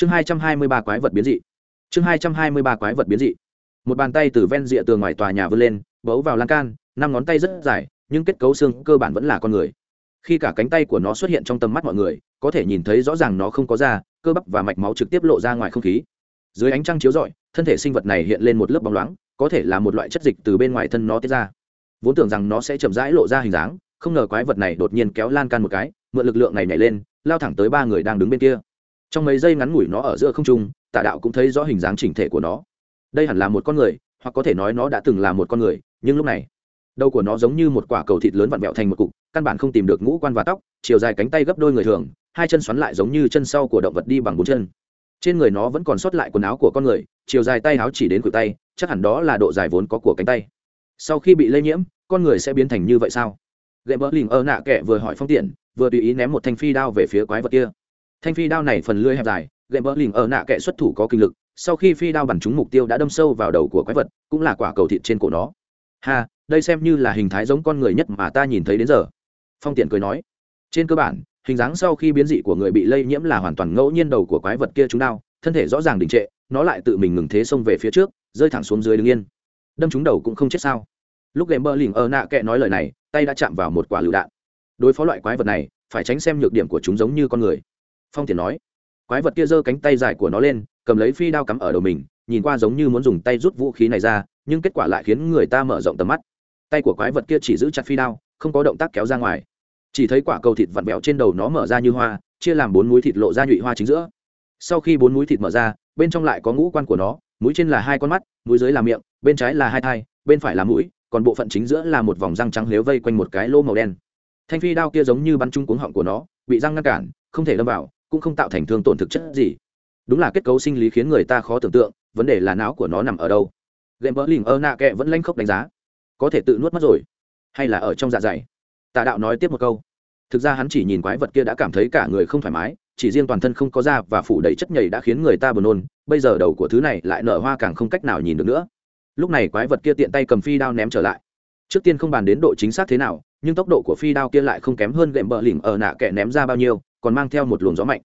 chương hai trăm hai mươi ba quái vật biến dị. Chương hai trăm hai mươi ba quái vật biến dị. Một bàn tay từ ven rìa tường ngoài tòa nhà vươn lên, bấu vào lan can, năm ngón tay rất dài, nhưng kết cấu xương cơ bản vẫn là con người. Khi cả cánh tay của nó xuất hiện trong tầm mắt mọi người, có thể nhìn thấy rõ ràng nó không có da, cơ bắp và mạch máu trực tiếp lộ ra ngoài không khí. Dưới ánh trăng chiếu rọi, thân thể sinh vật này hiện lên một lớp bóng loáng, có thể là một loại chất dịch từ bên ngoài thân nó tiết ra. Vốn tưởng rằng nó sẽ chậm rãi lộ ra hình dáng, không ngờ quái vật này đột nhiên kéo lan can một cái, mượn lực lượng này nhảy lên, lao thẳng tới ba người đang đứng bên kia trong mấy giây ngắn ngủi nó ở giữa không trung tả đạo cũng thấy rõ hình dáng chỉnh thể của nó. Đây hẳn là một con người, hoặc có thể nói nó đã từng là một con người, nhưng lúc này, đầu của nó giống như một quả cầu thịt lớn vặn vẹo thành một cục, căn bản không tìm được ngũ quan và tóc, chiều dài cánh tay gấp đôi người thường, hai chân xoắn lại giống như chân sau của động vật đi bằng bốn chân. Trên người nó vẫn còn sót lại quần áo của con người, chiều dài tay áo chỉ đến cửa tay, chắc hẳn đó là độ dài vốn có của cánh tay. Sau khi bị lây nhiễm, con người sẽ biến thành như vậy sao? Gậy bỡ lình ơ nạ kệ vừa hỏi phong tiện, vừa tùy ý ném một thanh phi đao về phía quái vật kia thanh phi đao này phần lưỡi hẹp dài, gậy bỡ lình ở nạ kệ xuất thủ có kinh lực, sau khi phi đao bắn trúng mục tiêu đã đâm sâu vào đầu của quái vật, cũng là quả cầu thịt trên cổ nó. Ha, đây xem như là hình thái giống con người nhất mà ta nhìn thấy đến giờ. Phong tiện cười nói. Trên cơ bản, hình dáng sau khi biến dị của người bị lây nhiễm là hoàn toàn ngẫu nhiên đầu của quái vật kia trúng đao, thân thể rõ ràng đình trệ, nó lại tự mình ngừng thế xông về phía trước, rơi thẳng xuống dưới đứng yên. Đâm trúng đầu cũng không chết sao. Lúc game bơ lỉnh ở nạ kệ nói lời này, tay đã chạm vào một quả lựu đạn. Đối phó loại quái vật này, phải tránh xem nhược điểm của chúng giống như con người phong tiền nói. Quái vật kia giơ cánh tay dài của nó lên, cầm lấy phi đao cắm ở đầu mình, nhìn qua giống như muốn dùng tay rút vũ khí này ra, nhưng kết quả lại khiến người ta mở rộng tầm mắt. Tay của quái vật kia chỉ giữ chặt phi đao, không có động tác kéo ra ngoài. Chỉ thấy quả cầu thịt vặn vẹo trên đầu nó mở ra như hoa, chia làm bốn múi thịt lộ ra nhụy hoa chính giữa. Sau khi bốn múi thịt mở ra, bên trong lại có ngũ quan của nó, mũi trên là hai con mắt, mũi dưới là miệng, bên trái là hai thai, bên phải là mũi, còn bộ phận chính giữa là một vòng răng trắng lếu vây quanh một cái lô màu đen. Thanh phi đao kia giống như bắn trúng cuống họng của nó, bị răng ngăn cản, không thể lâm vào cũng không tạo thành thương tổn thực chất gì. Đúng là kết cấu sinh lý khiến người ta khó tưởng tượng, vấn đề là não của nó nằm ở đâu. Gệm vỡ lìm ơ nạ kệ vẫn lanh khốc đánh giá. Có thể tự nuốt mất rồi. Hay là ở trong dạ dày? Tà đạo nói tiếp một câu. Thực ra hắn chỉ nhìn quái vật kia đã cảm thấy cả người không thoải mái, chỉ riêng toàn thân không có da và phủ đầy chất nhầy đã khiến người ta buồn nôn, bây giờ đầu của thứ này lại nở hoa càng không cách nào nhìn được nữa. Lúc này quái vật kia tiện tay cầm phi đao ném trở lại. Trước tiên không bàn đến độ chính xác thế nào nhưng tốc độ của phi đao kia lại không kém hơn gệm bờ lỉnh ở nạ kẻ ném ra bao nhiêu, còn mang theo một luồng gió mạnh.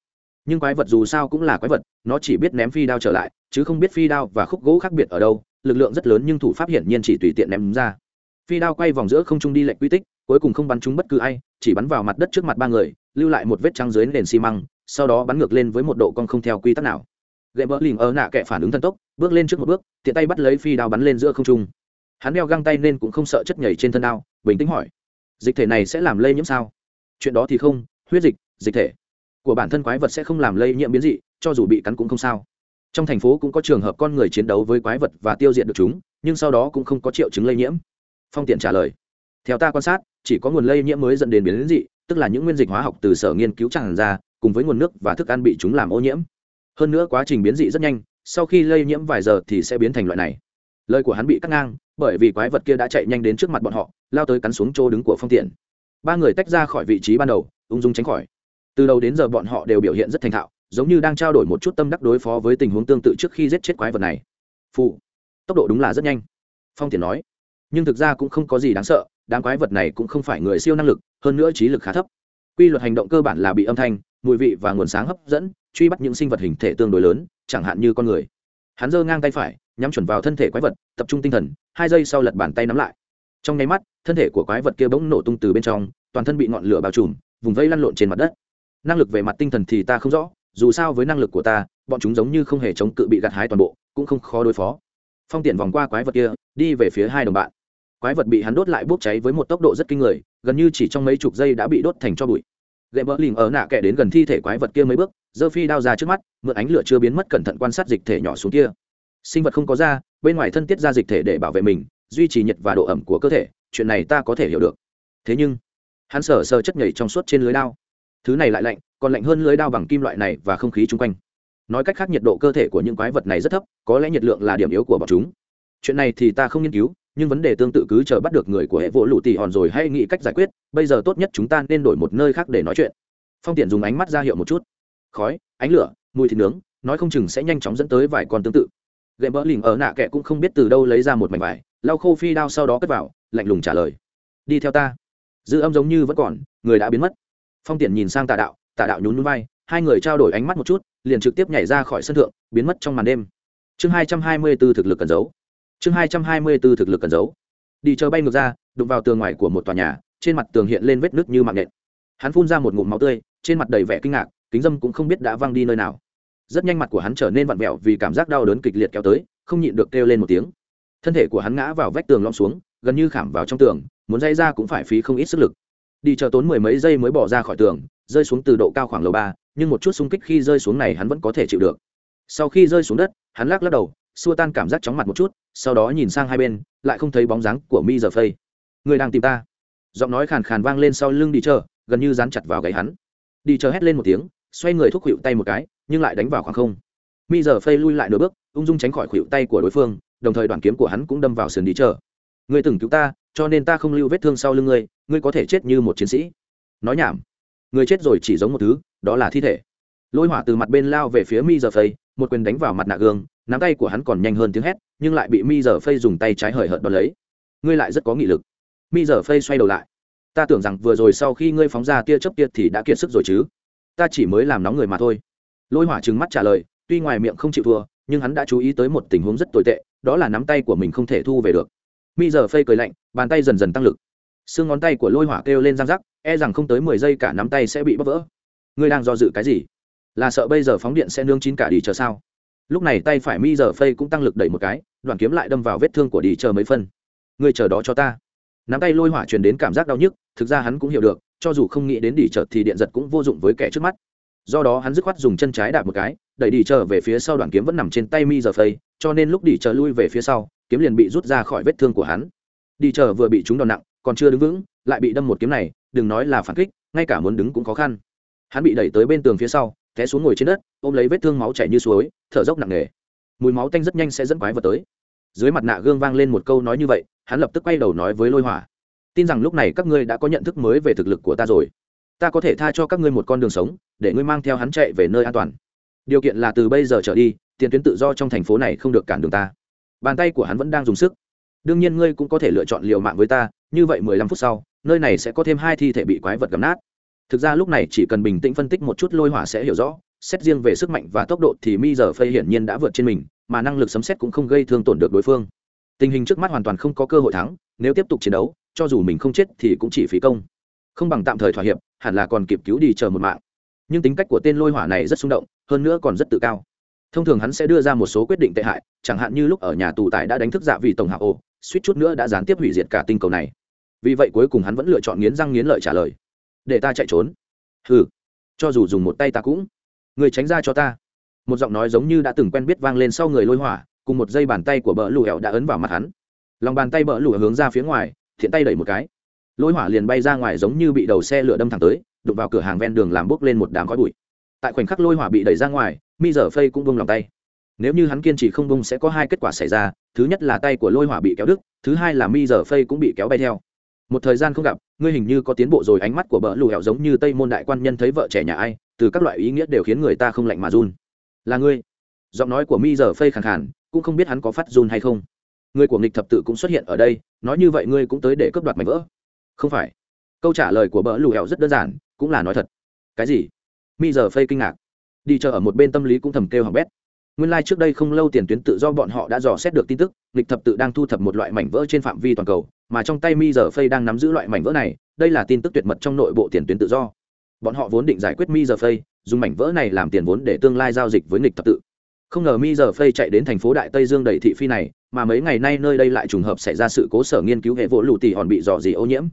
Nhưng quái vật dù sao cũng là quái vật, nó chỉ biết ném phi đao trở lại, chứ không biết phi đao và khúc gỗ khác biệt ở đâu, lực lượng rất lớn nhưng thủ pháp hiển nhiên chỉ tùy tiện ném ra. Phi đao quay vòng giữa không trung đi lệnh quy tích, cuối cùng không bắn trúng bất cứ ai, chỉ bắn vào mặt đất trước mặt ba người, lưu lại một vết trắng dưới nền xi măng, sau đó bắn ngược lên với một độ cong không theo quy tắc nào. Gậy bỡ lìm ở nạ kệ phản ứng thần tốc, bước lên trước một bước, tiện tay bắt lấy phi đao bắn lên giữa không trung. Hắn đeo găng tay nên cũng không sợ chất nhảy trên thân đao, bình tĩnh hỏi dịch thể này sẽ làm lây nhiễm sao? Chuyện đó thì không, huyết dịch dịch thể của bản thân quái vật sẽ không làm lây nhiễm biến dị, cho dù bị cắn cũng không sao. Trong thành phố cũng có trường hợp con người chiến đấu với quái vật và tiêu diệt được chúng, nhưng sau đó cũng không có triệu chứng lây nhiễm. Phong tiện trả lời, theo ta quan sát, chỉ có nguồn lây nhiễm mới dẫn đến biến dị, tức là những nguyên dịch hóa học từ sở nghiên cứu tràn ra, cùng với nguồn nước và thức ăn bị chúng làm ô nhiễm. Hơn nữa quá trình biến dị rất nhanh, sau khi lây nhiễm vài giờ thì sẽ biến thành loại này. Lời của hắn bị cắt ngang bởi vì quái vật kia đã chạy nhanh đến trước mặt bọn họ, lao tới cắn xuống chỗ đứng của phong tiện ba người tách ra khỏi vị trí ban đầu, ung dung tránh khỏi. Từ đầu đến giờ bọn họ đều biểu hiện rất thành thạo, giống như đang trao đổi một chút tâm đắc đối phó với tình huống tương tự trước khi giết chết quái vật này. Phụ tốc độ đúng là rất nhanh. Phong tiện nói, nhưng thực ra cũng không có gì đáng sợ, đám quái vật này cũng không phải người siêu năng lực, hơn nữa trí lực khá thấp. Quy luật hành động cơ bản là bị âm thanh, mùi vị và nguồn sáng hấp dẫn, truy bắt những sinh vật hình thể tương đối lớn, chẳng hạn như con người. Hắn giơ ngang tay phải nhắm chuẩn vào thân thể quái vật, tập trung tinh thần, hai giây sau lật bàn tay nắm lại. Trong nháy mắt, thân thể của quái vật kia bỗng nổ tung từ bên trong, toàn thân bị ngọn lửa bao trùm, vùng vây lăn lộn trên mặt đất. Năng lực về mặt tinh thần thì ta không rõ, dù sao với năng lực của ta, bọn chúng giống như không hề chống cự bị gặt hái toàn bộ, cũng không khó đối phó. Phong tiện vòng qua quái vật kia, đi về phía hai đồng bạn. Quái vật bị hắn đốt lại bốc cháy với một tốc độ rất kinh người, gần như chỉ trong mấy chục giây đã bị đốt thành cho bụi. Gậy vỡ lìm ở nạ kẻ đến gần thi thể quái vật kia mấy bước giơ phi đao ra trước mắt, mượn ánh lửa chưa biến mất cẩn thận quan sát dịch thể nhỏ xuống kia sinh vật không có da, bên ngoài thân tiết ra dịch thể để bảo vệ mình, duy trì nhiệt và độ ẩm của cơ thể, chuyện này ta có thể hiểu được. Thế nhưng, hắn sờ sờ chất nhảy trong suốt trên lưới đao. Thứ này lại lạnh, còn lạnh hơn lưới đao bằng kim loại này và không khí chung quanh. Nói cách khác nhiệt độ cơ thể của những quái vật này rất thấp, có lẽ nhiệt lượng là điểm yếu của bọn chúng. Chuyện này thì ta không nghiên cứu, nhưng vấn đề tương tự cứ chờ bắt được người của hệ vỗ lụ tỉ hòn rồi hay nghĩ cách giải quyết, bây giờ tốt nhất chúng ta nên đổi một nơi khác để nói chuyện. Phong tiện dùng ánh mắt ra hiệu một chút. Khói, ánh lửa, mùi thịt nướng, nói không chừng sẽ nhanh chóng dẫn tới vài con tương tự gậy bỡ lỉnh ở nạ kệ cũng không biết từ đâu lấy ra một mảnh vải, lau khô phi đao sau đó cất vào, lạnh lùng trả lời. Đi theo ta. Dư âm giống như vẫn còn, người đã biến mất. Phong tiện nhìn sang tà đạo tà đạo nhún núi vai, hai người trao đổi ánh mắt một chút, liền trực tiếp nhảy ra khỏi sân thượng, biến mất trong màn đêm. Chương hai trăm hai mươi b ố thực lực cần giấu. Chương hai trăm hai mươi b ố thực lực cần giấu. Đi chờ bay ngược ra, đụng vào tường ngoài của một tòa nhà, trên mặt tường hiện lên vết nứt như mạng nện hắn phun ra một ngụm máu tươi, trên mặt đầy vẻ kinh ngạc, kính dâm cũng không biết đã văng đi nơi nào rất nhanh mặt của hắn trở nên vặn vẹo vì cảm giác đau đớn kịch liệt kéo tới, không nhịn được kêu lên một tiếng. Thân thể của hắn ngã vào vách tường lom xuống, gần như khảm vào trong tường, muốn dây ra cũng phải phí không ít sức lực. Đi chờ tốn mười mấy giây mới bỏ ra khỏi tường, rơi xuống từ độ cao khoảng lầu ba, nhưng một chút xung kích khi rơi xuống này hắn vẫn có thể chịu được. Sau khi rơi xuống đất, hắn lắc lắc đầu, xua tan cảm giác chóng mặt một chút, sau đó nhìn sang hai bên, lại không thấy bóng dáng của mi giờ phây. Người đang tìm ta. Giọng nói khàn khàn vang lên sau lưng đi chờ, gần như dán chặt vào gáy hắn. Đi chờ hét lên một tiếng, xoay người thúc hiệu tay một cái nhưng lại đánh vào khoảng không. Mi giờ phây lui lại nửa bước, ung dung tránh khỏi khuỵu tay của đối phương, đồng thời đoàn kiếm của hắn cũng đâm vào sườn đi chờ. Ngươi từng cứu ta, cho nên ta không lưu vết thương sau lưng ngươi ngươi có thể chết như một chiến sĩ. Nói nhảm. Người chết rồi chỉ giống một thứ, đó là thi thể. Lôi hỏa từ mặt bên lao về phía mi giờ phây, một quyền đánh vào mặt nạ gương, nắm tay của hắn còn nhanh hơn tiếng hét, nhưng lại bị mi giờ phây dùng tay trái hời hợt đ lấy. Ngươi lại rất có nghị lực. Mi giờ phây xoay đầu lại. Ta tưởng rằng vừa rồi sau khi ngươi phóng ra tia chớp tia thì đã kiệt sức rồi chứ. Ta chỉ mới làm nóng người mà thôi lôi hỏa trừng mắt trả lời, tuy ngoài miệng không chịu thua, nhưng hắn đã chú ý tới một tình huống rất tồi tệ, đó là nắm tay của mình không thể thu về được. Mi giờ phây cười lạnh, bàn tay dần dần tăng lực. Xương ngón tay của lôi hỏa kêu lên răng rắc e rằng không tới mười giây cả nắm tay sẽ bị bóp vỡ. Ngươi đang do dự cái gì? Là sợ bây giờ phóng điện sẽ nương chín cả đi chờ sao? Lúc này tay phải mi giờ phây cũng tăng lực đẩy một cái, đoạn kiếm lại đâm vào vết thương của đi chờ mấy phân. Ngươi chờ đó cho ta. Nắm tay lôi hỏa truyền đến cảm giác đau nhức, thực ra hắn cũng hiểu được, cho dù không nghĩ đến đỉ chợt thì điện giật cũng vô dụng với kẻ trước mắt do đó hắn dứt khoát dùng chân trái đạp một cái, đẩy đi chờ về phía sau đoạn kiếm vẫn nằm trên tay mi giờ phây, cho nên lúc đi chờ lui về phía sau, kiếm liền bị rút ra khỏi vết thương của hắn. Đi chờ vừa bị trúng đòn nặng, còn chưa đứng vững, lại bị đâm một kiếm này, đừng nói là phản kích, ngay cả muốn đứng cũng khó khăn. Hắn bị đẩy tới bên tường phía sau, té xuống ngồi trên đất, ôm lấy vết thương máu chảy như suối, thở dốc nặng nề. Mùi máu tanh rất nhanh sẽ dẫn quái vật tới. Dưới mặt nạ gương vang lên một câu nói như vậy, hắn lập tức quay đầu nói với lôi hỏa. Tin rằng lúc này các ngươi đã có nhận thức mới về thực lực của ta rồi. Ta có thể tha cho các ngươi một con đường sống để ngươi mang theo hắn chạy về nơi an toàn. Điều kiện là từ bây giờ trở đi, tiền tuyến tự do trong thành phố này không được cản đường ta. Bàn tay của hắn vẫn đang dùng sức. Đương nhiên ngươi cũng có thể lựa chọn liều mạng với ta, như vậy mười lăm phút sau, nơi này sẽ có thêm hai thi thể bị quái vật gắm nát. Thực ra lúc này chỉ cần bình tĩnh phân tích một chút lôi hỏa sẽ hiểu rõ, xét riêng về sức mạnh và tốc độ thì mi giờ phây hiển nhiên đã vượt trên mình, mà năng lực sấm xét cũng không gây thương tổn được đối phương. Tình hình trước mắt hoàn toàn không có cơ hội thắng, nếu tiếp tục chiến đấu, cho dù mình không chết thì cũng chỉ phí công. Không bằng tạm thời thỏa hiệp, hẳn là còn kịp cứu đi chờ một mạng nhưng tính cách của tên lôi hỏa này rất xung động, hơn nữa còn rất tự cao. Thông thường hắn sẽ đưa ra một số quyết định tệ hại, chẳng hạn như lúc ở nhà tù tại đã đánh thức dạ vì tổng hạ ô suýt chút nữa đã gián tiếp hủy diệt cả tinh cầu này. Vì vậy cuối cùng hắn vẫn lựa chọn nghiến răng nghiến lợi trả lời. Để ta chạy trốn. Ừ cho dù dùng một tay ta cũng. Người tránh ra cho ta. Một giọng nói giống như đã từng quen biết vang lên sau người lôi hỏa, cùng một dây bàn tay của bờ lù hẹo đã ấn vào mặt hắn. Lòng bàn tay bờ lù hướng ra phía ngoài, thiện tay đẩy một cái. Lôi hỏa liền bay ra ngoài giống như bị đầu xe lửa đâm thẳng tới đụng vào cửa hàng ven đường làm bốc lên một đám khói bụi. Tại khoảnh khắc lôi hỏa bị đẩy ra ngoài, mi giờ phây cũng bông lòng tay. Nếu như hắn kiên trì không bông sẽ có hai kết quả xảy ra, thứ nhất là tay của lôi hỏa bị kéo đứt, thứ hai là mi giờ phây cũng bị kéo bay theo. Một thời gian không gặp, ngươi hình như có tiến bộ rồi, ánh mắt của bờ lù hẹo giống như tây môn đại quan nhân thấy vợ trẻ nhà ai, từ các loại ý nghĩa đều khiến người ta không lạnh mà run. Là ngươi. Giọng nói của mi giờ phây khẳng khàn, cũng không biết hắn có phát run hay không. Người của nghịch thập tự cũng xuất hiện ở đây, nói như vậy ngươi cũng tới để cướp đoạt mảnh vỡ. Không phải câu trả lời của bỡ lù hẹo rất đơn giản, cũng là nói thật. Cái gì? Mi giờ phây kinh ngạc. Đi chờ ở một bên tâm lý cũng thầm kêu hỏng bét. Nguyên lai、like、trước đây không lâu tiền tuyến tự do bọn họ đã dò xét được tin tức lịch thập tự đang thu thập một loại mảnh vỡ trên phạm vi toàn cầu, mà trong tay mi giờ phây đang nắm giữ loại mảnh vỡ này, đây là tin tức tuyệt mật trong nội bộ tiền tuyến tự do. Bọn họ vốn định giải quyết mi giờ phây dùng mảnh vỡ này làm tiền vốn để tương lai giao dịch với lịch thập tự. Không ngờ mi giờ phây chạy đến thành phố đại tây dương đầy thị phi này, mà mấy ngày nay nơi đây lại trùng hợp xảy ra sự cố sở nghiên cứu hệ vỗ lù tỉ hòn bị dò dỉ ô nhiễm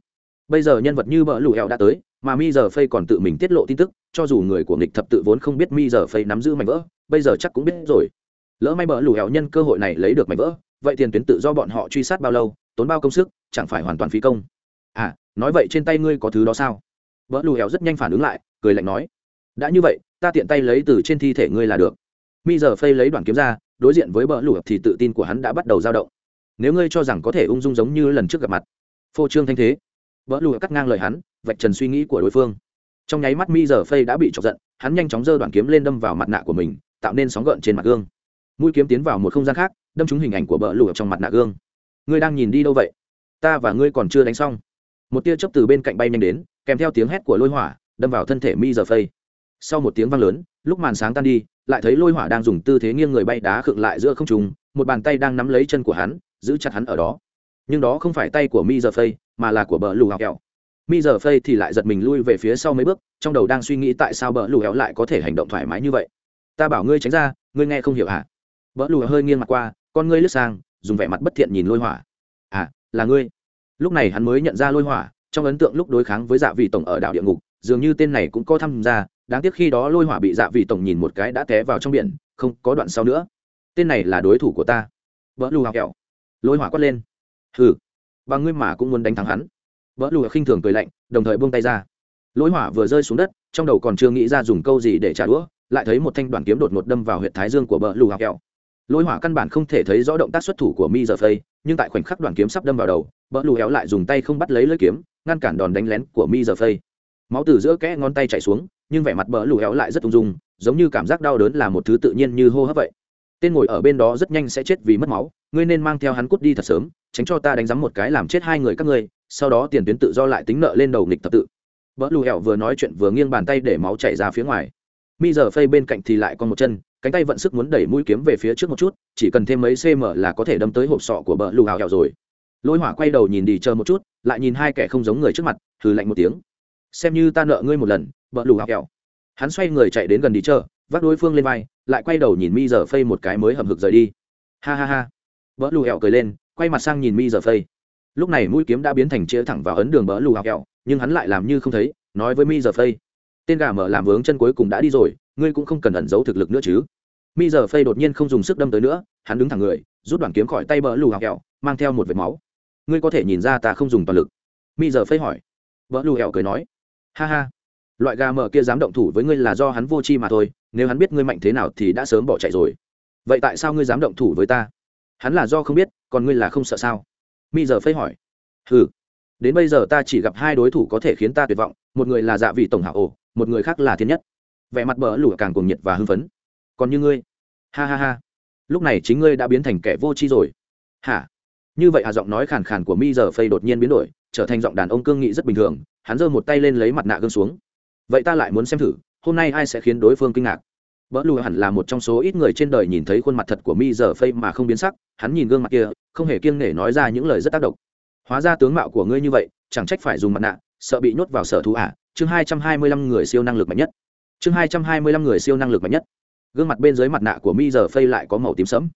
bây giờ nhân vật như bỡ lù hẹo đã tới, mà mi giờ phây còn tự mình tiết lộ tin tức, cho dù người của nghịch thập tự vốn không biết mi giờ phây nắm giữ mảnh vỡ, bây giờ chắc cũng biết rồi. Lỡ may bỡ lù hẹo nhân cơ hội này lấy được mảnh vỡ, vậy tiền tuyến tự do bọn họ truy sát bao lâu, tốn bao công sức, chẳng phải hoàn toàn phí công. À nói vậy trên tay ngươi có thứ đó sao? Bỡ lù hẹo rất nhanh phản ứng lại, cười lạnh nói. Đã như vậy, ta tiện tay lấy từ trên thi thể ngươi là được. Mi giờ phây lấy đoàn kiếm ra, đối diện với bỡ lù thì tự tin của hắn đã bắt đầu dao động. Nếu ngươi cho rằng có thể ung dung giống như lần trước gặp mặt. Phô trương thanh thế vỡ lùi cắt ngang lời hắn, vạch trần suy nghĩ của đối phương. Trong nháy mắt mi giờ phây đã bị chọc giận, hắn nhanh chóng giơ đoạn kiếm lên đâm vào mặt nạ của mình, tạo nên sóng gợn trên mặt gương. Mũi kiếm tiến vào một không gian khác, đâm trúng hình ảnh của bờ lùi trong mặt nạ gương. Ngươi đang nhìn đi đâu vậy? Ta và ngươi còn chưa đánh xong. Một tia chớp từ bên cạnh bay nhanh đến, kèm theo tiếng hét của lôi hỏa, đâm vào thân thể mi giờ phây. Sau một tiếng vang lớn, lúc màn sáng tan đi, lại thấy lôi hỏa đang dùng tư thế nghiêng người bay đá khựng lại giữa không trùng một bàn tay đang nắm lấy chân của hắn, giữ chặt hắn ở đó. Nhưng đó không phải tay của mi giờ phây mà là của bờ lù hào kẹo. Mi giờ phây thì lại giật mình lui về phía sau mấy bước, trong đầu đang suy nghĩ tại sao bờ lù héo lại có thể hành động thoải mái như vậy. Ta bảo ngươi tránh ra, ngươi nghe không hiểu hả? Bờ lù hơi nghiêng mặt qua, con ngươi lướt sang, dùng vẻ mặt bất thiện nhìn lôi hỏa. À là ngươi. Lúc này hắn mới nhận ra lôi hỏa, trong ấn tượng lúc đối kháng với dạ vị tổng ở đảo địa ngục, dường như tên này cũng có tham gia, đáng tiếc khi đó lôi hỏa bị dạ vị tổng nhìn một cái đã té vào trong biển, không có đoạn sau nữa. Tên này là đối thủ của ta. Vỡ lù hào kẹo. Lôi hỏa quát lên. Hừ bằng ngươi mà cũng muốn đánh thắng hắn. Vỡ Lùa khinh thường cười lạnh, đồng thời buông tay ra. Lôi hỏa vừa rơi xuống đất, trong đầu còn chưa nghĩ ra dùng câu gì để trả đũa, lại thấy một thanh đoàn kiếm đột ngột đâm vào huyện thái dương của bờ lù hào kẹo. Lôi hỏa căn bản không thể thấy rõ động tác xuất thủ của mi giờ phây, nhưng tại khoảnh khắc đoàn kiếm sắp đâm vào đầu bờ lù héo lại dùng tay không bắt lấy lưỡi kiếm, ngăn cản đòn đánh lén của mi giờ phây. Máu từ giữa kẽ ngón tay chảy xuống, nhưng vẻ mặt bờ lù héo lại rất ung dung, giống như cảm giác đau đớn là một thứ tự nhiên như hô hấp vậy. Tên ngồi ở bên đó rất nhanh sẽ chết vì mất máu, ngươi nên mang theo hắn cút đi thật sớm tránh cho ta đánh giám một cái làm chết hai người các ngươi, sau đó tiền tuyến tự do lại tính nợ lên đầu nghịch tập tự. Vợ lù hẹo vừa nói chuyện vừa nghiêng bàn tay để máu chảy ra phía ngoài. Mi giờ phây bên cạnh thì lại còn một chân, cánh tay vận sức muốn đẩy mũi kiếm về phía trước một chút, chỉ cần thêm mấy cm là có thể đâm tới hộp sọ của bờ lù hào hẹo rồi. Lôi hỏa quay đầu nhìn đi chờ một chút, lại nhìn hai kẻ không giống người trước mặt thử lạnh một tiếng. Xem như ta nợ ngươi một lần, bờ lù hào hẹo. Hắn xoay người chạy đến gần đi chờ, vác đối phương lên vai, lại quay đầu nhìn mi giờ phây một cái mới hầm hực rời đi. Ha ha ha. Vợ lù hẹo cười lên quay mặt sang nhìn mi giờ phây. Lúc này mũi kiếm đã biến thành chĩa thẳng vào ấn đường bỡ lù hào kẹo, nhưng hắn lại làm như không thấy, nói với mi giờ phây. Tên gà mở làm vướng chân cuối cùng đã đi rồi, ngươi cũng không cần ẩn giấu thực lực nữa chứ. Mi giờ phây đột nhiên không dùng sức đâm tới nữa, hắn đứng thẳng người, rút đoạn kiếm khỏi tay bỡ lù hào kẹo, mang theo một vệt máu. Ngươi có thể nhìn ra ta không dùng toàn lực? Mi giờ phây hỏi. Bỡ lù hẹo cười nói. Ha ha. Loại gà mở kia dám động thủ với ngươi là do hắn vô chi mà thôi, nếu hắn biết ngươi mạnh thế nào thì đã sớm bỏ chạy rồi. Vậy tại sao ngươi dám động thủ với ta? Hắn là do không biết, còn ngươi là không sợ sao? Mi giờ phây hỏi. Ừ đến bây giờ ta chỉ gặp hai đối thủ có thể khiến ta tuyệt vọng, một người là dạ vị tổng hạ ổ, một người khác là thiên nhất. Vẻ mặt bờ lủ càng cuồng nhiệt và hưng phấn. Còn như ngươi. Ha ha ha. Lúc này chính ngươi đã biến thành kẻ vô tri rồi. Hả? Như vậy à giọng nói khàn khàn của mi giờ phây đột nhiên biến đổi, trở thành giọng đàn ông cương nghị rất bình thường, hắn giơ một tay lên lấy mặt nạ gương xuống. Vậy ta lại muốn xem thử, hôm nay ai sẽ khiến đối phương kinh ngạc? Bỡ lùi hẳn là một trong số ít người trên đời nhìn thấy khuôn mặt thật của Mi giờ phây mà không biến sắc, hắn nhìn gương mặt kia, không hề kiêng nể nói ra những lời rất tác động. Hóa ra tướng mạo của ngươi như vậy, chẳng trách phải dùng mặt nạ, sợ bị nhốt vào sở thú à? Chương hai trăm hai mươi lăm người siêu năng lực mạnh nhất. Chương hai trăm hai mươi lăm người siêu năng lực mạnh nhất. Gương mặt bên dưới mặt nạ của mi giờ phây lại có màu tím sẫm.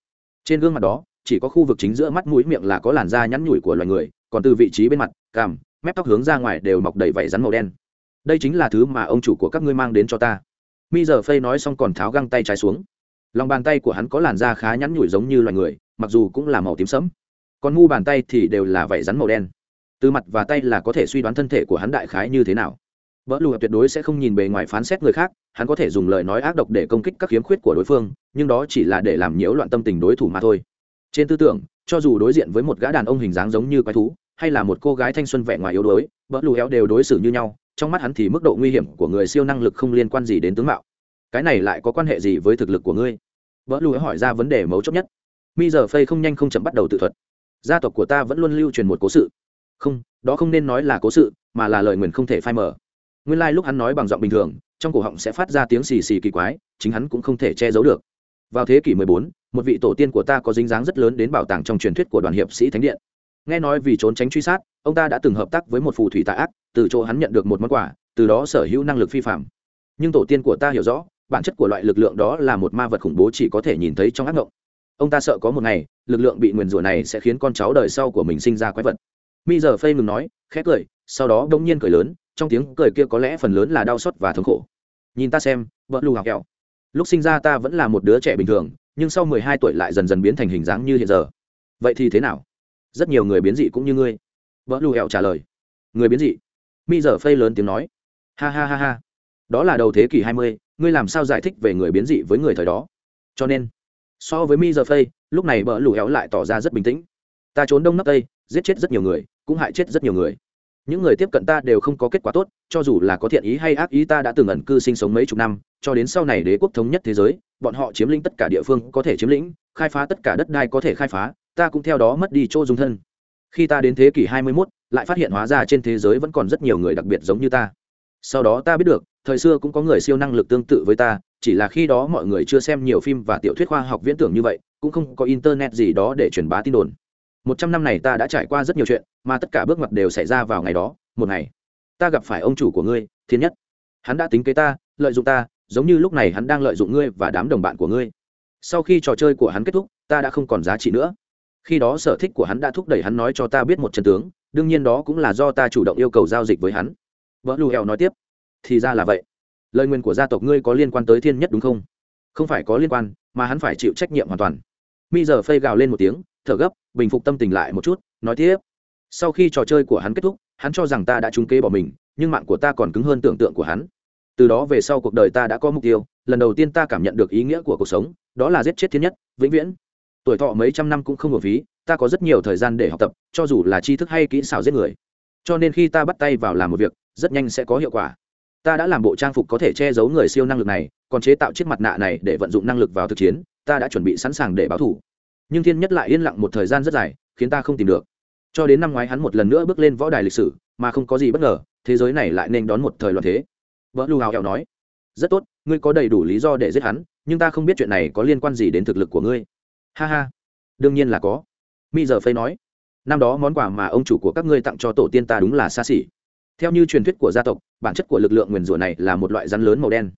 Trên gương mặt đó chỉ có khu vực chính giữa mắt mũi miệng là có làn da nhẵn nhủi của loài người còn từ vị trí bên mặt cằm mép tóc hướng ra ngoài đều mọc đầy vảy rắn màu đen. Đây chính là thứ mà ông chủ của các ngươi mang đến cho ta mi giờ phây nói xong còn tháo găng tay trái xuống. Lòng bàn tay của hắn có làn da khá nhắn nhủi giống như loài người, mặc dù cũng là màu tím sẫm. Còn mu bàn tay thì đều là vảy rắn màu đen. Từ mặt và tay là có thể suy đoán thân thể của hắn đại khái như thế nào. Vỡ lùa tuyệt đối sẽ không nhìn bề ngoài phán xét người khác, hắn có thể dùng lời nói ác độc để công kích các khiếm khuyết của đối phương, nhưng đó chỉ là để làm nhiễu loạn tâm tình đối thủ mà thôi. Trên tư tưởng, cho dù đối diện với một gã đàn ông hình dáng giống như quái thú, hay là một cô gái thanh xuân vẻ ngoài yếu đuối, vỡ lù đều đối xử như nhau trong mắt hắn thì mức độ nguy hiểm của người siêu năng lực không liên quan gì đến tướng mạo. Cái này lại có quan hệ gì với thực lực của ngươi? Vỡ lùi hỏi ra vấn đề mấu chốt nhất. Mi giờ phây không nhanh không chậm bắt đầu tự thuật. Gia tộc của ta vẫn luôn lưu truyền một cố sự. Không đó không nên nói là cố sự mà là lời nguyền không thể phai mở nguyên lai、like、lúc hắn nói bằng giọng bình thường trong cổ họng sẽ phát ra tiếng xì xì kỳ quái chính hắn cũng không thể che giấu được. Vào thế kỷ 14, một vị tổ tiên của ta có dính dáng rất lớn đến bảo tàng trong truyền thuyết của đoàn hiệp sĩ thánh điện nghe nói vì trốn tránh truy sát, ông ta đã từng hợp tác với một phù thủy tạ ác, từ chỗ hắn nhận được một món quà, từ đó sở hữu năng lực phi phạm. Nhưng tổ tiên của ta hiểu rõ, bản chất của loại lực lượng đó là một ma vật khủng bố chỉ có thể nhìn thấy trong ác mộng ông ta sợ có một ngày, lực lượng bị nguyền rủa này sẽ khiến con cháu đời sau của mình sinh ra quái vật. Mi giờ phây ngừng nói khét cười, sau đó đông nhiên cười lớn, trong tiếng cười kia có lẽ phần lớn là đau xót và thống khổ. Nhìn ta xem, vợ lù học kẹo. Lúc sinh ra ta vẫn là một đứa trẻ bình thường, nhưng sau mười hai tuổi lại dần dần biến thành hình dáng như hiện giờ. Vậy thì thế nào? Rất nhiều người biến dị cũng như ngươi. Vợ lù hẹo trả lời. Người biến dị? Mi giờ phây lớn tiếng nói. Ha ha ha ha. Đó là đầu thế kỷ hai mươi, ngươi làm sao giải thích về người biến dị với người thời đó? Cho nên, so với mi giờ phây, lúc này bỡ lù hẹo lại tỏ ra rất bình tĩnh. Ta trốn đông nắp tây, giết chết rất nhiều người, cũng hại chết rất nhiều người. Những người tiếp cận ta đều không có kết quả tốt, cho dù là có thiện ý hay ác ý ta đã từng ẩn cư sinh sống mấy chục năm, cho đến sau này đế quốc thống nhất thế giới, bọn họ chiếm lĩnh tất cả địa phương có thể chiếm lĩnh, khai phá tất cả đất đai có thể khai phá ta cũng theo đó mất đi chỗ dung thân. Khi ta đến thế kỷ 21, lại phát hiện hóa ra trên thế giới vẫn còn rất nhiều người đặc biệt giống như ta. Sau đó ta biết được thời xưa cũng có người siêu năng lực tương tự với ta chỉ là khi đó mọi người chưa xem nhiều phim và tiểu thuyết khoa học viễn tưởng như vậy cũng không có internet gì đó để truyền bá tin đồn. Một trăm năm này ta đã trải qua rất nhiều chuyện mà tất cả bước ngoặt đều xảy ra vào ngày đó một ngày. Ta gặp phải ông chủ của ngươi thiên nhất. Hắn đã tính kế ta lợi dụng ta giống như lúc này hắn đang lợi dụng ngươi và đám đồng bạn của ngươi. Sau khi trò chơi của hắn kết thúc ta đã không còn giá trị nữa khi đó sở thích của hắn đã thúc đẩy hắn nói cho ta biết một chân tướng, đương nhiên đó cũng là do ta chủ động yêu cầu giao dịch với hắn. Vợ lù hẹo nói tiếp, thì ra là vậy. Lời nguyền của gia tộc ngươi có liên quan tới thiên nhất đúng không? Không phải có liên quan, mà hắn phải chịu trách nhiệm hoàn toàn. Mi giờ phây gào lên một tiếng, thở gấp, bình phục tâm tình lại một chút, nói tiếp, sau khi trò chơi của hắn kết thúc, hắn cho rằng ta đã trúng kế bỏ mình, nhưng mạng của ta còn cứng hơn tưởng tượng của hắn. Từ đó về sau cuộc đời ta đã có mục tiêu, lần đầu tiên ta cảm nhận được ý nghĩa của cuộc sống, đó là giết chết thiên nhất, vĩnh viễn tuổi thọ mấy trăm năm cũng không hợp phí ta có rất nhiều thời gian để học tập, cho dù là tri thức hay kỹ xảo giết người. Cho nên khi ta bắt tay vào làm một việc, rất nhanh sẽ có hiệu quả. Ta đã làm bộ trang phục có thể che giấu người siêu năng lực này, còn chế tạo chiếc mặt nạ này để vận dụng năng lực vào thực chiến, ta đã chuẩn bị sẵn sàng để báo thủ. Nhưng thiên nhất lại yên lặng một thời gian rất dài, khiến ta không tìm được. Cho đến năm ngoái hắn một lần nữa bước lên võ đài lịch sử, mà không có gì bất ngờ, thế giới này lại nên đón một thời loạn thế. Vợ lưu hào hẹo nói, rất tốt, ngươi có đầy đủ lý do để giết hắn, nhưng ta không biết chuyện này có liên quan gì đến thực lực của ngươi ha ha, đương nhiên là có. Mi giờ phây nói, năm đó món quà mà ông chủ của các ngươi tặng cho tổ tiên ta đúng là xa xỉ. Theo như truyền thuyết của gia tộc, bản chất của lực lượng nguyền rủa này là một loại rắn lớn màu đen.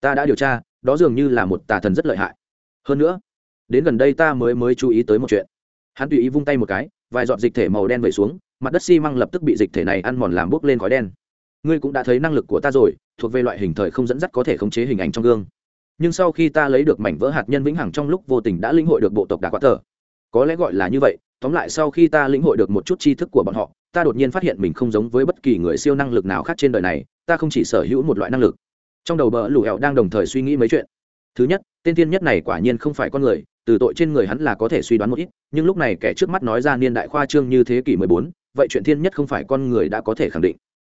Ta đã điều tra, đó dường như là một tà thần rất lợi hại. Hơn nữa, đến gần đây ta mới mới chú ý tới một chuyện. Hắn tùy ý vung tay một cái, vài giọt dịch thể màu đen vẩy xuống, mặt đất xi măng lập tức bị dịch thể này ăn mòn làm bốc lên khói đen. Ngươi cũng đã thấy năng lực của ta rồi, thuộc về loại hình thời không dẫn dắt có thể khống chế hình ảnh trong gương nhưng sau khi ta lấy được mảnh vỡ hạt nhân vĩnh hằng trong lúc vô tình đã lĩnh hội được bộ tộc đà quát tờ. Có lẽ gọi là như vậy, tóm lại sau khi ta lĩnh hội được một chút tri thức của bọn họ, ta đột nhiên phát hiện mình không giống với bất kỳ người siêu năng lực nào khác trên đời này, ta không chỉ sở hữu một loại năng lực. Trong đầu bờ lù hẹo đang đồng thời suy nghĩ mấy chuyện. Thứ nhất, tên tiên nhất này quả nhiên không phải con người, từ tội trên người hắn là có thể suy đoán một ít, nhưng lúc này kẻ trước mắt nói ra niên đại khoa trương như thế kỷ mười bốn, vậy chuyện thiên nhất không phải con người đã có thể khẳng định.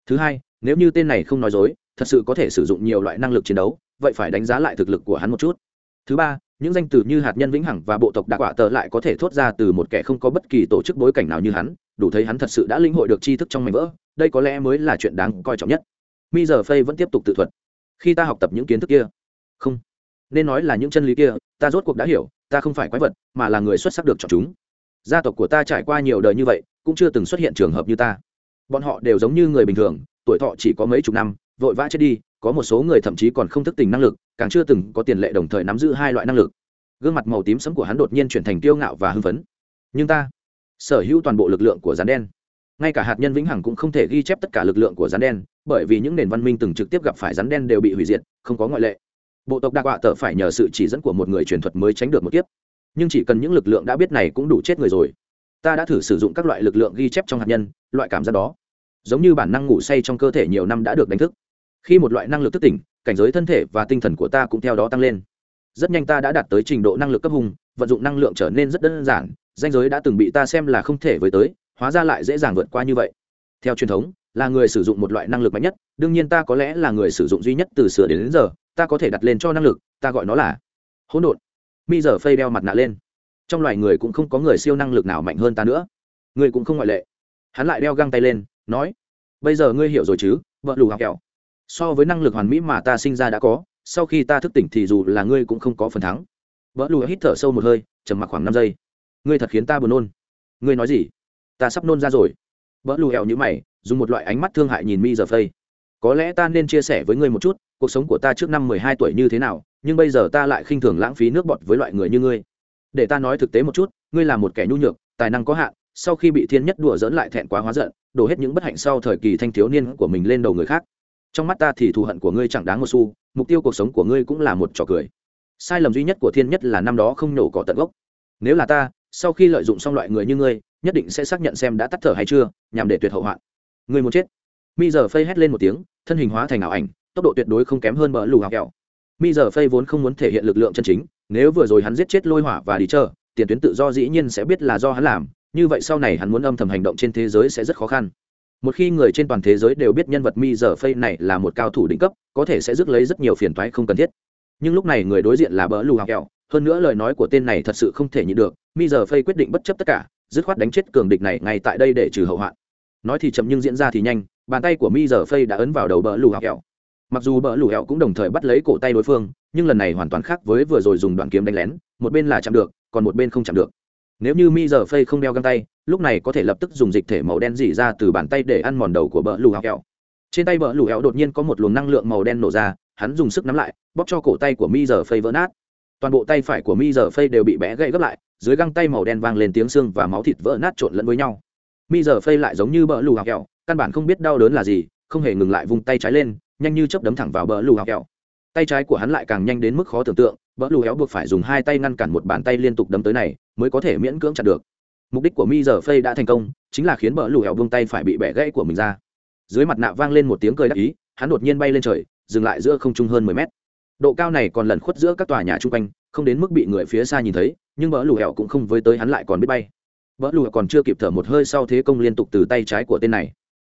Thứ hai nếu như tên này không nói dối, thật sự có thể sử dụng nhiều loại năng lực chiến đấu, vậy phải đánh giá lại thực lực của hắn một chút. Thứ ba, những danh từ như hạt nhân vĩnh hằng và bộ tộc đạ quả tờ lại có thể thốt ra từ một kẻ không có bất kỳ tổ chức bối cảnh nào như hắn, đủ thấy hắn thật sự đã linh hội được tri thức trong mảnh vỡ, đây có lẽ mới là chuyện đáng coi trọng nhất. Mi giờ phây vẫn tiếp tục tự thuật. Khi ta học tập những kiến thức kia, không, nên nói là những chân lý kia, ta rốt cuộc đã hiểu, ta không phải quái vật, mà là người xuất sắc được chọn chúng. Gia tộc của ta trải qua nhiều đời như vậy, cũng chưa từng xuất hiện trường hợp như ta. Bọn họ đều giống như người bình thường tuổi thọ chỉ có mấy chục năm, vội vã chết đi, có một số người thậm chí còn không thức tình năng lực, càng chưa từng có tiền lệ đồng thời nắm giữ hai loại năng lực. Gương mặt màu tím sẫm của hắn đột nhiên chuyển thành kiêu ngạo và hưng phấn. Nhưng ta, sở hữu toàn bộ lực lượng của rắn đen. Ngay cả hạt nhân vĩnh hằng cũng không thể ghi chép tất cả lực lượng của rắn đen, bởi vì những nền văn minh từng trực tiếp gặp phải rắn đen đều bị hủy diệt, không có ngoại lệ. Bộ tộc đa quạ tờ phải nhờ sự chỉ dẫn của một người truyền thuật mới tránh được một kiếp. Nhưng chỉ cần những lực lượng đã biết này cũng đủ chết người rồi. Ta đã thử sử dụng các loại lực lượng ghi chép trong hạt nhân, loại cảm giác đó giống như bản năng ngủ say trong cơ thể nhiều năm đã được đánh thức. Khi một loại năng lực thức tỉnh cảnh giới thân thể và tinh thần của ta cũng theo đó tăng lên. Rất nhanh ta đã đạt tới trình độ năng lực cấp hùng vận dụng năng lượng trở nên rất đơn giản danh giới đã từng bị ta xem là không thể với tới hóa ra lại dễ dàng vượt qua như vậy. Theo truyền thống là người sử dụng một loại năng lực mạnh nhất đương nhiên ta có lẽ là người sử dụng duy nhất từ xưa đến, đến giờ ta có thể đặt lên cho năng lực ta gọi nó là hỗn độn. Mi giờ phây đeo mặt nạ lên. Trong loài người cũng không có người siêu năng lực nào mạnh hơn ta nữa. Người cũng không ngoại lệ. Hắn lại đeo găng tay lên nói, bây giờ ngươi hiểu rồi chứ, vợ lù hào kẹo. So với năng lực hoàn mỹ mà ta sinh ra đã có, sau khi ta thức tỉnh thì dù là ngươi cũng không có phần thắng. Vợ lù hít thở sâu một hơi, trầm mặc khoảng năm giây. Ngươi thật khiến ta buồn nôn. Ngươi nói gì? Ta sắp nôn ra rồi. Vợ lù hẹo như mày, dùng một loại ánh mắt thương hại nhìn mi giờ phây. Có lẽ ta nên chia sẻ với ngươi một chút, cuộc sống của ta trước năm mười hai tuổi như thế nào, nhưng bây giờ ta lại khinh thường lãng phí nước bọt với loại người như ngươi. Để ta nói thực tế một chút, ngươi là một kẻ nhu nhược, tài năng có hạn sau khi bị thiên nhất đùa dỡn lại thẹn quá hóa giận, đổ hết những bất hạnh sau thời kỳ thanh thiếu niên của mình lên đầu người khác. Trong mắt ta thì thù hận của ngươi chẳng đáng một xu, mục tiêu cuộc sống của ngươi cũng là một trò cười. Sai lầm duy nhất của thiên nhất là năm đó không nổ cỏ tận gốc. Nếu là ta, sau khi lợi dụng xong loại người như ngươi, nhất định sẽ xác nhận xem đã tắt thở hay chưa, nhằm để tuyệt hậu hoạn. Ngươi muốn chết. Mi giờ phây hét lên một tiếng, thân hình hóa thành ảo ảnh, tốc độ tuyệt đối không kém hơn bờ lù hào kẹo. Mi giờ phây vốn không muốn thể hiện lực lượng chân chính, nếu vừa rồi hắn giết chết lôi hỏa và đi chờ tiền tuyến tự do dĩ nhiên sẽ biết là do hắn làm như vậy sau này hắn muốn âm thầm hành động trên thế giới sẽ rất khó khăn. Một khi người trên toàn thế giới đều biết nhân vật mi giờ phây này là một cao thủ đỉnh cấp, có thể sẽ rước lấy rất nhiều phiền toái không cần thiết. Nhưng lúc này người đối diện là bỡ lù Hạc kẹo, hơn nữa lời nói của tên này thật sự không thể nhịn được, mi giờ phây quyết định bất chấp tất cả, dứt khoát đánh chết cường địch này ngay tại đây để trừ hậu hoạn. Nói thì chậm nhưng diễn ra thì nhanh, bàn tay của mi giờ phây đã ấn vào đầu bỡ lù Hạc kẹo. Mặc dù bỡ lù hẹo cũng đồng thời bắt lấy cổ tay đối phương, nhưng lần này hoàn toàn khác với vừa rồi dùng đoạn kiếm đánh lén, một bên là chạm được, còn một bên không chạm được nếu như mi giờ phây không đeo găng tay, lúc này có thể lập tức dùng dịch thể màu đen dỉ ra từ bàn tay để ăn mòn đầu của bờ lù hẹo trên tay bờ lù hẹo đột nhiên có một luồng năng lượng màu đen nổ ra, hắn dùng sức nắm lại, bóp cho cổ tay của mi giờ phây vỡ nát. Toàn bộ tay phải của mi giờ phây đều bị bẽ gãy gấp lại, dưới găng tay màu đen vang lên tiếng xương và máu thịt vỡ nát trộn lẫn với nhau. Mi giờ phây lại giống như bờ lù hào kẹo, căn bản không biết đau đớn là gì, không hề ngừng lại vung tay trái lên, nhanh như chớp đấm thẳng vào bờ lù hào kẹo. Tay trái của hắn lại càng nhanh đến mức khó tưởng tượng, bờ lù héo buộc phải dùng hai tay ngăn cản một bàn tay liên tục đấm tới này mới có thể miễn cưỡng chặt được. Mục đích của mi giờ phây đã thành công, chính là khiến bỡ lù héo vung tay phải bị bẻ gãy của mình ra. Dưới mặt nạ vang lên một tiếng cười đắc ý, hắn đột nhiên bay lên trời, dừng lại giữa không trung hơn mười mét. Độ cao này còn lẩn khuất giữa các tòa nhà chung quanh, không đến mức bị người phía xa nhìn thấy, nhưng bỡ lù hẹo cũng không với tới hắn lại còn biết bay. Bỡ lù còn chưa kịp thở một hơi sau thế công liên tục từ tay trái của tên này.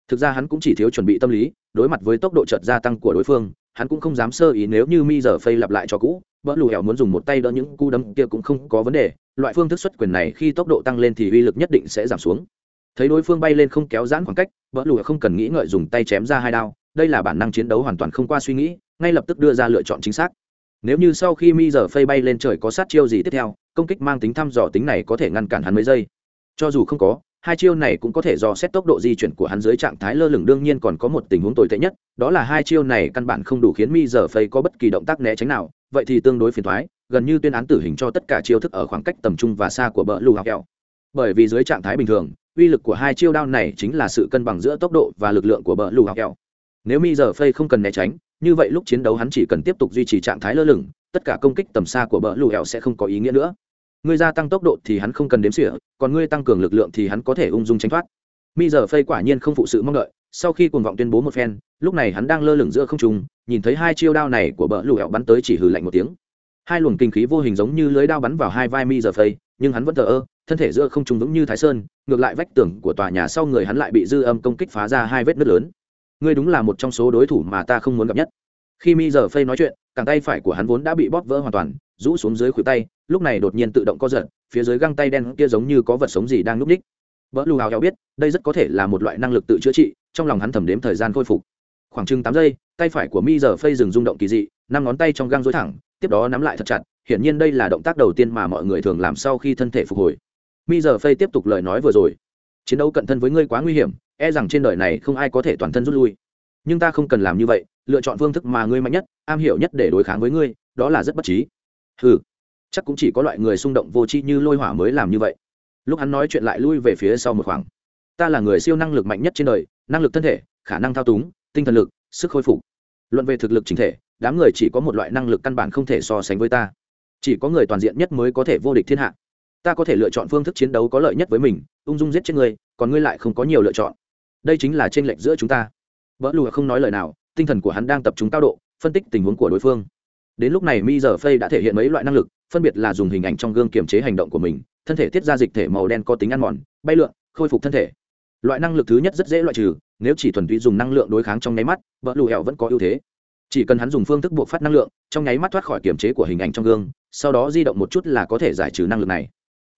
Thực ra hắn cũng chỉ thiếu chuẩn bị tâm lý, đối mặt với tốc độ chợt gia tăng của đối phương hắn cũng không dám sơ ý nếu như mi giờ phây lặp lại cho cũ, bỡ lù hẻo muốn dùng một tay đỡ những cú đấm kia cũng không có vấn đề, loại phương thức xuất quyền này khi tốc độ tăng lên thì uy lực nhất định sẽ giảm xuống. Thấy đối phương bay lên không kéo giãn khoảng cách, bỡ lù không cần nghĩ ngợi dùng tay chém ra hai đao, đây là bản năng chiến đấu hoàn toàn không qua suy nghĩ, ngay lập tức đưa ra lựa chọn chính xác. Nếu như sau khi mi giờ phây bay lên trời có sát chiêu gì tiếp theo, công kích mang tính thăm dò tính này có thể ngăn cản hắn mấy giây. Cho dù không có hai chiêu này cũng có thể do xét tốc độ di chuyển của hắn dưới trạng thái lơ lửng, đương nhiên còn có một tình huống tồi tệ nhất, đó là hai chiêu này căn bản không đủ khiến mi giờ phây có bất kỳ động tác né tránh nào, vậy thì tương đối phiền thoái gần như tuyên án tử hình cho tất cả chiêu thức ở khoảng cách tầm trung và xa của bờ lù học kẹo. Bởi vì dưới trạng thái bình thường, uy lực của hai chiêu đao này chính là sự cân bằng giữa tốc độ và lực lượng của bờ lù học kẹo. Nếu mi giờ phây không cần né tránh, như vậy lúc chiến đấu hắn chỉ cần tiếp tục duy trì trạng thái lơ lửng, tất cả công kích tầm xa của bờ lù hẹo sẽ không có ý nghĩa nữa ngươi gia tăng tốc độ thì hắn không cần đếm xỉa, còn ngươi tăng cường lực lượng thì hắn có thể ung dung tránh thoát. Mi giờ phây quả nhiên không phụ sự mong đợi, sau khi cuồng vọng tuyên bố một phen, lúc này hắn đang lơ lửng giữa không trung, nhìn thấy hai chiêu đao này của bờ lù hẹo bắn tới chỉ hừ lạnh một tiếng. Hai luồng kinh khí vô hình giống như lưới đao bắn vào hai vai mi giờ phây, nhưng hắn vẫn thờ ơ, thân thể giữa không trung vững như thái sơn, ngược lại vách tường của tòa nhà sau người hắn lại bị dư âm công kích phá ra hai vết nứt lớn. Ngươi đúng là một trong số đối thủ mà ta không muốn gặp nhất. Khi mi giờ phây nói chuyện càng tay phải của hắn vốn đã bị bóp vỡ hoàn toàn, rũ xuống dưới khuỷu tay lúc này đột nhiên tự động co giật, phía dưới găng tay đen kia giống như có vật sống gì đang núp ních. Vỡ lù hào hào biết, đây rất có thể là một loại năng lực tự chữa trị, trong lòng hắn thẩm đếm thời gian khôi phục. Khoảng chừng tám giây, tay phải của mi giờ phây dừng rung động kỳ dị, năm ngón tay trong găng dối thẳng, tiếp đó nắm lại thật chặt, hiển nhiên đây là động tác đầu tiên mà mọi người thường làm sau khi thân thể phục hồi. Mi giờ phây tiếp tục lời nói vừa rồi. Chiến đấu cận thân với ngươi quá nguy hiểm e rằng trên đời này không ai có thể toàn thân rút lui. Nhưng ta không cần làm như vậy, lựa chọn phương thức mà ngươi mạnh nhất, am hiểu nhất để đối kháng với ngươi, đó là rất bất trí. Ừ chắc cũng chỉ có loại người xung động vô tri như lôi hỏa mới làm như vậy. Lúc hắn nói chuyện lại lui về phía sau một khoảng. Ta là người siêu năng lực mạnh nhất trên đời, năng lực thân thể, khả năng thao túng, tinh thần lực, sức khôi phục. Luận về thực lực chính thể, đám người chỉ có một loại năng lực căn bản không thể so sánh với ta. Chỉ có người toàn diện nhất mới có thể vô địch thiên hạ. Ta có thể lựa chọn phương thức chiến đấu có lợi nhất với mình, ung dung giết chết ngươi còn ngươi lại không có nhiều lựa chọn. Đây chính là t r ê n lệch giữa chúng ta. Vỡ lùa không nói lời nào, tinh thần của hắn đang tập trung cao độ, phân tích tình huống của đối phương. Đến lúc này mi giờ phây đã thể hiện mấy loại năng lực phân biệt là dùng hình ảnh trong gương kiềm chế hành động của mình, thân thể tiết ra dịch thể màu đen có tính ăn mòn, bay lượn, khôi phục thân thể. Loại năng lực thứ nhất rất dễ loại trừ, nếu chỉ thuần túy dùng năng lượng đối kháng trong nháy mắt vỡ lù hẹo vẫn có ưu thế. Chỉ cần hắn dùng phương thức buộc phát năng lượng, trong nháy mắt thoát khỏi kiềm chế của hình ảnh trong gương, sau đó di động một chút là có thể giải trừ năng lực này.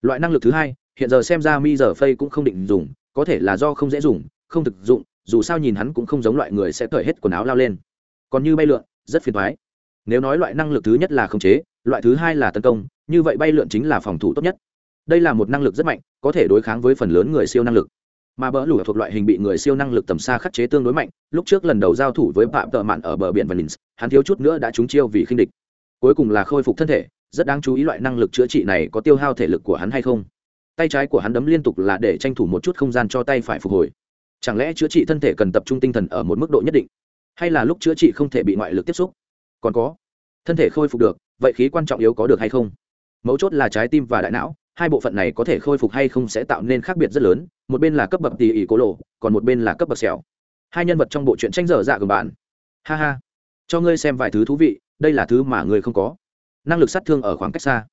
Loại năng lực thứ hai, hiện giờ xem ra mi giờ phây cũng không định dùng, có thể là do không dễ dùng, không thực dụng, dù sao nhìn hắn cũng không giống loại người sẽ cởi hết quần áo lao lên. Còn như bay lượn, rất phiền thoái nếu nói loại năng lực thứ nhất là khống chế, loại thứ hai là tấn công, như vậy bay lượn chính là phòng thủ tốt nhất. Đây là một năng lực rất mạnh, có thể đối kháng với phần lớn người siêu năng lực. Mà bỡ lủ thuộc loại hình bị người siêu năng lực tầm xa khắc chế tương đối mạnh, lúc trước lần đầu giao thủ với phạm tợ mạn ở bờ biển valins hắn thiếu chút nữa đã trúng chiêu vì khinh địch. Cuối cùng là khôi phục thân thể, rất đáng chú ý loại năng lực chữa trị này có tiêu hao thể lực của hắn hay không. Tay trái của hắn đấm liên tục là để tranh thủ một chút không gian cho tay phải phục hồi. Chẳng lẽ chữa trị thân thể cần tập trung tinh thần ở một mức độ nhất định? Hay là lúc chữa trị không thể bị ngoại lực tiếp xúc? Còn có thân thể khôi phục được, vậy khí quan trọng yếu có được hay không? Mấu chốt là trái tim và đại não, hai bộ phận này có thể khôi phục hay không sẽ tạo nên khác biệt rất lớn, một bên là cấp bậc tỉ ỉ cố lộ, còn một bên là cấp bậc xẻo hai nhân vật trong bộ truyện tranh dở dạ của bạn. Ha ha. Cho ngươi xem vài thứ thú vị, đây là thứ mà ngươi không có. Năng lực sát thương ở khoảng cách xa.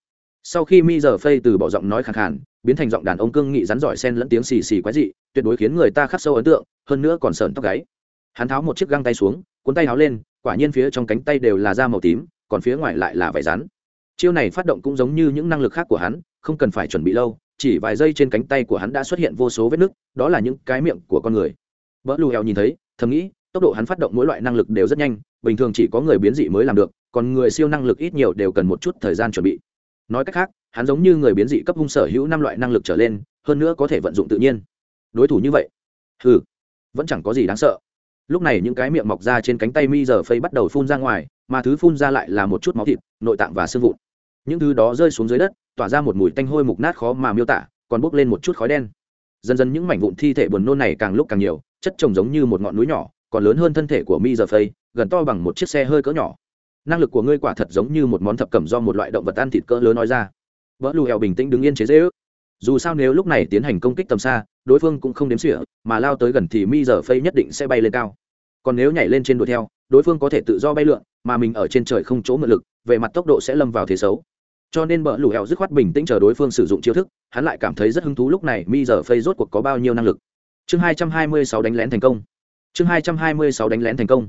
Sau khi mi giờ phây từ bỏ giọng nói khẳng khàn, biến thành giọng đàn ông cương nghị rắn giỏi sen lẫn tiếng xì xì quái dị, tuyệt đối khiến người ta khắc sâu ấn tượng, hơn nữa còn sờn tóc gáy. Hắn tháo một chiếc găng tay xuống, cuốn tay háo lên, quả nhiên phía trong cánh tay đều là da màu tím còn phía ngoài lại là vải rắn. Chiêu này phát động cũng giống như những năng lực khác của hắn, không cần phải chuẩn bị lâu, chỉ vài giây trên cánh tay của hắn đã xuất hiện vô số vết nứt, đó là những cái miệng của con người. Vỡ lù hèo nhìn thấy, thầm nghĩ, tốc độ hắn phát động mỗi loại năng lực đều rất nhanh, bình thường chỉ có người biến dị mới làm được, còn người siêu năng lực ít nhiều đều cần một chút thời gian chuẩn bị. Nói cách khác, hắn giống như người biến dị cấp hung sở hữu năm loại năng lực trở lên, hơn nữa có thể vận dụng tự nhiên. Đối thủ như vậy ừ vẫn chẳng có gì đáng sợ. Lúc này những cái miệng mọc ra trên cánh tay mi giờ phây bắt đầu phun ra ngoài mà thứ phun ra lại là một chút máu thịt, nội tạng và xương vụn. Những thứ đó rơi xuống dưới đất, tỏa ra một mùi tanh hôi mục nát khó mà miêu tả, còn bốc lên một chút khói đen. Dần dần những mảnh vụn thi thể buồn nôn này càng lúc càng nhiều, chất trồng giống như một ngọn núi nhỏ, còn lớn hơn thân thể của mi giờ phây, gần to bằng một chiếc xe hơi cỡ nhỏ. Năng lực của ngươi quả thật giống như một món thập cẩm do một loại động vật ăn thịt cỡ lớn nói ra. Vỡ lù hèo bình tĩnh đứng yên chế dễ ước dù sao nếu lúc này tiến hành công kích tầm xa, đối phương cũng không đếm xỉa, mà lao tới gần thì mi giờ phây nhất định sẽ bay lên cao. Còn nếu nhảy lên trên đuổi theo, đối phương có thể tự do bay lượn mà mình ở trên trời không chỗ mượn lực, về mặt tốc độ sẽ lâm vào thế xấu. Cho nên bờ lù hẹo dứt khoát bình tĩnh chờ đối phương sử dụng chiêu thức, hắn lại cảm thấy rất hứng thú lúc này mi giờ phây rốt cuộc có bao nhiêu năng lực. Chương hai trăm hai mươi sáu đánh lén thành công. Chương hai trăm hai mươi sáu đánh lén thành công.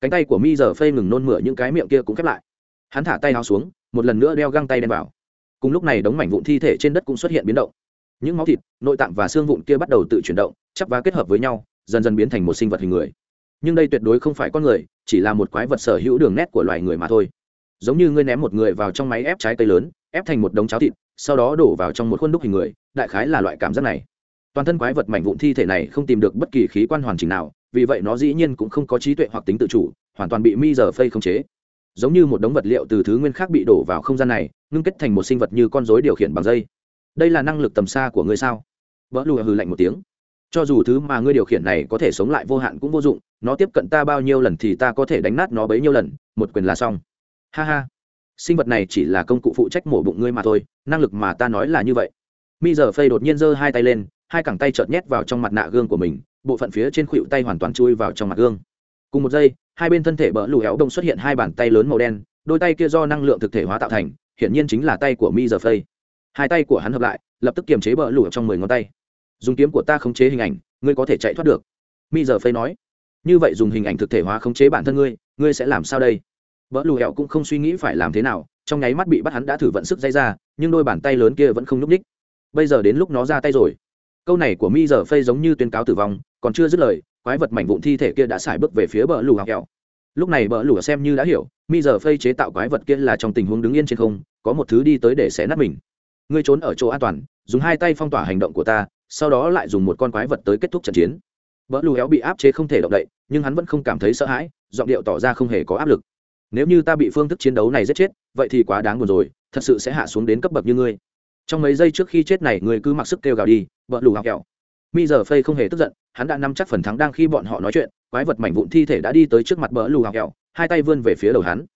Cánh tay của mi giờ phây ngừng nôn mửa những cái miệng kia cũng khép lại. Hắn thả tay áo xuống, một lần nữa đeo găng tay đen vào. Cùng lúc này đống mảnh vụn thi thể trên đất cũng xuất hiện biến động. Những máu thịt, nội tạng và xương vụn kia bắt đầu tự chuyển động, chắp và kết hợp với nhau, dần dần biến thành một sinh vật hình người nhưng đây tuyệt đối không phải con người, chỉ là một quái vật sở hữu đường nét của loài người mà thôi. Giống như ngươi ném một người vào trong máy ép trái cây lớn, ép thành một đống cháo thịt, sau đó đổ vào trong một khuôn đúc hình người, đại khái là loại cảm giác này. Toàn thân quái vật mảnh vụn thi thể này không tìm được bất kỳ khí quan hoàn chỉnh nào, vì vậy nó dĩ nhiên cũng không có trí tuệ hoặc tính tự chủ, hoàn toàn bị mi giờ phây không chế. Giống như một đống vật liệu từ thứ nguyên khác bị đổ vào không gian này, ngưng kết thành một sinh vật như con dối điều khiển bằng dây. Đây là năng lực tầm xa của ngươi sao? Vỡ lùa hừ lạnh một tiếng cho dù thứ mà ngươi điều khiển này có thể sống lại vô hạn cũng vô dụng, nó tiếp cận ta bao nhiêu lần thì ta có thể đánh nát nó bấy nhiêu lần, một quyền là xong. Ha ha. Sinh vật này chỉ là công cụ phụ trách mổ bụng ngươi mà thôi, năng lực mà ta nói là như vậy. Mi giờ phây đột nhiên giơ hai tay lên, hai cẳng tay chợt nhét vào trong mặt nạ gương của mình, bộ phận phía trên khuỵu tay hoàn toàn chui vào trong mặt gương. Cùng một giây, hai bên thân thể bỡ lù héo đông xuất hiện hai bàn tay lớn màu đen, đôi tay kia do năng lượng thực thể hóa tạo thành, hiển nhiên chính là tay của mi giờ phây. Hai tay của hắn hợp lại, lập tức kiềm chế bỡ lù trong mười ngón tay dùng kiếm của ta khống chế hình ảnh, ngươi có thể chạy thoát được. Mi giờ phây nói. Như vậy dùng hình ảnh thực thể hóa khống chế bản thân ngươi ngươi sẽ làm sao đây? Vợ lù hẹo cũng không suy nghĩ phải làm thế nào, trong nháy mắt bị bắt hắn đã thử vận sức dây ra, nhưng đôi bàn tay lớn kia vẫn không n ú c ních bây giờ đến lúc nó ra tay rồi. Câu này của mi giờ phây giống như tuyên cáo tử vong, còn chưa dứt lời, quái vật mảnh vụn thi thể kia đã xài bước về phía bờ lù hẹo. Lúc này bờ lù xem như đã hiểu, mi giờ phây chế tạo quái vật kia là trong tình huống đứng yên trên không, có một thứ đi tới để xé nát mình. Ngươi trốn ở chỗ an toàn, dùng hai tay phong tỏa hành động của ta sau đó lại dùng một con quái vật tới kết thúc trận chiến. Vỡ lù héo bị áp chế không thể động đậy, nhưng hắn vẫn không cảm thấy sợ hãi, giọng điệu tỏ ra không hề có áp lực. Nếu như ta bị phương thức chiến đấu này giết chết, vậy thì quá đáng buồn rồi, thật sự sẽ hạ xuống đến cấp bậc như ngươi. Trong mấy giây trước khi chết này, ngươi cứ mặc sức kêu gào đi vợ lù hào kẹo. Mi giờ phây không hề tức giận, hắn đã nắm chắc phần thắng đang khi bọn họ nói chuyện, quái vật mảnh vụn thi thể đã đi tới trước mặt bờ lù hào kẹo, hai tay vươn về phía đầu hắn.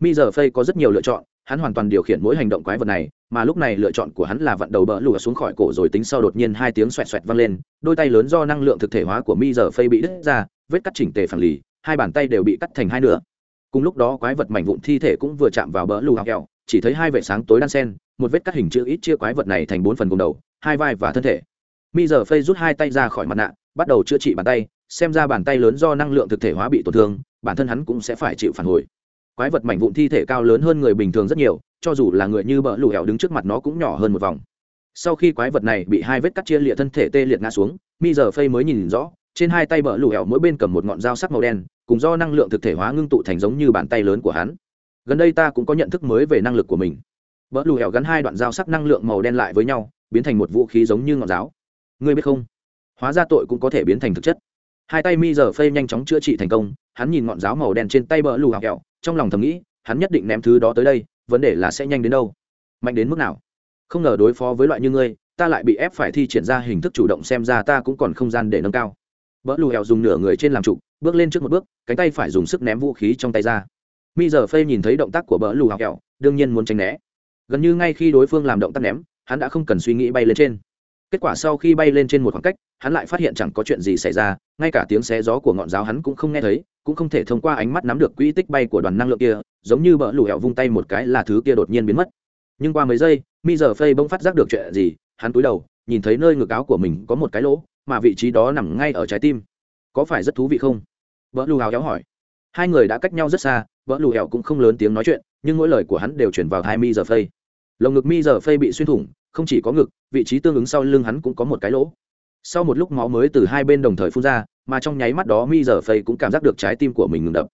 Mi giờ phây có rất nhiều lựa chọn hắn hoàn toàn điều khiển mỗi hành động quái vật này, mà lúc này lựa chọn của hắn là vặn đầu bờ lùa xuống khỏi cổ rồi tính sau đột nhiên hai tiếng xoẹt xoẹt vang lên, đôi tay lớn do năng lượng thực thể hóa của mi giờ phây bị đứt ra, vết cắt chỉnh tề phản lì, hai bàn tay đều bị cắt thành hai nửa. Cùng lúc đó quái vật mảnh vụn thi thể cũng vừa chạm vào bờ lùa hào kẹo chỉ thấy hai vệ sáng tối đan sen, một vết cắt hình chữ ít chia quái vật này thành bốn phần cùng đầu, hai vai và thân thể. Mi giờ phây rút hai tay ra khỏi mặt nạ, bắt đầu chữa trị bàn tay, xem ra bàn tay lớn do năng lượng thực thể hóa bị tổn thương, bản thân hắn cũng sẽ phải chịu phản hồi quái vật mảnh vụn thi thể cao lớn hơn người bình thường rất nhiều, cho dù là người như bỡ lù hẻo đứng trước mặt nó cũng nhỏ hơn một vòng. Sau khi quái vật này bị hai vết cắt chia liệt thân thể tê liệt ngã xuống, mi giờ phây mới nhìn rõ, trên hai tay bỡ lù hẻo mỗi bên cầm một ngọn dao sắc màu đen, cùng do năng lượng thực thể hóa ngưng tụ thành giống như bàn tay lớn của hắn. Gần đây ta cũng có nhận thức mới về năng lực của mình. Bỡ lù hẻo gắn hai đoạn dao sắc năng lượng màu đen lại với nhau, biến thành một vũ khí giống như ngọn giáo ngươi biết không? Hóa ra tội cũng có thể biến thành thực chất. Hai tay mi giờ phây nhanh chóng chữa trị thành công, hắn nhìn ngọn giáo màu đen trên tay bỡ lù hẻo trong lòng thầm nghĩ, hắn nhất định ném thứ đó tới đây, vấn đề là sẽ nhanh đến đâu? Mạnh đến mức nào? Không ngờ đối phó với loại như ngươi, ta lại bị ép phải thi triển ra hình thức chủ động xem ra ta cũng còn không gian để nâng cao. Vỡ lù hẹo dùng nửa người trên làm trụ, bước lên trước một bước, cánh tay phải dùng sức ném vũ khí trong tay ra. Mi giờ phây nhìn thấy động tác của bỡ lù hẹo, đương nhiên muốn tránh né. Gần như ngay khi đối phương làm động tác ném, hắn đã không cần suy nghĩ bay lên trên kết quả sau khi bay lên trên một khoảng cách, hắn lại phát hiện chẳng có chuyện gì xảy ra, ngay cả tiếng xé gió của ngọn giáo hắn cũng không nghe thấy, cũng không thể thông qua ánh mắt nắm được quỹ tích bay của đoàn năng lượng kia, giống như bỡ lù hẹo vung tay một cái là thứ kia đột nhiên biến mất. Nhưng qua mấy giây, mi giờ phây bỗng phát giác được chuyện gì, hắn cúi đầu, nhìn thấy nơi ngực áo của mình có một cái lỗ, mà vị trí đó nằm ngay ở trái tim. Có phải rất thú vị không? Vợ lù hào kéo hỏi. Hai người đã cách nhau rất xa vợ lù hẹo cũng không lớn tiếng nói chuyện, nhưng mỗi lời của hắn đều chuyển vào hai mi giờ phây. Lồng ngực mi giờ phây bị xuyên thủng không chỉ có ngực, vị trí tương ứng sau lưng hắn cũng có một cái lỗ. Sau một lúc máu mới từ hai bên đồng thời phun ra, mà trong nháy mắt đó mi giờ phây cũng cảm giác được trái tim của mình ngừng đập.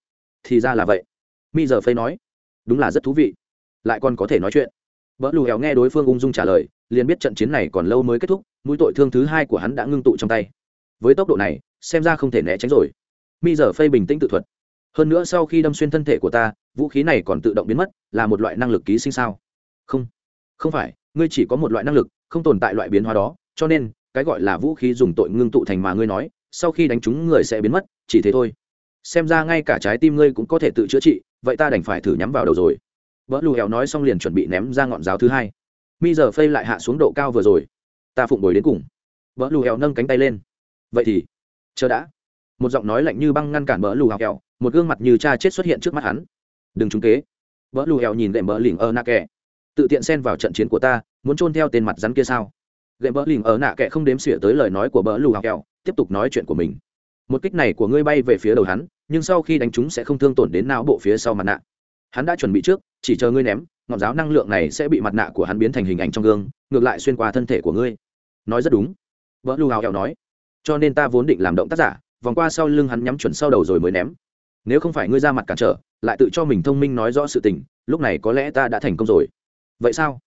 Thì ra là vậy. Mi giờ phây nói, đúng là rất thú vị. Lại còn có thể nói chuyện. Vợ lù hèo nghe đối phương ung dung trả lời, liền biết trận chiến này còn lâu mới kết thúc, mũi tội thương thứ hai của hắn đã ngưng tụ trong tay. Với tốc độ này, xem ra không thể né tránh rồi. Mi giờ phây bình tĩnh tự thuật, hơn nữa sau khi đâm xuyên thân thể của ta, vũ khí này còn tự động biến mất, là một loại năng lực ký sinh sao? Không không phải ngươi chỉ có một loại năng lực, không tồn tại loại biến hóa đó, cho nên, cái gọi là vũ khí dùng tội ngưng tụ thành mà ngươi nói, sau khi đánh chúng người sẽ biến mất, chỉ thế thôi. Xem ra ngay cả trái tim ngươi cũng có thể tự chữa trị, vậy ta đành phải thử nhắm vào đầu rồi. Vỡ lù hẻo nói xong liền chuẩn bị ném ra ngọn giáo thứ hai. Mi giờ phây lại hạ xuống độ cao vừa rồi. Ta phụng bồi đến cùng. Vỡ lù hẻo nâng cánh tay lên. Vậy thì, chờ đã. Một giọng nói lạnh như băng ngăn cản vỡ lù hẻo. một gương mặt như cha chết xuất hiện trước mắt hắn. Đừng trúng kế. Vỡ lù hẻo nhìn đệm vỡ lỉnh ơ nạ kẻ tự tiện xen vào trận chiến của ta, muốn trôn theo tên mặt rắn kia sao? Gậy bỡ lìm ở nạ kệ không đếm xỉa tới lời nói của bỡ lù hèo tiếp tục nói chuyện của mình. Một kích này của ngươi bay về phía đầu hắn, nhưng sau khi đánh chúng sẽ không thương tổn đến não bộ phía sau mặt nạ. Hắn đã chuẩn bị trước, chỉ chờ ngươi ném, ngọn giáo năng lượng này sẽ bị mặt nạ của hắn biến thành hình ảnh trong gương, ngược lại xuyên qua thân thể của ngươi. Nói rất đúng. Vợ lưu hào kẹo nói. Cho nên ta vốn định làm động tác giả, vòng qua sau lưng hắn nhắm chuẩn sau đầu rồi mới ném. Nếu không phải ngươi ra mặt cản trở, lại tự cho mình thông minh nói rõ sự tình, lúc này có lẽ ta đã thành công rồi vậy sao?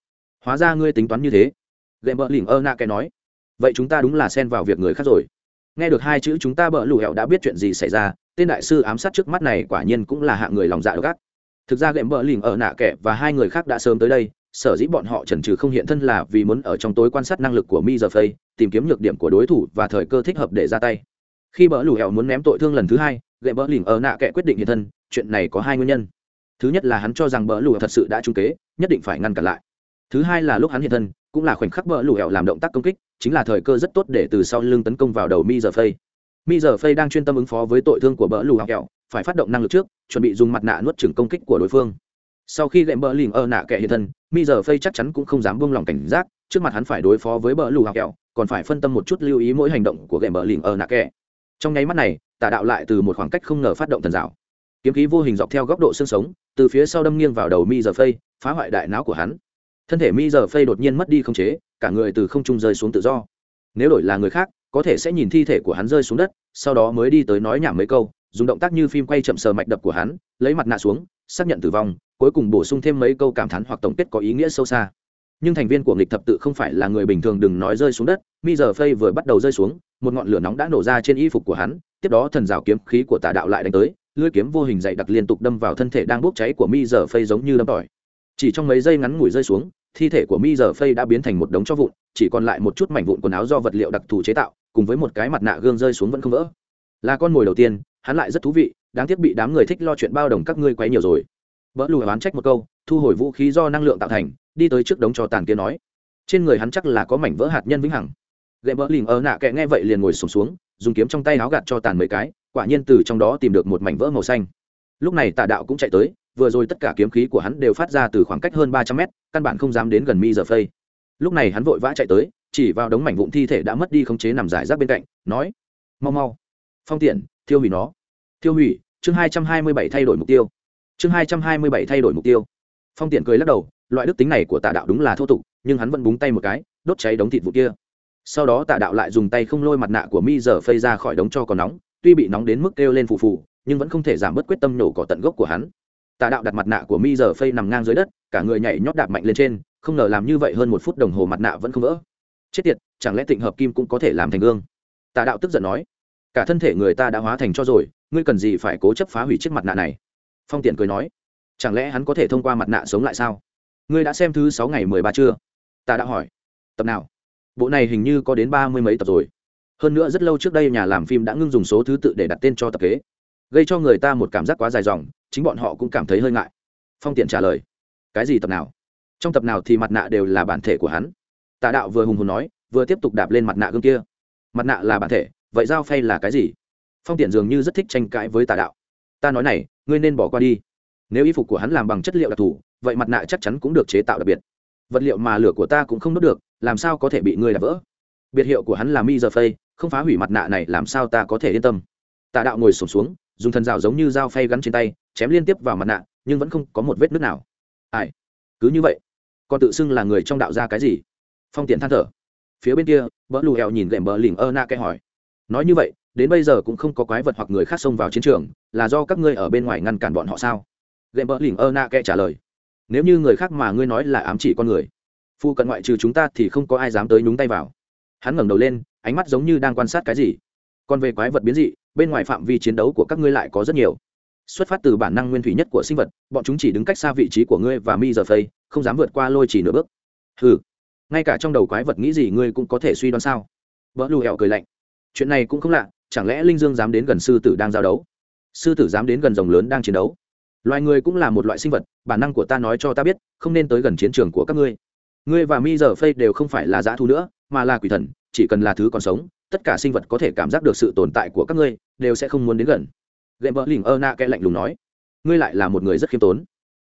Hóa ra ngươi tính toán như thế. Gệm bờ lỉnh ơ nạ cái nói. Vậy chúng ta đúng là xen vào việc người khác rồi. Nghe được hai chữ chúng ta bợ lù hẹo đã biết chuyện gì xảy ra, tên đại sư ám sát trước mắt này quả nhiên cũng là hạng người lòng dạ độc ác. Thực ra gệm bợ lỉnh ở nạ kẻ và hai người khác đã sớm tới đây, sở dĩ bọn họ chần chừ không hiện thân là vì muốn ở trong tối quan sát năng lực của mi giờ phây, tìm kiếm nhược điểm của đối thủ và thời cơ thích hợp để ra tay. Khi bợ lù hẹo muốn ném tội thương lần thứ hai gệm bợ lỉnh ở nạ kẻ quyết định hiện thân, chuyện này có hai nguyên nhân thứ nhất là hắn cho rằng bỡ lù thật sự đã trung kế, nhất định phải ngăn cản lại. Thứ hai là lúc hắn hiện thân, cũng là khoảnh khắc bỡ lù hẹo làm động tác công kích, chính là thời cơ rất tốt để từ sau lưng tấn công vào đầu mi giờ phây. Mi giờ phây đang chuyên tâm ứng phó với tội thương của bỡ lù hẹo, phải phát động năng lực trước, chuẩn bị dùng mặt nạ nuốt chửng công kích của đối phương. Sau khi gệm bỡ lìm ở nạ kẻ hiện thân, mi giờ phây chắc chắn cũng không dám buông lòng cảnh giác, trước mặt hắn phải đối phó với bỡ lù hẹo, còn phải phân tâm một chút lưu ý mỗi hành động của gệm bỡ lìm ở nạ kẻ. Trong nháy mắt này, tà đạo lại từ một khoảng cách không ngờ phát động thần rào kiếm khí vô hình dọc theo góc độ xương sống, từ phía sau đâm nghiêng vào đầu mi giờ phây, phá hoại đại não của hắn. Thân thể mi giờ phây đột nhiên mất đi không chế, cả người từ không trung rơi xuống tự do. Nếu đổi là người khác, có thể sẽ nhìn thi thể của hắn rơi xuống đất, sau đó mới đi tới nói nhảm mấy câu, dùng động tác như phim quay chậm sờ mạch đập của hắn, lấy mặt nạ xuống, xác nhận tử vong, cuối cùng bổ sung thêm mấy câu cảm thán hoặc tổng kết có ý nghĩa sâu xa. Nhưng thành viên của nghịch thập tự không phải là người bình thường đừng nói rơi xuống đất, mi giờ phây vừa bắt đầu rơi xuống, một ngọn lửa nóng đã nổ ra trên y phục của hắn, tiếp đó thần rào kiếm khí của tà đạo lại đánh tới lưỡi kiếm vô hình dày đặc liên tục đâm vào thân thể đang bốc cháy của mi giờ phây giống như đâm tỏi. Chỉ trong mấy giây ngắn ngủi rơi xuống thi thể của mi giờ phây đã biến thành một đống cho vụn chỉ còn lại một chút mảnh vụn quần áo do vật liệu đặc thù chế tạo cùng với một cái mặt nạ gương rơi xuống vẫn không vỡ. Là con mồi đầu tiên hắn lại rất thú vị đáng tiếc bị đám người thích lo chuyện bao đồng các ngươi quấy nhiều rồi. Vỡ lùi oán trách một câu thu hồi vũ khí do năng lượng tạo thành đi tới trước đống cho tàn kia nói. Trên người hắn chắc là có mảnh vỡ hạt nhân vĩnh hằng. Gậy vỡ lìm ở nạ kệ nghe vậy liền ngồi sùng xuống, xuống dùng kiếm trong tay áo gạt cho tàn mấy cái, quả nhiên từ trong đó tìm được một mảnh vỡ màu xanh. Lúc này tà đạo cũng chạy tới, vừa rồi tất cả kiếm khí của hắn đều phát ra từ khoảng cách hơn ba trăm mét, căn bản không dám đến gần mi giờ phây. Lúc này hắn vội vã chạy tới, chỉ vào đống mảnh vụn thi thể đã mất đi khống chế nằm giải rác bên cạnh, nói, mau mau, phong tiện thiêu hủy nó. Thiêu hủy? Chương hai trăm hai mươi bảy thay đổi mục tiêu. Chương hai trăm hai mươi bảy thay đổi mục tiêu. Phong tiện cười lắc đầu, loại đức tính này của tà đạo đúng là thô tục, nhưng hắn vẫn búng tay một cái, đốt cháy đống thịt vụ kia sau đó Tạ đạo lại dùng tay không lôi mặt nạ của mi giờ phây ra khỏi đống cho còn nóng, tuy bị nóng đến mức kêu lên phù phù, nhưng vẫn không thể giảm bớt quyết tâm nổ cỏ tận gốc của hắn. Tạ đạo đặt mặt nạ của mi giờ phây nằm ngang dưới đất, cả người nhảy nhót đạp mạnh lên trên, không ngờ làm như vậy hơn một phút đồng hồ mặt nạ vẫn không vỡ. Chết tiệt, chẳng lẽ tịnh hợp kim cũng có thể làm thành gương? Tạ đạo tức giận nói, cả thân thể người ta đã hóa thành cho rồi, ngươi cần gì phải cố chấp phá hủy chiếc mặt nạ này? Phong tiện cười nói, chẳng lẽ hắn có thể thông qua mặt nạ sống lại sao? Ngươi đã xem thứ sáu ngày mười ba chưa? Ta đã hỏi, tập nào? Bộ này hình như có đến ba mươi mấy tập rồi. Hơn nữa rất lâu trước đây nhà làm phim đã ngưng dùng số thứ tự để đặt tên cho tập kế. Gây cho người ta một cảm giác quá dài dòng, chính bọn họ cũng cảm thấy hơi ngại. Phong tiện trả lời, cái gì tập nào? Trong tập nào thì mặt nạ đều là bản thể của hắn. Tạ đạo vừa hùng hồn nói, vừa tiếp tục đạp lên mặt nạ gương kia. Mặt nạ là bản thể, vậy dao phay là cái gì? Phong tiện dường như rất thích tranh cãi với tà đạo. Ta nói này, ngươi nên bỏ qua đi. Nếu y phục của hắn làm bằng chất liệu đặc thù, vậy mặt nạ chắc chắn cũng được chế tạo đặc biệt vật liệu mà lửa của ta cũng không đốt được làm sao có thể bị ngươi đập vỡ? Biệt hiệu của hắn là mi giờ phây không phá hủy mặt nạ này làm sao ta có thể yên tâm? Tà đạo ngồi sổm xuống, xuống dùng thần rào giống như dao phay gắn trên tay chém liên tiếp vào mặt nạ nhưng vẫn không có một vết nứt nào. Ai? Cứ như vậy còn tự xưng là người trong đạo ra cái gì? Phong tiện than thở. Phía bên kia bỡ lù hẹo nhìn lệm bờ lỉnh ơ na kẽ hỏi. Nói như vậy đến bây giờ cũng không có quái vật hoặc người khác xông vào chiến trường là do các ngươi ở bên ngoài ngăn cản bọn họ sao? Lệm bờ lỉnh ơ na kẽ trả lời nếu như người khác mà ngươi nói là ám chỉ con người, phu cận ngoại trừ chúng ta thì không có ai dám tới nhúng tay vào. Hắn ngẩng đầu lên, ánh mắt giống như đang quan sát cái gì. Còn về quái vật biến dị, bên ngoài phạm vi chiến đấu của các ngươi lại có rất nhiều. Xuất phát từ bản năng nguyên thủy nhất của sinh vật, bọn chúng chỉ đứng cách xa vị trí của ngươi và mi giờ phây, không dám vượt qua lôi chỉ nửa bước. Ừ ngay cả trong đầu quái vật nghĩ gì ngươi cũng có thể suy đoán sao? Vỡ lù hẹo cười lạnh. Chuyện này cũng không lạ, chẳng lẽ linh dương dám đến gần sư tử đang giao đấu? Sư tử dám đến gần rồng lớn đang chiến đấu? Loài người cũng là một loại sinh vật, bản năng của ta nói cho ta biết, không nên tới gần chiến trường của các ngươi. Ngươi và mi giờ phây đều không phải là dã thu nữa, mà là quỷ thần, chỉ cần là thứ còn sống, tất cả sinh vật có thể cảm giác được sự tồn tại của các ngươi, đều sẽ không muốn đến gần. Ghệ mỡ lỉnh ơ na kẽ lạnh lùng nói, ngươi lại là một người rất khiêm tốn.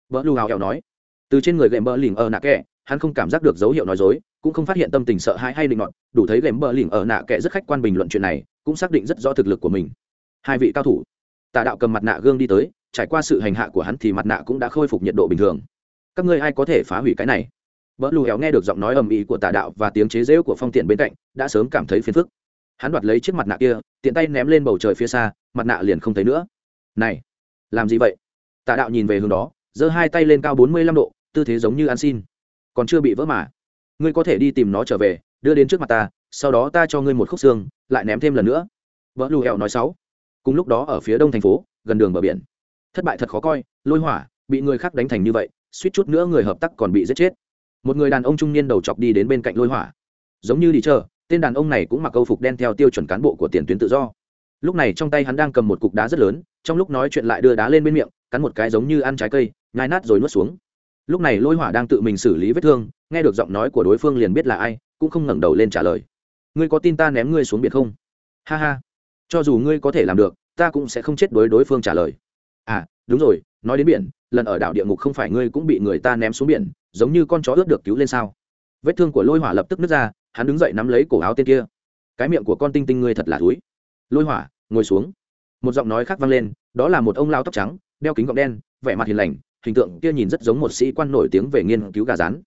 Vợ lù hào hẹo nói, từ trên người ghệ mỡ lỉnh ơ na kẽ hắn không cảm giác được dấu hiệu nói dối, cũng không phát hiện tâm tình sợ hãi hay định ngọn đủ thấy ghệ mỡ lỉnh ơ na kẽ rất khách quan bình luận chuyện này, cũng xác định rất rõ thực lực của mình. Hai vị cao thủ, tà đạo cầm mặt nạ gương đi tới trải qua sự hành hạ của hắn thì mặt nạ cũng đã khôi phục nhiệt độ bình thường. Các ngươi ai có thể phá hủy cái này? Vợ lù héo nghe được giọng nói ầm ĩ của tà đạo và tiếng chế rễu của phong tiện bên cạnh, đã sớm cảm thấy phiền phức. Hắn đoạt lấy chiếc mặt nạ kia, tiện tay ném lên bầu trời phía xa, mặt nạ liền không thấy nữa. Này, làm gì vậy? Tà đạo nhìn về hướng đó, giơ hai tay lên cao bốn mươi lăm độ, tư thế giống như ăn xin. Còn chưa bị vỡ mà. Ngươi có thể đi tìm nó trở về, đưa đến trước mặt ta, sau đó ta cho ngươi một khúc xương, lại ném thêm lần nữa. Vợ lù hẹo nói sáu. Cùng lúc đó ở phía đông thành phố, gần đường bờ biển thất bại thật khó coi, lôi hỏa, bị người khác đánh thành như vậy, suýt chút nữa người hợp tác còn bị giết chết. Một người đàn ông trung niên đầu chọc đi đến bên cạnh lôi hỏa. Giống như đi chờ, tên đàn ông này cũng mặc câu phục đen theo tiêu chuẩn cán bộ của tiền tuyến tự do. Lúc này trong tay hắn đang cầm một cục đá rất lớn, trong lúc nói chuyện lại đưa đá lên bên miệng, cắn một cái giống như ăn trái cây, nhai nát rồi nuốt xuống. Lúc này lôi hỏa đang tự mình xử lý vết thương, nghe được giọng nói của đối phương liền biết là ai, cũng không ngẩng đầu lên trả lời. Ngươi có tin ta ném ngươi xuống biển không? Ha ha. Cho dù ngươi có thể làm được, ta cũng sẽ không chết đối đối phương trả lời à đúng rồi, nói đến biển, lần ở đảo địa ngục không phải ngươi cũng bị người ta ném xuống biển, giống như con chó ướt được cứu lên sao? Vết thương của lôi hỏa lập tức nứt ra, hắn đứng dậy nắm lấy cổ áo tên kia. Cái miệng của con tinh tinh ngươi thật là thúi. Lôi hỏa, ngồi xuống. Một giọng nói khác vang lên, đó là một ông lao tóc trắng, đeo kính gọng đen, vẻ mặt hiền lành, hình tượng kia nhìn rất giống một sĩ quan nổi tiếng về nghiên cứu gà rán.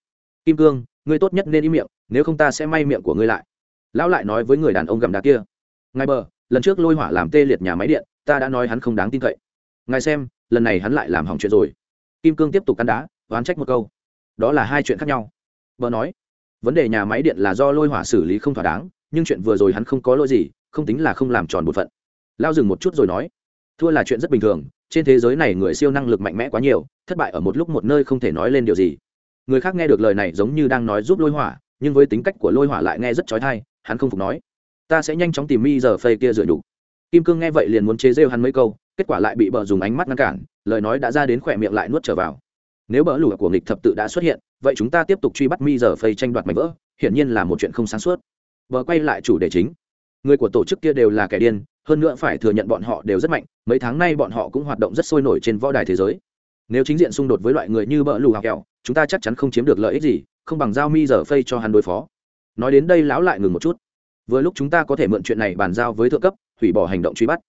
Kim cương, ngươi tốt nhất nên im miệng, nếu không ta sẽ may miệng của ngươi lại. Lão lại nói với người đàn ông gầm đá kia. Ngay bờ, lần trước lôi hỏa làm tê liệt nhà máy điện, ta đã nói hắn không đáng tin cậy ngài xem, lần này hắn lại làm hỏng chuyện rồi. Kim cương tiếp tục cắn đá, oán trách một câu. Đó là hai chuyện khác nhau. Vợ nói, vấn đề nhà máy điện là do lôi hỏa xử lý không thỏa đáng, nhưng chuyện vừa rồi hắn không có lỗi gì, không tính là không làm tròn bổn phận. Lao dừng một chút rồi nói, thua là chuyện rất bình thường, trên thế giới này người siêu năng lực mạnh mẽ quá nhiều, thất bại ở một lúc một nơi không thể nói lên điều gì. Người khác nghe được lời này giống như đang nói giúp lôi hỏa, nhưng với tính cách của lôi hỏa lại nghe rất trói thai hắn không phục nói, ta sẽ nhanh chóng tìm mi giờ phây kia rửa nhục. Kim cương nghe vậy liền muốn chế rêu hắn mấy câu kết quả lại bị bờ dùng ánh mắt ngăn cản, lời nói đã ra đến khỏe miệng lại nuốt trở vào. Nếu bờ lùa của nghịch thập tự đã xuất hiện, vậy chúng ta tiếp tục truy bắt mi giờ phây tranh đoạt mảnh vỡ, hiển nhiên là một chuyện không sáng suốt. Bờ quay lại chủ đề chính. Người của tổ chức kia đều là kẻ điên, hơn nữa phải thừa nhận bọn họ đều rất mạnh, mấy tháng nay bọn họ cũng hoạt động rất sôi nổi trên võ đài thế giới. Nếu chính diện xung đột với loại người như bờ lù học kẹo, chúng ta chắc chắn không chiếm được lợi ích gì, không bằng giao mi giờ phây cho hắn đối phó. Nói đến đây lão lại ngừng một chút. Vừa lúc chúng ta có thể mượn chuyện này bàn giao với thượng cấp, hủy bỏ hành động truy bắt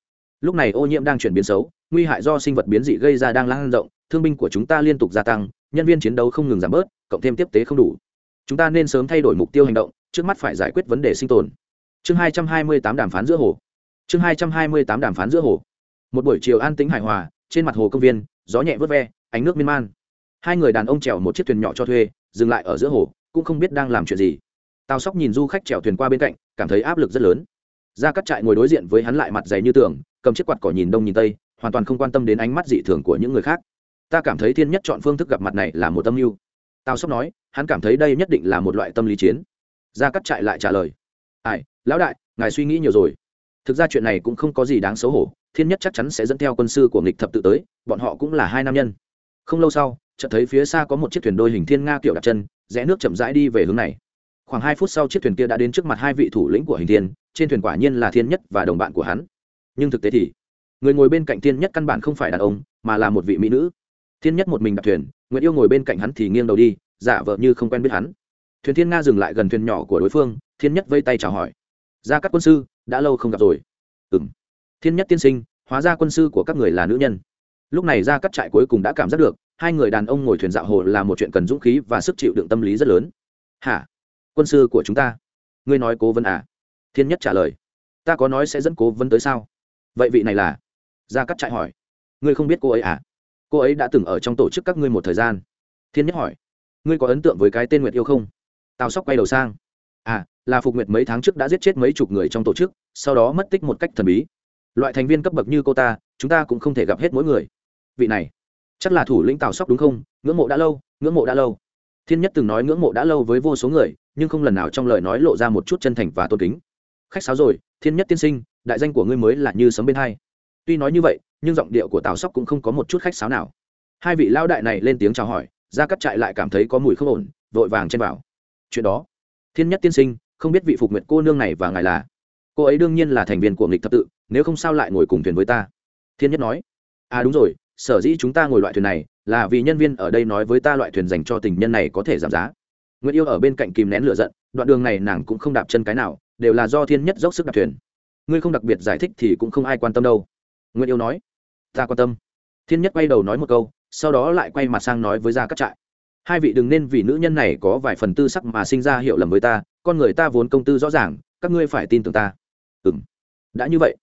lúc này ô nhiễm đang chuyển biến xấu, nguy hại do sinh vật biến dị gây ra đang lan rộng, thương binh của chúng ta liên tục gia tăng, nhân viên chiến đấu không ngừng giảm bớt, cộng thêm tiếp tế không đủ. Chúng ta nên sớm thay đổi mục tiêu hành động, trước mắt phải giải quyết vấn đề sinh tồn. Chương hai trăm hai mươi tám đàm phán giữa hồ. Chương hai trăm hai mươi tám đàm phán giữa hồ. Một buổi chiều an tĩnh hài hòa, trên mặt hồ công viên, gió nhẹ vớt ve, ánh nước miên man. Hai người đàn ông trèo một chiếc thuyền nhỏ cho thuê, dừng lại ở giữa hồ, cũng không biết đang làm chuyện gì. Tào sóc nhìn du khách trèo thuyền qua bên cạnh, cảm thấy áp lực rất lớn. Ra các trại ngồi đối diện với hắn lại mặt dày như tường cầm chiếc quạt cỏ nhìn đông nhìn tây, hoàn toàn không quan tâm đến ánh mắt dị thường của những người khác. Ta cảm thấy thiên nhất chọn phương thức gặp mặt này là một tâm mưu. Tào sóc nói, hắn cảm thấy đây nhất định là một loại tâm lý chiến. Gia cắt trại lại trả lời, ai, lão đại, ngài suy nghĩ nhiều rồi. Thực ra chuyện này cũng không có gì đáng xấu hổ, thiên nhất chắc chắn sẽ dẫn theo quân sư của nghịch thập tự tới, bọn họ cũng là hai nam nhân. Không lâu sau, chợt thấy phía xa có một chiếc thuyền đôi hình thiên nga kiểu đặt chân, rẽ nước chậm rãi đi về hướng này. Khoảng hai phút sau chiếc thuyền kia đã đến trước mặt hai vị thủ lĩnh của hình thiên, trên thuyền quả nhiên là thiên nhất và đồng bạn của hắn nhưng thực tế thì người ngồi bên cạnh thiên nhất căn bản không phải đàn ông, mà là một vị mỹ nữ. Thiên nhất một mình đặt thuyền nguyễn yêu ngồi bên cạnh hắn thì nghiêng đầu đi, giả vờ như không quen biết hắn. Thuyền thiên nga dừng lại gần thuyền nhỏ của đối phương, thiên nhất vây tay chào hỏi. Ra các quân sư, đã lâu không gặp rồi. Ừ m thiên nhất tiên sinh, hóa ra quân sư của các người là nữ nhân. Lúc này ra các trại cuối cùng đã cảm giác được, hai người đàn ông ngồi thuyền dạo hồ là một chuyện cần dũng khí và sức chịu đựng tâm lý rất lớn. Hả? Quân sư của chúng ta? Ngươi nói cố vấn à? Thiên nhất trả lời. Ta có nói sẽ dẫn cố vấn tới sao? Vậy vị này là? Gia cắt trại hỏi. Ngươi không biết cô ấy à? Cô ấy đã từng ở trong tổ chức các ngươi một thời gian. Thiên nhất hỏi. Ngươi có ấn tượng với cái tên nguyệt yêu không? Tào sóc quay đầu sang. À là phục nguyệt mấy tháng trước đã giết chết mấy chục người trong tổ chức, sau đó mất tích một cách thần bí. Loại thành viên cấp bậc như cô ta, chúng ta cũng không thể gặp hết mỗi người. Vị này, chắc là thủ lĩnh tào sóc đúng không? Ngưỡng mộ đã lâu, ngưỡng mộ đã lâu. Thiên nhất từng nói ngưỡng mộ đã lâu với vô số người, nhưng không lần nào trong lời nói lộ ra một chút chân thành và tôn kính. Khách sáo rồi, thiên nhất tiên sinh đại danh của ngươi mới là như sấm bên hai. Tuy nói như vậy, nhưng giọng điệu của tào sóc cũng không có một chút khách sáo nào. Hai vị lao đại này lên tiếng chào hỏi ra cắt trại lại cảm thấy có mùi không ổn, vội vàng chen vào. Chuyện đó, thiên nhất tiên sinh, không biết vị phục nguyện cô nương này và ngài là? Cô ấy đương nhiên là thành viên của nghịch thập tự, nếu không sao lại ngồi cùng thuyền với ta. Thiên nhất nói à đúng rồi, sở dĩ chúng ta ngồi loại thuyền này, là vì nhân viên ở đây nói với ta loại thuyền dành cho tình nhân này có thể giảm giá. Nguyễn yêu ở bên cạnh kìm nén lửa giận, đoạn đường này nàng cũng không đạp chân cái nào, đều là do thiên nhất dốc sức đạp thuyền ngươi không đặc biệt giải thích thì cũng không ai quan tâm đâu. Nguyễn yêu nói, ta quan tâm. Thiên nhất quay đầu nói một câu, sau đó lại quay mặt sang nói với gia cắt trại, hai vị đừng nên vì nữ nhân này có vài phần tư sắc mà sinh ra hiểu lầm với ta, con người ta vốn công tư rõ ràng, các ngươi phải tin tưởng ta. Ừ m đã như vậy.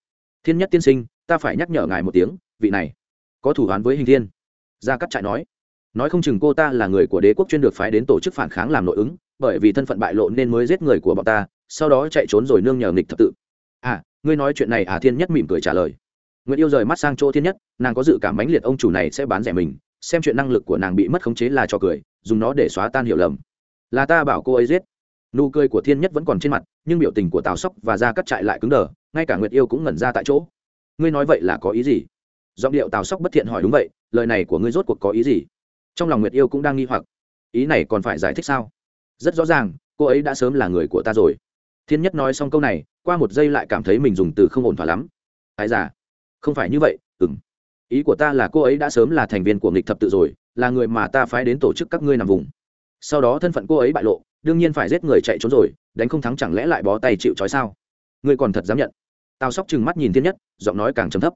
Thiên nhất tiên sinh, ta phải nhắc nhở ngài một tiếng, vị này có thủ án với hình thiên. Gia cắt trại nói nói không chừng cô ta là người của đế quốc chuyên được phái đến tổ chức phản kháng làm nội ứng, bởi vì thân phận bại lộ nên mới giết người của bọn ta, sau đó chạy trốn rồi nương nhờ nghịch thập tự. À ngươi nói chuyện này à thiên nhất mỉm cười trả lời. Nguyễn yêu rời mắt sang chỗ thiên nhất, nàng có dự cảm mãnh liệt ông chủ này sẽ bán rẻ mình, xem chuyện năng lực của nàng bị mất khống chế là cho cười, dùng nó để xóa tan hiểu lầm. Là ta bảo cô ấy giết. Nụ cười của thiên nhất vẫn còn trên mặt, nhưng biểu tình của tào sóc và ra cắt trại lại cứng đờ, ngay cả nguyệt yêu cũng ngẩn ra tại chỗ. Ngươi nói vậy là có ý gì? Giọng điệu tào sóc bất thiện hỏi đúng vậy, lời này của ngươi rốt cuộc có ý gì? Trong lòng nguyệt yêu cũng đang nghi hoặc. Ý này còn phải giải thích sao? Rất rõ ràng, cô ấy đã sớm là người của ta rồi thiên nhất nói xong câu này, qua một giây lại cảm thấy mình dùng từ không ổn thỏa lắm. Thái giả không phải như vậy ừng ý của ta là cô ấy đã sớm là thành viên của nghịch thập tự rồi, là người mà ta phái đến tổ chức các ngươi nằm vùng. Sau đó thân phận cô ấy bại lộ, đương nhiên phải giết người chạy trốn rồi, đánh không thắng chẳng lẽ lại bó tay chịu trói sao? Ngươi còn thật dám nhận. Tào sóc chừng mắt nhìn thiên nhất, giọng nói càng trầm thấp.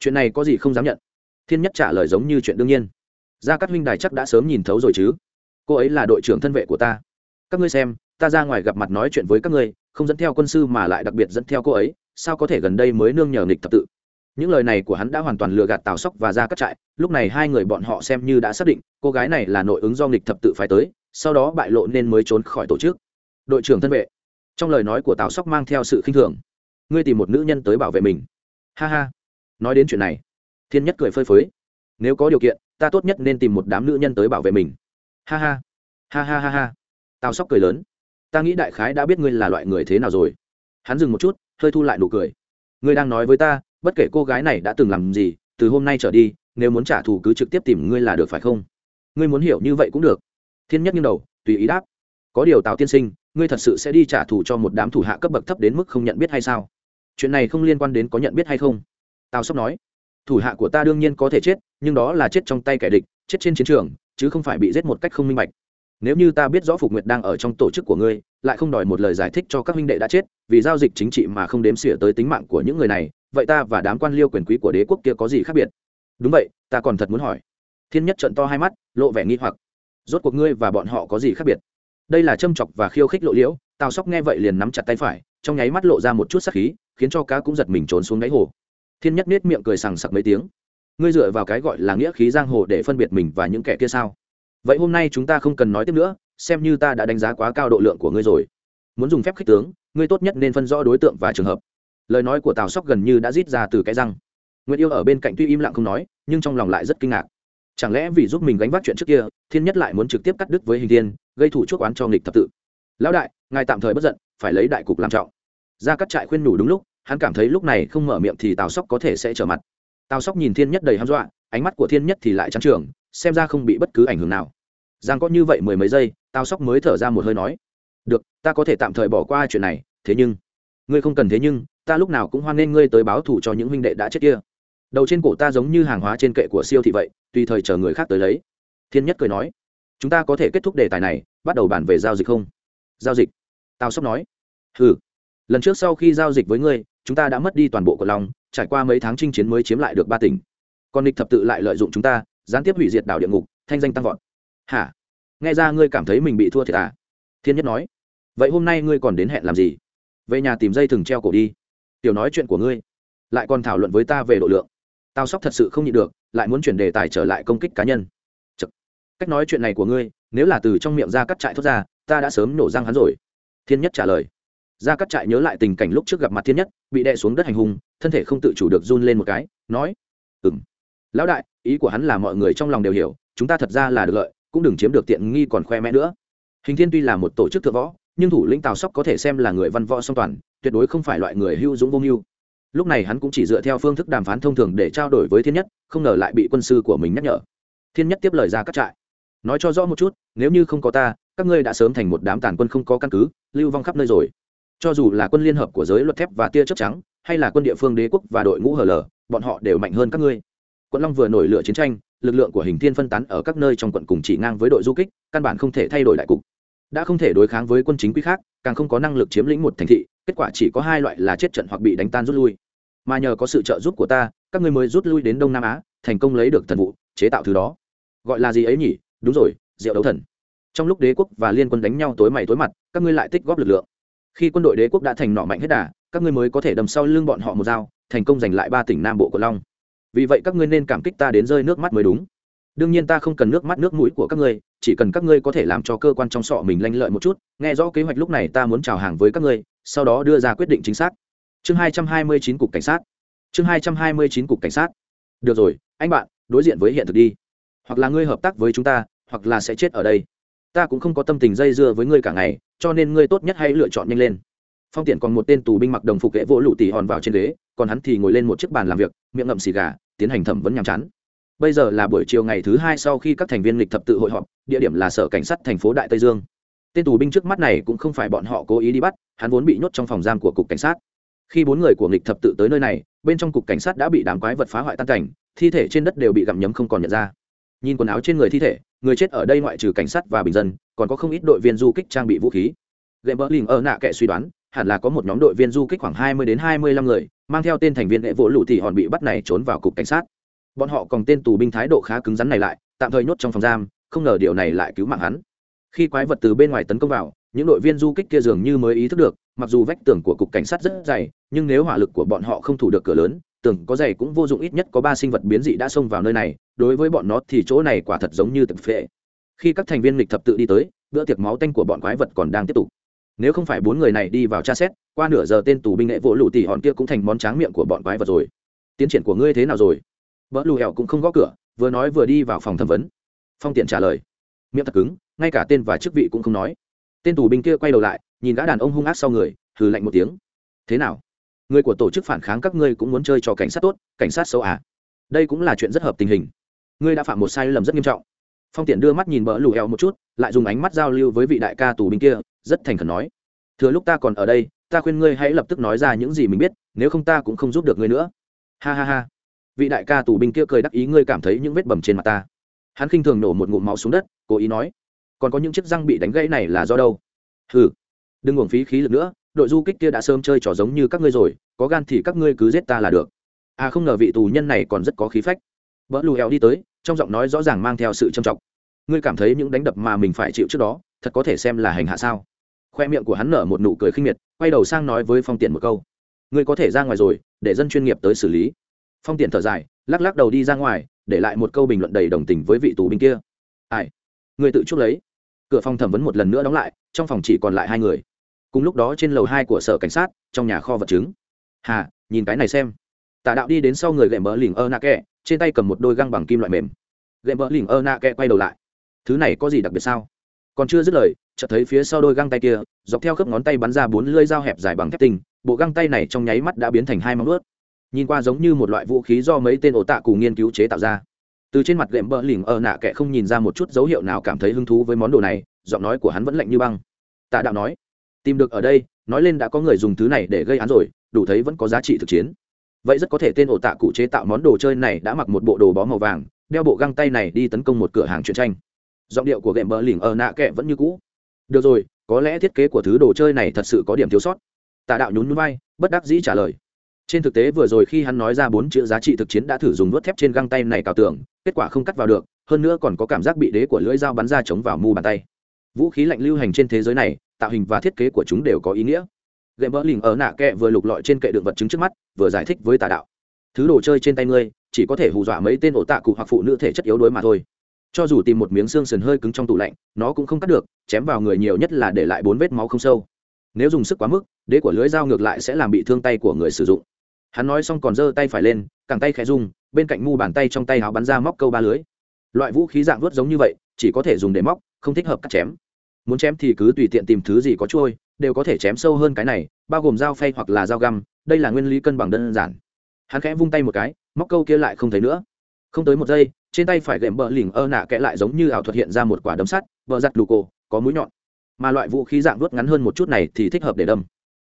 Chuyện này có gì không dám nhận? Thiên nhất trả lời giống như chuyện đương nhiên. Gia cát huynh đài chắc đã sớm nhìn thấu rồi chứ. Cô ấy là đội trưởng thân vệ của ta. Các ngươi xem ta ra ngoài gặp mặt nói chuyện với các ngươi, không dẫn theo quân sư mà lại đặc biệt dẫn theo cô ấy, sao có thể gần đây mới nương nhờ nghịch thập tự? Những lời này của hắn đã hoàn toàn lừa gạt tào sóc và ra cắt trại, lúc này hai người bọn họ xem như đã xác định, cô gái này là nội ứng do nghịch thập tự phải tới, sau đó bại lộ nên mới trốn khỏi tổ chức. Đội trưởng thân vệ. Trong lời nói của tào sóc mang theo sự khinh thường. Ngươi tìm một nữ nhân tới bảo vệ mình. Ha ha. Nói đến chuyện này, thiên nhất cười phơi phới. Nếu có điều kiện, ta tốt nhất nên tìm một đám nữ nhân tới bảo vệ mình. Ha ha. Ha ha ha ha. Tào sóc cười lớn ta nghĩ đại khái đã biết ngươi là loại người thế nào rồi. Hắn dừng một chút, hơi thu lại nụ cười. Ngươi đang nói với ta, bất kể cô gái này đã từng làm gì, từ hôm nay trở đi, nếu muốn trả thù cứ trực tiếp tìm ngươi là được phải không? Ngươi muốn hiểu như vậy cũng được. Thiên nhất nghiêng đầu, tùy ý đáp. Có điều tào tiên sinh, ngươi thật sự sẽ đi trả thù cho một đám thủ hạ cấp bậc thấp đến mức không nhận biết hay sao? Chuyện này không liên quan đến có nhận biết hay không? Tào sóc nói. Thủ hạ của ta đương nhiên có thể chết, nhưng đó là chết trong tay kẻ địch, chết trên chiến trường, chứ không phải bị giết một cách không minh bạch nếu như ta biết rõ phục nguyệt đang ở trong tổ chức của ngươi, lại không đòi một lời giải thích cho các huynh đệ đã chết, vì giao dịch chính trị mà không đếm xỉa tới tính mạng của những người này, vậy ta và đám quan liêu quyền quý của đế quốc kia có gì khác biệt? Đúng vậy, ta còn thật muốn hỏi. Thiên nhất trận to hai mắt, lộ vẻ nghi hoặc. Rốt cuộc ngươi và bọn họ có gì khác biệt? Đây là châm chọc và khiêu khích lộ liễu, tào sóc nghe vậy liền nắm chặt tay phải, trong nháy mắt lộ ra một chút sắc khí, khiến cho cá cũng giật mình trốn xuống đáy hồ. Thiên nhất nết miệng cười sằng sặc mấy tiếng. Ngươi dựa vào cái gọi là nghĩa khí giang hồ để phân biệt mình và những kẻ kia sao? Vậy hôm nay chúng ta không cần nói tiếp nữa, xem như ta đã đánh giá quá cao độ lượng của ngươi rồi. Muốn dùng phép khích tướng, ngươi tốt nhất nên phân rõ đối tượng và trường hợp. Lời nói của tào sóc gần như đã rít ra từ cái răng. Nguyễn yêu ở bên cạnh tuy im lặng không nói, nhưng trong lòng lại rất kinh ngạc. Chẳng lẽ vì giúp mình gánh vác chuyện trước kia, thiên nhất lại muốn trực tiếp cắt đứt với hình thiên, gây thủ chuốc oán cho nghịch thập tự? Lão đại, ngài tạm thời bất giận, phải lấy đại cục làm trọng. Ra cắt trại khuyên nhủ đúng lúc, hắn cảm thấy lúc này không mở miệng thì tào sóc có thể sẽ trở mặt. Tào sóc nhìn thiên nhất đầy hăm dọa, ánh mắt của thiên nhất thì lại trắng trường xem ra không bị bất cứ ảnh hưởng nào. Giang có như vậy mười mấy giây, tao sóc mới thở ra một hơi nói, được, ta có thể tạm thời bỏ qua chuyện này, thế nhưng, ngươi không cần thế nhưng, ta lúc nào cũng hoan nghênh ngươi tới báo thù cho những huynh đệ đã chết kia. Đầu trên cổ ta giống như hàng hóa trên kệ của siêu thị vậy, tùy thời chờ người khác tới lấy. Thiên nhất cười nói, chúng ta có thể kết thúc đề tài này, bắt đầu bàn về giao dịch không? Giao dịch? Tao sóc nói ừ lần trước sau khi giao dịch với ngươi, chúng ta đã mất đi toàn bộ của long trải qua mấy tháng chinh chiến mới chiếm lại được ba tỉnh. Còn địch thập tự lại lợi dụng chúng ta gián tiếp hủy diệt đảo địa ngục, thanh danh tăng vọt. Hả? Nghe ra ngươi cảm thấy mình bị thua thiệt à? Thiên nhất nói. Vậy hôm nay ngươi còn đến hẹn làm gì? Về nhà tìm dây thừng treo cổ đi. Tiểu nói chuyện của ngươi. Lại còn thảo luận với ta về độ lượng. Tao sóc thật sự không nhịn được, lại muốn chuyển đề tài trở lại công kích cá nhân. Chật. cách nói chuyện này của ngươi, nếu là từ trong miệng ra cắt trại thốt ra, ta đã sớm nổ răng hắn rồi. Thiên nhất trả lời. Ra cắt trại nhớ lại tình cảnh lúc trước gặp mặt thiên nhất, bị đè xuống đất hành hung, thân thể không tự chủ được run lên một cái, nói ừng lão đại, ý của hắn là mọi người trong lòng đều hiểu, chúng ta thật ra là được lợi, cũng đừng chiếm được tiện nghi còn khoe mẽ nữa. Hình thiên tuy là một tổ chức thượng võ, nhưng thủ lĩnh tào sóc có thể xem là người văn võ song toàn, tuyệt đối không phải loại người hưu dũng vô mưu. Lúc này hắn cũng chỉ dựa theo phương thức đàm phán thông thường để trao đổi với thiên nhất, không ngờ lại bị quân sư của mình nhắc nhở. Thiên nhất tiếp lời ra các trại. Nói cho rõ một chút, nếu như không có ta, các ngươi đã sớm thành một đám tàn quân không có căn cứ, lưu vong khắp nơi rồi. Cho dù là quân liên hợp của giới luật thép và tia chớp trắng, hay là quân địa phương đế quốc và đội ngũ hờ lờ bọn họ đều mạnh hơn các ngươi quận long vừa nổi lửa chiến tranh, lực lượng của hình thiên phân tán ở các nơi trong quận cùng chỉ ngang với đội du kích, căn bản không thể thay đổi đại cục. Đã không thể đối kháng với quân chính quy khác, càng không có năng lực chiếm lĩnh một thành thị, kết quả chỉ có hai loại là chết trận hoặc bị đánh tan rút lui. Mà nhờ có sự trợ giúp của ta, các ngươi mới rút lui đến đông nam á, thành công lấy được thần vụ, chế tạo thứ đó. Gọi là gì ấy nhỉ? Đúng rồi diệu đấu thần. Trong lúc đế quốc và liên quân đánh nhau tối mày tối mặt, các ngươi lại tích góp lực lượng. Khi quân đội đế quốc đã thành nọ mạnh hết đà, các ngươi mới có thể đầm sau lưng bọn họ một dao, thành công giành lại ba tỉnh nam bộ của long vì vậy các ngươi nên cảm kích ta đến rơi nước mắt mới đúng. Đương nhiên ta không cần nước mắt nước mũi của các ngươi, chỉ cần các ngươi có thể làm cho cơ quan trong sọ mình lanh lợi một chút, nghe rõ kế hoạch lúc này ta muốn chào hàng với các ngươi, sau đó đưa ra quyết định chính xác. Chương hai trăm hai mươi chín cục cảnh sát. Chương hai trăm hai mươi chín cục cảnh sát. Được rồi, anh bạn, đối diện với hiện thực đi. Hoặc là ngươi hợp tác với chúng ta, hoặc là sẽ chết ở đây. Ta cũng không có tâm tình dây dưa với ngươi cả ngày, cho nên ngươi tốt nhất hãy lựa chọn nhanh lên phong tiện còn một tên tù binh mặc đồng phục kệ vỗ lụ tỉ hòn vào trên ghế, còn hắn thì ngồi lên một chiếc bàn làm việc, miệng ngậm xì gà, tiến hành thẩm vấn nhàm chán. Bây giờ là buổi chiều ngày thứ hai sau khi các thành viên lịch thập tự hội họp, địa điểm là sở cảnh sát thành phố đại tây dương. Tên tù binh trước mắt này cũng không phải bọn họ cố ý đi bắt, hắn vốn bị nhốt trong phòng giam của cục cảnh sát. Khi bốn người của nghịch thập tự tới nơi này, bên trong cục cảnh sát đã bị đám quái vật phá hoại tan cảnh, thi thể trên đất đều bị gặm nhấm không còn nhận ra. Nhìn quần áo trên người thi thể, người chết ở đây ngoại trừ cảnh sát và bình dân, còn có không ít đội viên du kích trang bị vũ khí. Gệm bỡ lình ở nạ kệ suy đoán hẳn là có một nhóm đội viên du kích khoảng hai mươi đến hai mươi lăm người, mang theo tên thành viên hệ vỗ lụ thì hòn bị bắt này trốn vào cục cảnh sát. Bọn họ còn tên tù binh thái độ khá cứng rắn này lại, tạm thời nhốt trong phòng giam, không ngờ điều này lại cứu mạng hắn. Khi quái vật từ bên ngoài tấn công vào, những đội viên du kích kia dường như mới ý thức được, mặc dù vách tường của cục cảnh sát rất dày, nhưng nếu hỏa lực của bọn họ không thủ được cửa lớn, tường có dày cũng vô dụng ít nhất có ba sinh vật biến dị đã xông vào nơi này, đối với bọn nó thì chỗ này quả thật giống như tập phệ. Khi các thành viên lịch thập tự đi tới, bữa tiệc máu tanh của bọn quái vật còn đang tiếp tục nếu không phải bốn người này đi vào tra xét, qua nửa giờ tên tù binh nghệ vỗ lụ tỉ hòn kia cũng thành món tráng miệng của bọn quái vật rồi. Tiến triển của ngươi thế nào rồi? Vợ lù hẹo cũng không gõ cửa, vừa nói vừa đi vào phòng thẩm vấn. Phong tiện trả lời. Miệng thật cứng, ngay cả tên và chức vị cũng không nói. Tên tù binh kia quay đầu lại, nhìn gã đàn ông hung ác sau người, hừ lạnh một tiếng. Thế nào? Người của tổ chức phản kháng các ngươi cũng muốn chơi cho cảnh sát tốt, cảnh sát xấu à? Đây cũng là chuyện rất hợp tình hình. Ngươi đã phạm một sai lầm rất nghiêm trọng. Phong tiện đưa mắt nhìn bỡ lù hẹo một chút, lại dùng ánh mắt giao lưu với vị đại ca tù binh kia rất thành khẩn nói, thừa lúc ta còn ở đây, ta khuyên ngươi hãy lập tức nói ra những gì mình biết, nếu không ta cũng không giúp được ngươi nữa. Ha ha ha. Vị đại ca tù binh kia cười đắc ý, ngươi cảm thấy những vết bầm trên mặt ta. Hắn khinh thường nổ một ngụm máu xuống đất, cố ý nói, còn có những chiếc răng bị đánh gãy này là do đâu? Hừ, đừng uổng phí khí lực nữa, đội du kích kia đã sớm chơi trò giống như các ngươi rồi, có gan thì các ngươi cứ giết ta là được. À không ngờ vị tù nhân này còn rất có khí phách. Vỡ lù heo đi tới, trong giọng nói rõ ràng mang theo sự trầm trọng. Ngươi cảm thấy những đánh đập mà mình phải chịu trước đó, thật có thể xem là hành hạ sao? Khoe miệng của hắn nở một nụ cười khinh miệt, quay đầu sang nói với phong tiện một câu. Ngươi có thể ra ngoài rồi, để dân chuyên nghiệp tới xử lý. Phong tiện thở dài, lắc lắc đầu đi ra ngoài, để lại một câu bình luận đầy đồng tình với vị tù binh kia. Ai? Ngươi tự chuốc lấy. Cửa phòng thẩm vấn một lần nữa đóng lại, trong phòng chỉ còn lại hai người. Cùng lúc đó trên lầu hai của sở cảnh sát, trong nhà kho vật chứng. Hà, nhìn cái này xem. Tà đạo đi đến sau người gậy mỡ lỉnh ơ nạ kẹ, trên tay cầm một đôi găng bằng kim loại mềm. Gậy mỡ lỉnh ơ nạ kẹ quay đầu lại. Thứ này có gì đặc biệt sao? Còn chưa dứt lời, chợt thấy phía sau đôi găng tay kia, dọc theo khớp ngón tay bắn ra bốn lưỡi dao hẹp dài bằng thép tinh, bộ găng tay này trong nháy mắt đã biến thành hai móng ướt nhìn qua giống như một loại vũ khí do mấy tên ổ tạ cùng nghiên cứu chế tạo ra. Từ trên mặt gệm bỡ lỉnh ở nạ kệ không nhìn ra một chút dấu hiệu nào cảm thấy hứng thú với món đồ này, giọng nói của hắn vẫn lạnh như băng. Tạ đạo nói, tìm được ở đây, nói lên đã có người dùng thứ này để gây án rồi, đủ thấy vẫn có giá trị thực chiến. Vậy rất có thể tên ổ tạ cụ chế tạo món đồ chơi này đã mặc một bộ đồ bó màu vàng, đeo bộ găng tay này đi tấn công một cửa hàng truyện tranh giọng điệu của gậy bờ lỉnh ở nạ kệ vẫn như cũ. Được rồi, có lẽ thiết kế của thứ đồ chơi này thật sự có điểm thiếu sót. Tạ đạo nhún núi vai, bất đắc dĩ trả lời. Trên thực tế vừa rồi khi hắn nói ra bốn chữ giá trị thực chiến đã thử dùng nuốt thép trên găng tay này cào tường, kết quả không cắt vào được, hơn nữa còn có cảm giác bị đế của lưỡi dao bắn ra chống vào mu bàn tay. Vũ khí lạnh lưu hành trên thế giới này, tạo hình và thiết kế của chúng đều có ý nghĩa. Gậy mỡ lỉnh ở nạ kẹ vừa lục lọi trên kệ đựng vật chứng trước mắt, vừa giải thích với tà đạo. Thứ đồ chơi trên tay ngươi, chỉ có thể hù dọa mấy tên ổ tạ cụ hoặc phụ nữ thể chất yếu đuối mà thôi cho dù tìm một miếng xương sườn hơi cứng trong tủ lạnh, nó cũng không cắt được, chém vào người nhiều nhất là để lại bốn vết máu không sâu. Nếu dùng sức quá mức, đế của lưới dao ngược lại sẽ làm bị thương tay của người sử dụng. Hắn nói xong còn giơ tay phải lên, cẳng tay khẽ rung, bên cạnh mu bàn tay trong tay áo bắn ra móc câu ba lưới. Loại vũ khí dạng vớt giống như vậy, chỉ có thể dùng để móc, không thích hợp cắt chém. Muốn chém thì cứ tùy tiện tìm thứ gì có trôi đều có thể chém sâu hơn cái này, bao gồm dao phay hoặc là dao găm, đây là nguyên lý cân bằng đơn giản. Hắn khẽ vung tay một cái, móc câu kia lại không thấy nữa. Không tới một giây trên tay phải gệm bờ lỉnh ơ nạ kẽ lại giống như ảo thuật hiện ra một quả đấm sắt, bờ giặt lù cổ, có mũi nhọn. Mà loại vũ khí dạng đốt ngắn hơn một chút này thì thích hợp để đâm.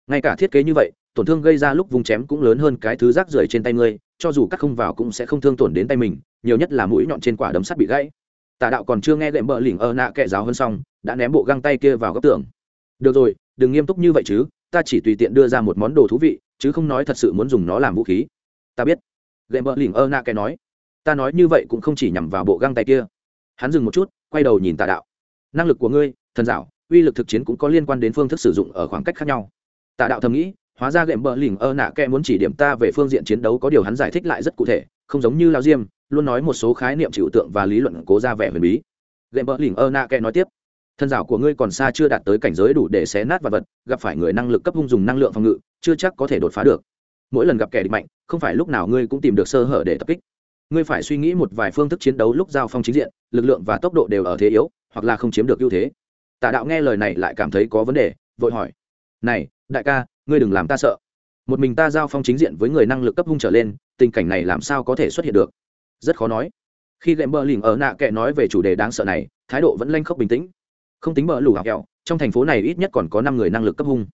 Ngay cả thiết kế như vậy, tổn thương gây ra lúc vùng chém cũng lớn hơn cái thứ rác rưởi trên tay ngươi, cho dù cắt không vào cũng sẽ không thương tổn đến tay mình, nhiều nhất là mũi nhọn trên quả đấm sắt bị gãy. Tà đạo còn chưa nghe gệm bờ lỉnh ơ nạ kẽ giáo hơn xong, đã ném bộ găng tay kia vào góc tường. Được rồi, đừng nghiêm túc như vậy chứ, ta chỉ tùy tiện đưa ra một món đồ thú vị, chứ không nói thật sự muốn dùng nó làm vũ khí. Ta biết. Gệm bờ lỉnh ơ nạ kệ nói ta nói như vậy cũng không chỉ nhằm vào bộ găng tay kia. Hắn dừng một chút, quay đầu nhìn tà đạo. Năng lực của ngươi, thần dạo, uy lực thực chiến cũng có liên quan đến phương thức sử dụng ở khoảng cách khác nhau. Tà đạo thầm nghĩ, hóa ra gệm bờ lỉnh ơ nạ Kẽ muốn chỉ điểm ta về phương diện chiến đấu có điều hắn giải thích lại rất cụ thể, không giống như lao diêm, luôn nói một số khái niệm trừu tượng và lý luận cố ra vẻ huyền bí. Gệm bờ lỉnh ơ nạ Kẽ nói tiếp thân dạo của ngươi còn xa chưa đạt tới cảnh giới đủ để xé nát vật vật, gặp phải người năng lực cấp hung dùng năng lượng phòng ngự, chưa chắc có thể đột phá được. Mỗi lần gặp kẻ địch mạnh, không phải lúc nào ngươi cũng tìm được sơ hở để tập kích ngươi phải suy nghĩ một vài phương thức chiến đấu lúc giao phong chính diện, lực lượng và tốc độ đều ở thế yếu, hoặc là không chiếm được ưu thế. Tà đạo nghe lời này lại cảm thấy có vấn đề, vội hỏi. Này, đại ca, ngươi đừng làm ta sợ. Một mình ta giao phong chính diện với người năng lực cấp hung trở lên, tình cảnh này làm sao có thể xuất hiện được? Rất khó nói. Khi lệm bờ lỉnh ở nạ kệ nói về chủ đề đáng sợ này, thái độ vẫn lanh khốc bình tĩnh. Không tính bờ lủ học kẹo, trong thành phố này ít nhất còn có năm người năng lực cấp hung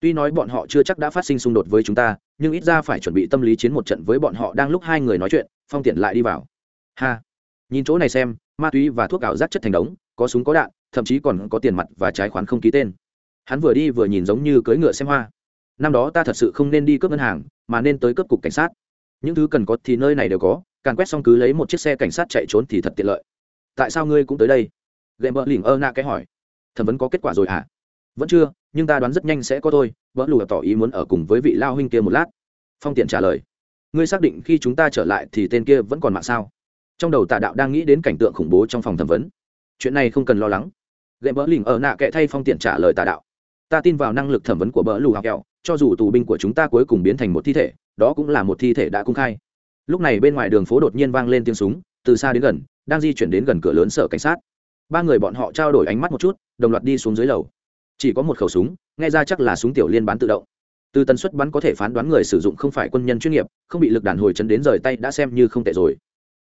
tuy nói bọn họ chưa chắc đã phát sinh xung đột với chúng ta, nhưng ít ra phải chuẩn bị tâm lý chiến một trận với bọn họ đang lúc hai người nói chuyện, phong tiện lại đi vào. Ha! Nhìn chỗ này xem, ma túy và thuốc ảo giác chất thành đống, có súng có đạn, thậm chí còn có tiền mặt và trái khoán không ký tên. Hắn vừa đi vừa nhìn giống như cưỡi ngựa xem hoa. Năm đó ta thật sự không nên đi cướp ngân hàng, mà nên tới cướp cục cảnh sát. Những thứ cần có thì nơi này đều có, càn quét xong cứ lấy một chiếc xe cảnh sát chạy trốn thì thật tiện lợi. Tại sao ngươi cũng tới đây? Gậy mợ lỉnh ơ na cái hỏi. Thẩm vấn có kết quả rồi hả? Vẫn chưa, nhưng ta đoán rất nhanh sẽ có thôi, vỡ lùa tỏ ý muốn ở cùng với vị lao huynh kia một lát. Phong tiện trả lời. Ngươi xác định khi chúng ta trở lại thì tên kia vẫn còn mạng sao? Trong đầu tà đạo đang nghĩ đến cảnh tượng khủng bố trong phòng thẩm vấn. Chuyện này không cần lo lắng. Gậy bỡ lỉnh ở nạ kệ thay phong tiện trả lời tà đạo. Ta tin vào năng lực thẩm vấn của bỡ lù học kẹo, cho dù tù binh của chúng ta cuối cùng biến thành một thi thể, đó cũng là một thi thể đã công khai. Lúc này bên ngoài đường phố đột nhiên vang lên tiếng súng, từ xa đến gần, đang di chuyển đến gần cửa lớn sở cảnh sát. Ba người bọn họ trao đổi ánh mắt một chút, đồng loạt đi xuống dưới lầu chỉ có một khẩu súng, nghe ra chắc là súng tiểu liên bán tự động. Từ tần suất bắn có thể phán đoán người sử dụng không phải quân nhân chuyên nghiệp, không bị lực đàn hồi chấn đến rời tay đã xem như không tệ rồi.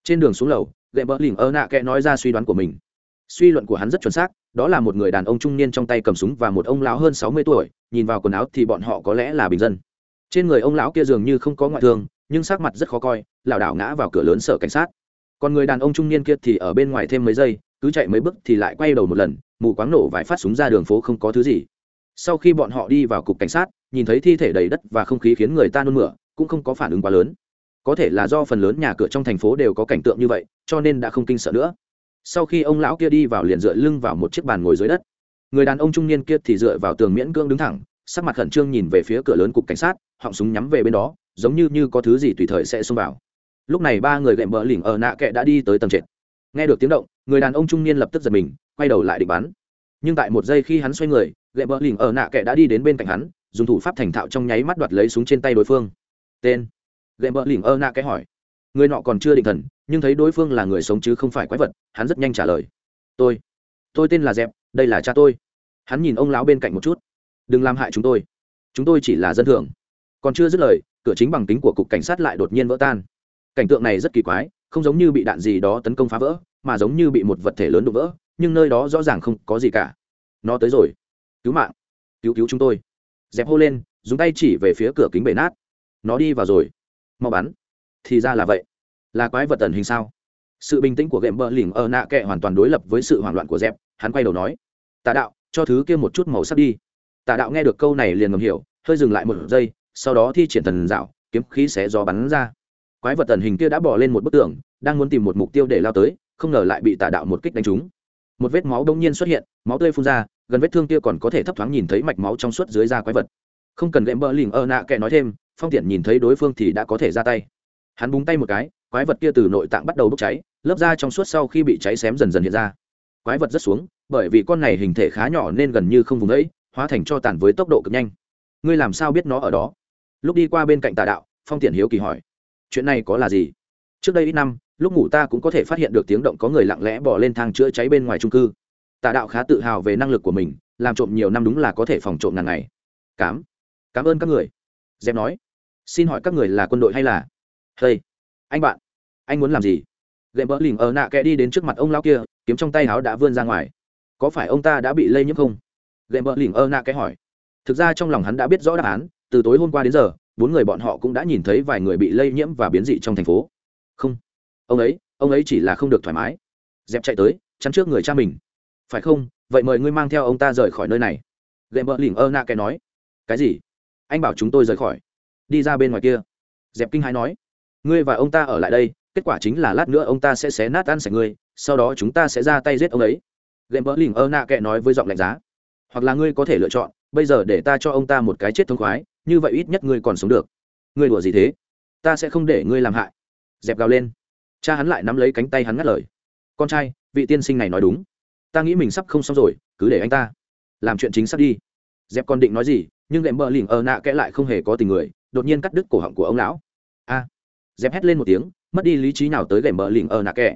Trên đường xuống lầu gậy bỡ lỉnh ơ nạ kẽ nói ra suy đoán của mình. Suy luận của hắn rất chuẩn xác, đó là một người đàn ông trung niên trong tay cầm súng và một ông lão hơn sáu mươi tuổi, nhìn vào quần áo thì bọn họ có lẽ là bình dân. Trên người ông lão kia dường như không có ngoại thương, nhưng sắc mặt rất khó coi, lảo đảo ngã vào cửa lớn sở cảnh sát. Còn người đàn ông trung niên kia thì ở bên ngoài thêm mấy giây, cứ chạy mấy bước thì lại quay đầu một lần mù quáng nổ vài phát súng ra đường phố không có thứ gì. Sau khi bọn họ đi vào cục cảnh sát, nhìn thấy thi thể đầy đất và không khí khiến người ta nôn mửa, cũng không có phản ứng quá lớn. Có thể là do phần lớn nhà cửa trong thành phố đều có cảnh tượng như vậy, cho nên đã không kinh sợ nữa. Sau khi ông lão kia đi vào liền dựa lưng vào một chiếc bàn ngồi dưới đất. Người đàn ông trung niên kia thì dựa vào tường miễn cưỡng đứng thẳng, sắc mặt khẩn trương nhìn về phía cửa lớn cục cảnh sát, họng súng nhắm về bên đó, giống như như có thứ gì tùy thời sẽ xông vào. Lúc này ba người gậy mỡ lỉnh ở nạ kệ đã đi tới tầng trệt nghe được tiếng động, người đàn ông trung niên lập tức giật mình, quay đầu lại định bắn. Nhưng tại một giây khi hắn xoay người Lệ bờ lỉnh ở nạ kệ đã đi đến bên cạnh hắn, dùng thủ pháp thành thạo trong nháy mắt đoạt lấy súng trên tay đối phương. Tên? Lệ bờ lỉnh ở nạ kệ hỏi. Người nọ còn chưa định thần, nhưng thấy đối phương là người sống chứ không phải quái vật, hắn rất nhanh trả lời. Tôi tôi tên là dẹp, đây là cha tôi. Hắn nhìn ông lão bên cạnh một chút. Đừng làm hại chúng tôi. Chúng tôi chỉ là dân thường. Còn chưa dứt lời, cửa chính bằng tính của cục cảnh sát lại đột nhiên vỡ tan. Cảnh tượng này rất kỳ quái không giống như bị đạn gì đó tấn công phá vỡ, mà giống như bị một vật thể lớn đụng vỡ, nhưng nơi đó rõ ràng không có gì cả. Nó tới rồi. Cứu mạng. Cứu cứu chúng tôi. Dẹp hô lên, dùng tay chỉ về phía cửa kính bể nát. Nó đi vào rồi. Mau bắn. Thì ra là vậy. Là quái vật tần hình sao? Sự bình tĩnh của gệm bờ lỉnh ở nạ kệ hoàn toàn đối lập với sự hoảng loạn của dẹp, hắn quay đầu nói. Tà đạo, cho thứ kia một chút màu sắc đi. Tà đạo nghe được câu này liền ngầm hiểu, hơi dừng lại một giây, sau đó thi triển thần dạo, kiếm khí xé gió bắn ra quái vật tần hình kia đã bỏ lên một bức tường, đang muốn tìm một mục tiêu để lao tới, không ngờ lại bị tà đạo một kích đánh trúng. Một vết máu đông nhiên xuất hiện, máu tươi phun ra, gần vết thương kia còn có thể thấp thoáng nhìn thấy mạch máu trong suốt dưới da quái vật. Không cần gệm bờ lỉnh ơ nạ kệ nói thêm, phong tiện nhìn thấy đối phương thì đã có thể ra tay. Hắn búng tay một cái, quái vật kia từ nội tạng bắt đầu bốc cháy, lớp da trong suốt sau khi bị cháy xém dần dần hiện ra. Quái vật rất xuống, bởi vì con này hình thể khá nhỏ nên gần như không vùng ấy hóa thành cho tàn với tốc độ cực nhanh. Ngươi làm sao biết nó ở đó? Lúc đi qua bên cạnh tà đạo, phong tiện hiếu kỳ hỏi chuyện này có là gì? Trước đây ít năm, lúc ngủ ta cũng có thể phát hiện được tiếng động có người lặng lẽ bỏ lên thang chữa cháy bên ngoài trung cư. Tà đạo khá tự hào về năng lực của mình, làm trộm nhiều năm đúng là có thể phòng trộm ngàn ngày. Cám cảm ơn các người. Dẹp nói, xin hỏi các người là quân đội hay là? Hey, anh bạn, anh muốn làm gì? Gệm bỡ lỉnh ở nạ kẽ đi đến trước mặt ông lão kia, kiếm trong tay áo đã vươn ra ngoài. Có phải ông ta đã bị lây nhiễm không? Gệm bỡ lỉnh ở nạ kẽ hỏi. Thực ra trong lòng hắn đã biết rõ đáp án, từ tối hôm qua đến giờ bốn người bọn họ cũng đã nhìn thấy vài người bị lây nhiễm và biến dị trong thành phố. Không. Ông ấy ông ấy chỉ là không được thoải mái. Dẹp chạy tới, chắn trước người cha mình. Phải không? Vậy mời ngươi mang theo ông ta rời khỏi nơi này. Gệm bỡ lỉnh ơ nạ kẻ nói. Cái gì? Anh bảo chúng tôi rời khỏi. Đi ra bên ngoài kia. Dẹp kinh hãi nói. Ngươi và ông ta ở lại đây, kết quả chính là lát nữa ông ta sẽ xé nát ăn sạch ngươi, sau đó chúng ta sẽ ra tay giết ông ấy. Gệm bỡ lỉnh ơ nạ kệ nói với giọng lạnh giá. Hoặc là ngươi có thể lựa chọn, bây giờ để ta cho ông ta một cái chết thông khoái như vậy ít nhất ngươi còn sống được. Ngươi đùa gì thế? Ta sẽ không để ngươi làm hại. Dẹp gào lên. Cha hắn lại nắm lấy cánh tay hắn ngắt lời. Con trai, vị tiên sinh này nói đúng. Ta nghĩ mình sắp không xong rồi, cứ để anh ta. Làm chuyện chính xác đi. Dẹp còn định nói gì, nhưng đệm bờ lỉnh ở nạ kẽ lại không hề có tình người, đột nhiên cắt đứt cổ họng của ông lão. A. Dẹp hét lên một tiếng, mất đi lý trí nào tới gệm bờ lỉnh ở nạ kẽ.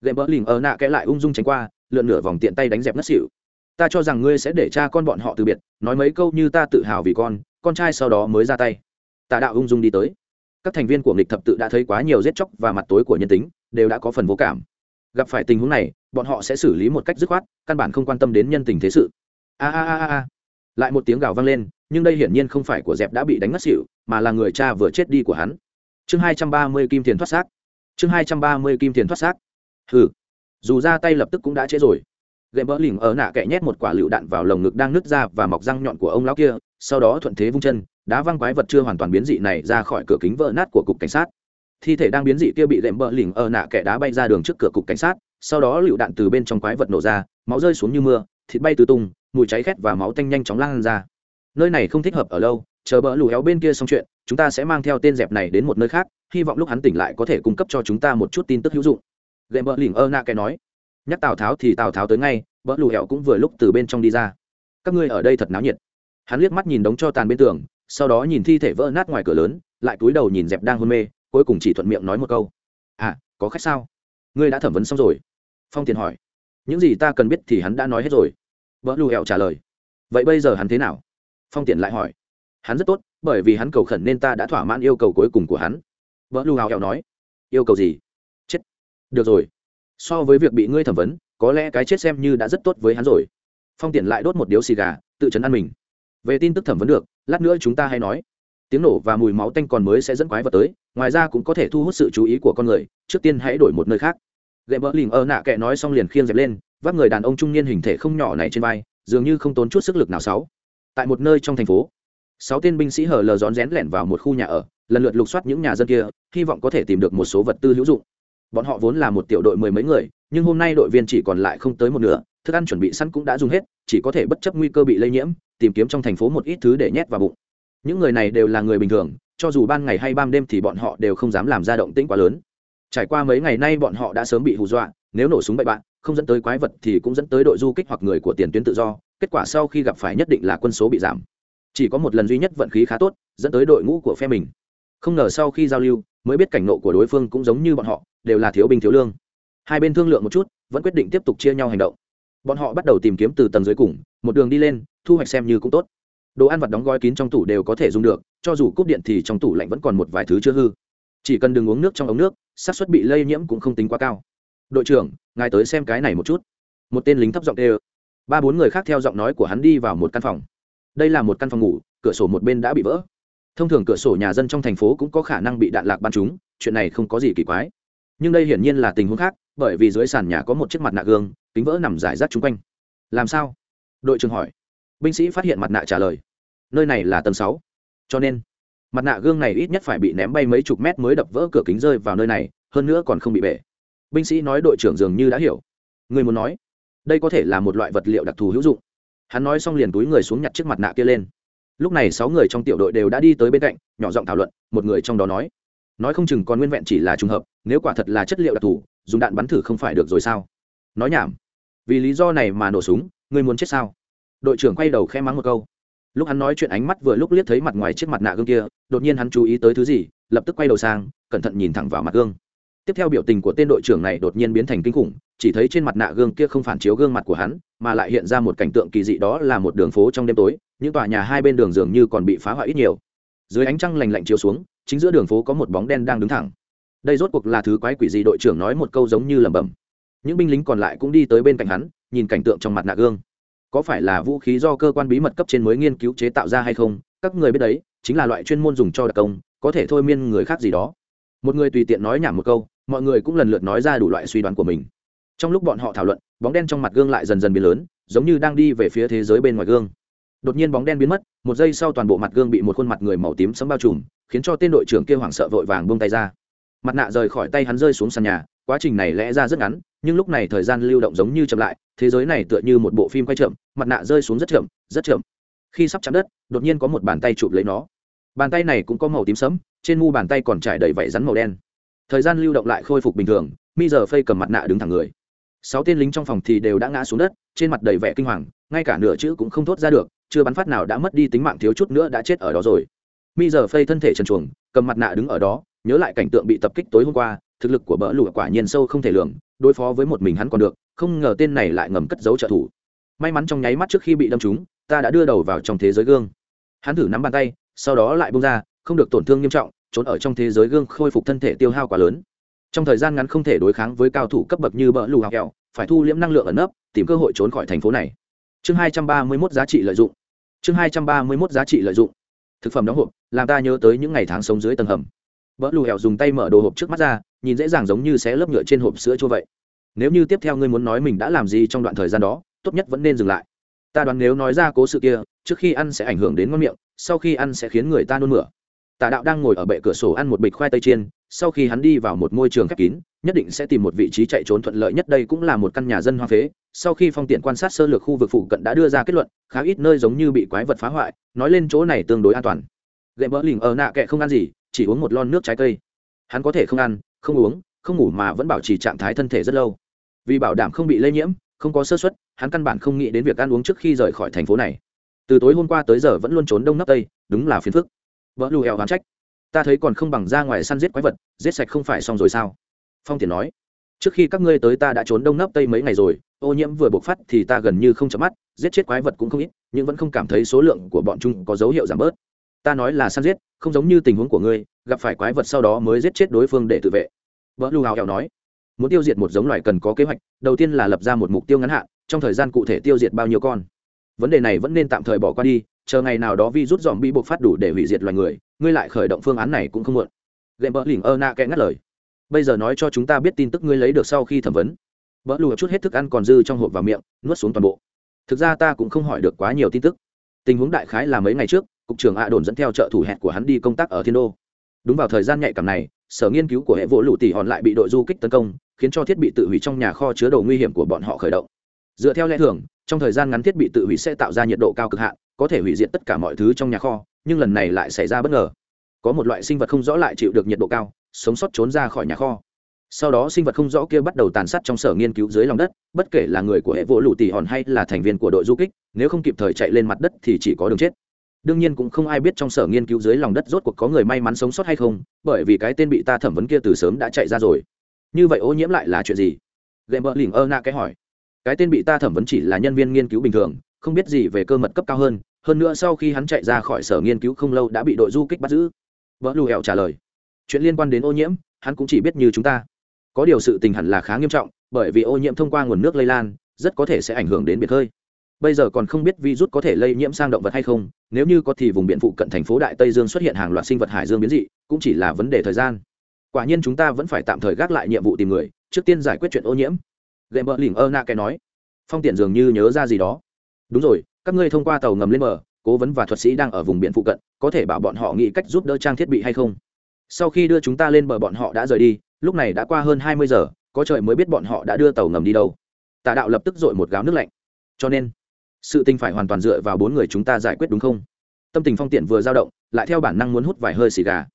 Gệm bờ lỉnh ở nạ kẽ lại ung dung tránh qua, lượn nửa vòng tiện tay đánh dẹp ngất xỉu. Ta cho rằng ngươi sẽ để cha con bọn họ từ biệt, nói mấy câu như ta tự hào vì con con trai sau đó mới ra tay. Tà đạo ung dung đi tới. Các thành viên của nghịch thập tự đã thấy quá nhiều giết chóc và mặt tối của nhân tính, đều đã có phần vô cảm. Gặp phải tình huống này, bọn họ sẽ xử lý một cách dứt khoát, căn bản không quan tâm đến nhân tình thế sự. A a a a lại một tiếng gào vang lên, nhưng đây hiển nhiên không phải của dẹp đã bị đánh ngất xỉu, mà là người cha vừa chết đi của hắn. Chương hai trăm ba mươi kim tiền thoát xác. Chương hai trăm ba mươi kim tiền thoát xác. Hừ. Dù ra tay lập tức cũng đã chết rồi. Gậy mỡ lỉnh ở nạ kẻ nhét một quả lựu đạn vào lồng ngực đang nứt ra và mọc răng nhọn của ông lão kia sau đó thuận thế vung chân, đá văng quái vật chưa hoàn toàn biến dị này ra khỏi cửa kính vỡ nát của cục cảnh sát. Thi thể đang biến dị kia bị lệm bờ lỉnh ở nạ kẻ đá bay ra đường trước cửa cục cảnh sát, sau đó lựu đạn từ bên trong quái vật nổ ra, máu rơi xuống như mưa, thịt bay tứ tung, mùi cháy khét và máu tanh nhanh chóng lan ra. Nơi này không thích hợp ở lâu, chờ bỡ lù héo bên kia xong chuyện, chúng ta sẽ mang theo tên dẹp này đến một nơi khác, hy vọng lúc hắn tỉnh lại có thể cung cấp cho chúng ta một chút tin tức hữu dụng. Gệm bỡ lỉnh ơ nạ kẻ nói. Nhắc tào tháo thì tào tháo tới ngay bỡ lù héo cũng vừa lúc từ bên trong đi ra. Các ngươi ở đây thật náo nhiệt hắn liếc mắt nhìn đống cho tàn bên tường, sau đó nhìn thi thể vỡ nát ngoài cửa lớn, lại cúi đầu nhìn dẹp đang hôn mê, cuối cùng chỉ thuận miệng nói một câu. À có khách sao? Ngươi đã thẩm vấn xong rồi? Phong tiền hỏi. Những gì ta cần biết thì hắn đã nói hết rồi. Vợ lù hẹo trả lời. Vậy bây giờ hắn thế nào? Phong tiền lại hỏi. Hắn rất tốt, bởi vì hắn cầu khẩn nên ta đã thỏa mãn yêu cầu cuối cùng của hắn. Vợ lù hào hẹo nói. Yêu cầu gì? Chết. Được rồi. So với việc bị ngươi thẩm vấn, có lẽ cái chết xem như đã rất tốt với hắn rồi. Phong tiền lại đốt một điếu xì gà, tự chấn ăn mình về tin tức thẩm vấn được, lát nữa chúng ta hay nói. Tiếng nổ và mùi máu tanh còn mới sẽ dẫn quái vật tới, ngoài ra cũng có thể thu hút sự chú ý của con người, trước tiên hãy đổi một nơi khác. Ghệ mỡ lìm ơ nạ kệ nói xong liền khiêng dẹp lên, vác người đàn ông trung niên hình thể không nhỏ này trên vai, dường như không tốn chút sức lực nào sáu. Tại một nơi trong thành phố, sáu tên binh sĩ hở lờ rón rén lẻn vào một khu nhà ở, lần lượt lục soát những nhà dân kia, hy vọng có thể tìm được một số vật tư hữu dụng. Bọn họ vốn là một tiểu đội mười mấy người, nhưng hôm nay đội viên chỉ còn lại không tới một nửa thức ăn chuẩn bị sẵn cũng đã dùng hết, chỉ có thể bất chấp nguy cơ bị lây nhiễm, tìm kiếm trong thành phố một ít thứ để nhét vào bụng. Những người này đều là người bình thường, cho dù ban ngày hay ban đêm thì bọn họ đều không dám làm ra động tĩnh quá lớn. Trải qua mấy ngày nay bọn họ đã sớm bị hù dọa, nếu nổ súng bậy bạn, không dẫn tới quái vật thì cũng dẫn tới đội du kích hoặc người của tiền tuyến tự do, kết quả sau khi gặp phải nhất định là quân số bị giảm. Chỉ có một lần duy nhất vận khí khá tốt, dẫn tới đội ngũ của phe mình. Không ngờ sau khi giao lưu, mới biết cảnh nộ của đối phương cũng giống như bọn họ, đều là thiếu binh thiếu lương. Hai bên thương lượng một chút, vẫn quyết định tiếp tục chia nhau hành động bọn họ bắt đầu tìm kiếm từ tầng dưới cùng, một đường đi lên, thu hoạch xem như cũng tốt. Đồ ăn vặt đóng gói kín trong tủ đều có thể dùng được, cho dù cúp điện thì trong tủ lạnh vẫn còn một vài thứ chưa hư. Chỉ cần đừng uống nước trong ống nước, xác suất bị lây nhiễm cũng không tính quá cao. Đội trưởng, ngài tới xem cái này một chút. Một tên lính thấp giọng tê ba bốn người khác theo giọng nói của hắn đi vào một căn phòng. Đây là một căn phòng ngủ, cửa sổ một bên đã bị vỡ. Thông thường cửa sổ nhà dân trong thành phố cũng có khả năng bị đạn lạc bắn chúng chuyện này không có gì kỳ quái. Nhưng đây hiển nhiên là tình huống khác bởi vì dưới sàn nhà có một chiếc mặt nạ gương, kính vỡ nằm rải rác chung quanh. Làm sao? Đội trưởng hỏi. Binh sĩ phát hiện mặt nạ trả lời. Nơi này là tầng sáu. Cho nên, mặt nạ gương này ít nhất phải bị ném bay mấy chục mét mới đập vỡ cửa kính rơi vào nơi này, hơn nữa còn không bị bể. Binh sĩ nói đội trưởng dường như đã hiểu. Người muốn nói, đây có thể là một loại vật liệu đặc thù hữu dụng. Hắn nói xong liền túi người xuống nhặt chiếc mặt nạ kia lên. Lúc này sáu người trong tiểu đội đều đã đi tới bên cạnh, nhỏ giọng thảo luận, một người trong đó nói. Nói không chừng còn nguyên vẹn chỉ là trùng hợp, nếu quả thật là chất liệu đặc thù dùng đạn bắn thử không phải được rồi sao? Nói nhảm. Vì lý do này mà nổ súng, ngươi muốn chết sao? Đội trưởng quay đầu khe mắng một câu. Lúc hắn nói chuyện ánh mắt vừa lúc liếc thấy mặt ngoài chiếc mặt nạ gương kia, đột nhiên hắn chú ý tới thứ gì, lập tức quay đầu sang, cẩn thận nhìn thẳng vào mặt gương. Tiếp theo biểu tình của tên đội trưởng này đột nhiên biến thành kinh khủng, chỉ thấy trên mặt nạ gương kia không phản chiếu gương mặt của hắn, mà lại hiện ra một cảnh tượng kỳ dị đó là một đường phố trong đêm tối, những tòa nhà hai bên đường dường như còn bị phá hoại ít nhiều. Dưới ánh trăng lành lạnh chiếu xuống, chính giữa đường phố có một bóng đen đang đứng thẳng đây rốt cuộc là thứ quái quỷ gì? Đội trưởng nói một câu giống như lẩm bẩm. Những binh lính còn lại cũng đi tới bên cạnh hắn, nhìn cảnh tượng trong mặt nạ gương. Có phải là vũ khí do cơ quan bí mật cấp trên mới nghiên cứu chế tạo ra hay không? Các người biết đấy, chính là loại chuyên môn dùng cho đặc công, có thể thôi miên người khác gì đó. Một người tùy tiện nói nhảm một câu, mọi người cũng lần lượt nói ra đủ loại suy đoán của mình. Trong lúc bọn họ thảo luận, bóng đen trong mặt gương lại dần dần biến lớn, giống như đang đi về phía thế giới bên ngoài gương. Đột nhiên bóng đen biến mất, một giây sau toàn bộ mặt gương bị một khuôn mặt người màu tím sấm bao trùm, khiến cho tên đội trưởng kia hoảng sợ vội vàng buông tay ra mặt nạ rời khỏi tay hắn rơi xuống sàn nhà, quá trình này lẽ ra rất ngắn, nhưng lúc này thời gian lưu động giống như chậm lại, thế giới này tựa như một bộ phim quay chậm, mặt nạ rơi xuống rất chậm rất chậm. Khi sắp chạm đất, đột nhiên có một bàn tay chụp lấy nó. Bàn tay này cũng có màu tím sẫm, trên mu bàn tay còn trải đầy vảy rắn màu đen. Thời gian lưu động lại khôi phục bình thường, mi giờ phây cầm mặt nạ đứng thẳng người. Sáu tên lính trong phòng thì đều đã ngã xuống đất, trên mặt đầy vẻ kinh hoàng, ngay cả nửa chữ cũng không thốt ra được, chưa bắn phát nào đã mất đi tính mạng thiếu chút nữa đã chết ở đó rồi. Mi giờ phây thân thể trần chuồng cầm mặt nạ đứng ở đó nhớ lại cảnh tượng bị tập kích tối hôm qua, thực lực của bỡ lụa quả nhiên sâu không thể lường, đối phó với một mình hắn còn được, không ngờ tên này lại ngầm cất giấu trợ thủ. May mắn trong nháy mắt trước khi bị đâm trúng, ta đã đưa đầu vào trong thế giới gương. Hắn thử nắm bàn tay, sau đó lại bung ra, không được tổn thương nghiêm trọng, trốn ở trong thế giới gương khôi phục thân thể tiêu hao quá lớn. Trong thời gian ngắn không thể đối kháng với cao thủ cấp bậc như bỡ lù học kẹo phải thu liễm năng lượng ẩn nấp, tìm cơ hội trốn khỏi thành phố này. Chương hai trăm ba mươi mốt giá trị lợi dụng. Chương hai trăm ba mươi mốt giá trị lợi dụng. Thực phẩm đóng hộp, làm ta nhớ tới những ngày tháng sống dưới tầng hầm bỡ lù hẹo dùng tay mở đồ hộp trước mắt ra, nhìn dễ dàng giống như xé lớp nhựa trên hộp sữa chua vậy. Nếu như tiếp theo ngươi muốn nói mình đã làm gì trong đoạn thời gian đó, tốt nhất vẫn nên dừng lại. Ta đoán nếu nói ra cố sự kia, trước khi ăn sẽ ảnh hưởng đến ngon miệng, sau khi ăn sẽ khiến người ta nôn mửa. Tà đạo đang ngồi ở bệ cửa sổ ăn một bịch khoai tây chiên, sau khi hắn đi vào một môi trường khép kín, nhất định sẽ tìm một vị trí chạy trốn thuận lợi nhất đây cũng là một căn nhà dân hoa phế. Sau khi phong tiện quan sát sơ lược khu vực phụ cận đã đưa ra kết luận, khá ít nơi giống như bị quái vật phá hoại, nói lên chỗ này tương đối an toàn. Gậy bỡ lỉnh ở nạ kệ không ăn gì chỉ uống một lon nước trái cây. Hắn có thể không ăn, không uống, không ngủ mà vẫn bảo trì trạng thái thân thể rất lâu. Vì bảo đảm không bị lây nhiễm, không có sơ xuất hắn căn bản không nghĩ đến việc ăn uống trước khi rời khỏi thành phố này. Từ tối hôm qua tới giờ vẫn luôn trốn đông nấp tây, đúng là phiền phức. Vợ lù hẹo hoán trách. Ta thấy còn không bằng ra ngoài săn giết quái vật, giết sạch không phải xong rồi sao? Phong tiền nói. Trước khi các ngươi tới ta đã trốn đông nấp tây mấy ngày rồi, ô nhiễm vừa bộc phát thì ta gần như không chấm mắt, giết chết quái vật cũng không ít, nhưng vẫn không cảm thấy số lượng của bọn chúng có dấu hiệu giảm bớt ta nói là săn giết, không giống như tình huống của ngươi, gặp phải quái vật sau đó mới giết chết đối phương để tự vệ. Vợ lưu hào hẹo nói, muốn tiêu diệt một giống loài cần có kế hoạch, đầu tiên là lập ra một mục tiêu ngắn hạn, trong thời gian cụ thể tiêu diệt bao nhiêu con. Vấn đề này vẫn nên tạm thời bỏ qua đi, chờ ngày nào đó vi rút dòm bị buộc phát đủ để hủy diệt loài người, ngươi lại khởi động phương án này cũng không muộn. Gệm bỡ lỉnh ơ na kẽ ngắt lời. Bây giờ nói cho chúng ta biết tin tức ngươi lấy được sau khi thẩm vấn. Bỡ lùa chút hết thức ăn còn dư trong hộp vào miệng, nuốt xuống toàn bộ. Thực ra ta cũng không hỏi được quá nhiều tin tức. Tình huống đại khái là mấy ngày trước cục trưởng ạ, đồn dẫn theo trợ thủ hẹn của hắn đi công tác ở thiên đô. Đúng vào thời gian nhạy cảm này sở nghiên cứu của hệ vỗ lụ tỷ hòn lại bị đội du kích tấn công khiến cho thiết bị tự hủy trong nhà kho chứa đồ nguy hiểm của bọn họ khởi động. Dựa theo lẽ thường trong thời gian ngắn thiết bị tự hủy sẽ tạo ra nhiệt độ cao cực hạn có thể hủy diệt tất cả mọi thứ trong nhà kho nhưng lần này lại xảy ra bất ngờ. Có một loại sinh vật không rõ lại chịu được nhiệt độ cao sống sót trốn ra khỏi nhà kho. Sau đó sinh vật không rõ kia bắt đầu tàn sát trong sở nghiên cứu dưới lòng đất bất kể là người của hệ vỗ lụ tỉ hòn hay là thành viên của đội du kích nếu không kịp thời chạy lên mặt đất thì chỉ có đường chết đương nhiên cũng không ai biết trong sở nghiên cứu dưới lòng đất rốt cuộc có người may mắn sống sót hay không, bởi vì cái tên bị ta thẩm vấn kia từ sớm đã chạy ra rồi. Như vậy ô nhiễm lại là chuyện gì? Gệm bờ lỉnh ơ na cái hỏi. Cái tên bị ta thẩm vấn chỉ là nhân viên nghiên cứu bình thường, không biết gì về cơ mật cấp cao hơn hơn nữa sau khi hắn chạy ra khỏi sở nghiên cứu không lâu đã bị đội du kích bắt giữ. Vợ lù hẹo trả lời. Chuyện liên quan đến ô nhiễm, hắn cũng chỉ biết như chúng ta. Có điều sự tình hẳn là khá nghiêm trọng, bởi vì ô nhiễm thông qua nguồn nước lây lan, rất có thể sẽ ảnh hưởng đến biệt hơi bây giờ còn không biết virus có thể lây nhiễm sang động vật hay không, nếu như có thì vùng biển phụ cận thành phố đại tây dương xuất hiện hàng loạt sinh vật hải dương biến dị, cũng chỉ là vấn đề thời gian. Quả nhiên chúng ta vẫn phải tạm thời gác lại nhiệm vụ tìm người, trước tiên giải quyết chuyện ô nhiễm. Gậy mỡ lỉnh ơ na cái nói. Phong tiện dường như nhớ ra gì đó. Đúng rồi, các ngươi thông qua tàu ngầm lên bờ, cố vấn và thuật sĩ đang ở vùng biển phụ cận, có thể bảo bọn họ nghĩ cách giúp đỡ trang thiết bị hay không? Sau khi đưa chúng ta lên bờ bọn họ đã rời đi, lúc này đã qua hơn hai mươi giờ, có trời mới biết bọn họ đã đưa tàu ngầm đi đâu. Tà đạo lập tức dội một gáo nước lạnh. Cho nên sự tình phải hoàn toàn dựa vào bốn người chúng ta giải quyết đúng không? Tâm tình phong tiện vừa dao động, lại theo bản năng muốn hút vài hơi xì gà.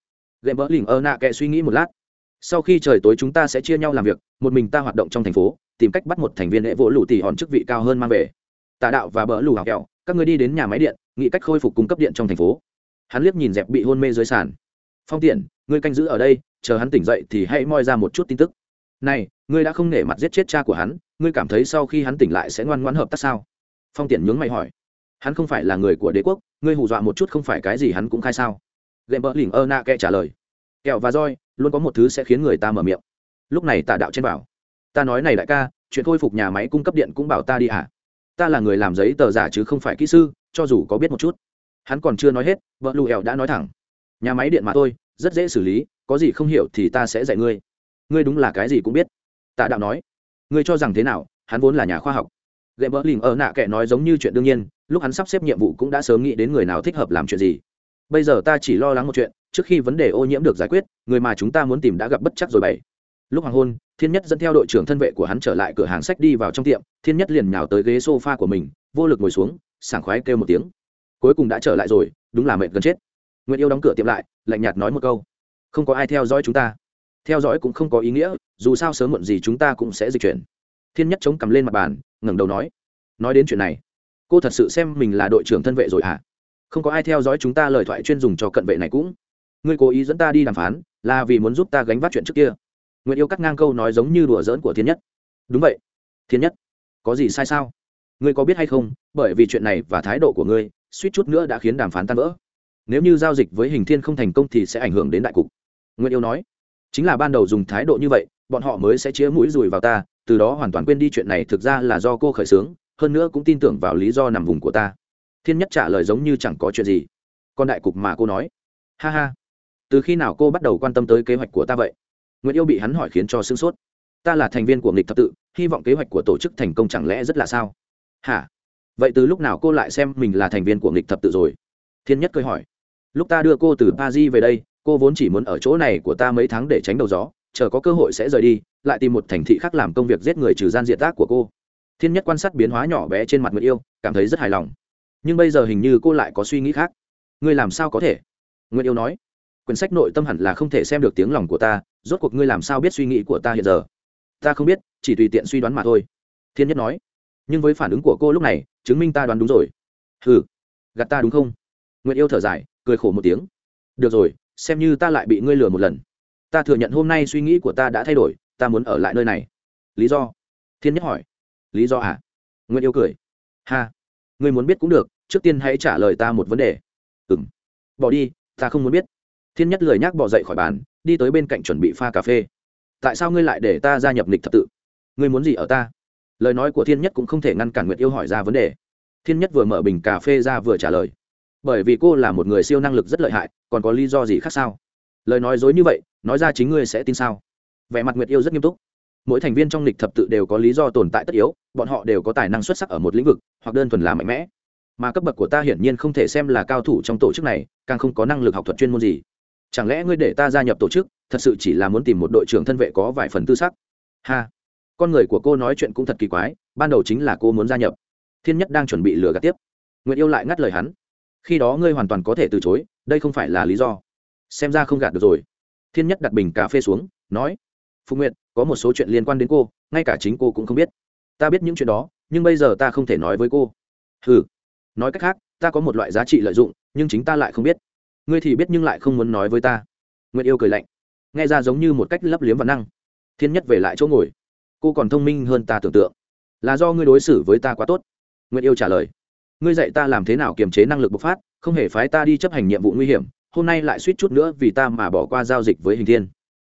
Gệm bỡ lỉnh ơ nạ kệ suy nghĩ một lát. Sau khi trời tối chúng ta sẽ chia nhau làm việc, một mình ta hoạt động trong thành phố, tìm cách bắt một thành viên lễ vỗ lù tỉ hòn chức vị cao hơn mang về. Tà đạo và bỡ lù hào kẹo, các người đi đến nhà máy điện, nghĩ cách khôi phục cung cấp điện trong thành phố. Hắn liếc nhìn dẹp bị hôn mê dưới sàn. Phong tiện, ngươi canh giữ ở đây, chờ hắn tỉnh dậy thì hãy moi ra một chút tin tức. Này, ngươi đã không nể mặt giết chết cha của hắn, ngươi cảm thấy sau khi hắn tỉnh lại sẽ ngoan ngoãn hợp tác sao? Phong tiện nhướng mày hỏi. Hắn không phải là người của đế quốc, ngươi hù dọa một chút không phải cái gì hắn cũng khai sao? Gệm bỡ lỉnh ơ nạ kệ trả lời. Kẹo và roi luôn có một thứ sẽ khiến người ta mở miệng. Lúc này tà đạo trên bảo. Ta nói này đại ca, chuyện khôi phục nhà máy cung cấp điện cũng bảo ta đi à? Ta là người làm giấy tờ giả chứ không phải kỹ sư, cho dù có biết một chút. Hắn còn chưa nói hết, vợ lù ẻo đã nói thẳng. Nhà máy điện mà tôi rất dễ xử lý, có gì không hiểu thì ta sẽ dạy ngươi. Ngươi đúng là cái gì cũng biết. Tạ đạo nói. Ngươi cho rằng thế nào, hắn vốn là nhà khoa học gậy bỡ lỉnh ở nạ kệ nói giống như chuyện đương nhiên, lúc hắn sắp xếp nhiệm vụ cũng đã sớm nghĩ đến người nào thích hợp làm chuyện gì. Bây giờ ta chỉ lo lắng một chuyện, trước khi vấn đề ô nhiễm được giải quyết, người mà chúng ta muốn tìm đã gặp bất chắc rồi bảy. Lúc hoàng hôn, thiên nhất dẫn theo đội trưởng thân vệ của hắn trở lại cửa hàng sách đi vào trong tiệm, thiên nhất liền nhào tới ghế s o f a của mình, vô lực ngồi xuống, sảng khoái kêu một tiếng. Cuối cùng đã trở lại rồi, đúng là mệt gần chết. Nguyệt yêu đóng cửa tiệm lại, lạnh nhạt nói một câu. Không có ai theo dõi chúng ta. Theo dõi cũng không có ý nghĩa, dù sao sớm muộn gì chúng ta cũng sẽ dịch chuyển. Thiên nhất chống cầm lên mặt bàn ngẩng đầu nói nói đến chuyện này, cô thật sự xem mình là đội trưởng thân vệ rồi hả không có ai theo dõi chúng ta lời thoại chuyên dùng cho cận vệ này cũng. Ngươi cố ý dẫn ta đi đàm phán, là vì muốn giúp ta gánh vác chuyện trước kia. Nguyện yêu cắt ngang câu nói giống như đùa giỡn của thiên nhất. Đúng vậy, thiên nhất, có gì sai sao? Ngươi có biết hay không, bởi vì chuyện này và thái độ của ngươi, suýt chút nữa đã khiến đàm phán tan vỡ. Nếu như giao dịch với hình thiên không thành công thì sẽ ảnh hưởng đến đại cục. Nguyện yêu nói. Chính là ban đầu dùng thái độ như vậy, bọn họ mới sẽ chĩa mũi dùi vào ta từ đó hoàn toàn quên đi chuyện này thực ra là do cô khởi xướng, hơn nữa cũng tin tưởng vào lý do nằm vùng của ta. Thiên nhất trả lời giống như chẳng có chuyện gì. Còn đại cục mà cô nói. Ha ha. Từ khi nào cô bắt đầu quan tâm tới kế hoạch của ta vậy? Nguyễn yêu bị hắn hỏi khiến cho sửng sốt. Ta là thành viên của nghịch thập tự, hy vọng kế hoạch của tổ chức thành công chẳng lẽ rất là sao? Hả? Vậy từ lúc nào cô lại xem mình là thành viên của nghịch thập tự rồi? Thiên nhất cười hỏi. Lúc ta đưa cô từ paris về đây, cô vốn chỉ muốn ở chỗ này của ta mấy tháng để tránh đầu gió chờ có cơ hội sẽ rời đi lại tìm một thành thị khác làm công việc giết người trừ gian diện tác của cô. Thiên nhất quan sát biến hóa nhỏ bé trên mặt Nguyệt yêu cảm thấy rất hài lòng. Nhưng bây giờ hình như cô lại có suy nghĩ khác. Ngươi làm sao có thể? Nguyệt yêu nói. Quyển sách nội tâm hẳn là không thể xem được tiếng lòng của ta rốt cuộc ngươi làm sao biết suy nghĩ của ta hiện giờ? Ta không biết chỉ tùy tiện suy đoán mà thôi. Thiên nhất nói. Nhưng với phản ứng của cô lúc này chứng minh ta đoán đúng rồi. Hừ, gạt ta đúng không? Nguyệt yêu thở dài cười khổ một tiếng. Được rồi xem như ta lại bị ngươi lừa một lần ta thừa nhận hôm nay suy nghĩ của ta đã thay đổi, ta muốn ở lại nơi này. Lý do? Thiên nhất hỏi. Lý do à? Nguyễn yêu cười. Ha. Ngươi muốn biết cũng được, trước tiên hãy trả lời ta một vấn đề. Ừ m bỏ đi, ta không muốn biết. Thiên nhất lười nhác bỏ dậy khỏi bàn, đi tới bên cạnh chuẩn bị pha cà phê. Tại sao ngươi lại để ta gia nhập lịch thập tự? Ngươi muốn gì ở ta? Lời nói của thiên nhất cũng không thể ngăn cản nguyệt yêu hỏi ra vấn đề. Thiên nhất vừa mở bình cà phê ra vừa trả lời. Bởi vì cô là một người siêu năng lực rất lợi hại, còn có lý do gì khác sao? Lời nói dối như vậy nói ra chính ngươi sẽ tin sao? Vẻ mặt nguyệt yêu rất nghiêm túc. Mỗi thành viên trong lịch thập tự đều có lý do tồn tại tất yếu, bọn họ đều có tài năng xuất sắc ở một lĩnh vực, hoặc đơn thuần là mạnh mẽ. Mà cấp bậc của ta hiển nhiên không thể xem là cao thủ trong tổ chức này, càng không có năng lực học thuật chuyên môn gì. Chẳng lẽ ngươi để ta gia nhập tổ chức, thật sự chỉ là muốn tìm một đội trưởng thân vệ có vài phần tư sắc? Ha! Con người của cô nói chuyện cũng thật kỳ quái, ban đầu chính là cô muốn gia nhập. Thiên nhất đang chuẩn bị lừa gạt tiếp. Nguyệt yêu lại ngắt lời hắn. Khi đó ngươi hoàn toàn có thể từ chối, đây không phải là lý do. Xem ra không gạt được rồi thiên nhất đặt bình cà phê xuống, nói phụ nguyệt, có một số chuyện liên quan đến cô, ngay cả chính cô cũng không biết. Ta biết những chuyện đó, nhưng bây giờ ta không thể nói với cô. Ừ nói cách khác, ta có một loại giá trị lợi dụng, nhưng chính ta lại không biết. Ngươi thì biết nhưng lại không muốn nói với ta. Nguyệt yêu cười lạnh, nghe ra giống như một cách lấp liếm và năng. Thiên nhất về lại chỗ ngồi. Cô còn thông minh hơn ta tưởng tượng. Là do ngươi đối xử với ta quá tốt. Nguyệt yêu trả lời, ngươi dạy ta làm thế nào kiềm chế năng lực bộc phát, không hề phái ta đi chấp hành nhiệm vụ nguy hiểm hôm nay lại suýt chút nữa vì ta mà bỏ qua giao dịch với hình thiên.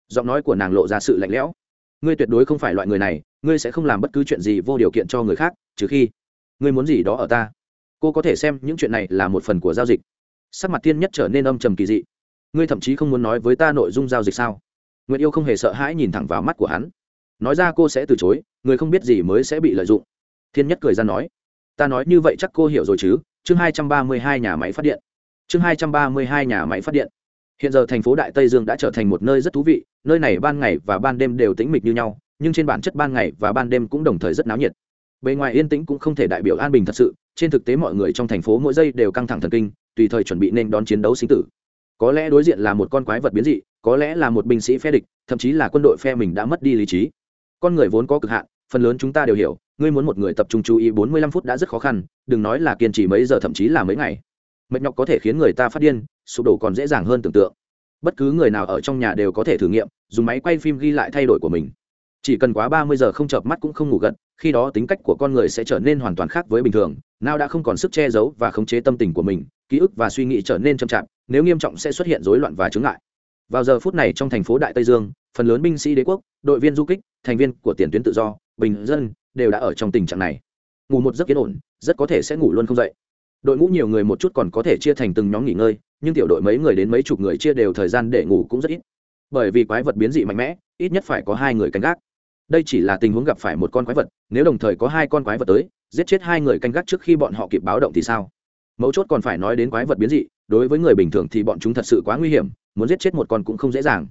Giọng nói của nàng lộ ra sự lạnh lẽo. Ngươi tuyệt đối không phải loại người này, ngươi sẽ không làm bất cứ chuyện gì vô điều kiện cho người khác, trừ khi ngươi muốn gì đó ở ta. Cô có thể xem những chuyện này là một phần của giao dịch. Sắc mặt thiên nhất trở nên âm trầm kỳ dị. Ngươi thậm chí không muốn nói với ta nội dung giao dịch sao? Nguyệt yêu không hề sợ hãi nhìn thẳng vào mắt của hắn. Nói ra cô sẽ từ chối, người không biết gì mới sẽ bị lợi dụng. Thiên nhất cười ra nói, ta nói như vậy chắc cô hiểu rồi chứ, chương hai trăm ba mươi hai nhà máy phát điện chương hai trăm ba mươi hai nhà máy phát điện. Hiện giờ thành phố đại tây dương đã trở thành một nơi rất thú vị, nơi này ban ngày và ban đêm đều tĩnh mịch như nhau, nhưng trên bản chất ban ngày và ban đêm cũng đồng thời rất náo nhiệt. Bề ngoài yên tĩnh cũng không thể đại biểu an bình thật sự, trên thực tế mọi người trong thành phố mỗi giây đều căng thẳng thần kinh, tùy thời chuẩn bị nên đón chiến đấu sinh tử. Có lẽ đối diện là một con quái vật biến dị, có lẽ là một binh sĩ phe địch, thậm chí là quân đội phe mình đã mất đi lý trí. Con người vốn có cực hạn, phần lớn chúng ta đều hiểu, ngươi muốn một người tập trung chú ý bốn mươi lăm phút đã rất khó khăn, đừng nói là kiên trì mấy giờ, thậm chí là mấy ngày mệt nhọc có thể khiến người ta phát điên, sụp đổ còn dễ dàng hơn tưởng tượng. Bất cứ người nào ở trong nhà đều có thể thử nghiệm, dùng máy quay phim ghi lại thay đổi của mình. Chỉ cần quá ba mươi giờ không chợp mắt cũng không ngủ gật, khi đó tính cách của con người sẽ trở nên hoàn toàn khác với bình thường, nào đã không còn sức che giấu và khống chế tâm tình của mình, ký ức và suy nghĩ trở nên chậm chạp, nếu nghiêm trọng sẽ xuất hiện rối loạn và chứng ngại. Vào giờ phút này trong thành phố đại tây dương, phần lớn binh sĩ đế quốc, đội viên du kích, thành viên của tiền tuyến tự do, bình dân đều đã ở trong tình trạng này. Ngủ một giấc yên ổn, rất có thể sẽ ngủ luôn không dậy đội ngũ nhiều người một chút còn có thể chia thành từng nhóm nghỉ ngơi, nhưng tiểu đội mấy người đến mấy chục người chia đều thời gian để ngủ cũng rất ít. Bởi vì quái vật biến dị mạnh mẽ, ít nhất phải có hai người canh gác. Đây chỉ là tình huống gặp phải một con quái vật, nếu đồng thời có hai con quái vật tới, giết chết hai người canh gác trước khi bọn họ kịp báo động thì sao? Mấu chốt còn phải nói đến quái vật biến dị, đối với người bình thường thì bọn chúng thật sự quá nguy hiểm, muốn giết chết một con cũng không dễ dàng.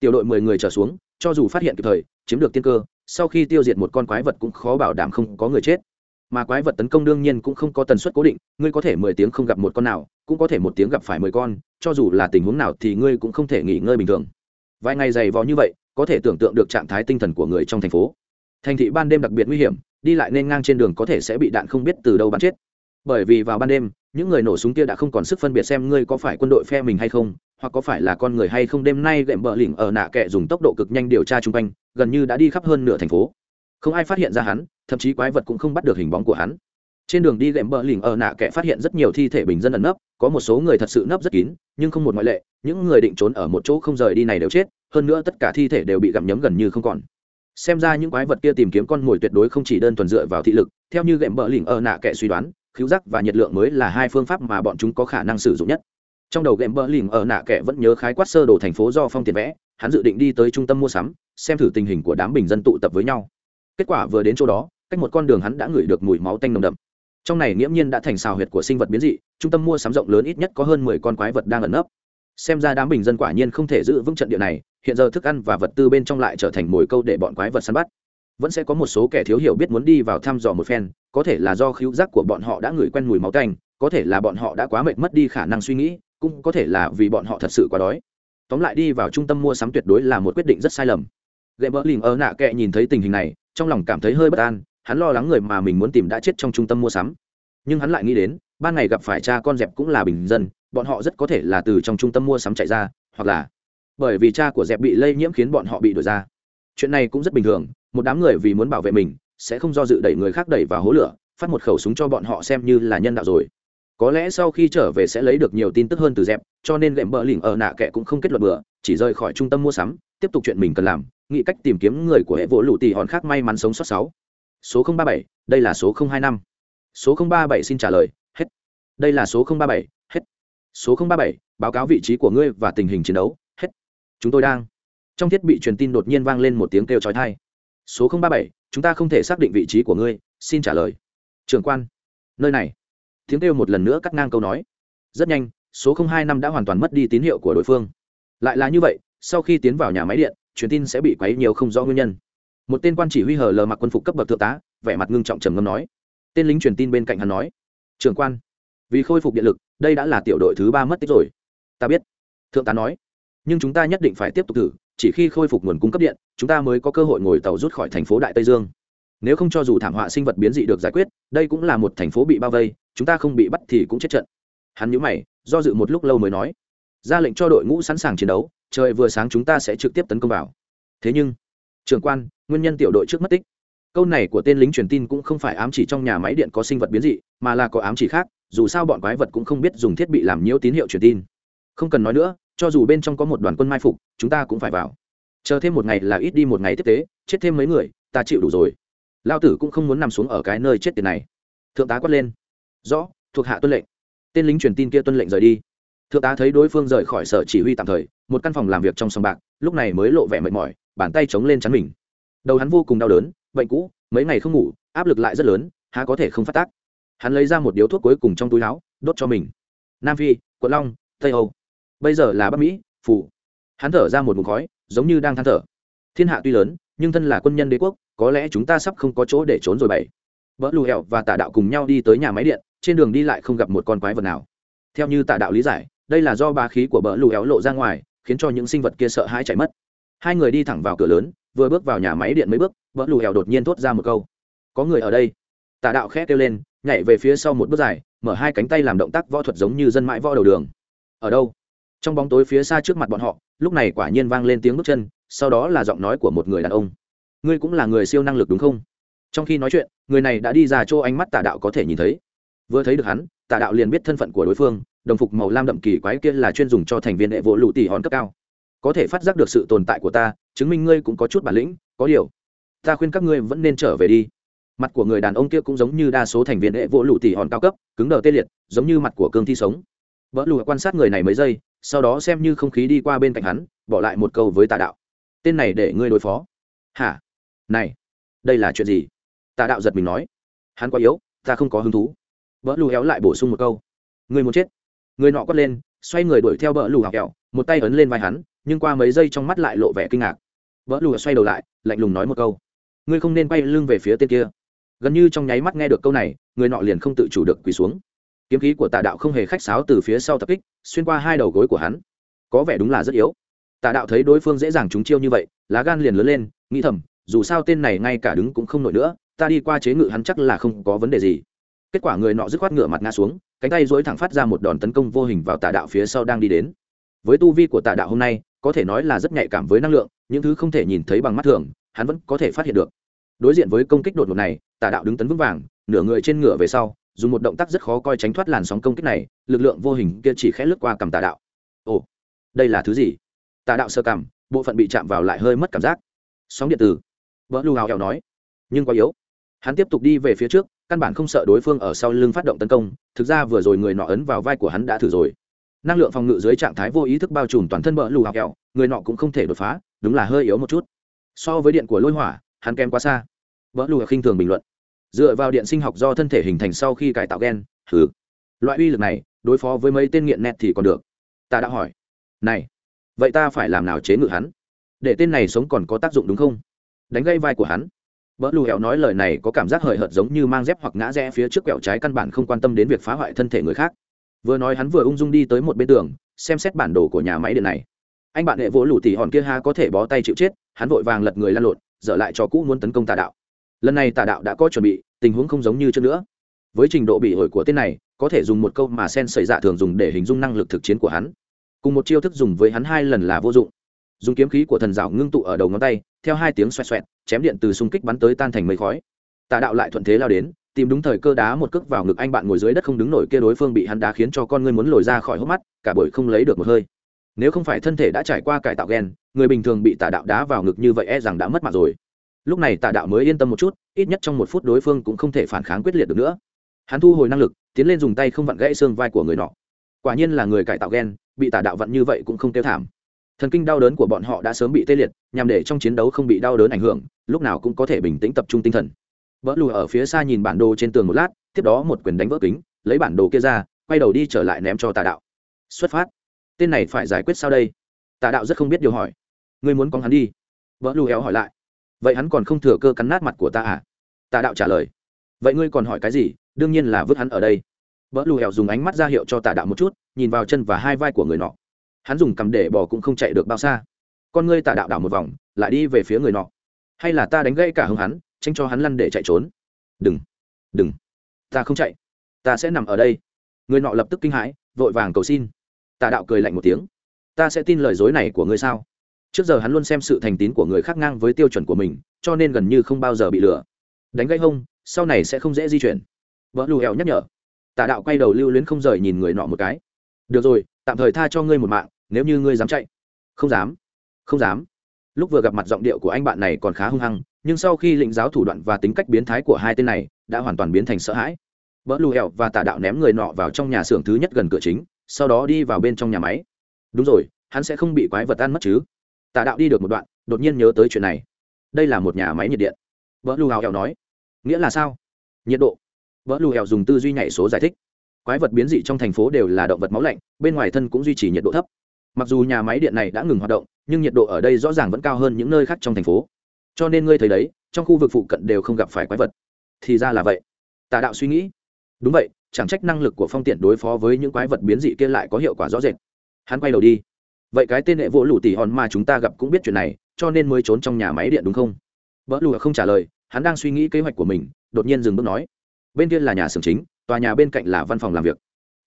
Tiểu đội mười người trở xuống, cho dù phát hiện kịp thời, chiếm được tiên cơ, sau khi tiêu diệt một con quái vật cũng khó bảo đảm không có người chết mà quái vật tấn công đương nhiên cũng không có tần suất cố định, ngươi có thể mười tiếng không gặp một con nào, cũng có thể một tiếng gặp phải mười con, cho dù là tình huống nào thì ngươi cũng không thể nghỉ ngơi bình thường. Vài ngày dày vò như vậy, có thể tưởng tượng được trạng thái tinh thần của người trong thành phố. Thành thị ban đêm đặc biệt nguy hiểm, đi lại nên ngang trên đường có thể sẽ bị đạn không biết từ đâu bắn chết. Bởi vì vào ban đêm, những người nổ súng kia đã không còn sức phân biệt xem ngươi có phải quân đội phe mình hay không, hoặc có phải là con người hay không. Đêm nay gệm bờ lỉnh ở nạ kệ dùng tốc độ cực nhanh điều tra chung quanh, gần như đã đi khắp hơn nửa thành phố không ai phát hiện ra hắn, thậm chí quái vật cũng không bắt được hình bóng của hắn. Trên đường đi gệm bờ lỉnh ở nạ kệ phát hiện rất nhiều thi thể bình dân ẩn nấp, có một số người thật sự nấp rất kín, nhưng không một ngoại lệ, những người định trốn ở một chỗ không rời đi này đều chết, hơn nữa tất cả thi thể đều bị gặm nhấm gần như không còn. Xem ra những quái vật kia tìm kiếm con mồi tuyệt đối không chỉ đơn thuần dựa vào thị lực, theo như gệm bờ lỉnh ở nạ kệ suy đoán khiếu giác và nhiệt lượng mới là hai phương pháp mà bọn chúng có khả năng sử dụng nhất. Trong đầu game berlin ở nạ kẻ vẫn nhớ khái quát sơ đồ thành phố do phong tiền vẽ, hắn dự định đi tới trung tâm mua sắm, xem thử tình hình của đám bình dân tụ tập với nhau kết quả vừa đến chỗ đó, cách một con đường hắn đã ngửi được mùi máu tanh nồng đậm. Trong này nghiễm nhiên đã thành xào huyệt của sinh vật biến dị, trung tâm mua sắm rộng lớn ít nhất có hơn mười con quái vật đang ẩn nấp. Xem ra đám bình dân quả nhiên không thể giữ vững trận địa này, hiện giờ thức ăn và vật tư bên trong lại trở thành mồi câu để bọn quái vật săn bắt. Vẫn sẽ có một số kẻ thiếu hiểu biết muốn đi vào thăm dò một phen, có thể là do khíu giác của bọn họ đã ngửi quen mùi máu tanh, có thể là bọn họ đã quá mệt mất đi khả năng suy nghĩ, cũng có thể là vì bọn họ thật sự quá đói. Tóm lại đi vào trung tâm mua sắm tuyệt đối là một quyết định rất sai lầm. Gậy mỡ lìm ơ nạ kệ nhìn thấy tình hình này trong lòng cảm thấy hơi bất an, hắn lo lắng người mà mình muốn tìm đã chết trong trung tâm mua sắm. Nhưng hắn lại nghĩ đến, ban ngày gặp phải cha con dẹp cũng là bình dân, bọn họ rất có thể là từ trong trung tâm mua sắm chạy ra, hoặc là bởi vì cha của dẹp bị lây nhiễm khiến bọn họ bị đuổi ra. Chuyện này cũng rất bình thường, một đám người vì muốn bảo vệ mình, sẽ không do dự đẩy người khác đẩy vào hố lửa, phát một khẩu súng cho bọn họ xem như là nhân đạo rồi. Có lẽ sau khi trở về sẽ lấy được nhiều tin tức hơn từ dẹp, cho nên lệm bờ lỉnh ở nạ kệ cũng không kết luận bừa, chỉ rời khỏi trung tâm mua sắm, tiếp tục chuyện mình cần làm nghĩ cách tìm kiếm người của hệ vỗ lụ tì hòn khác may mắn sống sót sáu. Số ba bảy, đây là số hai năm. Số ba bảy xin trả lời, hết. Đây là số ba bảy, hết. Số ba bảy, báo cáo vị trí của ngươi và tình hình chiến đấu, hết. Chúng tôi đang. Trong thiết bị truyền tin đột nhiên vang lên một tiếng kêu trói thai số ba bảy, chúng ta không thể xác định vị trí của ngươi, xin trả lời. Trưởng quan, nơi này. Tiếng kêu một lần nữa cắt ngang câu nói. Rất nhanh, số hai năm đã hoàn toàn mất đi tín hiệu của đối phương. Lại là như vậy sau khi tiến vào nhà máy điện, truyền tin sẽ bị quấy nhiều không rõ nguyên nhân. Một tên quan chỉ huy hờ lờ mặc quân phục cấp bậc thượng tá, vẻ mặt ngưng trọng trầm ngâm nói. Tên lính truyền tin bên cạnh hắn nói. Trưởng quan, vì khôi phục điện lực, đây đã là tiểu đội thứ ba mất tích rồi. Ta biết, thượng tá nói. Nhưng chúng ta nhất định phải tiếp tục thử, chỉ khi khôi phục nguồn cung cấp điện, chúng ta mới có cơ hội ngồi tàu rút khỏi thành phố đại tây dương. Nếu không cho dù thảm họa sinh vật biến dị được giải quyết, đây cũng là một thành phố bị bao vây, chúng ta không bị bắt thì cũng chết trận. Hắn nhớ mày, do dự một lúc lâu mới nói. Ra lệnh cho đội ngũ sẵn sàng chiến đấu trời vừa sáng chúng ta sẽ trực tiếp tấn công vào. Thế nhưng, trưởng quan, nguyên nhân tiểu đội trước mất tích. Câu này của tên lính truyền tin cũng không phải ám chỉ trong nhà máy điện có sinh vật biến dị, mà là có ám chỉ khác, dù sao bọn quái vật cũng không biết dùng thiết bị làm nhiễu tín hiệu truyền tin. Không cần nói nữa, cho dù bên trong có một đoàn quân mai phục, chúng ta cũng phải vào. Chờ thêm một ngày là ít đi một ngày tiếp tế, chết thêm mấy người, ta chịu đủ rồi. Lao tử cũng không muốn nằm xuống ở cái nơi chết tiền này. Thượng tá quát lên. Rõ, thuộc hạ tuân lệnh. Tên lính truyền tin kia tuân lệnh rời đi thượng tá thấy đối phương rời khỏi sở chỉ huy tạm thời, một căn phòng làm việc trong sòng bạc, lúc này mới lộ vẻ mệt mỏi, bàn tay chống lên chắn mình. Đầu hắn vô cùng đau đớn, bệnh cũ, mấy ngày không ngủ, áp lực lại rất lớn, há có thể không phát tác. Hắn lấy ra một điếu thuốc cuối cùng trong túi áo, đốt cho mình. Nam phi, quận long, tây âu. Bây giờ là bắc mỹ phủ hắn thở ra một mục khói, giống như đang than thở. Thiên hạ tuy lớn, nhưng thân là quân nhân đế quốc, có lẽ chúng ta sắp không có chỗ để trốn rồi bảy. Vỡ lù hẹo và tả đạo cùng nhau đi tới nhà máy điện, trên đường đi lại không gặp một con quái vật nào. Theo như tả đạo lý giải đây là do ba khí của bỡ lù éo lộ ra ngoài, khiến cho những sinh vật kia sợ hãi chạy mất. Hai người đi thẳng vào cửa lớn, vừa bước vào nhà máy điện mấy bước bỡ lù éo đột nhiên thốt ra một câu. Có người ở đây. Tà đạo khẽ kêu lên, nhảy về phía sau một bước dài, mở hai cánh tay làm động tác võ thuật giống như dân mãi võ đầu đường. Ở đâu? Trong bóng tối phía xa trước mặt bọn họ, lúc này quả nhiên vang lên tiếng bước chân, sau đó là giọng nói của một người đàn ông. Ngươi cũng là người siêu năng lực đúng không? Trong khi nói chuyện, người này đã đi ra chỗ ánh mắt tà đạo có thể nhìn thấy. Vừa thấy được hắn tà đạo liền biết thân phận của đối phương, đồng phục màu lam đậm kỳ quái kia là chuyên dùng cho thành viên hệ vỗ lụ tỉ hòn cấp cao. Có thể phát giác được sự tồn tại của ta, chứng minh ngươi cũng có chút bản lĩnh, có điều, ta khuyên các ngươi vẫn nên trở về đi. Mặt của người đàn ông kia cũng giống như đa số thành viên hệ vỗ lụ tỉ hòn cao cấp, cứng đờ tê liệt, giống như mặt của cương thi sống. Vỡ lụ quan sát người này mấy giây, sau đó xem như không khí đi qua bên cạnh hắn, bỏ lại một câu với tà đạo. Tên này để ngươi đối phó. Hả? Này, đây là chuyện gì? Tà đạo giật mình nói. Hắn quá yếu, ta không có hứng thú bỡ lù héo lại bổ sung một câu. Người muốn chết. Người nọ quát lên, xoay người đuổi theo bỡ lù hào kẹo một tay ấn lên vai hắn, nhưng qua mấy giây trong mắt lại lộ vẻ kinh ngạc. Bỡ lù xoay đầu lại, lạnh lùng nói một câu. Ngươi không nên quay lưng về phía tên kia. Gần như trong nháy mắt nghe được câu này, người nọ liền không tự chủ được quỳ xuống. Kiếm khí của tà đạo không hề khách sáo từ phía sau tập kích, xuyên qua hai đầu gối của hắn. Có vẻ đúng là rất yếu. Tà đạo thấy đối phương dễ dàng trúng chiêu như vậy, lá gan liền lớn lên, nghĩ thầm, dù sao tên này ngay cả đứng cũng không nổi nữa, ta đi qua chế ngự hắn chắc là không có vấn đề gì kết quả người nọ dứt khoát ngựa mặt ngã xuống cánh tay dối thẳng phát ra một đòn tấn công vô hình vào tà đạo phía sau đang đi đến. Với tu vi của tà đạo hôm nay có thể nói là rất nhạy cảm với năng lượng những thứ không thể nhìn thấy bằng mắt thường hắn vẫn có thể phát hiện được. Đối diện với công kích đột ngột này tà đạo đứng tấn vững vàng nửa người trên ngựa về sau dùng một động tác rất khó coi tránh thoát làn sóng công kích này lực lượng vô hình kia chỉ khẽ lướt qua cầm tà đạo. Ồ đây là thứ gì? Tà đạo sơ cảm, bộ phận bị chạm vào lại hơi mất cảm giác. Sóng điện tử. Vỡ lưu hào hẹo nói. Nhưng quá yếu. Hắn tiếp tục đi về phía trước căn bản không sợ đối phương ở sau lưng phát động tấn công, thực ra vừa rồi người nọ ấn vào vai của hắn đã thử rồi. Năng lượng phòng ngự dưới trạng thái vô ý thức bao trùm toàn thân bỡ lù hào kẹo, người nọ cũng không thể đột phá, đúng là hơi yếu một chút. So với điện của lôi hỏa, hắn kém quá xa. Bỡ lù khinh thường bình luận. Dựa vào điện sinh học do thân thể hình thành sau khi cải tạo gen thử loại uy lực này, đối phó với mấy tên nghiện nét thì còn được. Ta đã hỏi. Này, vậy ta phải làm nào chế ngự hắn? Để tên này sống còn có tác dụng đúng không? Đánh gây vai của hắn. Bỡ lù hẹo nói lời này có cảm giác hời hợt giống như mang dép hoặc ngã rẽ phía trước quẹo trái căn bản không quan tâm đến việc phá hoại thân thể người khác. Vừa nói hắn vừa ung dung đi tới một bên tường, xem xét bản đồ của nhà máy điện này. Anh bạn hệ vỗ lù tỉ hòn kia ha có thể bó tay chịu chết, hắn vội vàng lật người lăn lộn, dở lại cho cũ muốn tấn công tà đạo. Lần này tà đạo đã có chuẩn bị, tình huống không giống như trước nữa. Với trình độ bị ổi của tên này, có thể dùng một câu mà sen xảy dạ thường dùng để hình dung năng lực thực chiến của hắn. Cùng một chiêu thức dùng với hắn hai lần là vô dụng. Dùng kiếm khí của thần dạo ngưng tụ ở đầu ngón tay, theo hai tiếng xoẹt xoẹt chém điện từ xung kích bắn tới tan thành mây khói. Tà đạo lại thuận thế lao đến tìm đúng thời cơ đá một cước vào ngực anh bạn ngồi dưới đất không đứng nổi kia đối phương bị hắn đá khiến cho con ngươi muốn lồi ra khỏi hốc mắt cả bởi không lấy được một hơi. Nếu không phải thân thể đã trải qua cải tạo gen người bình thường bị tà đạo đá vào ngực như vậy e rằng đã mất mặt rồi. Lúc này tà đạo mới yên tâm một chút ít nhất trong một phút đối phương cũng không thể phản kháng quyết liệt được nữa. Hắn thu hồi năng lực tiến lên dùng tay không vặn gãy xương vai của người nọ. Quả nhiên là người cải tạo gen bị tà đạo vặn như vậy cũng không tiêu thảm thần kinh đau đớn của bọn họ đã sớm bị tê liệt, nhằm để trong chiến đấu không bị đau đớn ảnh hưởng, lúc nào cũng có thể bình tĩnh tập trung tinh thần. Vỡ lùi ở phía xa nhìn bản đồ trên tường một lát, tiếp đó một quyền đánh vỡ kính, lấy bản đồ kia ra, quay đầu đi trở lại ném cho tà đạo. Xuất phát. Tên này phải giải quyết sao đây? Tà đạo rất không biết điều hỏi. Ngươi muốn con hắn đi. Vỡ Lù héo hỏi lại. Vậy hắn còn không thừa cơ cắn nát mặt của ta à? Tà đạo trả lời. Vậy ngươi còn hỏi cái gì? Đương nhiên là vứt hắn ở đây. Vỡ Lù héo dùng ánh mắt ra hiệu cho tà đạo một chút, nhìn vào chân và hai vai của người nọ hắn dùng cầm để bỏ cũng không chạy được bao xa. Con ngươi tà đạo đảo một vòng, lại đi về phía người nọ. Hay là ta đánh gãy cả hông hắn, tránh cho hắn lăn để chạy trốn? Đừng đừng, ta không chạy. Ta sẽ nằm ở đây. Người nọ lập tức kinh hãi, vội vàng cầu xin. Tà đạo cười lạnh một tiếng. Ta sẽ tin lời dối này của ngươi sao? Trước giờ hắn luôn xem sự thành tín của người khác ngang với tiêu chuẩn của mình, cho nên gần như không bao giờ bị lừa. Đánh gãy hông, sau này sẽ không dễ di chuyển. Vợ lù hẹo nhắc nhở. Tà đạo quay đầu lưu luyến không rời nhìn người nọ một cái. Được rồi tạm thời tha cho ngươi một mạng, nếu như ngươi dám chạy. Không dám không dám. Lúc vừa gặp mặt giọng điệu của anh bạn này còn khá hung hăng, nhưng sau khi lĩnh giáo thủ đoạn và tính cách biến thái của hai tên này, đã hoàn toàn biến thành sợ hãi. Vỡ lù hẹo và tà đạo ném người nọ vào trong nhà xưởng thứ nhất gần cửa chính, sau đó đi vào bên trong nhà máy. Đúng rồi, hắn sẽ không bị quái vật ăn mất chứ? Tà đạo đi được một đoạn, đột nhiên nhớ tới chuyện này. Đây là một nhà máy nhiệt điện. Vỡ lù hẹo nói. Nghĩa là sao? Nhiệt độ. Vỡ lù hẹo dùng tư duy nhảy số giải thích quái vật biến dị trong thành phố đều là động vật máu lạnh, bên ngoài thân cũng duy trì nhiệt độ thấp. Mặc dù nhà máy điện này đã ngừng hoạt động, nhưng nhiệt độ ở đây rõ ràng vẫn cao hơn những nơi khác trong thành phố. Cho nên ngươi thấy đấy, trong khu vực phụ cận đều không gặp phải quái vật. Thì ra là vậy. Tà đạo suy nghĩ. Đúng vậy, chẳng trách năng lực của phong tiện đối phó với những quái vật biến dị kia lại có hiệu quả rõ rệt. Hắn quay đầu đi. Vậy cái tên hệ vỗ lũ tỉ hòn mà chúng ta gặp cũng biết chuyện này, cho nên mới trốn trong nhà máy điện đúng không? Vỡ lù không trả lời, hắn đang suy nghĩ kế hoạch của mình, đột nhiên dừng bước nói. Bên kia là nhà xưởng chính tòa nhà bên cạnh là văn phòng làm việc.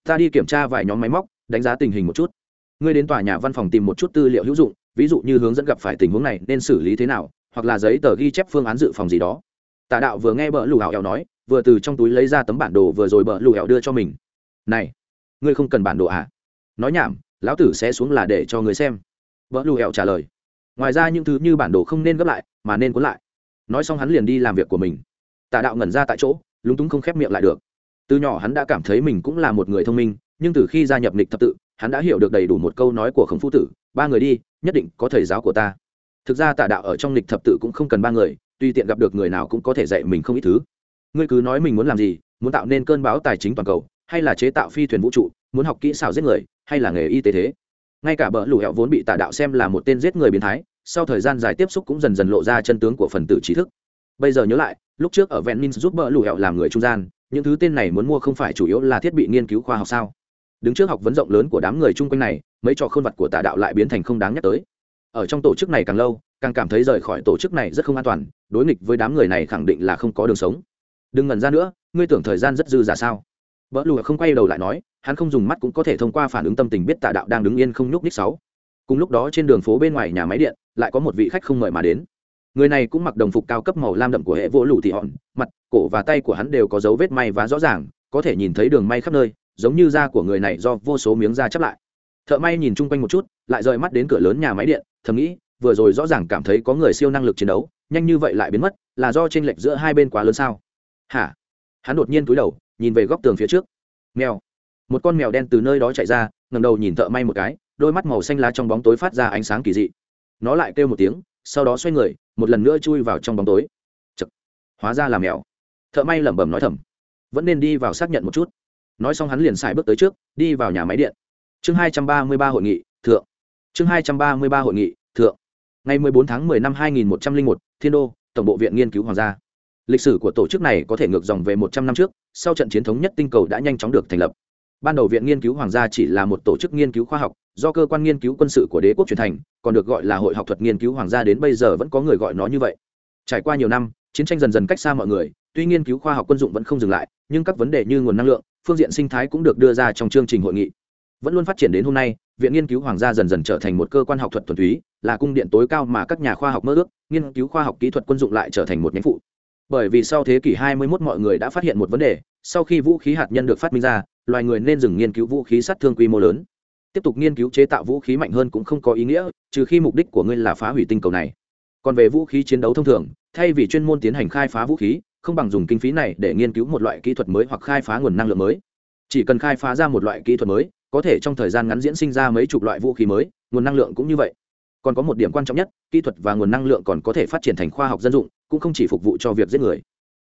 Ta đi kiểm tra vài nhóm máy móc, đánh giá tình hình một chút. Ngươi đến tòa nhà văn phòng tìm một chút tư liệu hữu dụng, ví dụ như hướng dẫn gặp phải tình huống này nên xử lý thế nào, hoặc là giấy tờ ghi chép phương án dự phòng gì đó. Tà đạo vừa nghe bờ lù hào hẹo nói, vừa từ trong túi lấy ra tấm bản đồ vừa rồi bờ lù hẹo đưa cho mình. Này, ngươi không cần bản đồ à? Nói nhảm, lão tử sẽ xuống là để cho người xem. Bợ lù hẹo trả lời. Ngoài ra những thứ như bản đồ không nên gấp lại, mà nên cuốn lại. Nói xong hắn liền đi làm việc của mình. Tà đạo ngẩn ra tại chỗ, lúng túng không khép miệng lại được từ nhỏ hắn đã cảm thấy mình cũng là một người thông minh, nhưng từ khi gia nhập lịch thập tự, hắn đã hiểu được đầy đủ một câu nói của khổng phu tử, ba người đi, nhất định có thầy giáo của ta. Thực ra tà đạo ở trong lịch thập tự cũng không cần ba người, tùy tiện gặp được người nào cũng có thể dạy mình không ít thứ. Ngươi cứ nói mình muốn làm gì, muốn tạo nên cơn báo tài chính toàn cầu, hay là chế tạo phi thuyền vũ trụ, muốn học kỹ xảo giết người, hay là nghề y tế thế. Ngay cả bờ lũ hẹo vốn bị tà đạo xem là một tên giết người biến thái, sau thời gian dài tiếp xúc cũng dần dần lộ ra chân tướng của phần tử trí thức. Bây giờ nhớ lại, lúc trước ở ven min giúp bờ lũ hẹo làm người trung gian những thứ tên này muốn mua không phải chủ yếu là thiết bị nghiên cứu khoa học sao? Đứng trước học vấn rộng lớn của đám người chung quanh này, mấy trò khôn vật của tà đạo lại biến thành không đáng nhắc tới. Ở trong tổ chức này càng lâu, càng cảm thấy rời khỏi tổ chức này rất không an toàn, đối nghịch với đám người này khẳng định là không có đường sống. Đừng ngẩn ra nữa, ngươi tưởng thời gian rất dư giả sao? Vợ lùa không quay đầu lại nói, hắn không dùng mắt cũng có thể thông qua phản ứng tâm tình biết tà đạo đang đứng yên không nhúc ních sáu. Cùng lúc đó trên đường phố bên ngoài nhà máy điện, lại có một vị khách không mời mà đến người này cũng mặc đồng phục cao cấp màu lam đậm của hệ vỗ lũ thị hòn, mặt, cổ và tay của hắn đều có dấu vết may và rõ ràng, có thể nhìn thấy đường may khắp nơi, giống như da của người này do vô số miếng da chắp lại. Thợ may nhìn chung quanh một chút, lại rời mắt đến cửa lớn nhà máy điện, thầm nghĩ, vừa rồi rõ ràng cảm thấy có người siêu năng lực chiến đấu, nhanh như vậy lại biến mất, là do tranh lệch giữa hai bên quá lớn sao? Hả? Hắn đột nhiên cúi đầu, nhìn về góc tường phía trước. Mèo. Một con mèo đen từ nơi đó chạy ra ngầm đầu nhìn thợ may một cái, đôi mắt màu xanh lá trong bóng tối phát ra ánh sáng kỳ dị. Nó lại kêu một tiếng sau đó xoay người, một lần nữa chui vào trong bóng tối. Chật. hóa ra là mèo. Thợ may lẩm bẩm nói thầm. Vẫn nên đi vào xác nhận một chút. Nói xong hắn liền xài bước tới trước, đi vào nhà máy điện. Chương hai trăm ba mươi ba hội nghị, thượng. Chương hai trăm ba mươi ba hội nghị, thượng. Ngày mười bốn tháng mười năm hai nghìn một trăm linh một, thiên đô, tổng bộ viện nghiên cứu hoàng gia. Lịch sử của tổ chức này có thể ngược dòng về một trăm năm trước, sau trận chiến thống nhất tinh cầu đã nhanh chóng được thành lập. Ban đầu viện nghiên cứu hoàng gia chỉ là một tổ chức nghiên cứu khoa học do cơ quan nghiên cứu quân sự của đế quốc truyền thành, còn được gọi là hội học thuật nghiên cứu hoàng gia đến bây giờ vẫn có người gọi nó như vậy. Trải qua nhiều năm, chiến tranh dần dần cách xa mọi người, tuy nghiên cứu khoa học quân dụng vẫn không dừng lại, nhưng các vấn đề như nguồn năng lượng, phương diện sinh thái cũng được đưa ra trong chương trình hội nghị. Vẫn luôn phát triển đến hôm nay, viện nghiên cứu hoàng gia dần dần trở thành một cơ quan học thuật thuần túy, là cung điện tối cao mà các nhà khoa học mơ ước, nghiên cứu khoa học kỹ thuật quân dụng lại trở thành một nhánh phụ. Bởi vì sau thế kỷ 21 mọi người đã phát hiện một vấn đề, sau khi vũ khí hạt nhân được phát minh ra, loài người nên dừng nghiên cứu vũ khí sát thương quy mô lớn tiếp tục nghiên cứu chế tạo vũ khí mạnh hơn cũng không có ý nghĩa, trừ khi mục đích của ngươi là phá hủy tinh cầu này. Còn về vũ khí chiến đấu thông thường, thay vì chuyên môn tiến hành khai phá vũ khí, không bằng dùng kinh phí này để nghiên cứu một loại kỹ thuật mới hoặc khai phá nguồn năng lượng mới. Chỉ cần khai phá ra một loại kỹ thuật mới, có thể trong thời gian ngắn diễn sinh ra mấy chục loại vũ khí mới, nguồn năng lượng cũng như vậy. Còn có một điểm quan trọng nhất, kỹ thuật và nguồn năng lượng còn có thể phát triển thành khoa học dân dụng, cũng không chỉ phục vụ cho việc giết người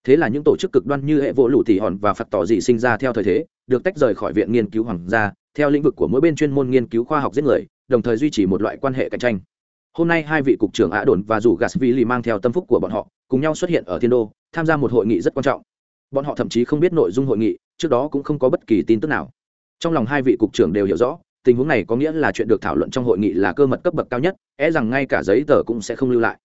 thế là những tổ chức cực đoan như hệ vỗ lụ tỉ hòn và phật tỏ dị sinh ra theo thời thế, được tách rời khỏi viện nghiên cứu hoàng gia, theo lĩnh vực của mỗi bên chuyên môn nghiên cứu khoa học giết người, đồng thời duy trì một loại quan hệ cạnh tranh. Hôm nay hai vị cục trưởng ạ đồn và dù gasvili mang theo tâm phúc của bọn họ, cùng nhau xuất hiện ở thiên đô, tham gia một hội nghị rất quan trọng. Bọn họ thậm chí không biết nội dung hội nghị, trước đó cũng không có bất kỳ tin tức nào. Trong lòng hai vị cục trưởng đều hiểu rõ, tình huống này có nghĩa là chuyện được thảo luận trong hội nghị là cơ mật cấp bậc cao nhất é e rằng ngay cả giấy tờ cũng sẽ không lưu lại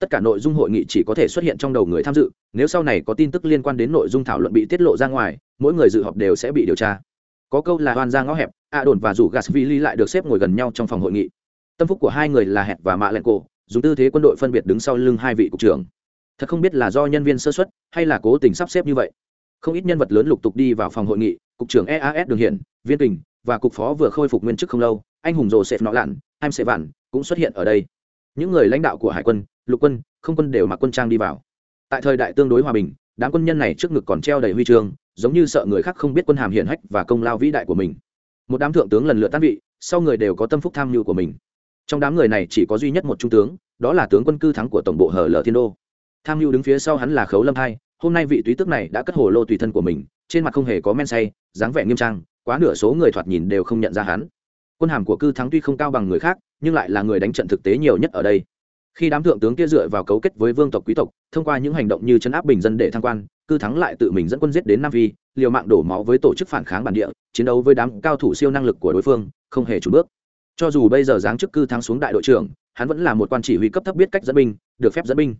tất cả nội dung hội nghị chỉ có thể xuất hiện trong đầu người tham dự, nếu sau này có tin tức liên quan đến nội dung thảo luận bị tiết lộ ra ngoài, mỗi người dự họp đều sẽ bị điều tra. Có câu là oan ra ngõ hẹp a đồn và rủ gasvili lại được xếp ngồi gần nhau trong phòng hội nghị. Tâm phúc của hai người là hẹn và mạ len cổ, dùng tư thế quân đội phân biệt đứng sau lưng hai vị cục trưởng. Thật không biết là do nhân viên sơ xuất hay là cố tình sắp xếp như vậy. Không ít nhân vật lớn lục tục đi vào phòng hội nghị, cục trưởng eas đường hiển, viên kình và cục phó vừa khôi phục nguyên chức không lâu, anh hùng rồ sệt nọ lặn em sẽ vạn cũng xuất hiện ở đây. Những người lãnh đạo của hải quân lục quân, không quân đều mặc quân trang đi vào. Tại thời đại tương đối hòa bình, đám quân nhân này trước ngực còn treo đầy huy chương, giống như sợ người khác không biết quân hàm hiển hách và công lao vĩ đại của mình. Một đám thượng tướng lần lượt tan vị, sau người đều có tâm phúc tham mưu của mình. Trong đám người này chỉ có duy nhất một trung tướng, đó là tướng quân cư thắng của tổng bộ hở lờ thiên đô. Tham mưu đứng phía sau hắn là khấu lâm hai hôm nay vị túy tước này đã cất hồ lô tùy thân của mình, trên mặt không hề có men say, dáng vẻ nghiêm trang, quá nửa số người thoạt nhìn đều không nhận ra hắn. Quân hàm của cư thắng tuy không cao bằng người khác, nhưng lại là người đánh trận thực tế nhiều nhất ở đây khi đám thượng tướng kia dựa vào cấu kết với vương tộc quý tộc, thông qua những hành động như chấn áp bình dân để thăng quan cư thắng lại tự mình dẫn quân giết đến nam phi, liều mạng đổ máu với tổ chức phản kháng bản địa, chiến đấu với đám cao thủ siêu năng lực của đối phương, không hề trùn bước. Cho dù bây giờ giáng chức cư thắng xuống đại đội trưởng, hắn vẫn là một quan chỉ huy cấp thấp biết cách dẫn binh, được phép dẫn binh.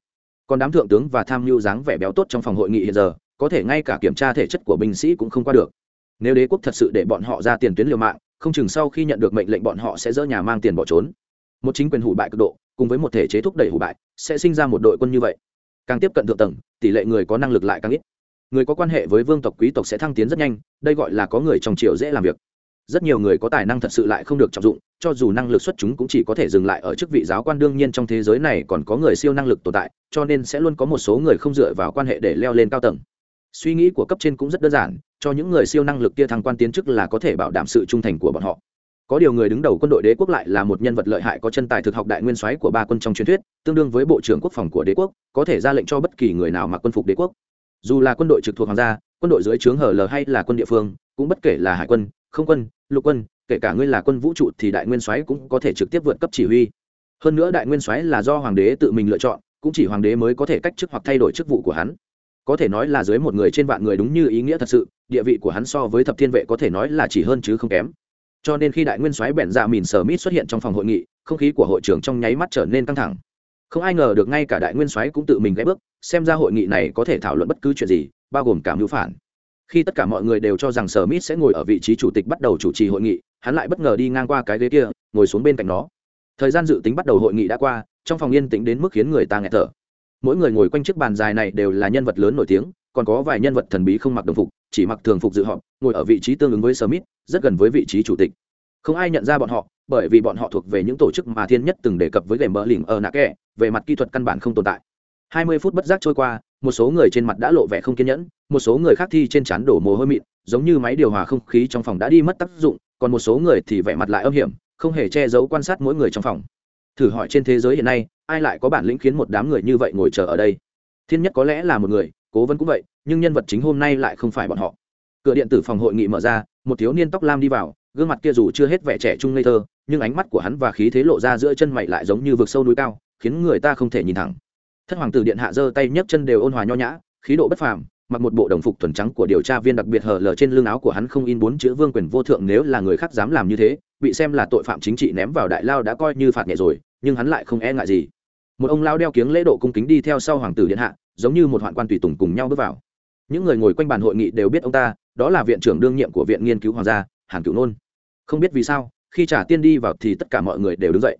Còn đám thượng tướng và tham mưu dáng vẻ béo tốt trong phòng hội nghị hiện giờ, có thể ngay cả kiểm tra thể chất của binh sĩ cũng không qua được. Nếu đế quốc thật sự để bọn họ ra tiền tuyến liều mạng, không chừng sau khi nhận được mệnh lệnh bọn họ sẽ dỡ nhà mang tiền bỏ trốn. Một chính quyền hủ bại cực độ cùng với một thể chế thúc đẩy hủ bại, sẽ sinh ra một đội quân như vậy. Càng tiếp cận thượng tầng, tỷ lệ người có năng lực lại càng ít. Người có quan hệ với vương tộc, quý tộc sẽ thăng tiến rất nhanh, đây gọi là có người trong triều dễ làm việc. Rất nhiều người có tài năng thật sự lại không được trọng dụng, cho dù năng lực xuất chúng cũng chỉ có thể dừng lại ở chức vị giáo quan, đương nhiên trong thế giới này còn có người siêu năng lực tồn tại, cho nên sẽ luôn có một số người không dựa vào quan hệ để leo lên cao tầng. Suy nghĩ của cấp trên cũng rất đơn giản, cho những người siêu năng lực kia thăng quan tiến chức là có thể bảo đảm sự trung thành của bọn họ có điều người đứng đầu quân đội đế quốc lại là một nhân vật lợi hại có chân tài thực học đại nguyên soái của ba quân trong truyền thuyết, tương đương với bộ trưởng quốc phòng của đế quốc, có thể ra lệnh cho bất kỳ người nào mặc quân phục đế quốc. Dù là quân đội trực thuộc hoàng gia, quân đội dưới trướng hở l hay là quân địa phương, cũng bất kể là hải quân, không quân, lục quân, kể cả ngươi là quân vũ trụ thì đại nguyên soái cũng có thể trực tiếp vượt cấp chỉ huy. Hơn nữa đại nguyên soái là do hoàng đế tự mình lựa chọn, cũng chỉ hoàng đế mới có thể cách chức hoặc thay đổi chức vụ của hắn. Có thể nói là dưới một người trên vạn người đúng như ý nghĩa thật sự, địa vị của hắn so với thập thiên vệ có thể nói là chỉ hơn chứ không kém cho nên khi đại nguyên soái bẹn dạ mìn sờ mít xuất hiện trong phòng hội nghị, không khí của hội trưởng trong nháy mắt trở nên căng thẳng. Không ai ngờ được ngay cả đại nguyên soái cũng tự mình ghé bước, xem ra hội nghị này có thể thảo luận bất cứ chuyện gì, bao gồm cả mưu phản. Khi tất cả mọi người đều cho rằng sở mít sẽ ngồi ở vị trí chủ tịch bắt đầu chủ trì hội nghị, hắn lại bất ngờ đi ngang qua cái ghế kia, ngồi xuống bên cạnh nó. Thời gian dự tính bắt đầu hội nghị đã qua, trong phòng yên tĩnh đến mức khiến người ta nghẹt thở. Mỗi người ngồi quanh chiếc bàn dài này đều là nhân vật lớn nổi tiếng, còn có vài nhân vật thần bí không mặc đồng phục, chỉ mặc thường phục dự họp, ngồi ở vị trí tương ứng với smith rất gần với vị trí chủ tịch. Không ai nhận ra bọn họ, bởi vì bọn họ thuộc về những tổ chức mà thiên nhất từng đề cập với gầy mỡ lỉnh ở nạ kẹ về mặt kỹ thuật căn bản không tồn tại. 20 phút bất giác trôi qua, một số người trên mặt đã lộ vẻ không kiên nhẫn, một số người khác thi trên chán đổ mồ hôi mịn, giống như máy điều hòa không khí trong phòng đã đi mất tác dụng, còn một số người thì vẻ mặt lại âm hiểm, không hề che giấu quan sát mỗi người trong phòng. Thử hỏi trên thế giới hiện nay, ai lại có bản lĩnh khiến một đám người như vậy ngồi chờ ở đây? Thiên nhất có lẽ là một người, cố vấn cũng vậy, nhưng nhân vật chính hôm nay lại không phải bọn họ. Cửa điện tử phòng hội nghị mở ra một thiếu niên tóc lam đi vào, gương mặt kia dù chưa hết vẻ trẻ trung ngây thơ, nhưng ánh mắt của hắn và khí thế lộ ra giữa chân mày lại giống như vực sâu núi cao, khiến người ta không thể nhìn thẳng. Thất hoàng tử điện hạ giơ tay nhấc chân đều ôn hòa nho nhã, khí độ bất phàm, mặc một bộ đồng phục thuần trắng của điều tra viên đặc biệt hở lờ trên lưng áo của hắn không in bốn chữ vương quyền vô thượng nếu là người khác dám làm như thế, bị xem là tội phạm chính trị ném vào đại lao đã coi như phạt nhẹ rồi, nhưng hắn lại không e ngại gì. Một ông lao đeo kiếng lễ độ cung kính đi theo sau hoàng tử điện hạ, giống như một hoạn quan tùy tùng cùng nhau bước vào. Những người ngồi quanh bàn hội nghị đều biết ông ta đó là viện trưởng đương nhiệm của viện nghiên cứu hoàng gia, hàn cửu nôn. Không biết vì sao, khi trả tiên đi vào thì tất cả mọi người đều đứng dậy.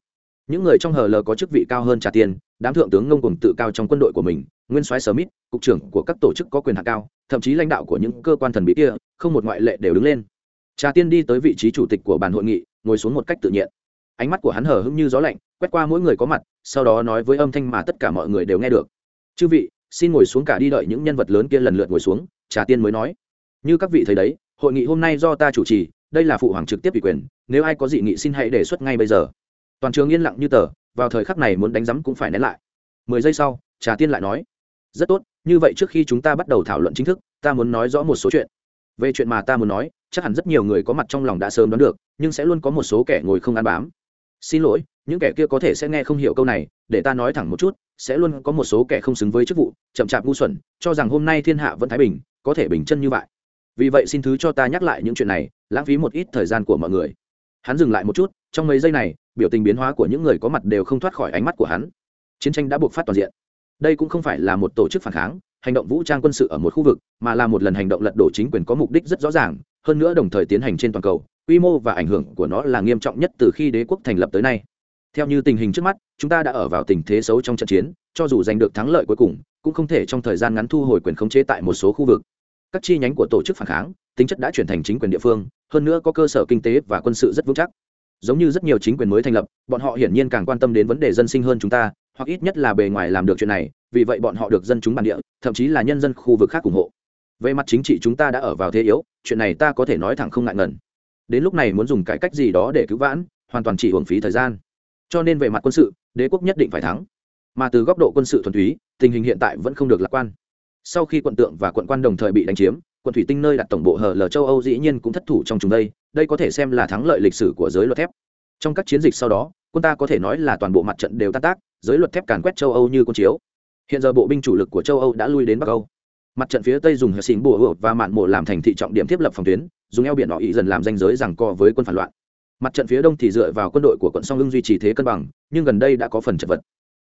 Những người trong hờ lờ có chức vị cao hơn trả tiền đám thượng tướng ngông cùng tự cao trong quân đội của mình, nguyên soái smith, cục trưởng của các tổ chức có quyền hạn cao, thậm chí lãnh đạo của những cơ quan thần bí kia, không một ngoại lệ đều đứng lên. Trà tiên đi tới vị trí chủ tịch của bàn hội nghị, ngồi xuống một cách tự nhiên. Ánh mắt của hắn hờ hững như gió lạnh, quét qua mỗi người có mặt, sau đó nói với âm thanh mà tất cả mọi người đều nghe được. Chư vị, xin ngồi xuống cả đi đợi những nhân vật lớn kia lần lượt ngồi xuống, trà tiên mới nói như các vị thấy đấy, hội nghị hôm nay do ta chủ trì, đây là phụ hoàng trực tiếp ủy quyền, nếu ai có dị nghị xin hãy đề xuất ngay bây giờ. Toàn trường yên lặng như tờ, vào thời khắc này muốn đánh giấm cũng phải nén lại. Mười giây sau, trà tiên lại nói, rất tốt, như vậy trước khi chúng ta bắt đầu thảo luận chính thức, ta muốn nói rõ một số chuyện. Về chuyện mà ta muốn nói, chắc hẳn rất nhiều người có mặt trong lòng đã sớm đoán được, nhưng sẽ luôn có một số kẻ ngồi không ăn bám. Xin lỗi, những kẻ kia có thể sẽ nghe không hiểu câu này, để ta nói thẳng một chút, sẽ luôn có một số kẻ không xứng với chức vụ, chậm chạp ngu xuẩn, cho rằng hôm nay thiên hạ vẫn thái bình, có thể bình chân như vậy vì vậy xin thứ cho ta nhắc lại những chuyện này, lãng phí một ít thời gian của mọi người. Hắn dừng lại một chút, trong mấy giây này, biểu tình biến hóa của những người có mặt đều không thoát khỏi ánh mắt của hắn. Chiến tranh đã buộc phát toàn diện. Đây cũng không phải là một tổ chức phản kháng, hành động vũ trang quân sự ở một khu vực, mà là một lần hành động lật đổ chính quyền có mục đích rất rõ ràng, hơn nữa đồng thời tiến hành trên toàn cầu, quy mô và ảnh hưởng của nó là nghiêm trọng nhất từ khi đế quốc thành lập tới nay. Theo như tình hình trước mắt, chúng ta đã ở vào tình thế xấu trong trận chiến, cho dù giành được thắng lợi cuối cùng, cũng không thể trong thời gian ngắn thu hồi quyền khống chế tại một số khu vực các chi nhánh của tổ chức phản kháng, tính chất đã chuyển thành chính quyền địa phương, hơn nữa có cơ sở kinh tế và quân sự rất vững chắc. Giống như rất nhiều chính quyền mới thành lập, bọn họ hiển nhiên càng quan tâm đến vấn đề dân sinh hơn chúng ta, hoặc ít nhất là bề ngoài làm được chuyện này, vì vậy bọn họ được dân chúng bản địa, thậm chí là nhân dân khu vực khác ủng hộ. Về mặt chính trị chúng ta đã ở vào thế yếu, chuyện này ta có thể nói thẳng không ngại ngần. Đến lúc này muốn dùng cải cách gì đó để cứu vãn, hoàn toàn chỉ hưởng phí thời gian. Cho nên về mặt quân sự, đế quốc nhất định phải thắng. Mà từ góc độ quân sự thuần túy, tình hình hiện tại vẫn không được lạc quan sau khi quận tượng và quận quan đồng thời bị đánh chiếm, quận thủy tinh nơi đặt tổng bộ hờ lờ châu âu dĩ nhiên cũng thất thủ trong chúng đây đây có thể xem là thắng lợi lịch sử của giới luật thép. Trong các chiến dịch sau đó, quân ta có thể nói là toàn bộ mặt trận đều tan tác, giới luật thép càn quét châu âu như con chiếu. Hiện giờ bộ binh chủ lực của châu âu đã lui đến bắc âu. Mặt trận phía tây dùng hệ xính bùa hựa và mạn mộ làm thành thị trọng điểm thiết lập phòng tuyến, dùng eo biển họ ý dần làm danh giới rằng co với quân phản loạn. Mặt trận phía đông thì dựa vào quân đội của quận song hưng duy trì thế cân bằng, nhưng gần đây đã có phần chật vật.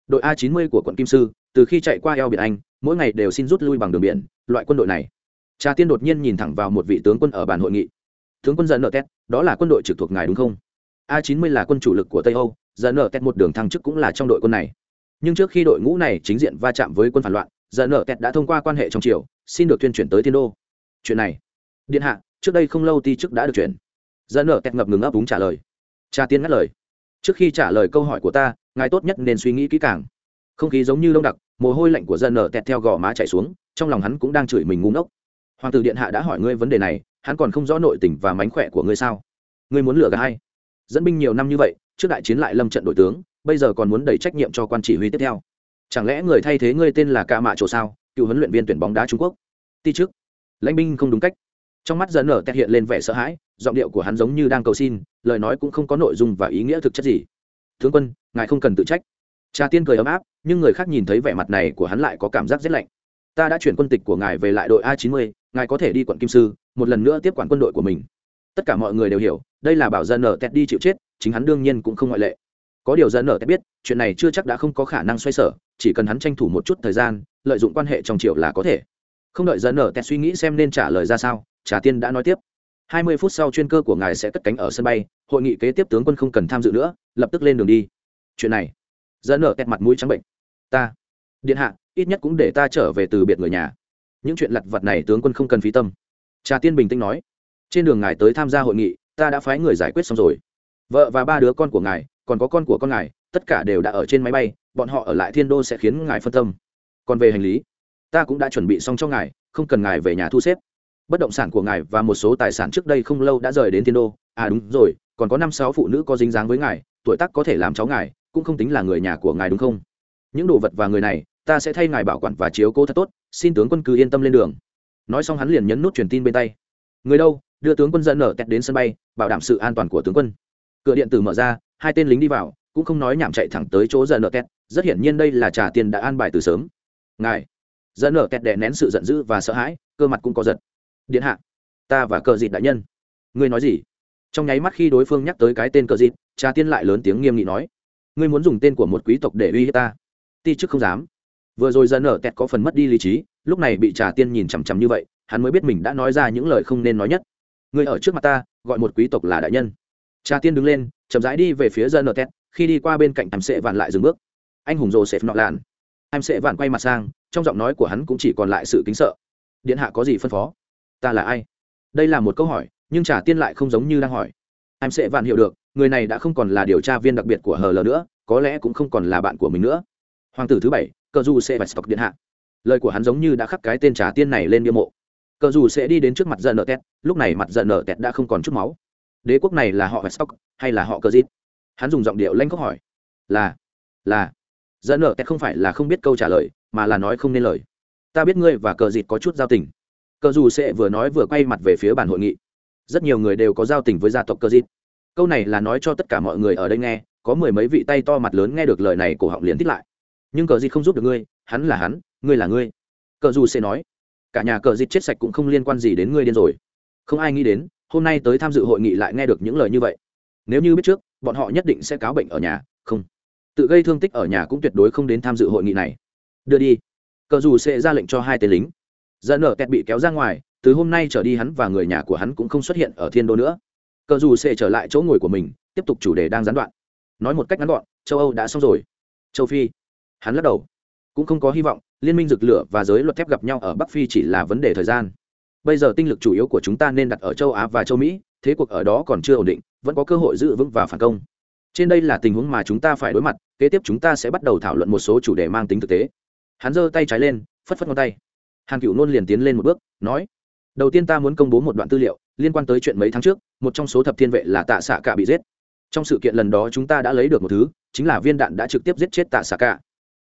Đội a 90 của quận kim sư, từ khi chạy qua eo biển anh mỗi ngày đều xin rút lui bằng đường biển, loại quân đội này. Trà tiên đột nhiên nhìn thẳng vào một vị tướng quân ở bàn hội nghị. Tướng quân dẫn nợ tét, đó là quân đội trực thuộc ngài đúng không? A 90 là quân chủ lực của tây âu dẫn nợ tét một đường thăng chức cũng là trong đội quân này. Nhưng trước khi đội ngũ này chính diện va chạm với quân phản loạn dẫn nợ tét đã thông qua quan hệ trong triều, xin được tuyên chuyển tới thiên đô. Chuyện này. Điện hạ, trước đây không lâu ti chức đã được chuyển. Dẫn nợ tét ngập ngừng ấp úng trả lời. Trà tiên ngắt lời. Trước khi trả lời câu hỏi của ta, ngài tốt nhất nên suy nghĩ kỹ càng. Không khí giống như lông đặc mồ hôi lạnh của dân nở tẹt theo gò má chạy xuống, trong lòng hắn cũng đang chửi mình ngu ngốc. Hoàng tử điện hạ đã hỏi ngươi vấn đề này, hắn còn không rõ nội tình và mánh khỏe của ngươi sao? Ngươi muốn lừa gạt hay dẫn binh nhiều năm như vậy, trước đại chiến lại lâm trận đội tướng, bây giờ còn muốn đẩy trách nhiệm cho quan chỉ huy tiếp theo. Chẳng lẽ người thay thế ngươi tên là ca mạ chỗ sao? Cựu huấn luyện viên tuyển bóng đá trung quốc. Ti trước lãnh binh không đúng cách. Trong mắt dân nở tẹt hiện lên vẻ sợ hãi, giọng điệu của hắn giống như đang cầu xin, lời nói cũng không có nội dung và ý nghĩa thực chất gì. Tướng quân, ngài không cần tự trách trà tiên cười ấm áp, nhưng người khác nhìn thấy vẻ mặt này của hắn lại có cảm giác rét lạnh. Ta đã chuyển quân tịch của ngài về lại đội a 90 ngài có thể đi quận kim sư, một lần nữa tiếp quản quân đội của mình. Tất cả mọi người đều hiểu, đây là bảo dân nở tẹt đi chịu chết, chính hắn đương nhiên cũng không ngoại lệ. Có điều dân nở tẹt biết, chuyện này chưa chắc đã không có khả năng xoay sở, chỉ cần hắn tranh thủ một chút thời gian, lợi dụng quan hệ trong triều là có thể. Không đợi dân nở tẹt suy nghĩ xem nên trả lời ra sao trà tiên đã nói tiếp. hai mươi phút sau chuyên cơ của ngài sẽ cất cánh ở sân bay, hội nghị kế tiếp tướng quân không cần tham dự nữa, lập tức lên đường đi. Chuyện này dẫn nở kẹt mặt mũi trắng bệnh. Ta, điện hạ, ít nhất cũng để ta trở về từ biệt người nhà. Những chuyện lặt vặt này tướng quân không cần phí tâm. Trà tiên bình tĩnh nói, trên đường ngài tới tham gia hội nghị, ta đã phái người giải quyết xong rồi. Vợ và ba đứa con của ngài, còn có con của con ngài, tất cả đều đã ở trên máy bay, bọn họ ở lại thiên đô sẽ khiến ngài phân tâm. Còn về hành lý, ta cũng đã chuẩn bị xong cho ngài, không cần ngài về nhà thu xếp. Bất động sản của ngài và một số tài sản trước đây không lâu đã rời đến thiên đô. À đúng rồi, còn có năm sáu phụ nữ có dính dáng với ngài, tuổi tác có thể làm cháu ngài cũng không tính là người nhà của ngài đúng không? Những đồ vật và người này, ta sẽ thay ngài bảo quản và chiếu cố thật tốt, xin tướng quân cứ yên tâm lên đường. Nói xong hắn liền nhấn nút truyền tin bên tay. Người đâu? Đưa tướng quân dẫn nở tẹt đến sân bay, bảo đảm sự an toàn của tướng quân. Cửa điện tử mở ra, hai tên lính đi vào, cũng không nói nhảm chạy thẳng tới chỗ dẫn nở tẹt, rất hiển nhiên đây là trả tiền đã an bài từ sớm. Ngài. Dẫn nở tẹt đè nén sự giận dữ và sợ hãi, cơ mặt cũng có giật. Điện hạ, ta và cờ dịt đại nhân. Ngươi nói gì? Trong nháy mắt khi đối phương nhắc tới cái tên cờ dịt cha tiên lại lớn tiếng nghiêm nghị nói ngươi muốn dùng tên của một quý tộc để uy hiếp ta? Ti chức không dám. Vừa rồi dân ở tẹt có phần mất đi lý trí, lúc này bị trà tiên nhìn chằm chằm như vậy, hắn mới biết mình đã nói ra những lời không nên nói nhất. Ngươi ở trước mặt ta, gọi một quý tộc là đại nhân. Trà tiên đứng lên, chậm rãi đi về phía dân ở tẹt, khi đi qua bên cạnh em sệ vạn lại dừng bước. Anh hùng rồ sệt nọ làn em sệ vạn quay mặt sang, trong giọng nói của hắn cũng chỉ còn lại sự kính sợ. Điện hạ có gì phân phó? Ta là ai? Đây là một câu hỏi, nhưng trà tiên lại không giống như đang hỏi. Em sẽ vạn hiểu được người này đã không còn là điều tra viên đặc biệt của hờ lờ nữa, có lẽ cũng không còn là bạn của mình nữa. Hoàng tử thứ bảy, cờ dù sẽ vạch stock điện hạ. Lời của hắn giống như đã khắc cái tên trà tiên này lên bia mộ. Cờ dù sẽ đi đến trước mặt giận nợ tét lúc này mặt giận nợ tét đã không còn chút máu. Đế quốc này là họ vạch stock hay là họ cờ dít hắn dùng giọng điệu lanh khóc hỏi. Là là. Giận nợ tét không phải là không biết câu trả lời, mà là nói không nên lời. Ta biết ngươi và cờ dịt có chút giao tình. Cờ dù sẽ vừa nói vừa quay mặt về phía bàn hội nghị. Rất nhiều người đều có giao tình với gia tộc cờ dịt câu này là nói cho tất cả mọi người ở đây nghe, có mười mấy vị tay to mặt lớn nghe được lời này, cổ họng liền thích lại. Nhưng cờ dịt không giúp được ngươi, hắn là hắn, ngươi là ngươi. Cờ dù sẽ nói, cả nhà cờ dịt chết sạch cũng không liên quan gì đến ngươi điên rồi. Không ai nghĩ đến, hôm nay tới tham dự hội nghị lại nghe được những lời như vậy. Nếu như biết trước, bọn họ nhất định sẽ cáo bệnh ở nhà, không. Tự gây thương tích ở nhà cũng tuyệt đối không đến tham dự hội nghị này. Đưa đi. Cờ dù sẽ ra lệnh cho hai tên lính. Dẫn ở kẹt bị kéo ra ngoài, từ hôm nay trở đi hắn và người nhà của hắn cũng không xuất hiện ở thiên đô nữa cờ dù sẽ trở lại chỗ ngồi của mình, tiếp tục chủ đề đang gián đoạn. Nói một cách ngắn gọn, châu âu đã xong rồi. Châu phi. Hắn lắc đầu. Cũng không có hy vọng, liên minh rực lửa và giới luật thép gặp nhau ở bắc phi chỉ là vấn đề thời gian. Bây giờ tinh lực chủ yếu của chúng ta nên đặt ở châu á và châu mỹ, thế cuộc ở đó còn chưa ổn định, vẫn có cơ hội giữ vững và phản công. Trên đây là tình huống mà chúng ta phải đối mặt, kế tiếp chúng ta sẽ bắt đầu thảo luận một số chủ đề mang tính thực tế. Hắn giơ tay trái lên, phất phất ngón tay. Hàn cựu nôn liền tiến lên một bước, nói, đầu tiên ta muốn công bố một đoạn tư liệu liên quan tới chuyện mấy tháng trước, một trong số thập thiên vệ là tạ xạ cả bị giết. Trong sự kiện lần đó chúng ta đã lấy được một thứ, chính là viên đạn đã trực tiếp giết chết tạ xạ cả.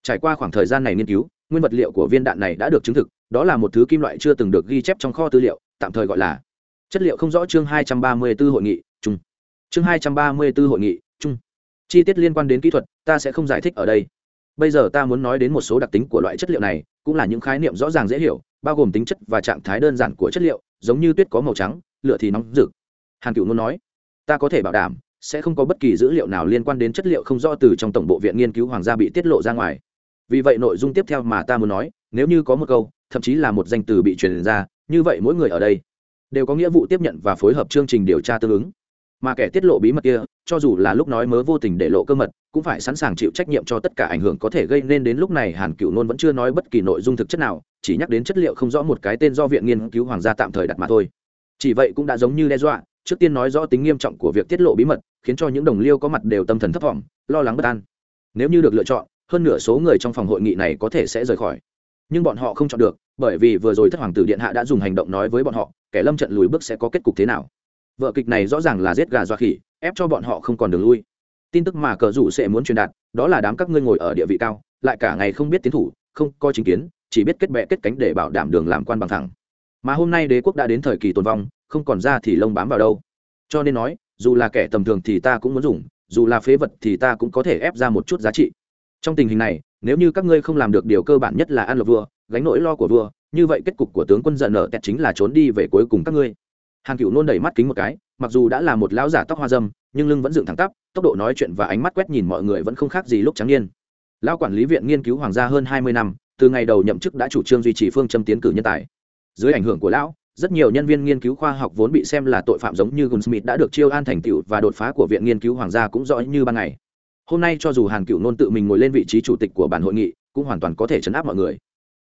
Trải qua khoảng thời gian này nghiên cứu, nguyên vật liệu của viên đạn này đã được chứng thực, đó là một thứ kim loại chưa từng được ghi chép trong kho tư liệu, tạm thời gọi là chất liệu không rõ chương hai trăm ba mươi 234 hội nghị, chung. Chương hai trăm ba mươi 234 hội nghị, chung. Chi tiết liên quan đến kỹ thuật, ta sẽ không giải thích ở đây. Bây giờ ta muốn nói đến một số đặc tính của loại chất liệu này, cũng là những khái niệm rõ ràng dễ hiểu, bao gồm tính chất và trạng thái đơn giản của chất liệu, giống như tuyết có màu trắng lửa thì nóng rực. Hàn cựu muốn nói, ta có thể bảo đảm, sẽ không có bất kỳ dữ liệu nào liên quan đến chất liệu không rõ từ trong tổng bộ viện nghiên cứu hoàng gia bị tiết lộ ra ngoài. Vì vậy nội dung tiếp theo mà ta muốn nói, nếu như có một câu, thậm chí là một danh từ bị truyền ra, như vậy mỗi người ở đây đều có nghĩa vụ tiếp nhận và phối hợp chương trình điều tra tương ứng. Mà kẻ tiết lộ bí mật kia, cho dù là lúc nói mớ vô tình để lộ cơ mật, cũng phải sẵn sàng chịu trách nhiệm cho tất cả ảnh hưởng có thể gây nên đến lúc này. Hàn cựu nôn vẫn chưa nói bất kỳ nội dung thực chất nào, chỉ nhắc đến chất liệu không rõ một cái tên do viện nghiên cứu hoàng gia tạm thời đặt mà thôi chỉ vậy cũng đã giống như đe dọa, trước tiên nói rõ tính nghiêm trọng của việc tiết lộ bí mật, khiến cho những đồng liêu có mặt đều tâm thần thấp thỏm lo lắng bất an. Nếu như được lựa chọn, hơn nửa số người trong phòng hội nghị này có thể sẽ rời khỏi. Nhưng bọn họ không chọn được, bởi vì vừa rồi thất hoàng tử điện hạ đã dùng hành động nói với bọn họ, kẻ lâm trận lùi bước sẽ có kết cục thế nào. Vợ kịch này rõ ràng là giết gà doa khỉ, ép cho bọn họ không còn đường lui. Tin tức mà cờ rủ sẽ muốn truyền đạt, đó là đám các ngươi ngồi ở địa vị cao, lại cả ngày không biết tiến thủ, không coi chính kiến, chỉ biết kết bệ kết cánh để bảo đảm đường làm quan bằng thẳng mà hôm nay đế quốc đã đến thời kỳ tồn vong, không còn ra thì lông bám vào đâu. Cho nên nói, dù là kẻ tầm thường thì ta cũng muốn dùng, dù là phế vật thì ta cũng có thể ép ra một chút giá trị. Trong tình hình này, nếu như các ngươi không làm được điều cơ bản nhất là ăn lộc vua, gánh nỗi lo của vua, như vậy kết cục của tướng quân giận nở tẹt chính là trốn đi về cuối cùng các ngươi. Hàng cựu nôn đẩy mắt kính một cái, mặc dù đã là một lão giả tóc hoa dâm, nhưng lưng vẫn dựng thẳng tắp, tốc độ nói chuyện và ánh mắt quét nhìn mọi người vẫn không khác gì lúc trắng niên. Lão quản lý viện nghiên cứu hoàng gia hơn hai mươi năm, từ ngày đầu nhậm chức đã chủ trương duy trì phương châm tiến cử nhân tài dưới ảnh hưởng của lão rất nhiều nhân viên nghiên cứu khoa học vốn bị xem là tội phạm giống như Gunsmith đã được chiêu an thành tựu và đột phá của viện nghiên cứu hoàng gia cũng rõ như ban ngày. Hôm nay cho dù Hàn Cựu Nôn tự mình ngồi lên vị trí chủ tịch của bản hội nghị, cũng hoàn toàn có thể chấn áp mọi người.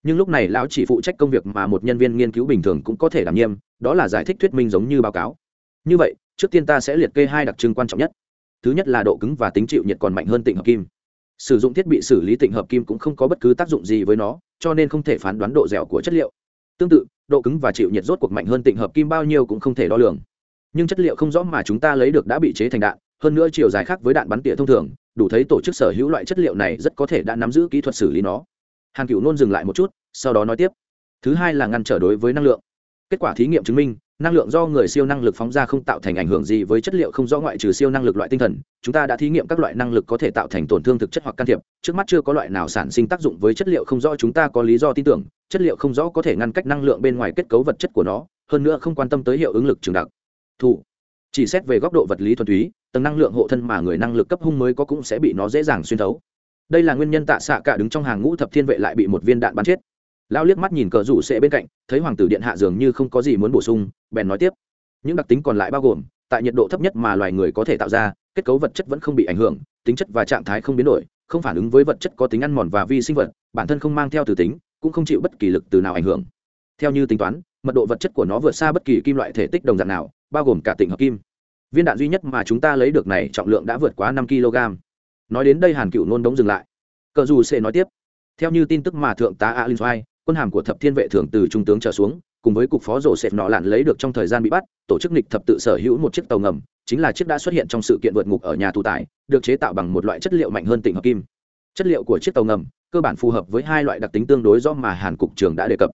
Nhưng lúc này lão chỉ phụ trách công việc mà một nhân viên nghiên cứu bình thường cũng có thể đảm nhiệm, đó là giải thích thuyết minh giống như báo cáo. Như vậy, trước tiên ta sẽ liệt kê hai đặc trưng quan trọng nhất. Thứ nhất là độ cứng và tính chịu nhiệt còn mạnh hơn tịnh hợp kim. Sử dụng thiết bị xử lý tịnh hợp kim cũng không có bất cứ tác dụng gì với nó, cho nên không thể phán đoán độ dẻo của chất liệu. Tương tự, độ cứng và chịu nhiệt rốt cuộc mạnh hơn tịnh hợp kim bao nhiêu cũng không thể đo lường. Nhưng chất liệu không rõ mà chúng ta lấy được đã bị chế thành đạn, hơn nữa chiều dài khác với đạn bắn tỉa thông thường, đủ thấy tổ chức sở hữu loại chất liệu này rất có thể đã nắm giữ kỹ thuật xử lý nó. Hàn cửu nôn dừng lại một chút, sau đó nói tiếp. Thứ hai là ngăn trở đối với năng lượng. Kết quả thí nghiệm chứng minh năng lượng do người siêu năng lực phóng ra không tạo thành ảnh hưởng gì với chất liệu không rõ ngoại trừ siêu năng lực loại tinh thần, chúng ta đã thí nghiệm các loại năng lực có thể tạo thành tổn thương thực chất hoặc can thiệp. Trước mắt chưa có loại nào sản sinh tác dụng với chất liệu không rõ, chúng ta có lý do tin tưởng, chất liệu không rõ có thể ngăn cách năng lượng bên ngoài kết cấu vật chất của nó, hơn nữa không quan tâm tới hiệu ứng lực trường đặc. Thù chỉ xét về góc độ vật lý thuần túy, tầng năng lượng hộ thân mà người năng lực cấp hung mới có cũng sẽ bị nó dễ dàng xuyên thấu. Đây là nguyên nhân tạ xạ cả đứng trong hàng ngũ thập thiên vệ lại bị một viên đạn bắn chết lao liếc mắt nhìn cờ rủ sẽ bên cạnh, thấy hoàng tử điện hạ dường như không có gì muốn bổ sung, bèn nói tiếp. Những đặc tính còn lại bao gồm, tại nhiệt độ thấp nhất mà loài người có thể tạo ra, kết cấu vật chất vẫn không bị ảnh hưởng, tính chất và trạng thái không biến đổi, không phản ứng với vật chất có tính ăn mòn và vi sinh vật, bản thân không mang theo từ tính, cũng không chịu bất kỳ lực từ nào ảnh hưởng. Theo như tính toán, mật độ vật chất của nó vượt xa bất kỳ kim loại thể tích đồng dạng nào, bao gồm cả tỉnh hợp kim. Viên đạn duy nhất mà chúng ta lấy được này trọng lượng đã vượt quá năm kg. Nói đến đây hàn cựu nôn đống dừng lại. Cờ dù sẽ nói tiếp. Theo như tin tức mà thượng tá alin xoay quân hàm của thập thiên vệ thường từ trung tướng trở xuống, cùng với cục phó rổ xẹp nọ lạn lấy được trong thời gian bị bắt, tổ chức nịch thập tự sở hữu một chiếc tàu ngầm, chính là chiếc đã xuất hiện trong sự kiện vượt ngục ở nhà tù tải được chế tạo bằng một loại chất liệu mạnh hơn tỉnh hợp kim. Chất liệu của chiếc tàu ngầm, cơ bản phù hợp với hai loại đặc tính tương đối do mà hàn cục trường đã đề cập.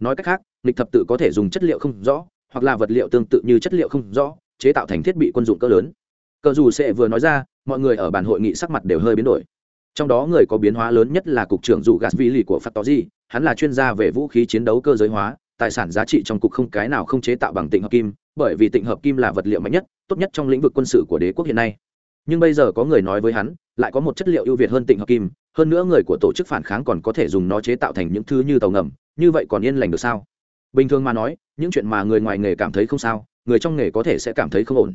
Nói cách khác nịch thập tự có thể dùng chất liệu không rõ, hoặc là vật liệu tương tự như chất liệu không rõ, chế tạo thành thiết bị quân dụng cỡ lớn. Cờ dù sẽ vừa nói ra, mọi người ở bàn hội nghị sắc mặt đều hơi biến đổi. Trong đó người có biến hóa lớn nhất là cục trưởng dù gạt vi lì của phát tỏ Di hắn là chuyên gia về vũ khí chiến đấu cơ giới hóa, tài sản giá trị trong cục không cái nào không chế tạo bằng tịnh hợp kim, bởi vì tịnh hợp kim là vật liệu mạnh nhất, tốt nhất trong lĩnh vực quân sự của đế quốc hiện nay. Nhưng bây giờ có người nói với hắn, lại có một chất liệu ưu việt hơn tịnh hợp kim, hơn nữa người của tổ chức phản kháng còn có thể dùng nó chế tạo thành những thứ như tàu ngầm, như vậy còn yên lành được sao? Bình thường mà nói, những chuyện mà người ngoài nghề cảm thấy không sao, người trong nghề có thể sẽ cảm thấy không ổn.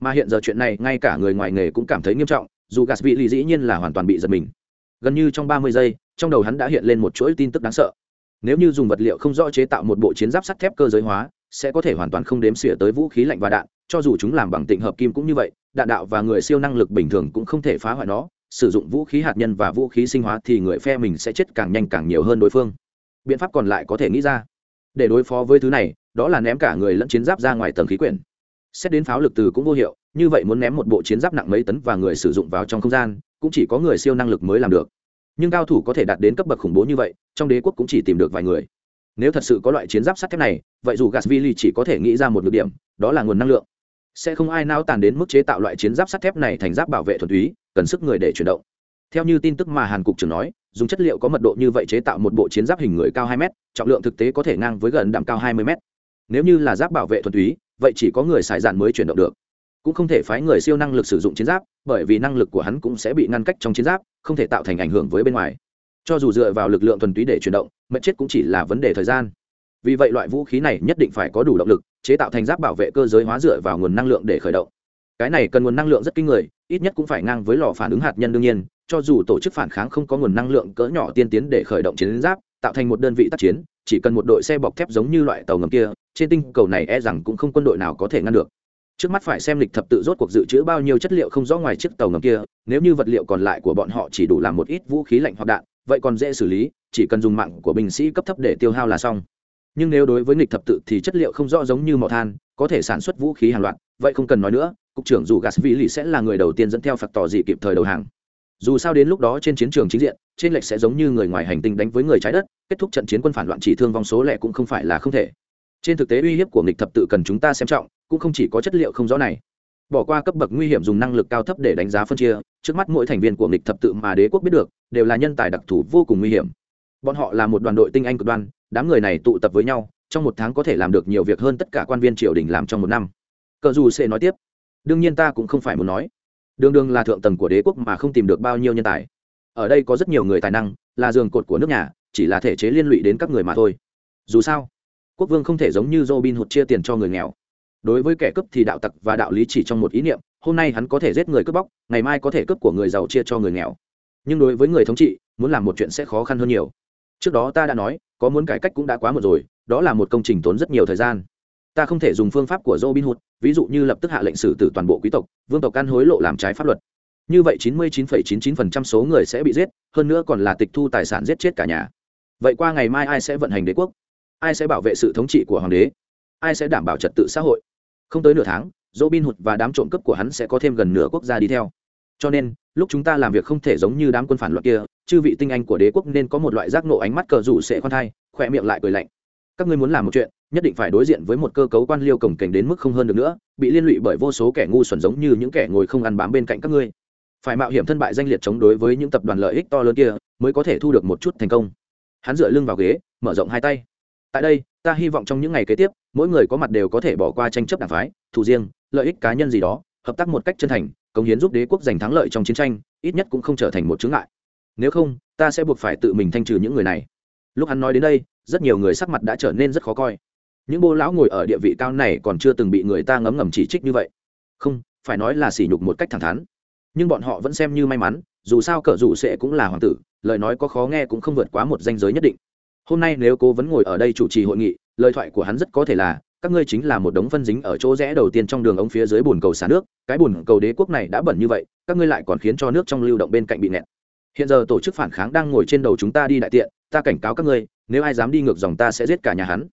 Mà hiện giờ chuyện này, ngay cả người ngoài nghề cũng cảm thấy nghiêm trọng, dù gas vị lì dĩ nhiên là hoàn toàn bị giật mình. Gần như trong ba mươi giây trong đầu hắn đã hiện lên một chuỗi tin tức đáng sợ. Nếu như dùng vật liệu không rõ chế tạo một bộ chiến giáp sắt thép cơ giới hóa, sẽ có thể hoàn toàn không đếm xỉa tới vũ khí lạnh và đạn, cho dù chúng làm bằng tịnh hợp kim cũng như vậy, đạn đạo và người siêu năng lực bình thường cũng không thể phá hoại nó, sử dụng vũ khí hạt nhân và vũ khí sinh hóa thì người phe mình sẽ chết càng nhanh càng nhiều hơn đối phương. Biện pháp còn lại có thể nghĩ ra. Để đối phó với thứ này, đó là ném cả người lẫn chiến giáp ra ngoài tầng khí quyển. Xét đến pháo lực từ cũng vô hiệu, như vậy muốn ném một bộ chiến giáp nặng mấy tấn và người sử dụng vào trong không gian, cũng chỉ có người siêu năng lực mới làm được nhưng cao thủ có thể đạt đến cấp bậc khủng bố như vậy, trong đế quốc cũng chỉ tìm được vài người. Nếu thật sự có loại chiến giáp sắt thép này, vậy dù gasvili chỉ có thể nghĩ ra một nhược điểm, đó là nguồn năng lượng. Sẽ không ai nao tàn đến mức chế tạo loại chiến giáp sắt thép này thành giáp bảo vệ thuần túy, cần sức người để chuyển động. Theo như tin tức mà hàn cục trưởng nói, dùng chất liệu có mật độ như vậy chế tạo một bộ chiến giáp hình người cao hai m trọng lượng thực tế có thể ngang với gần đạm cao hai mươi m nếu như là giáp bảo vệ thuần túy, vậy chỉ có người xài giản mới chuyển động được cũng không thể phái người siêu năng lực sử dụng chiến giáp, bởi vì năng lực của hắn cũng sẽ bị ngăn cách trong chiến giáp, không thể tạo thành ảnh hưởng với bên ngoài. Cho dù dựa vào lực lượng thuần túy để chuyển động, mệnh chết cũng chỉ là vấn đề thời gian. Vì vậy loại vũ khí này nhất định phải có đủ động lực, chế tạo thành giáp bảo vệ cơ giới hóa dựa vào nguồn năng lượng để khởi động. Cái này cần nguồn năng lượng rất kinh người, ít nhất cũng phải ngang với lò phản ứng hạt nhân đương nhiên, cho dù tổ chức phản kháng không có nguồn năng lượng cỡ nhỏ tiên tiến để khởi động chiến giáp, tạo thành một đơn vị tác chiến, chỉ cần một đội xe bọc thép giống như loại tàu ngầm kia, trên tinh cầu này e rằng cũng không quân đội nào có thể ngăn được trước mắt phải xem lịch thập tự rốt cuộc dự trữ bao nhiêu chất liệu không rõ ngoài chiếc tàu ngầm kia, nếu như vật liệu còn lại của bọn họ chỉ đủ làm một ít vũ khí lạnh hoặc đạn, vậy còn dễ xử lý, chỉ cần dùng mạng của binh sĩ cấp thấp để tiêu hao là xong. Nhưng nếu đối với nghịch thập tự thì chất liệu không rõ giống như mỏ than, có thể sản xuất vũ khí hàng loạt, vậy không cần nói nữa, cục trưởng dù gas vĩ lì sẽ là người đầu tiên dẫn theo phạt tỏ dị kịp thời đầu hàng. Dù sao đến lúc đó trên chiến trường chính diện, trên lệch sẽ giống như người ngoài hành tinh đánh với người trái đất, kết thúc trận chiến quân phản loạn chỉ thương vong số lẻ cũng không phải là không thể trên thực tế uy hiếp của nghịch thập tự cần chúng ta xem trọng, cũng không chỉ có chất liệu không rõ này. Bỏ qua cấp bậc nguy hiểm dùng năng lực cao thấp để đánh giá phân chia, trước mắt mỗi thành viên của nghịch thập tự mà đế quốc biết được, đều là nhân tài đặc thù vô cùng nguy hiểm. Bọn họ là một đoàn đội tinh anh cực đoan, đám người này tụ tập với nhau, trong một tháng có thể làm được nhiều việc hơn tất cả quan viên triều đình làm trong một năm. Cờ dù sẽ nói tiếp, đương nhiên ta cũng không phải muốn nói. Đường đường là thượng tầng của đế quốc mà không tìm được bao nhiêu nhân tài. Ở đây có rất nhiều người tài năng, là giường cột của nước nhà, chỉ là thể chế liên lụy đến các người mà thôi. Dù sao quốc vương không thể giống như robin hụt chia tiền cho người nghèo. Đối với kẻ cướp thì đạo tặc và đạo lý chỉ trong một ý niệm hôm nay hắn có thể giết người cướp bóc ngày mai có thể cướp của người giàu chia cho người nghèo. Nhưng đối với người thống trị muốn làm một chuyện sẽ khó khăn hơn nhiều. Trước đó ta đã nói có muốn cải cách cũng đã quá một rồi đó là một công trình tốn rất nhiều thời gian. Ta không thể dùng phương pháp của robin hood ví dụ như lập tức hạ lệnh xử tử toàn bộ quý tộc vương tộc ăn hối lộ làm trái pháp luật. Như vậy 99,99% số người sẽ bị giết hơn nữa còn là tịch thu tài sản giết chết cả nhà. Vậy qua ngày mai ai sẽ vận hành đế quốc? Ai sẽ bảo vệ sự thống trị của hoàng đế? Ai sẽ đảm bảo trật tự xã hội? Không tới nửa tháng dỗ bin hụt và đám trộm cướp của hắn sẽ có thêm gần nửa quốc gia đi theo. Cho nên, lúc chúng ta làm việc không thể giống như đám quân phản loạn kia, chư vị tinh anh của đế quốc nên có một loại giác nộ ánh mắt cờ rủ sẽ khoan thai, khỏe miệng lại cười lạnh. Các ngươi muốn làm một chuyện, nhất định phải đối diện với một cơ cấu quan liêu cổng cảnh đến mức không hơn được nữa, bị liên lụy bởi vô số kẻ ngu xuẩn giống như những kẻ ngồi không ăn bám bên cạnh các ngươi. Phải mạo hiểm thân bại danh liệt chống đối với những tập đoàn lợi ích to lớn kia, mới có thể thu được một chút thành công. Hắn dựa lưng vào ghế, mở rộng hai tay tại đây, ta hy vọng trong những ngày kế tiếp, mỗi người có mặt đều có thể bỏ qua tranh chấp đảng phái thù riêng, lợi ích cá nhân gì đó, hợp tác một cách chân thành, cống hiến giúp đế quốc giành thắng lợi trong chiến tranh, ít nhất cũng không trở thành một chướng ngại. Nếu không, ta sẽ buộc phải tự mình thanh trừ những người này. Lúc hắn nói đến đây, rất nhiều người sắc mặt đã trở nên rất khó coi. Những bô lão ngồi ở địa vị cao này còn chưa từng bị người ta ngấm ngầm chỉ trích như vậy. Không, phải nói là sỉ nhục một cách thẳng thắn. Nhưng bọn họ vẫn xem như may mắn, dù sao cờ rủ sẽ cũng là hoàng tử, lời nói có khó nghe cũng không vượt quá một danh giới nhất định hôm nay nếu cô vẫn ngồi ở đây chủ trì hội nghị, lời thoại của hắn rất có thể là, các ngươi chính là một đống phân dính ở chỗ rẽ đầu tiên trong đường ống phía dưới bồn cầu xả nước, cái bồn cầu đế quốc này đã bẩn như vậy, các ngươi lại còn khiến cho nước trong lưu động bên cạnh bị nẹt. Hiện giờ tổ chức phản kháng đang ngồi trên đầu chúng ta đi đại tiện, ta cảnh cáo các ngươi, nếu ai dám đi ngược dòng ta sẽ giết cả nhà hắn.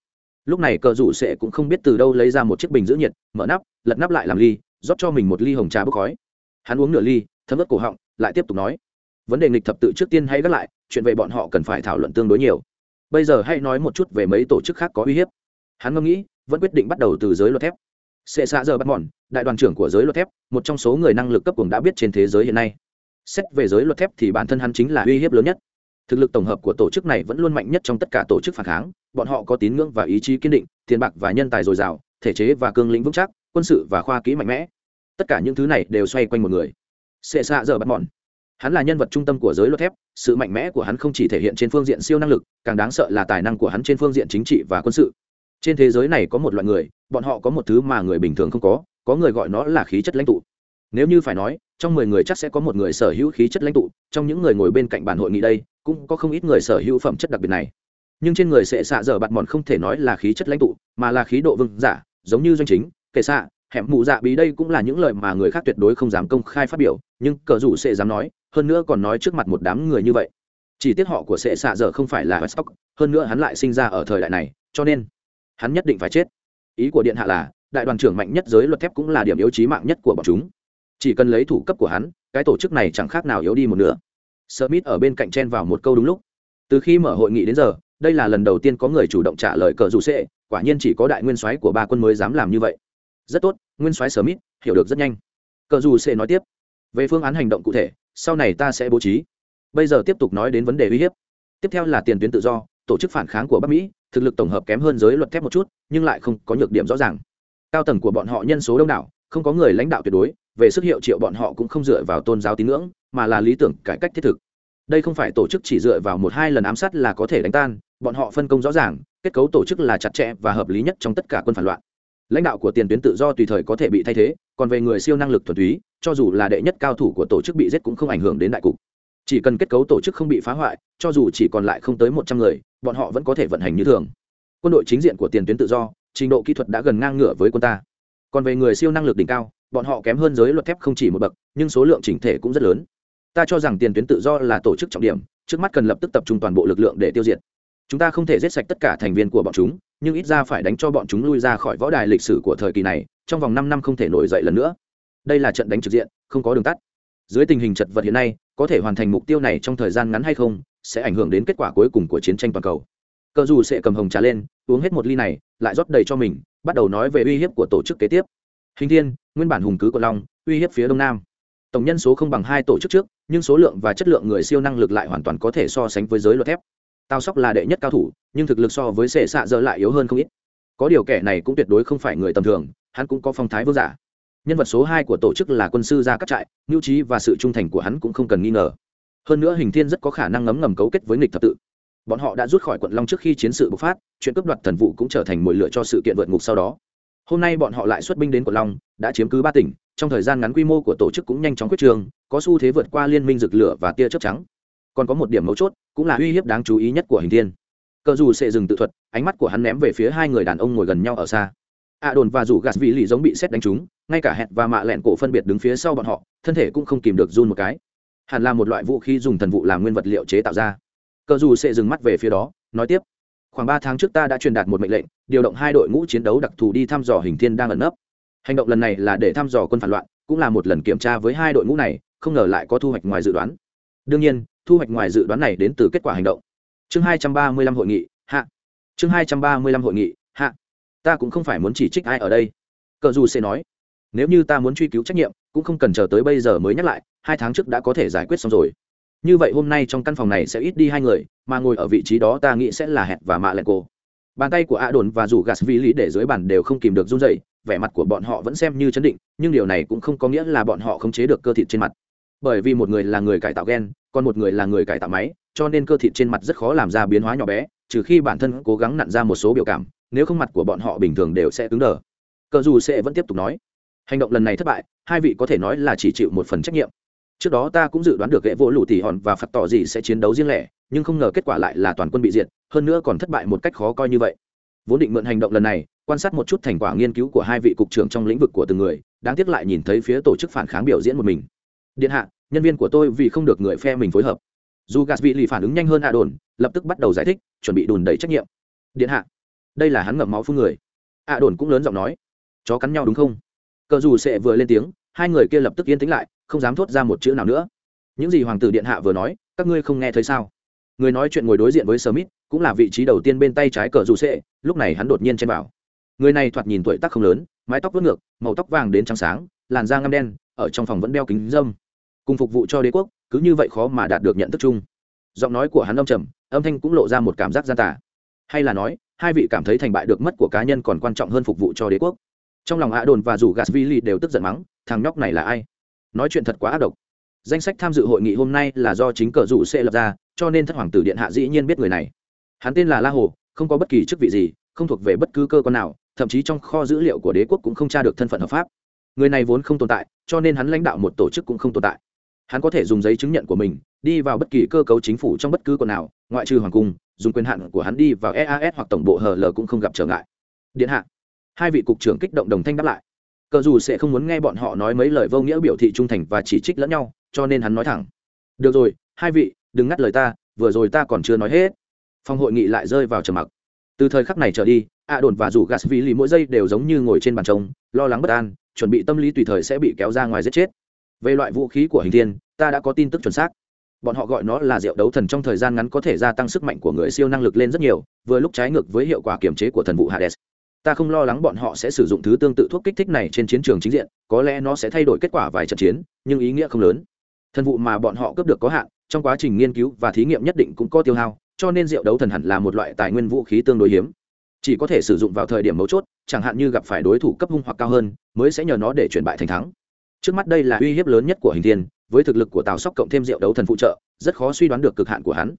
Lúc này cờ rủ sẽ cũng không biết từ đâu lấy ra một chiếc bình giữ nhiệt, mở nắp, lật nắp lại làm ly, rót cho mình một ly hồng trà bốc khói. Hắn uống nửa ly, thấm ớt cổ họng, lại tiếp tục nói. Vấn đề nghịch thập tự trước tiên hay gác lại, chuyện về bọn họ cần phải thảo luận tương đối nhiều bây giờ hãy nói một chút về mấy tổ chức khác có uy hiếp. Hắn ngẫm nghĩ, vẫn quyết định bắt đầu từ giới luật thép. Sệ xạ giờ bắt mòn đại đoàn trưởng của giới luật thép, một trong số người năng lực cấp cường đã biết trên thế giới hiện nay. Xét về giới luật thép thì bản thân hắn chính là uy hiếp lớn nhất. Thực lực tổng hợp của tổ chức này vẫn luôn mạnh nhất trong tất cả tổ chức phản kháng, bọn họ có tín ngưỡng và ý chí kiên định, tiền bạc và nhân tài dồi dào, thể chế và cương lĩnh vững chắc, quân sự và khoa kỹ mạnh mẽ. Tất cả những thứ này đều xoay quanh một người. Sệ xạ giờ bắt mòn hắn là nhân vật trung tâm của giới luật thép, sự mạnh mẽ của hắn không chỉ thể hiện trên phương diện siêu năng lực, càng đáng sợ là tài năng của hắn trên phương diện chính trị và quân sự. Trên thế giới này có một loại người, bọn họ có một thứ mà người bình thường không có có người gọi nó là khí chất lãnh tụ. Nếu như phải nói, trong mười người chắc sẽ có một người sở hữu khí chất lãnh tụ, trong những người ngồi bên cạnh bàn hội nghị đây, cũng có không ít người sở hữu phẩm chất đặc biệt này. Nhưng trên người sẽ xạ dở bạt mòn không thể nói là khí chất lãnh tụ, mà là khí độ vương giả, giống như doanh chính, kệ xạ, hẻm mụ dạ bí đây cũng là những lời mà người khác tuyệt đối không dám công khai phát biểu, nhưng cờ rủ sẽ dám nói hơn nữa còn nói trước mặt một đám người như vậy. Chỉ tiếc họ của sẽ xạ dở không phải là Weststock, hơn nữa hắn lại sinh ra ở thời đại này cho nên hắn nhất định phải chết. Ý của điện hạ là đại đoàn trưởng mạnh nhất giới luật thép cũng là điểm yếu chí mạng nhất của bọn chúng. Chỉ cần lấy thủ cấp của hắn cái tổ chức này chẳng khác nào yếu đi một nửa. Smith ở bên cạnh chen vào một câu đúng lúc. Từ khi mở hội nghị đến giờ đây là lần đầu tiên có người chủ động trả lời cờ dù sệ quả nhiên chỉ có đại nguyên soái của ba quân mới dám làm như vậy. Rất tốt nguyên soái smith hiểu được rất nhanh. Cờ dù sệ nói tiếp. Về phương án hành động cụ thể sau này ta sẽ bố trí. Bây giờ tiếp tục nói đến vấn đề uy hiếp. Tiếp theo là tiền tuyến tự do, tổ chức phản kháng của bắc mỹ, thực lực tổng hợp kém hơn giới luật thép một chút, nhưng lại không có nhược điểm rõ ràng. Cao tầng của bọn họ nhân số đông đảo, không có người lãnh đạo tuyệt đối, về sức hiệu triệu bọn họ cũng không dựa vào tôn giáo tín ngưỡng, mà là lý tưởng cải cách thiết thực. Đây không phải tổ chức chỉ dựa vào một hai lần ám sát là có thể đánh tan, bọn họ phân công rõ ràng, kết cấu tổ chức là chặt chẽ và hợp lý nhất trong tất cả quân phản loạn. Lãnh đạo của tiền tuyến tự do tùy thời có thể bị thay thế, còn về người siêu năng lực thuần túy cho dù là đệ nhất cao thủ của tổ chức bị giết cũng không ảnh hưởng đến đại cục. Chỉ cần kết cấu tổ chức không bị phá hoại, cho dù chỉ còn lại không tới một trăm người, bọn họ vẫn có thể vận hành như thường. Quân đội chính diện của tiền tuyến tự do, trình độ kỹ thuật đã gần ngang ngửa với quân ta. Còn về người siêu năng lực đỉnh cao, bọn họ kém hơn giới luật thép không chỉ một bậc, nhưng số lượng chỉnh thể cũng rất lớn. Ta cho rằng tiền tuyến tự do là tổ chức trọng điểm, trước mắt cần lập tức tập trung toàn bộ lực lượng để tiêu diệt. Chúng ta không thể giết sạch tất cả thành viên của bọn chúng, nhưng ít ra phải đánh cho bọn chúng lui ra khỏi võ đài lịch sử của thời kỳ này, trong vòng năm năm không thể nổi dậy lần nữa đây là trận đánh trực diện, không có đường tắt. Dưới tình hình chật vật hiện nay, có thể hoàn thành mục tiêu này trong thời gian ngắn hay không, sẽ ảnh hưởng đến kết quả cuối cùng của chiến tranh toàn cầu. Cờ dù sẽ cầm hồng trà lên, uống hết một ly này, lại rót đầy cho mình, bắt đầu nói về uy hiếp của tổ chức kế tiếp. Hình thiên, nguyên bản hùng cứ của long, uy hiếp phía đông nam. Tổng nhân số không bằng hai tổ chức trước, nhưng số lượng và chất lượng người siêu năng lực lại hoàn toàn có thể so sánh với giới luật thép. Tao sóc là đệ nhất cao thủ, nhưng thực lực so với sệ xạ dơ lại yếu hơn không ít. Có điều kẻ này cũng tuyệt đối không phải người tầm thường, hắn cũng có phong thái vương giả nhân vật số hai của tổ chức là quân sư ra cắt trại mưu trí và sự trung thành của hắn cũng không cần nghi ngờ. Hơn nữa hình thiên rất có khả năng ngấm ngầm cấu kết với nghịch thập tự. Bọn họ đã rút khỏi quận long trước khi chiến sự bộc phát, chuyện cướp đoạt thần vụ cũng trở thành mồi lựa cho sự kiện vượt ngục sau đó. Hôm nay bọn họ lại xuất binh đến quận long, đã chiếm cứ ba tỉnh, trong thời gian ngắn quy mô của tổ chức cũng nhanh chóng quyết trường, có xu thế vượt qua liên minh rực lửa và tia chớp trắng. Còn có một điểm mấu chốt, cũng là uy hiếp đáng chú ý nhất của hình thiên. Cờ dù sẽ dừng tự thuật, ánh mắt của hắn ném về phía hai người đàn ông ngồi gần nhau ở xa. A đồn và rủ gạt vị lì giống bị xét đánh trúng ngay cả hẹn và mạ lẹn cổ phân biệt đứng phía sau bọn họ, thân thể cũng không kìm được run một cái. Hẳn là một loại vũ khí dùng thần vụ làm nguyên vật liệu chế tạo ra. Cờ dù sẽ dừng mắt về phía đó, nói tiếp. Khoảng ba tháng trước ta đã truyền đạt một mệnh lệnh, điều động hai đội ngũ chiến đấu đặc thù đi thăm dò hình thiên đang ẩn nấp. Hành động lần này là để thăm dò quân phản loạn, cũng là một lần kiểm tra với hai đội ngũ này, không ngờ lại có thu hoạch ngoài dự đoán. Đương nhiên, thu hoạch ngoài dự đoán này đến từ kết quả hành động. Chương hai trăm ba mươi lăm hội nghị, hạ. Chương hai trăm ba mươi lăm hội nghị, hạ. Ta cũng không phải muốn chỉ trích ai ở đây. Cờ dù sẽ nói nếu như ta muốn truy cứu trách nhiệm, cũng không cần chờ tới bây giờ mới nhắc lại, hai tháng trước đã có thể giải quyết xong rồi. Như vậy hôm nay trong căn phòng này sẽ ít đi hai người, mà ngồi ở vị trí đó ta nghĩ sẽ là hẹn và mạ lẹn cô bàn tay của a đồn và rủ gạt vi lý để dưới bàn đều không kìm được run dậy vẻ mặt của bọn họ vẫn xem như chấn định, nhưng điều này cũng không có nghĩa là bọn họ không chế được cơ thịt trên mặt. Bởi vì một người là người cải tạo gen, còn một người là người cải tạo máy, cho nên cơ thịt trên mặt rất khó làm ra biến hóa nhỏ bé, trừ khi bản thân cố gắng nặn ra một số biểu cảm, nếu không mặt của bọn họ bình thường đều sẽ cứng đờ. Cờ dù sẽ vẫn tiếp tục nói hành động lần này thất bại, hai vị có thể nói là chỉ chịu một phần trách nhiệm. Trước đó ta cũng dự đoán được ghệ vỗ lũ tỉ hòn và phật tỏ gì sẽ chiến đấu riêng lẻ, nhưng không ngờ kết quả lại là toàn quân bị diệt, hơn nữa còn thất bại một cách khó coi như vậy. Vốn định mượn hành động lần này, quan sát một chút thành quả nghiên cứu của hai vị cục trưởng trong lĩnh vực của từng người, đáng tiếc lại nhìn thấy phía tổ chức phản kháng biểu diễn một mình. Điện hạ, nhân viên của tôi vì không được người phe mình phối hợp. Dù gạt vị lì phản ứng nhanh hơn hạ đồn lập tức bắt đầu giải thích, chuẩn bị đùn đẩy trách nhiệm. Điện hạ, đây là hắn ngậm máu phương người. Hạ đồn cũng lớn giọng nói. Chó cắn nhau đúng không? Cờ dù sệ vừa lên tiếng, hai người kia lập tức yên tĩnh lại, không dám thốt ra một chữ nào nữa. Những gì hoàng tử điện hạ vừa nói, các ngươi không nghe thấy sao? Người nói chuyện ngồi đối diện với smith, cũng là vị trí đầu tiên bên tay trái cờ dù sệ, lúc này hắn đột nhiên chen vào. Người này thoạt nhìn tuổi tác không lớn, mái tóc vớt ngược, màu tóc vàng đến trắng sáng, làn da ngăm đen, ở trong phòng vẫn đeo kính dâm. Cùng phục vụ cho đế quốc, cứ như vậy khó mà đạt được nhận thức chung. Giọng nói của hắn âm trầm, âm thanh cũng lộ ra một cảm giác gian tả hay là nói, hai vị cảm thấy thành bại được mất của cá nhân còn quan trọng hơn phục vụ cho đế quốc? Trong lòng hạ đồn và rủ lì đều tức giận mắng, thằng nhóc này là ai? Nói chuyện thật quá ác độc. Danh sách tham dự hội nghị hôm nay là do chính cờ rủ sẽ lập ra, cho nên thất hoàng tử điện hạ dĩ nhiên biết người này. Hắn tên là la hồ, không có bất kỳ chức vị gì, không thuộc về bất cứ cơ quan nào, thậm chí trong kho dữ liệu của đế quốc cũng không tra được thân phận hợp pháp. Người này vốn không tồn tại, cho nên hắn lãnh đạo một tổ chức cũng không tồn tại. Hắn có thể dùng giấy chứng nhận của mình, đi vào bất kỳ cơ cấu chính phủ trong bất cứ quần nào, ngoại trừ hoàng cung, dùng quyền hạn của hắn đi vào eas hoặc tổng bộ hờ l cũng không gặp trở ngại. Điện hạ hai vị cục trưởng kích động đồng thanh đáp lại. Cờ dù sẽ không muốn nghe bọn họ nói mấy lời vô nghĩa biểu thị trung thành và chỉ trích lẫn nhau, cho nên hắn nói thẳng. Được rồi, hai vị, đừng ngắt lời ta, vừa rồi ta còn chưa nói hết. Phòng hội nghị lại rơi vào trầm mặc. Từ thời khắc này trở đi, a đồn và rủ gas vì lì mỗi giây đều giống như ngồi trên bàn trống, lo lắng bất an, chuẩn bị tâm lý tùy thời sẽ bị kéo ra ngoài giết chết. Về loại vũ khí của hình thiên, ta đã có tin tức chuẩn xác. Bọn họ gọi nó là rượu đấu thần trong thời gian ngắn có thể gia tăng sức mạnh của người siêu năng lực lên rất nhiều, vừa lúc trái ngược với hiệu quả kiểm chế của thần vụ hades ta không lo lắng bọn họ sẽ sử dụng thứ tương tự thuốc kích thích này trên chiến trường chính diện, có lẽ nó sẽ thay đổi kết quả vài trận chiến, nhưng ý nghĩa không lớn. Thần vụ mà bọn họ cướp được có hạn, trong quá trình nghiên cứu và thí nghiệm nhất định cũng có tiêu hao, cho nên rượu đấu thần hẳn là một loại tài nguyên vũ khí tương đối hiếm. Chỉ có thể sử dụng vào thời điểm mấu chốt, chẳng hạn như gặp phải đối thủ cấp hung hoặc cao hơn, mới sẽ nhờ nó để chuyển bại thành thắng. Trước mắt đây là uy hiếp lớn nhất của hình thiên, với thực lực của tào sóc cộng thêm rượu đấu thần phụ trợ, rất khó suy đoán được cực hạn của hắn.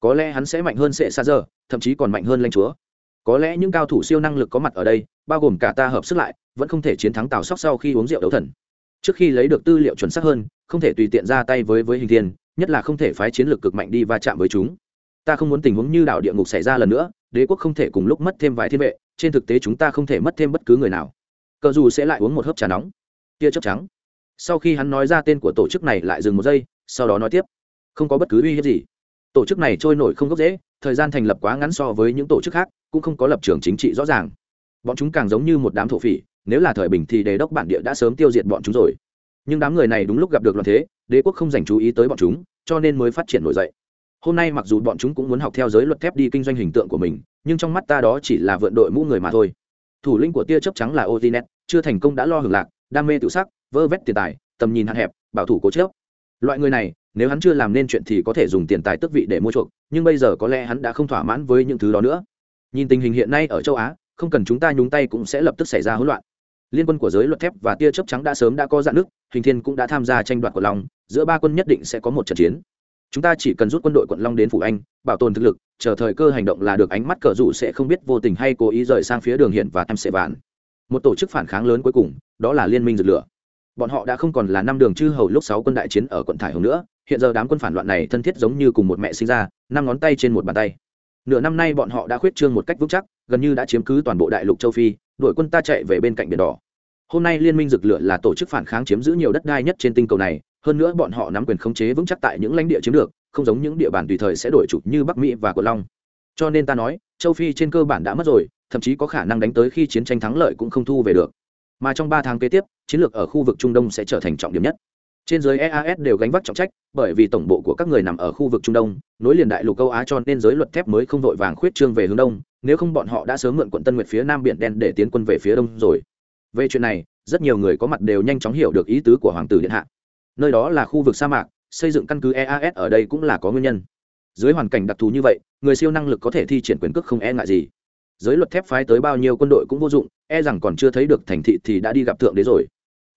Có lẽ hắn sẽ mạnh hơn sệ xa giờ thậm chí còn mạnh hơn lanh chúa có lẽ những cao thủ siêu năng lực có mặt ở đây, bao gồm cả ta hợp sức lại, vẫn không thể chiến thắng tào sóc sau khi uống rượu đấu thần. Trước khi lấy được tư liệu chuẩn xác hơn, không thể tùy tiện ra tay với với hình thiên, nhất là không thể phái chiến lược cực mạnh đi va chạm với chúng. Ta không muốn tình huống như đảo địa ngục xảy ra lần nữa, đế quốc không thể cùng lúc mất thêm vài thiên vệ, trên thực tế chúng ta không thể mất thêm bất cứ người nào. Cờ dù sẽ lại uống một hớp trà nóng. Tia chớp trắng. Sau khi hắn nói ra tên của tổ chức này lại dừng một giây, sau đó nói tiếp. Không có bất cứ uy hiếp gì. Tổ chức này trôi nổi không gốc dễ thời gian thành lập quá ngắn so với những tổ chức khác, cũng không có lập trường chính trị rõ ràng. Bọn chúng càng giống như một đám thổ phỉ, nếu là thời bình thì đế đốc bản địa đã sớm tiêu diệt bọn chúng rồi. Nhưng đám người này đúng lúc gặp được loạn thế, đế quốc không dành chú ý tới bọn chúng, cho nên mới phát triển nổi dậy. Hôm nay mặc dù bọn chúng cũng muốn học theo giới luật thép đi kinh doanh hình tượng của mình, nhưng trong mắt ta đó chỉ là vượn đội mũ người mà thôi. Thủ lĩnh của tia chớp trắng là otinet chưa thành công đã lo hưởng lạc, đam mê tự sắc, vơ vét tiền tài, tầm nhìn hạn hẹp, bảo thủ cố chớp. Loại người này nếu hắn chưa làm nên chuyện thì có thể dùng tiền tài tức vị để mua chuộc, nhưng bây giờ có lẽ hắn đã không thỏa mãn với những thứ đó nữa. Nhìn tình hình hiện nay ở châu á, không cần chúng ta nhúng tay cũng sẽ lập tức xảy ra hỗn loạn. Liên quân của giới luật thép và tia chớp trắng đã sớm đã có dạn nước hình thiên cũng đã tham gia tranh đoạt của long, giữa ba quân nhất định sẽ có một trận chiến. Chúng ta chỉ cần rút quân đội quận long đến phủ anh, bảo tồn thực lực, chờ thời cơ hành động là được, ánh mắt cờ rủ sẽ không biết vô tình hay cố ý rời sang phía đường hiện và em sẽ vạn. Một tổ chức phản kháng lớn cuối cùng, đó là liên minh rực lửa bọn họ đã không còn là năm đường chư hầu lúc sáu quân đại chiến ở quận thải hồng nữa, hiện giờ đám quân phản loạn này thân thiết giống như cùng một mẹ sinh ra, năm ngón tay trên một bàn tay. Nửa năm nay bọn họ đã khuyết trương một cách vững chắc, gần như đã chiếm cứ toàn bộ đại lục châu phi, đội quân ta chạy về bên cạnh biển đỏ. Hôm nay liên minh rực lửa là tổ chức phản kháng chiếm giữ nhiều đất đai nhất trên tinh cầu này, hơn nữa bọn họ nắm quyền khống chế vững chắc tại những lãnh địa chiếm được, không giống những địa bàn tùy thời sẽ đổi chủ như bắc mỹ và cột long. Cho nên ta nói, châu phi trên cơ bản đã mất rồi, thậm chí có khả năng đánh tới khi chiến tranh thắng lợi cũng không thu về được mà trong ba tháng kế tiếp, chiến lược ở khu vực trung đông sẽ trở thành trọng điểm nhất. Trên giới eas đều gánh vác trọng trách, bởi vì tổng bộ của các người nằm ở khu vực trung đông, nối liền đại lục châu á cho nên giới luật thép mới không vội vàng khuyết trương về hướng đông, nếu không bọn họ đã sớm mượn quận tân nguyệt phía nam biển đen để tiến quân về phía đông rồi. Về chuyện này, rất nhiều người có mặt đều nhanh chóng hiểu được ý tứ của hoàng tử điện hạ. Nơi đó là khu vực sa mạc, xây dựng căn cứ eas ở đây cũng là có nguyên nhân. Dưới hoàn cảnh đặc thù như vậy, người siêu năng lực có thể thi triển quyền cước không e ngại gì giới luật thép phái tới bao nhiêu quân đội cũng vô dụng e rằng còn chưa thấy được thành thị thì đã đi gặp thượng đế rồi.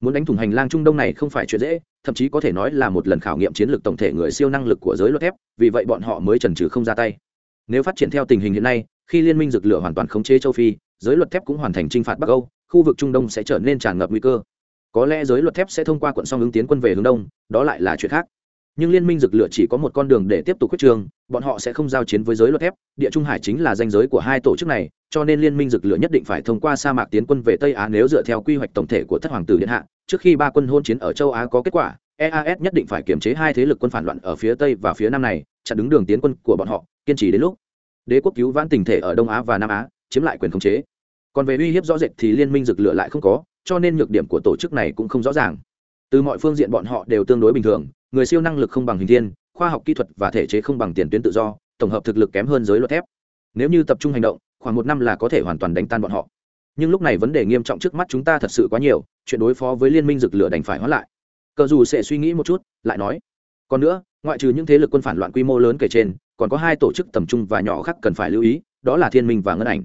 Muốn đánh thủng hành lang trung đông này không phải chuyện dễ, thậm chí có thể nói là một lần khảo nghiệm chiến lược tổng thể người siêu năng lực của giới luật thép, vì vậy bọn họ mới trần trừ không ra tay. Nếu phát triển theo tình hình hiện nay, khi liên minh rực lửa hoàn toàn khống chế châu phi, giới luật thép cũng hoàn thành t r i n h phạt bắc âu, khu vực trung đông sẽ trở nên tràn ngập nguy cơ. Có lẽ giới luật thép sẽ thông qua quận song ứng tiến quân về hướng đông, đó lại là chuyện khác nhưng liên minh rực lửa chỉ có một con đường để tiếp tục quyết trường bọn họ sẽ không giao chiến với giới luật thép, địa trung hải chính là danh giới của hai tổ chức này, cho nên liên minh rực lửa nhất định phải thông qua sa mạc tiến quân về tây á nếu dựa theo quy hoạch tổng thể của thất hoàng tử điện hạ, trước khi ba quân hôn chiến ở châu á có kết quả eas nhất định phải kiềm chế hai thế lực quân phản loạn ở phía tây và phía nam này, chặn đứng đường tiến quân của bọn họ, kiên trì đến lúc đế quốc cứu vãn tình thể ở đông á và nam á, chiếm lại quyền khống chế. Còn về uy hiếp rõ rệt thì liên minh rực lửa lại không có, cho nên nhược điểm của tổ chức này cũng không rõ ràng. Từ mọi phương diện bọn họ đều tương đối bình thường người siêu năng lực không bằng hình thiên, khoa học kỹ thuật và thể chế không bằng tiền tuyến tự do, tổng hợp thực lực kém hơn giới luật thép. Nếu như tập trung hành động, khoảng một năm là có thể hoàn toàn đánh tan bọn họ. Nhưng lúc này vấn đề nghiêm trọng trước mắt chúng ta thật sự quá nhiều, chuyện đối phó với liên minh rực lửa đành phải hóa lại. Cờ dù sẽ suy nghĩ một chút, lại nói. Còn nữa, ngoại trừ những thế lực quân phản loạn quy mô lớn kể trên, còn có hai tổ chức tầm trung và nhỏ khác cần phải lưu ý, đó là thiên minh và ngân ảnh.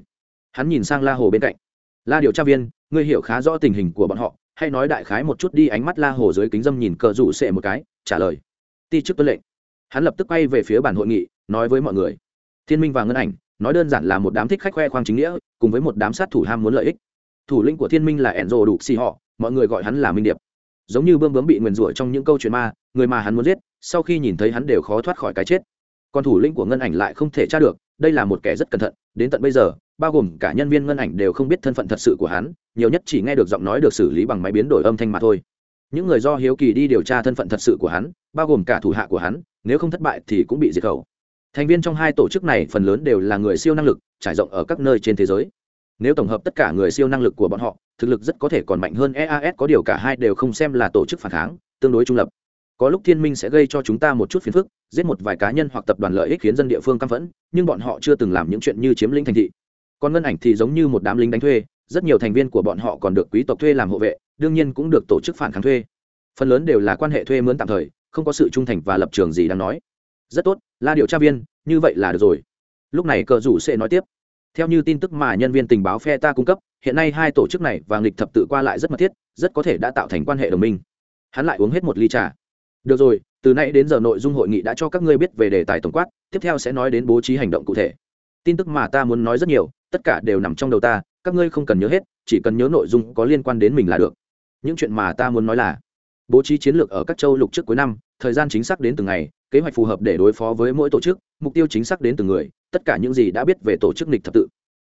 Hắn nhìn sang la hồ bên cạnh. La điều tra viên, ngươi hiểu khá rõ tình hình của bọn họ hay nói đại khái một chút đi, ánh mắt la hồ dưới kính dâm nhìn cờ rủ sệ một cái trả lời. Ti chức tuân lệnh. Hắn lập tức quay về phía bản hội nghị, nói với mọi người. Thiên minh và ngân ảnh, nói đơn giản là một đám thích khách khoe khoang chính nghĩa, cùng với một đám sát thủ ham muốn lợi ích. Thủ lĩnh của thiên minh là ẻn rồ đủ xì họ, mọi người gọi hắn là minh điệp. Giống như bơm bướm bị nguyền rủa trong những câu chuyện ma, người mà hắn muốn giết, sau khi nhìn thấy hắn đều khó thoát khỏi cái chết. Còn thủ lĩnh của ngân ảnh lại không thể tra được, đây là một kẻ rất cẩn thận, đến tận bây giờ, bao gồm cả nhân viên ngân ảnh đều không biết thân phận thật sự của hắn, nhiều nhất chỉ nghe được giọng nói được xử lý bằng máy biến đổi âm thanh mà thôi những người do hiếu kỳ đi điều tra thân phận thật sự của hắn, bao gồm cả thủ hạ của hắn, nếu không thất bại thì cũng bị diệt khẩu. Thành viên trong hai tổ chức này phần lớn đều là người siêu năng lực, trải rộng ở các nơi trên thế giới. Nếu tổng hợp tất cả người siêu năng lực của bọn họ, thực lực rất có thể còn mạnh hơn eas có điều cả hai đều không xem là tổ chức phản kháng, tương đối trung lập. Có lúc thiên minh sẽ gây cho chúng ta một chút phiền phức, giết một vài cá nhân hoặc tập đoàn lợi ích khiến dân địa phương căm phẫn, nhưng bọn họ chưa từng làm những chuyện như chiếm lĩnh thành thị. Còn ngân ảnh thì giống như một đám lính đánh thuê, rất nhiều thành viên của bọn họ còn được quý tộc thuê làm hộ vệ đương nhiên cũng được tổ chức phản kháng thuê. Phần lớn đều là quan hệ thuê mướn tạm thời, không có sự trung thành và lập trường gì đáng nói. Rất tốt là điều tra viên, như vậy là được rồi. Lúc này cờ rủ sẽ nói tiếp. Theo như tin tức mà nhân viên tình báo phe ta cung cấp, hiện nay hai tổ chức này và nghịch thập tự qua lại rất mật thiết, rất có thể đã tạo thành quan hệ đồng minh. Hắn lại uống hết một ly trà. Được rồi, từ nay đến giờ nội dung hội nghị đã cho các ngươi biết về đề tài tổng quát, tiếp theo sẽ nói đến bố trí hành động cụ thể. Tin tức mà ta muốn nói rất nhiều, tất cả đều nằm trong đầu ta, các ngươi không cần nhớ hết, chỉ cần nhớ nội dung có liên quan đến mình là được những chuyện mà ta muốn nói là, bố trí chiến lược ở các châu lục trước cuối năm, thời gian chính xác đến từng ngày, kế hoạch phù hợp để đối phó với mỗi tổ chức, mục tiêu chính xác đến từng người, tất cả những gì đã biết về tổ chức nịch thập tự.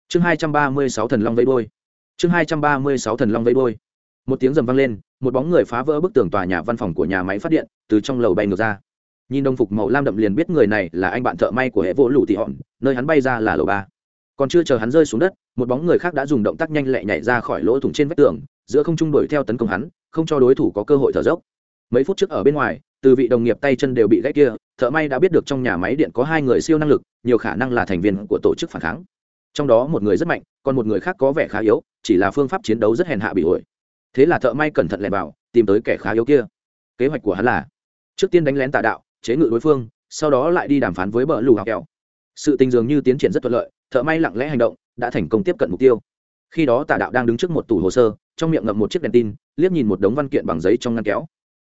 Chương hai trăm ba mươi sáu thần long Vây đôi chương hai trăm ba mươi sáu thần long Vây đôi một tiếng rầm vang lên, một bóng người phá vỡ bức tường tòa nhà văn phòng của nhà máy phát điện, từ trong lầu bay ngược ra. Nhìn đồng phục màu lam đậm liền biết người này là anh bạn thợ may của hệ vỗ lũ tị hòn nơi hắn bay ra là lầu ba. Còn chưa chờ hắn rơi xuống đất, một bóng người khác đã dùng động tác nhanh lẹ nhảy ra khỏi lỗ thủng trên vách tường giữa không trung đuổi theo tấn công hắn, không cho đối thủ có cơ hội thở dốc. Mấy phút trước ở bên ngoài, từ vị đồng nghiệp tay chân đều bị gãy kia, thợ may đã biết được trong nhà máy điện có hai người siêu năng lực, nhiều khả năng là thành viên của tổ chức phản kháng. Trong đó một người rất mạnh, còn một người khác có vẻ khá yếu, chỉ là phương pháp chiến đấu rất hèn hạ bị ổi thế là thợ may cẩn thận lẻn vào, tìm tới kẻ khá yếu kia. Kế hoạch của hắn là, trước tiên đánh lén tà đạo, chế ngự đối phương, sau đó lại đi đàm phán với bờ lù học kẹo. Sự tình dường như tiến triển rất thuận lợi, thợ may lặng lẽ hành động, đã thành công tiếp cận mục tiêu khi đó tà đạo đang đứng trước một tủ hồ sơ, trong miệng ngậm một chiếc đèn tin, liếc nhìn một đống văn kiện bằng giấy trong ngăn kéo.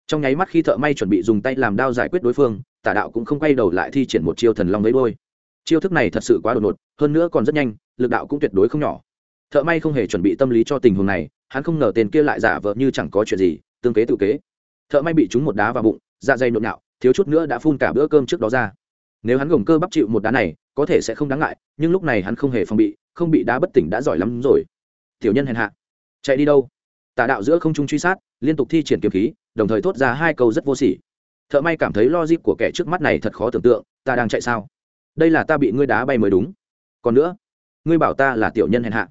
Trong nháy mắt khi thợ may chuẩn bị dùng tay làm đao giải quyết đối phương tà đạo cũng không quay đầu lại thi triển một chiêu thần long lấy đôi chiêu thức này thật sự quá đột ngột, hơn nữa còn rất nhanh, lực đạo cũng tuyệt đối không nhỏ. Thợ may không hề chuẩn bị tâm lý cho tình huống này, hắn không ngờ tên kia lại giả vờ như chẳng có chuyện gì, tương kế tự kế. Thợ may bị trúng một đá vào bụng dạ dày nhộn nhạo, thiếu chút nữa đã phun cả bữa cơm trước đó ra. Nếu hắn gồng cơ bắp chịu một đá này, có thể sẽ không đáng ngại, nhưng lúc này hắn không hề phòng bị không bị đá bất tỉnh đã giỏi lắm rồi. Tiểu nhân hèn hạ. Chạy đi đâu? Tà đạo giữa không trung truy sát, liên tục thi triển kiếm khí, đồng thời thốt ra hai câu rất vô sỉ. Thợ may cảm thấy logic của kẻ trước mắt này thật khó tưởng tượng, ta đang chạy sao? Đây là ta bị ngươi đá bay mới đúng. Còn nữa, ngươi bảo ta là tiểu nhân hèn hạ.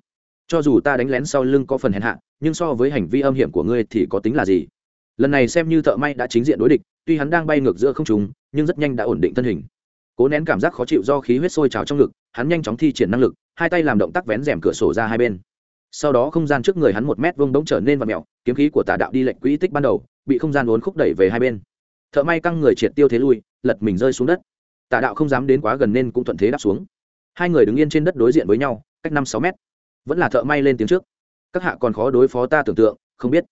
Cho dù ta đánh lén sau lưng có phần hèn hạ, nhưng so với hành vi âm hiểm của ngươi thì có tính là gì? Lần này xem như thợ may đã chính diện đối địch, tuy hắn đang bay ngược giữa không chúng nhưng rất nhanh đã ổn định thân hình. Cố nén cảm giác khó chịu do khí huyết sôi trào trong ngực, hắn nhanh chóng thi triển năng lực hai tay làm động tác vén rèm cửa sổ ra hai bên. Sau đó không gian trước người hắn một mét vông bỗng trở nên và mẹo kiếm khí của tà đạo đi lệnh quỹ tích ban đầu, bị không gian uốn khúc đẩy về hai bên. Thợ may căng người triệt tiêu thế lui, lật mình rơi xuống đất. Tà đạo không dám đến quá gần nên cũng thuận thế đáp xuống. Hai người đứng yên trên đất đối diện với nhau, cách năm sáu mét. Vẫn là thợ may lên tiếng trước. Các hạ còn khó đối phó ta tưởng tượng, không biết.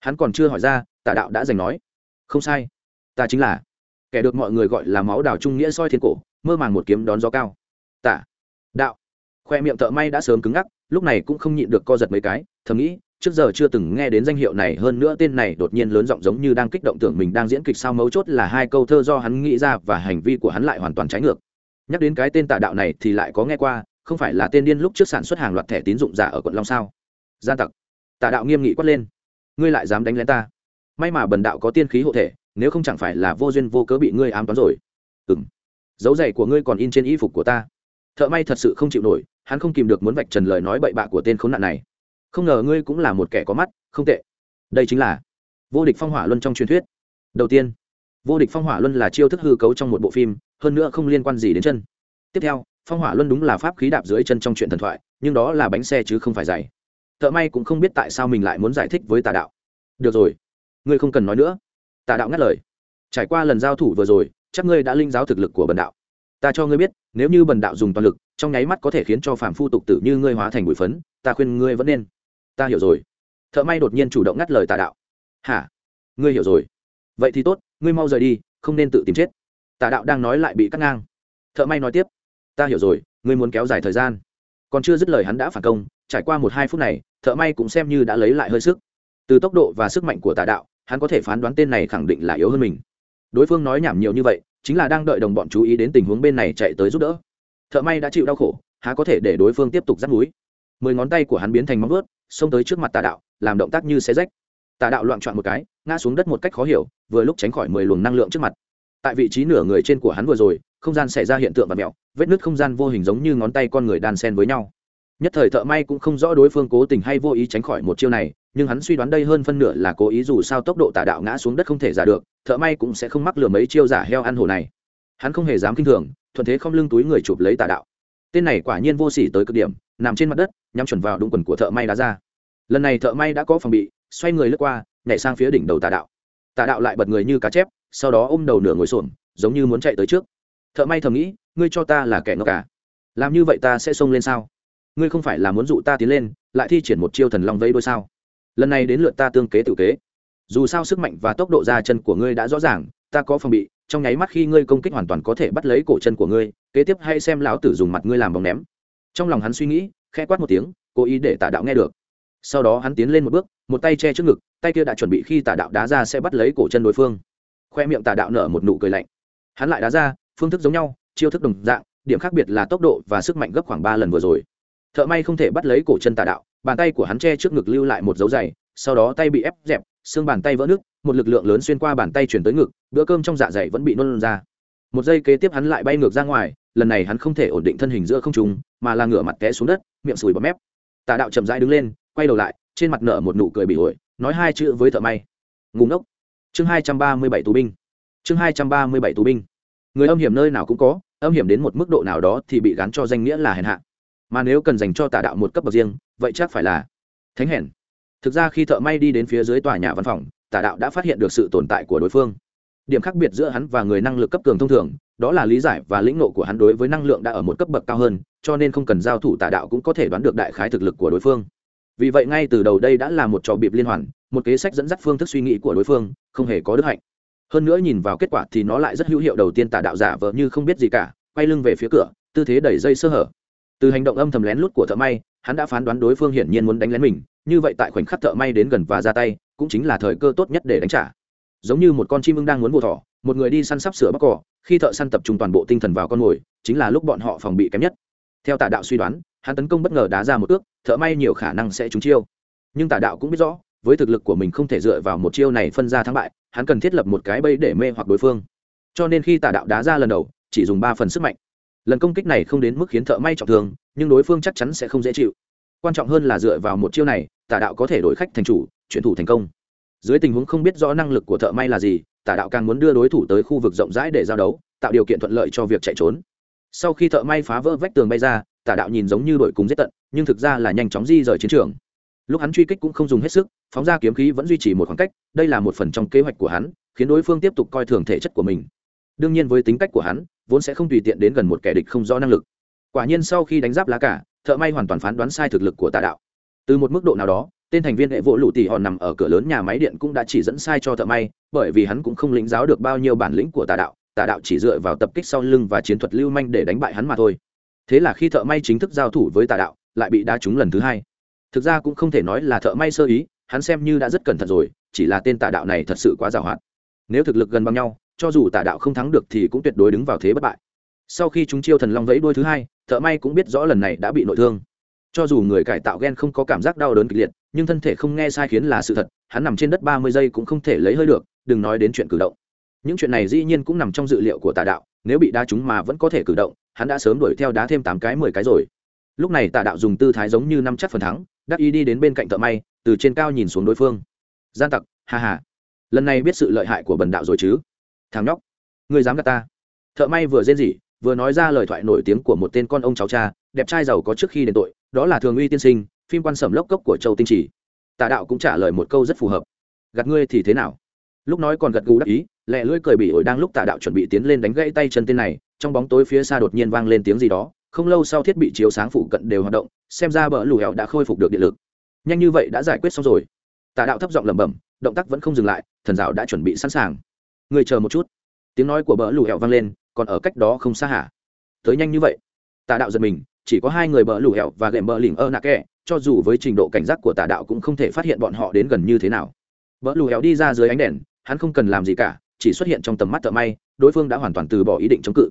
Hắn còn chưa hỏi ra, tà đạo đã giành nói. Không sai. Ta chính là kẻ được mọi người gọi là máu đào trung nghĩa soi thiên cổ, mơ màng một kiếm đón gió cao. Tả đạo khoe miệng thợ may đã sớm cứng ngắc, lúc này cũng không nhịn được co giật mấy cái, thầm nghĩ, trước giờ chưa từng nghe đến danh hiệu này, hơn nữa tên này đột nhiên lớn giọng giống như đang kích động tưởng mình đang diễn kịch sao mấu chốt là hai câu thơ do hắn nghĩ ra và hành vi của hắn lại hoàn toàn trái ngược. Nhắc đến cái tên tà đạo này thì lại có nghe qua, không phải là tên điên lúc trước sản xuất hàng loạt thẻ tín dụng giả ở quận long sao? Gian tặc. Tà đạo nghiêm nghị quát lên. Ngươi lại dám đánh lén ta? May mà bần đạo có tiên khí hộ thể, nếu không chẳng phải là vô duyên vô cớ bị ngươi ám toán rồi. Ừ m dấu giày của ngươi còn in trên y phục của ta thợ may thật sự không chịu nổi, hắn không kìm được muốn vạch trần lời nói bậy bạ của tên khốn nạn này. Không ngờ ngươi cũng là một kẻ có mắt, không tệ. Đây chính là vô địch phong hỏa luân trong truyền thuyết. Đầu tiên, vô địch phong hỏa luân là chiêu thức hư cấu trong một bộ phim, hơn nữa không liên quan gì đến chân. Tiếp theo, phong hỏa luân đúng là pháp khí đạp dưới chân trong chuyện thần thoại, nhưng đó là bánh xe chứ không phải giày. Thợ may cũng không biết tại sao mình lại muốn giải thích với tà đạo. Được rồi, ngươi không cần nói nữa. Tà đạo ngắt lời. Trải qua lần giao thủ vừa rồi, chắc ngươi đã linh giáo thực lực của bần đạo. Ta cho ngươi biết nếu như bần đạo dùng toàn lực, trong nháy mắt có thể khiến cho phàm phu tục tử như ngươi hóa thành bụi phấn, ta khuyên ngươi vẫn nên. Ta hiểu rồi. Thợ may đột nhiên chủ động ngắt lời tà đạo. Hả? Ngươi hiểu rồi. Vậy thì tốt, ngươi mau rời đi, không nên tự tìm chết. Tà đạo đang nói lại bị cắt ngang. Thợ may nói tiếp. Ta hiểu rồi, ngươi muốn kéo dài thời gian. Còn chưa dứt lời hắn đã phản công, trải qua một hai phút này, thợ may cũng xem như đã lấy lại hơi sức. Từ tốc độ và sức mạnh của tà đạo, hắn có thể phán đoán tên này khẳng định là yếu hơn mình. Đối phương nói nhảm nhiều như vậy chính là đang đợi đồng bọn chú ý đến tình huống bên này chạy tới giúp đỡ. Thợ may đã chịu đau khổ, há có thể để đối phương tiếp tục dắt núi. Mười ngón tay của hắn biến thành móng vớt xông tới trước mặt tà đạo, làm động tác như xe rách. Tà đạo loạn trọn một cái, ngã xuống đất một cách khó hiểu, vừa lúc tránh khỏi mười luồng năng lượng trước mặt. Tại vị trí nửa người trên của hắn vừa rồi, không gian xảy ra hiện tượng và mẹo, vết nứt không gian vô hình giống như ngón tay con người đan sen với nhau nhất thời thợ may cũng không rõ đối phương cố tình hay vô ý tránh khỏi một chiêu này, nhưng hắn suy đoán đây hơn phân nửa là cố ý dù sao tốc độ tà đạo ngã xuống đất không thể giả được, thợ may cũng sẽ không mắc lừa mấy chiêu giả heo ăn hồ này. Hắn không hề dám kinh thường, thuận thế không lưng túi người chụp lấy tà đạo. Tên này quả nhiên vô s ỉ tới cực điểm, nằm trên mặt đất, nhắm chuẩn vào đúng quần của thợ may đá ra. Lần này thợ may đã có phòng bị, xoay người lướt qua, nhảy sang phía đỉnh đầu tà đạo. Tà đạo lại bật người như cá chép, sau đó ôm đầu nửa ngồi xổm, giống như muốn chạy tới trước. Thợ may thầm nghĩ, ngươi cho ta là kẻ ngốc cả làm như vậy ta sẽ xông lên sao? Ngươi không phải là muốn dụ ta tiến lên, lại thi triển một chiêu thần long vây đôi sao? Lần này đến lượt ta tương kế tự kế. Dù sao sức mạnh và tốc độ ra chân của ngươi đã rõ ràng, ta có phòng bị, trong nháy mắt khi ngươi công kích hoàn toàn có thể bắt lấy cổ chân của ngươi, kế tiếp hay xem lão tử dùng mặt ngươi làm bóng ném. Trong lòng hắn suy nghĩ, khẽ quát một tiếng, cố ý để tả đạo nghe được. Sau đó hắn tiến lên một bước, một tay che trước ngực, tay kia đã chuẩn bị khi tả đạo đá ra sẽ bắt lấy cổ chân đối phương. Khoe miệng tả đạo nở một nụ cười lạnh. Hắn lại đá ra, phương thức giống nhau, chiêu thức đồng dạng, điểm khác biệt là tốc độ và sức mạnh gấp khoảng ba lần vừa rồi thợ may không thể bắt lấy cổ chân tà đạo, bàn tay của hắn che trước ngực lưu lại một dấu dày, sau đó tay bị ép dẹp, xương bàn tay vỡ nước một lực lượng lớn xuyên qua bàn tay chuyển tới ngực, bữa cơm trong dạ dày vẫn bị nôn ra. Một giây kế tiếp hắn lại bay ngược ra ngoài, lần này hắn không thể ổn định thân hình giữa không trùng mà là ngửa mặt té xuống đất, miệng sùi bọt mép. Tà đạo chậm rãi đứng lên, quay đầu lại, trên mặt nở một nụ cười bị ổi nói hai chữ với thợ may. Ngủ ngốc. Chương hai trăm ba mươi bảy tù binh. Chương hai trăm ba mươi bảy tù binh. Người âm hiểm nơi nào cũng có, âm hiểm đến một mức độ nào đó thì bị gắn cho danh nghĩa là hèn hạ mà nếu cần dành cho tà đạo một cấp bậc riêng, vậy chắc phải là thánh hèn. Thực ra khi thợ may đi đến phía dưới tòa nhà văn phòng, tà đạo đã phát hiện được sự tồn tại của đối phương. Điểm khác biệt giữa hắn và người năng lực cấp cường thông thường, đó là lý giải và lĩnh nộ của hắn đối với năng lượng đã ở một cấp bậc cao hơn, cho nên không cần giao thủ tà đạo cũng có thể đoán được đại khái thực lực của đối phương. Vì vậy ngay từ đầu đây đã là một trò bịp liên hoàn, một kế sách dẫn dắt phương thức suy nghĩ của đối phương, không hề có đức hạnh. Hơn nữa nhìn vào kết quả thì nó lại rất hữu hiệu đầu tiên tà đạo giả vờ như không biết gì cả, quay lưng về phía cửa, tư thế đẩy dây sơ hở từ hành động âm thầm lén lút của thợ may, hắn đã phán đoán đối phương hiển nhiên muốn đánh lén mình, như vậy tại khoảnh khắc thợ may đến gần và ra tay, cũng chính là thời cơ tốt nhất để đánh trả. Giống như một con chim ưng đang muốn vô thỏ, một người đi săn sắp sửa bóc cỏ, khi thợ săn tập trung toàn bộ tinh thần vào con mồi, chính là lúc bọn họ phòng bị kém nhất. Theo tà đạo suy đoán, hắn tấn công bất ngờ đá ra một ước, thợ may nhiều khả năng sẽ trúng chiêu. Nhưng tà đạo cũng biết rõ, với thực lực của mình không thể dựa vào một chiêu này phân ra thắng bại, hắn cần thiết lập một cái bẫy để mê hoặc đối phương. Cho nên khi tà đạo đá ra lần đầu, chỉ dùng ba phần sức mạnh lần công kích này không đến mức khiến thợ may trọng thương, nhưng đối phương chắc chắn sẽ không dễ chịu. Quan trọng hơn là dựa vào một chiêu này, tà đạo có thể đổi khách thành chủ, chuyển thủ thành công. Dưới tình huống không biết rõ năng lực của thợ may là gì, tà đạo càng muốn đưa đối thủ tới khu vực rộng rãi để giao đấu, tạo điều kiện thuận lợi cho việc chạy trốn. Sau khi thợ may phá vỡ vách tường bay ra, tà đạo nhìn giống như đội cùng giết tận, nhưng thực ra là nhanh chóng di rời chiến trường. Lúc hắn truy kích cũng không dùng hết sức, phóng ra kiếm khí vẫn duy trì một khoảng cách, đây là một phần trong kế hoạch của hắn, khiến đối phương tiếp tục coi thường thể chất của mình. Đương nhiên với tính cách của hắn vốn sẽ không tùy tiện đến gần một kẻ địch không rõ năng lực. Quả nhiên sau khi đánh giáp lá cả thợ may hoàn toàn phán đoán sai thực lực của tà đạo. Từ một mức độ nào đó, tên thành viên hệ vỗ lụ tỷ hòn nằm ở cửa lớn nhà máy điện cũng đã chỉ dẫn sai cho thợ may, bởi vì hắn cũng không lĩnh giáo được bao nhiêu bản lĩnh của tà đạo tà đạo chỉ dựa vào tập kích sau lưng và chiến thuật lưu manh để đánh bại hắn mà thôi. Thế là khi thợ may chính thức giao thủ với tà đạo, lại bị đá trúng lần thứ hai. Thực ra cũng không thể nói là thợ may sơ ý, hắn xem như đã rất cẩn thận rồi, chỉ là tên tà đạo này thật sự quá giàu hoạt nếu thực lực gần bằng nhau cho dù tả đạo không thắng được thì cũng tuyệt đối đứng vào thế bất bại. Sau khi chúng chiêu thần long vẫy đuôi thứ hai, thợ may cũng biết rõ lần này đã bị nội thương. Cho dù người cải tạo gen không có cảm giác đau đớn kịch liệt, nhưng thân thể không nghe sai khiến là sự thật, hắn nằm trên đất ba mươi giây cũng không thể lấy hơi được, đừng nói đến chuyện cử động. Những chuyện này dĩ nhiên cũng nằm trong dự liệu của tà đạo, nếu bị đá chúng mà vẫn có thể cử động, hắn đã sớm đuổi theo đá thêm tám cái, mười cái rồi. Lúc này tà đạo dùng tư thái giống như năm chắc phần thắng, đắc ý đi đến bên cạnh thợ may, từ trên cao nhìn xuống đối phương. Gian tặc hà hà lần này biết sự lợi hại của bần đạo rồi chứ? Thằng nhóc người dám gạt ta? Thợ may vừa rên rỉ, vừa nói ra lời thoại nổi tiếng của một tên con ông cháu cha, đẹp trai giàu có trước khi đền tội, đó là thường uy tiên sinh, phim quan sẩm lốc cốc của châu tinh trì. Tà đạo cũng trả lời một câu rất phù hợp. Gạt ngươi thì thế nào? Lúc nói còn gật gù đắc ý, lẹ lưỡi cười bị ổi đang lúc tà đạo chuẩn bị tiến lên đánh gãy tay chân tên này, trong bóng tối phía xa đột nhiên vang lên tiếng gì đó, không lâu sau thiết bị chiếu sáng phụ cận đều hoạt động, xem ra bờ lù hẹo đã khôi phục được điện lực. Nhanh như vậy đã giải quyết xong rồi. Tà đạo thấp giọng lẩm bẩm, động tác vẫn không dừng lại, thần dạo đã chuẩn bị sẵn sàng người chờ một chút. Tiếng nói của bờ lù hẹo vang lên, còn ở cách đó không xa hả? Tới nhanh như vậy. Tà đạo giật mình, chỉ có hai người bờ lù hẹo và gệm bờ lỉnh ơ nạ kẹ, cho dù với trình độ cảnh giác của tà đạo cũng không thể phát hiện bọn họ đến gần như thế nào. Bờ lù hẹo đi ra dưới ánh đèn, hắn không cần làm gì cả, chỉ xuất hiện trong tầm mắt thợ may, đối phương đã hoàn toàn từ bỏ ý định chống cự.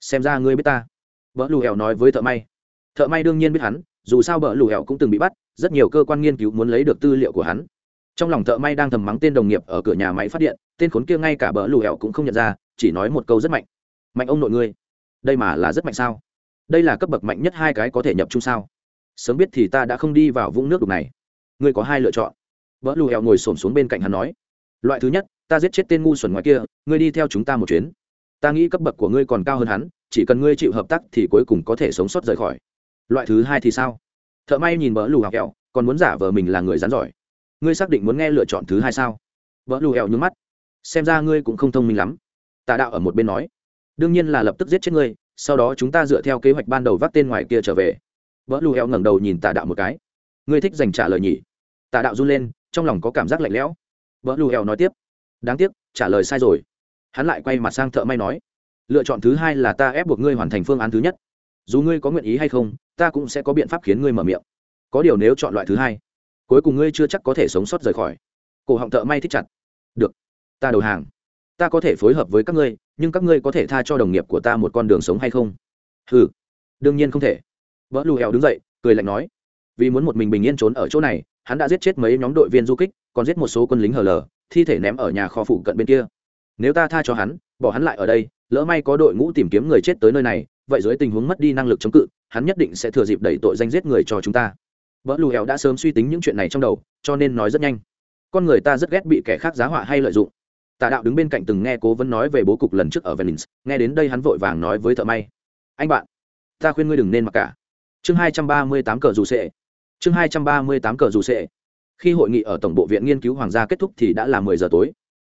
Xem ra ngươi biết ta. Bờ lù hẹo nói với thợ may. Thợ may đương nhiên biết hắn, dù sao bờ lù hẹo cũng từng bị bắt, rất nhiều cơ quan nghiên cứu muốn lấy được tư liệu của hắn trong lòng thợ may đang thầm mắng tên đồng nghiệp ở cửa nhà máy phát điện, tên khốn kia ngay cả bờ lù hẹo cũng không nhận ra, chỉ nói một câu rất mạnh. Mạnh ông nội ngươi, đây mà là rất mạnh sao? Đây là cấp bậc mạnh nhất hai cái có thể nhập chung sao? Sớm biết thì ta đã không đi vào vũng nước đục này. Ngươi có hai lựa chọn. Vợ lù hẹo ngồi xổm xuống bên cạnh hắn nói, loại thứ nhất, ta giết chết tên ngu xuẩn ngoài kia, ngươi đi theo chúng ta một chuyến. Ta nghĩ cấp bậc của ngươi còn cao hơn hắn, chỉ cần ngươi chịu hợp tác thì cuối cùng có thể sống sót rời khỏi. Loại thứ hai thì sao? Thợ may nhìn vợ lù hẹo còn muốn giả vờ mình là người rắn giỏi ngươi xác định muốn nghe lựa chọn thứ hai sao? Vợ lù hẹo nhún mắt. Xem ra ngươi cũng không thông minh lắm. Tà đạo ở một bên nói. Đương nhiên là lập tức giết chết ngươi, sau đó chúng ta dựa theo kế hoạch ban đầu vác tên ngoài kia trở về. Vợ lù hẹo ngẩng đầu nhìn tà đạo một cái. Ngươi thích dành trả lời nhỉ? Tà đạo run lên, trong lòng có cảm giác lạnh lẽo. Vợ lù hẹo nói tiếp. Đáng tiếc, trả lời sai rồi. Hắn lại quay mặt sang thợ may nói. Lựa chọn thứ hai là ta ép buộc ngươi hoàn thành phương án thứ nhất. Dù ngươi có nguyện ý hay không, ta cũng sẽ có biện pháp khiến ngươi mở miệng. Có điều nếu chọn loại thứ hai cuối cùng ngươi chưa chắc có thể sống sót rời khỏi. Cổ họng thợ may thích chặt. Được, ta đầu hàng. Ta có thể phối hợp với các ngươi, nhưng các ngươi có thể tha cho đồng nghiệp của ta một con đường sống hay không? Ừ đương nhiên không thể. Vợ lù hèo đứng dậy, cười lạnh nói. Vì muốn một mình bình yên trốn ở chỗ này, hắn đã giết chết mấy nhóm đội viên du kích, còn giết một số quân lính hờ lờ, thi thể ném ở nhà kho phụ cận bên kia. Nếu ta tha cho hắn, bỏ hắn lại ở đây, lỡ may có đội ngũ tìm kiếm người chết tới nơi này, vậy dưới tình huống mất đi năng lực chống cự, hắn nhất định sẽ thừa dịp đẩy tội danh giết người cho chúng ta vỡ lù hẹo đã sớm suy tính những chuyện này trong đầu, cho nên nói rất nhanh. Con người ta rất ghét bị kẻ khác giá họa hay lợi dụng. Tà đạo đứng bên cạnh từng nghe cố vấn nói về bố cục lần trước ở venice, nghe đến đây hắn vội vàng nói với thợ may. Anh bạn, ta khuyên ngươi đừng nên mặc cả. Chương hai trăm ba mươi tám cờ dù sệ. Chương hai trăm ba mươi tám cờ dù sệ. Khi hội nghị ở tổng bộ viện nghiên cứu hoàng gia kết thúc thì đã là mười giờ tối.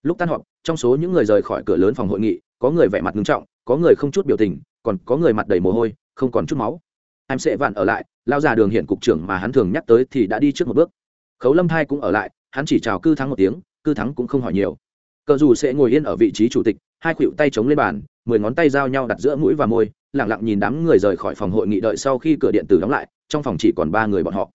Lúc tan họp, trong số những người rời khỏi cửa lớn phòng hội nghị, có người vẻ mặt nghiêm trọng, có người không chút biểu tình, còn có người mặt đầy mồ hôi, không còn chút máu em sẽ vạn ở lại, lao già đường hiện cục trưởng mà hắn thường nhắc tới thì đã đi trước một bước. Khấu lâm thai cũng ở lại, hắn chỉ chào cư thắng một tiếng, cư thắng cũng không hỏi nhiều. Cờ dù sẽ ngồi yên ở vị trí chủ tịch, hai khuỷu tay chống lên bàn, mười ngón tay giao nhau đặt giữa mũi và môi lẳng lặng nhìn đám người rời khỏi phòng hội nghị đợi sau khi cửa điện tử đóng lại, trong phòng chỉ còn ba người bọn họ.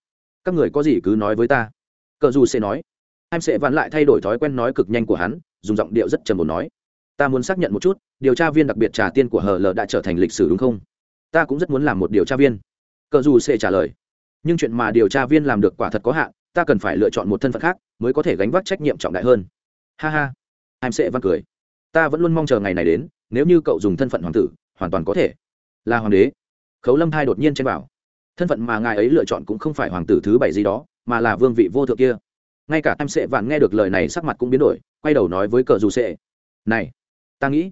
Các người có gì cứ nói với ta. Cờ dù sẽ nói. Em sẽ vặn lại thay đổi thói quen nói cực nhanh của hắn, dùng giọng điệu rất trầm ổn nói. Ta muốn xác nhận một chút, điều tra viên đặc biệt trà tiên của hờ l đã trở thành lịch sử đúng không? Ta cũng rất muốn làm một điều tra viên. Cờ dù sẽ trả lời. Nhưng chuyện mà điều tra viên làm được quả thật có hạn, ta cần phải lựa chọn một thân phận khác, mới có thể gánh vác trách nhiệm trọng đại hơn. Ha ha. Em sẽ văn cười. Ta vẫn luôn mong chờ ngày này đến, nếu như cậu dùng thân phận hoàng tử, hoàn toàn có thể. Là hoàng đế. Khấu lâm thai đột nhiên trên bảo. Thân phận mà ngài ấy lựa chọn cũng không phải hoàng tử thứ bảy gì đó, mà là vương vị vô thượng kia. Ngay cả em sẽ vạn nghe được lời này sắc mặt cũng biến đổi, quay đầu nói với cờ dù sệ. Này, ta nghĩ,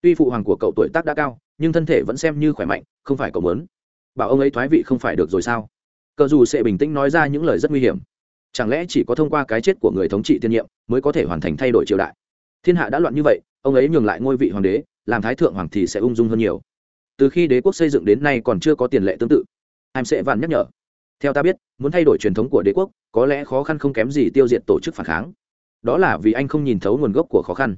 tuy phụ hoàng của cậu tuổi tác đã cao nhưng thân thể vẫn xem như khỏe mạnh, không phải cậu mớn bảo ông ấy thoái vị không phải được rồi sao? Cờ dù sẽ bình tĩnh nói ra những lời rất nguy hiểm. Chẳng lẽ chỉ có thông qua cái chết của người thống trị tiên nhiệm mới có thể hoàn thành thay đổi triều đại? Thiên hạ đã loạn như vậy, ông ấy nhường lại ngôi vị hoàng đế, làm thái thượng hoàng thì sẽ ung dung hơn nhiều. Từ khi đế quốc xây dựng đến nay còn chưa có tiền lệ tương tự. Em sẽ vạn nhắc nhở. Theo ta biết, muốn thay đổi truyền thống của đế quốc, có lẽ khó khăn không kém gì tiêu diệt tổ chức phản kháng. Đó là vì anh không nhìn thấu nguồn gốc của khó khăn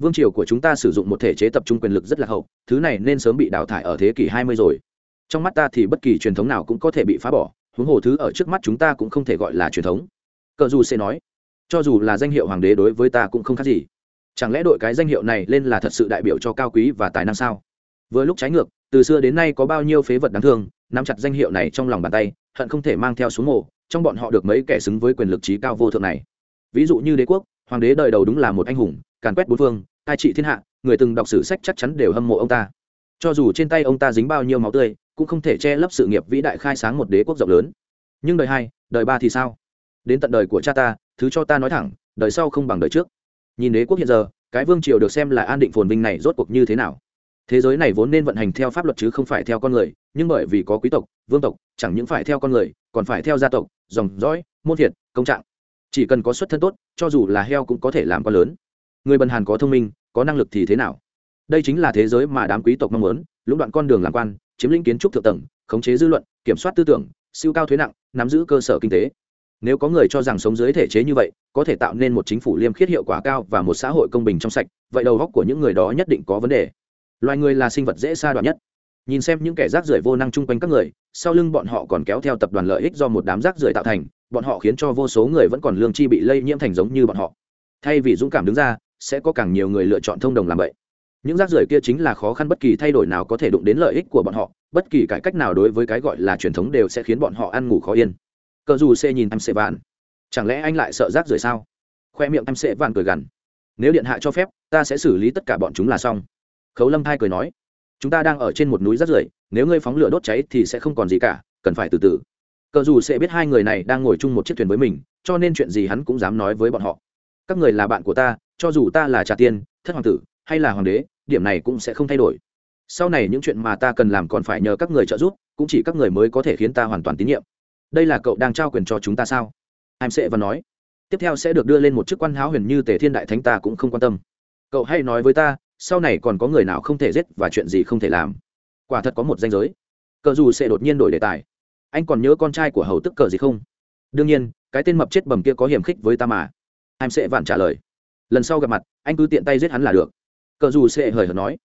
vương triều của chúng ta sử dụng một thể chế tập trung quyền lực rất là hậu, thứ này nên sớm bị đào thải ở thế kỷ 20 rồi. Trong mắt ta thì bất kỳ truyền thống nào cũng có thể bị phá bỏ, huống hồ thứ ở trước mắt chúng ta cũng không thể gọi là truyền thống. Cờ dù sẽ nói, cho dù là danh hiệu hoàng đế đối với ta cũng không khác gì. Chẳng lẽ đội cái danh hiệu này lên là thật sự đại biểu cho cao quý và tài năng sao? Vừa lúc trái ngược, từ xưa đến nay có bao nhiêu phế vật đáng thương, nắm chặt danh hiệu này trong lòng bàn tay, hận không thể mang theo xuống mộ trong bọn họ được mấy kẻ xứng với quyền lực trí cao vô thượng này. Ví dụ như đế quốc, hoàng đế đời đầu đúng là một anh hùng, càn quét bốn phương ai trị thiên hạ, người từng đọc sử sách chắc chắn đều hâm mộ ông ta. Cho dù trên tay ông ta dính bao nhiêu máu tươi, cũng không thể che lấp sự nghiệp vĩ đại khai sáng một đế quốc rộng lớn. Nhưng đời hai, đời ba thì sao? Đến tận đời của cha ta, thứ cho ta nói thẳng, đời sau không bằng đời trước. Nhìn đế quốc hiện giờ, cái vương triều được xem là an định phồn vinh này rốt cuộc như thế nào? Thế giới này vốn nên vận hành theo pháp luật chứ không phải theo con người, nhưng bởi vì có quý tộc, vương tộc, chẳng những phải theo con người, còn phải theo gia tộc, dòng dõi, môn thiệt công trạng. Chỉ cần có xuất thân tốt, cho dù là heo cũng có thể làm con lớn người bần hàn có thông minh, có năng lực thì thế nào? Đây chính là thế giới mà đám quý tộc mong muốn, lũng đoạn con đường làm quan, chiếm lĩnh kiến trúc thượng tầng, khống chế dư luận, kiểm soát tư tưởng, siêu cao thuế nặng, nắm giữ cơ sở kinh tế. Nếu có người cho rằng sống dưới thể chế như vậy, có thể tạo nên một chính phủ liêm khiết hiệu quả cao và một xã hội công bình trong sạch, vậy đầu góc của những người đó nhất định có vấn đề. Loài người là sinh vật dễ xa đoạn nhất. Nhìn xem những kẻ rác rưởi vô năng chung quanh các người, sau lưng bọn họ còn kéo theo tập đoàn lợi ích do một đám rác rưởi tạo thành, bọn họ khiến cho vô số người vẫn còn lương chi bị lây nhiễm thành giống như bọn họ. Thay vì dũng cảm đứng ra sẽ có càng nhiều người lựa chọn thông đồng làm vậy. Những rác rưởi kia chính là khó khăn bất kỳ thay đổi nào có thể đụng đến lợi ích của bọn họ, bất kỳ cải cách nào đối với cái gọi là truyền thống đều sẽ khiến bọn họ ăn ngủ khó yên. Cờ dù C nhìn em sẽ vạn. Chẳng lẽ anh lại sợ rác rưởi sao? Khoe miệng em sẽ vạn cười gằn. Nếu điện hạ cho phép, ta sẽ xử lý tất cả bọn chúng là xong. Khấu lâm thai cười nói. Chúng ta đang ở trên một núi rác rưởi, nếu ngươi phóng lửa đốt cháy thì sẽ không còn gì cả, cần phải từ từ. Cờ dù sẽ biết hai người này đang ngồi chung một chiếc thuyền với mình, cho nên chuyện gì hắn cũng dám nói với bọn họ. Các người là bạn của ta cho dù ta là trà tiên thất hoàng tử, hay là hoàng đế, điểm này cũng sẽ không thay đổi. Sau này những chuyện mà ta cần làm còn phải nhờ các người trợ giúp, cũng chỉ các người mới có thể khiến ta hoàn toàn tín nhiệm. Đây là cậu đang trao quyền cho chúng ta sao? Em sẽ và nói. Tiếp theo sẽ được đưa lên một chức quan háo huyền như tề thiên đại thánh ta cũng không quan tâm. Cậu hay nói với ta, sau này còn có người nào không thể giết và chuyện gì không thể làm? Quả thật có một danh giới. Cờ dù sẽ đột nhiên đổi đề tài. Anh còn nhớ con trai của hầu tức cờ gì không? Đương nhiên, cái tên mập chết bầm kia có hiểm khích với ta mà. Em sẽ vạn trả lời lần sau gặp mặt, anh cứ tiện tay giết hắn là được. Cờ dù sẽ hời hợt nói.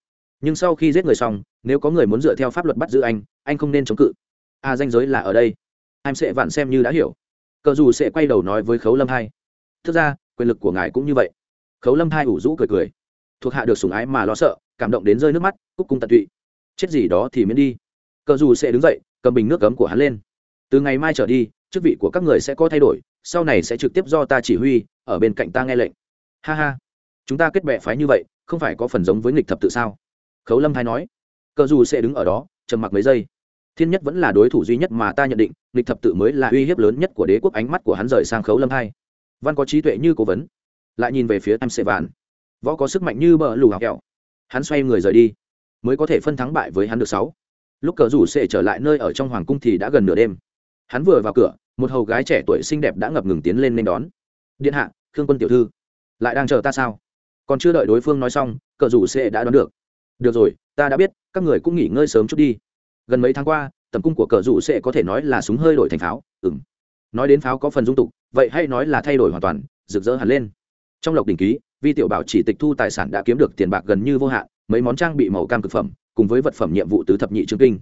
Nhưng sau khi giết người xong, nếu có người muốn dựa theo pháp luật bắt giữ anh anh không nên chống cự. À danh giới là ở đây. Em sẽ vạn xem như đã hiểu. Cờ dù sẽ quay đầu nói với khấu lâm hai. Thực ra, quyền lực của ngài cũng như vậy. Khấu lâm hai ủ rũ cười cười. Thuộc hạ được sủng ái mà lo sợ, cảm động đến rơi nước mắt, cúc cung tận tụy. Chết gì đó thì miễn đi. Cờ dù sẽ đứng dậy, cầm bình nước cấm của hắn lên. Từ ngày mai trở đi, chức vị của các người sẽ có thay đổi, sau này sẽ trực tiếp do ta chỉ huy, ở bên cạnh ta nghe lệnh ha ha, chúng ta kết bệ phái như vậy, không phải có phần giống với nghịch thập tự sao? Khấu lâm thái nói. Cờ dù sẽ đứng ở đó, trầm mặc mấy giây. Thiên nhất vẫn là đối thủ duy nhất mà ta nhận định, nghịch thập tự mới là uy hiếp lớn nhất của đế quốc, ánh mắt của hắn rời sang khấu lâm hai. Văn có trí tuệ như cố vấn, lại nhìn về phía em sệ vạn. Võ có sức mạnh như bờ lù học kẹo. Hắn xoay người rời đi, mới có thể phân thắng bại với hắn được sáu. Lúc cờ rủ sệ trở lại nơi ở trong hoàng cung thì đã gần nửa đêm. Hắn vừa vào cửa, một hầu gái trẻ tuổi xinh đẹp đã ngập ngừng tiến lên nên đón. Điện hạ, khương quân tiểu thư lại đang chờ ta sao? Còn chưa đợi đối phương nói xong, cờ rủ sệ đã đoán được. Được rồi, ta đã biết, các người cũng nghỉ ngơi sớm chút đi. Gần mấy tháng qua, tầm cung của cờ rủ sệ có thể nói là súng hơi đổi thành pháo. Ừng nói đến pháo có phần dung tục, vậy hay nói là thay đổi hoàn toàn, rực rỡ hẳn lên. Trong lộc đình ký, vi tiểu bảo chỉ tịch thu tài sản đã kiếm được tiền bạc gần như vô hạn, mấy món trang bị màu cam cực phẩm, cùng với vật phẩm nhiệm vụ tứ thập nhị trương kinh.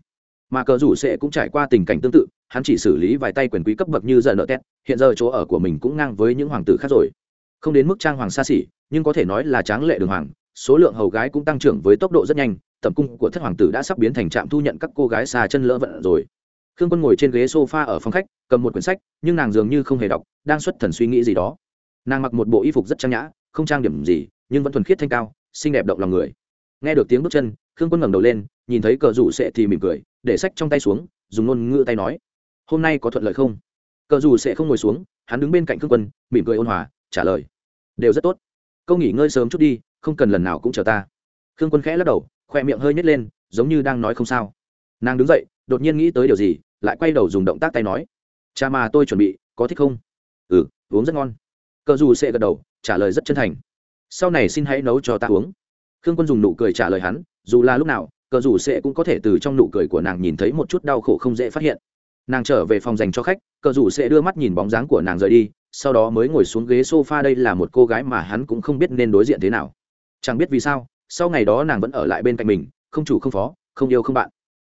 Mà cờ rủ sẽ cũng trải qua tình cảnh tương tự, hắn chỉ xử lý vài tay quyền quý cấp bậc như giờ nợ tét, hiện giờ chỗ ở của mình cũng ngang với những hoàng tử khác rồi không đến mức trang hoàng xa xỉ, nhưng có thể nói là tráng lệ đường hoàng, số lượng hầu gái cũng tăng trưởng với tốc độ rất nhanh tầm cung của thất hoàng tử đã sắp biến thành trạm thu nhận các cô gái xa chân lỡ vận rồi. Khương quân ngồi trên ghế sofa ở phòng khách, cầm một quyển sách, nhưng nàng dường như không hề đọc, đang xuất thần suy nghĩ gì đó. Nàng mặc một bộ y phục rất trang nhã, không trang điểm gì, nhưng vẫn thuần khiết thanh cao, xinh đẹp động lòng người. Nghe được tiếng bước chân, khương quân ngẩng đầu lên, nhìn thấy cờ rủ sẽ thì mỉm cười, để sách trong tay xuống, dùng ngôn ngữ tay nói, hôm nay có thuận lợi không? Cờ rủ sẽ không ngồi xuống, hắn đứng bên cạnh khương quân, mỉm cười ôn hòa, trả lời đều rất tốt. Câu nghỉ ngơi sớm chút đi, không cần lần nào cũng chờ ta. Khương quân khẽ lắc đầu, khoe miệng hơi nhét lên, giống như đang nói không sao. Nàng đứng dậy, đột nhiên nghĩ tới điều gì, lại quay đầu dùng động tác tay nói, cha mà tôi chuẩn bị, có thích không? Ừ uống rất ngon. Cờ dù sẽ gật đầu, trả lời rất chân thành. Sau này xin hãy nấu cho ta uống. Khương quân dùng nụ cười trả lời hắn, dù là lúc nào, cờ dù sẽ cũng có thể từ trong nụ cười của nàng nhìn thấy một chút đau khổ không dễ phát hiện. Nàng trở về phòng dành cho khách, cờ dù sẽ đưa mắt nhìn bóng dáng của nàng rời đi sau đó mới ngồi xuống ghế sofa đây là một cô gái mà hắn cũng không biết nên đối diện thế nào. Chẳng biết vì sao, sau ngày đó nàng vẫn ở lại bên cạnh mình, không chủ không phó, không yêu không bạn.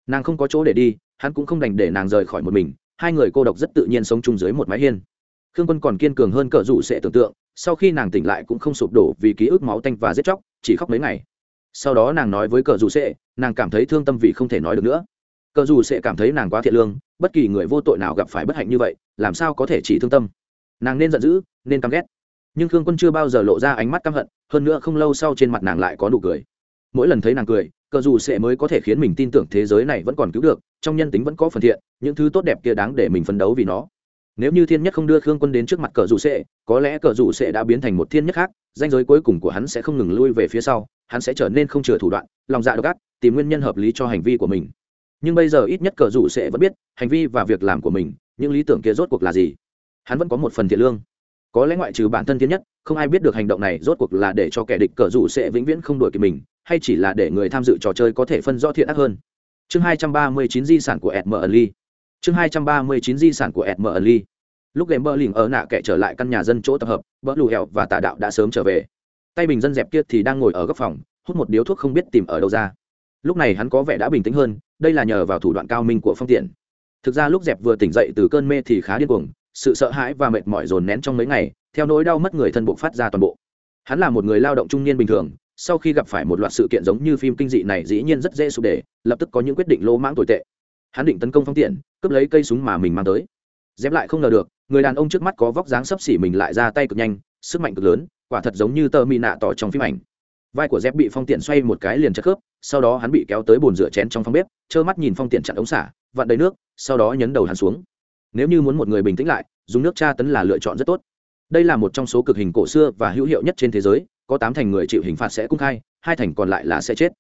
Nàng không có chỗ để đi, hắn cũng không đành để nàng rời khỏi một mình, hai người cô độc rất tự nhiên sống chung dưới một mái hiên. Khương quân còn kiên cường hơn cờ rủ sẽ tưởng tượng, sau khi nàng tỉnh lại cũng không sụp đổ vì ký ức máu tanh và giết chóc, chỉ khóc mấy ngày. Sau đó nàng nói với cờ rủ sẽ, nàng cảm thấy thương tâm vì không thể nói được nữa. Cờ rủ sẽ cảm thấy nàng quá thiện lương, bất kỳ người vô tội nào gặp phải bất hạnh như vậy, làm sao có thể chỉ thương tâm? Nàng nên giận dữ, nên căm ghét. Nhưng khương quân chưa bao giờ lộ ra ánh mắt căm hận, hơn nữa không lâu sau trên mặt nàng lại có nụ cười. Mỗi lần thấy nàng cười, cờ dù sẽ mới có thể khiến mình tin tưởng thế giới này vẫn còn cứu được, trong nhân tính vẫn có phần thiện, những thứ tốt đẹp kia đáng để mình phấn đấu vì nó. Nếu như thiên nhất không đưa khương quân đến trước mặt cờ dù sệ có lẽ cờ dù sệ đã biến thành một thiên nhất khác danh giới cuối cùng của hắn sẽ không ngừng lui về phía sau, hắn sẽ trở nên không chừa thủ đoạn, lòng dạ độc ác, tìm nguyên nhân hợp lý cho hành vi của mình. Nhưng bây giờ ít nhất cờ dù sệ vẫn biết, hành vi và việc làm của mình, những lý tưởng kia rốt cuộc là gì? Hắn vẫn có một phần thiện lương. Có lẽ ngoại trừ bản thân thiên nhất, không ai biết được hành động này rốt cuộc là để cho kẻ địch cờ rủ sẽ vĩnh viễn không đổi kịp mình, hay chỉ là để người tham dự trò chơi có thể phân rõ thiện ác hơn. Chương hai trăm ba mươi chín di sản của edm lee chương hai trăm ba mươi chín di sản của edm lee lúc game bơ lỉnh ở nạ kẻ trở lại căn nhà dân chỗ tập hợp bỡ lù hẹo và tà đạo đã sớm trở về. Tay bình dân dẹp kia thì đang ngồi ở góc phòng, hút một điếu thuốc không biết tìm ở đâu ra. Lúc này hắn có vẻ đã bình tĩnh hơn, đây là nhờ vào thủ đoạn cao minh của phong tiện. Thực ra lúc dẹp vừa tỉnh dậy từ cơn mê thì khá điên cuồng sự sợ hãi và mệt mỏi dồn nén trong mấy ngày, theo nỗi đau mất người thân bộ phát ra toàn bộ. Hắn là một người lao động trung niên bình thường, sau khi gặp phải một loạt sự kiện giống như phim kinh dị này dĩ nhiên rất dễ sụp để lập tức có những quyết định lỗ mãng tồi tệ. Hắn định tấn công phong tiện, cướp lấy cây súng mà mình mang tới. Dép lại không ngờ được, người đàn ông trước mắt có vóc dáng sấp xỉ mình lại ra tay cực nhanh, sức mạnh cực lớn, quả thật giống như tơ mị nạ tỏ trong phim ảnh. Vai của dép bị phong tiện xoay một cái liền chất khớp, sau đó hắn bị kéo tới bồn rửa chén trong phòng bếp, trơ mắt nhìn phong tiện chặn ống xả, vặn đầy nước, sau đó nhấn đầu hắn xuống nếu như muốn một người bình tĩnh lại, dùng nước tra tấn là lựa chọn rất tốt. Đây là một trong số cực hình cổ xưa và hữu hiệu nhất trên thế giới, có tám thành người chịu hình phạt sẽ cung khai, hai thành còn lại là sẽ chết.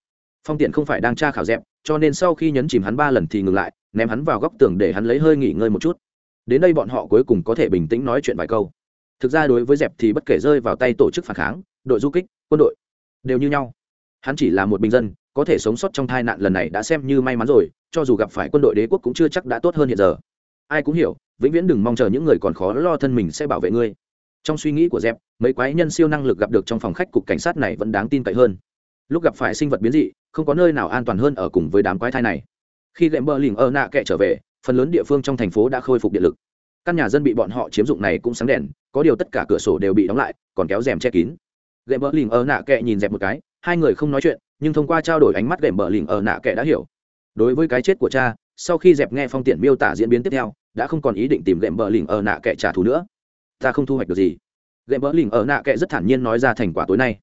Phong tiện không phải đang tra khảo dẹp, cho nên sau khi nhấn chìm hắn ba lần thì ngừng lại, ném hắn vào góc tường để hắn lấy hơi nghỉ ngơi một chút. Đến đây bọn họ cuối cùng có thể bình tĩnh nói chuyện vài câu. Thực ra đối với dẹp thì bất kể rơi vào tay tổ chức phản kháng, đội du kích, quân đội, đều như nhau. Hắn chỉ là một bình dân, có thể sống sót trong tai nạn lần này đã xem như may mắn rồi, cho dù gặp phải quân đội đế quốc cũng chưa chắc đã tốt hơn hiện giờ ai cũng hiểu, vĩnh viễn đừng mong chờ những người còn khó lo thân mình sẽ bảo vệ ngươi. Trong suy nghĩ của dẹp, mấy quái nhân siêu năng lực gặp được trong phòng khách cục cảnh sát này vẫn đáng tin cậy hơn. Lúc gặp phải sinh vật biến dị, không có nơi nào an toàn hơn ở cùng với đám quái thai này. Khi lệm bờ lỉnh ơ nạ kệ trở về, phần lớn địa phương trong thành phố đã khôi phục điện lực. Căn nhà dân bị bọn họ chiếm dụng này cũng sáng đèn, có điều tất cả cửa sổ đều bị đóng lại, còn kéo rèm che kín. Gệm bờ lỉnh ơ nạ kệ nhìn dẹp một cái, hai người không nói chuyện, nhưng thông qua trao đổi ánh mắt gệm bờ lỉnh ơ nạ kệ đã hiểu. Đối với cái chết của cha, sau khi dẹp nghe phong tiện miêu tả diễn biến tiếp theo đã không còn ý định tìm gệm bờ lỉnh ở nạ kệ trả thù nữa. Ta không thu hoạch được gì. Gệm bờ lỉnh ở nạ kệ rất thản nhiên nói ra thành quả tối nay.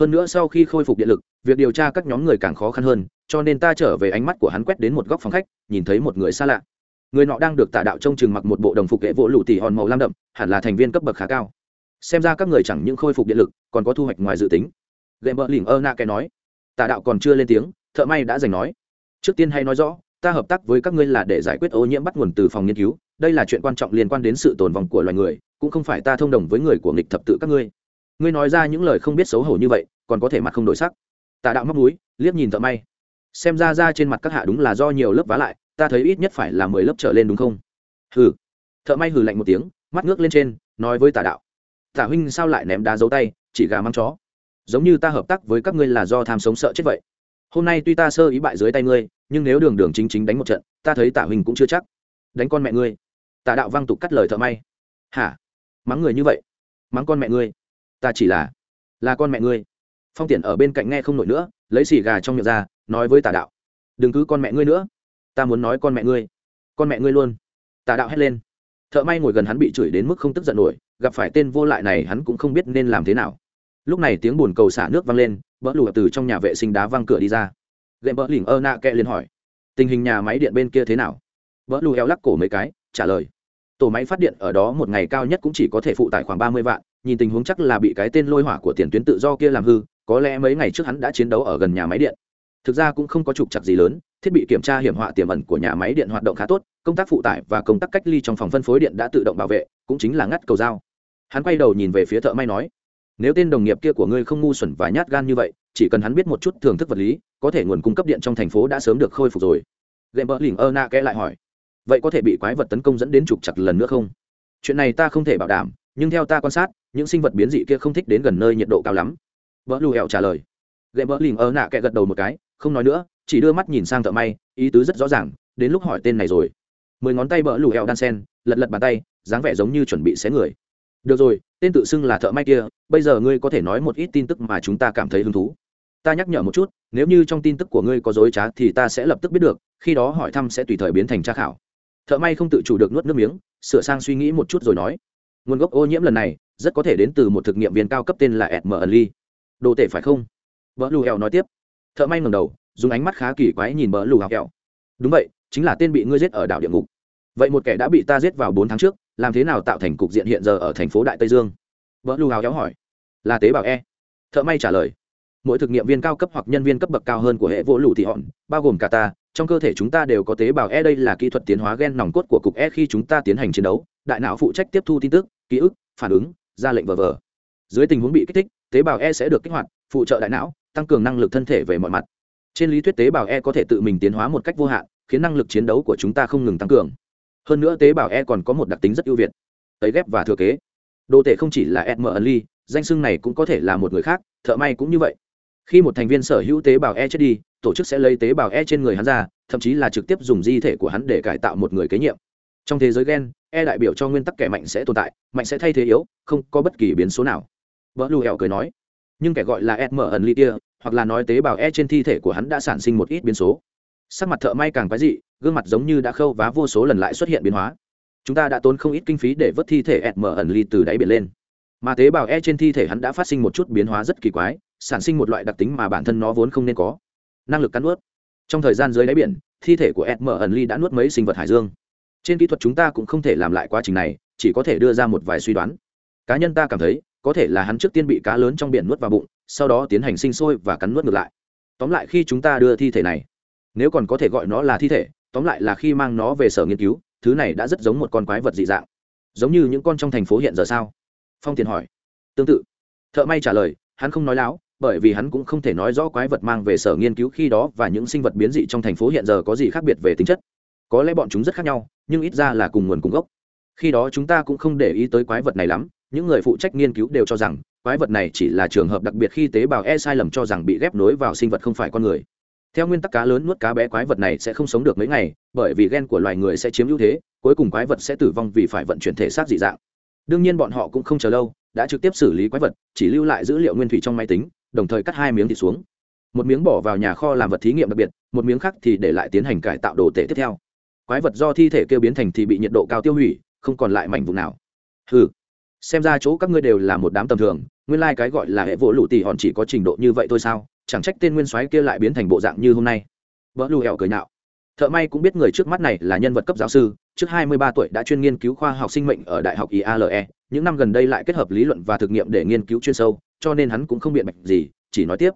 Hơn nữa sau khi khôi phục điện lực, việc điều tra các nhóm người càng khó khăn hơn, cho nên ta trở về ánh mắt của hắn quét đến một góc phòng khách, nhìn thấy một người xa lạ. Người nọ đang được tả đạo trông chừng mặc một bộ đồng phục hệ vỗ lụ tỉ hòn màu lam đậm, hẳn là thành viên cấp bậc khá cao. Xem ra các người chẳng những khôi phục điện lực, còn có thu hoạch ngoài dự tính. Gậy bờ lỉnh ơ na cái nói. Tả đạo còn chưa lên tiếng, thợ may đã giành nói. Trước tiên hay nói rõ ta hợp tác với các ngươi là để giải quyết ô nhiễm bắt nguồn từ phòng nghiên cứu, đây là chuyện quan trọng liên quan đến sự tồn vong của loài người, cũng không phải ta thông đồng với người của nghịch thập tự các ngươi. Ngươi nói ra những lời không biết xấu hổ như vậy, còn có thể mặt không đổi sắc. Tà đạo móc núi, liếc nhìn thợ may. Xem ra ra trên mặt các hạ đúng là do nhiều lớp vá lại, ta thấy ít nhất phải là mười lớp trở lên đúng không? Hừ. Thợ may hừ lạnh một tiếng, mắt ngước lên trên, nói với tà đạo. Tả huynh sao lại ném đá dấu tay, chỉ gà măng chó? Giống như ta hợp tác với các ngươi là do tham sống sợ chết vậy. Hôm nay tuy ta sơ ý bại dưới tay ngươi nhưng nếu đường đường chính chính đánh một trận, ta thấy tả huỳnh cũng chưa chắc. Đánh con mẹ ngươi. Tả đạo văng tục cắt lời thợ may. Hả? Mắng người như vậy? Mắng con mẹ ngươi? Ta chỉ là là con mẹ ngươi. Phong tiện ở bên cạnh nghe không nổi nữa, lấy xì gà trong miệng ra, nói với Tả đạo. Đừng cứ con mẹ ngươi nữa. Ta muốn nói con mẹ ngươi. Con mẹ ngươi luôn. Tả đạo hét lên. Thợ may ngồi gần hắn bị chửi đến mức không tức giận nổi, gặp phải tên vô lại này hắn cũng không biết nên làm thế nào. Lúc này tiếng bồn cầu xả nước văng lên, bỡ lụa từ trong nhà vệ sinh đá văng cửa đi ra gệm bỡ lỉnh ơ nạ kẹ liền hỏi, tình hình nhà máy điện bên kia thế nào? Bỡ lù eo lắc cổ mấy cái, trả lời, tổ máy phát điện ở đó một ngày cao nhất cũng chỉ có thể phụ tải khoảng ba mươi vạn, nhìn tình huống chắc là bị cái tên lôi hỏa của tiền tuyến tự do kia làm hư, có lẽ mấy ngày trước hắn đã chiến đấu ở gần nhà máy điện. Thực ra cũng không có trục chặt gì lớn, thiết bị kiểm tra hiểm họa tiềm ẩn của nhà máy điện hoạt động khá tốt, công tác phụ tải và công tác cách ly trong phòng phân phối điện đã tự động bảo vệ, cũng chính là ngắt cầu dao. Hắn quay đầu nhìn về phía thợ may nói, nếu tên đồng nghiệp kia của ngươi không ngu xuẩn và nhát gan như vậy chỉ cần hắn biết một chút thưởng thức vật lý, có thể nguồn cung cấp điện trong thành phố đã sớm được khôi phục rồi. Gậy bờ lỉnh ơ na kẽ lại hỏi, vậy có thể bị quái vật tấn công dẫn đến trục chặt lần nữa không? Chuyện này ta không thể bảo đảm, nhưng theo ta quan sát, những sinh vật biến dị kia không thích đến gần nơi nhiệt độ cao lắm. Vợ lù hẹo trả lời. Gậy bờ lỉnh ơ nạ kẽ gật đầu một cái, không nói nữa, chỉ đưa mắt nhìn sang thợ may, ý tứ rất rõ ràng, đến lúc hỏi tên này rồi. Mười ngón tay bỡ lù hẹo đan sen, lật lật bàn tay, dáng vẻ giống như chuẩn bị xé người. Được rồi, tên tự xưng là thợ may kia, bây giờ ngươi có thể nói một ít tin tức mà chúng ta cảm thấy hứng thú ta nhắc nhở một chút, nếu như trong tin tức của ngươi có dối trá thì ta sẽ lập tức biết được, khi đó hỏi thăm sẽ tùy thời biến thành tra khảo. Thợ may không tự chủ được nuốt nước miếng, sửa sang suy nghĩ một chút rồi nói, nguồn gốc ô nhiễm lần này rất có thể đến từ một thực nghiệm viên cao cấp tên là ed mờ đồ tể phải không? Vợ lù hẹo nói tiếp. Thợ may ngầm đầu, dùng ánh mắt khá kỳ quái nhìn vợ lù hẹo. Đúng vậy, chính là tên bị ngươi giết ở đảo địa ngục. Vậy một kẻ đã bị ta giết vào bốn tháng trước, làm thế nào tạo thành cục diện hiện giờ ở thành phố đại tây dương? Vợ lù hào kéo hỏi. Là tế bào e. Thợ may trả lời mỗi thực nghiệm viên cao cấp hoặc nhân viên cấp bậc cao hơn của hệ vỗ lũ thị hòn, bao gồm cả ta, trong cơ thể chúng ta đều có tế bào e đây là kỹ thuật tiến hóa gen nòng cốt của cục e khi chúng ta tiến hành chiến đấu, đại não phụ trách tiếp thu tin tức, ký ức, phản ứng, ra lệnh vờ vờ. Dưới tình huống bị kích thích, tế bào e sẽ được kích hoạt, phụ trợ đại não, tăng cường năng lực thân thể về mọi mặt. Trên lý thuyết tế bào e có thể tự mình tiến hóa một cách vô hạn, khiến năng lực chiến đấu của chúng ta không ngừng tăng cường. Hơn nữa tế bào e còn có một đặc tính rất ưu việt, tấy ghép và thừa kế. Đồ tể không chỉ là E mờ ly danh xưng này cũng có thể là một người khác, thợ may cũng như vậy khi một thành viên sở hữu tế bào e chết đi, tổ chức sẽ lấy tế bào e trên người hắn ra, thậm chí là trực tiếp dùng di thể của hắn để cải tạo một người kế nhiệm. Trong thế giới gen e đại biểu cho nguyên tắc kẻ mạnh sẽ tồn tại, mạnh sẽ thay thế yếu, không có bất kỳ biến số nào. Vợ lù hẹo cười nói, nhưng kẻ gọi là E mở ẩn ly kia, hoặc là nói tế bào e trên thi thể của hắn đã sản sinh một ít biến số. Sắc mặt thợ may càng quái dị, gương mặt giống như đã khâu vá vô số lần lại xuất hiện biến hóa. Chúng ta đã tốn không ít kinh phí để vớt thi thể E mở ẩn ly từ đáy biển lên mà tế bào e trên thi thể hắn đã phát sinh một chút biến hóa rất kỳ quái, sản sinh một loại đặc tính mà bản thân nó vốn không nên có. Năng lực cắn nuốt. Trong thời gian dưới đáy biển, thi thể của ed mở ẩn ly đã nuốt mấy sinh vật hải dương. Trên kỹ thuật chúng ta cũng không thể làm lại quá trình này, chỉ có thể đưa ra một vài suy đoán. Cá nhân ta cảm thấy, có thể là hắn trước tiên bị cá lớn trong biển nuốt vào bụng, sau đó tiến hành sinh sôi và cắn nuốt ngược lại. Tóm lại khi chúng ta đưa thi thể này, nếu còn có thể gọi nó là thi thể, tóm lại là khi mang nó về sở nghiên cứu, thứ này đã rất giống một con quái vật dị dạng. Giống như những con trong thành phố hiện giờ sao? Phong tiền hỏi. Tương tự. Thợ may trả lời, hắn không nói láo, bởi vì hắn cũng không thể nói rõ quái vật mang về sở nghiên cứu khi đó và những sinh vật biến dị trong thành phố hiện giờ có gì khác biệt về tính chất. Có lẽ bọn chúng rất khác nhau, nhưng ít ra là cùng nguồn cung gốc. Khi đó chúng ta cũng không để ý tới quái vật này lắm, những người phụ trách nghiên cứu đều cho rằng, quái vật này chỉ là trường hợp đặc biệt khi tế bào e sai lầm cho rằng bị ghép nối vào sinh vật không phải con người. Theo nguyên tắc cá lớn nuốt cá bé, quái vật này sẽ không sống được mấy ngày, bởi vì gen của loài người sẽ chiếm ưu thế, cuối cùng quái vật sẽ tử vong vì phải vận chuyển thể xác dị dạng đương nhiên bọn họ cũng không chờ lâu, đã trực tiếp xử lý quái vật, chỉ lưu lại dữ liệu nguyên thủy trong máy tính, đồng thời cắt hai miếng thịt xuống. Một miếng bỏ vào nhà kho làm vật thí nghiệm đặc biệt, một miếng khác thì để lại tiến hành cải tạo đồ tể tiếp theo. Quái vật do thi thể kêu biến thành thì bị nhiệt độ cao tiêu hủy, không còn lại mảnh vùng nào. Ừ xem ra chỗ các ngươi đều là một đám tầm thường, nguyên lai、like、cái gọi là hệ vỗ lụ tỉ hòn chỉ có trình độ như vậy thôi sao? Chẳng trách tên nguyên soái kia lại biến thành bộ dạng như hôm nay. Vỡ lù hẹo cười nạo thợ may cũng biết người trước mắt này là nhân vật cấp giáo sư, trước 23 tuổi đã chuyên nghiên cứu khoa học sinh mệnh ở đại học iale những năm gần đây lại kết hợp lý luận và thực nghiệm để nghiên cứu chuyên sâu, cho nên hắn cũng không biện bạch gì, chỉ nói tiếp.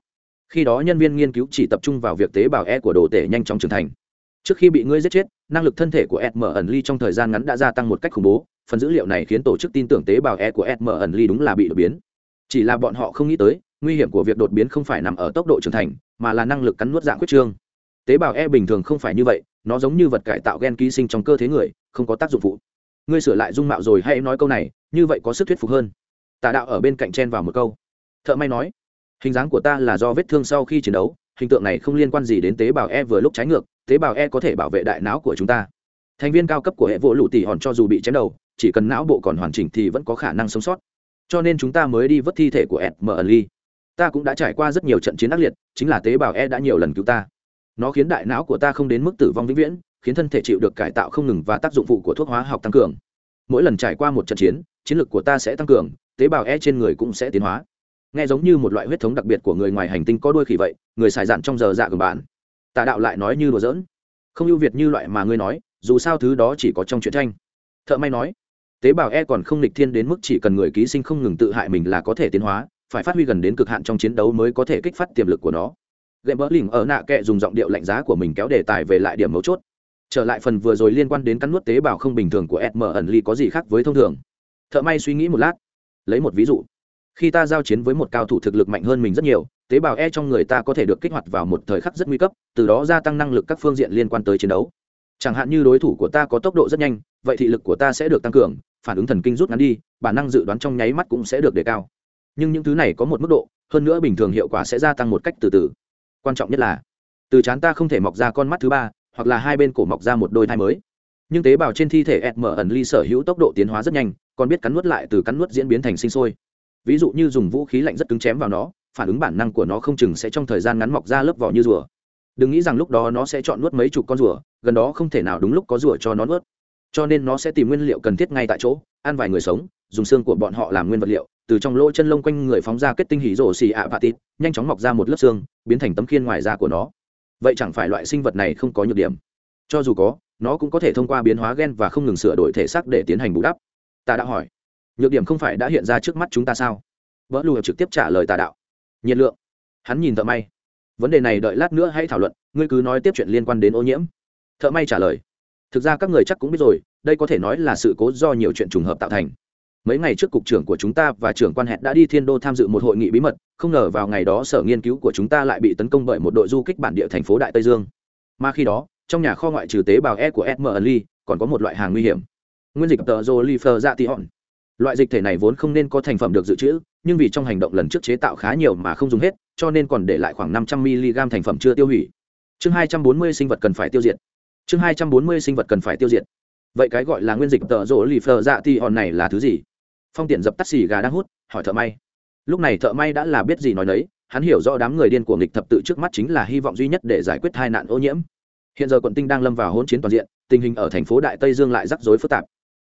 Khi đó nhân viên nghiên cứu chỉ tập trung vào việc tế bào e của đồ tể nhanh chóng trưởng thành. Trước khi bị ngươi giết chết, năng lực thân thể của SM ẩn ly trong thời gian ngắn đã gia tăng một cách khủng bố. Phần dữ liệu này khiến tổ chức tin tưởng tế bào e của SM ẩn ly đúng là bị đột biến. Chỉ là bọn họ không nghĩ tới, nguy hiểm của việc đột biến không phải nằm ở tốc độ trưởng thành, mà là năng lực cắn nuốt dạng quyết trương tế bào e bình thường không phải như vậy, nó giống như vật cải tạo gen ký sinh trong cơ thể người, không có tác dụng phụ. Ngươi sửa lại dung mạo rồi hãy nói câu này, như vậy có sức thuyết phục hơn. Tà đạo ở bên cạnh chen vào một câu. Thợ may nói, hình dáng của ta là do vết thương sau khi chiến đấu, hình tượng này không liên quan gì đến tế bào e vừa lúc trái ngược, tế bào e có thể bảo vệ đại não của chúng ta. Thành viên cao cấp của hệ vỗ lụ tỉ hòn cho dù bị chém đầu, chỉ cần não bộ còn hoàn chỉnh thì vẫn có khả năng sống sót. Cho nên chúng ta mới đi vớt thi thể của ed mờ ly ta cũng đã trải qua rất nhiều trận chiến ác liệt, chính là tế bào e đã nhiều lần cứu ta nó khiến đại não của ta không đến mức tử vong vĩnh viễn, khiến thân thể chịu được cải tạo không ngừng và tác dụng phụ của thuốc hóa học tăng cường. Mỗi lần trải qua một trận chiến chiến lược của ta sẽ tăng cường, tế bào e trên người cũng sẽ tiến hóa. Nghe giống như một loại huyết thống đặc biệt của người ngoài hành tinh có đuôi khỉ vậy, người xài dạn trong giờ dạ của bạn. Tà đạo lại nói như đùa giỡn. Không ưu việt như loại mà ngươi nói, dù sao thứ đó chỉ có trong truyện tranh. Thợ may nói, tế bào e còn không lịch thiên đến mức chỉ cần người ký sinh không ngừng tự hại mình là có thể tiến hóa, phải phát huy gần đến cực hạn trong chiến đấu mới có thể kích phát tiềm lực của nó gệm bỡ lỉnh ở nạ kệ dùng giọng điệu lạnh giá của mình kéo đề tài về lại điểm mấu chốt. Trở lại phần vừa rồi liên quan đến cắn nuốt tế bào không bình thường của sm ẩn ly có gì khác với thông thường? Thợ may suy nghĩ một lát. Lấy một ví dụ. Khi ta giao chiến với một cao thủ thực lực mạnh hơn mình rất nhiều, tế bào e trong người ta có thể được kích hoạt vào một thời khắc rất nguy cấp, từ đó gia tăng năng lực các phương diện liên quan tới chiến đấu. Chẳng hạn như đối thủ của ta có tốc độ rất nhanh, vậy thị lực của ta sẽ được tăng cường, phản ứng thần kinh rút ngắn đi bản năng dự đoán trong nháy mắt cũng sẽ được đề cao. Nhưng những thứ này có một mức độ, hơn nữa bình thường hiệu quả sẽ gia tăng một cách từ từ quan trọng nhất là, từ chán ta không thể mọc ra con mắt thứ ba, hoặc là hai bên cổ mọc ra một đôi thai mới. Nhưng tế bào trên thi thể ẹt mở ẩn ly sở hữu tốc độ tiến hóa rất nhanh, còn biết cắn nuốt lại từ cắn nuốt diễn biến thành sinh sôi. Ví dụ như dùng vũ khí lạnh rất cứng chém vào nó, phản ứng bản năng của nó không chừng sẽ trong thời gian ngắn mọc ra lớp vỏ như rùa. Đừng nghĩ rằng lúc đó nó sẽ chọn nuốt mấy chục con rùa, gần đó không thể nào đúng lúc có rùa cho nó nuốt. Cho nên nó sẽ tìm nguyên liệu cần thiết ngay tại chỗ, ăn vài người sống, dùng xương của bọn họ làm nguyên vật liệu từ trong lỗ chân lông quanh người phóng ra kết tinh hỉ rổ xì ạ bạ tít nhanh chóng mọc ra một lớp xương, biến thành tấm khiên ngoài da của nó. Vậy chẳng phải loại sinh vật này không có nhược điểm. Cho dù có, nó cũng có thể thông qua biến hóa gen và không ngừng sửa đổi thể xác để tiến hành bù đắp. Ta đã hỏi, nhược điểm không phải đã hiện ra trước mắt chúng ta sao? Vỡ lùi trực tiếp trả lời tà đạo. Nhiệt lượng. Hắn nhìn thợ may. Vấn đề này đợi lát nữa hãy thảo luận, ngươi cứ nói tiếp chuyện liên quan đến ô nhiễm. Thợ may trả lời, thực ra các người chắc cũng biết rồi, đây có thể nói là sự cố do nhiều chuyện trùng hợp tạo thành mấy ngày trước cục trưởng của chúng ta và trưởng quan hẹn đã đi thiên đô tham dự một hội nghị bí mật, không ngờ vào ngày đó sở nghiên cứu của chúng ta lại bị tấn công bởi một đội du kích bản địa thành phố đại tây dương. Mà khi đó, trong nhà kho ngoại trừ tế bào e của edm lee, còn có một loại hàng nguy hiểm. Nguyên dịch tờ jolifer dạ tị hòn loại dịch thể này vốn không nên có thành phẩm được dự trữ, nhưng vì trong hành động lần trước chế tạo khá nhiều mà không dùng hết, cho nên còn để lại khoảng năm trăm mg thành phẩm chưa tiêu hủy. Chương hai trăm bốn mươi sinh vật cần phải tiêu diệt. Chương hai trăm bốn mươi sinh vật cần phải tiêu diệt. Vậy cái gọi là nguyên dịch tờ rỗ lì phờ dạ thì hòn này là thứ gì? Phong tiện dập tắt xì gà đang hút, hỏi thợ may. Lúc này thợ may đã là biết gì nói đấy hắn hiểu rõ đám người điên của nghịch thập tự trước mắt chính là hy vọng duy nhất để giải quyết hai nạn ô nhiễm. Hiện giờ quận tinh đang lâm vào hỗn chiến toàn diện, tình hình ở thành phố đại tây dương lại rắc rối phức tạp.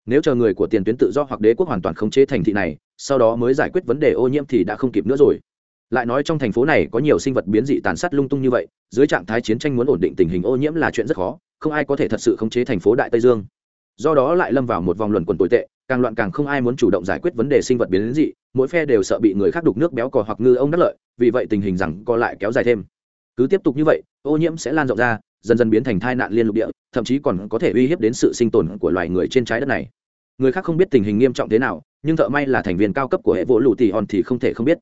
Nếu chờ người của tiền tuyến tự do hoặc đế quốc hoàn toàn khống chế thành thị này, sau đó mới giải quyết vấn đề ô nhiễm thì đã không kịp nữa rồi. Lại nói trong thành phố này có nhiều sinh vật biến dị tàn sát lung tung như vậy, dưới trạng thái chiến tranh muốn ổn định tình hình ô nhiễm là chuyện rất khó, không ai có thể thật sự khống chế thành phố đại tây dương do đó lại lâm vào một vòng luẩn quẩn tồi tệ, càng loạn càng không ai muốn chủ động giải quyết vấn đề sinh vật biến dị, mỗi phe đều sợ bị người khác đục nước béo cò hoặc ngư ông đắc lợi, vì vậy tình hình rằng co lại kéo dài thêm. Cứ tiếp tục như vậy, ô nhiễm sẽ lan rộng ra, dần dần biến thành tai nạn liên lục địa, thậm chí còn có thể uy hiếp đến sự sinh tồn của loài người trên trái đất này. Người khác không biết tình hình nghiêm trọng thế nào, nhưng thợ may là thành viên cao cấp của hệ vỗ lù tỉ hòn thì không thể không biết.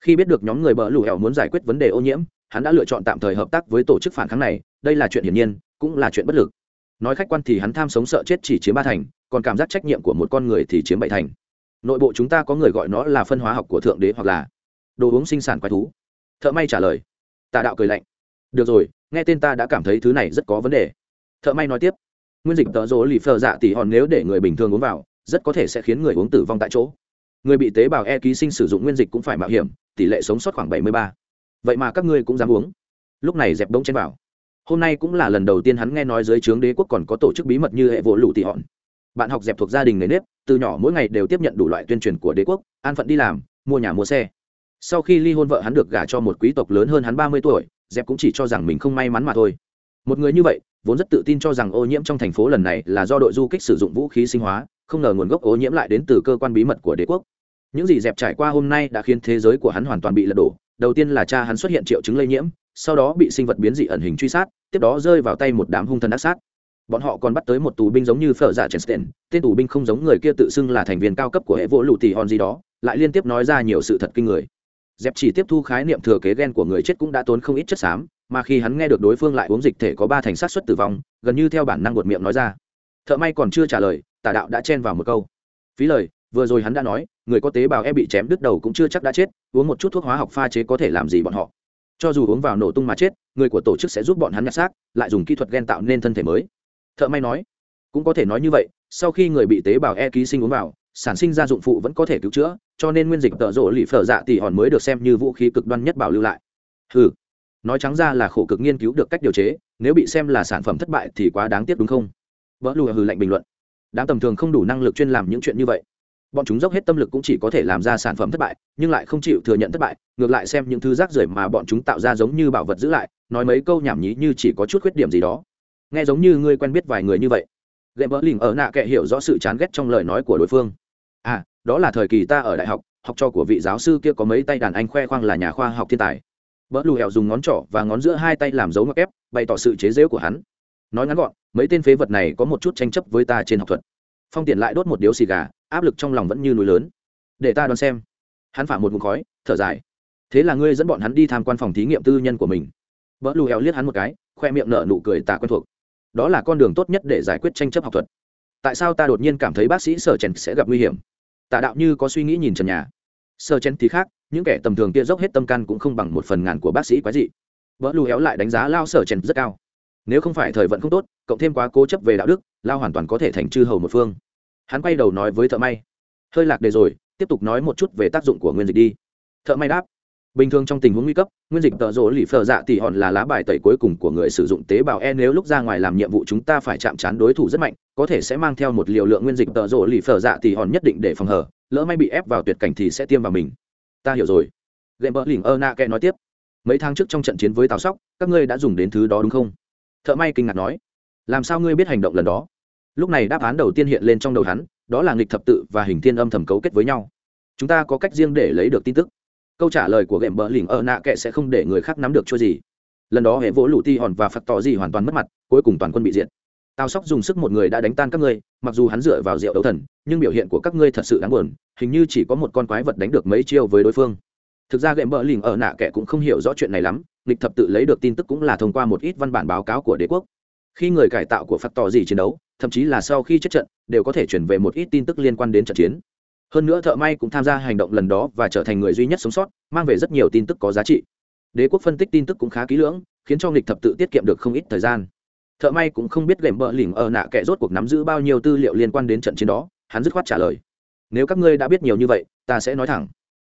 Khi biết được nhóm người bờ lù hẻo muốn giải quyết vấn đề ô nhiễm, hắn đã lựa chọn tạm thời hợp tác với tổ chức phản kháng này, đây là chuyện hiển nhiên, cũng là chuyện bất lực nói khách quan thì hắn tham sống sợ chết chỉ chiếm ba thành, còn cảm giác trách nhiệm của một con người thì chiếm bảy thành. Nội bộ chúng ta có người gọi nó là phân hóa học của thượng đế hoặc là đồ uống sinh sản quái thú. Thợ may trả lời. Tà đạo cười lạnh. Được rồi, nghe tên ta đã cảm thấy thứ này rất có vấn đề. Thợ may nói tiếp. Nguyên dịch tợ rỗ lì phờ dạ tỉ hòn nếu để người bình thường uống vào, rất có thể sẽ khiến người uống tử vong tại chỗ. Người bị tế bào e ký sinh sử dụng nguyên dịch cũng phải mạo hiểm, tỷ lệ sống sót khoảng bảy mươi ba. Vậy mà các ngươi cũng dám uống. Lúc này dẹp bông chen vào hôm nay cũng là lần đầu tiên hắn nghe nói dưới trướng đế quốc còn có tổ chức bí mật như hệ vỗ lụ tị hòn bạn học dẹp thuộc gia đình nề nếp, từ nhỏ mỗi ngày đều tiếp nhận đủ loại tuyên truyền của đế quốc, an phận đi làm, mua nhà mua xe. Sau khi ly hôn vợ hắn được gả cho một quý tộc lớn hơn hắn ba mươi tuổi, dẹp cũng chỉ cho rằng mình không may mắn mà thôi. Một người như vậy, vốn rất tự tin cho rằng ô nhiễm trong thành phố lần này là do đội du kích sử dụng vũ khí sinh hóa, không ngờ nguồn gốc ô nhiễm lại đến từ cơ quan bí mật của đế quốc. Những gì dẹp trải qua hôm nay đã khiến thế giới của hắn hoàn toàn bị lật đổ. Đầu tiên là cha hắn xuất hiện triệu chứng lây nhiễm sau đó bị sinh vật biến dị ẩn hình truy sát, tiếp đó rơi vào tay một đám hung thần ác sát. Bọn họ còn bắt tới một tù binh giống như phở dạ chenstein tên tù binh không giống người kia tự xưng là thành viên cao cấp của hệ vỗ lụ tỉ hòn gì đó, lại liên tiếp nói ra nhiều sự thật kinh người. Dẹp chỉ tiếp thu khái niệm thừa kế gen của người chết cũng đã tốn không ít chất xám, mà khi hắn nghe được đối phương lại uống dịch thể có ba thành sát xuất tử vong, gần như theo bản năng buột miệng nói ra. Thợ may còn chưa trả lời, tà đạo đã chen vào một câu. Phí lời, vừa rồi hắn đã nói, người có tế bào e bị chém đứt đầu cũng chưa chắc đã chết, uống một chút thuốc hóa học pha chế có thể làm gì bọn họ cho dù uống vào nổ tung mà chết, người của tổ chức sẽ giúp bọn hắn nhặt xác, lại dùng kỹ thuật gen tạo nên thân thể mới. Thợ may nói, cũng có thể nói như vậy, sau khi người bị tế bào e ký sinh uống vào, sản sinh ra dụng phụ vẫn có thể cứu chữa, cho nên nguyên dịch tợ rộ lì phở dạ tỉ hòn mới được xem như vũ khí cực đoan nhất bảo lưu lại. Ừ nói trắng ra là khổ cực nghiên cứu được cách điều chế, nếu bị xem là sản phẩm thất bại thì quá đáng tiếc đúng không? Vỡ lùi hừ lạnh bình luận. Đám tầm thường không đủ năng lực chuyên làm những chuyện như vậy bọn chúng dốc hết tâm lực cũng chỉ có thể làm ra sản phẩm thất bại, nhưng lại không chịu thừa nhận thất bại, ngược lại xem những thứ rác rưởi mà bọn chúng tạo ra giống như bảo vật giữ lại, nói mấy câu nhảm nhí như chỉ có chút khuyết điểm gì đó. Nghe giống như ngươi quen biết vài người như vậy. Gậy vỡ lình ở nạ kệ hiểu rõ sự chán ghét trong lời nói của đối phương. À đó là thời kỳ ta ở đại học học trò của vị giáo sư kia có mấy tay đàn anh khoe khoang là nhà khoa học thiên tài. Vỡ lù hẹo dùng ngón trỏ và ngón giữa hai tay làm dấu ngọc ép, bày tỏ sự chế giễu của hắn. Nói ngắn gọn, mấy tên phế vật này có một chút tranh chấp với ta trên học thuật. Phong tiện lại đốt một điếu xì gà áp lực trong lòng vẫn như núi lớn. Để ta đoán xem. Hắn phả một ngụm khói, thở dài. Thế là ngươi dẫn bọn hắn đi tham quan phòng thí nghiệm tư nhân của mình. Vợ lù heo liếc hắn một cái, khoe miệng nở nụ cười tạ quen thuộc. Đó là con đường tốt nhất để giải quyết tranh chấp học thuật. Tại sao ta đột nhiên cảm thấy bác sĩ sở chèn sẽ gặp nguy hiểm? Tạ đạo như có suy nghĩ nhìn trần nhà. Sở chèn thì khác, những kẻ tầm thường kia dốc hết tâm can cũng không bằng một phần ngàn của bác sĩ quái dị. Vợ lù héo lại đánh giá lao sở chèn rất cao. Nếu không phải thời vận không tốt, cộng thêm quá cố chấp về đạo đức, lao hoàn toàn có thể thành chư hầu một phương hắn quay đầu nói với thợ may, hơi lạc đề rồi, tiếp tục nói một chút về tác dụng của nguyên dịch đi. Thợ may đáp, bình thường trong tình huống nguy cấp, nguyên dịch tợ rỗ lì phờ dạ tỉ hòn là lá bài tẩy cuối cùng của người sử dụng tế bào e. Nếu lúc ra ngoài làm nhiệm vụ chúng ta phải chạm trán đối thủ rất mạnh, có thể sẽ mang theo một liều lượng nguyên dịch tợ rỗ lì phờ dạ tỉ hòn nhất định để phòng hở, lỡ may bị ép vào tuyệt cảnh thì sẽ tiêm vào mình. Ta hiểu rồi. Gậy bờ lỉnh ơ na kẽ nói tiếp, mấy tháng trước trong trận chiến với tào sóc, các ngươi đã dùng đến thứ đó đúng không? Thợ may kinh ngạc nói, làm sao ngươi biết hành động lần đó? Lúc này đáp án đầu tiên hiện lên trong đầu hắn, đó là nghịch thập tự và hình thiên âm thầm cấu kết với nhau. Chúng ta có cách riêng để lấy được tin tức. Câu trả lời của gệm bờ lỉnh ở nạ kệ sẽ không để người khác nắm được chỗ gì. Lần đó hệ vỗ lụ ti hòn và phật tỏ gì hoàn toàn mất mặt, cuối cùng toàn quân bị diệt. Tào sóc dùng sức một người đã đánh tan các ngươi, mặc dù hắn dựa vào rượu đấu thần, nhưng biểu hiện của các ngươi thật sự đáng buồn, hình như chỉ có một con quái vật đánh được mấy chiêu với đối phương. Thực ra gệm bờ lỉnh ở nạ kệ cũng không hiểu rõ chuyện này lắm lịch thập tự lấy được tin tức cũng là thông qua một ít văn bản báo cáo của đế quốc. Khi người cải tạo của phật tỏ gì chiến đấu thậm chí là sau khi chết trận, đều có thể chuyển về một ít tin tức liên quan đến trận chiến. Hơn nữa thợ may cũng tham gia hành động lần đó và trở thành người duy nhất sống sót, mang về rất nhiều tin tức có giá trị. Đế quốc phân tích tin tức cũng khá kỹ lưỡng, khiến cho nghịch thập tự tiết kiệm được không ít thời gian. Thợ may cũng không biết gệm bợ lỉnh ở nạ kẻ rốt cuộc nắm giữ bao nhiêu tư liệu liên quan đến trận chiến đó, hắn dứt khoát trả lời. Nếu các ngươi đã biết nhiều như vậy, ta sẽ nói thẳng.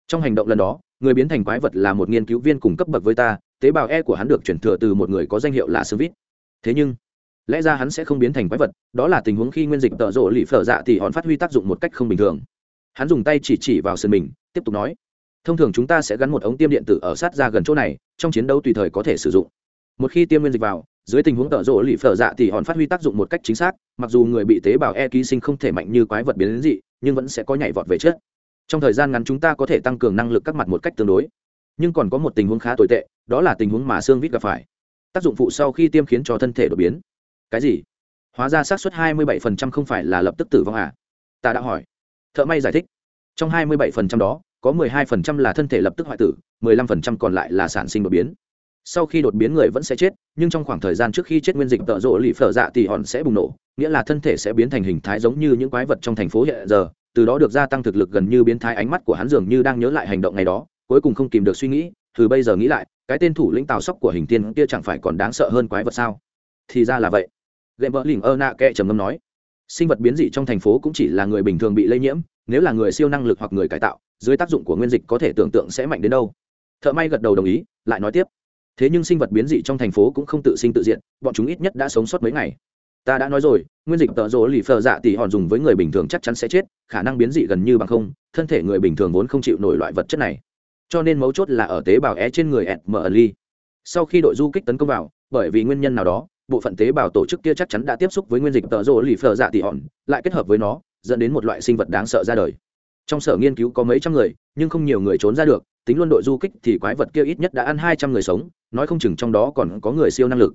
Trong hành động lần đó, người biến thành quái vật là một nghiên cứu viên cùng cấp bậc với ta, tế bào e của hắn được chuyển thừa từ một người có danh hiệu là sơ vít. Thế nhưng lẽ ra hắn sẽ không biến thành quái vật, đó là tình huống khi nguyên dịch tợ rộ lì phở dạ thì hòn phát huy tác dụng một cách không bình thường. Hắn dùng tay chỉ chỉ vào sân mình, tiếp tục nói, thông thường chúng ta sẽ gắn một ống tiêm điện tử ở sát ra gần chỗ này, trong chiến đấu tùy thời có thể sử dụng. Một khi tiêm nguyên dịch vào, dưới tình huống tợ rộ lì phở dạ thì hòn phát huy tác dụng một cách chính xác, mặc dù người bị tế bào e ký sinh không thể mạnh như quái vật biến đến dị, nhưng vẫn sẽ có nhảy vọt về chết trong thời gian ngắn chúng ta có thể tăng cường năng lực các mặt một cách tương đối. Nhưng còn có một tình huống khá tồi tệ, đó là tình huống mà xương vít gặp phải. Tác dụng phụ sau khi tiêm khiến cho thân thể đột biến cái gì? Hóa ra xác suất hai mươi bảy phần trăm không phải là lập tức tử vong à? Ta đã hỏi. Thợ may giải thích. Trong hai mươi bảy phần trăm đó, có 12% là thân thể lập tức hoại tử 15% còn lại là sản sinh đột biến. Sau khi đột biến người vẫn sẽ chết, nhưng trong khoảng thời gian trước khi chết nguyên dịch tợ rộ lì phở dạ thì hòn sẽ bùng nổ, nghĩa là thân thể sẽ biến thành hình thái giống như những quái vật trong thành phố hiện giờ, từ đó được gia tăng thực lực gần như biến thái ánh mắt của hắn dường như đang nhớ lại hành động ngày đó, cuối cùng không kìm được suy nghĩ từ bây giờ nghĩ lại, cái tên thủ lĩnh tào sóc của hình tiên kia chẳng phải còn đáng sợ hơn quái vật sao? Thì ra là vậy gậy vợ lỉnh ơ nạ kệ trầm ngâm nói, sinh vật biến dị trong thành phố cũng chỉ là người bình thường bị lây nhiễm, nếu là người siêu năng lực hoặc người cải tạo, dưới tác dụng của nguyên dịch có thể tưởng tượng sẽ mạnh đến đâu. Thợ may gật đầu đồng ý, lại nói tiếp, thế nhưng sinh vật biến dị trong thành phố cũng không tự sinh tự diện, bọn chúng ít nhất đã sống sót mấy ngày. Ta đã nói rồi, nguyên dịch tợ rỗ lì phờ dạ tỉ hòn dùng với người bình thường chắc chắn sẽ chết, khả năng biến dị gần như bằng không, thân thể người bình thường vốn không chịu nổi loại vật chất này. Cho nên mấu chốt là ở tế bào é trên người ẹt mờ ly sau khi đội du kích tấn công vào, bởi vì nguyên nhân nào đó bộ phận tế bào tổ chức kia chắc chắn đã tiếp xúc với nguyên dịch tợ rỗ lì phờ dạ tỉ hòn, lại kết hợp với nó, dẫn đến một loại sinh vật đáng sợ ra đời. Trong sở nghiên cứu có mấy trăm người, nhưng không nhiều người trốn ra được, tính luôn đội du kích thì quái vật kia ít nhất đã ăn hai trăm người sống, nói không chừng trong đó còn có người siêu năng lực.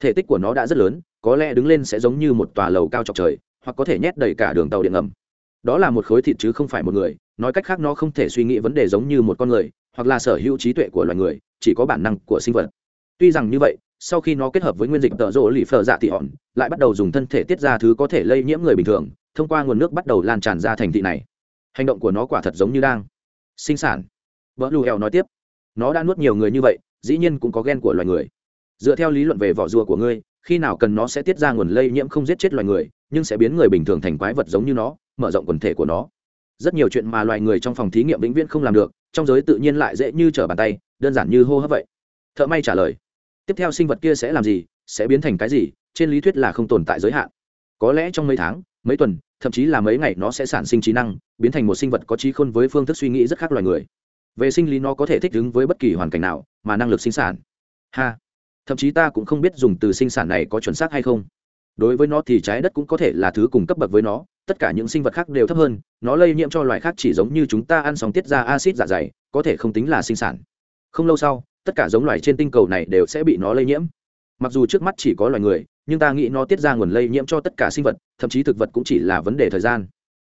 Thể tích của nó đã rất lớn, có lẽ đứng lên sẽ giống như một tòa lầu cao chọc trời, hoặc có thể nhét đầy cả đường tàu điện ngầm. Đó là một khối thịt chứ không phải một người, nói cách khác nó không thể suy nghĩ vấn đề giống như một con người, hoặc là sở hữu trí tuệ của loài người, chỉ có bản năng của sinh vật. Tuy rằng như vậy sau khi nó kết hợp với nguyên dịch tợ rỗ lì phờ dạ thị hòn, lại bắt đầu dùng thân thể tiết ra thứ có thể lây nhiễm người bình thường, thông qua nguồn nước bắt đầu lan tràn ra thành thị này. Hành động của nó quả thật giống như đang sinh sản. Vợ lù hèo nói tiếp, nó đã nuốt nhiều người như vậy, dĩ nhiên cũng có ghen của loài người. Dựa theo lý luận về vỏ rùa của ngươi, khi nào cần nó sẽ tiết ra nguồn lây nhiễm không giết chết loài người, nhưng sẽ biến người bình thường thành quái vật giống như nó, mở rộng quần thể của nó. Rất nhiều chuyện mà loài người trong phòng thí nghiệm vĩnh viễn không làm được, trong giới tự nhiên lại dễ như trở bàn tay, đơn giản như hô hấp vậy. Thợ may trả lời tiếp theo sinh vật kia sẽ làm gì, sẽ biến thành cái gì, trên lý thuyết là không tồn tại giới hạn. Có lẽ trong mấy tháng, mấy tuần, thậm chí là mấy ngày nó sẽ sản sinh trí năng, biến thành một sinh vật có trí khôn với phương thức suy nghĩ rất khác loài người. Về sinh lý nó có thể thích ứng với bất kỳ hoàn cảnh nào, mà năng lực sinh sản. Ha! Thậm chí ta cũng không biết dùng từ sinh sản này có chuẩn xác hay không. Đối với nó thì trái đất cũng có thể là thứ cùng cấp bậc với nó, tất cả những sinh vật khác đều thấp hơn, nó lây nhiễm cho loài khác chỉ giống như chúng ta ăn sóng tiết ra acid dạ dày, có thể không tính là sinh sản. Không lâu sau tất cả giống loài trên tinh cầu này đều sẽ bị nó lây nhiễm. Mặc dù trước mắt chỉ có loài người, nhưng ta nghĩ nó tiết ra nguồn lây nhiễm cho tất cả sinh vật, thậm chí thực vật cũng chỉ là vấn đề thời gian.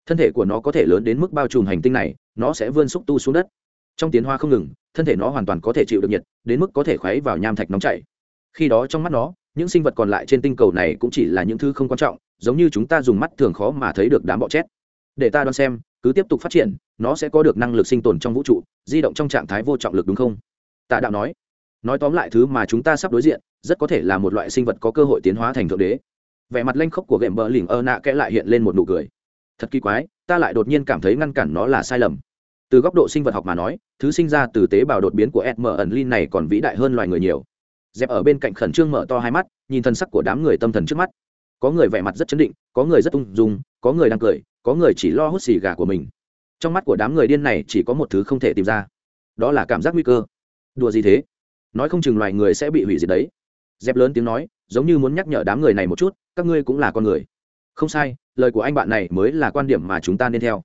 Thân thể của nó có thể lớn đến mức bao trùm hành tinh này, nó sẽ vươn xúc tu xuống đất. Trong tiến hoa không ngừng, thân thể nó hoàn toàn có thể chịu được nhiệt, đến mức có thể khuấy vào nham thạch nóng chảy. Khi đó trong mắt nó, những sinh vật còn lại trên tinh cầu này cũng chỉ là những thứ không quan trọng, giống như chúng ta dùng mắt thường khó mà thấy được đám bọ chét. Để ta đoán xem, cứ tiếp tục phát triển, nó sẽ có được năng lực sinh tồn trong vũ trụ, di động trong trạng thái vô trọng lực đúng không? Tạ đạo nói nói tóm lại thứ mà chúng ta sắp đối diện, rất có thể là một loại sinh vật có cơ hội tiến hóa thành thượng đế. Vẻ mặt lanh khốc của gệm bờ lỉnh ơ nạ kẽ lại hiện lên một nụ cười. Thật kỳ quái, ta lại đột nhiên cảm thấy ngăn cản nó là sai lầm. Từ góc độ sinh vật học mà nói, thứ sinh ra từ tế bào đột biến của edm ẩn lin này còn vĩ đại hơn loài người nhiều. Dẹp ở bên cạnh khẩn trương mở to hai mắt, nhìn thân sắc của đám người tâm thần trước mắt. Có người vẻ mặt rất chấn định, có người rất ung dung, có người đang cười, có người chỉ lo hút xì gà của mình. Trong mắt của đám người điên này chỉ có một thứ không thể tìm ra. Đó là cảm giác nguy cơ đùa gì thế? Nói không chừng loài người sẽ bị hủy diệt đấy. Dẹp lớn tiếng nói, giống như muốn nhắc nhở đám người này một chút, các ngươi cũng là con người. Không sai, lời của anh bạn này mới là quan điểm mà chúng ta nên theo.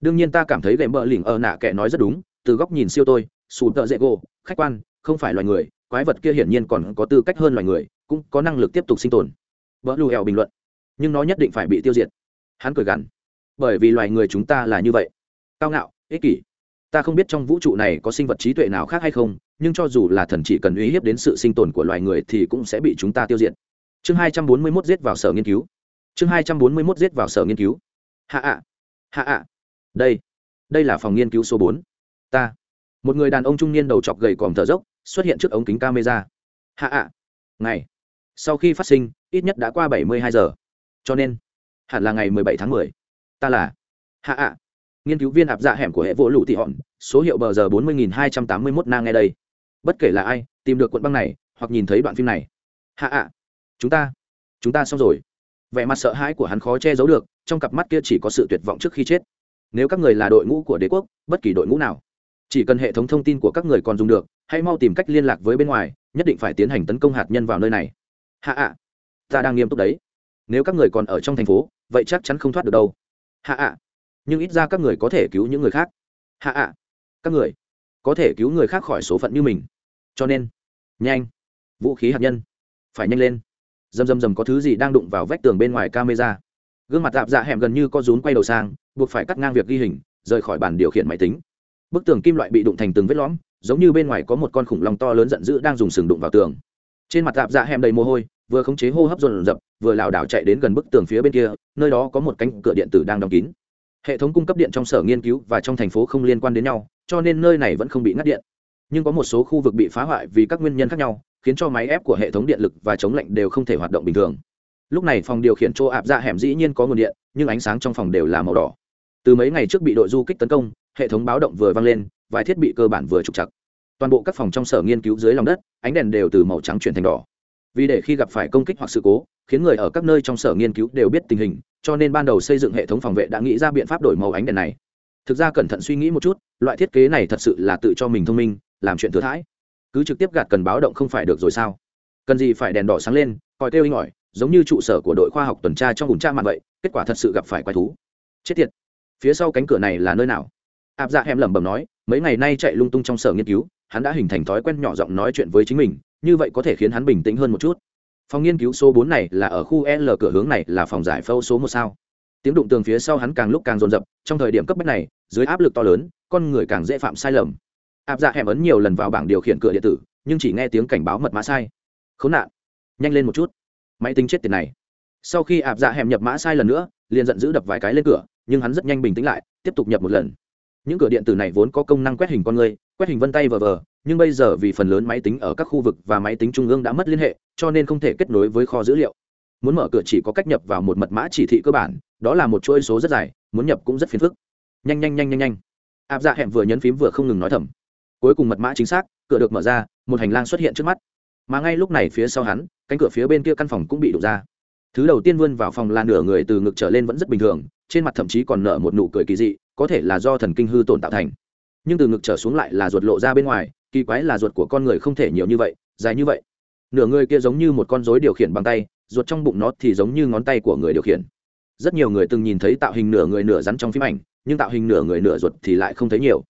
Đương nhiên ta cảm thấy gậy mỡ lỉnh ở nạ kẻ nói rất đúng, từ góc nhìn siêu tôi sù tợ dễ gỗ khách quan, không phải loài người, quái vật kia hiển nhiên còn có tư cách hơn loài người, cũng có năng lực tiếp tục sinh tồn. Vỡ lù hèo bình luận. Nhưng nó nhất định phải bị tiêu diệt. Hắn cười gằn. Bởi vì loài người chúng ta là như vậy. Cao ngạo, ích kỷ ta không biết trong vũ trụ này có sinh vật trí tuệ nào khác hay không, nhưng cho dù là thần chỉ cần uy hiếp đến sự sinh tồn của loài người thì cũng sẽ bị chúng ta tiêu diệt. Chương hai trăm bốn mươi mốt giết vào sở nghiên cứu. Chương hai trăm bốn mươi mốt giết vào sở nghiên cứu. Hạ ạ. Hạ ạ. Đây. Đây là phòng nghiên cứu số bốn. Ta. Một người đàn ông trung niên đầu chọc gầy còm thở dốc, xuất hiện trước ống kính camera. Hạ ạ. Ngày. Sau khi phát sinh, ít nhất đã qua bảy mươi hai giờ. Cho nên, hẳn là ngày mười bảy tháng mười. Ta là. Hạ ạ nghiên cứu viên áp dạ hẻm của hệ vỗ lũ thị hòn, số hiệu bờ giờ bốn mươi nghìn hai trăm tám mươi mốt na nghe đây. Bất kể là ai, tìm được cuộn băng này, hoặc nhìn thấy đoạn phim này. Hạ ạ, chúng ta chúng ta xong rồi. Vẻ mặt sợ hãi của hắn khó che giấu được, trong cặp mắt kia chỉ có sự tuyệt vọng trước khi chết. Nếu các người là đội ngũ của đế quốc, bất kỳ đội ngũ nào, chỉ cần hệ thống thông tin của các người còn dùng được, hãy mau tìm cách liên lạc với bên ngoài, nhất định phải tiến hành tấn công hạt nhân vào nơi này. Hạ ạ, ta đang nghiêm túc đấy. Nếu các người còn ở trong thành phố, vậy chắc chắn không thoát được đâu. Hạ ạ nhưng ít ra các người có thể cứu những người khác. Hạ ạ, các người có thể cứu người khác khỏi số phận như mình. Cho nên, nhanh, vũ khí hạt nhân, phải nhanh lên. Dầm dầm dầm có thứ gì đang đụng vào vách tường bên ngoài camera. Gương mặt tạp dạ hẻm gần như có rún quay đầu sang, buộc phải cắt ngang việc ghi hình, rời khỏi bàn điều khiển máy tính. Bức tường kim loại bị đụng thành từng vết lõm, giống như bên ngoài có một con khủng long to lớn giận dữ đang dùng sừng đụng vào tường. Trên mặt tạp dạ hẻm đầy mồ hôi, vừa khống chế hô hấp dồn dập, vừa lảo đảo chạy đến gần bức tường phía bên kia, nơi đó có một cánh cửa điện tử đang đóng kín hệ thống cung cấp điện trong sở nghiên cứu và trong thành phố không liên quan đến nhau, cho nên nơi này vẫn không bị ngắt điện. Nhưng có một số khu vực bị phá hoại vì các nguyên nhân khác nhau, khiến cho máy ép của hệ thống điện lực và chống lạnh đều không thể hoạt động bình thường. Lúc này phòng điều khiển chỗ áp ra dạ hẻm dĩ nhiên có nguồn điện, nhưng ánh sáng trong phòng đều là màu đỏ. Từ mấy ngày trước bị đội du kích tấn công, hệ thống báo động vừa vang lên, vài thiết bị cơ bản vừa trục chặt toàn bộ các phòng trong sở nghiên cứu dưới lòng đất, ánh đèn đều từ màu trắng chuyển thành đỏ vì để khi gặp phải công kích hoặc sự cố, khiến người ở các nơi trong sở nghiên cứu đều biết tình hình, cho nên ban đầu xây dựng hệ thống phòng vệ đã nghĩ ra biện pháp đổi màu ánh đèn này. Thực ra cẩn thận suy nghĩ một chút, loại thiết kế này thật sự là tự cho mình thông minh, làm chuyện thừa thãi. Cứ trực tiếp gạt cần báo động không phải được rồi sao? Cần gì phải đèn đỏ sáng lên, coi kêu inh ỏi, giống như trụ sở của đội khoa học tuần tra trong vùng tra mặt vậy, kết quả thật sự gặp phải quái thú. Chết tiệt. Phía sau cánh cửa này là nơi nào? Áp dạ hẻm lẩm bẩm nói, mấy ngày nay chạy lung tung trong sở nghiên cứu, hắn đã hình thành thói quen nhỏ giọng nói chuyện với chính mình như vậy có thể khiến hắn bình tĩnh hơn một chút. Phòng nghiên cứu số bốn này là ở khu l cửa hướng này là phòng giải phẫu số một sao. Tiếng đụng tường phía sau hắn càng lúc càng rồn rập trong thời điểm cấp bách này, dưới áp lực to lớn, con người càng dễ phạm sai lầm. Áp dạ hẻm ấn nhiều lần vào bảng điều khiển cửa điện tử, nhưng chỉ nghe tiếng cảnh báo mật mã sai. Khốn nạn. Nhanh lên một chút. Máy tính chết tiền này. Sau khi áp dạ hẻm nhập mã sai lần nữa, liền giận dữ đập vài cái lên cửa, nhưng hắn rất nhanh bình tĩnh lại, tiếp tục nhập một lần. Những cửa điện tử này vốn có công năng quét hình con người quét hình vân tay vờ vờ, nhưng bây giờ vì phần lớn máy tính ở các khu vực và máy tính trung ương đã mất liên hệ, cho nên không thể kết nối với kho dữ liệu. Muốn mở cửa chỉ có cách nhập vào một mật mã chỉ thị cơ bản, đó là một chuỗi số rất dài, muốn nhập cũng rất phiền phức. Nhanh nhanh nhanh nhanh nhanh. Áp dạ hẹn vừa nhấn phím vừa không ngừng nói thầm. Cuối cùng mật mã chính xác, cửa được mở ra, một hành lang xuất hiện trước mắt. Mà ngay lúc này phía sau hắn, cánh cửa phía bên kia căn phòng cũng bị đục ra. Thứ đầu tiên vươn vào phòng là nửa người từ ngực trở lên vẫn rất bình thường, trên mặt thậm chí còn nở một nụ cười kỳ dị, có thể là do thần kinh hư tổn tạo thành nhưng từ ngực trở xuống lại là ruột lộ ra bên ngoài, kỳ quái là ruột của con người không thể nhiều như vậy, dài như vậy. Nửa người kia giống như một con rối điều khiển bằng tay, ruột trong bụng nó thì giống như ngón tay của người điều khiển. Rất nhiều người từng nhìn thấy tạo hình nửa người nửa rắn trong phim ảnh, nhưng tạo hình nửa người nửa ruột thì lại không thấy nhiều.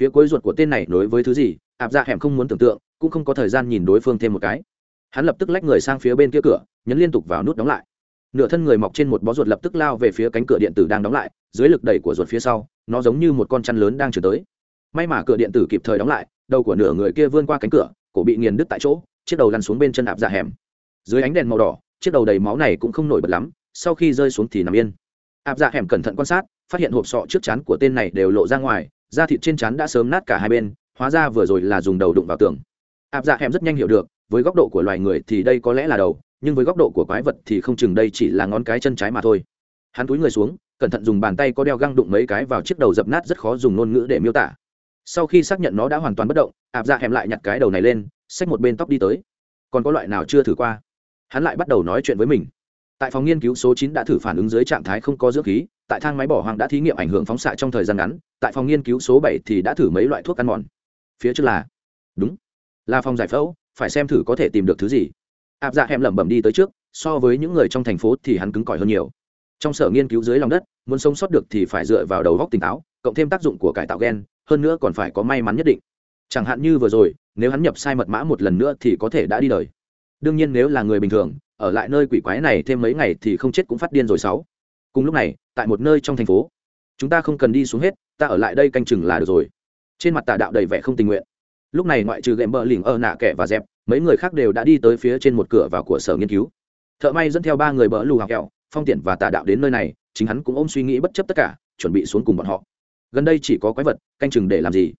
Phía cuối ruột của tên này nối với thứ gì, ạp ra hẻm không muốn tưởng tượng, cũng không có thời gian nhìn đối phương thêm một cái. Hắn lập tức lách người sang phía bên kia cửa, nhấn liên tục vào nút đóng lại. Nửa thân người mọc trên một bó ruột lập tức lao về phía cánh cửa điện tử đang đóng lại, dưới lực đẩy của ruột phía sau, nó giống như một con chăn lớn đang trở tới may mà cửa điện tử kịp thời đóng lại, đầu của nửa người kia vươn qua cánh cửa, cổ bị nghiền đứt tại chỗ, chiếc đầu lăn xuống bên chân ạp ra hẻm. Dưới ánh đèn màu đỏ, chiếc đầu đầy máu này cũng không nổi bật lắm, sau khi rơi xuống thì nằm yên. Áp dạ hẻm cẩn thận quan sát, phát hiện hộp sọ trước chán của tên này đều lộ ra ngoài, da thịt trên chán đã sớm nát cả hai bên, hóa ra vừa rồi là dùng đầu đụng vào tường. Áp dạ hẻm rất nhanh hiểu được, với góc độ của loài người thì đây có lẽ là đầu, nhưng với góc độ của quái vật thì không chừng đây chỉ là ngón cái chân trái mà thôi. Hắn túi người xuống, cẩn thận dùng bàn tay có đeo găng đụng mấy cái vào chiếc đầu dập nát rất khó dùng ngôn ngữ để miêu tả sau khi xác nhận nó đã hoàn toàn bất động, ạp dạ hẻm lại nhặt cái đầu này lên, xách một bên tóc đi tới. Còn có loại nào chưa thử qua? Hắn lại bắt đầu nói chuyện với mình. Tại phòng nghiên cứu số chín đã thử phản ứng dưới trạng thái không có dưỡng khí, tại thang máy bỏ hoang đã thí nghiệm ảnh hưởng phóng xạ trong thời gian ngắn, tại phòng nghiên cứu số bảy thì đã thử mấy loại thuốc ăn mòn. Phía trước là, đúng, là phòng giải phẫu, phải xem thử có thể tìm được thứ gì. Áp dạ hẻm lẩm bẩm đi tới trước, so với những người trong thành phố thì hắn cứng cỏi hơn nhiều. Trong sở nghiên cứu dưới lòng đất, muốn sống sót được thì phải dựa vào đầu góc tỉnh táo, cộng thêm tác dụng của cải tạo gen hơn nữa còn phải có may mắn nhất định. Chẳng hạn như vừa rồi, nếu hắn nhập sai mật mã một lần nữa thì có thể đã đi đời. Đương nhiên nếu là người bình thường, ở lại nơi quỷ quái này thêm mấy ngày thì không chết cũng phát điên rồi sáu. Cùng lúc này, tại một nơi trong thành phố, chúng ta không cần đi xuống hết, ta ở lại đây canh chừng là được rồi. Trên mặt tà đạo đầy vẻ không tình nguyện. Lúc này ngoại trừ gệm bờ lỉnh ơ nạ kẻ và dẹp, mấy người khác đều đã đi tới phía trên một cửa vào của sở nghiên cứu. Thợ may dẫn theo ba người bỡ lù học kẹo, phong tiện và tà đạo đến nơi này, chính hắn cũng ôm suy nghĩ bất chấp tất cả, chuẩn bị xuống cùng bọn họ gần đây chỉ có quái vật, canh chừng để làm gì?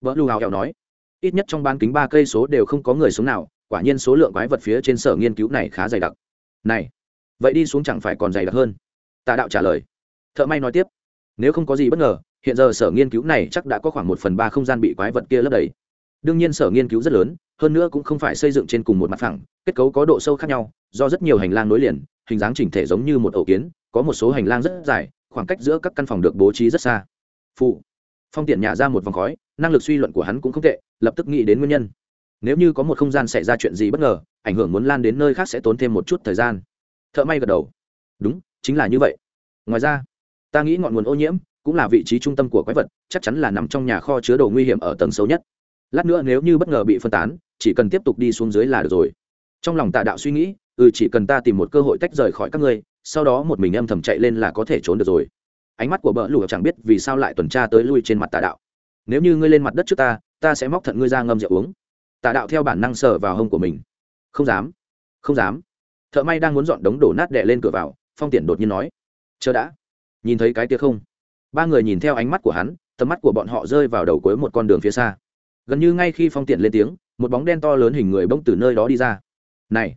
Vợ lưu hào hẹo nói. Ít nhất trong ban kính ba cây số đều không có người xuống nào, quả nhiên số lượng quái vật phía trên sở nghiên cứu này khá dày đặc. Này, vậy đi xuống chẳng phải còn dày đặc hơn? Tà đạo trả lời. Thợ may nói tiếp. Nếu không có gì bất ngờ, hiện giờ sở nghiên cứu này chắc đã có khoảng một phần ba không gian bị quái vật kia lấp đầy. Đương nhiên sở nghiên cứu rất lớn, hơn nữa cũng không phải xây dựng trên cùng một mặt phẳng, kết cấu có độ sâu khác nhau, do rất nhiều hành lang nối liền, hình dáng chỉnh thể giống như một ổ kiến, có một số hành lang rất dài, khoảng cách giữa các căn phòng được bố trí rất xa phụ. Phong tiện nhả ra một vòng khói, năng lực suy luận của hắn cũng không tệ, lập tức nghĩ đến nguyên nhân. Nếu như có một không gian xảy ra chuyện gì bất ngờ, ảnh hưởng muốn lan đến nơi khác sẽ tốn thêm một chút thời gian. Thợ may gật đầu. Đúng, chính là như vậy. Ngoài ra, ta nghĩ ngọn nguồn ô nhiễm cũng là vị trí trung tâm của quái vật, chắc chắn là nằm trong nhà kho chứa đồ nguy hiểm ở tầng sâu nhất. Lát nữa nếu như bất ngờ bị phân tán, chỉ cần tiếp tục đi xuống dưới là được rồi. Trong lòng tạ đạo suy nghĩ ừ chỉ cần ta tìm một cơ hội tách rời khỏi các ngươi, sau đó một mình âm thầm chạy lên là có thể trốn được rồi ánh mắt của bỡ lù chẳng biết vì sao lại tuần tra tới lui trên mặt tà đạo. Nếu như ngươi lên mặt đất trước ta ta sẽ móc thận ngươi ra ngâm rượu uống. Tà đạo theo bản năng sờ vào hông của mình. Không dám không dám. Thợ may đang muốn dọn đống đổ nát đè lên cửa vào, phong tiện đột nhiên nói, chờ đã. Nhìn thấy cái kia không, ba người nhìn theo ánh mắt của hắn, tầm mắt của bọn họ rơi vào đầu cuối một con đường phía xa. Gần như ngay khi phong tiện lên tiếng, một bóng đen to lớn hình người bông từ nơi đó đi ra. Này,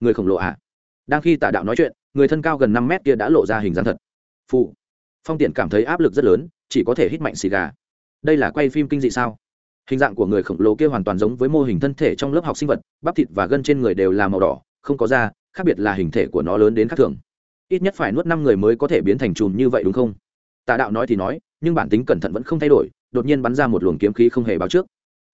người khổng lồ à. Đang khi tà đạo nói chuyện, người thân cao gần năm mét kia đã lộ ra hình dáng thật. Phụ phong tiện cảm thấy áp lực rất lớn, chỉ có thể hít mạnh xì gà. Đây là quay phim kinh dị sao? Hình dạng của người khổng lồ kia hoàn toàn giống với mô hình thân thể trong lớp học sinh vật, bắp thịt và gân trên người đều là màu đỏ, không có da, khác biệt là hình thể của nó lớn đến khác thường. Ít nhất phải nuốt năm người mới có thể biến thành chùm như vậy đúng không? Tà đạo nói thì nói, nhưng bản tính cẩn thận vẫn không thay đổi, đột nhiên bắn ra một luồng kiếm khí không hề báo trước.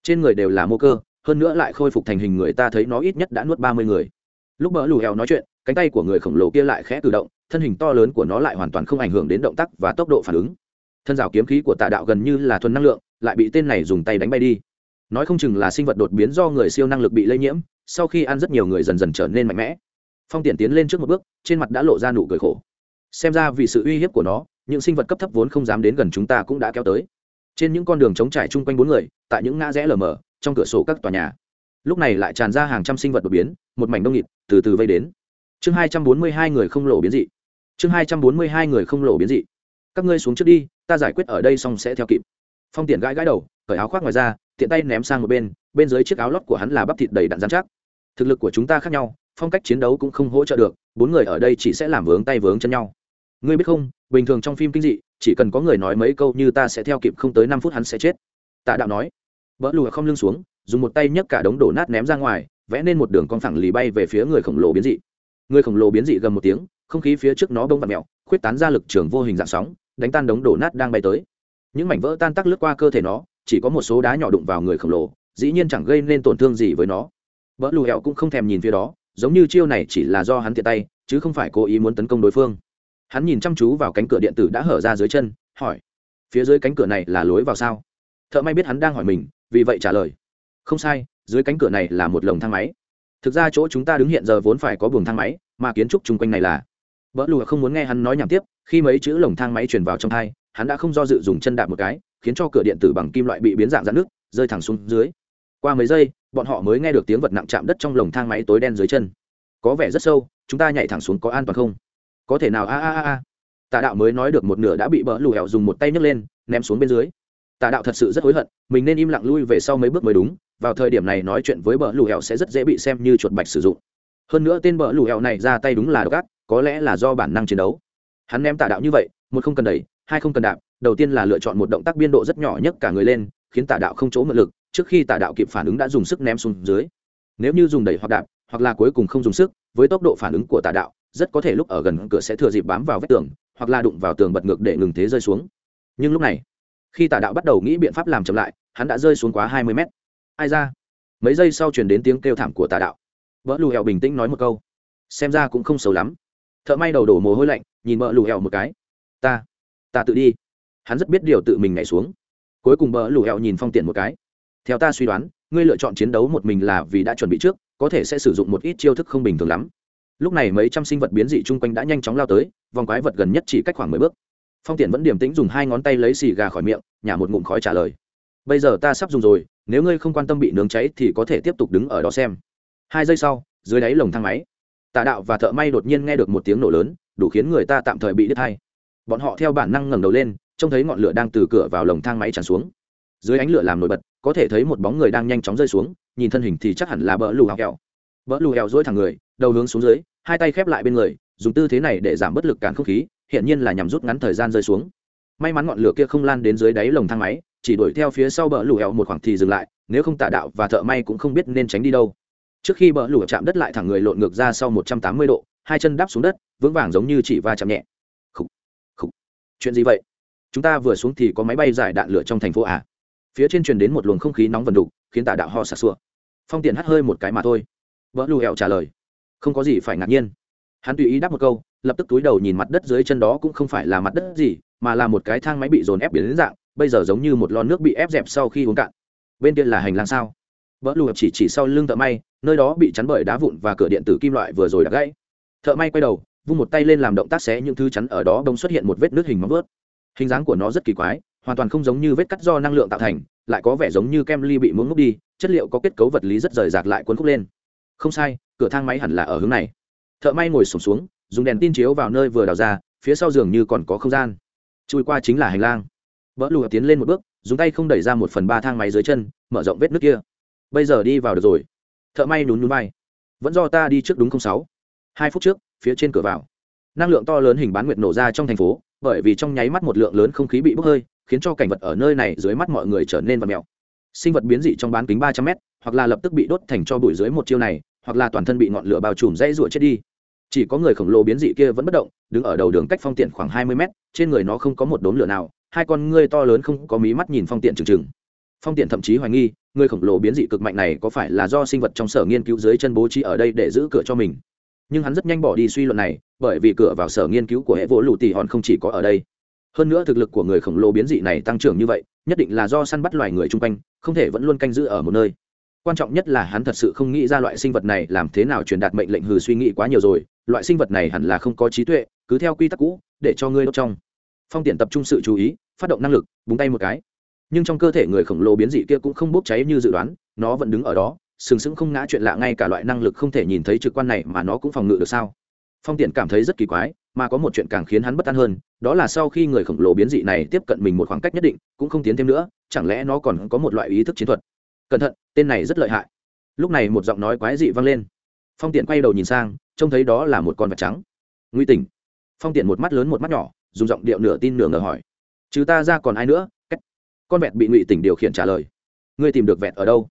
Trên người đều là mô cơ, hơn nữa lại khôi phục thành hình người ta thấy nó ít nhất đã nuốt ba mươi người. Lúc bỡ lù heo nói chuyện, cánh tay của người khổng lồ kia lại khẽ cử động thân hình to lớn của nó lại hoàn toàn không ảnh hưởng đến động tác và tốc độ phản ứng. Thân rào kiếm khí của tà đạo gần như là thuần năng lượng, lại bị tên này dùng tay đánh bay đi. Nói không chừng là sinh vật đột biến do người siêu năng lực bị lây nhiễm, sau khi ăn rất nhiều người dần dần trở nên mạnh mẽ. Phong tiện tiến lên trước một bước, trên mặt đã lộ ra nụ cười khổ. Xem ra vì sự uy hiếp của nó, những sinh vật cấp thấp vốn không dám đến gần chúng ta cũng đã kéo tới. Trên những con đường trống trải chung quanh bốn người, tại những ngã rẽ lờ mờ, trong cửa sổ các tòa nhà. Lúc này lại tràn ra hàng trăm sinh vật đột biến, một mảnh đông nghịt, từ từ vây đến. Chương hai trăm bốn mươi hai người không lộ biến dị chương hai trăm bốn mươi hai người không lộ biến dị. Các ngươi xuống trước đi, ta giải quyết ở đây xong sẽ theo kịp. Phong tiện gãi gãi đầu, cởi áo khoác ngoài ra, tiện tay ném sang một bên bên dưới chiếc áo lót của hắn là bắp thịt đầy đặn dán chắc. Thực lực của chúng ta khác nhau, phong cách chiến đấu cũng không hỗ trợ được, bốn người ở đây chỉ sẽ làm vướng tay vướng chân nhau. Ngươi biết không, bình thường trong phim kinh dị, chỉ cần có người nói mấy câu như ta sẽ theo kịp không tới năm phút hắn sẽ chết. Tạ đạo nói. Vỡ lùa không lưng xuống, dùng một tay nhấc cả đống đổ nát ném ra ngoài, vẽ nên một đường con phẳng lì bay về phía người khổng lồ biến dị. Người khổng lồ biến dị gầm một tiếng không khí phía trước nó bông vặn mèo khuyết tán ra lực trường vô hình dạng sóng, đánh tan đống đổ nát đang bay tới. Những mảnh vỡ tan tắc lướt qua cơ thể nó, chỉ có một số đá nhỏ đụng vào người khổng lồ, dĩ nhiên chẳng gây nên tổn thương gì với nó. Vỡ lù hẹo cũng không thèm nhìn phía đó, giống như chiêu này chỉ là do hắn tiện tay, chứ không phải cố ý muốn tấn công đối phương. Hắn nhìn chăm chú vào cánh cửa điện tử đã hở ra dưới chân, hỏi, phía dưới cánh cửa này là lối vào sao? Thợ may biết hắn đang hỏi mình, vì vậy trả lời, không sai, dưới cánh cửa này là một lồng thang máy. Thực ra chỗ chúng ta đứng hiện giờ vốn phải có buồng thang máy, mà kiến trúc chung quanh này là vỡ lùa không muốn nghe hắn nói nhảm tiếp, khi mấy chữ lồng thang máy truyền vào trong thai, hắn đã không do dự dùng chân đạp một cái, khiến cho cửa điện tử bằng kim loại bị biến dạng dạn nước rơi thẳng xuống dưới. Qua mấy giây, bọn họ mới nghe được tiếng vật nặng chạm đất trong lồng thang máy tối đen dưới chân. Có vẻ rất sâu, chúng ta nhảy thẳng xuống có an toàn không? Có thể nào? A a a a. Tà đạo mới nói được một nửa đã bị bỡ lù hẹo dùng một tay nhấc lên, ném xuống bên dưới. Tà đạo thật sự rất hối hận, mình nên im lặng lui về sau mấy bước mới đúng, vào thời điểm này nói chuyện với bỡ lù hẹo sẽ rất dễ bị xem như chuột bạch sử dụng. Hơn nữa tên bỡ lù hẹo này ra tay đúng là độc ác có lẽ là do bản năng chiến đấu. Hắn ném tà đạo như vậy, một không cần đẩy, hai không cần đạp, đầu tiên là lựa chọn một động tác biên độ rất nhỏ nhất cả người lên, khiến tà đạo không chỗ mượn lực, trước khi tà đạo kịp phản ứng đã dùng sức ném xuống dưới. Nếu như dùng đẩy hoặc đạp, hoặc là cuối cùng không dùng sức, với tốc độ phản ứng của tà đạo, rất có thể lúc ở gần cửa sẽ thừa dịp bám vào vách tường, hoặc là đụng vào tường bật ngược để ngừng thế rơi xuống. Nhưng lúc này, khi tà đạo bắt đầu nghĩ biện pháp làm chậm lại, hắn đã rơi xuống quá hai mươi mét. Ai ra? Mấy giây sau truyền đến tiếng kêu thảm của tà đạo. Vỡ lù hẹo bình tĩnh nói một câu. Xem ra cũng không xấu lắm thợ may đầu đổ mồ hôi lạnh, nhìn vợ lù hẹo một cái. Ta ta tự đi. Hắn rất biết điều tự mình nhảy xuống. Cuối cùng vợ lù hẹo nhìn phong tiện một cái. Theo ta suy đoán, ngươi lựa chọn chiến đấu một mình là vì đã chuẩn bị trước, có thể sẽ sử dụng một ít chiêu thức không bình thường lắm. Lúc này mấy trăm sinh vật biến dị chung quanh đã nhanh chóng lao tới, vòng quái vật gần nhất chỉ cách khoảng mười bước. Phong tiện vẫn điềm tĩnh dùng hai ngón tay lấy xì gà khỏi miệng, nhả một ngụm khói trả lời. Bây giờ ta sắp dùng rồi, nếu ngươi không quan tâm bị nướng cháy thì có thể tiếp tục đứng ở đó xem. Hai giây sau, dưới đáy lồng thang máy tà đạo và thợ may đột nhiên nghe được một tiếng nổ lớn, đủ khiến người ta tạm thời bị đứt hay. bọn họ theo bản năng ngẩng đầu lên, trông thấy ngọn lửa đang từ cửa vào lồng thang máy tràn xuống. Dưới ánh lửa làm nổi bật, có thể thấy một bóng người đang nhanh chóng rơi xuống, nhìn thân hình thì chắc hẳn là bỡ lù hào kẹo bỡ lù Hẹo dỗi thẳng người, đầu hướng xuống dưới, hai tay khép lại bên người, dùng tư thế này để giảm bất lực cản không khí hiện nhiên là nhằm rút ngắn thời gian rơi xuống. May mắn ngọn lửa kia không lan đến dưới đáy lồng thang máy, chỉ đuổi theo phía sau bờ lù hẹo một khoảng thì dừng lại, nếu không tả đạo và thợ may cũng không biết nên tránh đi đâu trước khi bờ lù chạm đất lại thẳng người lộn ngược ra sau một trăm tám mươi độ, hai chân đáp xuống đất, vững vàng giống như chỉ va chạm nhẹ. Khủng khủng chuyện gì vậy? Chúng ta vừa xuống thì có máy bay giải đạn lửa trong thành phố à? Phía trên truyền đến một luồng không khí nóng vần đục, khiến tà đạo ho sặc sụa. Phong tiện hắt hơi một cái mà thôi. Vỡ lù hẹo trả lời. Không có gì phải ngạc nhiên. Hắn tùy ý đáp một câu, lập tức túi đầu nhìn mặt đất dưới chân đó cũng không phải là mặt đất gì, mà là một cái thang máy bị dồn ép biến đến dạng, bây giờ giống như một lon nước bị ép dẹp sau khi uống cạn. Bên kia là hành lang sao? Vỡ lù chỉ chỉ sau lưng thợ may, nơi đó bị chắn bởi đá vụn và cửa điện tử kim loại vừa rồi đã gãy. Thợ may quay đầu, vung một tay lên làm động tác xé những thứ chắn ở đó đông xuất hiện một vết nước hình móng vớt hình dáng của nó rất kỳ quái, hoàn toàn không giống như vết cắt do năng lượng tạo thành, lại có vẻ giống như kem ly bị muốn múc đi, chất liệu có kết cấu vật lý rất rời rạc lại cuốn khúc lên. Không sai, cửa thang máy hẳn là ở hướng này. Thợ may ngồi sùng xuống, dùng đèn tin chiếu vào nơi vừa đào ra, phía sau giường như còn có không gian. Chui qua chính là hành lang. Vỡ lùa tiến lên một bước, dùng tay không đẩy ra một phần ba thang máy dưới chân, mở rộng vết nước kia bây giờ đi vào được rồi. Thợ may nhún nhún vai. Vẫn do ta đi trước đúng không sáu? Hai phút trước phía trên cửa vào. Năng lượng to lớn hình bán nguyệt nổ ra trong thành phố bởi vì trong nháy mắt một lượng lớn không khí bị bốc hơi khiến cho cảnh vật ở nơi này dưới mắt mọi người trở nên vật mèo. Sinh vật biến dị trong bán kính ba trăm mét, hoặc là lập tức bị đốt thành cho bụi dưới một chiêu này hoặc là toàn thân bị ngọn lửa bao trùm dây rụa chết đi. Chỉ có người khổng lồ biến dị kia vẫn bất động đứng ở đầu đường cách phong tiện khoảng hai mươi mét trên người nó không có một đốm lửa nào hai con ngươi to lớn không có mí mắt nhìn phong tiện trừng trừng phong tiện thậm chí hoài nghi người khổng lồ biến dị cực mạnh này có phải là do sinh vật trong sở nghiên cứu dưới chân bố trí ở đây để giữ cửa cho mình? Nhưng hắn rất nhanh bỏ đi suy luận này, bởi vì cửa vào sở nghiên cứu của hệ vỗ lù tì hòn không chỉ có ở đây. Hơn nữa thực lực của người khổng lồ biến dị này tăng trưởng như vậy, nhất định là do săn bắt loài người chung quanh, không thể vẫn luôn canh giữ ở một nơi. Quan trọng nhất là hắn thật sự không nghĩ ra loại sinh vật này làm thế nào truyền đạt mệnh lệnh hừ suy nghĩ quá nhiều rồi, loại sinh vật này hẳn là không có trí tuệ, cứ theo quy tắc cũ, để cho ngươi đốt trong. Phong tiện tập trung sự chú ý, phát động năng lực, búng tay một cái nhưng trong cơ thể người khổng lồ biến dị kia cũng không bốc cháy như dự đoán, nó vẫn đứng ở đó, sừng sững không ngã chuyện lạ ngay cả loại năng lực không thể nhìn thấy trực quan này mà nó cũng phòng ngự được sao? Phong tiện cảm thấy rất kỳ quái, mà có một chuyện càng khiến hắn bất an hơn, đó là sau khi người khổng lồ biến dị này tiếp cận mình một khoảng cách nhất định, cũng không tiến thêm nữa, chẳng lẽ nó còn có một loại ý thức chiến thuật? Cẩn thận, tên này rất lợi hại. Lúc này một giọng nói quái dị vang lên. Phong tiện quay đầu nhìn sang, trông thấy đó là một con vật trắng. Nguy tỉnh phong tiện một mắt lớn một mắt nhỏ, dùng giọng điệu nửa tin nửa ngờ hỏi. Chứ ta ra còn ai nữa? Con vẹt bị ngụy tỉnh điều khiển trả lời ngươi tìm được vẹt ở đâu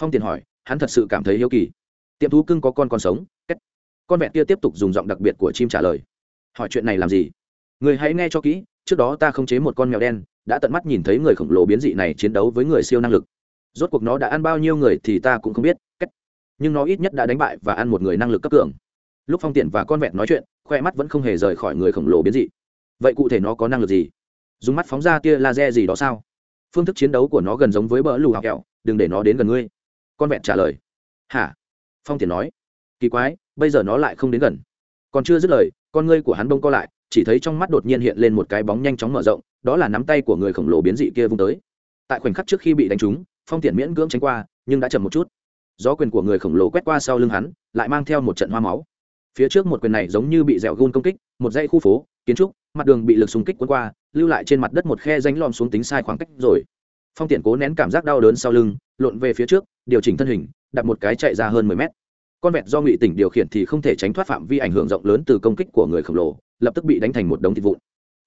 phong Tiền hỏi hắn thật sự cảm thấy hiếu kỳ tiệm thú cưng có con còn sống con vẹt kia tiếp tục dùng giọng đặc biệt của chim trả lời hỏi chuyện này làm gì người hãy nghe cho kỹ trước đó ta không chế một con mèo đen đã tận mắt nhìn thấy người khổng lồ biến dị này chiến đấu với người siêu năng lực rốt cuộc nó đã ăn bao nhiêu người thì ta cũng không biết cách nhưng nó ít nhất đã đánh bại và ăn một người năng lực cấp cường lúc phong tiện và con vẹt nói chuyện khoe mắt vẫn không hề rời khỏi người khổng lồ biến dị vậy cụ thể nó có năng lực gì dùng mắt phóng ra tia laser gì đó sao phương thức chiến đấu của nó gần giống với bỡ lù học kẹo, đừng để nó đến gần ngươi. Con vẹn trả lời. Hả? Phong thiền nói. Kỳ quái, bây giờ nó lại không đến gần. Còn chưa dứt lời, con ngươi của hắn bông co lại, chỉ thấy trong mắt đột nhiên hiện lên một cái bóng nhanh chóng mở rộng, đó là nắm tay của người khổng lồ biến dị kia vung tới. Tại khoảnh khắc trước khi bị đánh trúng, phong tiện miễn cưỡng tránh qua, nhưng đã chậm một chút. Gió quyền của người khổng lồ quét qua sau lưng hắn, lại mang theo một trận hoa máu. Phía trước một quyền này giống như bị dẻo gôn công kích, một dãy khu phố kiến trúc, mặt đường bị lực xung kích cuốn qua, lưu lại trên mặt đất một khe ránh lom xuống tính sai khoảng cách rồi. Phong tiện cố nén cảm giác đau đớn sau lưng, lộn về phía trước, điều chỉnh thân hình đặt một cái chạy ra hơn mười mét. Con vẹt do ngụy tỉnh điều khiển thì không thể tránh thoát phạm vi ảnh hưởng rộng lớn từ công kích của người khổng lồ, lập tức bị đánh thành một đống thịt vụn.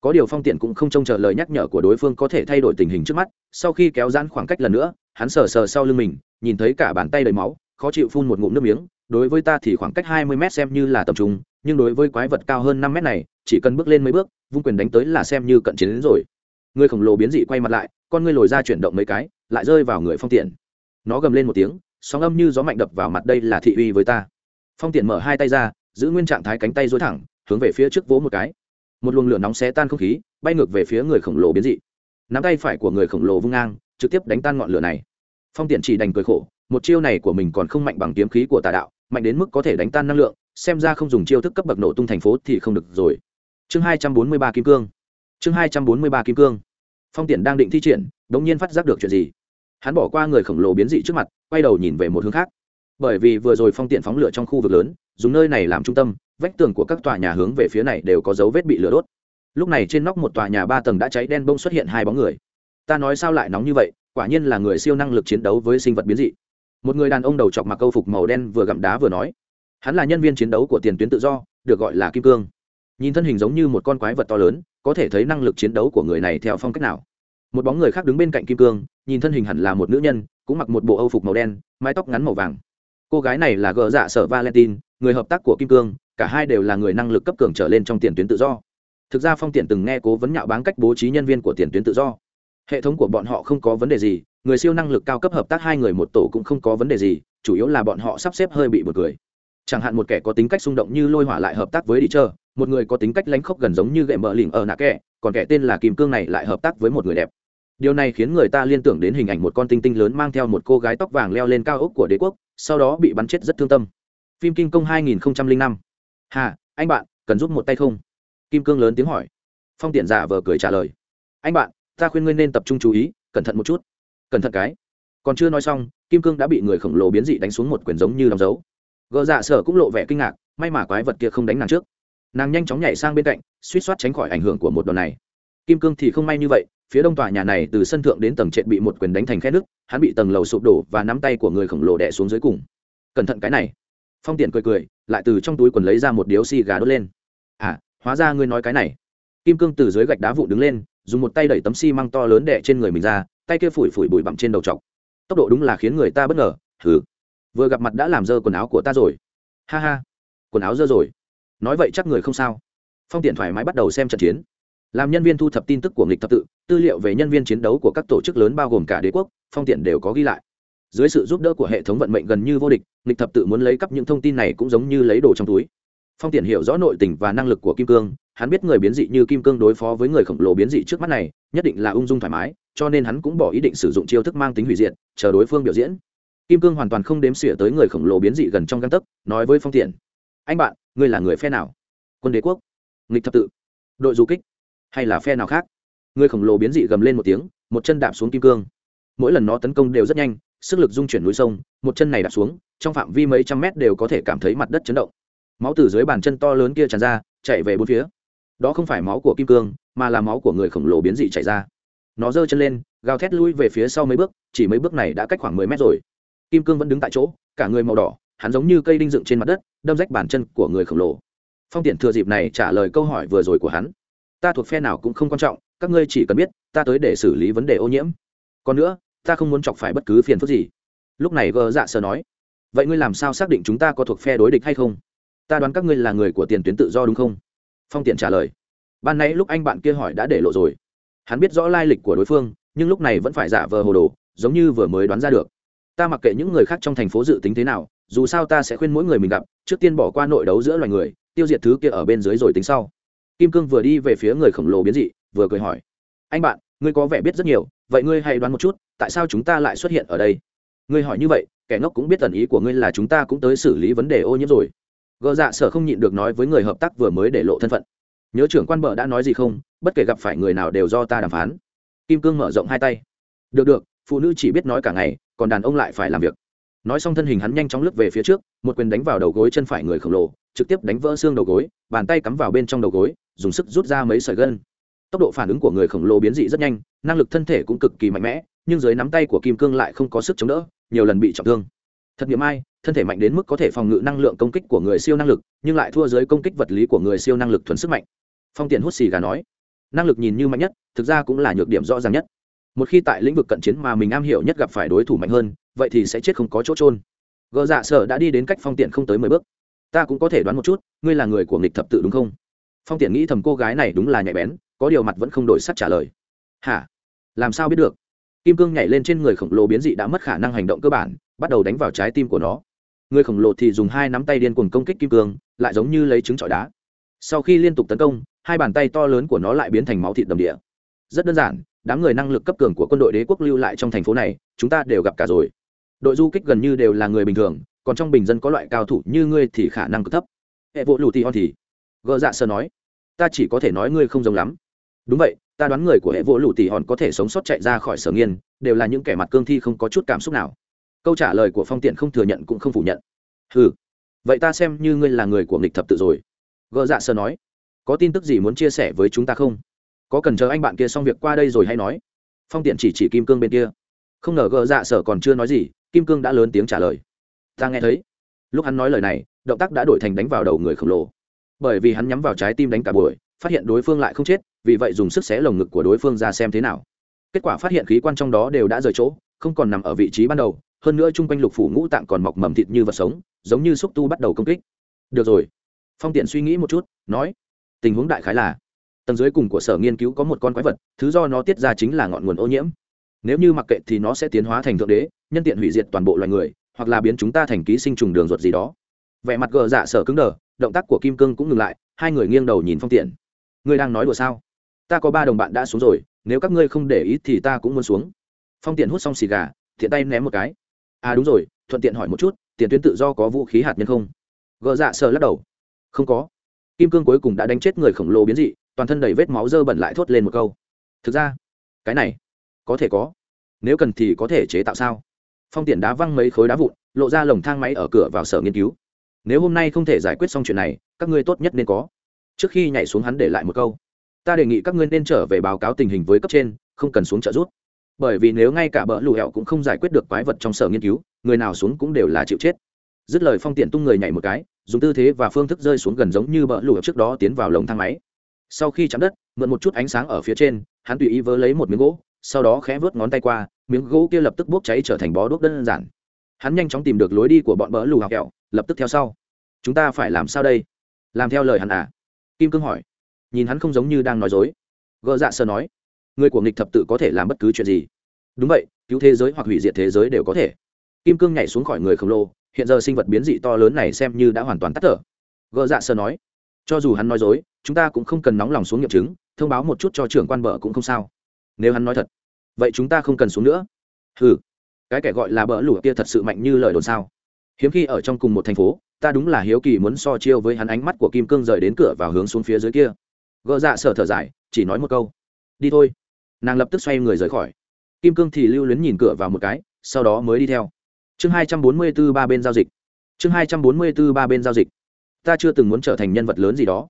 Có điều phong tiện cũng không trông chờ lời nhắc nhở của đối phương có thể thay đổi tình hình trước mắt, sau khi kéo giãn khoảng cách lần nữa, hắn sờ sờ sau lưng mình, nhìn thấy cả bàn tay đầy máu, khó chịu phun một ngụm nước miếng, đối với ta thì khoảng cách hai mươi m xem như là tập trung, nhưng đối với quái vật cao hơn năm m này chỉ cần bước lên mấy bước, vung quyền đánh tới là xem như cận chiến đến rồi. Người khổng lồ biến dị quay mặt lại, con ngươi lồi ra chuyển động mấy cái, lại rơi vào người phong tiện. Nó gầm lên một tiếng, sóng âm như gió mạnh đập vào mặt đây là thị uy với ta. Phong tiện mở hai tay ra, giữ nguyên trạng thái cánh tay dối thẳng, hướng về phía trước vỗ một cái. Một luồng lửa nóng xé tan không khí, bay ngược về phía người khổng lồ biến dị. Nắm tay phải của người khổng lồ vung ngang, trực tiếp đánh tan ngọn lửa này. Phong tiện chỉ đành cười khổ, một chiêu này của mình còn không mạnh bằng kiếm khí của tà đạo, mạnh đến mức có thể đánh tan năng lượng, xem ra không dùng chiêu thức cấp bậc nổ tung thành phố thì không được rồi chương hai trăm bốn mươi ba kim cương. Chương hai trăm bốn mươi ba kim cương. Phong tiện đang định thi triển đ ỗ n g nhiên phát giác được chuyện gì? Hắn bỏ qua người khổng lồ biến dị trước mặt, quay đầu nhìn về một hướng khác. Bởi vì vừa rồi phong tiện phóng lửa trong khu vực lớn, dùng nơi này làm trung tâm, vách tường của các tòa nhà hướng về phía này đều có dấu vết bị lửa đốt. Lúc này trên nóc một tòa nhà ba tầng đã cháy đen bông xuất hiện hai bóng người. Ta nói sao lại nóng như vậy, quả nhiên là người siêu năng lực chiến đấu với sinh vật biến dị. Một người đàn ông đầu chọc mặc câu phục màu đen vừa gặm đá vừa nói. Hắn là nhân viên chiến đấu của tiền tuyến tự do, được gọi là kim cương nhìn thân hình giống như một con quái vật to lớn, có thể thấy năng lực chiến đấu của người này theo phong cách nào. Một bóng người khác đứng bên cạnh kim cương, nhìn thân hình hẳn là một nữ nhân, cũng mặc một bộ âu phục màu đen, mái tóc ngắn màu vàng. Cô gái này là gờ dạ sở valentine, người hợp tác của kim cương, cả hai đều là người năng lực cấp cường trở lên trong tiền tuyến tự do. Thực ra phong tiện từng nghe cố vấn nhạo báng cách bố trí nhân viên của tiền tuyến tự do. Hệ thống của bọn họ không có vấn đề gì, người siêu năng lực cao cấp hợp tác hai người một tổ cũng không có vấn đề gì, chủ yếu là bọn họ sắp xếp hơi bị bật cười. Chẳng hạn một kẻ có tính cách xung động như lôi hỏa lại hợp tác với đi chơi một người có tính cách lánh khóc gần giống như gậy mờ lỉnh ở nạ kẹ, còn kẻ tên là kim cương này lại hợp tác với một người đẹp. Điều này khiến người ta liên tưởng đến hình ảnh một con tinh tinh lớn mang theo một cô gái tóc vàng leo lên cao ốc của đế quốc, sau đó bị bắn chết rất thương tâm. Phim kinh công 2005 hà, anh bạn, cần giúp một tay không? Kim cương lớn tiếng hỏi. Phong tiện giả vờ cười trả lời. Anh bạn, ta khuyên ngươi nên tập trung chú ý, cẩn thận một chút. Cẩn thận cái. Còn chưa nói xong kim cương đã bị người khổng lồ biến dị đánh xuống một quyển giống như đóng dấu. Gợ dạ sở cũng lộ vẻ kinh ngạc, may mà quái vật kia không đánh nàng trước nàng nhanh chóng nhảy sang bên cạnh, suýt soát tránh khỏi ảnh hưởng của một đòn này. Kim cương thì không may như vậy, phía đông tòa nhà này từ sân thượng đến tầng trệt bị một quyền đánh thành khe nước hắn bị tầng lầu sụp đổ và nắm tay của người khổng lồ đẻ xuống dưới cùng. Cẩn thận cái này. Phong tiện cười cười, lại từ trong túi quần lấy ra một điếu xì gà đốt lên. À hóa ra ngươi nói cái này. Kim cương từ dưới gạch đá vụ đứng lên, dùng một tay đẩy tấm xi măng to lớn đẻ trên người mình ra, tay kia phủi phủi bụi bặm trên đầu chọc tốc độ đúng là khiến người ta bất ngờ. Thử vừa gặp mặt đã làm dơ quần áo của ta rồi. Ha ha. Quần áo dơ rồi nói vậy chắc người không sao. Phong tiện thoải mái bắt đầu xem trận chiến. Làm nhân viên thu thập tin tức của nghịch thập tự, tư liệu về nhân viên chiến đấu của các tổ chức lớn bao gồm cả đế quốc, phong tiện đều có ghi lại. Dưới sự giúp đỡ của hệ thống vận mệnh gần như vô địch, nghịch thập tự muốn lấy cắp những thông tin này cũng giống như lấy đồ trong túi. Phong tiện hiểu rõ nội tình và năng lực của kim cương, hắn biết người biến dị như kim cương đối phó với người khổng lồ biến dị trước mắt này, nhất định là ung dung thoải mái, cho nên hắn cũng bỏ ý định sử dụng chiêu thức mang tính hủy diệt, chờ đối phương biểu diễn. Kim cương hoàn toàn không đếm xỉa tới người khổng lồ biến dị gần trong găng tấc, nói với phong tiện anh bạn ngươi là người phe nào? Quân đế quốc? Nghịch thập tự? Đội du kích? Hay là phe nào khác? Người khổng lồ biến dị gầm lên một tiếng, một chân đạp xuống kim cương. Mỗi lần nó tấn công đều rất nhanh, sức lực dung chuyển núi sông, một chân này đạp xuống, trong phạm vi mấy trăm mét đều có thể cảm thấy mặt đất chấn động. Máu từ dưới bàn chân to lớn kia tràn ra, chạy về bốn phía. Đó không phải máu của kim cương, mà là máu của người khổng lồ biến dị chạy ra. Nó giơ chân lên, gào thét lui về phía sau mấy bước, chỉ mấy bước này đã cách khoảng mười mét rồi. Kim cương vẫn đứng tại chỗ, cả người màu đỏ hắn giống như cây đinh dựng trên mặt đất, đâm rách bàn chân của người khổng lồ. Phong tiện thừa dịp này trả lời câu hỏi vừa rồi của hắn. Ta thuộc phe nào cũng không quan trọng, các ngươi chỉ cần biết, ta tới để xử lý vấn đề ô nhiễm. Còn nữa, ta không muốn chọc phải bất cứ phiền phức gì. Lúc này gờ dạ sờ nói, vậy ngươi làm sao xác định chúng ta có thuộc phe đối địch hay không? Ta đoán các ngươi là người của tiền tuyến tự do đúng không? Phong tiện trả lời, ban nãy lúc anh bạn kia hỏi đã để lộ rồi. Hắn biết rõ lai lịch của đối phương, nhưng lúc này vẫn phải giả vờ hồ đồ, giống như vừa mới đoán ra được. Ta mặc kệ những người khác trong thành phố dự tính thế nào dù sao ta sẽ khuyên mỗi người mình gặp, trước tiên bỏ qua nội đấu giữa loài người, tiêu diệt thứ kia ở bên dưới rồi tính sau. Kim cương vừa đi về phía người khổng lồ biến dị, vừa cười hỏi, anh bạn, ngươi có vẻ biết rất nhiều, vậy ngươi hãy đoán một chút, tại sao chúng ta lại xuất hiện ở đây? Ngươi hỏi như vậy, kẻ ngốc cũng biết tần ý của ngươi là chúng ta cũng tới xử lý vấn đề ô nhiễm rồi. Gợ dạ sở không nhịn được nói với người hợp tác vừa mới để lộ thân phận. Nhớ trưởng quan bờ đã nói gì không? Bất kể gặp phải người nào đều do ta đàm phán. Kim cương mở rộng hai tay. Được được, phụ nữ chỉ biết nói cả ngày, còn đàn ông lại phải làm việc nói xong thân hình hắn nhanh chóng lướt về phía trước, một quyền đánh vào đầu gối chân phải người khổng lồ, trực tiếp đánh vỡ xương đầu gối, bàn tay cắm vào bên trong đầu gối, dùng sức rút ra mấy sợi gân. Tốc độ phản ứng của người khổng lồ biến dị rất nhanh, năng lực thân thể cũng cực kỳ mạnh mẽ, nhưng dưới nắm tay của kim cương lại không có sức chống đỡ, nhiều lần bị trọng thương. Thật nghiệm ai, thân thể mạnh đến mức có thể phòng ngự năng lượng công kích của người siêu năng lực, nhưng lại thua dưới công kích vật lý của người siêu năng lực thuần sức mạnh. Phong tiền hút xì gà nói, năng lực nhìn như mạnh nhất, thực ra cũng là nhược điểm rõ ràng nhất một khi tại lĩnh vực cận chiến mà mình am hiểu nhất gặp phải đối thủ mạnh hơn, vậy thì sẽ chết không có chỗ trôn Gờ dạ sở đã đi đến cách phong tiện không tới mười bước. Ta cũng có thể đoán một chút, ngươi là người của nghịch thập tự đúng không? Phong tiện nghĩ thầm cô gái này đúng là nhạy bén, có điều mặt vẫn không đổi sắc trả lời. Hả? Làm sao biết được? Kim cương nhảy lên trên người khổng lồ biến dị đã mất khả năng hành động cơ bản, bắt đầu đánh vào trái tim của nó. Người khổng lồ thì dùng hai nắm tay điên cuồng công kích kim cương, lại giống như lấy trứng trọi đá. Sau khi liên tục tấn công, hai bàn tay to lớn của nó lại biến thành máu thịt đầm địa. Rất đơn giản đám người năng lực cấp cường của quân đội đế quốc lưu lại trong thành phố này, chúng ta đều gặp cả rồi. Đội du kích gần như đều là người bình thường, còn trong bình dân có loại cao thủ như ngươi thì khả năng cực thấp. Hệ vụ lù tì hòn thì gợ dạ sơ nói, ta chỉ có thể nói ngươi không giống lắm. Đúng vậy, ta đoán người của hệ vụ lù tì hòn có thể sống sót chạy ra khỏi sở nghiên, đều là những kẻ mặt cương thi không có chút cảm xúc nào. Câu trả lời của phong tiện không thừa nhận cũng không phủ nhận. Ừ vậy ta xem như ngươi là người của nghịch thập tự rồi. Gợ dạ sơ nói, có tin tức gì muốn chia sẻ với chúng ta không? Có cần chờ anh bạn kia xong việc qua đây rồi hay nói? Phong tiện chỉ chỉ kim cương bên kia. Không ngờ gờ dạ sở còn chưa nói gì, kim cương đã lớn tiếng trả lời. Ta nghe thấy. Lúc hắn nói lời này, động tác đã đổi thành đánh vào đầu người khổng lồ. Bởi vì hắn nhắm vào trái tim đánh cả buổi, phát hiện đối phương lại không chết, vì vậy dùng sức xé lồng ngực của đối phương ra xem thế nào. Kết quả phát hiện khí quan trong đó đều đã rời chỗ, không còn nằm ở vị trí ban đầu, hơn nữa chung quanh lục phủ ngũ tạng còn mọc mầm thịt như vật sống, giống như xúc tu bắt đầu công kích. Được rồi. Phong tiện suy nghĩ một chút, nói, tình huống đại khái là tầng dưới cùng của sở nghiên cứu có một con quái vật, thứ do nó tiết ra chính là ngọn nguồn ô nhiễm. Nếu như mặc kệ thì nó sẽ tiến hóa thành thượng đế, nhân tiện hủy diệt toàn bộ loài người, hoặc là biến chúng ta thành ký sinh trùng đường ruột gì đó. Vẻ mặt gờ dạ sở cứng đờ, động tác của kim cương cũng ngừng lại, hai người nghiêng đầu nhìn phong tiện ngươi đang nói đùa sao? Ta có ba đồng bạn đã xuống rồi, nếu các ngươi không để ý thì ta cũng muốn xuống. Phong tiện hút xong xì gà, thiện tay ném một cái. À đúng rồi, thuận tiện hỏi một chút, tiền tuyến tự do có vũ khí hạt nhân không? Gờ dạ sở lắc đầu. Không có. Kim cương cuối cùng đã đánh chết người khổng lồ biến dị toàn thân đầy vết máu dơ bẩn lại thốt lên một câu. Thực ra, cái này, có thể có. Nếu cần thì có thể chế tạo sao? Phong tiện đá văng mấy khối đá vụn, lộ ra lồng thang máy ở cửa vào sở nghiên cứu. Nếu hôm nay không thể giải quyết xong chuyện này, các ngươi tốt nhất nên có. Trước khi nhảy xuống hắn để lại một câu. Ta đề nghị các ngươi nên trở về báo cáo tình hình với cấp trên, không cần xuống trợ giúp bởi vì nếu ngay cả bỡ lù hẹo cũng không giải quyết được quái vật trong sở nghiên cứu, người nào xuống cũng đều là chịu chết. Dứt lời phong tiện tung người nhảy một cái, dùng tư thế và phương thức rơi xuống gần giống như bỡ lù hẹo trước đó tiến vào lồng thang máy sau khi chạm đất, mượn một chút ánh sáng ở phía trên, hắn tùy ý vớ lấy một miếng gỗ, sau đó khẽ vớt ngón tay qua, miếng gỗ kia lập tức bốc cháy trở thành bó đuốc đơn giản. Hắn nhanh chóng tìm được lối đi của bọn bỡ lù hẹo kẹo, lập tức theo sau. Chúng ta phải làm sao đây? Làm theo lời hắn à? Kim cương hỏi. Nhìn hắn không giống như đang nói dối. Gợ dạ sơ nói. Người của nghịch thập tự có thể làm bất cứ chuyện gì. Đúng vậy, cứu thế giới hoặc hủy diệt thế giới đều có thể. Kim cương nhảy xuống khỏi người khổng lồ, hiện giờ sinh vật biến dị to lớn này xem như đã hoàn toàn tắt thở. Gợ dạ sơ nói cho dù hắn nói dối, chúng ta cũng không cần nóng lòng xuống nghiệm chứng, thông báo một chút cho trưởng quan bờ cũng không sao. Nếu hắn nói thật, vậy chúng ta không cần xuống nữa. Ừ cái kẻ gọi là bỡ lũ kia thật sự mạnh như lời đồn sao. Hiếm khi ở trong cùng một thành phố, ta đúng là hiếu kỳ muốn so chiêu với hắn ánh mắt của kim cương rời đến cửa và hướng xuống phía dưới kia. Gỡ dạ sở thở dài, chỉ nói một câu. Đi thôi. Nàng lập tức xoay người rời khỏi. Kim cương thì lưu luyến nhìn cửa vào một cái, sau đó mới đi theo. Chương hai trăm bốn mươi b ố ba bên giao dịch. Chương hai trăm bốn mươi b ố ba bên giao dịch ta chưa từng muốn trở thành nhân vật lớn gì đó.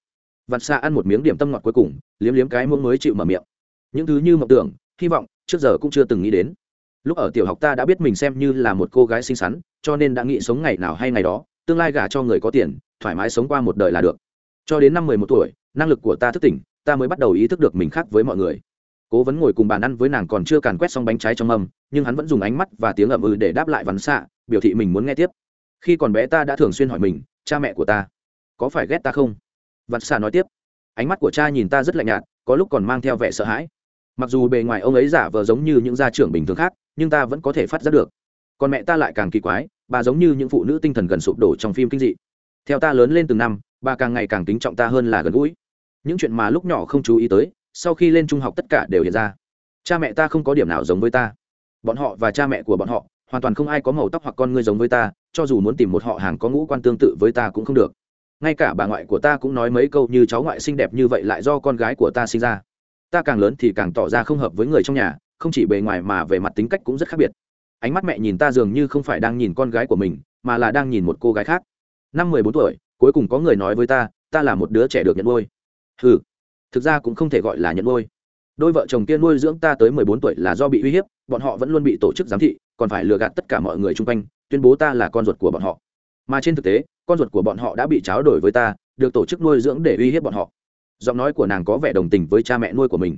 Vặt xa ăn một miếng điểm tâm ngọt cuối cùng, liếm liếm cái muỗng mới chịu mở miệng. Những thứ như mộng tưởng, hy vọng, trước giờ cũng chưa từng nghĩ đến. Lúc ở tiểu học ta đã biết mình xem như là một cô gái xinh xắn, cho nên đã nghĩ sống ngày nào hay ngày đó, tương lai gả cho người có tiền, thoải mái sống qua một đời là được. Cho đến năm mười một tuổi, năng lực của ta thức tỉnh, ta mới bắt đầu ý thức được mình khác với mọi người. Cố vấn ngồi cùng bàn ăn với nàng còn chưa càn quét xong bánh trái trong mâm, nhưng hắn vẫn dùng ánh mắt và tiếng ậm ừ để đáp lại vắn xạ biểu thị mình muốn nghe tiếp. Khi còn bé ta đã thường xuyên hỏi mình, cha mẹ của ta có phải ghét ta không? Vật xạ nói tiếp. Ánh mắt của cha nhìn ta rất lạnh nhạt, có lúc còn mang theo vẻ sợ hãi. Mặc dù bề ngoài ông ấy giả vờ giống như những gia trưởng bình thường khác, nhưng ta vẫn có thể phát giác được. Còn mẹ ta lại càng kỳ quái, bà giống như những phụ nữ tinh thần gần sụp đổ trong phim kinh dị. Theo ta lớn lên từng năm, bà càng ngày càng kính trọng ta hơn là gần gũi. Những chuyện mà lúc nhỏ không chú ý tới, sau khi lên trung học tất cả đều hiện ra. Cha mẹ ta không có điểm nào giống với ta. Bọn họ và cha mẹ của bọn họ, hoàn toàn không ai có màu tóc hoặc con ngươi giống với ta, cho dù muốn tìm một họ hàng có ngũ quan tương tự với ta cũng không được ngay cả bà ngoại của ta cũng nói mấy câu như cháu ngoại xinh đẹp như vậy lại do con gái của ta sinh ra. Ta càng lớn thì càng tỏ ra không hợp với người trong nhà, không chỉ bề ngoài mà về mặt tính cách cũng rất khác biệt. Ánh mắt mẹ nhìn ta dường như không phải đang nhìn con gái của mình, mà là đang nhìn một cô gái khác. Năm mười bốn tuổi, cuối cùng có người nói với ta ta là một đứa trẻ được nhận nuôi. Ừ thực ra cũng không thể gọi là nhận nuôi. Đôi vợ chồng kia nuôi dưỡng ta tới mười bốn tuổi là do bị uy hiếp, bọn họ vẫn luôn bị tổ chức giám thị, còn phải lừa gạt tất cả mọi người chung quanh, tuyên bố ta là con ruột của bọn họ. Mà trên thực tế con ruột của bọn họ đã bị tráo đổi với ta, được tổ chức nuôi dưỡng để uy hiếp bọn họ. Giọng nói của nàng có vẻ đồng tình với cha mẹ nuôi của mình.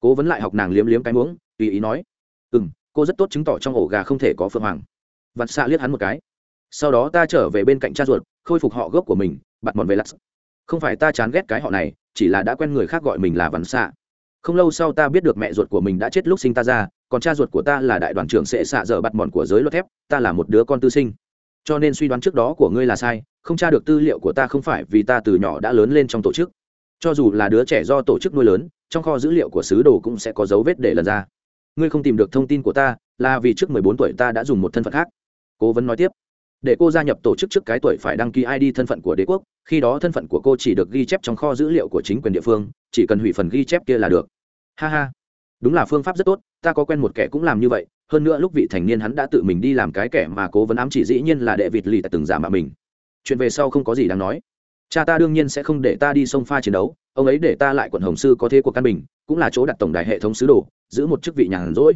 Cố vấn lại học nàng liếm liếm cái muỗng, tùy ý nói ừ m cô rất tốt chứng tỏ trong ổ gà không thể có phượng hoàng. Vặt xạ liếc hắn một cái. Sau đó ta trở về bên cạnh cha ruột, khôi phục họ gốc của mình bặt mòn về lắc. không phải ta chán ghét cái họ này, chỉ là đã quen người khác gọi mình là vắn xạ không lâu sau ta biết được mẹ ruột của mình đã chết lúc sinh ta ra, còn cha ruột của ta là đại đoàn trưởng sệ xạ dở bặt mòn của giới luật thép, ta là một đứa con tư sinh cho nên suy đoán trước đó của ngươi là sai, không tra được tư liệu của ta không phải vì ta từ nhỏ đã lớn lên trong tổ chức. Cho dù là đứa trẻ do tổ chức nuôi lớn, trong kho dữ liệu của sứ đồ cũng sẽ có dấu vết để lần ra. Ngươi không tìm được thông tin của ta, là vì trước mười bốn tuổi ta đã dùng một thân phận khác. Cố vấn nói tiếp. Để cô gia nhập tổ chức trước cái tuổi phải đăng ký id thân phận của đế quốc, khi đó thân phận của cô chỉ được ghi chép trong kho dữ liệu của chính quyền địa phương, chỉ cần hủy phần ghi chép kia là được. Ha ha. Đúng là phương pháp rất tốt, ta có quen một kẻ cũng làm như vậy hơn nữa lúc vị thành niên hắn đã tự mình đi làm cái kẻ mà cố vấn ám chỉ dĩ nhiên là đệ vịt lì tại từng giả mạo mình. Chuyện về sau không có gì đáng nói. Cha ta đương nhiên sẽ không để ta đi sông pha chiến đấu, ông ấy để ta lại quận hồng sư có thế của căn bình, cũng là chỗ đặt tổng đài hệ thống sứ đồ, giữ một chức vị nhàn rỗi.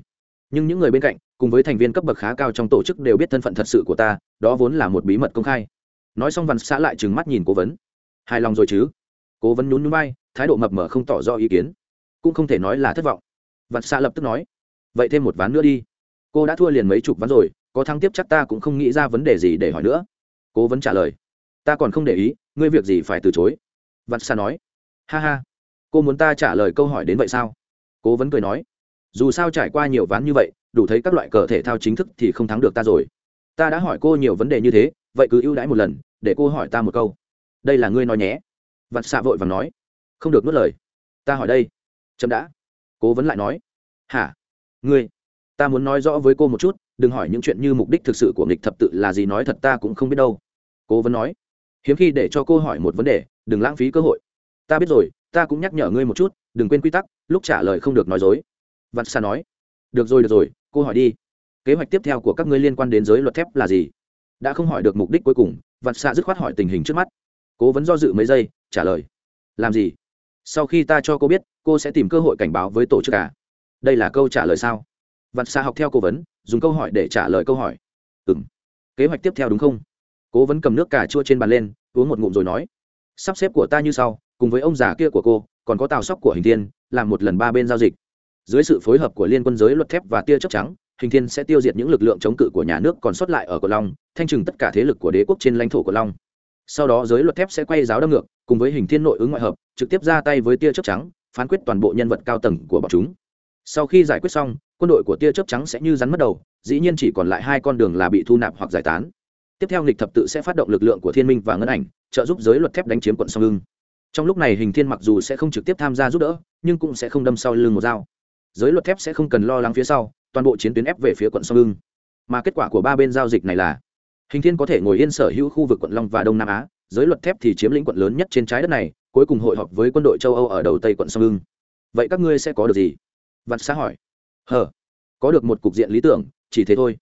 Nhưng những người bên cạnh, cùng với thành viên cấp bậc khá cao trong tổ chức đều biết thân phận thật sự của ta, đó vốn là một bí mật công khai. Nói xong văn xã lại trừng mắt nhìn cố vấn. Hài lòng rồi chứ? Cố vấn nhún nhún bay thái độ mập mờ không tỏ rõ ý kiến. Cũng không thể nói là thất vọng. Văn xã lập tức nói, vậy thêm một ván nữa đi cô đã thua liền mấy chục ván rồi, có thắng tiếp chắc ta cũng không nghĩ ra vấn đề gì để hỏi nữa. Cố vấn trả lời. Ta còn không để ý, ngươi việc gì phải từ chối. Văn xa nói. Ha ha. Cô muốn ta trả lời câu hỏi đến vậy sao? Cố vấn cười nói. Dù sao trải qua nhiều ván như vậy, đủ thấy các loại cờ thể thao chính thức thì không thắng được ta rồi. Ta đã hỏi cô nhiều vấn đề như thế, vậy cứ ưu đãi một lần, để cô hỏi ta một câu. Đây là ngươi nói nhé. Vặt xạ vội và nói. Không được nuốt lời. Ta hỏi đây. Chậm đã. Cố vấn lại nói. Hả? Ngươi? Ta muốn nói rõ với cô một chút, đừng hỏi những chuyện như mục đích thực sự của nghịch thập tự là gì, nói thật ta cũng không biết đâu. Cố vấn nói. Hiếm khi để cho cô hỏi một vấn đề, đừng lãng phí cơ hội. Ta biết rồi, ta cũng nhắc nhở ngươi một chút, đừng quên quy tắc, lúc trả lời không được nói dối. Vặt xa nói. Được rồi được rồi, cô hỏi đi. Kế hoạch tiếp theo của các ngươi liên quan đến giới luật thép là gì? Đã không hỏi được mục đích cuối cùng vặt xạ dứt khoát hỏi tình hình trước mắt. Cố vấn do dự mấy giây, trả lời. Làm gì? Sau khi ta cho cô biết, cô sẽ tìm cơ hội cảnh báo với tổ chức cả đây là câu trả lời sao? Vặt xa học theo cố vấn, dùng câu hỏi để trả lời câu hỏi. Ừ m kế hoạch tiếp theo đúng không? Cố vấn cầm nước cà chua trên bàn lên, uống một ngụm rồi nói. Sắp xếp của ta như sau, cùng với ông già kia của cô, còn có tàu sóc của hình thiên, làm một lần ba bên giao dịch. Dưới sự phối hợp của liên quân giới luật thép và tia chớp trắng, hình thiên sẽ tiêu diệt những lực lượng chống cự của nhà nước còn sót lại ở cột long, thanh trừng tất cả thế lực của đế quốc trên lãnh thổ của long. Sau đó giới luật thép sẽ quay giáo đâm ngược, cùng với hình thiên nội ứng ngoại hợp, trực tiếp ra tay với tia chớp trắng, phán quyết toàn bộ nhân vật cao tầng của bọn chúng sau khi giải quyết xong, quân đội của tia chớp trắng sẽ như rắn mất đầu, dĩ nhiên chỉ còn lại hai con đường là bị thu nạp hoặc giải tán. Tiếp theo nghịch thập tự sẽ phát động lực lượng của thiên minh và ngân ảnh, trợ giúp giới luật thép đánh chiếm quận song hưng trong lúc này hình thiên mặc dù sẽ không trực tiếp tham gia giúp đỡ, nhưng cũng sẽ không đâm sau lưng một dao. Giới luật thép sẽ không cần lo lắng phía sau, toàn bộ chiến tuyến ép về phía quận song hưng mà kết quả của ba bên giao dịch này là, hình thiên có thể ngồi yên sở hữu khu vực quận long và đông nam á, giới luật thép thì chiếm lĩnh quận lớn nhất trên trái đất này, cuối cùng hội họp với quân đội châu âu ở đầu tây quận song hưng vậy các ngươi sẽ có được gì? Vặt xã hỏi. Hờ, có được một cục diện lý tưởng, chỉ thế thôi.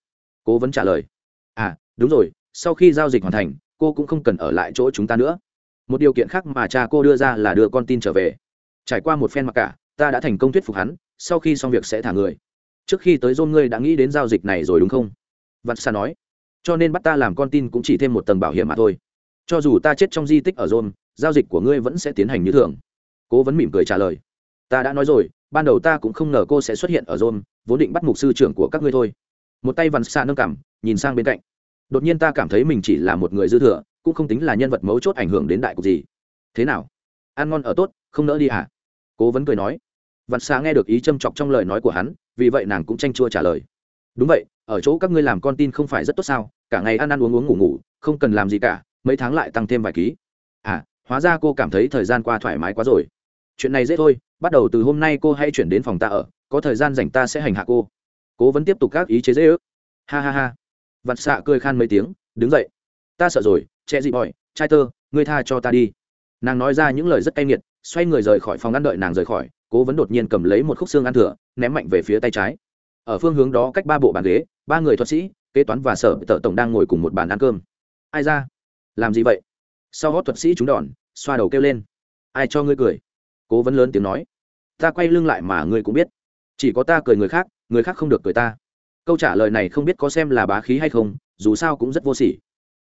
Cố vấn trả lời. À đúng rồi, sau khi giao dịch hoàn thành, cô cũng không cần ở lại chỗ chúng ta nữa. Một điều kiện khác mà cha cô đưa ra là đưa con tin trở về. Trải qua một phen mặc cả, ta đã thành công thuyết phục hắn, sau khi xong việc sẽ thả người. Trước khi tới dôn ngươi đã nghĩ đến giao dịch này rồi đúng không? Vặt xa nói. Cho nên bắt ta làm con tin cũng chỉ thêm một tầng bảo hiểm mà thôi. Cho dù ta chết trong di tích ở dôn giao dịch của ngươi vẫn sẽ tiến hành như thường. Cố vấn mỉm cười trả lời. Ta đã nói rồi ban đầu ta cũng không ngờ cô sẽ xuất hiện ở Rôn vốn định bắt mục sư trưởng của các ngươi thôi. Một tay vằn xa nâng cảm nhìn sang bên cạnh. Đột nhiên ta cảm thấy mình chỉ là một người dư thừa, cũng không tính là nhân vật mấu chốt ảnh hưởng đến đại cục gì. Thế nào? Ăn ngon ở tốt, không nỡ đi à? Cố vấn cười nói. Vằn xá nghe được ý châm chọc trong lời nói của hắn, vì vậy nàng cũng tranh chua trả lời. Đúng vậy, ở chỗ các ngươi làm con tin không phải rất tốt sao? Cả ngày ăn ăn uống uống ngủ ngủ, không cần làm gì cả, mấy tháng lại tăng thêm vài ký. À hóa ra cô cảm thấy thời gian qua thoải mái quá rồi chuyện này dễ thôi, bắt đầu từ hôm nay cô hãy chuyển đến phòng ta ở, có thời gian dành ta sẽ hành hạ cô. Cố vẫn tiếp tục các ý chế dễ ước. Ha ha ha. Vặt xạ cười khan mấy tiếng, đứng dậy. Ta sợ rồi, che dị bòi, trai tơ, ngươi tha cho ta đi. Nàng nói ra những lời rất cay nghiệt, xoay người rời khỏi phòng ăn đợi nàng rời khỏi, cố vấn đột nhiên cầm lấy một khúc xương ăn thừa, ném mạnh về phía tay trái. Ở phương hướng đó cách ba bộ bàn ghế, ba người thuật sĩ, kế toán và sở tợ tổng đang ngồi cùng một bàn ăn cơm. Ai ra? Làm gì vậy? Sau hót thuật sĩ chúng đòn, xoa đầu kêu lên. Ai cho ngươi cười? Cố vấn lớn tiếng nói. Ta quay lưng lại mà ngươi cũng biết. Chỉ có ta cười người khác người khác không được cười ta. Câu trả lời này không biết có xem là bá khí hay không, dù sao cũng rất vô sỉ.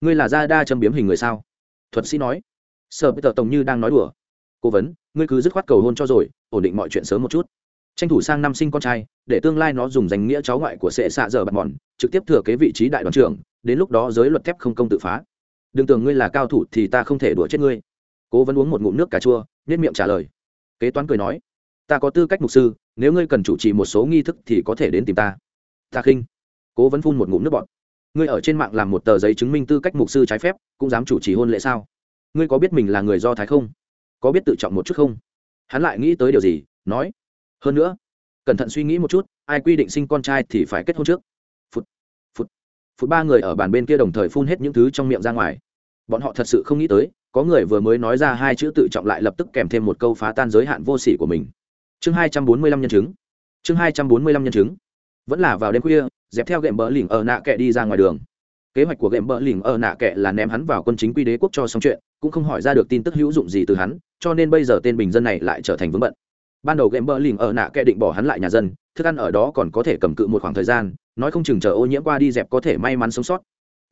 Ngươi là gia đa châm biếm hình người sao? Thuật sĩ nói. Sở giờ tổng như đang nói đùa. Cố vấn, ngươi cứ dứt khoát cầu hôn cho rồi, ổn định mọi chuyện sớm một chút. Tranh thủ sang năm sinh con trai, để tương lai nó dùng danh nghĩa cháu ngoại của sệ xạ giờ bạt mòn, trực tiếp thừa kế vị trí đại đoàn trưởng, đến lúc đó giới luật thép không công tự phá. Đừng tưởng ngươi là cao thủ thì ta không thể đùa chết ngươi. Cố vấn uống một ngụm nước cà chua nhất miệng trả lời kế toán cười nói, ta có tư cách mục sư, nếu ngươi cần chủ trì một số nghi thức thì có thể đến tìm ta. Ta khinh. Cố vấn phun một ngụm nước bọt. Ngươi ở trên mạng làm một tờ giấy chứng minh tư cách mục sư trái phép, cũng dám chủ trì hôn lễ sao? Ngươi có biết mình là người do thái không? Có biết tự trọng một chút không? Hắn lại nghĩ tới điều gì, nói, hơn nữa, cẩn thận suy nghĩ một chút, ai quy định sinh con trai thì phải kết hôn trước. Phút phút phút ba người ở bàn bên kia đồng thời phun hết những thứ trong miệng ra ngoài. Bọn họ thật sự không nghĩ tới có người vừa mới nói ra hai chữ tự trọng lại lập tức kèm thêm một câu phá tan giới hạn vô sỉ của mình. Chương hai trăm bốn mươi lăm nhân chứng. Chương hai trăm bốn mươi lăm nhân chứng. Vẫn là vào đêm khuya, dẹp theo gệm bờ lỉnh ở nạ kệ đi ra ngoài đường. Kế hoạch của gệm bờ lỉnh ở nạ kệ là ném hắn vào quân chính quy đế quốc cho xong chuyện, cũng không hỏi ra được tin tức hữu dụng gì từ hắn, cho nên bây giờ tên bình dân này lại trở thành vướng bận. Ban đầu gệm bờ lỉnh ở nạ kệ định bỏ hắn lại nhà dân, thức ăn ở đó còn có thể cầm cự một khoảng thời gian, nói không chừng chờ ô nhiễm qua đi dẹp có thể may mắn sống sót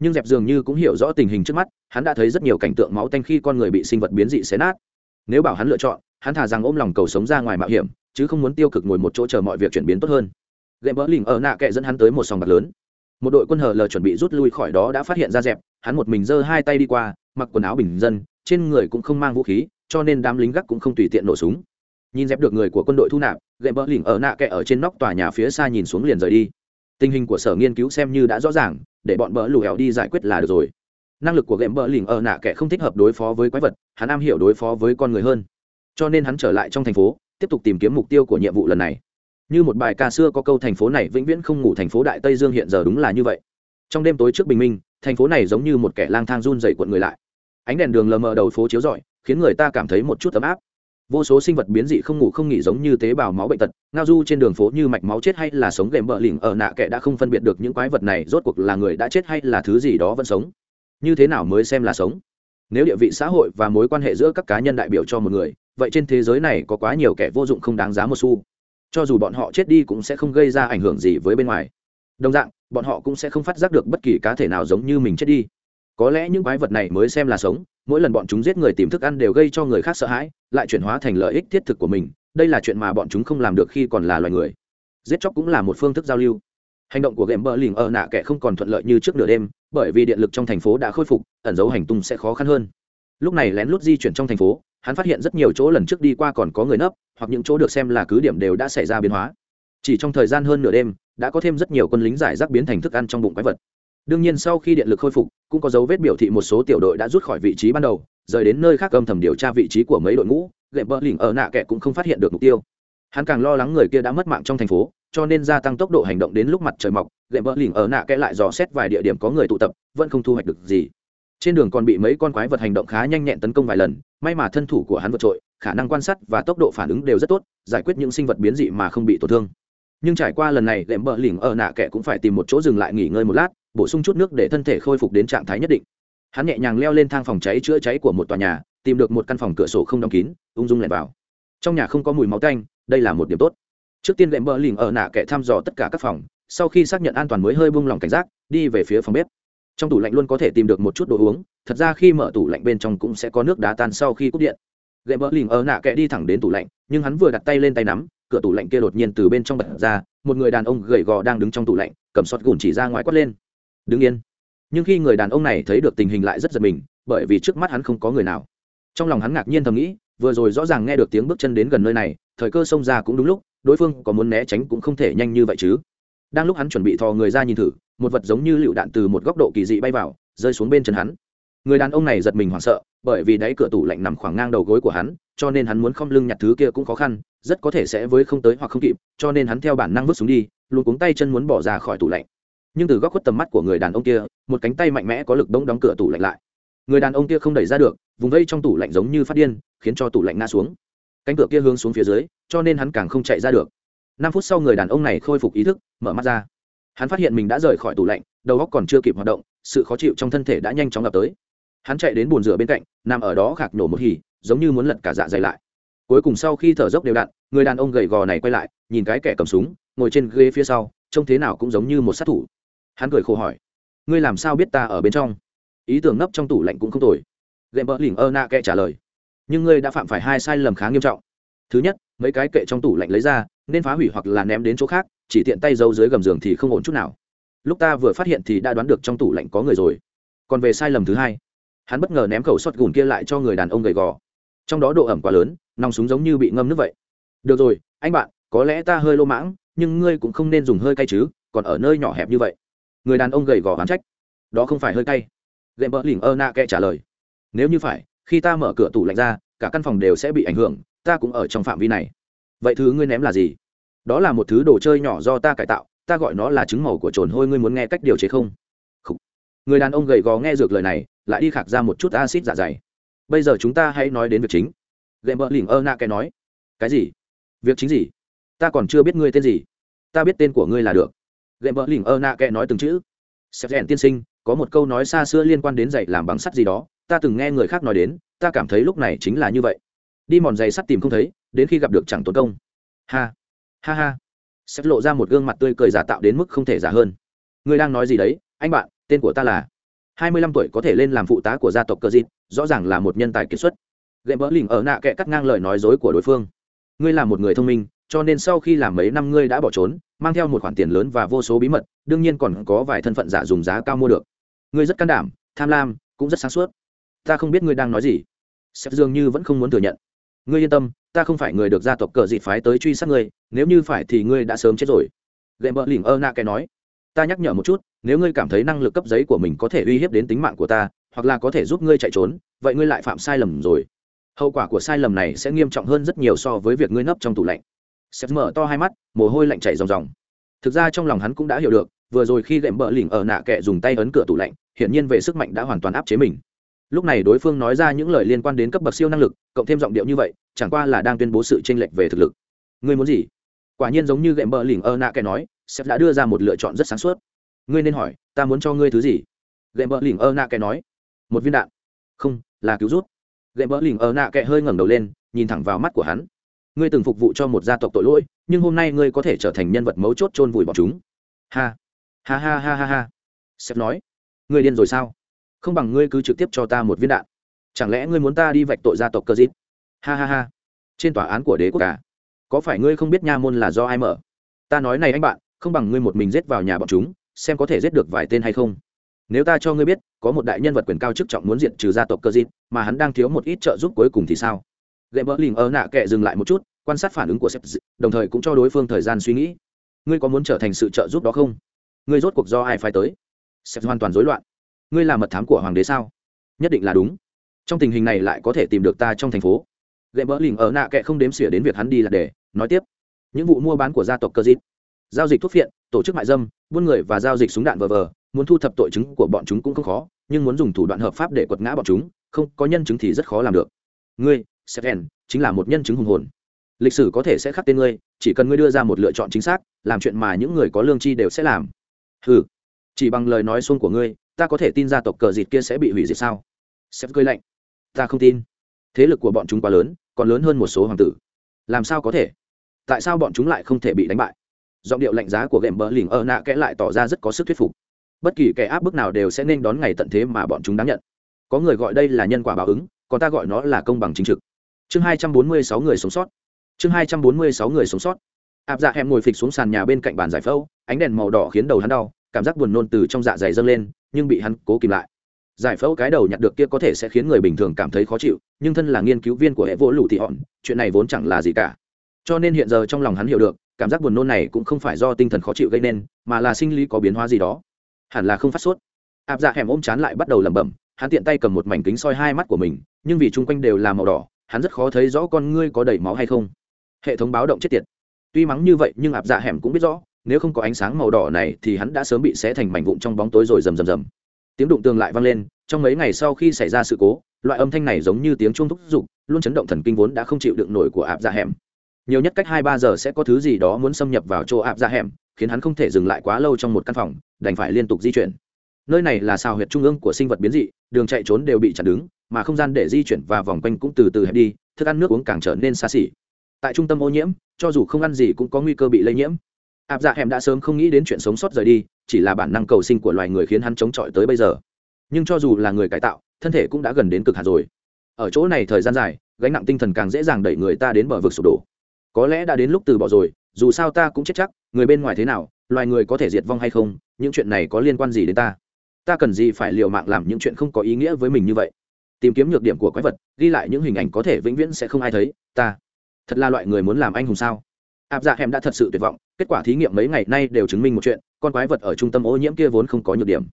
nhưng dẹp dường như cũng hiểu rõ tình hình trước mắt, hắn đã thấy rất nhiều cảnh tượng máu tanh khi con người bị sinh vật biến dị xé nát. Nếu bảo hắn lựa chọn, hắn thà rằng ôm lòng cầu sống ra ngoài mạo hiểm, chứ không muốn tiêu cực ngồi một chỗ chờ mọi việc chuyển biến tốt hơn. Gậy bỡ lỉnh ở nạ kệ dẫn hắn tới một sòng bạc lớn. Một đội quân hờ lờ chuẩn bị rút lui khỏi đó đã phát hiện ra dẹp, hắn một mình giơ hai tay đi qua, mặc quần áo bình dân, trên người cũng không mang vũ khí, cho nên đám lính gác cũng không tùy tiện nổ súng. Nhìn dẹp được người của quân đội thu nạp gậy bỡ lỉnh ở nạ kệ ở trên nóc tòa nhà phía xa nhìn xuống liền rời đi. Tình hình của sở nghiên cứu xem như đã rõ ràng để bọn bỡ lù hẻo đi giải quyết là được rồi. Năng lực của gệm bỡ lỉnh ở nạ kẻ không thích hợp đối phó với quái vật, hắn am hiểu đối phó với con người hơn. Cho nên hắn trở lại trong thành phố, tiếp tục tìm kiếm mục tiêu của nhiệm vụ lần này. Như một bài ca xưa có câu thành phố này vĩnh viễn không ngủ thành phố đại tây dương hiện giờ đúng là như vậy. Trong đêm tối trước bình minh, thành phố này giống như một kẻ lang thang run dày cuộn người lại. Ánh đèn đường lờ mờ đầu phố chiếu rọi, khiến người ta cảm thấy một chút ấm áp vô số sinh vật biến dị không ngủ không nghỉ giống như tế bào máu bệnh tật, ngao du trên đường phố như mạch máu chết hay là sống ghềm bờ lỉnh ở nạ kẻ đã không phân biệt được những quái vật này rốt cuộc là người đã chết hay là thứ gì đó vẫn sống. Như thế nào mới xem là sống? Nếu địa vị xã hội và mối quan hệ giữa các cá nhân đại biểu cho một người, vậy trên thế giới này có quá nhiều kẻ vô dụng không đáng giá một xu. Cho dù bọn họ chết đi cũng sẽ không gây ra ảnh hưởng gì với bên ngoài. Đồng dạng, bọn họ cũng sẽ không phát giác được bất kỳ cá thể nào giống như mình chết đi. Có lẽ những quái vật này mới xem là sống mỗi lần bọn chúng giết người tìm thức ăn đều gây cho người khác sợ hãi, lại chuyển hóa thành lợi ích thiết thực của mình, đây là chuyện mà bọn chúng không làm được khi còn là loài người. Giết chóc cũng là một phương thức giao lưu. Hành động của game bờ lỉnh ở nạ kẻ không còn thuận lợi như trước nửa đêm, bởi vì điện lực trong thành phố đã khôi phục, ẩn dấu hành tung sẽ khó khăn hơn. Lúc này lén lút di chuyển trong thành phố, hắn phát hiện rất nhiều chỗ lần trước đi qua còn có người nấp, hoặc những chỗ được xem là cứ điểm đều đã xảy ra biến hóa. Chỉ trong thời gian hơn nửa đêm, đã có thêm rất nhiều quân lính giải rác biến thành thức ăn trong bụng quái vật đương nhiên sau khi điện lực khôi phục, cũng có dấu vết biểu thị một số tiểu đội đã rút khỏi vị trí ban đầu, rời đến nơi khác âm thầm điều tra vị trí của mấy đội ngũ, gậy bỡ lỉnh ở nạ kẻ cũng không phát hiện được mục tiêu. Hắn càng lo lắng người kia đã mất mạng trong thành phố, cho nên gia tăng tốc độ hành động đến lúc mặt trời mọc, gậy bỡ lỉnh ở nạ kẽ lại dò xét vài địa điểm có người tụ tập, vẫn không thu hoạch được gì. Trên đường còn bị mấy con quái vật hành động khá nhanh nhẹn tấn công vài lần, may mà thân thủ của hắn vượt trội, khả năng quan sát và tốc độ phản ứng đều rất tốt, giải quyết những sinh vật biến dị mà không bị tổn thương. Nhưng trải qua lần này gệm bờ lỉnh ở nạ kẻ cũng phải tìm một chỗ dừng lại nghỉ ngơi một lát bổ sung chút nước để thân thể khôi phục đến trạng thái nhất định. Hắn nhẹ nhàng leo lên thang phòng cháy chữa cháy của một tòa nhà, tìm được một căn phòng cửa sổ không đóng kín, ung dung lẻn vào. Trong nhà không có mùi máu tanh, đây là một điểm tốt. Trước tiên lệm bờ lỉnh ở nạ kẻ thăm dò tất cả các phòng, sau khi xác nhận an toàn mới hơi buông lỏng cảnh giác, đi về phía phòng bếp. Trong tủ lạnh luôn có thể tìm được một chút đồ uống, thật ra khi mở tủ lạnh bên trong cũng sẽ có nước đá tan sau khi cúp điện. Gệm bờ lỉnh ở nạ kẻ đi thẳng đến tủ lạnh, nhưng hắn vừa đặt tay lên tay nắm, cửa tủ lạnh kia đột nhiên từ bên trong bật ra, một người đàn ông gầy gò đang đứng trong tủ lạnh, cầm sọt gùn chỉ ra ngoài quát lên đứng yên. Nhưng khi người đàn ông này thấy được tình hình lại rất giật mình, bởi vì trước mắt hắn không có người nào. Trong lòng hắn ngạc nhiên thầm nghĩ, vừa rồi rõ ràng nghe được tiếng bước chân đến gần nơi này, thời cơ xông ra cũng đúng lúc, đối phương có muốn né tránh cũng không thể nhanh như vậy chứ. Đang lúc hắn chuẩn bị thò người ra nhìn thử, một vật giống như lựu đạn từ một góc độ kỳ dị bay vào, rơi xuống bên chân hắn. Người đàn ông này giật mình hoảng sợ, bởi vì đáy cửa tủ lạnh nằm khoảng ngang đầu gối của hắn, cho nên hắn muốn không lưng nhặt thứ kia cũng khó khăn, rất có thể sẽ với không tới hoặc không kịp, cho nên hắn theo bản năng vứt xuống đi, luôn cuống tay chân muốn bỏ ra khỏi tủ lạnh nhưng từ góc khuất tầm mắt của người đàn ông kia, một cánh tay mạnh mẽ có lực đông đóng cửa tủ lạnh lại. Người đàn ông kia không đẩy ra được, vùng vây trong tủ lạnh giống như phát điên, khiến cho tủ lạnh na xuống. Cánh cửa kia hướng xuống phía dưới, cho nên hắn càng không chạy ra được. Năm phút sau người đàn ông này khôi phục ý thức, mở mắt ra. Hắn phát hiện mình đã rời khỏi tủ lạnh, đầu óc còn chưa kịp hoạt động, sự khó chịu trong thân thể đã nhanh chóng ập tới. Hắn chạy đến bồn rửa bên cạnh, nằm ở đó khạc nổ một hỉ, giống như muốn lật cả dạ dày lại. Cuối cùng sau khi thở dốc đều đặn, người đàn ông gầy gò này quay lại, nhìn cái kẻ cầm súng, ngồi trên ghế phía sau, trông thế nào cũng giống như một sát thủ hắn cười khổ hỏi, ngươi làm sao biết ta ở bên trong? Ý tưởng nấp trong tủ lạnh cũng không tồi. Gệm bỡ lỉnh ơ nạ kệ trả lời, nhưng ngươi đã phạm phải hai sai lầm khá nghiêm trọng. Thứ nhất, mấy cái kệ trong tủ lạnh lấy ra, nên phá hủy hoặc là ném đến chỗ khác, chỉ tiện tay giấu dưới gầm giường thì không ổn chút nào. Lúc ta vừa phát hiện thì đã đoán được trong tủ lạnh có người rồi. Còn về sai lầm thứ hai, hắn bất ngờ ném khẩu sọt gùn kia lại cho người đàn ông gầy gò. Trong đó độ ẩm quá lớn, nòng súng giống như bị ngâm nước vậy. Được rồi, anh bạn, có lẽ ta hơi lô mãng, nhưng ngươi cũng không nên dùng hơi cay chứ, còn ở nơi nhỏ hẹp như vậy người đàn ông gầy gò oán trách. Đó không phải hơi cay. Gậy bỡ lỉnh ơ nạ kệ trả lời. Nếu như phải, khi ta mở cửa tủ lạnh ra, cả căn phòng đều sẽ bị ảnh hưởng, ta cũng ở trong phạm vi này. Vậy thứ ngươi ném là gì? Đó là một thứ đồ chơi nhỏ do ta cải tạo, ta gọi nó là trứng màu của trồn hôi, ngươi muốn nghe cách điều chế không? Khủ. người đàn ông gầy gò nghe dược lời này, lại đi khạc ra một chút acid dạ dày. Bây giờ chúng ta hãy nói đến việc chính. Gậy bỡ lỉnh ơ nạ kệ nói. Cái gì? Việc chính gì? Ta còn chưa biết ngươi tên gì. Ta biết tên của ngươi là được gệm vợ lỉnh ơ nạ kệ nói từng chữ. Sẹp rèn tiên sinh, có một câu nói xa xưa liên quan đến dạy làm bằng sắt gì đó, ta từng nghe người khác nói đến, ta cảm thấy lúc này chính là như vậy. Đi mòn giày sắt tìm không thấy, đến khi gặp được chẳng tốn công. Ha ha ha. Sếp lộ ra một gương mặt tươi cười giả tạo đến mức không thể giả hơn. Người đang nói gì đấy, anh bạn, tên của ta là? Hai mươi lăm tuổi có thể lên làm phụ tá của gia tộc cơ dịp rõ ràng là một nhân tài kiệt xuất. Gậy vỡ lỉnh ở nạ kệ cắt ngang lời nói dối của đối phương. Ngươi là một người thông minh cho nên sau khi làm mấy năm ngươi đã bỏ trốn, mang theo một khoản tiền lớn và vô số bí mật, đương nhiên còn có vài thân phận giả dùng giá cao mua được. Ngươi rất can đảm, tham lam, cũng rất sáng suốt. Ta không biết ngươi đang nói gì. Sếp dường như vẫn không muốn thừa nhận. Ngươi yên tâm, ta không phải người được gia tộc cờ dị phái tới truy sát ngươi, nếu như phải thì ngươi đã sớm chết rồi. Gệm bờ lỉnh ơ na cái nói. Ta nhắc nhở một chút, nếu ngươi cảm thấy năng lực cấp giấy của mình có thể uy hiếp đến tính mạng của ta, hoặc là có thể giúp ngươi chạy trốn, vậy ngươi lại phạm sai lầm rồi. Hậu quả của sai lầm này sẽ nghiêm trọng hơn rất nhiều so với việc ngươi nấp trong tủ lạnh sếp mở to hai mắt, mồ hôi lạnh chảy ròng ròng. Thực ra trong lòng hắn cũng đã hiểu được, vừa rồi khi gệm bờ lỉnh ở nạ kệ dùng tay ấn cửa tủ lạnh, hiển nhiên về sức mạnh đã hoàn toàn áp chế mình. Lúc này đối phương nói ra những lời liên quan đến cấp bậc siêu năng lực, cộng thêm giọng điệu như vậy, chẳng qua là đang tuyên bố sự chênh lệch về thực lực. Ngươi muốn gì? Quả nhiên giống như gệm bờ lỉnh ơ nạ kẻ nói, sếp đã đưa ra một lựa chọn rất sáng suốt. Ngươi nên hỏi, ta muốn cho ngươi thứ gì? Gệm bờ lỉnh ơ nạ kẻ nói, một viên đạn. Không, là cứu rút. Gệm bờ lỉnh ơ nạ kẻ hơi ngẩng đầu lên, nhìn thẳng vào mắt của hắn ngươi từng phục vụ cho một gia tộc tội lỗi, nhưng hôm nay ngươi có thể trở thành nhân vật mấu chốt chôn vùi bọn chúng. Ha ha ha ha ha ha. Sếp nói, ngươi điên rồi sao? Không bằng ngươi cứ trực tiếp cho ta một viên đạn. Chẳng lẽ ngươi muốn ta đi vạch tội gia tộc cơ dít ha ha ha. Trên tòa án của đế quốc cả có phải ngươi không biết nha môn là do ai mở? Ta nói này anh bạn, không bằng ngươi một mình giết vào nhà bọn chúng, xem có thể giết được vài tên hay không. Nếu ta cho ngươi biết, có một đại nhân vật quyền cao chức trọng muốn diện trừ gia tộc cơ dít mà hắn đang thiếu một ít trợ giúp cuối cùng thì sao? Lệ bỡ Lìm ơ nạ kệ dừng lại một chút, quan sát phản ứng của sếp đồng thời cũng cho đối phương thời gian suy nghĩ. Ngươi có muốn trở thành sự trợ giúp đó không? Ngươi rốt cuộc do ai phải tới? Sếp hoàn toàn rối loạn. Ngươi là mật thám của hoàng đế sao? Nhất định là đúng. Trong tình hình này lại có thể tìm được ta trong thành phố. Lệ bỡ Lìm ở nạ kệ không đếm xỉa đến việc hắn đi là để, nói tiếp. Những vụ mua bán của gia tộc cơ dít giao dịch thuốc phiện, tổ chức mại dâm, buôn người và giao dịch súng đạn vờ vờ, muốn thu thập tội chứng của bọn chúng cũng không khó, nhưng muốn dùng thủ đoạn hợp pháp để quật ngã bọn chúng, không, có nhân chứng thì rất khó làm được. Ngươi seven, chính là một nhân chứng hùng hồn. Lịch sử có thể sẽ khắc tên ngươi, chỉ cần ngươi đưa ra một lựa chọn chính xác, làm chuyện mà những người có lương tri đều sẽ làm. Ừ chỉ bằng lời nói xuông của ngươi, ta có thể tin gia tộc cờ dịt kia sẽ bị hủy diệt sao? Sếp cười lạnh, ta không tin. Thế lực của bọn chúng quá lớn, còn lớn hơn một số hoàng tử. Làm sao có thể? Tại sao bọn chúng lại không thể bị đánh bại? Giọng điệu lạnh giá của gệm bờ lỉnh ơ nạ kẽ lại tỏ ra rất có sức thuyết phục. Bất kỳ kẻ áp bức nào đều sẽ nên đón ngày tận thế mà bọn chúng đáng nhận. Có người gọi đây là nhân quả báo ứng, còn ta gọi nó là công bằng chính trực chương hai trăm bốn mươi sáu người sống sót. Chương hai trăm bốn mươi sáu người sống sót. Áp dạ hẻm ngồi phịch xuống sàn nhà bên cạnh bàn giải phẫu, ánh đèn màu đỏ khiến đầu hắn đau, cảm giác buồn nôn từ trong dạ dày dâng lên, nhưng bị hắn cố kìm lại. Giải phẫu cái đầu nhặt được kia có thể sẽ khiến người bình thường cảm thấy khó chịu, nhưng thân là nghiên cứu viên của hệ vỗ lũ thị hòn chuyện này vốn chẳng là gì cả. Cho nên hiện giờ trong lòng hắn hiểu được, cảm giác buồn nôn này cũng không phải do tinh thần khó chịu gây nên, mà là sinh lý có biến hóa gì đó. Hẳn là không phát sốt. Áp dạ hẻm ôm chán lại bắt đầu lẩm bẩm, hắn tiện tay cầm một mảnh kính soi hai mắt của mình, nhưng vì chung quanh đều là màu đỏ hắn rất khó thấy rõ con ngươi có đầy máu hay không. Hệ thống báo động chết tiệt. Tuy mắng như vậy nhưng ạp dạ hẻm cũng biết rõ, nếu không có ánh sáng màu đỏ này thì hắn đã sớm bị xé thành mảnh vụn trong bóng tối rồi rầm rầm rầm. Tiếng đụng tường lại vang lên, trong mấy ngày sau khi xảy ra sự cố, loại âm thanh này giống như tiếng chuông thúc giục, luôn chấn động thần kinh vốn đã không chịu đựng nổi của ạp dạ hẻm. Nhiều nhất cách hai ba giờ sẽ có thứ gì đó muốn xâm nhập vào chỗ ạp dạ hẻm, khiến hắn không thể dừng lại quá lâu trong một căn phòng, đành phải liên tục di chuyển. Nơi này là sao huyệt trung ương của sinh vật biến dị, đường chạy trốn đều bị chặn đứng mà không gian để di chuyển và vòng quanh cũng từ từ hẹp đi, thức ăn nước uống càng trở nên xa xỉ. Tại trung tâm ô nhiễm, cho dù không ăn gì cũng có nguy cơ bị lây nhiễm. Áp dạ hẻm đã sớm không nghĩ đến chuyện sống sót rời đi, chỉ là bản năng cầu sinh của loài người khiến hắn chống chọi tới bây giờ. Nhưng cho dù là người cải tạo, thân thể cũng đã gần đến cực hạt rồi. Ở chỗ này thời gian dài, gánh nặng tinh thần càng dễ dàng đẩy người ta đến bờ vực sụp đổ. Có lẽ đã đến lúc từ bỏ rồi, dù sao ta cũng chết chắc, người bên ngoài thế nào, loài người có thể diệt vong hay không, những chuyện này có liên quan gì đến ta? Ta cần gì phải liều mạng làm những chuyện không có ý nghĩa với mình như vậy? Tìm kiếm nhược điểm của quái vật, ghi lại những hình ảnh có thể vĩnh viễn sẽ không ai thấy, ta thật là loại người muốn làm anh hùng sao? Áp dạ hẻm đã thật sự tuyệt vọng, kết quả thí nghiệm mấy ngày nay đều chứng minh một chuyện, con quái vật ở trung tâm ô nhiễm kia vốn không có nhược điểm.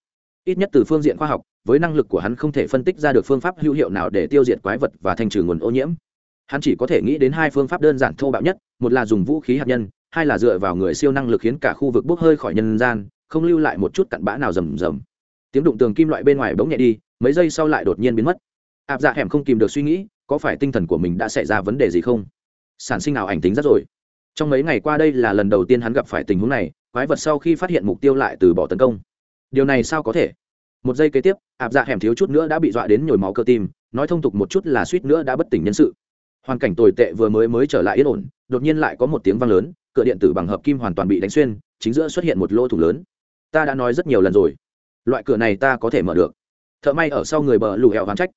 Ít nhất từ phương diện khoa học, với năng lực của hắn không thể phân tích ra được phương pháp hữu hiệu nào để tiêu diệt quái vật và thanh trừ nguồn ô nhiễm. Hắn chỉ có thể nghĩ đến hai phương pháp đơn giản thô bạo nhất, một là dùng vũ khí hạt nhân, hai là dựa vào người siêu năng lực khiến cả khu vực bốc hơi khỏi nhân gian, không lưu lại một chút cặn bã nào rầm rầm. Tiếng đụng tường kim loại bên ngoài bỗng nhẹ đi, mấy giây sau lại đột nhiên biến mất áp dạ hẻm không kìm được suy nghĩ, có phải tinh thần của mình đã xảy ra vấn đề gì không? Sản sinh nào ảnh tính rất rồi. Trong mấy ngày qua đây là lần đầu tiên hắn gặp phải tình huống này, quái vật sau khi phát hiện mục tiêu lại từ bỏ tấn công. Điều này sao có thể? Một giây kế tiếp áp dạ hẻm thiếu chút nữa đã bị dọa đến nhồi máu cơ tim, nói thông tục một chút là suýt nữa đã bất tỉnh nhân sự. Hoàn cảnh tồi tệ vừa mới mới trở lại yên ổn, đột nhiên lại có một tiếng vang lớn, cửa điện tử bằng hợp kim hoàn toàn bị đánh xuyên, chính giữa xuất hiện một lỗ thủ lớn. Ta đã nói rất nhiều lần rồi. Loại cửa này ta có thể mở được. Thợ may ở sau người bờ lù hẹo hoán trách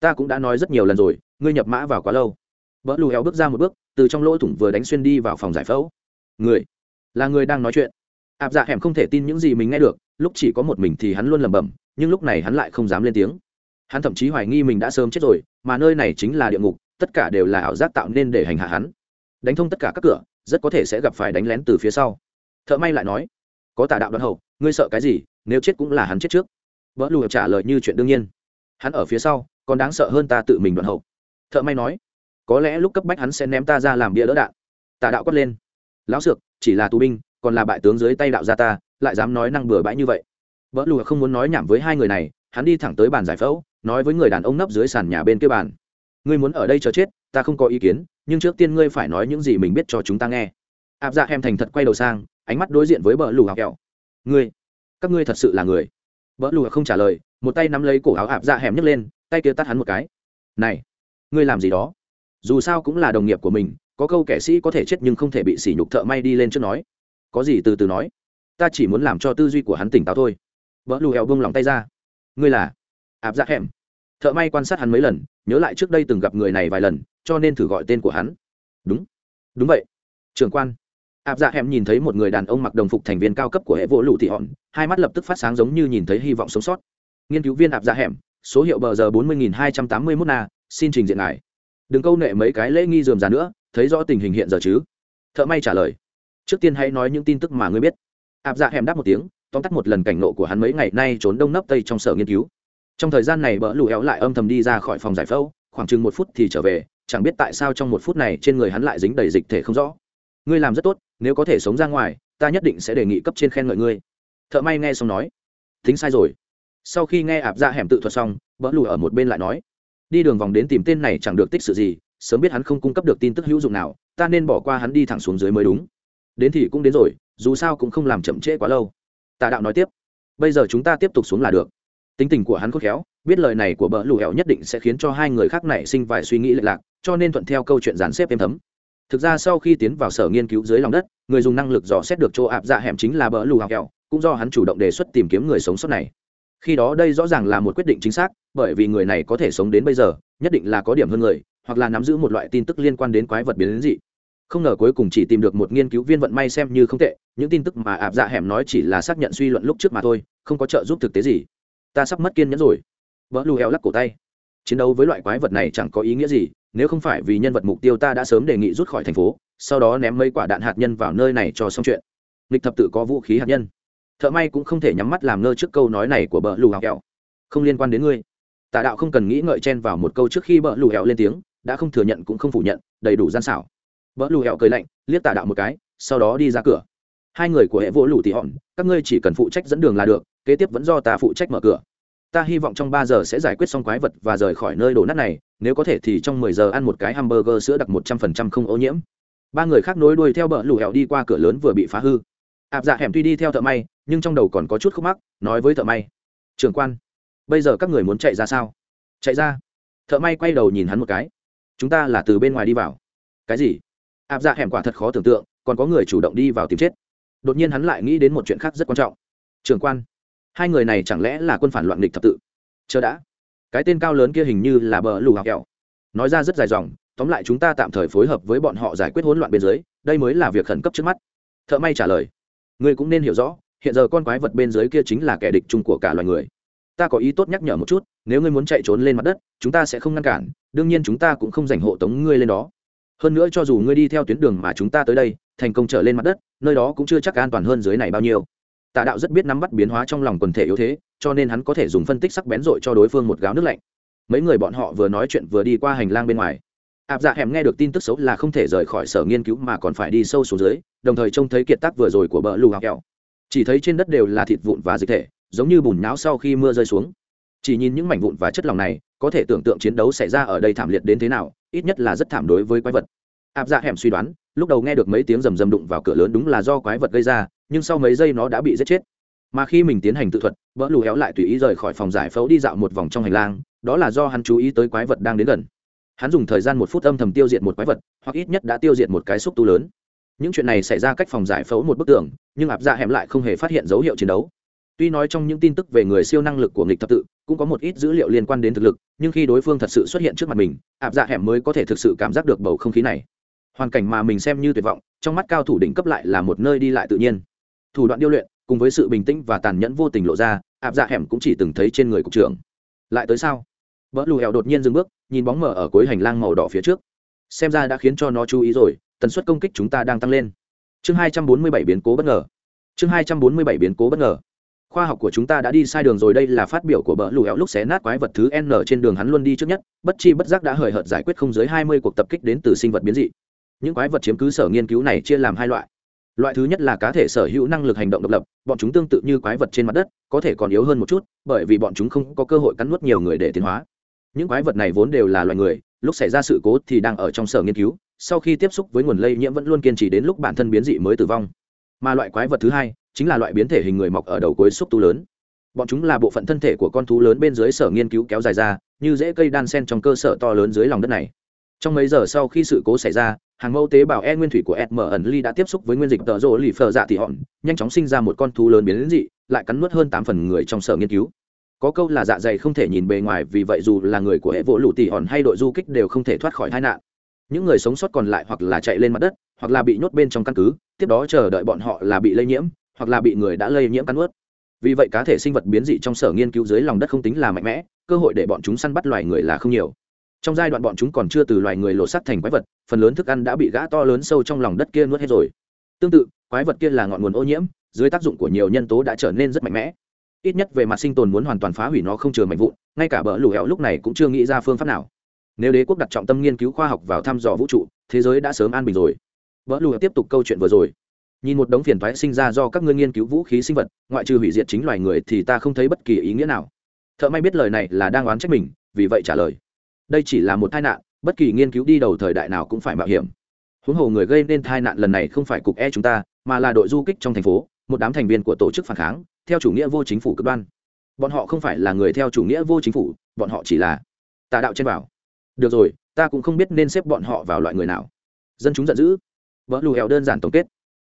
ta cũng đã nói rất nhiều lần rồi, ngươi nhập mã vào quá lâu. Bờ lù héo bước ra một bước, từ trong lỗ thủng vừa đánh xuyên đi vào phòng giải phẫu. Người, là người đang nói chuyện. Áp dạ hẻm không thể tin những gì mình nghe được, lúc chỉ có một mình thì hắn luôn lẩm bẩm, nhưng lúc này hắn lại không dám lên tiếng. Hắn thậm chí hoài nghi mình đã sớm chết rồi, mà nơi này chính là địa ngục, tất cả đều là ảo giác tạo nên để hành hạ hắn. Đánh thông tất cả các cửa, rất có thể sẽ gặp phải đánh lén từ phía sau. Thợ may lại nói, có tà đạo đoạn hậu, ngươi sợ cái gì, nếu chết cũng là hắn chết trước. Vỡ lùi trả lời như chuyện đương nhiên. Hắn ở phía sau còn đáng sợ hơn ta tự mình đoạn hậu. Thợ may nói, có lẽ lúc cấp bách hắn sẽ ném ta ra làm bia đỡ đạn. Tà đạo quất lên, lão sược, chỉ là tù binh, còn là bại tướng dưới tay đạo gia ta, lại dám nói năng bừa bãi như vậy. Vợ lùa không muốn nói nhảm với hai người này, hắn đi thẳng tới bàn giải phẫu, nói với người đàn ông nấp dưới sàn nhà bên kia bàn. Ngươi muốn ở đây chờ chết, ta không có ý kiến, nhưng trước tiên ngươi phải nói những gì mình biết cho chúng ta nghe. Áp dạ hẻm thành thật quay đầu sang, ánh mắt đối diện với bờ lù học kẹo. Ngươi, các ngươi thật sự là người. Bờ lù không trả lời, một tay nắm lấy cổ áo áp dạ hẻm nhấc lên tay kia tắt hắn một cái. Này, ngươi làm gì đó? Dù sao cũng là đồng nghiệp của mình, có câu kẻ sĩ có thể chết nhưng không thể bị sỉ nhục thợ may đi lên trước nói. Có gì từ từ nói. Ta chỉ muốn làm cho tư duy của hắn tỉnh táo thôi. Vợ lù heo bông lòng tay ra. Ngươi là áp giác hẻm. Thợ may quan sát hắn mấy lần, nhớ lại trước đây từng gặp người này vài lần, cho nên thử gọi tên của hắn. Đúng. Đúng vậy. Trưởng quan. Áp dạ hẻm nhìn thấy một người đàn ông mặc đồng phục thành viên cao cấp của hệ vỗ lụ thị hòn, hai mắt lập tức phát sáng giống như nhìn thấy hy vọng sống sót. Nghiên cứu viên áp dạ hẻm số hiệu bờ giờ bốn mươi nghìn hai trăm tám mươi mốt na, xin trình diện ngài. Đừng câu nệ mấy cái lễ nghi dườm ra nữa, thấy rõ tình hình hiện giờ chứ. Thợ may trả lời. Trước tiên hãy nói những tin tức mà ngươi biết. Áp dạ hẻm đáp một tiếng, tóm tắt một lần cảnh nộ của hắn mấy ngày nay trốn đông nấp tây trong sở nghiên cứu. Trong thời gian này bỡ lù éo lại âm thầm đi ra khỏi phòng giải phẫu, khoảng chừng một phút thì trở về, chẳng biết tại sao trong một phút này trên người hắn lại dính đầy dịch thể không rõ. Ngươi làm rất tốt, nếu có thể sống ra ngoài, ta nhất định sẽ đề nghị cấp trên khen ngợi ngươi. Thợ may nghe xong nói. Thính sai rồi sau khi nghe ạp ra hẻm tự thuật xong bỡ lùi ở một bên lại nói đi đường vòng đến tìm tên này chẳng được tích sự gì sớm biết hắn không cung cấp được tin tức hữu dụng nào ta nên bỏ qua hắn đi thẳng xuống dưới mới đúng. Đến thì cũng đến rồi dù sao cũng không làm chậm trễ quá lâu. Tà đạo nói tiếp bây giờ chúng ta tiếp tục xuống là được. Tính tình của hắn khôn khéo biết lời này của bỡ lù hẹo nhất định sẽ khiến cho hai người khác nảy sinh vài suy nghĩ lệch lạc cho nên thuận theo câu chuyện dàn xếp êm thấm. Thực ra sau khi tiến vào sở nghiên cứu dưới lòng đất người dùng năng lực dò xét được chỗ ạp dạ hẻm chính là bỡ lù hẻo, cũng do hắn chủ động đề xuất tìm kiếm người sống sót này khi đó đây rõ ràng là một quyết định chính xác, bởi vì người này có thể sống đến bây giờ, nhất định là có điểm hơn người, hoặc là nắm giữ một loại tin tức liên quan đến quái vật biến dị. Không ngờ cuối cùng chỉ tìm được một nghiên cứu viên vận may xem như không tệ, những tin tức mà ạp dạ hẻm nói chỉ là xác nhận suy luận lúc trước mà thôi, không có trợ giúp thực tế gì. Ta sắp mất kiên nhẫn rồi. Vỡ lù heo lắc cổ tay. Chiến đấu với loại quái vật này chẳng có ý nghĩa gì, nếu không phải vì nhân vật mục tiêu ta đã sớm đề nghị rút khỏi thành phố, sau đó ném mấy quả đạn hạt nhân vào nơi này cho xong chuyện. Nghịch thập tự có vũ khí hạt nhân thợ may cũng không thể nhắm mắt làm ngơ trước câu nói này của bờ lù kẹo, không liên quan đến ngươi. Tà đạo không cần nghĩ ngợi chen vào một câu trước khi bờ lù hẹo lên tiếng đã không thừa nhận cũng không phủ nhận đầy đủ gian xảo. Bờ lù hẹo cười lạnh liếc tà đạo một cái sau đó đi ra cửa. Hai người của hệ vỗ lù tỉ hòn các ngươi chỉ cần phụ trách dẫn đường là được kế tiếp vẫn do ta phụ trách mở cửa. Ta hy vọng trong ba giờ sẽ giải quyết xong quái vật và rời khỏi nơi đổ nát này nếu có thể thì trong mười giờ ăn một cái hamburger sữa đặc một trăm phần trăm không ô nhiễm. Ba người khác nối đuôi theo bờ lù hẹo đi qua cửa lớn vừa bị phá hư áp dạ hẻm tuy đi theo thợ may, nhưng trong đầu còn có chút khúc mắc, nói với thợ may trường quan, bây giờ các người muốn chạy ra sao? Chạy ra. Thợ may quay đầu nhìn hắn một cái. Chúng ta là từ bên ngoài đi vào. Cái gì? Áp dạ hẻm quả thật khó tưởng tượng, còn có người chủ động đi vào tìm chết. Đột nhiên hắn lại nghĩ đến một chuyện khác rất quan trọng. Trường quan, hai người này chẳng lẽ là quân phản loạn địch thập tự? Chờ đã. Cái tên cao lớn kia hình như là bờ lù học kẹo. Nói ra rất dài dòng, tóm lại chúng ta tạm thời phối hợp với bọn họ giải quyết hỗn loạn bên dưới, đây mới là việc khẩn cấp trước mắt. Thợ may trả lời ngươi cũng nên hiểu rõ, hiện giờ con quái vật bên dưới kia chính là kẻ địch chung của cả loài người. Ta có ý tốt nhắc nhở một chút, nếu ngươi muốn chạy trốn lên mặt đất, chúng ta sẽ không ngăn cản, đương nhiên chúng ta cũng không dành hộ tống ngươi lên đó. Hơn nữa cho dù ngươi đi theo tuyến đường mà chúng ta tới đây, thành công trở lên mặt đất, nơi đó cũng chưa chắc an toàn hơn dưới này bao nhiêu. Tà đạo rất biết nắm bắt biến hóa trong lòng quần thể yếu thế, cho nên hắn có thể dùng phân tích sắc bén dội cho đối phương một gáo nước lạnh. Mấy người bọn họ vừa nói chuyện vừa đi qua hành lang bên ngoài áp dạ hẻm nghe được tin tức xấu là không thể rời khỏi sở nghiên cứu mà còn phải đi sâu xuống dưới, đồng thời trông thấy kiệt tác vừa rồi của bờ lù hào kẹo. Chỉ thấy trên đất đều là thịt vụn và dịch thể, giống như bùn nháo sau khi mưa rơi xuống. Chỉ nhìn những mảnh vụn và chất lỏng này, có thể tưởng tượng chiến đấu xảy ra ở đây thảm liệt đến thế nào, ít nhất là rất thảm đối với quái vật. Áp dạ hẻm suy đoán, lúc đầu nghe được mấy tiếng rầm rầm đụng vào cửa lớn đúng là do quái vật gây ra, nhưng sau mấy giây nó đã bị giết chết. Mà khi mình tiến hành tự thuật vỡ lù héo lại tùy ý rời khỏi phòng giải phẫu đi dạo một vòng trong hành lang, đó là do hắn chú ý tới quái vật đang đến gần hắn dùng thời gian một phút âm thầm tiêu diệt một quái vật, hoặc ít nhất đã tiêu diệt một cái xúc tu lớn. Những chuyện này xảy ra cách phòng giải phẫu một bức tường, nhưng ạp dạ hẻm lại không hề phát hiện dấu hiệu chiến đấu. Tuy nói trong những tin tức về người siêu năng lực của nghịch thập tự, cũng có một ít dữ liệu liên quan đến thực lực, nhưng khi đối phương thật sự xuất hiện trước mặt mình, ạp dạ hẻm mới có thể thực sự cảm giác được bầu không khí này. Hoàn cảnh mà mình xem như tuyệt vọng, trong mắt cao thủ đỉnh cấp lại là một nơi đi lại tự nhiên. Thủ đoạn điêu luyện, cùng với sự bình tĩnh và tàn nhẫn vô tình lộ ra, ạp dạ hẻm cũng chỉ từng thấy trên người cục trưởng. Lại tới sao? Vỡ lù hẹo đột nhiên dừng bước, nhìn bóng mở ở cuối hành lang màu đỏ phía trước. Xem ra đã khiến cho nó chú ý rồi, tần suất công kích chúng ta đang tăng lên. Chương hai trăm bốn mươi bảy biến cố bất ngờ. Chương hai trăm bốn mươi bảy biến cố bất ngờ. Khoa học của chúng ta đã đi sai đường rồi, đây là phát biểu của bỡ lù hẹo lúc xé nát quái vật thứ n trên đường hắn luôn đi trước nhất, bất chi bất giác đã hời hợt giải quyết không dưới hai mươi cuộc tập kích đến từ sinh vật biến dị. Những quái vật chiếm cứ sở nghiên cứu này chia làm hai loại. Loại thứ nhất là cá thể sở hữu năng lực hành động độc lập, bọn chúng tương tự như quái vật trên mặt đất, có thể còn yếu hơn một chút, bởi vì bọn chúng không có cơ hội cắn nuốt nhiều người để tiến hóa những quái vật này vốn đều là loài người, lúc xảy ra sự cố thì đang ở trong sở nghiên cứu, sau khi tiếp xúc với nguồn lây nhiễm vẫn luôn kiên trì đến lúc bản thân biến dị mới tử vong. Mà loại quái vật thứ hai chính là loại biến thể hình người mọc ở đầu cuối xúc tu lớn. Bọn chúng là bộ phận thân thể của con thú lớn bên dưới sở nghiên cứu kéo dài ra, như rễ cây đan sen trong cơ sở to lớn dưới lòng đất này. Trong mấy giờ sau khi sự cố xảy ra, hàng mẫu tế bào e nguyên thủy của m ẩn ly đã tiếp xúc với nguyên dịch tợ rỗ lì phờ dạ thị hòn, nhanh chóng sinh ra một con thú lớn biến dị, lại cắn nuốt hơn tám phần người trong sở nghiên cứu có câu là dạ dày không thể nhìn bề ngoài, vì vậy dù là người của hệ vỗ lụ tỉ hòn hay đội du kích đều không thể thoát khỏi tai nạn. Những người sống sót còn lại hoặc là chạy lên mặt đất, hoặc là bị nhốt bên trong căn cứ, tiếp đó chờ đợi bọn họ là bị lây nhiễm, hoặc là bị người đã lây nhiễm cắn ướt vì vậy cá thể sinh vật biến dị trong sở nghiên cứu dưới lòng đất không tính là mạnh mẽ, cơ hội để bọn chúng săn bắt loài người là không nhiều. Trong giai đoạn bọn chúng còn chưa từ loài người lột sắt thành quái vật, phần lớn thức ăn đã bị gã to lớn sâu trong lòng đất kia nuốt hết rồi. Tương tự, quái vật kia là ngọn nguồn ô nhiễm, dưới tác dụng của nhiều nhân tố đã trở nên rất mạnh mẽ ít nhất về mặt sinh tồn muốn hoàn toàn phá hủy nó không chừa mạnh vụn, ngay cả bỡ lù hẹo lúc này cũng chưa nghĩ ra phương pháp nào. Nếu đế quốc đặt trọng tâm nghiên cứu khoa học vào thăm dò vũ trụ, thế giới đã sớm an bình rồi. Bỡ lù hẹo tiếp tục câu chuyện vừa rồi. Nhìn một đống phiền toái sinh ra do các ngươi nghiên cứu vũ khí sinh vật, ngoại trừ hủy diệt chính loài người thì ta không thấy bất kỳ ý nghĩa nào. Thợ may biết lời này là đang oán trách mình, vì vậy trả lời. Đây chỉ là một tai nạn, bất kỳ nghiên cứu đi đầu thời đại nào cũng phải mạo hiểm. Huống hồ người gây nên tai nạn lần này không phải cục e chúng ta, mà là đội du kích trong thành phố, một đám thành viên của tổ chức phản kháng theo chủ nghĩa vô chính phủ cực đoan. Bọn họ không phải là người theo chủ nghĩa vô chính phủ, bọn họ chỉ là tà đạo trên bảo. Được rồi, ta cũng không biết nên xếp bọn họ vào loại người nào. Dân chúng giận dữ. Vỡ lù hẹo đơn giản tổng kết.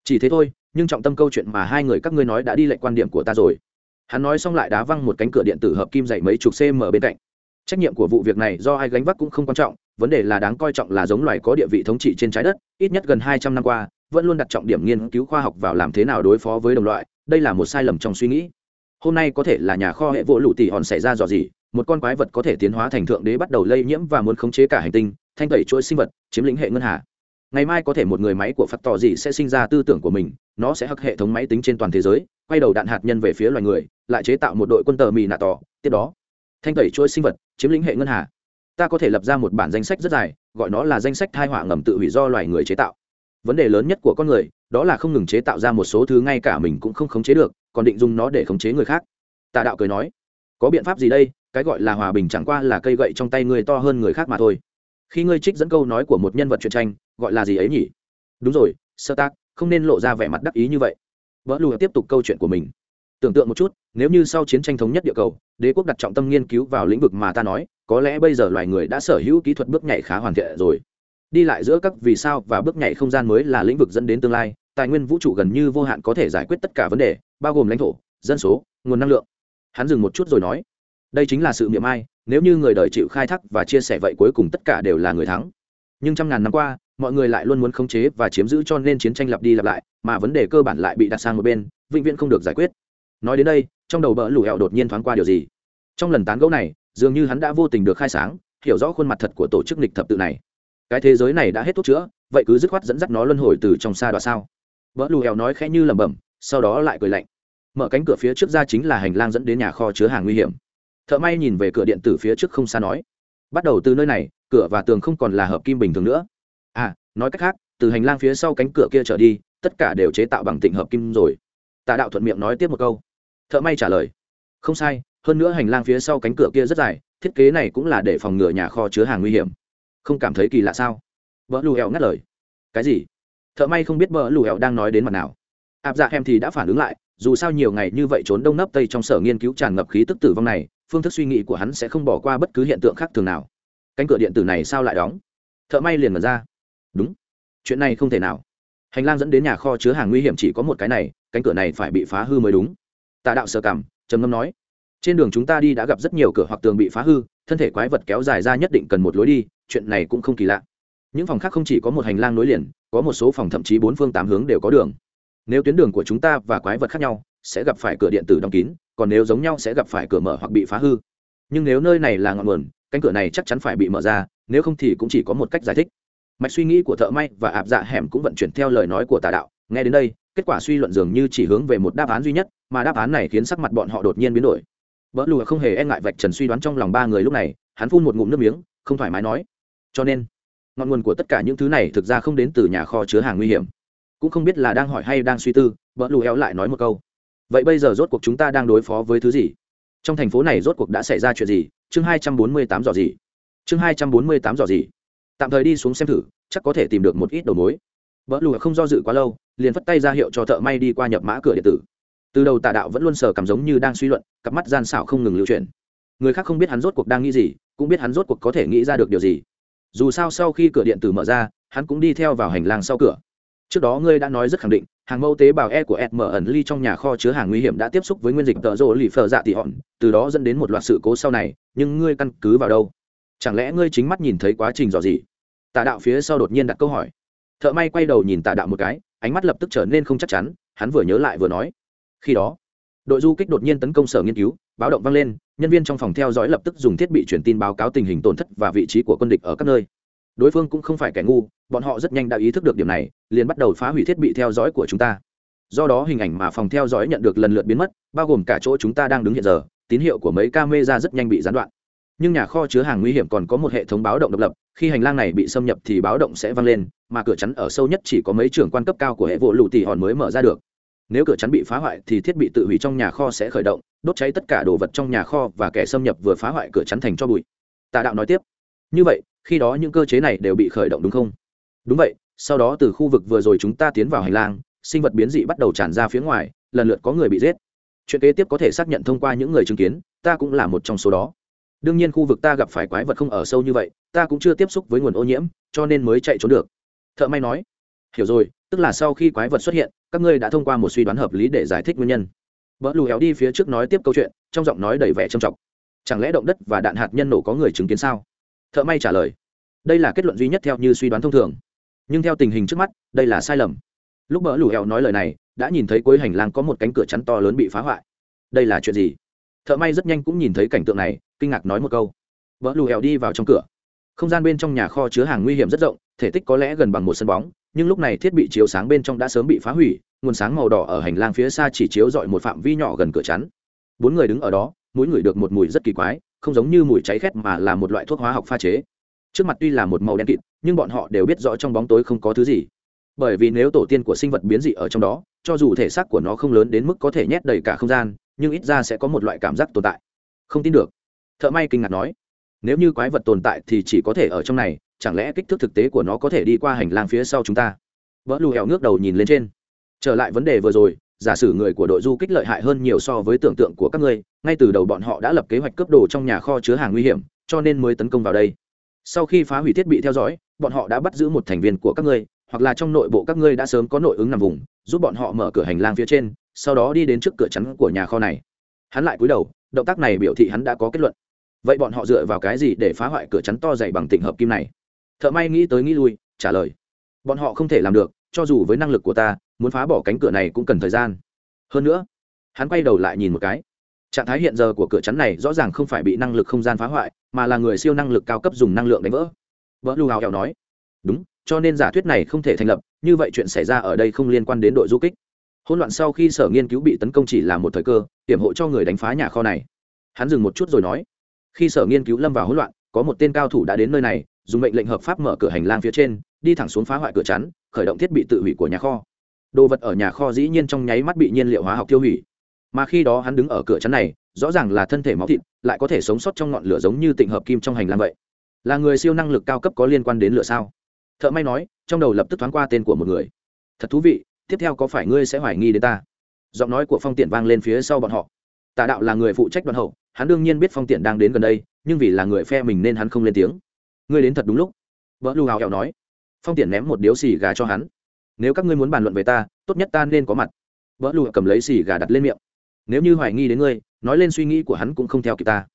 Chỉ thế thôi, nhưng trọng tâm câu chuyện mà hai người các ngươi nói đã đi lệnh quan điểm của ta rồi. Hắn nói xong lại đá văng một cánh cửa điện tử hợp kim dày mấy chục cm bên cạnh. Trách nhiệm của vụ việc này do ai gánh vác cũng không quan trọng, vấn đề là đáng coi trọng là giống loài có địa vị thống trị trên trái đất, ít nhất gần hai trăm năm qua, vẫn luôn đặt trọng điểm nghiên cứu khoa học vào làm thế nào đối phó với đồng loại đây là một sai lầm trong suy nghĩ. Hôm nay có thể là nhà kho hệ vỗ lụ tỉ hòn xảy ra dò gì một con quái vật có thể tiến hóa thành thượng đế bắt đầu lây nhiễm và muốn khống chế cả hành tinh, thanh tẩy chuỗi sinh vật, chiếm lĩnh hệ ngân hà. Ngày mai có thể một người máy của phật tỏ gì sẽ sinh ra tư tưởng của mình, nó sẽ hắc hệ thống máy tính trên toàn thế giới, quay đầu đạn hạt nhân về phía loài người, lại chế tạo một đội quân tờ mì nạ tỏ, tiếp đó, thanh tẩy chuỗi sinh vật, chiếm lĩnh hệ ngân hà. Ta có thể lập ra một bản danh sách rất dài, gọi nó là danh sách thai họa ngầm tự hủy do loài người chế tạo vấn đề lớn nhất của con người, đó là không ngừng chế tạo ra một số thứ ngay cả mình cũng không khống chế được, còn định dùng nó để khống chế người khác. Tà đạo cười nói, có biện pháp gì đây? Cái gọi là hòa bình chẳng qua là cây gậy trong tay người to hơn người khác mà thôi. Khi ngươi trích dẫn câu nói của một nhân vật truyện tranh, gọi là gì ấy nhỉ? Đúng rồi, sơ tác, không nên lộ ra vẻ mặt đắc ý như vậy. Vỡ lùa tiếp tục câu chuyện của mình. Tưởng tượng một chút, nếu như sau chiến tranh thống nhất địa cầu, đế quốc đặt trọng tâm nghiên cứu vào lĩnh vực mà ta nói, có lẽ bây giờ loài người đã sở hữu kỹ thuật bước nhảy khá hoàn thiện rồi đi lại giữa các vì sao và bước nhảy không gian mới là lĩnh vực dẫn đến tương lai, tài nguyên vũ trụ gần như vô hạn có thể giải quyết tất cả vấn đề, bao gồm lãnh thổ, dân số, nguồn năng lượng. Hắn dừng một chút rồi nói, đây chính là sự miệng ai, nếu như người đời chịu khai thác và chia sẻ vậy cuối cùng tất cả đều là người thắng. Nhưng trăm ngàn năm qua, mọi người lại luôn muốn khống chế và chiếm giữ cho nên chiến tranh lặp đi lặp lại, mà vấn đề cơ bản lại bị đặt sang một bên, vĩnh viễn không được giải quyết. Nói đến đây, trong đầu bỡ lủ hẹo đột nhiên thoáng qua điều gì? Trong lần tán gẫu này, dường như hắn đã vô tình được khai sáng, hiểu rõ khuôn mặt thật của tổ chức lịch thập tự này cái thế giới này đã hết thuốc chữa, vậy cứ dứt khoát dẫn dắt nó luân hồi từ trong xa đoạn sao? Vỡ lù hèo nói khẽ như lẩm bẩm, sau đó lại cười lạnh. Mở cánh cửa phía trước ra chính là hành lang dẫn đến nhà kho chứa hàng nguy hiểm. Thợ may nhìn về cửa điện tử phía trước không xa nói, bắt đầu từ nơi này, cửa và tường không còn là hợp kim bình thường nữa. À nói cách khác, từ hành lang phía sau cánh cửa kia trở đi, tất cả đều chế tạo bằng tịnh hợp kim rồi. Tạ đạo thuận miệng nói tiếp một câu. Thợ may trả lời, không sai, hơn nữa hành lang phía sau cánh cửa kia rất dài, thiết kế này cũng là để phòng ngừa nhà kho chứa hàng nguy hiểm không cảm thấy kỳ lạ sao? Vợ lù hẹo ngắt lời. Cái gì? Thợ may không biết vợ lù hẹo đang nói đến mặt nào. Áp dạ em thì đã phản ứng lại, dù sao nhiều ngày như vậy trốn đông nấp tây trong sở nghiên cứu tràn ngập khí tức tử vong này, phương thức suy nghĩ của hắn sẽ không bỏ qua bất cứ hiện tượng khác thường nào. Cánh cửa điện tử này sao lại đóng? Thợ may liền mở ra. Đúng. Chuyện này không thể nào. Hành lang dẫn đến nhà kho chứa hàng nguy hiểm chỉ có một cái này, cánh cửa này phải bị phá hư mới đúng. Tà đạo sơ cảm, trầm ngâm nói trên đường chúng ta đi đã gặp rất nhiều cửa hoặc tường bị phá hư, thân thể quái vật kéo dài ra nhất định cần một lối đi, chuyện này cũng không kỳ lạ. Những phòng khác không chỉ có một hành lang nối liền, có một số phòng thậm chí bốn phương tám hướng đều có đường. Nếu tuyến đường của chúng ta và quái vật khác nhau, sẽ gặp phải cửa điện tử đóng kín, còn nếu giống nhau sẽ gặp phải cửa mở hoặc bị phá hư. Nhưng nếu nơi này là ngọn nguồn, cánh cửa này chắc chắn phải bị mở ra, nếu không thì cũng chỉ có một cách giải thích. Mạch suy nghĩ của thợ may và ạp dạ hẻm cũng vận chuyển theo lời nói của tà đạo. Nghe đến đây, kết quả suy luận dường như chỉ hướng về một đáp án duy nhất, mà đáp án này khiến sắc mặt bọn họ đột nhiên biến đổi vỡ lùa không hề e ngại vạch trần suy đoán trong lòng ba người lúc này, hắn phun một ngụm nước miếng, không thoải mái nói, cho nên, ngọn nguồn của tất cả những thứ này thực ra không đến từ nhà kho chứa hàng nguy hiểm. Cũng không biết là đang hỏi hay đang suy tư vợ lù héo lại nói một câu, vậy bây giờ rốt cuộc chúng ta đang đối phó với thứ gì? Trong thành phố này rốt cuộc đã xảy ra chuyện gì? Chương hai trăm bốn mươi tám dò gì chương hai trăm bốn mươi tám dò gì tạm thời đi xuống xem thử, chắc có thể tìm được một ít đầu mối. Vợ lù không do dự quá lâu, liền phất tay ra hiệu cho thợ may đi qua nhập mã cửa điện tử từ đầu tà đạo vẫn luôn sờ cảm giống như đang suy luận, cặp mắt gian xảo không ngừng lưu chuyển. Người khác không biết hắn rốt cuộc đang nghĩ gì, cũng biết hắn rốt cuộc có thể nghĩ ra được điều gì. Dù sao sau khi cửa điện tử mở ra, hắn cũng đi theo vào hành lang sau cửa. Trước đó ngươi đã nói rất khẳng định, hàng mẫu tế bào e của ed mở ẩn ly trong nhà kho chứa hàng nguy hiểm đã tiếp xúc với nguyên dịch tợ rỗ lì phờ dạ tị hòn, từ đó dẫn đến một loạt sự cố sau này, nhưng ngươi căn cứ vào đâu? Chẳng lẽ ngươi chính mắt nhìn thấy quá trình dò gì tà đạo phía sau đột nhiên đặt câu hỏi. Thợ may quay đầu nhìn tà đạo một cái, ánh mắt lập tức trở nên không chắc chắn, hắn vừa nhớ lại vừa nói khi đó, đội du kích đột nhiên tấn công sở nghiên cứu, báo động vang lên, nhân viên trong phòng theo dõi lập tức dùng thiết bị truyền tin báo cáo tình hình tổn thất và vị trí của quân địch ở các nơi. Đối phương cũng không phải kẻ ngu, bọn họ rất nhanh đã ý thức được điểm này, liền bắt đầu phá hủy thiết bị theo dõi của chúng ta. Do đó hình ảnh mà phòng theo dõi nhận được lần lượt biến mất, bao gồm cả chỗ chúng ta đang đứng hiện giờ, tín hiệu của mấy camera rất nhanh bị gián đoạn. Nhưng nhà kho chứa hàng nguy hiểm còn có một hệ thống báo động độc lập, khi hành lang này bị xâm nhập thì báo động sẽ vang lên, mà cửa chắn ở sâu nhất chỉ có mấy trưởng quan cấp cao của hệ vụ lụ tỉ hòn mới mở ra được nếu cửa chắn bị phá hoại thì thiết bị tự hủy trong nhà kho sẽ khởi động, đốt cháy tất cả đồ vật trong nhà kho và kẻ xâm nhập vừa phá hoại cửa chắn thành cho bụi. Tà đạo nói tiếp. Như vậy, khi đó những cơ chế này đều bị khởi động đúng không? Đúng vậy, sau đó từ khu vực vừa rồi chúng ta tiến vào hành lang, sinh vật biến dị bắt đầu tràn ra phía ngoài, lần lượt có người bị giết. Chuyện kế tiếp có thể xác nhận thông qua những người chứng kiến, ta cũng là một trong số đó. Đương nhiên khu vực ta gặp phải quái vật không ở sâu như vậy, ta cũng chưa tiếp xúc với nguồn ô nhiễm, cho nên mới chạy trốn được. Thợ may nói hiểu rồi, tức là sau khi quái vật xuất hiện, các ngươi đã thông qua một suy đoán hợp lý để giải thích nguyên nhân. Vợ lù héo đi phía trước nói tiếp câu chuyện, trong giọng nói đầy vẻ trầm trọng. Chẳng lẽ động đất và đạn hạt nhân nổ có người chứng kiến sao? Thợ may trả lời, đây là kết luận duy nhất theo như suy đoán thông thường. Nhưng theo tình hình trước mắt, đây là sai lầm. Lúc bỡ lù héo nói lời này, đã nhìn thấy cuối hành lang có một cánh cửa chắn to lớn bị phá hoại. Đây là chuyện gì? Thợ may rất nhanh cũng nhìn thấy cảnh tượng này, kinh ngạc nói một câu. Vợ lù héo đi vào trong cửa. Không gian bên trong nhà kho chứa hàng nguy hiểm rất rộng, thể tích có lẽ gần bằng một sân bóng nhưng lúc này thiết bị chiếu sáng bên trong đã sớm bị phá hủy, nguồn sáng màu đỏ ở hành lang phía xa chỉ chiếu dọi một phạm vi nhỏ gần cửa chắn. Bốn người đứng ở đó mỗi người được một mùi rất kỳ quái, không giống như mùi cháy khét mà là một loại thuốc hóa học pha chế. Trước mặt tuy là một màu đen kịt, nhưng bọn họ đều biết rõ trong bóng tối không có thứ gì. Bởi vì nếu tổ tiên của sinh vật biến dị ở trong đó, cho dù thể xác của nó không lớn đến mức có thể nhét đầy cả không gian, nhưng ít ra sẽ có một loại cảm giác tồn tại. Không tin được. Thợ may kinh ngạc nói, nếu như quái vật tồn tại thì chỉ có thể ở trong này chẳng lẽ kích thước thực tế của nó có thể đi qua hành lang phía sau chúng ta? Vỡ lù hẹo ngước đầu nhìn lên trên. Trở lại vấn đề vừa rồi, giả sử người của đội du kích lợi hại hơn nhiều so với tưởng tượng của các ngươi, ngay từ đầu bọn họ đã lập kế hoạch cướp đồ trong nhà kho chứa hàng nguy hiểm, cho nên mới tấn công vào đây. Sau khi phá hủy thiết bị theo dõi, bọn họ đã bắt giữ một thành viên của các ngươi, hoặc là trong nội bộ các ngươi đã sớm có nội ứng nằm vùng, giúp bọn họ mở cửa hành lang phía trên, sau đó đi đến trước cửa chắn của nhà kho này. Hắn lại cúi đầu, động tác này biểu thị hắn đã có kết luận. Vậy bọn họ dựa vào cái gì để phá hoại cửa chắn to dày bằng tỉnh hợp kim này? Thợ may nghĩ tới nghĩ lui, trả lời. Bọn họ không thể làm được, cho dù với năng lực của ta, muốn phá bỏ cánh cửa này cũng cần thời gian. Hơn nữa, hắn quay đầu lại nhìn một cái. Trạng thái hiện giờ của cửa chắn này rõ ràng không phải bị năng lực không gian phá hoại, mà là người siêu năng lực cao cấp dùng năng lượng đánh vỡ. Vỡ lưu hào hẹo nói. Đúng, cho nên giả thuyết này không thể thành lập, như vậy chuyện xảy ra ở đây không liên quan đến đội du kích. Hỗn loạn sau khi sở nghiên cứu bị tấn công chỉ là một thời cơ, hiểm hộ cho người đánh phá nhà kho này. Hắn dừng một chút rồi nói. Khi sở nghiên cứu lâm vào hỗn loạn, có một tên cao thủ đã đến nơi này dùng mệnh lệnh hợp pháp mở cửa hành lang phía trên, đi thẳng xuống phá hoại cửa chắn, khởi động thiết bị tự hủy của nhà kho. Đồ vật ở nhà kho dĩ nhiên trong nháy mắt bị nhiên liệu hóa học tiêu hủy. Mà khi đó hắn đứng ở cửa chắn này, rõ ràng là thân thể máu thịt, lại có thể sống sót trong ngọn lửa giống như tịnh hợp kim trong hành lang vậy. Là người siêu năng lực cao cấp có liên quan đến lửa sao? Thợ may nói, trong đầu lập tức thoáng qua tên của một người. Thật thú vị, tiếp theo có phải ngươi sẽ hoài nghi đến ta? Giọng nói của phong tiện vang lên phía sau bọn họ. Tà đạo là người phụ trách đoàn hậu, hắn đương nhiên biết phong tiện đang đến gần đây, nhưng vì là người phe mình nên hắn không lên tiếng ngươi đến thật đúng lúc. Vợ lưu hào hẹo nói. Phong tiện ném một điếu xì gà cho hắn. Nếu các ngươi muốn bàn luận về ta, tốt nhất ta nên có mặt. Vợ lưu cầm lấy xì gà đặt lên miệng. Nếu như hoài nghi đến ngươi, nói lên suy nghĩ của hắn cũng không theo kịp ta.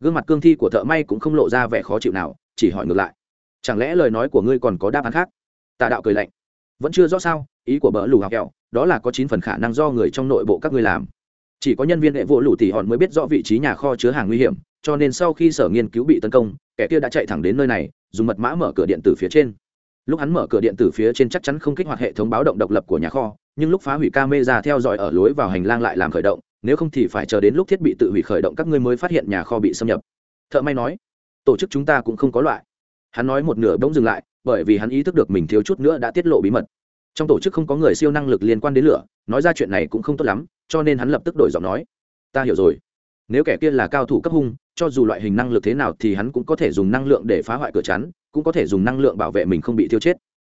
Gương mặt cương thi của thợ may cũng không lộ ra vẻ khó chịu nào, chỉ hỏi ngược lại. Chẳng lẽ lời nói của ngươi còn có đáp án khác? Tà đạo cười lạnh. Vẫn chưa rõ sao, ý của bỡ lù học kẹo đó là có chín phần khả năng do người trong nội bộ các ngươi làm. Chỉ có nhân viên hệ vụ lù tỉ hòn mới biết rõ vị trí nhà kho chứa hàng nguy hiểm, cho nên sau khi sở nghiên cứu bị tấn công kẻ kia đã chạy thẳng đến nơi này, dùng mật mã mở cửa điện tử phía trên. Lúc hắn mở cửa điện tử phía trên chắc chắn không kích hoạt hệ thống báo động độc lập của nhà kho, nhưng lúc phá hủy camera theo dõi ở lối vào hành lang lại làm khởi động, nếu không thì phải chờ đến lúc thiết bị tự hủy khởi động các ngươi mới phát hiện nhà kho bị xâm nhập. Thợ may nói, tổ chức chúng ta cũng không có loại. Hắn nói một nửa bỗng dừng lại, bởi vì hắn ý thức được mình thiếu chút nữa đã tiết lộ bí mật. Trong tổ chức không có người siêu năng lực liên quan đến lửa, nói ra chuyện này cũng không tốt lắm, cho nên hắn lập tức đổi giọng nói, ta hiểu rồi nếu kẻ kia là cao thủ cấp hung, cho dù loại hình năng lực thế nào thì hắn cũng có thể dùng năng lượng để phá hoại cửa chắn, cũng có thể dùng năng lượng bảo vệ mình không bị tiêu chết.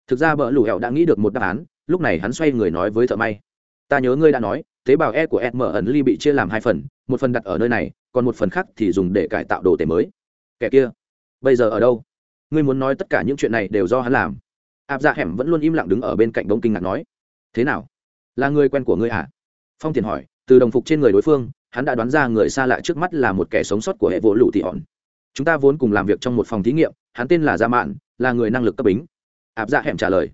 Thực ra bờ lù hẹo đã nghĩ được một đáp án, lúc này hắn xoay người nói với thợ may. Ta nhớ ngươi đã nói, tế bào e của m ẩn ly bị chia làm hai phần, một phần đặt ở nơi này, còn một phần khác thì dùng để cải tạo đồ tể mới. Kẻ kia, bây giờ ở đâu? Ngươi muốn nói tất cả những chuyện này đều do hắn làm. Áp dạ hẻm vẫn luôn im lặng đứng ở bên cạnh đống kinh ngạc nói. Thế nào? Là người quen của ngươi hả phong tiền hỏi, từ đồng phục trên người đối phương hắn đã đoán ra người xa lạ trước mắt là một kẻ sống sót của hệ vỗ lụ thị hòn. Chúng ta vốn cùng làm việc trong một phòng thí nghiệm, hắn tên là gia mạn, là người năng lực cấp bính. Áp dạ hẻm trả lời.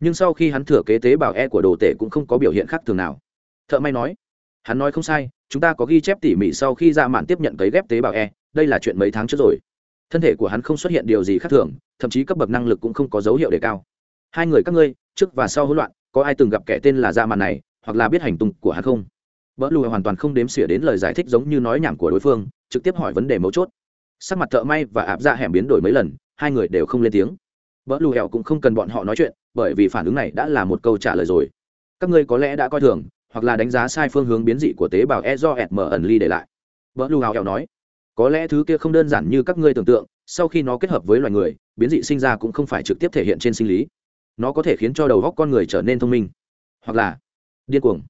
Nhưng sau khi hắn thừa kế tế bào e của đồ tể cũng không có biểu hiện khác thường nào. Thợ may nói, hắn nói không sai, chúng ta có ghi chép tỉ mỉ sau khi gia mạn tiếp nhận cấy ghép tế bào e đây là chuyện mấy tháng trước rồi. Thân thể của hắn không xuất hiện điều gì khác thường, thậm chí cấp bậc năng lực cũng không có dấu hiệu đề cao. Hai người các ngươi, trước và sau hỗn loạn, có ai từng gặp kẻ tên là gia mạn này, hoặc là biết hành tung của hắn không? Bỡ lùi hoàn toàn không đếm xỉa đến lời giải thích giống như nói nhảm của đối phương, trực tiếp hỏi vấn đề mấu chốt. Sắc mặt thợ may và áp dạ hẻm biến đổi mấy lần, hai người đều không lên tiếng. Bỡ lùi hẻo cũng không cần bọn họ nói chuyện, bởi vì phản ứng này đã là một câu trả lời rồi. Các ngươi có lẽ đã coi thường, hoặc là đánh giá sai phương hướng biến dị của tế bào e do mở ẩn ly để lại. Bỡ lùi hẻo nói, có lẽ thứ kia không đơn giản như các ngươi tưởng tượng, sau khi nó kết hợp với loài người, biến dị sinh ra cũng không phải trực tiếp thể hiện trên sinh lý. Nó có thể khiến cho đầu óc con người trở nên thông minh. Hoặc là, điên cuồng.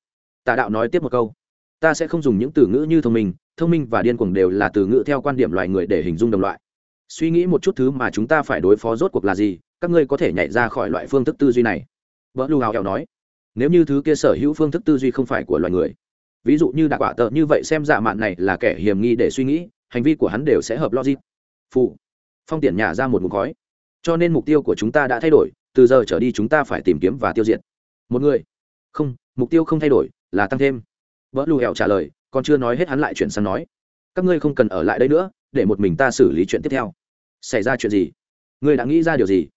Tà đạo nói tiếp một câu ta sẽ không dùng những từ ngữ như thông minh thông minh và điên cuồng đều là từ ngữ theo quan điểm loài người để hình dung đồng loại. Suy nghĩ một chút thứ mà chúng ta phải đối phó rốt cuộc là gì, các ngươi có thể nhảy ra khỏi loại phương thức tư duy này. Vợ lưu hào hẹo nói, nếu như thứ kia sở hữu phương thức tư duy không phải của loài người, ví dụ như đạ quả tợ như vậy xem dạ mạn này là kẻ hiểm nghi để suy nghĩ, hành vi của hắn đều sẽ hợp logic. Phụ phong tiện nhả ra một mục khói. Cho nên mục tiêu của chúng ta đã thay đổi, từ giờ trở đi chúng ta phải tìm kiếm và tiêu diệt. Một người, không, mục tiêu không thay đổi là tăng thêm vợ lù hẹo trả lời, còn chưa nói hết hắn lại chuyển sang nói, các ngươi không cần ở lại đây nữa, để một mình ta xử lý chuyện tiếp theo. Xảy ra chuyện gì? Ngươi đã nghĩ ra điều gì?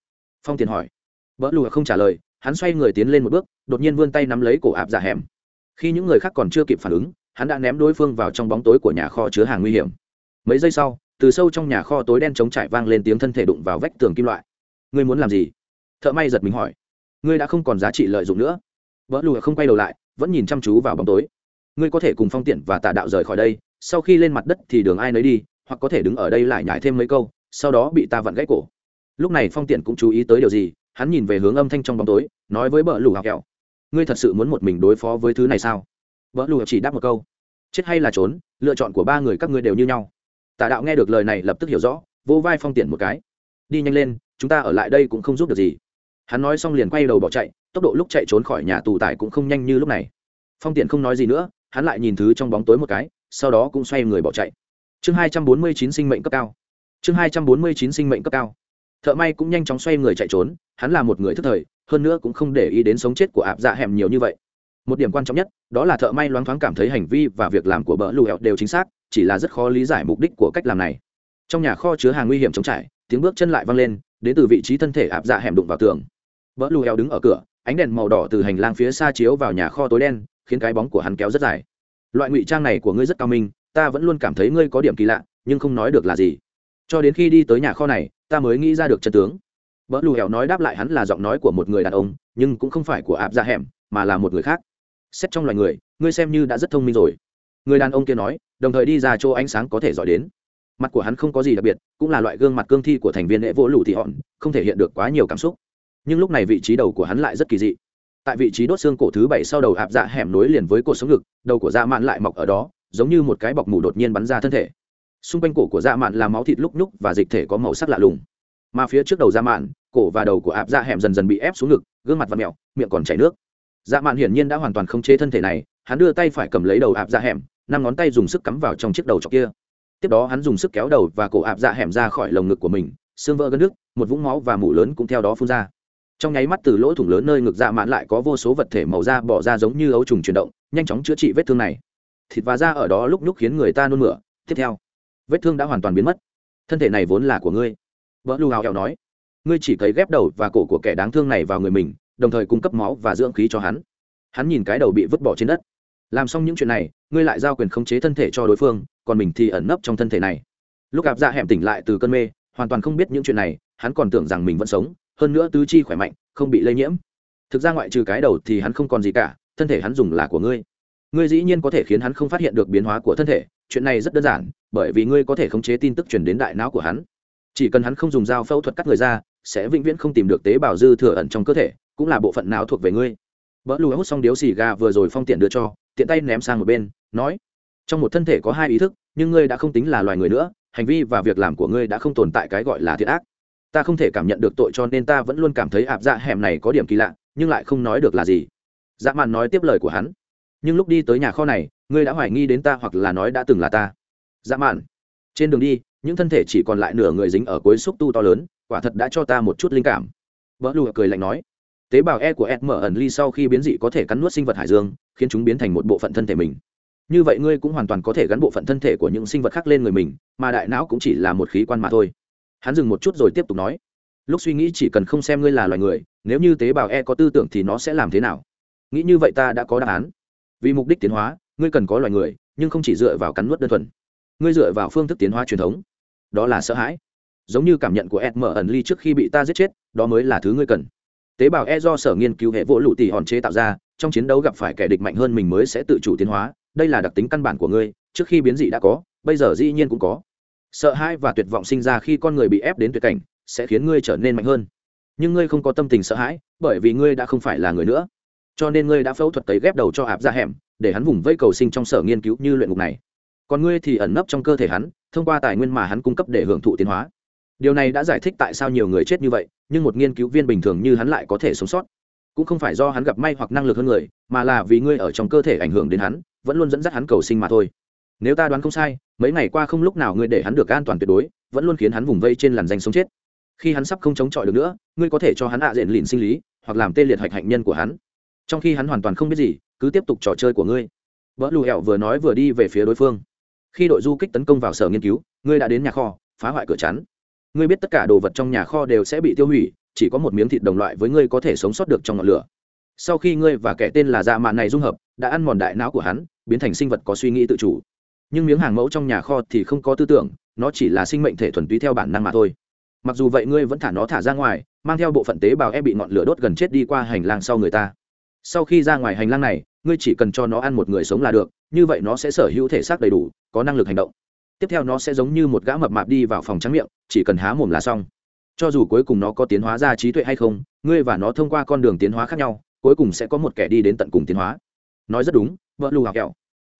Phong tiền hỏi. Vợ lù không trả lời, hắn xoay người tiến lên một bước, đột nhiên vươn tay nắm lấy cổ áp giả hẻm. Khi những người khác còn chưa kịp phản ứng, hắn đã ném đối phương vào trong bóng tối của nhà kho chứa hàng nguy hiểm. Mấy giây sau, từ sâu trong nhà kho tối đen chống trải vang lên tiếng thân thể đụng vào vách tường kim loại. Ngươi muốn làm gì? Thợ may giật mình hỏi. Ngươi đã không còn giá trị lợi dụng nữa. Vợ lùi không quay đầu lại, vẫn nhìn chăm chú vào bóng tối ngươi có thể cùng phong tiện và tà đạo rời khỏi đây, sau khi lên mặt đất thì đường ai nấy đi, hoặc có thể đứng ở đây lại nhải thêm mấy câu, sau đó bị ta vặn gãy cổ. Lúc này phong tiện cũng chú ý tới điều gì, hắn nhìn về hướng âm thanh trong bóng tối, nói với bờ lù học kẹo, ngươi thật sự muốn một mình đối phó với thứ này sao? Bờ lù chỉ đáp một câu, chết hay là trốn, lựa chọn của ba người các ngươi đều như nhau. Tà đạo nghe được lời này lập tức hiểu rõ vô vai phong tiện một cái, đi nhanh lên, chúng ta ở lại đây cũng không giúp được gì. Hắn nói xong liền quay đầu bỏ chạy, tốc độ lúc chạy trốn khỏi nhà tù tải cũng không nhanh như lúc này. Phong tiện không nói gì nữa hắn lại nhìn thứ trong bóng tối một cái, sau đó cũng xoay người bỏ chạy. Chương hai trăm bốn mươi chín sinh mệnh cấp cao. Chương hai trăm bốn mươi chín sinh mệnh cấp cao. Thợ may cũng nhanh chóng xoay người chạy trốn, hắn là một người thức thời, hơn nữa cũng không để ý đến sống chết của ạp dạ hẻm nhiều như vậy. Một điểm quan trọng nhất, đó là thợ may loáng thoáng cảm thấy hành vi và việc làm của bỡ lù hẹo đều chính xác, chỉ là rất khó lý giải mục đích của cách làm này. Trong nhà kho chứa hàng nguy hiểm chống trải, tiếng bước chân lại vang lên, đến từ vị trí thân thể ạp dạ hẻm đụng vào tường. Bỡ lù hẹo đứng ở cửa, ánh đèn màu đỏ từ hành lang phía xa chiếu vào nhà kho tối đen khiến cái bóng của hắn kéo rất dài. Loại ngụy trang này của ngươi rất cao minh, ta vẫn luôn cảm thấy ngươi có điểm kỳ lạ, nhưng không nói được là gì. Cho đến khi đi tới nhà kho này, ta mới nghĩ ra được chân tướng. Vợ lù hẹo nói đáp lại hắn là giọng nói của một người đàn ông, nhưng cũng không phải của ạp ra hẻm, mà là một người khác. Xét trong loài người, ngươi xem như đã rất thông minh rồi. Người đàn ông kia nói, đồng thời đi ra chỗ ánh sáng có thể giỏi đến. Mặt của hắn không có gì đặc biệt, cũng là loại gương mặt cương thi của thành viên lễ vỗ lù thị hòn, không thể hiện được quá nhiều cảm xúc. Nhưng lúc này vị trí đầu của hắn lại rất kỳ dị tại vị trí đốt xương cổ thứ bảy sau đầu ạp dạ hẻm nối liền với cổ sống ngực, đầu của dạ mạn lại mọc ở đó, giống như một cái bọc mủ đột nhiên bắn ra thân thể. Xung quanh cổ của dạ mạn là máu thịt lúc nhúc và dịch thể có màu sắc lạ lùng. Mà phía trước đầu dạ mạn, cổ và đầu của ạp dạ hẻm dần dần bị ép xuống ngực, gương mặt và mẹo miệng còn chảy nước. Dạ mạn hiển nhiên đã hoàn toàn không chế thân thể này, hắn đưa tay phải cầm lấy đầu ạp dạ hẻm, năm ngón tay dùng sức cắm vào trong chiếc đầu chọc kia. Tiếp đó hắn dùng sức kéo đầu và cổ ạp dạ hẻm ra khỏi lồng ngực của mình, xương vỡ gân nước một vũng máu và mủ lớn cũng theo đó phun ra trong nháy mắt từ lỗ thủng lớn nơi ngực dạ mạn lại có vô số vật thể màu da bỏ ra giống như ấu trùng chuyển động, nhanh chóng chữa trị vết thương này. Thịt và da ở đó lúc nhúc khiến người ta nôn mửa. Tiếp theo, vết thương đã hoàn toàn biến mất. Thân thể này vốn là của ngươi. Vợ lưu hào hẹo nói, ngươi chỉ cấy ghép đầu và cổ của kẻ đáng thương này vào người mình, đồng thời cung cấp máu và dưỡng khí cho hắn. Hắn nhìn cái đầu bị vứt bỏ trên đất. Làm xong những chuyện này, ngươi lại giao quyền khống chế thân thể cho đối phương, còn mình thì ẩn nấp trong thân thể này. Lúc gặp dạ hẻm tỉnh lại từ cơn mê, hoàn toàn không biết những chuyện này, hắn còn tưởng rằng mình vẫn sống hơn nữa tứ chi khỏe mạnh, không bị lây nhiễm. Thực ra ngoại trừ cái đầu thì hắn không còn gì cả, thân thể hắn dùng là của ngươi. Ngươi dĩ nhiên có thể khiến hắn không phát hiện được biến hóa của thân thể, chuyện này rất đơn giản, bởi vì ngươi có thể khống chế tin tức truyền đến đại não của hắn. Chỉ cần hắn không dùng dao phẫu thuật cắt người ra, sẽ vĩnh viễn không tìm được tế bào dư thừa ẩn trong cơ thể, cũng là bộ phận não thuộc về ngươi. Vỡ lùi hút xong điếu xì gà vừa rồi phong tiện đưa cho, tiện tay ném sang một bên, nói, trong một thân thể có hai ý thức, nhưng ngươi đã không tính là loài người nữa, hành vi và việc làm của ngươi đã không tồn tại cái gọi là thiệt ác ta không thể cảm nhận được tội cho nên ta vẫn luôn cảm thấy ạp dạ hẻm này có điểm kỳ lạ, nhưng lại không nói được là gì. Dạ mạn nói tiếp lời của hắn. Nhưng lúc đi tới nhà kho này, ngươi đã hoài nghi đến ta hoặc là nói đã từng là ta. Dạ mạn. Trên đường đi, những thân thể chỉ còn lại nửa người dính ở cuối xúc tu to lớn, quả thật đã cho ta một chút linh cảm. Vỡ lụa cười lạnh nói. Tế bào e của s mở ẩn ly sau khi biến dị có thể cắn nuốt sinh vật hải dương, khiến chúng biến thành một bộ phận thân thể mình. Như vậy ngươi cũng hoàn toàn có thể gắn bộ phận thân thể của những sinh vật khác lên người mình, mà đại não cũng chỉ là một khí quan mà thôi hắn dừng một chút rồi tiếp tục nói, lúc suy nghĩ chỉ cần không xem ngươi là loài người, nếu như tế bào e có tư tưởng thì nó sẽ làm thế nào? Nghĩ như vậy ta đã có đáp án. Vì mục đích tiến hóa, ngươi cần có loài người, nhưng không chỉ dựa vào cắn nuốt đơn thuần. Ngươi dựa vào phương thức tiến hóa truyền thống. Đó là sợ hãi. Giống như cảm nhận của ed mở ẩn ly trước khi bị ta giết chết, đó mới là thứ ngươi cần. Tế bào e do sở nghiên cứu hệ vỗ lụ tỉ hòn chế tạo ra, trong chiến đấu gặp phải kẻ địch mạnh hơn mình mới sẽ tự chủ tiến hóa. Đây là đặc tính căn bản của ngươi, trước khi biến dị đã có, bây giờ dĩ nhiên cũng có sợ hãi và tuyệt vọng sinh ra khi con người bị ép đến tuyệt cảnh, sẽ khiến ngươi trở nên mạnh hơn. Nhưng ngươi không có tâm tình sợ hãi, bởi vì ngươi đã không phải là người nữa. Cho nên ngươi đã phẫu thuật tấy ghép đầu cho ạp ra hẻm, để hắn vùng vây cầu sinh trong sở nghiên cứu như luyện ngục này. Còn ngươi thì ẩn nấp trong cơ thể hắn, thông qua tài nguyên mà hắn cung cấp để hưởng thụ tiến hóa. Điều này đã giải thích tại sao nhiều người chết như vậy, nhưng một nghiên cứu viên bình thường như hắn lại có thể sống sót. Cũng không phải do hắn gặp may hoặc năng lực hơn người, mà là vì ngươi ở trong cơ thể ảnh hưởng đến hắn, vẫn luôn dẫn dắt hắn cầu sinh mà thôi nếu ta đoán không sai, mấy ngày qua không lúc nào ngươi để hắn được an toàn tuyệt đối, vẫn luôn khiến hắn vùng vây trên làn danh sống chết. Khi hắn sắp không chống chọi được nữa, ngươi có thể cho hắn hạ à diện lìn sinh lý, hoặc làm tê liệt hạch hạnh nhân của hắn. Trong khi hắn hoàn toàn không biết gì, cứ tiếp tục trò chơi của ngươi. Vợ lù hẹo vừa nói vừa đi về phía đối phương. Khi đội du kích tấn công vào sở nghiên cứu, ngươi đã đến nhà kho, phá hoại cửa chắn. Ngươi biết tất cả đồ vật trong nhà kho đều sẽ bị tiêu hủy, chỉ có một miếng thịt đồng loại với ngươi có thể sống sót được trong ngọn lửa. Sau khi ngươi và kẻ tên là dạ mạn này dung hợp, đã ăn mòn đại não của hắn, biến thành sinh vật có suy nghĩ tự chủ nhưng miếng hàng mẫu trong nhà kho thì không có tư tưởng, nó chỉ là sinh mệnh thể thuần túy theo bản năng mà thôi. Mặc dù vậy ngươi vẫn thả nó thả ra ngoài, mang theo bộ phận tế bào e bị ngọn lửa đốt gần chết đi qua hành lang sau người ta. Sau khi ra ngoài hành lang này, ngươi chỉ cần cho nó ăn một người sống là được, như vậy nó sẽ sở hữu thể xác đầy đủ, có năng lực hành động. Tiếp theo nó sẽ giống như một gã mập mạp đi vào phòng trắng miệng, chỉ cần há mồm là xong. Cho dù cuối cùng nó có tiến hóa ra trí tuệ hay không, ngươi và nó thông qua con đường tiến hóa khác nhau, cuối cùng sẽ có một kẻ đi đến tận cùng tiến hóa. Nói rất đúng, vợ lù hào kẹo.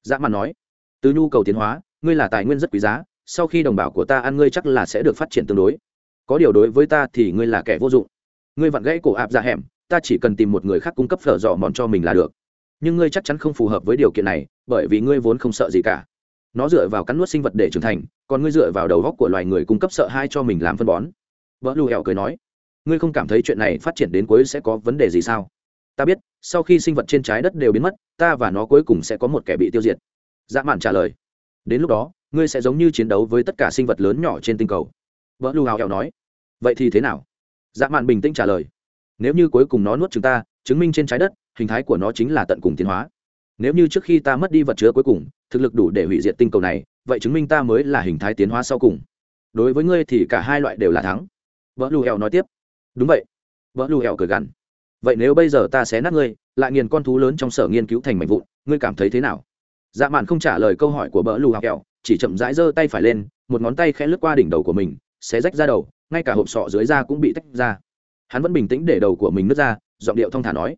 Dạ Dã man nói từ nhu cầu tiến hóa, ngươi là tài nguyên rất quý giá, sau khi đồng bào của ta ăn ngươi chắc là sẽ được phát triển tương đối. Có điều đối với ta thì ngươi là kẻ vô dụng. Ngươi vặn gãy cổ ạp ra hẻm, ta chỉ cần tìm một người khác cung cấp phở dọ mòn cho mình là được. Nhưng ngươi chắc chắn không phù hợp với điều kiện này, bởi vì ngươi vốn không sợ gì cả. Nó dựa vào cắn nuốt sinh vật để trưởng thành, còn ngươi dựa vào đầu góc của loài người cung cấp sợ hai cho mình làm phân bón. Vợ lù hẹo cười nói, ngươi không cảm thấy chuyện này phát triển đến cuối sẽ có vấn đề gì sao? Ta biết, sau khi sinh vật trên trái đất đều biến mất, ta và nó cuối cùng sẽ có một kẻ bị tiêu diệt dã mạn trả lời. Đến lúc đó, ngươi sẽ giống như chiến đấu với tất cả sinh vật lớn nhỏ trên tinh cầu. Vợ lù hào hẹo nói. Vậy thì thế nào? Dã mạn bình tĩnh trả lời. Nếu như cuối cùng nó nuốt chúng ta, chứng minh trên trái đất, hình thái của nó chính là tận cùng tiến hóa. Nếu như trước khi ta mất đi vật chứa cuối cùng, thực lực đủ để hủy diệt tinh cầu này, vậy chứng minh ta mới là hình thái tiến hóa sau cùng. Đối với ngươi thì cả hai loại đều là thắng. Vợ lù hẹo nói tiếp. Đúng vậy. Vợ lù hẹo cười gằn. Vậy nếu bây giờ ta xé nát ngươi, lại nghiền con thú lớn trong sở nghiên cứu thành mảnh vụn, ngươi cảm thấy thế nào? Dạ mạn không trả lời câu hỏi của bỡ lù hẹo chỉ chậm rãi giơ tay phải lên, một ngón tay khẽ lướt qua đỉnh đầu của mình sẽ rách ra đầu, ngay cả hộp sọ dưới da cũng bị tách ra. Hắn vẫn bình tĩnh để đầu của mình nứt ra, giọng điệu thong thả nói,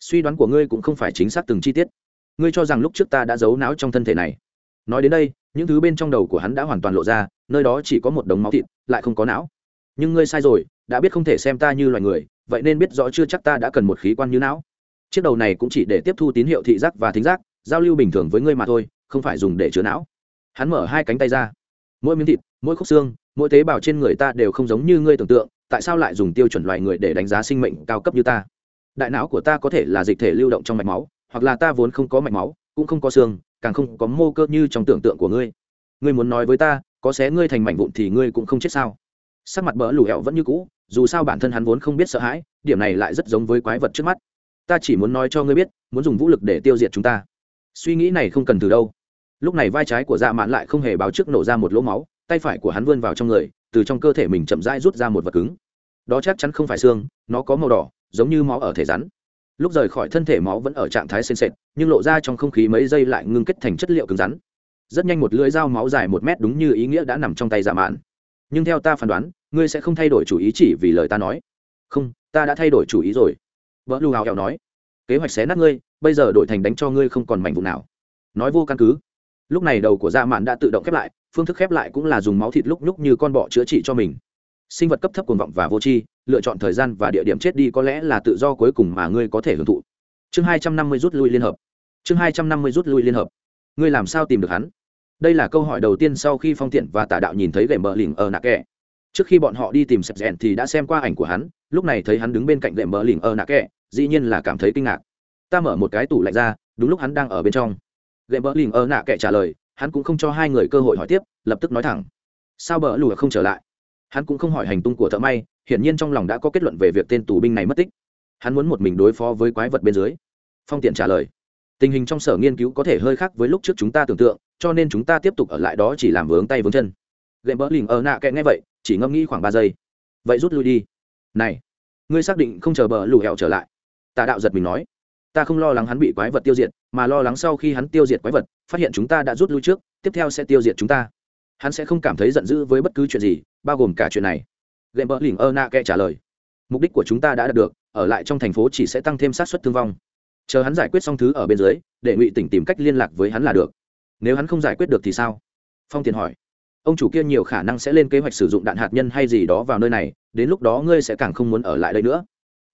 suy đoán của ngươi cũng không phải chính xác từng chi tiết. Ngươi cho rằng lúc trước ta đã giấu não trong thân thể này. Nói đến đây, những thứ bên trong đầu của hắn đã hoàn toàn lộ ra, nơi đó chỉ có một đống máu thịt, lại không có não. Nhưng ngươi sai rồi, đã biết không thể xem ta như loài người, vậy nên biết rõ chưa chắc ta đã cần một khí quan như não. Chiếc đầu này cũng chỉ để tiếp thu tín hiệu thị giác và thính giác giao lưu bình thường với ngươi mà thôi, không phải dùng để chứa não. Hắn mở hai cánh tay ra. Mỗi miếng thịt, mỗi khúc xương, mỗi tế bào trên người ta đều không giống như ngươi tưởng tượng, tại sao lại dùng tiêu chuẩn loài người để đánh giá sinh mệnh cao cấp như ta? Đại não của ta có thể là dịch thể lưu động trong mạch máu, hoặc là ta vốn không có mạch máu, cũng không có xương, càng không có mô cơ như trong tưởng tượng của ngươi. Ngươi muốn nói với ta, có xé ngươi thành mảnh vụn thì ngươi cũng không chết sao? Sắc mặt bỡ lù hẹo vẫn như cũ, dù sao bản thân hắn vốn không biết sợ hãi, điểm này lại rất giống với quái vật trước mắt. Ta chỉ muốn nói cho ngươi biết, muốn dùng vũ lực để tiêu diệt chúng ta suy nghĩ này không cần từ đâu. Lúc này vai trái của dạ mạn lại không hề báo trước nổ ra một lỗ máu, tay phải của hắn vươn vào trong người, từ trong cơ thể mình chậm rãi rút ra một vật cứng. Đó chắc chắn không phải xương, nó có màu đỏ, giống như máu ở thể rắn. Lúc rời khỏi thân thể máu vẫn ở trạng thái sên sệt, nhưng lộ ra trong không khí mấy giây lại ngưng kết thành chất liệu cứng rắn. Rất nhanh một lưỡi dao máu dài một mét đúng như ý nghĩa đã nằm trong tay giả mạn. Nhưng theo ta phán đoán, ngươi sẽ không thay đổi chủ ý chỉ vì lời ta nói. Không, ta đã thay đổi chủ ý rồi. Vợ lưu hào hẹo nói kế hoạch xé nát ngươi, bây giờ đổi thành đánh cho ngươi không còn mảnh vụ nào. Nói vô căn cứ. Lúc này đầu của dạ mạn đã tự động khép lại, phương thức khép lại cũng là dùng máu thịt lúc nhúc như con bọ chữa trị cho mình. Sinh vật cấp thấp cuồng vọng và vô tri, lựa chọn thời gian và địa điểm chết đi có lẽ là tự do cuối cùng mà ngươi có thể hưởng thụ. Chương hai trăm năm mươi rút lui liên hợp. Chương hai trăm năm mươi rút lui liên hợp. Ngươi làm sao tìm được hắn? Đây là câu hỏi đầu tiên sau khi phong tiện và tả đạo nhìn thấy gậy mờ lỉnh ở nạ kẻ. Trước khi bọn họ đi tìm sẹp rèn thì đã xem qua ảnh của hắn, lúc này thấy hắn đứng bên cạnh gậy mờ lỉnh ở nạ kẻ dĩ nhiên là cảm thấy kinh ngạc. Ta mở một cái tủ lạnh ra, đúng lúc hắn đang ở bên trong. Gậy bỡ lỉnh ở nạ kệ trả lời, hắn cũng không cho hai người cơ hội hỏi tiếp, lập tức nói thẳng. Sao bờ lùa không trở lại? Hắn cũng không hỏi hành tung của thợ may, hiển nhiên trong lòng đã có kết luận về việc tên tù binh này mất tích. Hắn muốn một mình đối phó với quái vật bên dưới. Phong tiện trả lời, tình hình trong sở nghiên cứu có thể hơi khác với lúc trước chúng ta tưởng tượng, cho nên chúng ta tiếp tục ở lại đó chỉ làm vướng tay vướng chân. Gệm bỡ lình ở nạ kệ ngay vậy, chỉ ngâm nghĩ khoảng ba giây. Vậy rút lui đi. Này, ngươi xác định không chờ bờ lù hẹo trở lại? Tà đạo giật mình nói, ta không lo lắng hắn bị quái vật tiêu diệt, mà lo lắng sau khi hắn tiêu diệt quái vật, phát hiện chúng ta đã rút lui trước, tiếp theo sẽ tiêu diệt chúng ta. Hắn sẽ không cảm thấy giận dữ với bất cứ chuyện gì, bao gồm cả chuyện này. Gệm bỡ lỉnh ơ na kệ trả lời, mục đích của chúng ta đã đạt được, ở lại trong thành phố chỉ sẽ tăng thêm sát xuất thương vong. Chờ hắn giải quyết xong thứ ở bên dưới, để ngụy tỉnh tìm cách liên lạc với hắn là được. Nếu hắn không giải quyết được thì sao? Phong tiền hỏi, ông chủ kia nhiều khả năng sẽ lên kế hoạch sử dụng đạn hạt nhân hay gì đó vào nơi này, đến lúc đó ngươi sẽ càng không muốn ở lại đây nữa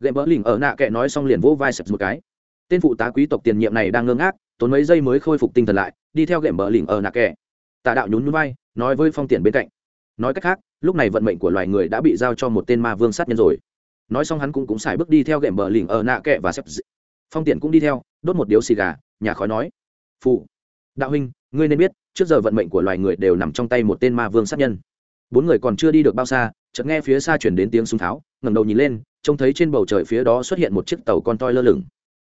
gệm bỡ lỉnh ở nạ kệ nói xong liền vỗ vai sập một cái. Tên phụ tá quý tộc tiền nhiệm này đang ngơ ngác, tốn mấy giây mới khôi phục tinh thần lại, đi theo gệm bỡ lỉnh ở nạ kệ. Tà đạo nhún nhún vai, nói với phong tiền bên cạnh. Nói cách khác, lúc này vận mệnh của loài người đã bị giao cho một tên ma vương sát nhân rồi. Nói xong hắn cũng cũng xài bước đi theo gệm bờ lỉnh ở nạ kệ và xếp phong tiện cũng đi theo, đốt một điếu xì gà, nhà khói nói. Phụ đạo huynh, ngươi nên biết, trước giờ vận mệnh của loài người đều nằm trong tay một tên ma vương sát nhân. Bốn người còn chưa đi được bao xa, chợt nghe phía xa chuyển đến tiếng súng tháo ngẩng đầu nhìn lên, trông thấy trên bầu trời phía đó xuất hiện một chiếc tàu con toi lơ lửng.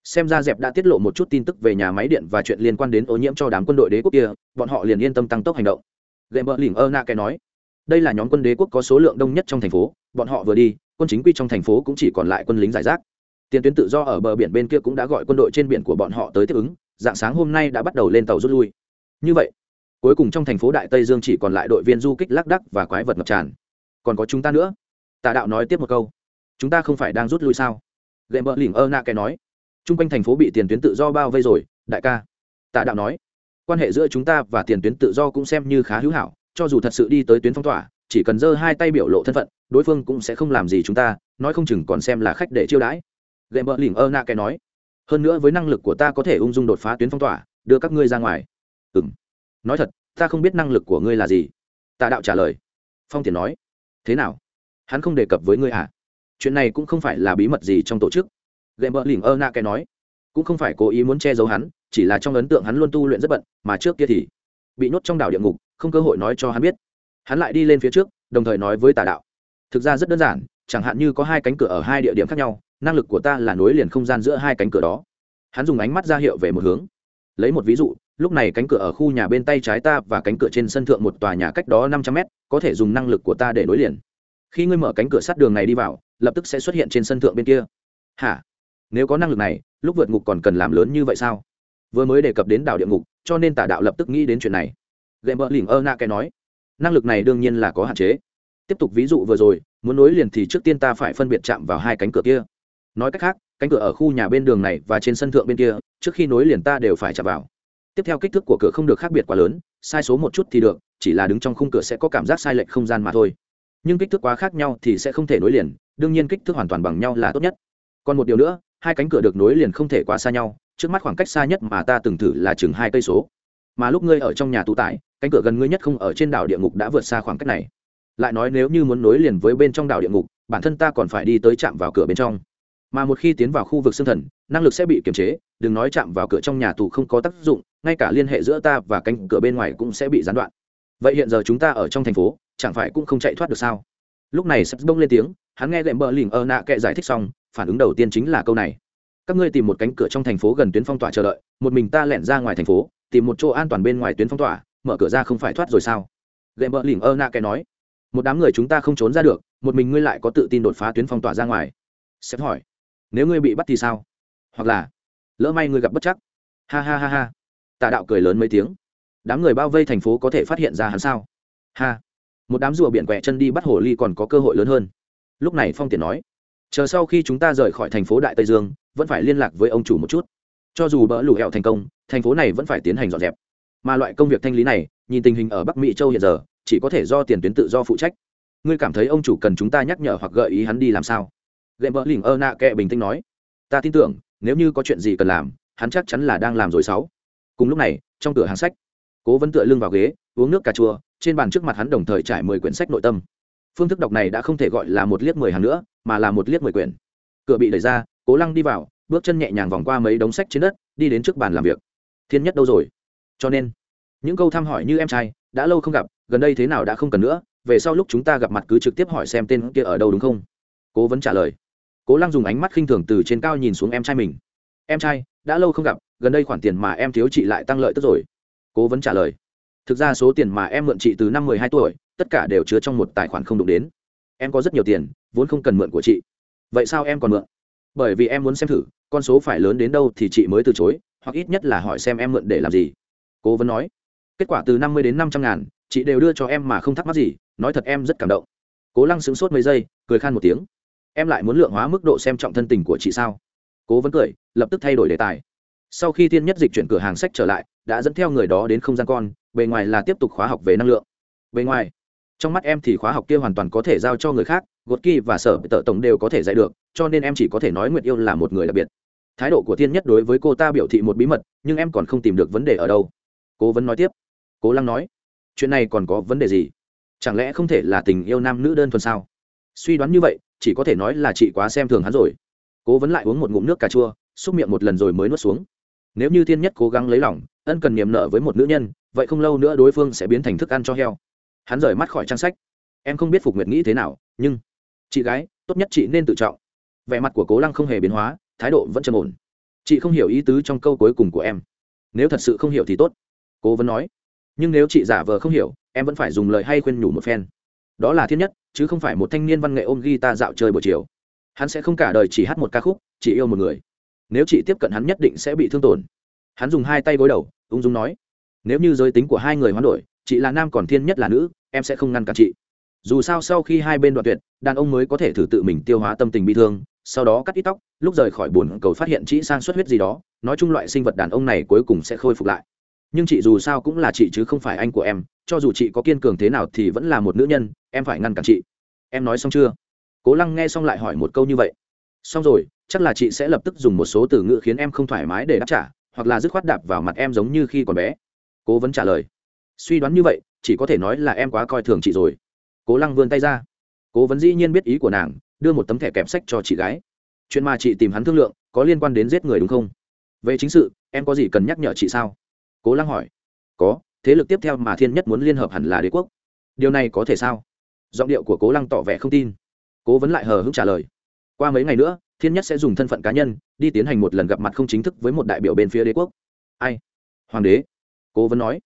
Xem ra dẹp đã tiết lộ một chút tin tức về nhà máy điện và chuyện liên quan đến ô nhiễm cho đám quân đội đế quốc kia, bọn họ liền yên tâm tăng tốc hành động. Gậy bờ lỉnh ơ na cái nói, đây là nhóm quân đế quốc có số lượng đông nhất trong thành phố, bọn họ vừa đi, quân chính quy trong thành phố cũng chỉ còn lại quân lính giải rác. Tiền tuyến tự do ở bờ biển bên kia cũng đã gọi quân đội trên biển của bọn họ tới tiếp ứng, dạng sáng hôm nay đã bắt đầu lên tàu rút lui. Như vậy, cuối cùng trong thành phố đại tây dương chỉ còn lại đội viên du kích lác đắc và quái vật ngập tràn. Còn có chúng ta nữa? Tà đạo nói tiếp một câu. Chúng ta không phải đang rút lui sao? Gậy bờ lỉnh ơ nạ kẻ nói. T r u n g quanh thành phố bị tiền tuyến tự do bao vây rồi, đại ca. Tà đạo nói. Quan hệ giữa chúng ta và tiền tuyến tự do cũng xem như khá hữu hảo, cho dù thật sự đi tới tuyến phong tỏa, chỉ cần giơ hai tay biểu lộ thân phận, đối phương cũng sẽ không làm gì chúng ta, nói không chừng còn xem là khách để chiêu đãi. Gậy bờ lỉnh ơ nạ kẻ nói. Hơn nữa với năng lực của ta có thể ung dung đột phá tuyến phong tỏa, đưa các ngươi ra ngoài. Ừ m nói thật, ta không biết năng lực của ngươi là gì. Tạ đạo trả lời. Phong tiền nói. Thế nào? Hắn không đề cập với ngươi à? Chuyện này cũng không phải là bí mật gì trong tổ chức. Gậy bờ lỉnh ơ na cái nói, cũng không phải cố ý muốn che giấu hắn, chỉ là trong ấn tượng hắn luôn tu luyện rất bận, mà trước kia thì bị nhốt trong đảo địa ngục, không cơ hội nói cho hắn biết. Hắn lại đi lên phía trước, đồng thời nói với tà đạo. Thực ra rất đơn giản, chẳng hạn như có hai cánh cửa ở hai địa điểm khác nhau, năng lực của ta là nối liền không gian giữa hai cánh cửa đó. Hắn dùng ánh mắt ra hiệu về một hướng. Lấy một ví dụ, lúc này cánh cửa ở khu nhà bên tay trái ta và cánh cửa trên sân thượng một tòa nhà cách đó năm trăm mét, có thể dùng năng lực của ta để nối liền khi ngươi mở cánh cửa sát đường này đi vào, lập tức sẽ xuất hiện trên sân thượng bên kia. Hả? Nếu có năng lực này, lúc vượt ngục còn cần làm lớn như vậy sao? Vừa mới đề cập đến đảo địa ngục, cho nên tà đạo lập tức nghĩ đến chuyện này. Gậy mỡ lỉnh ơ na cái nói, năng lực này đương nhiên là có hạn chế. Tiếp tục ví dụ vừa rồi, muốn nối liền thì trước tiên ta phải phân biệt chạm vào hai cánh cửa kia. Nói cách khác, cánh cửa ở khu nhà bên đường này và trên sân thượng bên kia, trước khi nối liền ta đều phải chạm vào. Tiếp theo kích thước của cửa không được khác biệt quá lớn, sai số một chút thì được, chỉ là đứng trong khung cửa sẽ có cảm giác sai lệch không gian mà thôi nhưng kích thước quá khác nhau thì sẽ không thể nối liền, đương nhiên kích thước hoàn toàn bằng nhau là tốt nhất. Còn một điều nữa, hai cánh cửa được nối liền không thể quá xa nhau, trước mắt khoảng cách xa nhất mà ta từng thử là chừng hai cây số. Mà lúc ngươi ở trong nhà tù tải, cánh cửa gần ngươi nhất không ở trên đảo địa ngục đã vượt xa khoảng cách này. Lại nói nếu như muốn nối liền với bên trong đảo địa ngục, bản thân ta còn phải đi tới chạm vào cửa bên trong. Mà một khi tiến vào khu vực xương thần, năng lực sẽ bị kiềm chế, đừng nói chạm vào cửa trong nhà tù không có tác dụng, ngay cả liên hệ giữa ta và cánh cửa bên ngoài cũng sẽ bị gián đoạn. Vậy hiện giờ chúng ta ở trong thành phố chẳng phải cũng không chạy thoát được sao? Lúc này sập bông lên tiếng, hắn nghe lệm bờ lỉnh ơ nạ kệ giải thích xong, phản ứng đầu tiên chính là câu này. Các ngươi tìm một cánh cửa trong thành phố gần tuyến phong tỏa chờ đợi, một mình ta lẻn ra ngoài thành phố, tìm một chỗ an toàn bên ngoài tuyến phong tỏa, mở cửa ra không phải thoát rồi sao? Lệm bờ lỉnh ơ nạ kệ nói. Một đám người chúng ta không trốn ra được, một mình ngươi lại có tự tin đột phá tuyến phong tỏa ra ngoài. Sếp hỏi. Nếu ngươi bị bắt thì sao? Hoặc là, lỡ may ngươi gặp bất chắc. Ha ha ha ha. Tà đạo cười lớn mấy tiếng. Đám người bao vây thành phố có thể phát hiện ra hắn sao? Ha một đám rùa biển quẹ chân đi bắt hồ ly còn có cơ hội lớn hơn. Lúc này phong tiền nói, chờ sau khi chúng ta rời khỏi thành phố đại tây dương, vẫn phải liên lạc với ông chủ một chút. Cho dù bỡ lù hẹo thành công, thành phố này vẫn phải tiến hành dọn dẹp. Mà loại công việc thanh lý này, nhìn tình hình ở bắc mỹ châu hiện giờ, chỉ có thể do tiền tuyến tự do phụ trách. Ngươi cảm thấy ông chủ cần chúng ta nhắc nhở hoặc gợi ý hắn đi làm sao? Gậy bỡ lỉnh ơ nạ kệ bình tĩnh nói, ta tin tưởng, nếu như có chuyện gì cần làm, hắn chắc chắn là đang làm rồi sáu. Cùng lúc này, trong cửa hàng sách, cố vấn tựa lưng vào ghế, uống nước cà chua trên bàn trước mặt hắn đồng thời trải mười quyển sách nội tâm. Phương thức đọc này đã không thể gọi là một liếc mười hàng nữa, mà là một liếc mười quyển. Cửa bị đẩy ra, cố lăng đi vào, bước chân nhẹ nhàng vòng qua mấy đống sách trên đất, đi đến trước bàn làm việc. Thiên nhất đâu rồi? Cho nên, những câu thăm hỏi như em trai, đã lâu không gặp, gần đây thế nào đã không cần nữa, về sau lúc chúng ta gặp mặt cứ trực tiếp hỏi xem tên kia ở đâu đúng không? Cố vấn trả lời. Cố lăng dùng ánh mắt khinh thường từ trên cao nhìn xuống em trai mình. Em trai, đã lâu không gặp, gần đây khoản tiền mà em thiếu chị lại tăng lợi tức rồi. Cố vấn trả lời thực ra số tiền mà em mượn chị từ năm mười hai tuổi, tất cả đều chứa trong một tài khoản không đụng đến. Em có rất nhiều tiền, vốn không cần mượn của chị. Vậy sao em còn mượn? Bởi vì em muốn xem thử, con số phải lớn đến đâu thì chị mới từ chối, hoặc ít nhất là hỏi xem em mượn để làm gì. Cố vấn nói, kết quả từ năm mươi đến năm trăm ngàn, chị đều đưa cho em mà không thắc mắc gì, nói thật em rất cảm động. Cố lăng sững sốt mấy giây, cười khan một tiếng. Em lại muốn lượng hóa mức độ xem trọng thân tình của chị sao? Cố vấn cười, lập tức thay đổi đề tài. Sau khi thiên nhất dịch chuyển cửa hàng sách trở lại, đã dẫn theo người đó đến không gian con bề ngoài là tiếp tục khóa học về năng lượng. Bề ngoài, trong mắt em thì khóa học kia hoàn toàn có thể giao cho người khác, gột kỳ và sở tợ tổng đều có thể dạy được, cho nên em chỉ có thể nói nguyệt yêu là một người đặc biệt. Thái độ của thiên nhất đối với cô ta biểu thị một bí mật, nhưng em còn không tìm được vấn đề ở đâu. Cố vấn nói tiếp. Cố lăng nói, chuyện này còn có vấn đề gì? Chẳng lẽ không thể là tình yêu nam nữ đơn thuần sao? Suy đoán như vậy, chỉ có thể nói là chị quá xem thường hắn rồi. Cố vấn lại uống một ngụm nước cà chua, xúc miệng một lần rồi mới nuốt xuống. Nếu như thiên nhất cố gắng lấy lòng, ân cần niềm nợ với một nữ nhân vậy không lâu nữa đối phương sẽ biến thành thức ăn cho heo. Hắn rời mắt khỏi trang sách. Em không biết phục nguyệt nghĩ thế nào, nhưng chị gái, tốt nhất chị nên tự trọng. Vẻ mặt của cố lăng không hề biến hóa, thái độ vẫn trầm ổn. Chị không hiểu ý tứ trong câu cuối cùng của em. Nếu thật sự không hiểu thì tốt, cố vẫn nói. Nhưng nếu chị giả vờ không hiểu, em vẫn phải dùng lời hay khuyên nhủ một phen. Đó là thiên nhất, chứ không phải một thanh niên văn nghệ ôm guitar dạo chơi buổi chiều. Hắn sẽ không cả đời chỉ hát một ca khúc, chỉ yêu một người. Nếu chị tiếp cận hắn nhất định sẽ bị thương tổn. Hắn dùng hai tay gối đầu, ung dung nói nếu như giới tính của hai người hoán đổi, chị là nam còn thiên nhất là nữ, em sẽ không ngăn cản chị. Dù sao sau khi hai bên đoạn tuyệt, đàn ông mới có thể thử tự mình tiêu hóa tâm tình bị thương, sau đó cắt ít tóc, lúc rời khỏi bồn cầu phát hiện chị sang xuất huyết gì đó, nói chung loại sinh vật đàn ông này cuối cùng sẽ khôi phục lại. Nhưng chị dù sao cũng là chị chứ không phải anh của em, cho dù chị có kiên cường thế nào thì vẫn là một nữ nhân, em phải ngăn cản chị. Em nói xong chưa? Cố lăng nghe xong lại hỏi một câu như vậy. Xong rồi, chắc là chị sẽ lập tức dùng một số từ ngữ khiến em không thoải mái để đáp trả, hoặc là dứt khoát đạp vào mặt em giống như khi còn bé cố vấn trả lời. Suy đoán như vậy, chỉ có thể nói là em quá coi thường chị rồi. Cố lăng vươn tay ra. Cố vấn dĩ nhiên biết ý của nàng, đưa một tấm thẻ kẹp sách cho chị gái. Chuyện mà chị tìm hắn thương lượng, có liên quan đến giết người đúng không? Về chính sự, em có gì cần nhắc nhở chị sao? Cố lăng hỏi. Có, thế lực tiếp theo mà thiên nhất muốn liên hợp hẳn là đế quốc. Điều này có thể sao? Giọng điệu của cố lăng tỏ vẻ không tin. Cố vấn lại hờ hững trả lời. Qua mấy ngày nữa, thiên nhất sẽ dùng thân phận cá nhân, đi tiến hành một lần gặp mặt không chính thức với một đại biểu bên phía đế quốc. Ai? Hoàng đế cố vấn nói.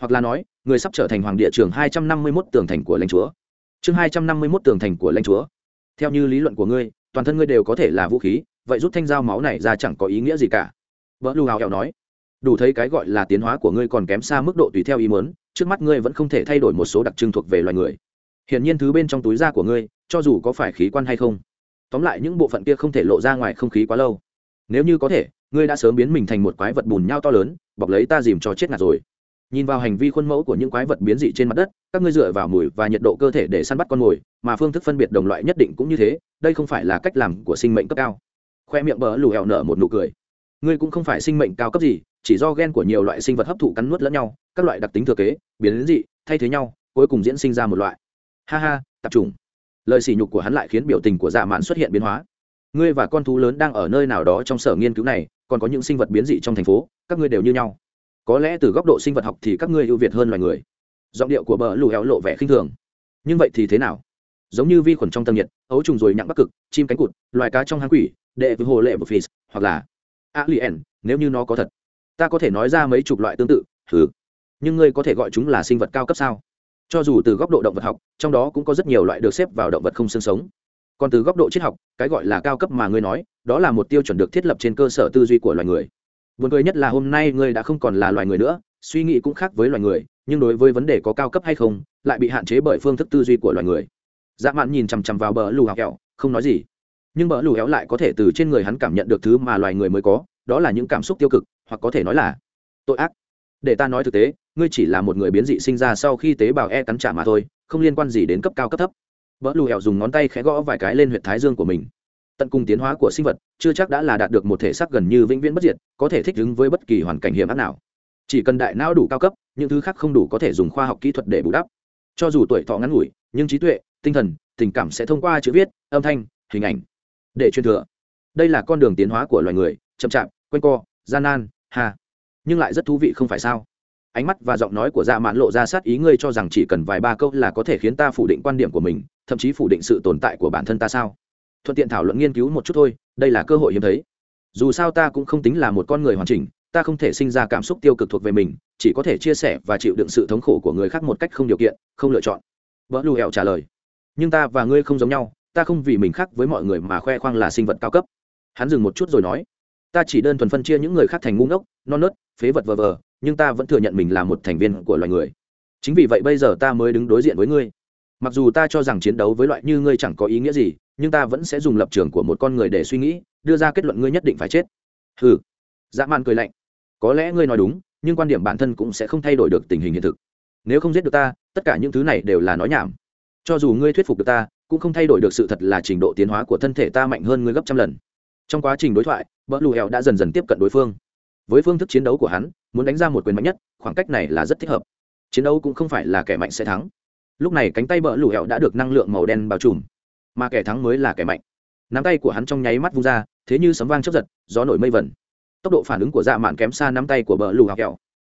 Hoặc là nói, người sắp trở thành hoàng địa trường hai trăm năm mươi mốt tường thành của lãnh chúa. Chương hai trăm năm mươi mốt tường thành của lãnh chúa. Theo như lý luận của ngươi, toàn thân ngươi đều có thể là vũ khí, vậy rút thanh dao máu này ra chẳng có ý nghĩa gì cả. Vợ lưu hào hẹo nói. Đủ thấy cái gọi là tiến hóa của ngươi còn kém xa mức độ tùy theo ý muốn, trước mắt ngươi vẫn không thể thay đổi một số đặc trưng thuộc về loài người. Hiển nhiên thứ bên trong túi da của ngươi, cho dù có phải khí quan hay không, tóm lại những bộ phận kia không thể lộ ra ngoài không khí quá lâu. Nếu như có thể, ngươi đã sớm biến mình thành một quái vật bùn nhau to lớn bọc lấy ta dìm cho chết ngạt rồi. Nhìn vào hành vi khuôn mẫu của những quái vật biến dị trên mặt đất, các ngươi dựa vào mùi và nhiệt độ cơ thể để săn bắt con mồi, mà phương thức phân biệt đồng loại nhất định cũng như thế, đây không phải là cách làm của sinh mệnh cấp cao. Khoe miệng bờ lù hẹo nở một nụ cười. Ngươi cũng không phải sinh mệnh cao cấp gì, chỉ do gen của nhiều loại sinh vật hấp thụ cắn nuốt lẫn nhau, các loại đặc tính thừa kế, biến dị, thay thế nhau, cuối cùng diễn sinh ra một loại. Ha ha tập trung lời sỉ nhục của hắn lại khiến biểu tình của dạ mạn xuất hiện biến hóa. Ngươi và con thú lớn đang ở nơi nào đó trong sở nghiên cứu này còn có những sinh vật biến dị trong thành phố, các ngươi đều như nhau. Có lẽ từ góc độ sinh vật học thì các ngươi ưu việt hơn loài người. Giọng điệu của bờ lù héo lộ vẻ khinh thường. Nhưng vậy thì thế nào? Giống như vi khuẩn trong tâm nhiệt, ấu trùng rồi nhặng bắc cực, chim cánh cụt, loài cá trong hang quỷ, đệ với hồ lệ và phì hoặc là alien, nếu như nó có thật. Ta có thể nói ra mấy chục loại tương tự thứ. nhưng ngươi có thể gọi chúng là sinh vật cao cấp sao? Cho dù từ góc độ động vật học, trong đó cũng có rất nhiều loại được xếp vào động vật không xương sống còn từ góc độ triết học cái gọi là cao cấp mà ngươi nói đó là một tiêu chuẩn được thiết lập trên cơ sở tư duy của loài người Buồn cười nhất là hôm nay ngươi đã không còn là loài người nữa, suy nghĩ cũng khác với loài người, nhưng đối với vấn đề có cao cấp hay không, lại bị hạn chế bởi phương thức tư duy của loài người. Dạ Mạn nhìn chằm chằm vào bờ lù hào kẹo, không nói gì. Nhưng bờ lù héo lại có thể từ trên người hắn cảm nhận được thứ mà loài người mới có, đó là những cảm xúc tiêu cực, hoặc có thể nói là tội ác. Để ta nói thực tế, ngươi chỉ là một người biến dị sinh ra sau khi tế bào e cắn trả mà thôi, không liên quan gì đến cấp cao cấp thấp vỡ lù hẹo dùng ngón tay khẽ gõ vài cái lên huyệt thái dương của mình. Tận cùng tiến hóa của sinh vật, chưa chắc đã là đạt được một thể xác gần như vĩnh viễn bất diệt, có thể thích ứng với bất kỳ hoàn cảnh hiểm ác nào. Chỉ cần đại não đủ cao cấp, những thứ khác không đủ có thể dùng khoa học kỹ thuật để bù đắp. Cho dù tuổi thọ ngắn ngủi, nhưng trí tuệ, tinh thần, tình cảm sẽ thông qua chữ viết, âm thanh, hình ảnh để truyền thừa. Đây là con đường tiến hóa của loài người, chậm chạp q u a n co, gian nan, hà. Nhưng lại rất thú vị không phải sao? Ánh mắt và giọng nói của dạ mạn lộ ra sát ý, ngươi cho rằng chỉ cần vài ba câu là có thể khiến ta phủ định quan điểm của mình, thậm chí phủ định sự tồn tại của bản thân ta sao? Thuận tiện thảo luận nghiên cứu một chút thôi, đây là cơ hội hiếm thấy. Dù sao ta cũng không tính là một con người hoàn chỉnh, ta không thể sinh ra cảm xúc tiêu cực thuộc về mình, chỉ có thể chia sẻ và chịu đựng sự thống khổ của người khác một cách không điều kiện, không lựa chọn. Vợ lù hẹo trả lời. Nhưng ta và ngươi không giống nhau, ta không vì mình khác với mọi người mà khoe khoang là sinh vật cao cấp. Hắn dừng một chút rồi nói. Ta chỉ đơn thuần phân chia những người khác thành ngu ngốc, non nớt, phế vật vờ vờ nhưng ta vẫn thừa nhận mình là một thành viên của loài người. Chính vì vậy bây giờ ta mới đứng đối diện với ngươi. Mặc dù ta cho rằng chiến đấu với loại như ngươi chẳng có ý nghĩa gì, nhưng ta vẫn sẽ dùng lập trường của một con người để suy nghĩ, đưa ra kết luận ngươi nhất định phải chết. Ừ dã dạ man cười lạnh. Có lẽ ngươi nói đúng, nhưng quan điểm bản thân cũng sẽ không thay đổi được tình hình hiện thực. Nếu không giết được ta, tất cả những thứ này đều là nói nhảm. Cho dù ngươi thuyết phục được ta, cũng không thay đổi được sự thật là trình độ tiến hóa của thân thể ta mạnh hơn ngươi gấp trăm lần. Trong quá trình đối thoại, bỡ lù hẹo đã dần dần tiếp cận đối phương với phương thức chiến đấu của hắn, muốn đánh ra một quyền mạnh nhất, khoảng cách này là rất thích hợp. Chiến đấu cũng không phải là kẻ mạnh sẽ thắng. Lúc này cánh tay bỡ lù hẹo đã được năng lượng màu đen bao trùm. Mà kẻ thắng mới là kẻ mạnh. Nắm tay của hắn trong nháy mắt vung ra, thế như sấm vang chấp giật, gió nổi mây vẩn. Tốc độ phản ứng của dạ mạn kém xa nắm tay của bờ lù hẹo.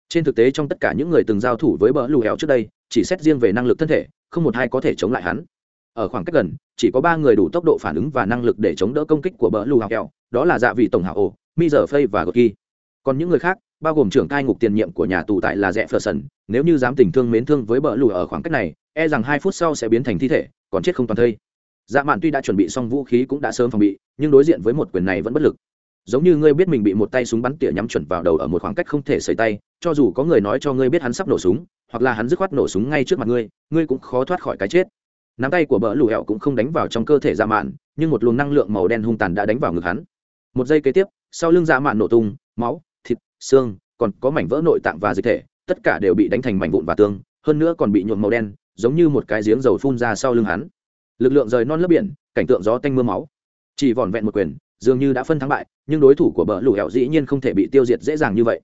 Trên thực tế trong tất cả những người từng giao thủ với bờ lù hẹo trước đây, chỉ xét riêng về năng lực thân thể, không một ai có thể chống lại hắn. Ở khoảng cách gần, chỉ có ba người đủ tốc độ phản ứng và năng lực để chống đỡ công kích của bờ lù hẹo, đó là dạ vị tổng hạ ổ mi giờ phây và gột kỳ còn những người khác, bao gồm trưởng cai ngục tiền nhiệm của nhà tù tại là rẽ phờ sần, nếu như dám tình thương mến thương với bờ lùi ở khoảng cách này e rằng hai phút sau sẽ biến thành thi thể, còn chết không toàn thây. Dạ mạn tuy đã chuẩn bị xong vũ khí cũng đã sớm phòng bị, nhưng đối diện với một quyền này vẫn bất lực. Giống như ngươi biết mình bị một tay súng bắn tỉa nhắm chuẩn vào đầu ở một khoảng cách không thể xảy tay, cho dù có người nói cho ngươi biết hắn sắp nổ súng, hoặc là hắn dứt khoát nổ súng ngay trước mặt ngươi ngươi cũng khó thoát khỏi cái chết. Nắm tay của bờ lù hẹo cũng không đánh vào trong cơ thể dạ mạn, nhưng một luồng năng lượng màu đen hung tàn đã đánh vào ngực hắn. Một giây kế tiếp, sau lưng dạ mạn nổ tung, máu xương, còn có mảnh vỡ nội tạng và dịch thể, tất cả đều bị đánh thành mảnh vụn và tương, hơn nữa còn bị nhuộm màu đen, giống như một cái giếng dầu phun ra sau lưng hắn. Lực lượng rời non lớp biển, cảnh tượng gió tanh mưa máu. Chỉ vỏn vẹn một quyền, dường như đã phân thắng bại, nhưng đối thủ của bờ lũ hẹo dĩ nhiên không thể bị tiêu diệt dễ dàng như vậy.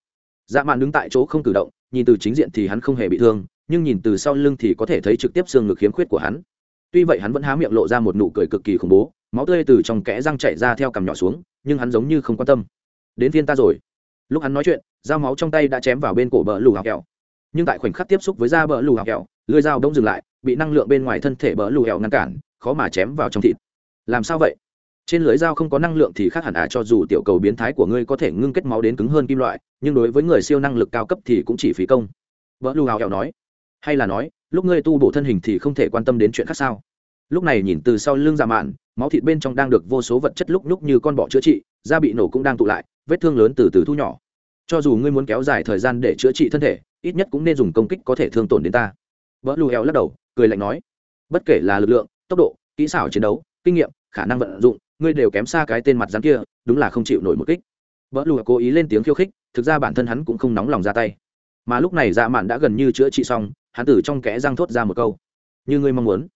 Dạ mạn đứng tại chỗ không cử động, nhìn từ chính diện thì hắn không hề bị thương, nhưng nhìn từ sau lưng thì có thể thấy trực tiếp xương ngực khiếm khuyết của hắn. Tuy vậy hắn vẫn há miệng lộ ra một nụ cười cực kỳ khủng bố, máu tươi từ trong kẽ răng chảy ra theo cằm nhỏ xuống, nhưng hắn giống như không quan tâm. Đến phiên ta rồi lúc hắn nói chuyện, dao máu trong tay đã chém vào bên cổ bờ lù hào kẹo. Nhưng tại khoảnh khắc tiếp xúc với da bờ lù hào kẹo, lưỡi dao đông dừng lại, bị năng lượng bên ngoài thân thể bờ lù hẹo ngăn cản, khó mà chém vào trong thịt. Làm sao vậy? Trên lưới dao không có năng lượng thì khác hẳn à cho dù tiểu cầu biến thái của ngươi có thể ngưng kết máu đến cứng hơn kim loại, nhưng đối với người siêu năng lực cao cấp thì cũng chỉ phí công. Vợ lù hào hẹo nói. Hay là nói, lúc ngươi tu bổ thân hình thì không thể quan tâm đến chuyện khác sao? Lúc này nhìn từ sau lưng dạ mạn, máu thịt bên trong đang được vô số vật chất lúc lúc như con bọ chữa trị da bị nổ cũng đang tụ lại, vết thương lớn từ từ thu nhỏ. Cho dù ngươi muốn kéo dài thời gian để chữa trị thân thể, ít nhất cũng nên dùng công kích có thể thương tổn đến ta. Vợ lù heo lắc đầu, cười lạnh nói, bất kể là lực lượng, tốc độ, kỹ xảo chiến đấu, kinh nghiệm, khả năng vận dụng, ngươi đều kém xa cái tên mặt rắn kia, đúng là không chịu nổi một kích. Vợ lù cố ý lên tiếng khiêu khích, thực ra bản thân hắn cũng không nóng lòng ra tay. Mà lúc này dạ mạn đã gần như chữa trị xong, hắn từ trong kẽ răng thốt ra một câu, như ngươi mong muốn.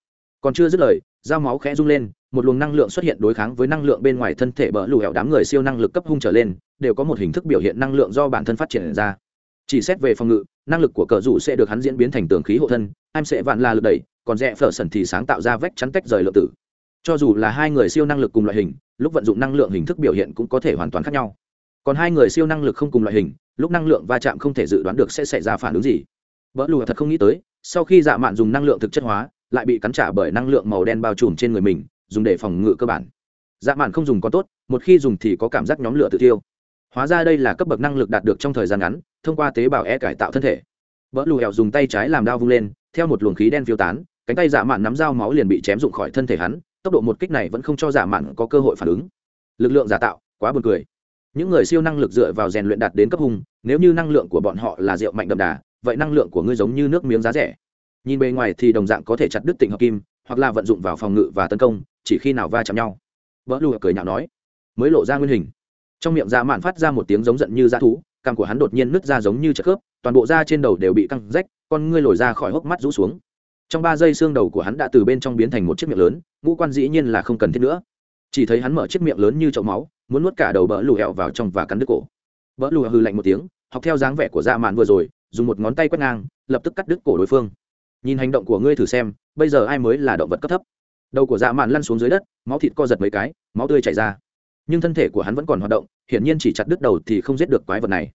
Còn chưa dứt lời, dao máu khẽ rung lên một luồng năng lượng xuất hiện đối kháng với năng lượng bên ngoài thân thể bỡ lù hẻo đám người siêu năng lực cấp hung trở lên, đều có một hình thức biểu hiện năng lượng do bản thân phát triển ra. Chỉ xét về phòng ngự, năng lực của cờ rủ sẽ được hắn diễn biến thành tường khí hộ thân em sẽ vạn là lực đẩy, còn rẽ phở sẩn thì sáng tạo ra vách chắn tách rời lượng tử. Cho dù là hai người siêu năng lực cùng loại hình, lúc vận dụng năng lượng hình thức biểu hiện cũng có thể hoàn toàn khác nhau. Còn hai người siêu năng lực không cùng loại hình, lúc năng lượng va chạm không thể dự đoán được sẽ xảy ra phản ứng gì. Vỡ lùa thật không nghĩ tới, sau khi dạ mạn dùng năng lượng thực chất hóa, lại bị cắn trả bởi năng lượng màu đen bao trùm trên người mình dùng để phòng ngự cơ bản. Dạ mạn không dùng có tốt một khi dùng thì có cảm giác nhóm lửa tự tiêu hóa ra đây là cấp bậc năng lực đạt được trong thời gian ngắn thông qua tế bào e cải tạo thân thể. Vỡ lù hẹo dùng tay trái làm đao vung lên theo một luồng khí đen phiêu tán cánh tay dạ mạn nắm dao máu liền bị chém rụng khỏi thân thể hắn tốc độ một kích này vẫn không cho dạ mạn có cơ hội phản ứng. Lực lượng giả tạo quá buồn cười. Những người siêu năng lực dựa vào rèn luyện đạt đến cấp hùng, nếu như năng lượng của bọn họ là rượu mạnh đậm đà vậy năng lượng của ngươi giống như nước miếng giá rẻ. Nhìn bề ngoài thì đồng dạng có thể chặt đứt tình hợp kim hoặc là vận dụng vào phòng ngự và tấn công chỉ khi nào va chạm nhau. Vỡ lùa cười nhạo nói, mới lộ ra nguyên hình. Trong miệng dạ mạn phát ra một tiếng giống giận như dã thú, cằm của hắn đột nhiên nứt ra giống như chất khớp, toàn bộ da trên đầu đều bị căng rách, con ngươi lồi ra khỏi hốc mắt rũ xuống. Trong ba giây xương đầu của hắn đã từ bên trong biến thành một chiếc miệng lớn, ngũ quan dĩ nhiên là không cần thiết nữa. Chỉ thấy hắn mở chiếc miệng lớn như chậu máu, muốn nuốt cả đầu bỡ lù hẹo vào trong và cắn đứt cổ. Bỡ lù hư lạnh một tiếng, học theo dáng vẻ của dạ mạn vừa rồi, dùng một ngón tay quét ngang, lập tức cắt đứt cổ đối phương. Nhìn hành động của ngươi thử xem, bây giờ ai mới là động vật cấp thấp? Đầu của dạ mạn lăn xuống dưới đất, máu thịt co giật mấy cái, máu tươi chảy ra. Nhưng thân thể của hắn vẫn còn hoạt động, hiển nhiên chỉ chặt đứt đầu thì không giết được quái vật này.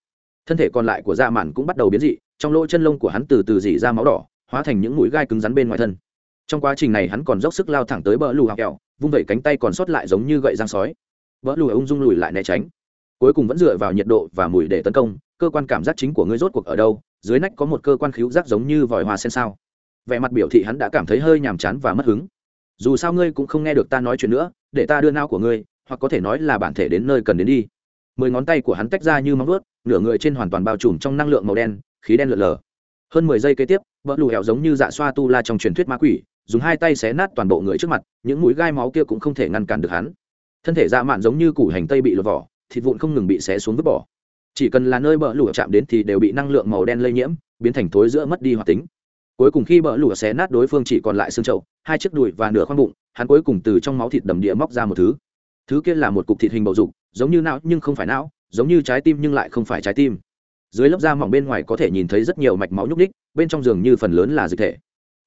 Thân thể còn lại của dạ mạn cũng bắt đầu biến dị, trong lỗ chân lông của hắn từ từ dỉ ra máu đỏ, hóa thành những mũi gai cứng rắn bên ngoài thân. Trong quá trình này hắn còn dốc sức lao thẳng tới bờ lù học kẹo, vung vẩy cánh tay còn sót lại giống như gậy răng sói. Bờ lù ung dung lùi lại né tránh. Cuối cùng vẫn dựa vào nhiệt độ và mùi để tấn công, cơ quan cảm giác chính của ngươi rốt cuộc ở đâu? Dưới nách có một cơ quan khíu giác giống như vòi hoa sen sao. Vẻ mặt biểu thị hắn đã cảm thấy hơi nhàm chán và mất hứng dù sao ngươi cũng không nghe được ta nói chuyện nữa, để ta đưa nao của ngươi, hoặc có thể nói là bản thể đến nơi cần đến đi. Mười ngón tay của hắn tách ra như móng vuốt, nửa người trên hoàn toàn bao trùm trong năng lượng màu đen, khí đen lợn lờ. Hơn mười giây kế tiếp vợ lù hẹo giống như dạ xoa tu la trong truyền thuyết ma quỷ, dùng hai tay xé nát toàn bộ người trước mặt, những mũi gai máu kia cũng không thể ngăn cản được hắn. Thân thể dạ mạn giống như củ hành tây bị lột vỏ, thịt vụn không ngừng bị xé xuống vứt bỏ. Chỉ cần là nơi bờ lù chạm đến thì đều bị năng lượng màu đen lây nhiễm, biến thành thối giữa mất đi hoạt tính cuối cùng khi bỡ lụa xé nát đối phương chỉ còn lại xương trậu, hai chiếc đùi và nửa khoang bụng, hắn cuối cùng từ trong máu thịt đầm địa móc ra một thứ. Thứ kia là một cục thịt hình bầu dục, giống như não nhưng không phải não, giống như trái tim nhưng lại không phải trái tim. Dưới lớp da mỏng bên ngoài có thể nhìn thấy rất nhiều mạch máu nhúc ních bên trong giường như phần lớn là dịch thể.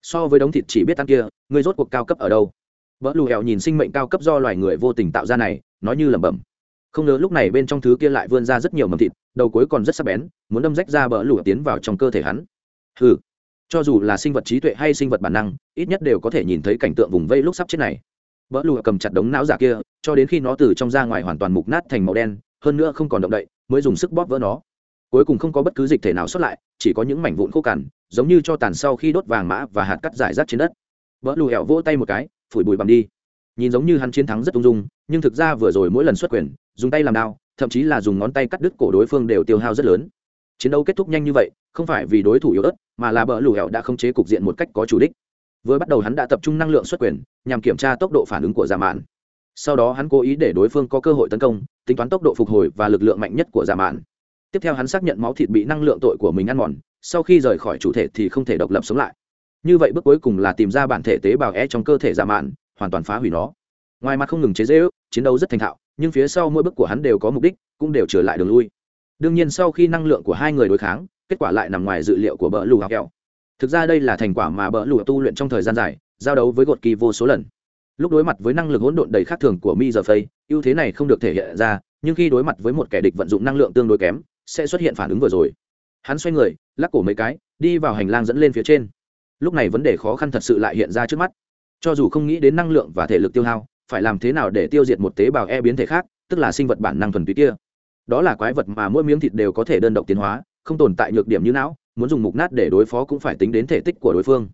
So với đống thịt chỉ biết ăn kia người rốt cuộc cao cấp ở đâu? Vỡ lù hẹo nhìn sinh mệnh cao cấp do loài người vô tình tạo ra này, nói như lẩm bẩm. Không ngờ lúc này bên trong thứ kia lại vươn ra rất nhiều mầm thịt, đầu cuối còn rất sắc bén, muốn đâm rách ra bỡ lù tiến vào trong cơ thể hắn. Hừ cho dù là sinh vật trí tuệ hay sinh vật bản năng, ít nhất đều có thể nhìn thấy cảnh tượng vùng vây lúc sắp chết này. Vỡ lụa cầm chặt đống não giả kia, cho đến khi nó từ trong ra ngoài hoàn toàn mục nát thành màu đen, hơn nữa không còn động đậy, mới dùng sức bóp vỡ nó. Cuối cùng không có bất cứ dịch thể nào xuất lại, chỉ có những mảnh vụn khô cằn, giống như cho tàn sau khi đốt vàng mã và hạt cắt giải rác trên đất. Vỡ lụa hẹo vỗ tay một cái, phủi bụi bằm đi. Nhìn giống như hắn chiến thắng rất ung dung, nhưng thực ra vừa rồi mỗi lần xuất quyền, dùng tay làm đao, thậm chí là dùng ngón tay cắt đứt cổ đối phương đều tiêu hao rất lớn. Chiến đấu kết thúc nhanh như vậy không phải vì đối thủ yếu ớt, mà là bờ lù hẹo đã khống chế cục diện một cách có chủ đích. Vừa bắt đầu hắn đã tập trung năng lượng xuất quyền, nhằm kiểm tra tốc độ phản ứng của giả mạn. Sau đó hắn cố ý để đối phương có cơ hội tấn công, tính toán tốc độ phục hồi và lực lượng mạnh nhất của giả mạn. Tiếp theo hắn xác nhận máu thịt bị năng lượng tội của mình ăn mòn, sau khi rời khỏi chủ thể thì không thể độc lập sống lại. Như vậy bước cuối cùng là tìm ra bản thể tế bào e trong cơ thể giả mạn, hoàn toàn phá hủy nó. Ngoài mặt không ngừng chế dễ ước chiến đấu rất thành thạo, nhưng phía sau mỗi bước của hắn đều có mục đích, cũng đều trở lại đường lui. Đương nhiên sau khi năng lượng của hai người đối kháng kết quả lại nằm ngoài dự liệu của bờ lù học kẹo. Thực ra đây là thành quả mà bờ lù tu luyện trong thời gian dài, giao đấu với gột kỳ vô số lần. Lúc đối mặt với năng lực hỗn độn đầy khác thường của mi giờ phây, ưu thế này không được thể hiện ra, nhưng khi đối mặt với một kẻ địch vận dụng năng lượng tương đối kém, sẽ xuất hiện phản ứng vừa rồi. Hắn xoay người, lắc cổ mấy cái, đi vào hành lang dẫn lên phía trên. Lúc này vấn đề khó khăn thật sự lại hiện ra trước mắt. Cho dù không nghĩ đến năng lượng và thể lực tiêu hao, phải làm thế nào để tiêu diệt một tế bào e biến thể khác, tức là sinh vật bản năng thuần túy kia? Đó là quái vật mà mỗi miếng thịt đều có thể đơn độc tiến hóa không tồn tại nhược điểm như não, muốn dùng mục nát để đối phó cũng phải tính đến thể tích của đối phương.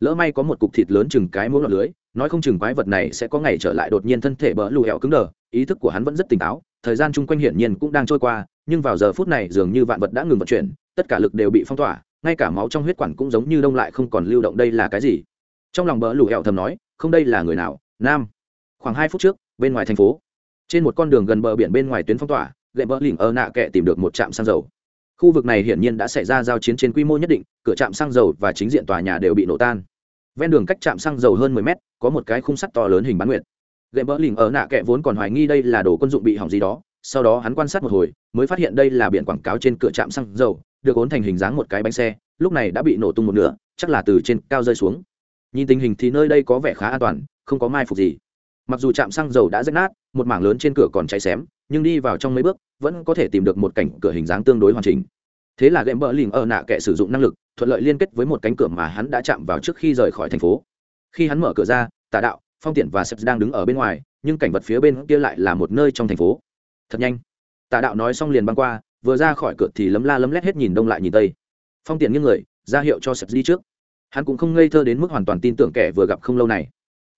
Lỡ may có một cục thịt lớn chừng cái muỗng lọt lưới, nói không chừng quái vật này sẽ có ngày trở lại đột nhiên thân thể bỡ lù hẹo cứng đờ, ý thức của hắn vẫn rất tỉnh táo, thời gian chung quanh hiển nhiên cũng đang trôi qua, nhưng vào giờ phút này dường như vạn vật đã ngừng vận chuyển, tất cả lực đều bị phong tỏa, ngay cả máu trong huyết quản cũng giống như đông lại không còn lưu động đây là cái gì. Trong lòng bỡ lù hẹo thầm nói, không đây là người nào, nam. Khoảng hai phút trước, bên ngoài thành phố, trên một con đường gần bờ biển bên ngoài tuyến phong tỏa, gậy bờ lỉnh ơ nạ kệ tìm được một trạm xăng dầu khu vực này hiển nhiên đã xảy ra giao chiến trên quy mô nhất định, cửa trạm xăng dầu và chính diện tòa nhà đều bị nổ tan. Ven đường cách trạm xăng dầu hơn mười mét, có một cái khung sắt to lớn hình bán nguyệt. Gậy bỡ lỉnh ở nạ kệ vốn còn hoài nghi đây là đồ quân dụng bị hỏng gì đó, sau đó hắn quan sát một hồi, mới phát hiện đây là biển quảng cáo trên cửa trạm xăng dầu, được ốn thành hình dáng một cái bánh xe, lúc này đã bị nổ tung một nửa, chắc là từ trên cao rơi xuống. Nhìn tình hình thì nơi đây có vẻ khá an toàn, không có mai phục gì. Mặc dù trạm xăng dầu đã rách nát, một mảng lớn trên cửa còn cháy xém, nhưng đi vào trong mấy bước vẫn có thể tìm được một cảnh cửa hình dáng tương đối hoàn chỉnh. Thế là game bờ lỉnh ở nạ kệ sử dụng năng lực, thuận lợi liên kết với một cánh cửa mà hắn đã chạm vào trước khi rời khỏi thành phố. Khi hắn mở cửa ra, tà đạo, phong tiện và sếp đang đứng ở bên ngoài, nhưng cảnh vật phía bên kia lại là một nơi trong thành phố. Thật nhanh. Tà đạo nói xong liền băng qua, vừa ra khỏi cửa thì lấm la lấm lét hết nhìn đông lại nhìn tây. Phong tiện những người, ra hiệu cho sếp đi trước. Hắn cũng không ngây thơ đến mức hoàn toàn tin tưởng kẻ vừa gặp không lâu này.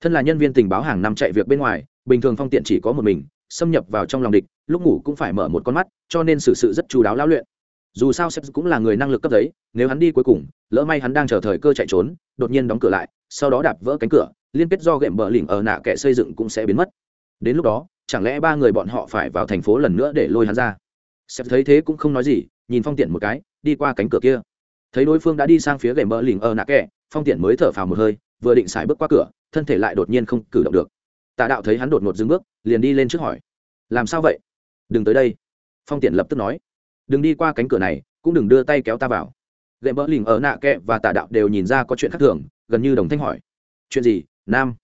Thân là nhân viên tình báo hàng năm chạy việc bên ngoài, bình thường phong tiện chỉ có một mình, xâm nhập vào trong lòng địch lúc ngủ cũng phải mở một con mắt cho nên xử sự, rất chú đáo lão luyện. Dù sao sếp cũng là người năng lực cấp giấy nếu hắn đi cuối cùng lỡ may hắn đang chờ thời cơ chạy trốn đột nhiên đóng cửa lại sau đó đạp vỡ cánh cửa liên kết do gệm bờ lỉnh ở nạ kẻ xây dựng cũng sẽ biến mất. Đến lúc đó chẳng lẽ ba người bọn họ phải vào thành phố lần nữa để lôi hắn ra? Sếp thấy thế cũng không nói gì nhìn phong tiện một cái đi qua cánh cửa kia. Thấy đối phương đã đi sang phía gệm bờ lỉnh ở nạ kẻ phong tiện mới thở phào một hơi vừa định xài bước qua cửa thân thể lại đột nhiên không cử động được. Tạ đạo thấy hắn đột ngột dừng bước liền đi lên trước hỏi làm sao vậy? Đừng tới đây. Phong tiện lập tức nói. Đừng đi qua cánh cửa này, cũng đừng đưa tay kéo ta vào. Gậy mỡ lình ở nạ kẹ và tạ đạo đều nhìn ra có chuyện khác thường, gần như đồng thanh hỏi. Chuyện gì, nam?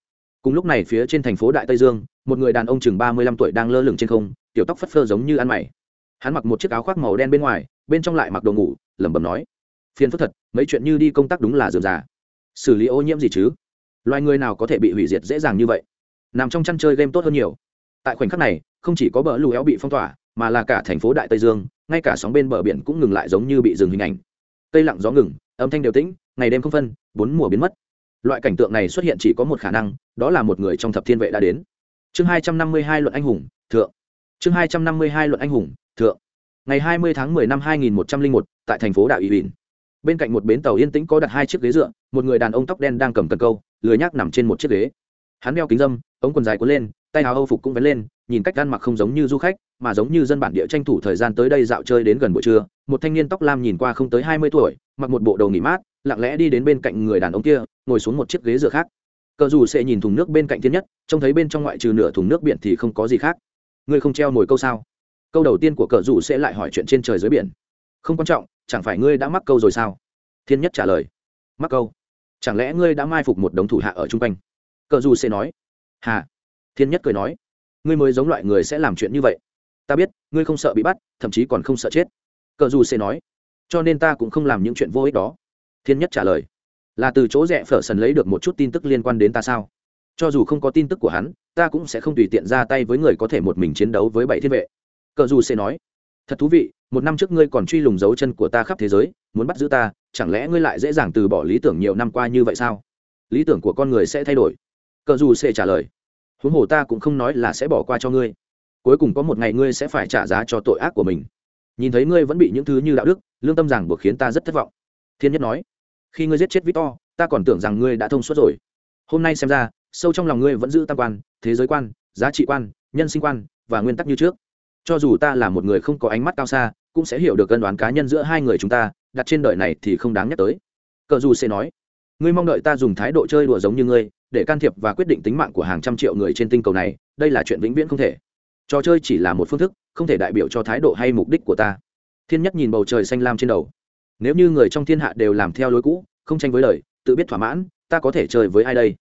Cùng lúc này phía trên thành phố đại tây dương, một người đàn ông chừng ba mươi lăm tuổi đang lơ lửng trên không, tiểu tóc phất phơ giống như ăn mày. Hắn mặc một chiếc áo khoác màu đen bên ngoài, bên trong lại mặc đồ ngủ, lẩm bẩm nói. Phiền phức thật, mấy chuyện như đi công tác đúng là dườm già. Xử lý ô nhiễm gì chứ? Loài người nào có thể bị hủy diệt dễ dàng như vậy? Nằm trong chăn chơi game tốt hơn nhiều tại khoảnh khắc này, không chỉ có bờ lù éo bị phong tỏa, mà là cả thành phố đại tây dương, ngay cả sóng bên bờ biển cũng ngừng lại giống như bị dừng hình ảnh. Cây lặng gió ngừng, âm thanh đều tĩnh, ngày đêm không phân, bốn mùa biến mất. Loại cảnh tượng này xuất hiện chỉ có một khả năng, đó là một người trong thập thiên vệ đã đến. Chương hai trăm năm mươi hai luận anh hùng, thượng. Chương hai trăm năm mươi hai luận anh hùng, thượng. Ngày hai mươi tháng mười năm hai nghìn một trăm linh một, tại thành phố đạo ủy huỳnh bên cạnh một bến tàu yên tĩnh có đặt hai chiếc ghế dựa, một người đàn ông tóc đen đang cầm cần câu, lười nhác nằm trên một chiếc ghế. Hắn đeo kính dâm, ống quần dài cuốn lên tay áo âu phục cũng vén lên, nhìn cách ăn mặc không giống như du khách, mà giống như dân bản địa tranh thủ thời gian tới đây dạo chơi đến gần buổi trưa. Một thanh niên tóc lam nhìn qua không tới hai mươi tuổi, mặc một bộ đồ nghỉ mát, lặng lẽ đi đến bên cạnh người đàn ông kia, ngồi xuống một chiếc ghế dựa khác. Cờ dù sẽ nhìn thùng nước bên cạnh thiên nhất, trông thấy bên trong ngoại trừ nửa thùng nước biển thì không có gì khác. Ngươi không treo nổi câu sao? Câu đầu tiên của cờ dù sẽ lại hỏi chuyện trên trời dưới biển. Không quan trọng, chẳng phải ngươi đã mắc câu rồi sao? Thiên nhất trả lời. Mắc câu. Chẳng lẽ ngươi đã mai phục một đống thủ hạ ở chung quanh? Cờ dù sẽ nói. Hà thiên nhất cười nói, ngươi mới giống loại người sẽ làm chuyện như vậy. Ta biết, ngươi không sợ bị bắt, thậm chí còn không sợ chết. Cờ dù sẽ nói, cho nên ta cũng không làm những chuyện vô ích đó. Thiên nhất trả lời, là từ chỗ rẽ phở sần lấy được một chút tin tức liên quan đến ta sao? Cho dù không có tin tức của hắn, ta cũng sẽ không tùy tiện ra tay với người có thể một mình chiến đấu với bảy thiên vệ. Cờ dù sẽ nói, thật thú vị, một năm trước ngươi còn truy lùng dấu chân của ta khắp thế giới, muốn bắt giữ ta, chẳng lẽ ngươi lại dễ dàng từ bỏ lý tưởng nhiều năm qua như vậy sao? Lý tưởng của con người sẽ thay đổi. Cờ dù sẽ trả lời huống hồ ta cũng không nói là sẽ bỏ qua cho ngươi. Cuối cùng có một ngày ngươi sẽ phải trả giá cho tội ác của mình. Nhìn thấy ngươi vẫn bị những thứ như đạo đức, lương tâm rằng buộc khiến ta rất thất vọng. Thiên nhất nói, khi ngươi giết chết victor, ta còn tưởng rằng ngươi đã thông suốt rồi. Hôm nay xem ra, sâu trong lòng ngươi vẫn giữ tam quan, thế giới quan, giá trị quan, nhân sinh quan, và nguyên tắc như trước. Cho dù ta là một người không có ánh mắt cao xa, cũng sẽ hiểu được cân đoán cá nhân giữa hai người chúng ta, đặt trên đời này thì không đáng nhắc tới. Cờ dù sẽ nói, ngươi mong đợi ta dùng thái độ chơi đùa giống như ngươi để can thiệp và quyết định tính mạng của hàng trăm triệu người trên tinh cầu này, đây là chuyện vĩnh viễn không thể. Trò chơi chỉ là một phương thức, không thể đại biểu cho thái độ hay mục đích của ta. Thiên nhất nhìn bầu trời xanh lam trên đầu. Nếu như người trong thiên hạ đều làm theo lối cũ, không tranh với lời, tự biết thỏa mãn, ta có thể chơi với ai đây?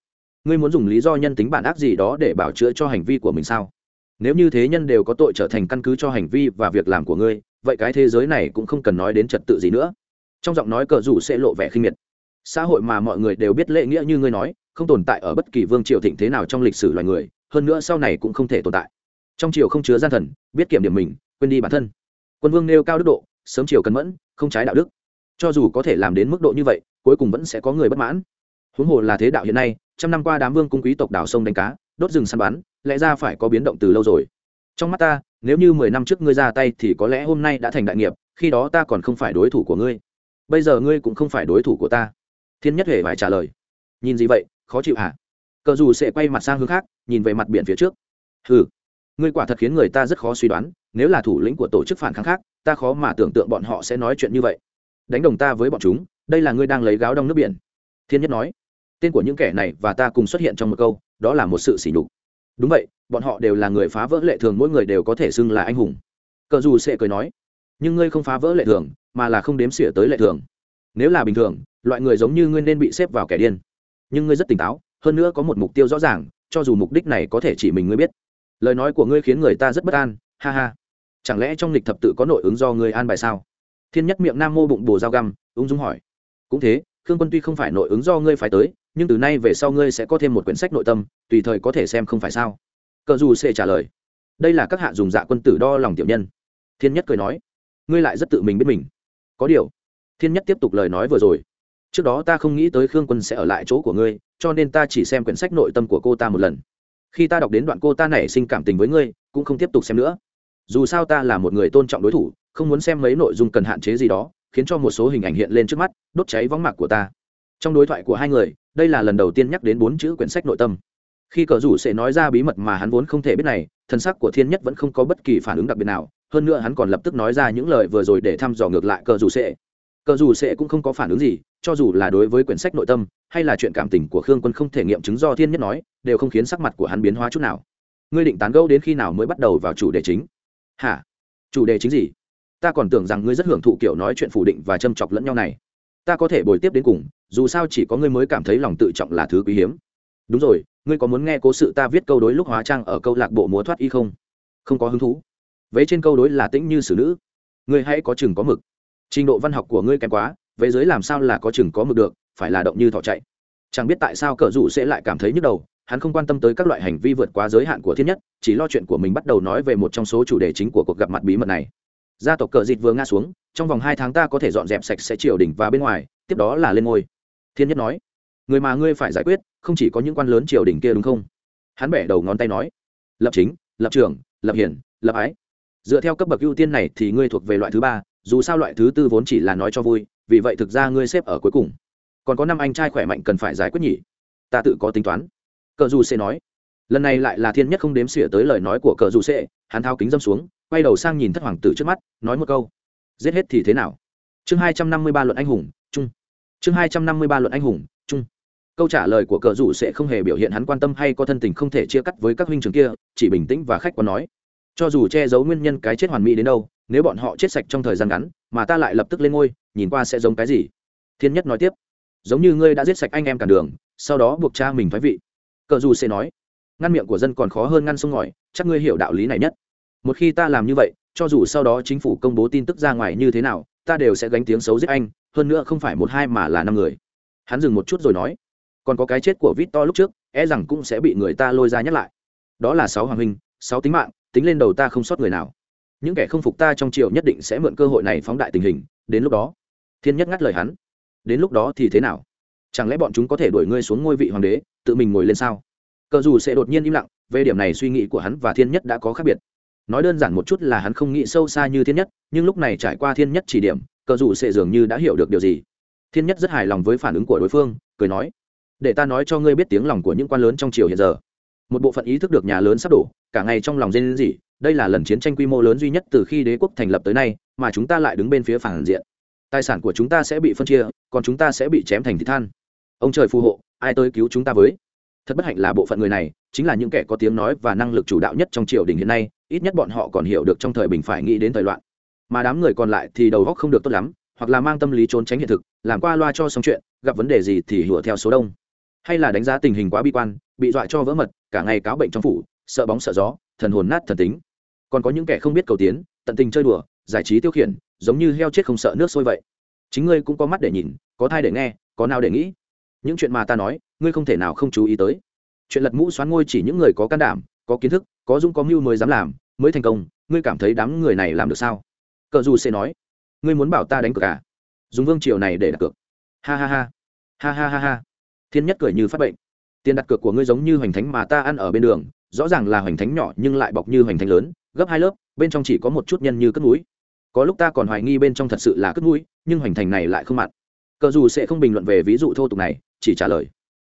Ngươi muốn dùng lý do nhân tính bản ác gì đó để bảo chữa cho hành vi của mình sao? Nếu như thế nhân đều có tội trở thành căn cứ cho hành vi và việc làm của ngươi, vậy cái thế giới này cũng không cần nói đến trật tự gì nữa. Trong giọng nói cờ rủ sẽ lộ vẻ khinh miệt. Xã hội mà mọi người đều biết lễ nghĩa như ngươi nói không tồn tại ở bất kỳ vương triều thịnh thế nào trong lịch sử loài người, hơn nữa sau này cũng không thể tồn tại. Trong triều không chứa gian thần, biết kiểm điểm mình, quên đi bản thân. Quân vương nêu cao đức độ, sớm triều cẩn mẫn, không trái đạo đức. Cho dù có thể làm đến mức độ như vậy, cuối cùng vẫn sẽ có người bất mãn. Huống hồ là thế đạo hiện nay, trăm năm qua đám vương cung quý tộc đảo sông đánh cá, đốt rừng săn bắn, lẽ ra phải có biến động từ lâu rồi. Trong mắt ta, nếu như mười năm trước ngươi ra tay thì có lẽ hôm nay đã thành đại nghiệp, khi đó ta còn không phải đối thủ của ngươi. Bây giờ ngươi cũng không phải đối thủ của ta. Thiên nhất hề phải trả lời. Nhìn gì vậy? Khó chịu hả? Cờ dù sẽ quay mặt sang hướng khác, nhìn về mặt biển phía trước. Ừ ngươi quả thật khiến người ta rất khó suy đoán, nếu là thủ lĩnh của tổ chức phản kháng khác, ta khó mà tưởng tượng bọn họ sẽ nói chuyện như vậy. Đánh đồng ta với bọn chúng, đây là ngươi đang lấy gáo đong nước biển. Thiên nhất nói, tên của những kẻ này và ta cùng xuất hiện trong một câu, đó là một sự sỉ nhục. Đúng vậy, bọn họ đều là người phá vỡ lệ thường, mỗi người đều có thể xưng là anh hùng. Cờ dù sẽ cười nói, nhưng ngươi không phá vỡ lệ thường, mà là không đếm xỉa tới lệ thường. Nếu là bình thường, loại người giống như ngươi nên bị xếp vào kẻ điên nhưng ngươi rất tỉnh táo, hơn nữa có một mục tiêu rõ ràng, cho dù mục đích này có thể chỉ mình ngươi biết. Lời nói của ngươi khiến người ta rất bất an, ha ha. Chẳng lẽ trong lịch thập tự có nội ứng do ngươi an bài sao? Thiên nhất miệng nam mô bụng bồ dao găm, ung dung hỏi. Cũng thế, khương quân tuy không phải nội ứng do ngươi phải tới, nhưng từ nay về sau ngươi sẽ có thêm một quyển sách nội tâm, tùy thời có thể xem không phải sao? Cờ dù sẽ trả lời. Đây là các hạ dùng dạ quân tử đo lòng tiểu nhân. Thiên nhất cười nói. Ngươi lại rất tự mình biết mình. Có điều, thiên nhất tiếp tục lời nói vừa rồi trước đó ta không nghĩ tới khương quân sẽ ở lại chỗ của ngươi, cho nên ta chỉ xem quyển sách nội tâm của cô ta một lần. Khi ta đọc đến đoạn cô ta nảy sinh cảm tình với ngươi, cũng không tiếp tục xem nữa. Dù sao ta là một người tôn trọng đối thủ, không muốn xem mấy nội dung cần hạn chế gì đó, khiến cho một số hình ảnh hiện lên trước mắt, đốt cháy võng mạc của ta. Trong đối thoại của hai người, đây là lần đầu tiên nhắc đến bốn chữ quyển sách nội tâm. Khi cờ rủ sẽ nói ra bí mật mà hắn vốn không thể biết này, thân sắc của thiên nhất vẫn không có bất kỳ phản ứng đặc biệt nào, hơn nữa hắn còn lập tức nói ra những lời vừa rồi để thăm dò ngược lại cờ rủ sệ cờ rủ sệ cũng không có phản ứng gì cho dù là đối với quyển sách nội tâm, hay là chuyện cảm tình của khương quân không thể nghiệm chứng do thiên nhất nói, đều không khiến sắc mặt của hắn biến hóa chút nào. Ngươi định tán gẫu đến khi nào mới bắt đầu vào chủ đề chính? Hả? Chủ đề chính gì? Ta còn tưởng rằng ngươi rất hưởng thụ kiểu nói chuyện phủ định và châm chọc lẫn nhau này. Ta có thể bồi tiếp đến cùng, dù sao chỉ có ngươi mới cảm thấy lòng tự trọng là thứ quý hiếm. Đúng rồi, ngươi có muốn nghe cố sự ta viết câu đối lúc hóa trang ở câu lạc bộ múa thoát y không? Không có hứng thú. Vế trên câu đối là tĩnh như xử nữ. Ngươi hãy có chừng có mực. Trình độ văn học của ngươi kém quá về giới làm sao là có chừng có mực được, phải là động như thỏ chạy. Chẳng biết tại sao cờ rủ sẽ lại cảm thấy nhức đầu, hắn không quan tâm tới các loại hành vi vượt quá giới hạn của thiên nhất, chỉ lo chuyện của mình bắt đầu nói về một trong số chủ đề chính của cuộc gặp mặt bí mật này. Gia tộc cờ dịt vừa ngã xuống, trong vòng hai tháng ta có thể dọn dẹp sạch sẽ triều đình và bên ngoài, tiếp đó là lên ngôi. Thiên nhất nói, người mà ngươi phải giải quyết, không chỉ có những quan lớn triều đình kia đúng không? Hắn bẻ đầu ngón tay nói, lập chính, lập trường, lập hiển, lập ái. Dựa theo cấp bậc ưu tiên này thì ngươi thuộc về loại thứ ba, dù sao loại thứ tư vốn chỉ là nói cho vui vì vậy thực ra ngươi xếp ở cuối cùng. Còn có năm anh trai khỏe mạnh cần phải giải quyết nhỉ? Ta tự có tính toán. Cờ dù sẽ nói. Lần này lại là thiên nhất không đếm xỉa tới lời nói của cờ dù sẽ hắn thao kính dâm xuống, quay đầu sang nhìn thất hoàng tử trước mắt, nói một câu. Giết hết thì thế nào? Chương hai trăm năm mươi ba luận anh hùng, chung. Chương hai trăm năm mươi ba luận anh hùng, chung. Câu trả lời của cờ rủ sẽ không hề biểu hiện hắn quan tâm hay có thân tình không thể chia cắt với các huynh trường kia, chỉ bình tĩnh và khách quan nói. Cho dù che giấu nguyên nhân cái chết hoàn mỹ đến đâu nếu bọn họ chết sạch trong thời gian ngắn, mà ta lại lập tức lên ngôi, nhìn qua sẽ giống cái gì? Thiên nhất nói tiếp, giống như ngươi đã giết sạch anh em cả đường, sau đó buộc cha mình thoái vị. Cờ dù sẽ nói, ngăn miệng của dân còn khó hơn ngăn sông ngòi, chắc ngươi hiểu đạo lý này nhất. Một khi ta làm như vậy, cho dù sau đó chính phủ công bố tin tức ra ngoài như thế nào, ta đều sẽ gánh tiếng xấu giết anh, hơn nữa không phải một hai mà là năm người. Hắn dừng một chút rồi nói, còn có cái chết của vít to lúc trước e rằng cũng sẽ bị người ta lôi ra nhắc lại. Đó là sáu hoàng huynh, sáu tính mạng, tính lên đầu ta không sót người nào những kẻ không phục ta trong triều nhất định sẽ mượn cơ hội này phóng đại tình hình, đến lúc đó, thiên nhất ngắt lời hắn. Đến lúc đó thì thế nào? Chẳng lẽ bọn chúng có thể đuổi ngươi xuống ngôi vị hoàng đế, tự mình ngồi lên sao? Cờ dù sẽ đột nhiên im lặng, về điểm này suy nghĩ của hắn và thiên nhất đã có khác biệt. Nói đơn giản một chút là hắn không nghĩ sâu xa như thiên nhất, nhưng lúc này trải qua thiên nhất chỉ điểm, cờ dù sẽ dường như đã hiểu được điều gì. Thiên nhất rất hài lòng với phản ứng của đối phương, cười nói, để ta nói cho ngươi biết tiếng lòng của những quan lớn trong triều hiện giờ. Một bộ phận ý thức được nhà lớn sắp đổ, cả ngày trong lòng dên gì đây là lần chiến tranh quy mô lớn duy nhất từ khi đế quốc thành lập tới nay, mà chúng ta lại đứng bên phía phản diện. Tài sản của chúng ta sẽ bị phân chia, còn chúng ta sẽ bị chém thành thịt than. Ông trời phù hộ, ai tới cứu chúng ta với? Thật bất hạnh là bộ phận người này, chính là những kẻ có tiếng nói và năng lực chủ đạo nhất trong triều đình hiện nay, ít nhất bọn họ còn hiểu được trong thời bình phải nghĩ đến thời loạn. Mà đám người còn lại thì đầu góc không được tốt lắm, hoặc là mang tâm lý trốn tránh hiện thực, làm qua loa cho xong chuyện, gặp vấn đề gì thì hùa theo số đông. Hay là đánh giá tình hình quá bi quan, bị dọa cho vỡ mật, cả ngày cáo bệnh trong phủ, sợ bóng sợ gió, thần hồn nát thần tính còn có những kẻ không biết cầu tiến, tận tình chơi đùa, giải trí tiêu khiển, giống như heo chết không sợ nước sôi vậy. Chính ngươi cũng có mắt để nhìn, có thai để nghe, có nào để nghĩ. Những chuyện mà ta nói, ngươi không thể nào không chú ý tới. Chuyện lật mũ xoán ngôi chỉ những người có can đảm, có kiến thức, có dũng có mưu mới dám làm, mới thành công, ngươi cảm thấy đám người này làm được sao? Cờ dù sẽ nói, ngươi muốn bảo ta đánh cược à? Dùng vương triều này để đặt cược. Ha ha ha. Ha ha ha ha. Thiên nhất cười như phát bệnh. Tiền đặt cược của ngươi giống như hoành thánh mà ta ăn ở bên đường rõ ràng là hoành thánh nhỏ nhưng lại bọc như hoành thánh lớn, gấp hai lớp, bên trong chỉ có một chút nhân như cất núi có lúc ta còn hoài nghi bên trong thật sự là cất núi nhưng hoành thành này lại không mặn. Cờ dù sẽ không bình luận về ví dụ thô tục này, chỉ trả lời.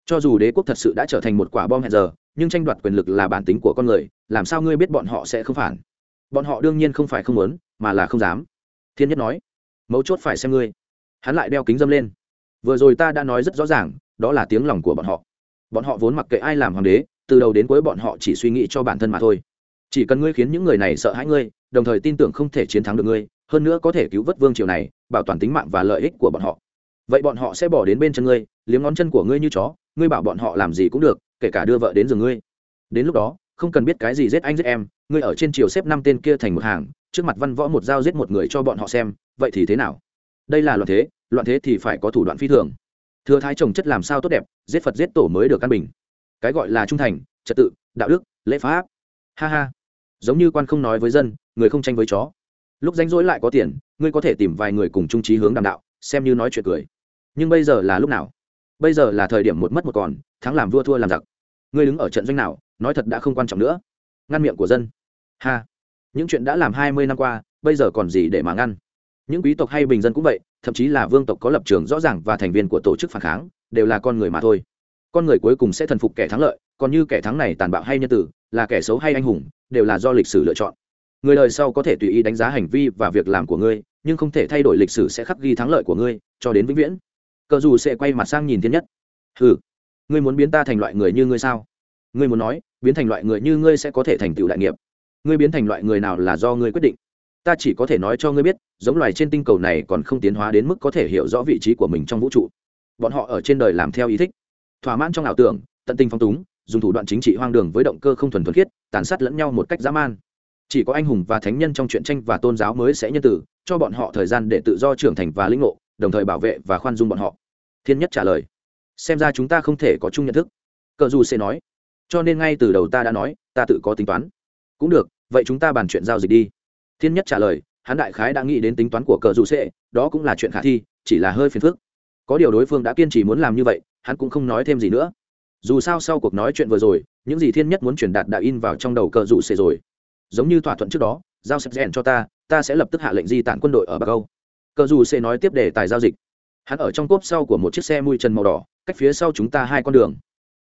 Cho dù đế quốc thật sự đã trở thành một quả bom hẹn giờ, nhưng tranh đoạt quyền lực là bản tính của con người, làm sao ngươi biết bọn họ sẽ không phản? Bọn họ đương nhiên không phải không muốn, mà là không dám. Thiên nhất nói, mấu chốt phải xem ngươi. Hắn lại đeo kính dâm lên. Vừa rồi ta đã nói rất rõ ràng, đó là tiếng lòng của bọn họ. Bọn họ vốn mặc kệ ai làm hoàng đế từ đầu đến cuối bọn họ chỉ suy nghĩ cho bản thân mà thôi. Chỉ cần ngươi khiến những người này sợ hãi ngươi, đồng thời tin tưởng không thể chiến thắng được ngươi, hơn nữa có thể cứu vớt vương triều này, bảo toàn tính mạng và lợi ích của bọn họ. Vậy bọn họ sẽ bỏ đến bên chân ngươi, liếm ngón chân của ngươi như chó, ngươi bảo bọn họ làm gì cũng được, kể cả đưa vợ đến giường ngươi. Đến lúc đó, không cần biết cái gì giết anh giết em, ngươi ở trên triều xếp năm tên kia thành một hàng, trước mặt văn võ một dao giết một người cho bọn họ xem, vậy thì thế nào? Đây là loạn thế loạn thế thì phải có thủ đoạn phi thường. Thừa thái trồng chất làm sao tốt đẹp, giết phật giết tổ mới được căn bình cái gọi là trung thành, trật tự, đạo đức, lễ pháp. Ha ha. Giống như quan không nói với dân, người không tranh với chó. Lúc danh rỗi lại có tiền, ngươi có thể tìm vài người cùng trung trí hướng đàm đạo, xem như nói chuyện cười. Nhưng bây giờ là lúc nào? Bây giờ là thời điểm một mất một còn, thắng làm vua thua làm giặc. Ngươi đứng ở trận doanh nào, nói thật đã không quan trọng nữa. Ngăn miệng của dân. Ha. Những chuyện đã làm hai mươi năm qua, bây giờ còn gì để mà ngăn? Những quý tộc hay bình dân cũng vậy, thậm chí là vương tộc có lập trường rõ ràng và thành viên của tổ chức phản kháng, đều là con người mà thôi con người cuối cùng sẽ thần phục kẻ thắng lợi, còn như kẻ thắng này tàn bạo hay nhân tử, là kẻ xấu hay anh hùng, đều là do lịch sử lựa chọn. Người đời sau có thể tùy ý đánh giá hành vi và việc làm của ngươi, nhưng không thể thay đổi lịch sử sẽ khắc ghi thắng lợi của ngươi, cho đến vĩnh viễn. Cờ dù sẽ quay mặt sang nhìn thiên nhất. Ừ ngươi muốn biến ta thành loại người như ngươi sao? Ngươi muốn nói, biến thành loại người như ngươi sẽ có thể thành tựu đại nghiệp. Ngươi biến thành loại người nào là do ngươi quyết định. Ta chỉ có thể nói cho ngươi biết, giống loài trên tinh cầu này còn không tiến hóa đến mức có thể hiểu rõ vị trí của mình trong vũ trụ. Bọn họ ở trên đời làm theo ý thích thỏa mãn trong ảo tưởng, tận tình phong túng, dùng thủ đoạn chính trị hoang đường với động cơ không thuần thuần khiết, tàn sát lẫn nhau một cách dã man. Chỉ có anh hùng và thánh nhân trong truyện tranh và tôn giáo mới sẽ nhân tử cho bọn họ thời gian để tự do trưởng thành và lĩnh ngộ, đồng thời bảo vệ và khoan dung bọn họ. Thiên nhất trả lời, xem ra chúng ta không thể có chung nhận thức. Cờ dù sẽ nói, cho nên ngay từ đầu ta đã nói, ta tự có tính toán. Cũng được, vậy chúng ta bàn chuyện giao dịch đi. Thiên nhất trả lời, hắn đại khái đã nghĩ đến tính toán của cờ dù sệ đó cũng là chuyện khả thi, chỉ là hơi phiền phức có điều đối phương đã kiên trì muốn làm như vậy, hắn cũng không nói thêm gì nữa. Dù sao sau cuộc nói chuyện vừa rồi, những gì thiên nhất muốn truyền đạt đã in vào trong đầu cờ dù sệ rồi. Giống như thỏa thuận trước đó, giao sập rèn cho ta ta sẽ lập tức hạ lệnh di tản quân đội ở bắc âu. Cờ dù sệ nói tiếp đề tài giao dịch. Hắn ở trong cốp sau của một chiếc xe mui trần màu đỏ, cách phía sau chúng ta hai con đường.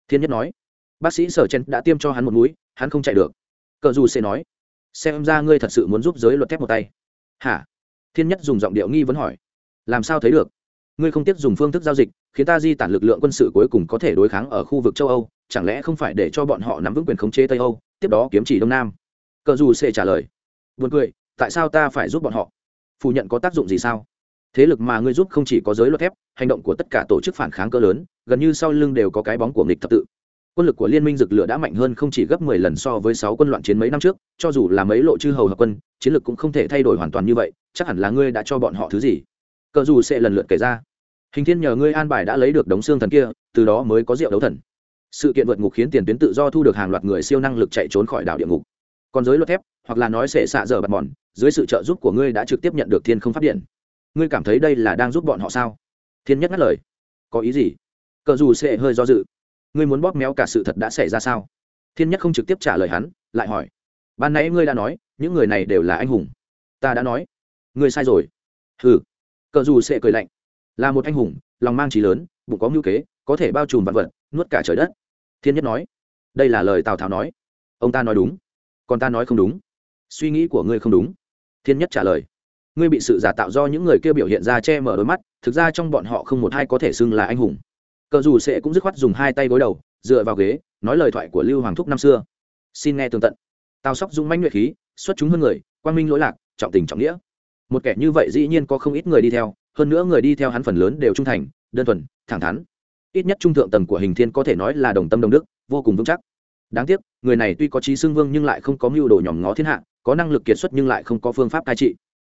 Thiên nhất nói, bác sĩ sở chen đã tiêm cho hắn một mũi, hắn không chạy được. Cờ dù sẽ nói, xem ra ngươi thật sự muốn giúp giới luật thép một tay. Hả? Thiên nhất dùng giọng điệu nghi vấn hỏi, làm sao thấy được? Ngươi không tiếp dùng phương thức giao dịch, khiến ta di tản lực lượng quân sự cuối cùng có thể đối kháng ở khu vực châu âu, chẳng lẽ không phải để cho bọn họ nắm vững quyền khống chế tây âu, tiếp đó kiếm chỉ đông nam? Cờ dù sẽ trả lời. Buồn cười, tại sao ta phải giúp bọn họ? Phủ nhận có tác dụng gì sao? Thế lực mà ngươi giúp không chỉ có giới luật thép, hành động của tất cả tổ chức phản kháng cỡ lớn, gần như sau lưng đều có cái bóng của nghịch thập tự. Quân lực của liên minh dực lửa đã mạnh hơn không chỉ gấp mười lần so với sáu quân loạn chiến mấy năm trước, cho dù là mấy lộ chư hầu hợp quân, chiến lực cũng không thể thay đổi hoàn toàn như vậy, chắc hẳn là ngươi đã cho bọn họ thứ gì? Cờ dù sẽ lần lượt kể ra. Hình thiên nhờ ngươi an bài đã lấy được đống xương thần kia, từ đó mới có rượu đấu thần. Sự kiện vượt ngục khiến tiền tuyến tự do thu được hàng loạt người siêu năng lực chạy trốn khỏi đảo địa ngục. Còn giới luật thép, hoặc là nói sẽ xạ dở bạt mòn, dưới sự trợ giúp của ngươi đã trực tiếp nhận được thiên không phát điện. Ngươi cảm thấy đây là đang giúp bọn họ sao? Thiên nhất ngắt lời. Có ý gì? Cờ dù sẽ hơi do dự. Ngươi muốn bóp méo cả sự thật đã xảy ra sao? Thiên nhất không trực tiếp trả lời hắn, lại hỏi. Ban nãy ngươi đã nói, những người này đều là anh hùng. Ta đã nói. Ngươi sai rồi. Hừ cờ dù sẽ cười lạnh. Là một anh hùng, lòng mang trí lớn, bụng có ngữ kế, có thể bao trùm vạn vật, nuốt cả trời đất. Thiên nhất nói. Đây là lời tào tháo nói. Ông ta nói đúng. Còn ta nói không đúng. Suy nghĩ của ngươi không đúng. Thiên nhất trả lời. Ngươi bị sự giả tạo do những người kia biểu hiện ra che mở đôi mắt, thực ra trong bọn họ không một ai có thể xưng là anh hùng. Cờ dù sẽ cũng dứt khoát dùng hai tay gối đầu, dựa vào ghế, nói lời thoại của lưu hoàng thúc năm xưa. Xin nghe tường tận. Tào sóc dung manh nhuệ khí, xuất chúng hơn người, quang minh lỗi lạc, trọng tình trọng nghĩa một kẻ như vậy dĩ nhiên có không ít người đi theo, hơn nữa người đi theo hắn phần lớn đều trung thành, đơn thuần, thẳng thắn. Ít nhất trung thượng tầng của hình thiên có thể nói là đồng tâm đồng đức, vô cùng vững chắc. Đáng tiếc, người này tuy có trí xưng vương nhưng lại không có mưu đồ nhòm ngó thiên hạ, có năng lực kiệt xuất nhưng lại không có phương pháp cai trị.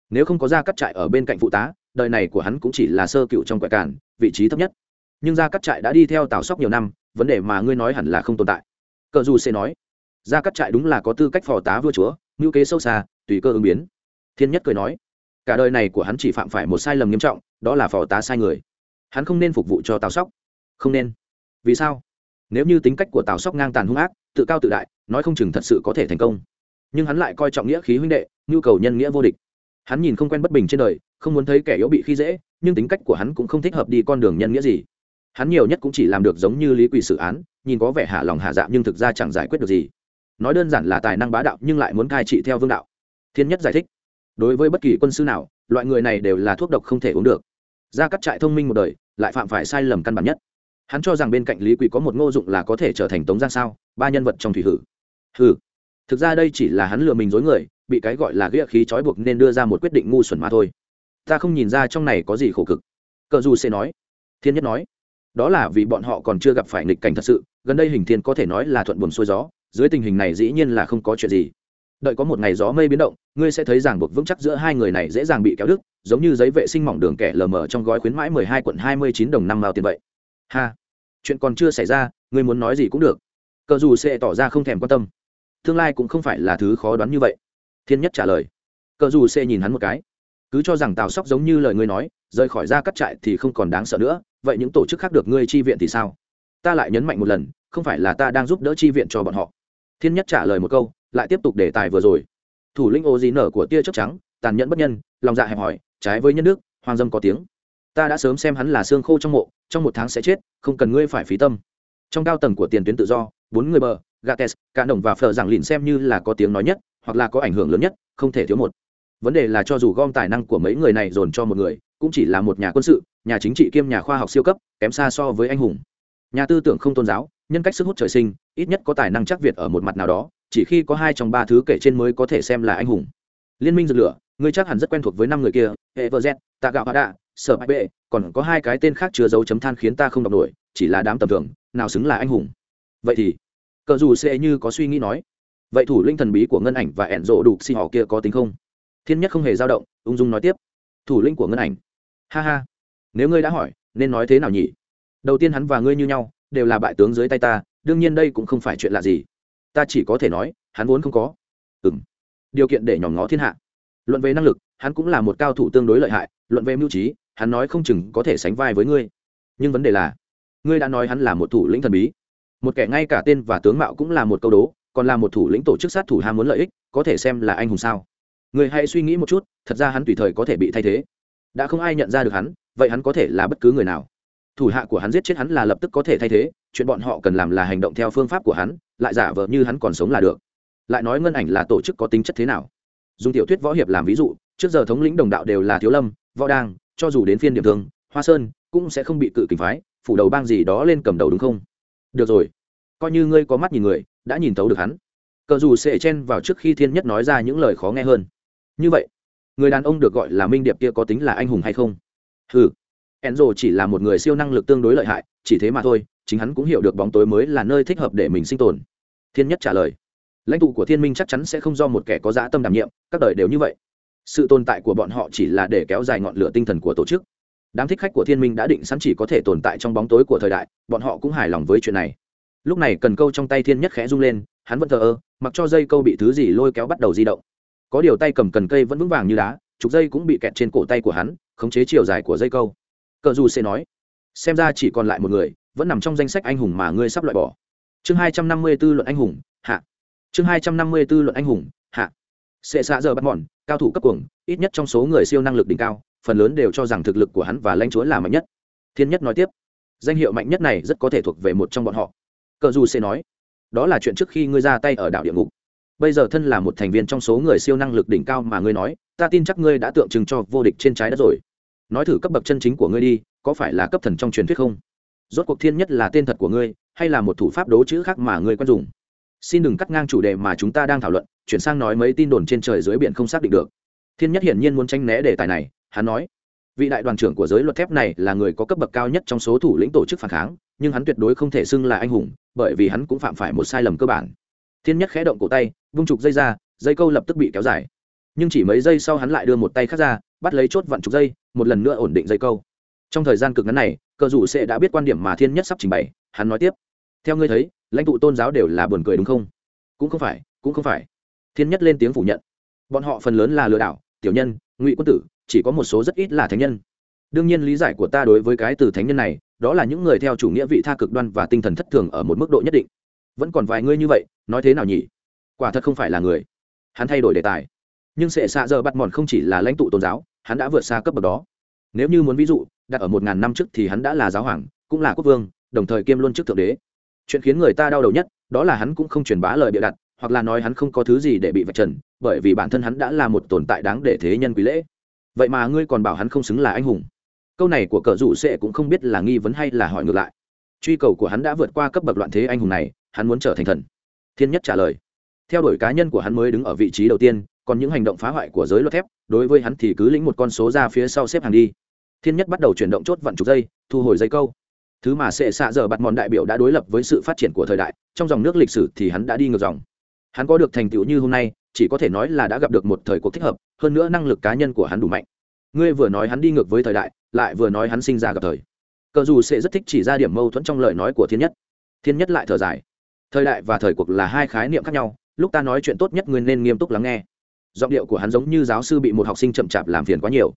Nếu không có ra cắt trại ở bên cạnh phụ tá, đời này của hắn cũng chỉ là sơ cựu trong quẻ cản vị trí thấp nhất. Nhưng gia cắt trại đã đi theo tào sóc nhiều năm, vấn đề mà ngươi nói hẳn là không tồn tại. Cờ dù sẽ nói, gia cắt trại đúng là có tư cách phò tá vua chúa ngữ kế sâu xa, tùy cơ ứng biến. Thiên nhất cười nói cả đời này của hắn chỉ phạm phải một sai lầm nghiêm trọng, đó là phò tá sai người. Hắn không nên phục vụ cho tào sóc. Không nên. Vì sao? Nếu như tính cách của tào sóc ngang tàn hung ác, tự cao tự đại, nói không chừng thật sự có thể thành công. Nhưng hắn lại coi trọng nghĩa khí huynh đệ, nhu cầu nhân nghĩa vô địch. Hắn nhìn không quen bất bình trên đời, không muốn thấy kẻ yếu bị khi dễ, nhưng tính cách của hắn cũng không thích hợp đi con đường nhân nghĩa gì. Hắn nhiều nhất cũng chỉ làm được giống như lý quỳ xử án, nhìn có vẻ hạ lòng hạ dạ nhưng thực ra chẳng giải quyết được gì. Nói đơn giản là tài năng bá đạo nhưng lại muốn cai trị theo vương đạo. Thiên nhất giải thích đối với bất kỳ quân sư nào, loại người này đều là thuốc độc không thể uống được. Ra cắt trại thông minh một đời, lại phạm phải sai lầm căn bản nhất. Hắn cho rằng bên cạnh lý quỳ có một ngô dụng là có thể trở thành tống giang sao, ba nhân vật trong thủy hử. Hử thực ra đây chỉ là hắn lừa mình dối người, bị cái gọi là ghĩa khí trói buộc nên đưa ra một quyết định ngu xuẩn mà thôi. Ta không nhìn ra trong này có gì khổ cực. Cờ dù sẽ nói. Thiên nhất nói. Đó là vì bọn họ còn chưa gặp phải nghịch cảnh thật sự, gần đây hình thiên có thể nói là thuận buồm xuôi gió, dưới tình hình này dĩ nhiên là không có chuyện gì đợi có một ngày gió mây biến động, ngươi sẽ thấy ràng buộc vững chắc giữa hai người này dễ dàng bị kéo đứt, giống như giấy vệ sinh mỏng đường kẻ lờ mờ trong gói khuyến mãi mười hai quận hai mươi chín đồng năm mao tiền vậy. Ha. Chuyện còn chưa xảy ra, ngươi muốn nói gì cũng được. Cờ dù sẽ tỏ ra không thèm quan tâm. Tương lai cũng không phải là thứ khó đoán như vậy. Thiên nhất trả lời. Cờ dù sẽ nhìn hắn một cái. Cứ cho rằng tào sóc giống như lời ngươi nói, rời khỏi ra cắt trại thì không còn đáng sợ nữa, vậy những tổ chức khác được ngươi chi viện thì sao? Ta lại nhấn mạnh một lần, không phải là ta đang giúp đỡ chi viện cho bọn họ. Thiên nhất trả lời một câu lại tiếp tục đề tài vừa rồi. Thủ lĩnh ô dí nở của tia chớp trắng, tàn nhẫn bất nhân, lòng dạ hẹp hòi, trái với nhân đức, hoang dâm có tiếng. Ta đã sớm xem hắn là xương khô trong mộ, trong một tháng sẽ chết, không cần ngươi phải phí tâm. Trong cao tầng của tiền tuyến tự do, bốn người bờ, gates, cả đồng và phở giảng lìn xem như là có tiếng nói nhất, hoặc là có ảnh hưởng lớn nhất, không thể thiếu một. Vấn đề là cho dù gom tài năng của mấy người này dồn cho một người, cũng chỉ là một nhà quân sự, nhà chính trị kiêm nhà khoa học siêu cấp, kém xa so với anh hùng. Nhà tư tưởng không tôn giáo, nhân cách sức hút trời sinh ít nhất có tài năng chắc việt ở một mặt nào đó, chỉ khi có hai trong ba thứ kể trên mới có thể xem là anh hùng. Liên minh dược lửa, ngươi chắc hẳn rất quen thuộc với năm người kia hệ vợ z tạ gạo hạ đạ sở bạch bệ còn có hai cái tên khác chứa dấu chấm than khiến ta không đọc nổi, chỉ là đám tầm thường, nào xứng là anh hùng. Vậy thì, cờ dù sẽ như có suy nghĩ nói, vậy thủ linh thần bí của ngân ảnh và ẻn rộ đục xì họ kia có tính không? Thiên nhất không hề dao động, ung dung nói tiếp. Thủ linh của ngân ảnh. Ha ha. Nếu ngươi đã hỏi, nên nói thế nào nhỉ? Đầu tiên hắn và ngươi như nhau, đều là bại tướng dưới tay ta đương nhiên đây cũng không phải chuyện lạ gì. Ta chỉ có thể nói, hắn vốn không có. Ừng điều kiện để nhòm ngó thiên hạ. Luận về năng lực, hắn cũng là một cao thủ tương đối lợi hại, luận về mưu trí, hắn nói không chừng có thể sánh vai với ngươi. Nhưng vấn đề là, ngươi đã nói hắn là một thủ lĩnh thần bí. Một kẻ ngay cả tên và tướng mạo cũng là một câu đố, còn là một thủ lĩnh tổ chức sát thủ ham muốn lợi ích, có thể xem là anh hùng sao? Người hãy suy nghĩ một chút, thật ra hắn tùy thời có thể bị thay thế. Đã không ai nhận ra được hắn, vậy hắn có thể là bất cứ người nào. Thủ hạ của hắn giết chết hắn là lập tức có thể thay thế chuyện bọn họ cần làm là hành động theo phương pháp của hắn, lại giả vờ như hắn còn sống là được. Lại nói ngân ảnh là tổ chức có tính chất thế nào? Dùng tiểu thuyết võ hiệp làm ví dụ, trước giờ thống lĩnh đồng đạo đều là thiếu lâm, võ đang cho dù đến phiên điểm thương, hoa sơn, cũng sẽ không bị cự kình phái, phủ đầu bang gì đó lên cầm đầu đúng không? Được rồi. Coi như ngươi có mắt nhìn người, đã nhìn thấu được hắn. Cờ dù sẽ chen vào trước khi thiên nhất nói ra những lời khó nghe hơn. Như vậy, người đàn ông được gọi là minh điệp kia có tính là anh hùng hay không? Ừ enzo chỉ là một người siêu năng lực tương đối lợi hại, chỉ thế mà thôi chính hắn cũng hiểu được bóng tối mới là nơi thích hợp để mình sinh tồn. Thiên nhất trả lời, lãnh tụ của thiên minh chắc chắn sẽ không do một kẻ có dã tâm đảm nhiệm, các đời đều như vậy. Sự tồn tại của bọn họ chỉ là để kéo dài ngọn lửa tinh thần của tổ chức. Đám thích khách của thiên minh đã định sẵn chỉ có thể tồn tại trong bóng tối của thời đại, bọn họ cũng hài lòng với chuyện này. Lúc này cần câu trong tay thiên nhất khẽ rung lên, hắn vẫn thờ ơ, mặc cho dây câu bị thứ gì lôi kéo bắt đầu di động. Có điều tay cầm cần cây vẫn vững vàng như đá, trục dây cũng bị kẹt trên cổ tay của hắn, khống chế chiều dài của dây câu. Cờ dù sẽ nói, xem ra chỉ còn lại một người vẫn nằm trong danh sách anh hùng mà ngươi sắp loại bỏ. Chương hai trăm năm mươi b ố luận anh hùng, hạ. Chương hai trăm năm mươi b ố luận anh hùng, hạ. Sệ xạ giờ bắt mòn cao thủ cấp cuồng, ít nhất trong số người siêu năng lực đỉnh cao, phần lớn đều cho rằng thực lực của hắn và lãnh chúa là mạnh nhất. Thiên nhất nói tiếp, danh hiệu mạnh nhất này rất có thể thuộc về một trong bọn họ. Cờ dù sẽ nói, đó là chuyện trước khi ngươi ra tay ở đảo địa ngục. Bây giờ thân là một thành viên trong số người siêu năng lực đỉnh cao mà ngươi nói, ta tin chắc ngươi đã tượng trưng cho vô địch trên trái đất rồi. Nói thử cấp bậc chân chính của ngươi đi, có phải là cấp thần trong truyền thuyết không? Rốt cuộc thiên nhất là tên thật của ngươi, hay là một thủ pháp đố chữ khác mà ngươi quen dùng? Xin đừng cắt ngang chủ đề mà chúng ta đang thảo luận, chuyển sang nói mấy tin đồn trên trời dưới biển không xác định được. Thiên nhất hiển nhiên muốn tranh né đề tài này, hắn nói. Vị đại đoàn trưởng của giới luật thép này là người có cấp bậc cao nhất trong số thủ lĩnh tổ chức phản kháng, nhưng hắn tuyệt đối không thể xưng là anh hùng, bởi vì hắn cũng phạm phải một sai lầm cơ bản. Thiên nhất khẽ động cổ tay, vung trục dây ra, dây câu lập tức bị kéo dài. Nhưng chỉ mấy giây sau hắn lại đưa một tay khác ra, bắt lấy chốt vặn trục dây, một lần nữa ổn định dây câu. Trong thời gian cực ngắn này cờ rủ sẽ đã biết quan điểm mà thiên nhất sắp trình bày, hắn nói tiếp. Theo ngươi thấy, lãnh tụ tôn giáo đều là buồn cười đúng không? Cũng không phải, cũng không phải. Thiên nhất lên tiếng phủ nhận. Bọn họ phần lớn là lừa đảo, tiểu nhân, ngụy quân tử, chỉ có một số rất ít là thánh nhân. Đương nhiên lý giải của ta đối với cái từ thánh nhân này, đó là những người theo chủ nghĩa vị tha cực đoan và tinh thần thất thường ở một mức độ nhất định. Vẫn còn vài người như vậy, nói thế nào nhỉ? Quả thật không phải là người. Hắn thay đổi đề tài. Nhưng sệ xạ giờ bắt mòn không chỉ là lãnh tụ tôn giáo, hắn đã vượt xa cấp bậc đó. Nếu như muốn ví dụ đặt ở một ngàn năm trước thì hắn đã là giáo hoàng, cũng là quốc vương, đồng thời kiêm luôn chức thượng đế. Chuyện khiến người ta đau đầu nhất, đó là hắn cũng không truyền bá lời bịa đặt, hoặc là nói hắn không có thứ gì để bị vạch trần, bởi vì bản thân hắn đã là một tồn tại đáng để thế nhân quý lễ. Vậy mà ngươi còn bảo hắn không xứng là anh hùng. Câu này của cờ rủ sệ cũng không biết là nghi vấn hay là hỏi ngược lại. Truy cầu của hắn đã vượt qua cấp bậc loạn thế anh hùng này, hắn muốn trở thành thần. Thiên nhất trả lời. Theo đuổi cá nhân của hắn mới đứng ở vị trí đầu tiên, còn những hành động phá hoại của giới luật thép, đối với hắn thì cứ lĩnh một con số ra phía sau xếp hàng đi thiên nhất bắt đầu chuyển động chốt vặn trục dây, thu hồi dây câu. Thứ mà sệ xạ giờ bắt mòn đại biểu đã đối lập với sự phát triển của thời đại, trong dòng nước lịch sử thì hắn đã đi ngược dòng. Hắn có được thành tựu như hôm nay, chỉ có thể nói là đã gặp được một thời cuộc thích hợp, hơn nữa năng lực cá nhân của hắn đủ mạnh. Ngươi vừa nói hắn đi ngược với thời đại, lại vừa nói hắn sinh ra gặp thời. Cờ dù sẽ rất thích chỉ ra điểm mâu thuẫn trong lời nói của thiên nhất. Thiên nhất lại thở dài. Thời đại và thời cuộc là hai khái niệm khác nhau, lúc ta nói chuyện tốt nhất ngươi nên nghiêm túc lắng nghe. Giọng điệu của hắn giống như giáo sư bị một học sinh chậm chạp làm phiền quá nhiều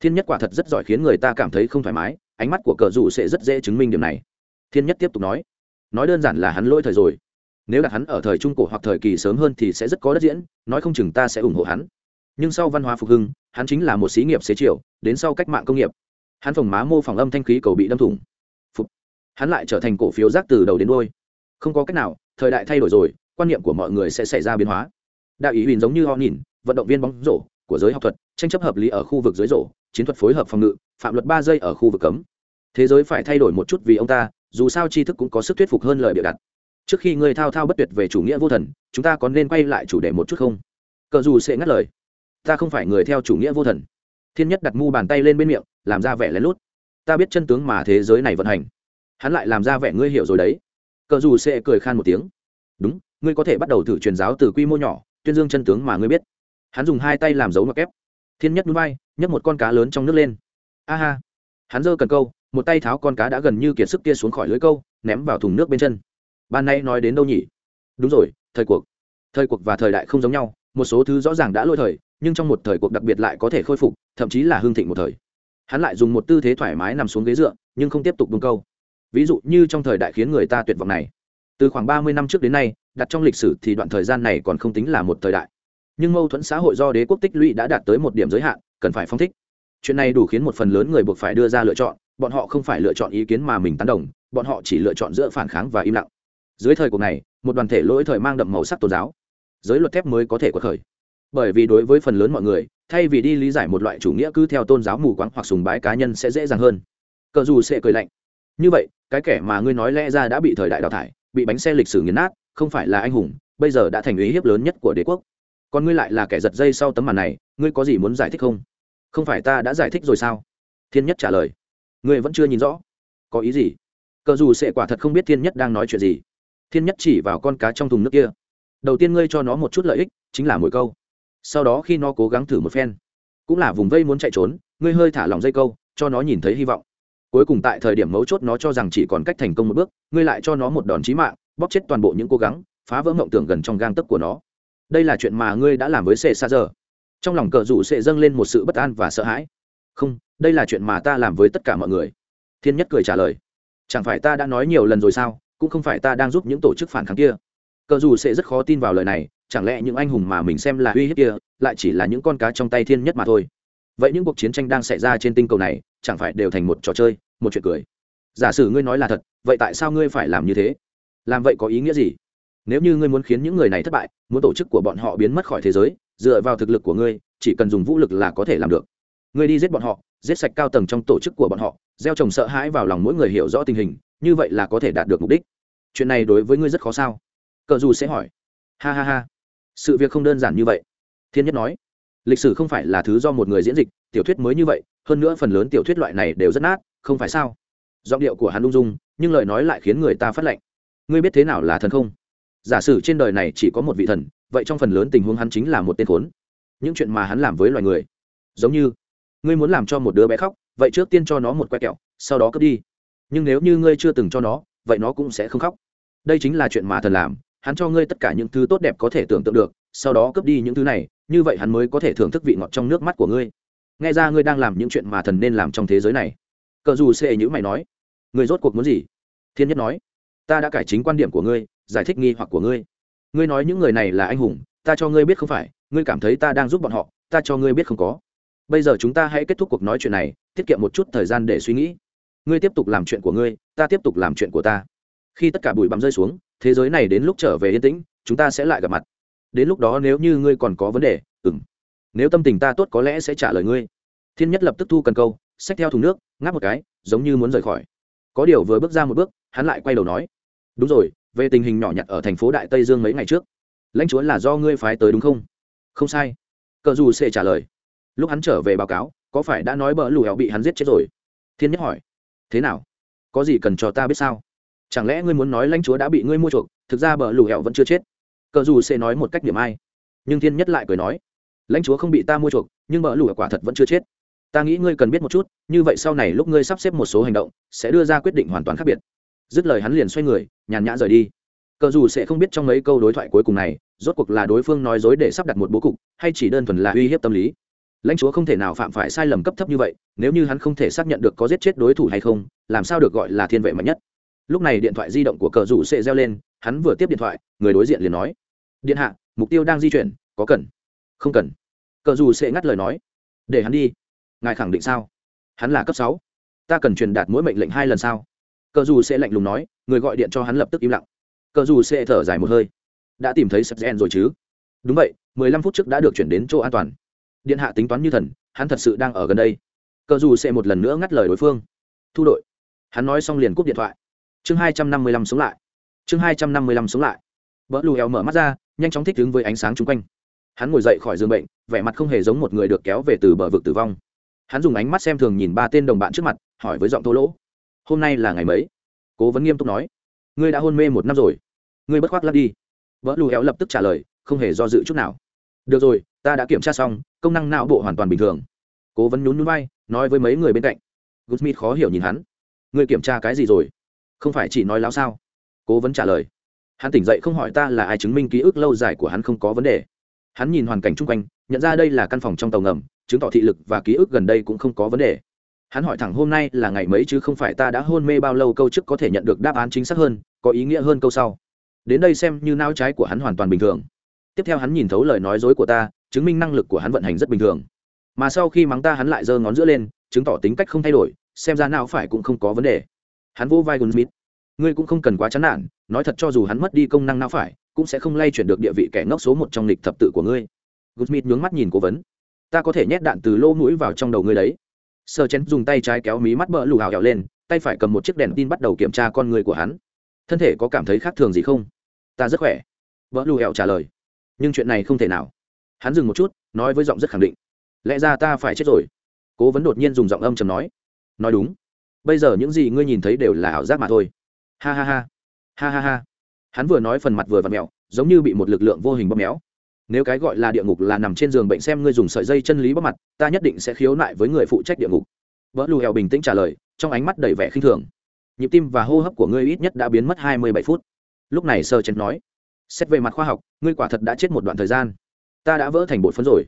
thiên nhất quả thật rất giỏi khiến người ta cảm thấy không thoải mái, ánh mắt của cờ dù sẽ rất dễ chứng minh điểm này. Thiên nhất tiếp tục nói nói đơn giản là hắn lỗi thời rồi. Nếu đặt hắn ở thời trung cổ hoặc thời kỳ sớm hơn thì sẽ rất có đất diễn, nói không chừng ta sẽ ủng hộ hắn. Nhưng sau văn hóa phục hưng, hắn chính là một xí nghiệp xế chiều, đến sau cách mạng công nghiệp. Hắn phòng má mô phỏng âm thanh khí cầu bị đâm thủng. Phục. hắn lại trở thành cổ phiếu rác từ đầu đến đôi không có cách nào, thời đại thay đổi rồi, quan niệm của mọi người sẽ xảy ra biến hóa. Đạo ý huỳnh giống như họ nhìn, vận động viên bóng rổ của giới học thuật, tranh chấp hợp lý ở khu vực dưới rổ chiến thuật phối hợp phòng ngự, phạm luật ba giây ở khu vực cấm. Thế giới phải thay đổi một chút vì ông ta, dù sao tri thức cũng có sức thuyết phục hơn lời bịa đặt trước khi người thao thao bất tuyệt về chủ nghĩa vô thần, chúng ta có nên quay lại chủ đề một chút không? Cờ dù sẽ ngắt lời. Ta không phải người theo chủ nghĩa vô thần. Thiên nhất đặt mu bàn tay lên bên miệng, làm ra vẻ lén lút. Ta biết chân tướng mà thế giới này vận hành. Hắn lại làm ra vẻ ngươi hiểu rồi đấy. Cờ dù sẽ cười khan một tiếng. Đúng, ngươi có thể bắt đầu thử truyền giáo từ quy mô nhỏ, tuyên dương chân tướng mà ngươi biết. Hắn dùng hai tay làm dấu mặc ép thiên nhất núi bay nhấc một con cá lớn trong nước lên. A ha. Hắn giơ cần câu, một tay tháo con cá đã gần như kiệt sức kia xuống khỏi lưới câu, ném vào thùng nước bên chân. Ban nay nói đến đâu nhỉ? Đúng rồi, thời cuộc. Thời cuộc và thời đại không giống nhau, một số thứ rõ ràng đã lôi thời, nhưng trong một thời cuộc đặc biệt lại có thể khôi phục, thậm chí là hương thịnh một thời. Hắn lại dùng một tư thế thoải mái nằm xuống ghế dựa, nhưng không tiếp tục buông câu. Ví dụ như trong thời đại khiến người ta tuyệt vọng này. Từ khoảng ba mươi năm trước đến nay, đặt trong lịch sử thì đoạn thời gian này còn không tính là một thời đại nhưng mâu thuẫn xã hội do đế quốc tích lũy đã đạt tới một điểm giới hạn, cần phải phong thích. Chuyện này đủ khiến một phần lớn người buộc phải đưa ra lựa chọn, bọn họ không phải lựa chọn ý kiến mà mình tán đồng, bọn họ chỉ lựa chọn giữa phản kháng và im lặng. Dưới thời cuộc này, một đoàn thể lỗi thời mang đậm màu sắc tôn giáo. Giới luật thép mới có thể có khởi. Bởi vì đối với phần lớn mọi người, thay vì đi lý giải một loại chủ nghĩa cứ theo tôn giáo mù quáng hoặc sùng bái cá nhân sẽ dễ dàng hơn. Cờ dù sẽ cười lạnh. Như vậy, cái kẻ mà ngươi nói lẽ ra đã bị thời đại đào thải, bị bánh xe lịch sử nghiền nát, không phải là anh hùng, bây giờ đã thành ý hiếp lớn nhất của đế quốc còn ngươi lại là kẻ giật dây sau tấm màn này, ngươi có gì muốn giải thích không? Không phải ta đã giải thích rồi sao? Thiên nhất trả lời. Ngươi vẫn chưa nhìn rõ. Có ý gì? Cờ dù sẽ quả thật không biết thiên nhất đang nói chuyện gì. Thiên nhất chỉ vào con cá trong thùng nước kia. Đầu tiên ngươi cho nó một chút lợi ích, chính là mỗi câu. Sau đó khi nó cố gắng thử một phen, cũng là vùng vây muốn chạy trốn, ngươi hơi thả lỏng dây câu, cho nó nhìn thấy hy vọng. Cuối cùng tại thời điểm mấu chốt nó cho rằng chỉ còn cách thành công một bước, ngươi lại cho nó một đòn chí mạng, bóp chết toàn bộ những cố gắng, phá vỡ mộng tưởng gần trong gang tấc của nó đây là chuyện mà ngươi đã làm với sệ xa giờ. Trong lòng cờ rủ sẽ dâng lên một sự bất an và sợ hãi. Không, đây là chuyện mà ta làm với tất cả mọi người. Thiên nhất cười trả lời. Chẳng phải ta đã nói nhiều lần rồi sao, cũng không phải ta đang giúp những tổ chức phản kháng kia. Cờ dù sẽ rất khó tin vào lời này, chẳng lẽ những anh hùng mà mình xem là uy hiếp kia lại chỉ là những con cá trong tay thiên nhất mà thôi? Vậy những cuộc chiến tranh đang xảy ra trên tinh cầu này, chẳng phải đều thành một trò chơi, một chuyện cười. Giả sử ngươi nói là thật, vậy tại sao ngươi phải làm như thế? Làm vậy có ý nghĩa gì? Nếu như ngươi muốn khiến những người này thất bại, muốn tổ chức của bọn họ biến mất khỏi thế giới, dựa vào thực lực của ngươi, chỉ cần dùng vũ lực là có thể làm được. Ngươi đi giết bọn họ, giết sạch cao tầng trong tổ chức của bọn họ, gieo trồng sợ hãi vào lòng mỗi người hiểu rõ tình hình, như vậy là có thể đạt được mục đích. Chuyện này đối với ngươi rất khó sao? Cờ dù sẽ hỏi. Ha ha ha. Sự việc không đơn giản như vậy. Thiên nhất nói. Lịch sử không phải là thứ do một người diễn dịch, tiểu thuyết mới như vậy, hơn nữa phần lớn tiểu thuyết loại này đều rất nát, không phải sao? Giọng điệu của hắn ung dung, nhưng lời nói lại khiến người ta phát lệnh. Ngươi biết thế nào là thần không? Giả sử trên đời này chỉ có một vị thần, vậy trong phần lớn tình huống hắn chính là một tên khốn. Những chuyện mà hắn làm với loài người, giống như, ngươi muốn làm cho một đứa bé khóc, vậy trước tiên cho nó một que kẹo, sau đó cướp đi. Nhưng nếu như ngươi chưa từng cho nó, vậy nó cũng sẽ không khóc. Đây chính là chuyện mà thần làm, hắn cho ngươi tất cả những thứ tốt đẹp có thể tưởng tượng được, sau đó cướp đi những thứ này, như vậy hắn mới có thể thưởng thức vị ngọt trong nước mắt của ngươi. Nghe ra ngươi đang làm những chuyện mà thần nên làm trong thế giới này. Cờ dù xê nhữ mày nói, ngươi rốt cuộc muốn gì? Thiên nhất nói, ta đã cải chính quan điểm của ngươi giải thích nghi hoặc của ngươi. Ngươi nói những người này là anh hùng, ta cho ngươi biết không phải, ngươi cảm thấy ta đang giúp bọn họ, ta cho ngươi biết không có. Bây giờ chúng ta hãy kết thúc cuộc nói chuyện này, tiết kiệm một chút thời gian để suy nghĩ. Ngươi tiếp tục làm chuyện của ngươi, ta tiếp tục làm chuyện của ta. Khi tất cả bụi bặm rơi xuống, thế giới này đến lúc trở về yên tĩnh, chúng ta sẽ lại gặp mặt. Đến lúc đó nếu như ngươi còn có vấn đề ừng nếu tâm tình ta tốt có lẽ sẽ trả lời ngươi. Thiên nhất lập tức thu cần câu, xách theo thùng nước, ngáp một cái, giống như muốn rời khỏi. Có điều vừa bước ra một bước, hắn lại quay đầu nói. Đúng rồi về tình hình nhỏ nhặt ở thành phố đại tây dương mấy ngày trước. Lãnh chúa là do ngươi phái tới đúng không? Không sai. Cờ dù sẽ trả lời. Lúc hắn trở về báo cáo, có phải đã nói bờ lù hẹo bị hắn giết chết rồi? Thiên nhất hỏi. Thế nào? Có gì cần cho ta biết sao? Chẳng lẽ ngươi muốn nói lãnh chúa đã bị ngươi mua chuộc, thực ra bờ lù hẹo vẫn chưa chết? Cờ dù sẽ nói một cách điểm ai? Nhưng thiên nhất lại cười nói. Lãnh chúa không bị ta mua chuộc, nhưng bờ lù hẹo quả thật vẫn chưa chết. Ta nghĩ ngươi cần biết một chút, như vậy sau này lúc ngươi sắp xếp một số hành động, sẽ đưa ra quyết định hoàn toàn khác biệt dứt lời hắn liền xoay người, nhàn nhã rời đi. Cờ dù sẽ không biết trong mấy câu đối thoại cuối cùng này, rốt cuộc là đối phương nói dối để sắp đặt một bố cục, hay chỉ đơn thuần là uy hiếp tâm lý. Lãnh chúa không thể nào phạm phải sai lầm cấp thấp như vậy, nếu như hắn không thể xác nhận được có giết chết đối thủ hay không, làm sao được gọi là thiên vệ mạnh nhất. Lúc này điện thoại di động của cờ rủ sẽ reo lên, hắn vừa tiếp điện thoại, người đối diện liền nói, điện hạ, mục tiêu đang di chuyển, có cần? Không cần. Cờ rủ sẽ ngắt lời nói, để hắn đi. Ngài khẳng định sao? Hắn là cấp sáu. Ta cần truyền đạt mỗi mệnh lệnh hai lần sao? Cờ dù sẽ lạnh lùng nói, người gọi điện cho hắn lập tức im lặng. Cờ dù sẽ thở dài một hơi. Đã tìm thấy sập gen rồi chứ? Đúng vậy, mười lăm phút trước đã được chuyển đến chỗ an toàn. Điện hạ tính toán như thần, hắn thật sự đang ở gần đây. Cờ dù sẽ một lần nữa ngắt lời đối phương. Thu đội. Hắn nói xong liền cúp điện thoại. Chương hai trăm năm mươi lăm sống lại. Chương hai trăm năm mươi lăm sống lại. Vỡ lù heo mở mắt ra, nhanh chóng thích ứng với ánh sáng chung quanh. Hắn ngồi dậy khỏi giường bệnh, vẻ mặt không hề giống một người được kéo về từ bờ vực tử vong. Hắn dùng ánh mắt xem thường nhìn ba tên đồng bạn trước mặt, hỏi với giọng thô lỗ hôm nay là ngày mấy? Cố vấn nghiêm túc nói. Ngươi đã hôn mê một năm rồi. Ngươi bất khoác lắp đi. Vợ lù héo lập tức trả lời, không hề do dự chút nào. Được rồi, ta đã kiểm tra xong, công năng não bộ hoàn toàn bình thường. Cố vấn nhún nhún vai, nói với mấy người bên cạnh. Gusmith khó hiểu nhìn hắn. Ngươi kiểm tra cái gì rồi? Không phải chỉ nói láo sao? Cố vấn trả lời. Hắn tỉnh dậy không hỏi ta là ai chứng minh ký ức lâu dài của hắn không có vấn đề. Hắn nhìn hoàn cảnh chung quanh, nhận ra đây là căn phòng trong tàu ngầm, chứng tỏ thị lực và ký ức gần đây cũng không có vấn đề hắn hỏi thẳng hôm nay là ngày mấy chứ không phải ta đã hôn mê bao lâu câu trước có thể nhận được đáp án chính xác hơn, có ý nghĩa hơn câu sau. Đến đây xem như não trái của hắn hoàn toàn bình thường. Tiếp theo hắn nhìn thấu lời nói dối của ta, chứng minh năng lực của hắn vận hành rất bình thường. Mà sau khi mắng ta hắn lại giơ ngón giữa lên, chứng tỏ tính cách không thay đổi, xem ra não phải cũng không có vấn đề. Hắn vô vai gunsmith ngươi cũng không cần quá chán nản, nói thật cho dù hắn mất đi công năng não phải, cũng sẽ không lay chuyển được địa vị kẻ ngốc số một trong lịch thập tự của ngươi. Gunsmith nhướng mắt nhìn cố vấn. Ta có thể nhét đạn từ lỗ mũi vào trong đầu ngươi đấy sơ chén dùng tay trái kéo mí mắt bỡ lù hào hẹo lên, tay phải cầm một chiếc đèn tin bắt đầu kiểm tra con người của hắn. Thân thể có cảm thấy khác thường gì không? Ta rất khỏe. Bỡ lù hẹo trả lời. Nhưng chuyện này không thể nào. Hắn dừng một chút, nói với giọng rất khẳng định. Lẽ ra ta phải chết rồi. Cố vấn đột nhiên dùng giọng âm chầm nói. Nói đúng. Bây giờ những gì ngươi nhìn thấy đều là ảo giác mà thôi. Ha ha ha. Ha ha ha. Hắn vừa nói phần mặt vừa vặt mẹo, giống như bị một lực lượng vô hình bóp méo nếu cái gọi là địa ngục là nằm trên giường bệnh xem ngươi dùng sợi dây chân lý bóp mặt, ta nhất định sẽ khiếu nại với người phụ trách địa ngục. Vỡ lù hèo bình tĩnh trả lời, trong ánh mắt đầy vẻ khinh thường. Nhịp tim và hô hấp của ngươi ít nhất đã biến mất hai mươi bảy phút. Lúc này sơ chen nói, xét về mặt khoa học, ngươi quả thật đã chết một đoạn thời gian. Ta đã vỡ thành bột phấn rồi.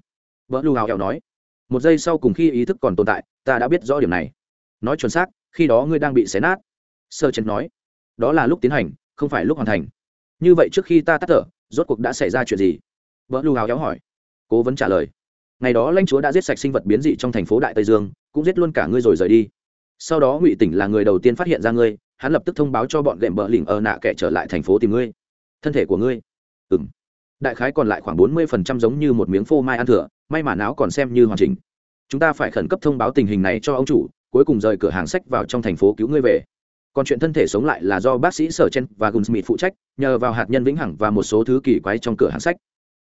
Vỡ lù hào hẹo nói, một giây sau cùng khi ý thức còn tồn tại, ta đã biết rõ điểm này. Nói chuẩn xác, khi đó ngươi đang bị xé nát. Sơ chen nói, đó là lúc tiến hành, không phải lúc hoàn thành. Như vậy trước khi ta tắt thở, rốt cuộc đã xảy ra chuyện gì? Vỡ lù hào héo hỏi. Cố vấn trả lời. Ngày đó lãnh chúa đã giết sạch sinh vật biến dị trong thành phố đại tây dương cũng giết luôn cả ngươi rồi rời đi. Sau đó ngụy tỉnh là người đầu tiên phát hiện ra ngươi hắn lập tức thông báo cho bọn gệm bờ lỉnh ở nạ kẻ trở lại thành phố tìm ngươi. Thân thể của ngươi. Ừm, đại khái còn lại khoảng bốn mươi phần trăm giống như một miếng phô mai ăn thừa may mà não còn xem như hoàn chỉnh. Chúng ta phải khẩn cấp thông báo tình hình này cho ông chủ cuối cùng rời cửa hàng sách vào trong thành phố cứu ngươi về. Còn chuyện thân thể sống lại là do bác sĩ sở chen và gunsmith phụ trách nhờ vào hạt nhân vĩnh hằng và một số thứ kỳ quái trong cửa hàng sách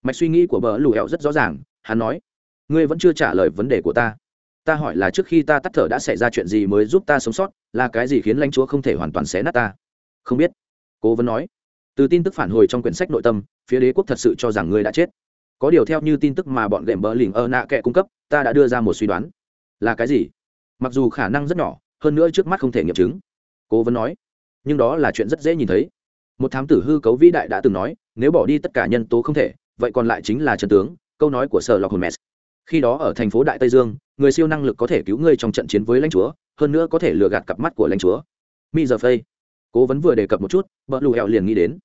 mạch suy nghĩ của bờ lù hẹo rất rõ ràng, hắn nói, ngươi vẫn chưa trả lời vấn đề của ta. Ta hỏi là trước khi ta tắt thở đã xảy ra chuyện gì mới giúp ta sống sót, là cái gì khiến lãnh chúa không thể hoàn toàn xé nát ta? Không biết. Cố vấn nói. Từ tin tức phản hồi trong quyển sách nội tâm, phía đế quốc thật sự cho rằng ngươi đã chết. Có điều theo như tin tức mà bọn ghệm bờ lỉnh ơ nạ kệ cung cấp, ta đã đưa ra một suy đoán. Là cái gì? Mặc dù khả năng rất nhỏ, hơn nữa trước mắt không thể nghiệm chứng. Cố vấn nói. Nhưng đó là chuyện rất dễ nhìn thấy. Một thám tử hư cấu vĩ đại đã từng nói, nếu bỏ đi tất cả nhân tố không thể vậy còn lại chính là trần tướng, câu nói của sở lọc hồn mèz khi đó ở thành phố đại tây dương, người siêu năng lực có thể cứu ngươi trong trận chiến với lãnh chúa, hơn nữa có thể lừa gạt cặp mắt của lãnh chúa. Mi giờ phây cố vấn vừa đề cập một chút, bợ lù hẹo liền nghĩ đến.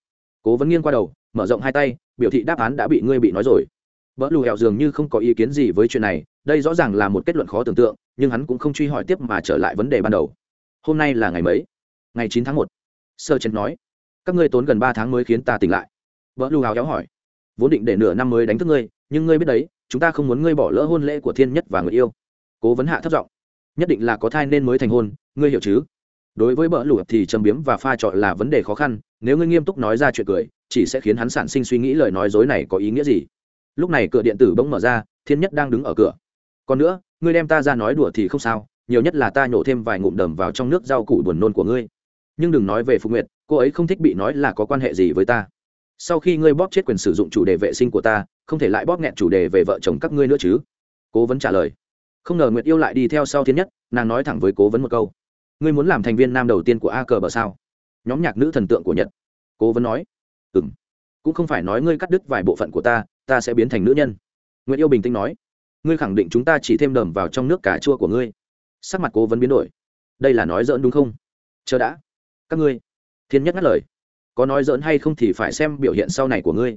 Cố vấn nghiêng qua đầu, mở rộng hai tay, biểu thị đáp án đã bị ngươi bị nói rồi. Bợ lù hẹo dường như không có ý kiến gì với chuyện này, đây rõ ràng là một kết luận khó tưởng tượng, nhưng hắn cũng không truy hỏi tiếp mà trở lại vấn đề ban đầu. Hôm nay là ngày mấy? Ngày chín tháng một. Sơ chen nói. Các ngươi tốn gần ba tháng mới khiến ta tỉnh lại. Vợ lù hào kéo hỏi vốn định để nửa năm mới đánh thức ngươi, nhưng ngươi biết đấy, chúng ta không muốn ngươi bỏ lỡ hôn lễ của thiên nhất và người yêu. Cố vấn hạ thấp giọng. Nhất định là có thai nên mới thành hôn, ngươi hiểu chứ? Đối với bỡ lụt thì châm biếm và pha trọ là vấn đề khó khăn, nếu ngươi nghiêm túc nói ra chuyện cười, chỉ sẽ khiến hắn sản sinh suy nghĩ lời nói dối này có ý nghĩa gì? Lúc này cửa điện tử bỗng mở ra, thiên nhất đang đứng ở cửa. Còn nữa, ngươi đem ta ra nói đùa thì không sao, nhiều nhất là ta nhổ thêm vài ngụm đầm vào trong nước rau củ buồn nôn của ngươi. Nhưng đừng nói về phục nguyệt, cô ấy không thích bị nói là có quan hệ gì với ta sau khi ngươi bóp chết quyền sử dụng chủ đề vệ sinh của ta, không thể lại bóp nghẹn chủ đề về vợ chồng các ngươi nữa chứ? Cố vấn trả lời. Không ngờ nguyệt yêu lại đi theo sau thiên nhất, nàng nói thẳng với cố vấn một câu. Ngươi muốn làm thành viên nam đầu tiên của a cờ bờ sao? Nhóm nhạc nữ thần tượng của nhật. Cố vấn nói. Ừ m cũng không phải nói ngươi cắt đứt vài bộ phận của ta ta sẽ biến thành nữ nhân. Nguyệt yêu bình tĩnh nói. Ngươi khẳng định chúng ta chỉ thêm đầm vào trong nước cà chua của ngươi. Sắc mặt cố vấn biến đổi. Đây là nói dỡn đúng không? Chờ đã. Các ngươi. Thiên nhất ngắt lời có nói dỡn hay không thì phải xem biểu hiện sau này của ngươi.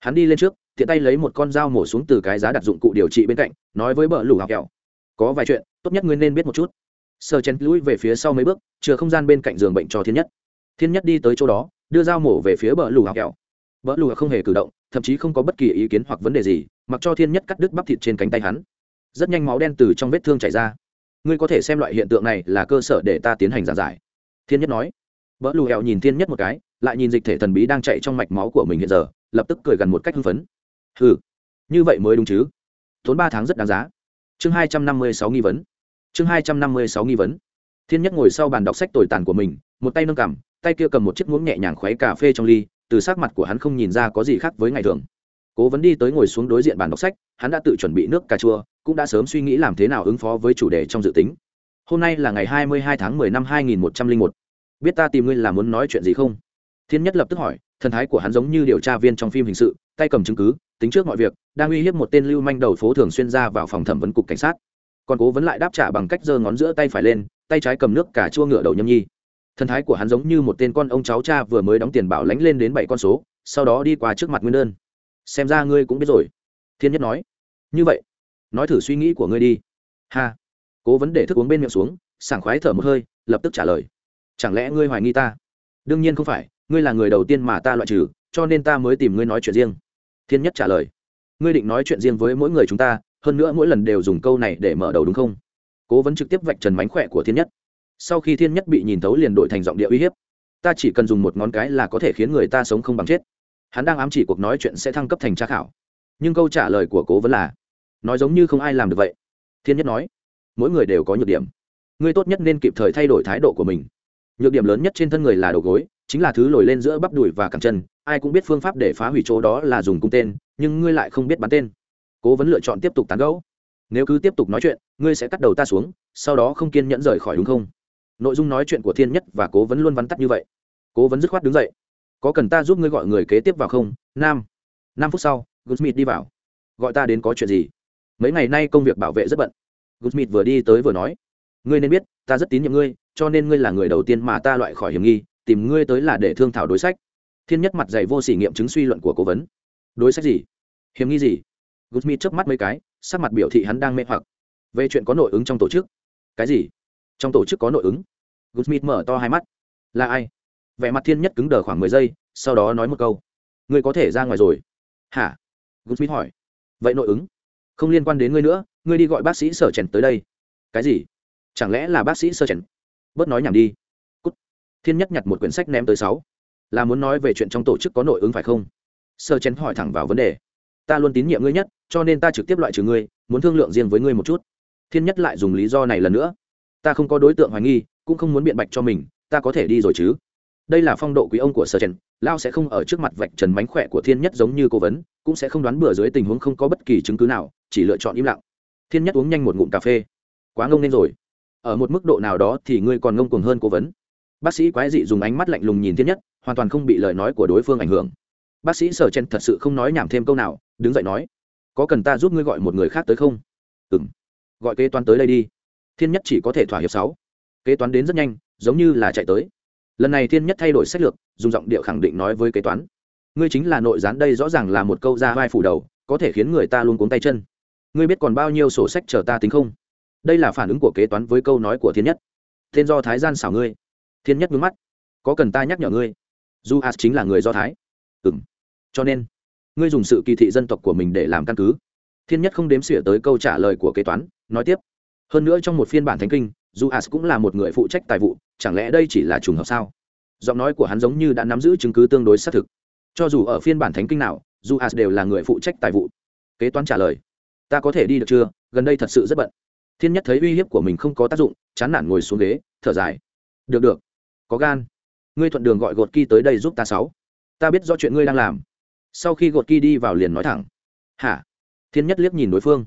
Hắn đi lên trước, tiện tay lấy một con dao mổ xuống từ cái giá đặt dụng cụ điều trị bên cạnh, nói với bờ lù học kẹo. Có vài chuyện, tốt nhất ngươi nên biết một chút. Sơ chen lũi về phía sau mấy bước, chừa không gian bên cạnh giường bệnh cho thiên nhất. Thiên nhất đi tới chỗ đó, đưa dao mổ về phía bờ lù học kẹo. Bờ lù không hề cử động, thậm chí không có bất kỳ ý kiến hoặc vấn đề gì, mặc cho thiên nhất cắt đứt bắp thịt trên cánh tay hắn. Rất nhanh máu đen từ trong vết thương chảy ra. Ngươi có thể xem loại hiện tượng này là cơ sở để ta tiến hành giảng giải. Thiên nhất nói. Vỡ lù hẹo nhìn thiên nhất một cái lại nhìn dịch thể thần bí đang chạy trong mạch máu của mình hiện giờ, lập tức cười gần một cách hưng phấn. Ừ như vậy mới đúng chứ? Tốn ba tháng rất đáng giá. Chương hai trăm năm mươi sáu nghi vấn. Chương hai trăm năm mươi sáu nghi vấn. Thiên nhất ngồi sau bàn đọc sách tồi tàn của mình, một tay nâng cằm, tay kia cầm một chiếc muỗng nhẹ nhàng khoáy cà phê trong ly, từ sắc mặt của hắn không nhìn ra có gì khác với ngày thường. Cố vấn đi tới ngồi xuống đối diện bàn đọc sách, hắn đã tự chuẩn bị nước cà chua, cũng đã sớm suy nghĩ làm thế nào ứng phó với chủ đề trong dự tính. Hôm nay là ngày hai mươi hai tháng mười năm hai nghìn một trăm linh một. Biết ta tìm ngươi là muốn nói chuyện gì không? Thiên nhất lập tức hỏi, thần thái của hắn giống như điều tra viên trong phim hình sự, tay cầm chứng cứ, tính trước mọi việc, đang uy hiếp một tên lưu manh đầu phố thường xuyên ra vào phòng thẩm vấn cục cảnh sát. Còn cố vấn lại đáp trả bằng cách giơ ngón giữa tay phải lên, tay trái cầm nước cà chua ngựa đầu nhâm nhi. Thần thái của hắn giống như một tên con ông cháu cha vừa mới đóng tiền bảo lánh lên đến bảy con số, sau đó đi qua trước mặt nguyên đơn. Xem ra ngươi cũng biết rồi. Thiên nhất nói. Như vậy, nói thử suy nghĩ của ngươi đi. Ha. Cố vấn để thức uống bên miệng xuống, sảng khoái thở một hơi, lập tức trả lời. Chẳng lẽ ngươi hoài nghi ta? Đương nhiên không phải ngươi là người đầu tiên mà ta loại trừ, cho nên ta mới tìm ngươi nói chuyện riêng. Thiên nhất trả lời, ngươi định nói chuyện riêng với mỗi người chúng ta, hơn nữa mỗi lần đều dùng câu này để mở đầu đúng không? Cố vấn trực tiếp vạch trần mánh khỏe của thiên nhất. Sau khi thiên nhất bị nhìn thấu liền đổi thành giọng địa uy hiếp, ta chỉ cần dùng một ngón cái là có thể khiến người ta sống không bằng chết. Hắn đang ám chỉ cuộc nói chuyện sẽ thăng cấp thành tra khảo. Nhưng câu trả lời của cố vấn là, nói giống như không ai làm được vậy. Thiên nhất nói, mỗi người đều có nhược điểm. Ngươi tốt nhất nên kịp thời thay đổi thái độ của mình. Nhược điểm lớn nhất trên thân người là đầu gối chính là thứ lồi lên giữa bắp đùi và cẳng chân, ai cũng biết phương pháp để phá hủy chỗ đó là dùng cung tên, nhưng ngươi lại không biết bắn tên. Cố vấn lựa chọn tiếp tục tán gẫu. Nếu cứ tiếp tục nói chuyện, ngươi sẽ cắt đầu ta xuống, sau đó không kiên nhẫn rời khỏi đúng không? Nội dung nói chuyện của thiên nhất và cố vấn luôn vắn tắt như vậy. Cố vấn dứt khoát đứng dậy. Có cần ta giúp ngươi gọi người kế tiếp vào không? Nam. Năm phút sau, goodsmith đi vào. Gọi ta đến có chuyện gì? Mấy ngày nay công việc bảo vệ rất bận. Goodsmith vừa đi tới vừa nói. Ngươi nên biết, ta rất tín nhiệm ngươi, cho nên ngươi là người đầu tiên mà ta loại khỏi hiểm nghi tìm ngươi tới là để thương thảo đối sách. Thiên nhất mặt dày vô sỉ nghiệm chứng suy luận của cố vấn. Đối sách gì? Hiếm nghi gì? Goodsmith chớp mắt mấy cái, sắc mặt biểu thị hắn đang mê hoặc. Về chuyện có nội ứng trong tổ chức. Cái gì? Trong tổ chức có nội ứng? Goodsmith mở to hai mắt. Là ai? Vẻ mặt thiên nhất cứng đờ khoảng mười giây, sau đó nói một câu. Ngươi có thể ra ngoài rồi. Hả? Goodsmith hỏi. Vậy nội ứng? Không liên quan đến ngươi nữa, ngươi đi gọi bác sĩ sở chèn tới đây. Cái gì? Chẳng lẽ là bác sĩ sơ chèn? Bớt nói nhảm đi thiên nhất nhặt một quyển sách ném tới sáu. Là muốn nói về chuyện trong tổ chức có nội ứng phải không? Sơ chén hỏi thẳng vào vấn đề. Ta luôn tín nhiệm ngươi nhất, cho nên ta trực tiếp loại trừ ngươi, muốn thương lượng riêng với ngươi một chút. Thiên nhất lại dùng lý do này lần nữa. Ta không có đối tượng hoài nghi, cũng không muốn biện bạch cho mình, ta có thể đi rồi chứ. Đây là phong độ quý ông của sơ chèn lao sẽ không ở trước mặt vạch trần mánh khỏe của thiên nhất giống như cố vấn, cũng sẽ không đoán bừa dưới tình huống không có bất kỳ chứng cứ nào, chỉ lựa chọn im lặng. Thiên nhất uống nhanh một ngụm cà phê. Quá ngông nên rồi. Ở một mức độ nào đó thì ngươi còn ngông cuồng hơn cố vấn bác sĩ quái dị dùng ánh mắt lạnh lùng nhìn thiên nhất, hoàn toàn không bị lời nói của đối phương ảnh hưởng. Bác sĩ sở chen thật sự không nói nhảm thêm câu nào, đứng dậy nói, có cần ta giúp ngươi gọi một người khác tới không? Ừ m gọi kế toán tới đây đi. Thiên nhất chỉ có thể thỏa hiệp sáu. Kế toán đến rất nhanh, giống như là chạy tới. Lần này thiên nhất thay đổi sách lược, dùng giọng điệu khẳng định nói với kế toán, ngươi chính là nội gián đây rõ ràng là một câu ra vai phủ đầu, có thể khiến người ta luôn cuống tay chân. Ngươi biết còn bao nhiêu sổ sách chờ ta tính không? Đây là phản ứng của kế toán với câu nói của thiên nhất. Tên do thái gian xảo ngươi thiên nhất ngưng mắt. Có cần ta nhắc nhở ngươi? Du as chính là người do thái. Ừ m cho nên, ngươi dùng sự kỳ thị dân tộc của mình để làm căn cứ. Thiên nhất không đếm xỉa tới câu trả lời của kế toán, nói tiếp. Hơn nữa trong một phiên bản thánh kinh du as cũng là một người phụ trách tài vụ, chẳng lẽ đây chỉ là trùng hợp sao? Giọng nói của hắn giống như đã nắm giữ chứng cứ tương đối xác thực. Cho dù ở phiên bản thánh kinh nào du as đều là người phụ trách tài vụ. Kế toán trả lời. Ta có thể đi được chưa? Gần đây thật sự rất bận. Thiên nhất thấy uy hiếp của mình không có tác dụng, chán nản ngồi xuống ghế, thở dài. Được được có gan. Ngươi thuận đường gọi gột ki tới đây giúp ta sáu. Ta biết do chuyện ngươi đang làm. Sau khi gột ki đi vào liền nói thẳng. Hả? Thiên nhất liếc nhìn đối phương.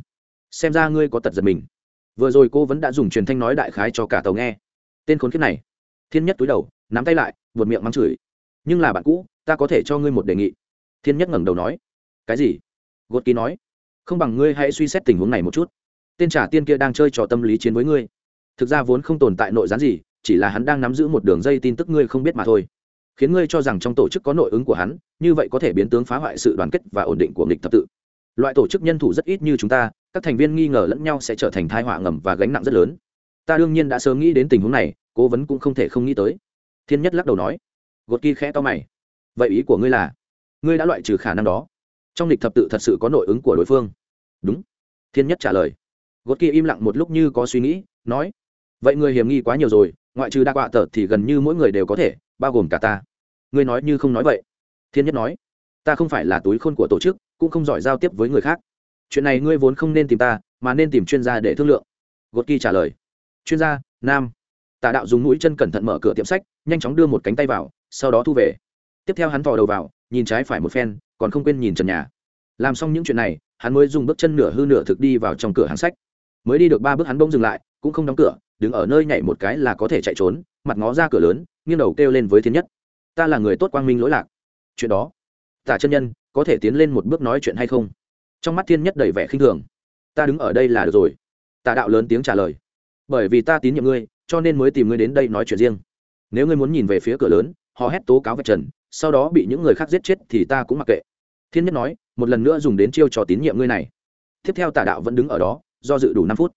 Xem ra ngươi có tật giật mình. Vừa rồi cô vẫn đã dùng truyền thanh nói đại khái cho cả tàu nghe. Tên khốn kiếp này. Thiên nhất túi đầu, nắm tay lại vượt miệng mắng chửi. Nhưng là bạn cũ, ta có thể cho ngươi một đề nghị. Thiên nhất ngẩng đầu nói. Cái gì? Gột kỳ nói. Không bằng ngươi hãy suy xét tình huống này một chút. Tên trả tiên kia đang chơi trò tâm lý chiến với ngươi. Thực ra vốn không tồn tại nội gián gì chỉ là hắn đang nắm giữ một đường dây tin tức ngươi không biết mà thôi. Khiến ngươi cho rằng trong tổ chức có nội ứng của hắn, như vậy có thể biến tướng phá hoại sự đoàn kết và ổn định của nghịch thập tự. Loại tổ chức nhân thủ rất ít như chúng ta, các thành viên nghi ngờ lẫn nhau sẽ trở thành thai họa ngầm và gánh nặng rất lớn. Ta đương nhiên đã sớm nghĩ đến tình huống này, cố vấn cũng không thể không nghĩ tới. Thiên nhất lắc đầu nói. Gột kỳ khẽ to mày. Vậy ý của ngươi là, ngươi đã loại trừ khả năng đó. Trong lịch thập tự thật sự có nội ứng của đối phương. Đúng. Thiên nhất trả lời. Gột kỳ im lặng một lúc như có suy nghĩ, nói. Vậy người hiểm nghi quá nhiều rồi ngoại trừ đa quạ tờ thì gần như mỗi người đều có thể, bao gồm cả ta. Ngươi nói như không nói vậy. Thiên nhất nói, ta không phải là túi khôn của tổ chức, cũng không giỏi giao tiếp với người khác. Chuyện này ngươi vốn không nên tìm ta, mà nên tìm chuyên gia để thương lượng. Gột kỳ trả lời, chuyên gia, nam. Tà đạo dùng mũi chân cẩn thận mở cửa tiệm sách, nhanh chóng đưa một cánh tay vào, sau đó thu về. Tiếp theo hắn thò đầu vào, nhìn trái phải một phen, còn không quên nhìn trần nhà. Làm xong những chuyện này, hắn mới dùng bước chân nửa hư nửa thực đi vào trong cửa hàng sách. Mới đi được ba bước hắn bông dừng lại, cũng không đóng cửa đứng ở nơi nhảy một cái là có thể chạy trốn, mặt ngó ra cửa lớn, nghiêng đầu kêu lên với thiên nhất. Ta là người tốt quang minh lỗi lạc. Chuyện đó, tả chân nhân có thể tiến lên một bước nói chuyện hay không? Trong mắt thiên nhất đầy vẻ khinh thường. Ta đứng ở đây là được rồi. Tả đạo lớn tiếng trả lời. Bởi vì ta tín nhiệm ngươi, cho nên mới tìm ngươi đến đây nói chuyện riêng. Nếu ngươi muốn nhìn về phía cửa lớn, họ hét tố cáo vạch trần, sau đó bị những người khác giết chết thì ta cũng mặc kệ. Thiên nhất nói, một lần nữa dùng đến chiêu trò tín nhiệm ngươi này. Tiếp theo tả đạo vẫn đứng ở đó, do dự đủ năm phút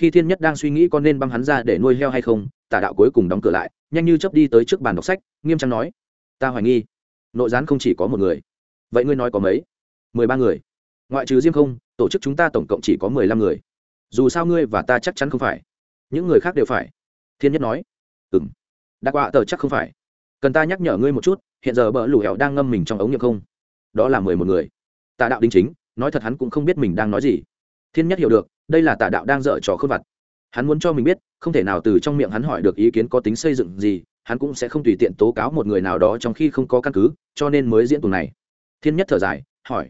khi thiên nhất đang suy nghĩ con nên băng hắn ra để nuôi heo hay không, tả đạo cuối cùng đóng cửa lại, nhanh như chấp đi tới trước bàn đọc sách, nghiêm trang nói, ta hoài nghi, nội gián không chỉ có một người. Vậy ngươi nói có mấy? Mười ba người. Ngoại trừ diêm không, tổ chức chúng ta tổng cộng chỉ có mười lăm người. Dù sao ngươi và ta chắc chắn không phải. Những người khác đều phải. Thiên nhất nói ừng đặc quạ tờ chắc không phải. Cần ta nhắc nhở ngươi một chút, hiện giờ bờ lủ hẻo đang ngâm mình trong ống nghiệm không? Đó là mười một người. Tà đạo đính chính, nói thật hắn cũng không biết mình đang nói gì thiên nhất hiểu được, đây là tà đạo đang dở trò khôn vặt. Hắn muốn cho mình biết, không thể nào từ trong miệng hắn hỏi được ý kiến có tính xây dựng gì, hắn cũng sẽ không tùy tiện tố cáo một người nào đó trong khi không có căn cứ, cho nên mới diễn tuần này. Thiên nhất thở dài, hỏi.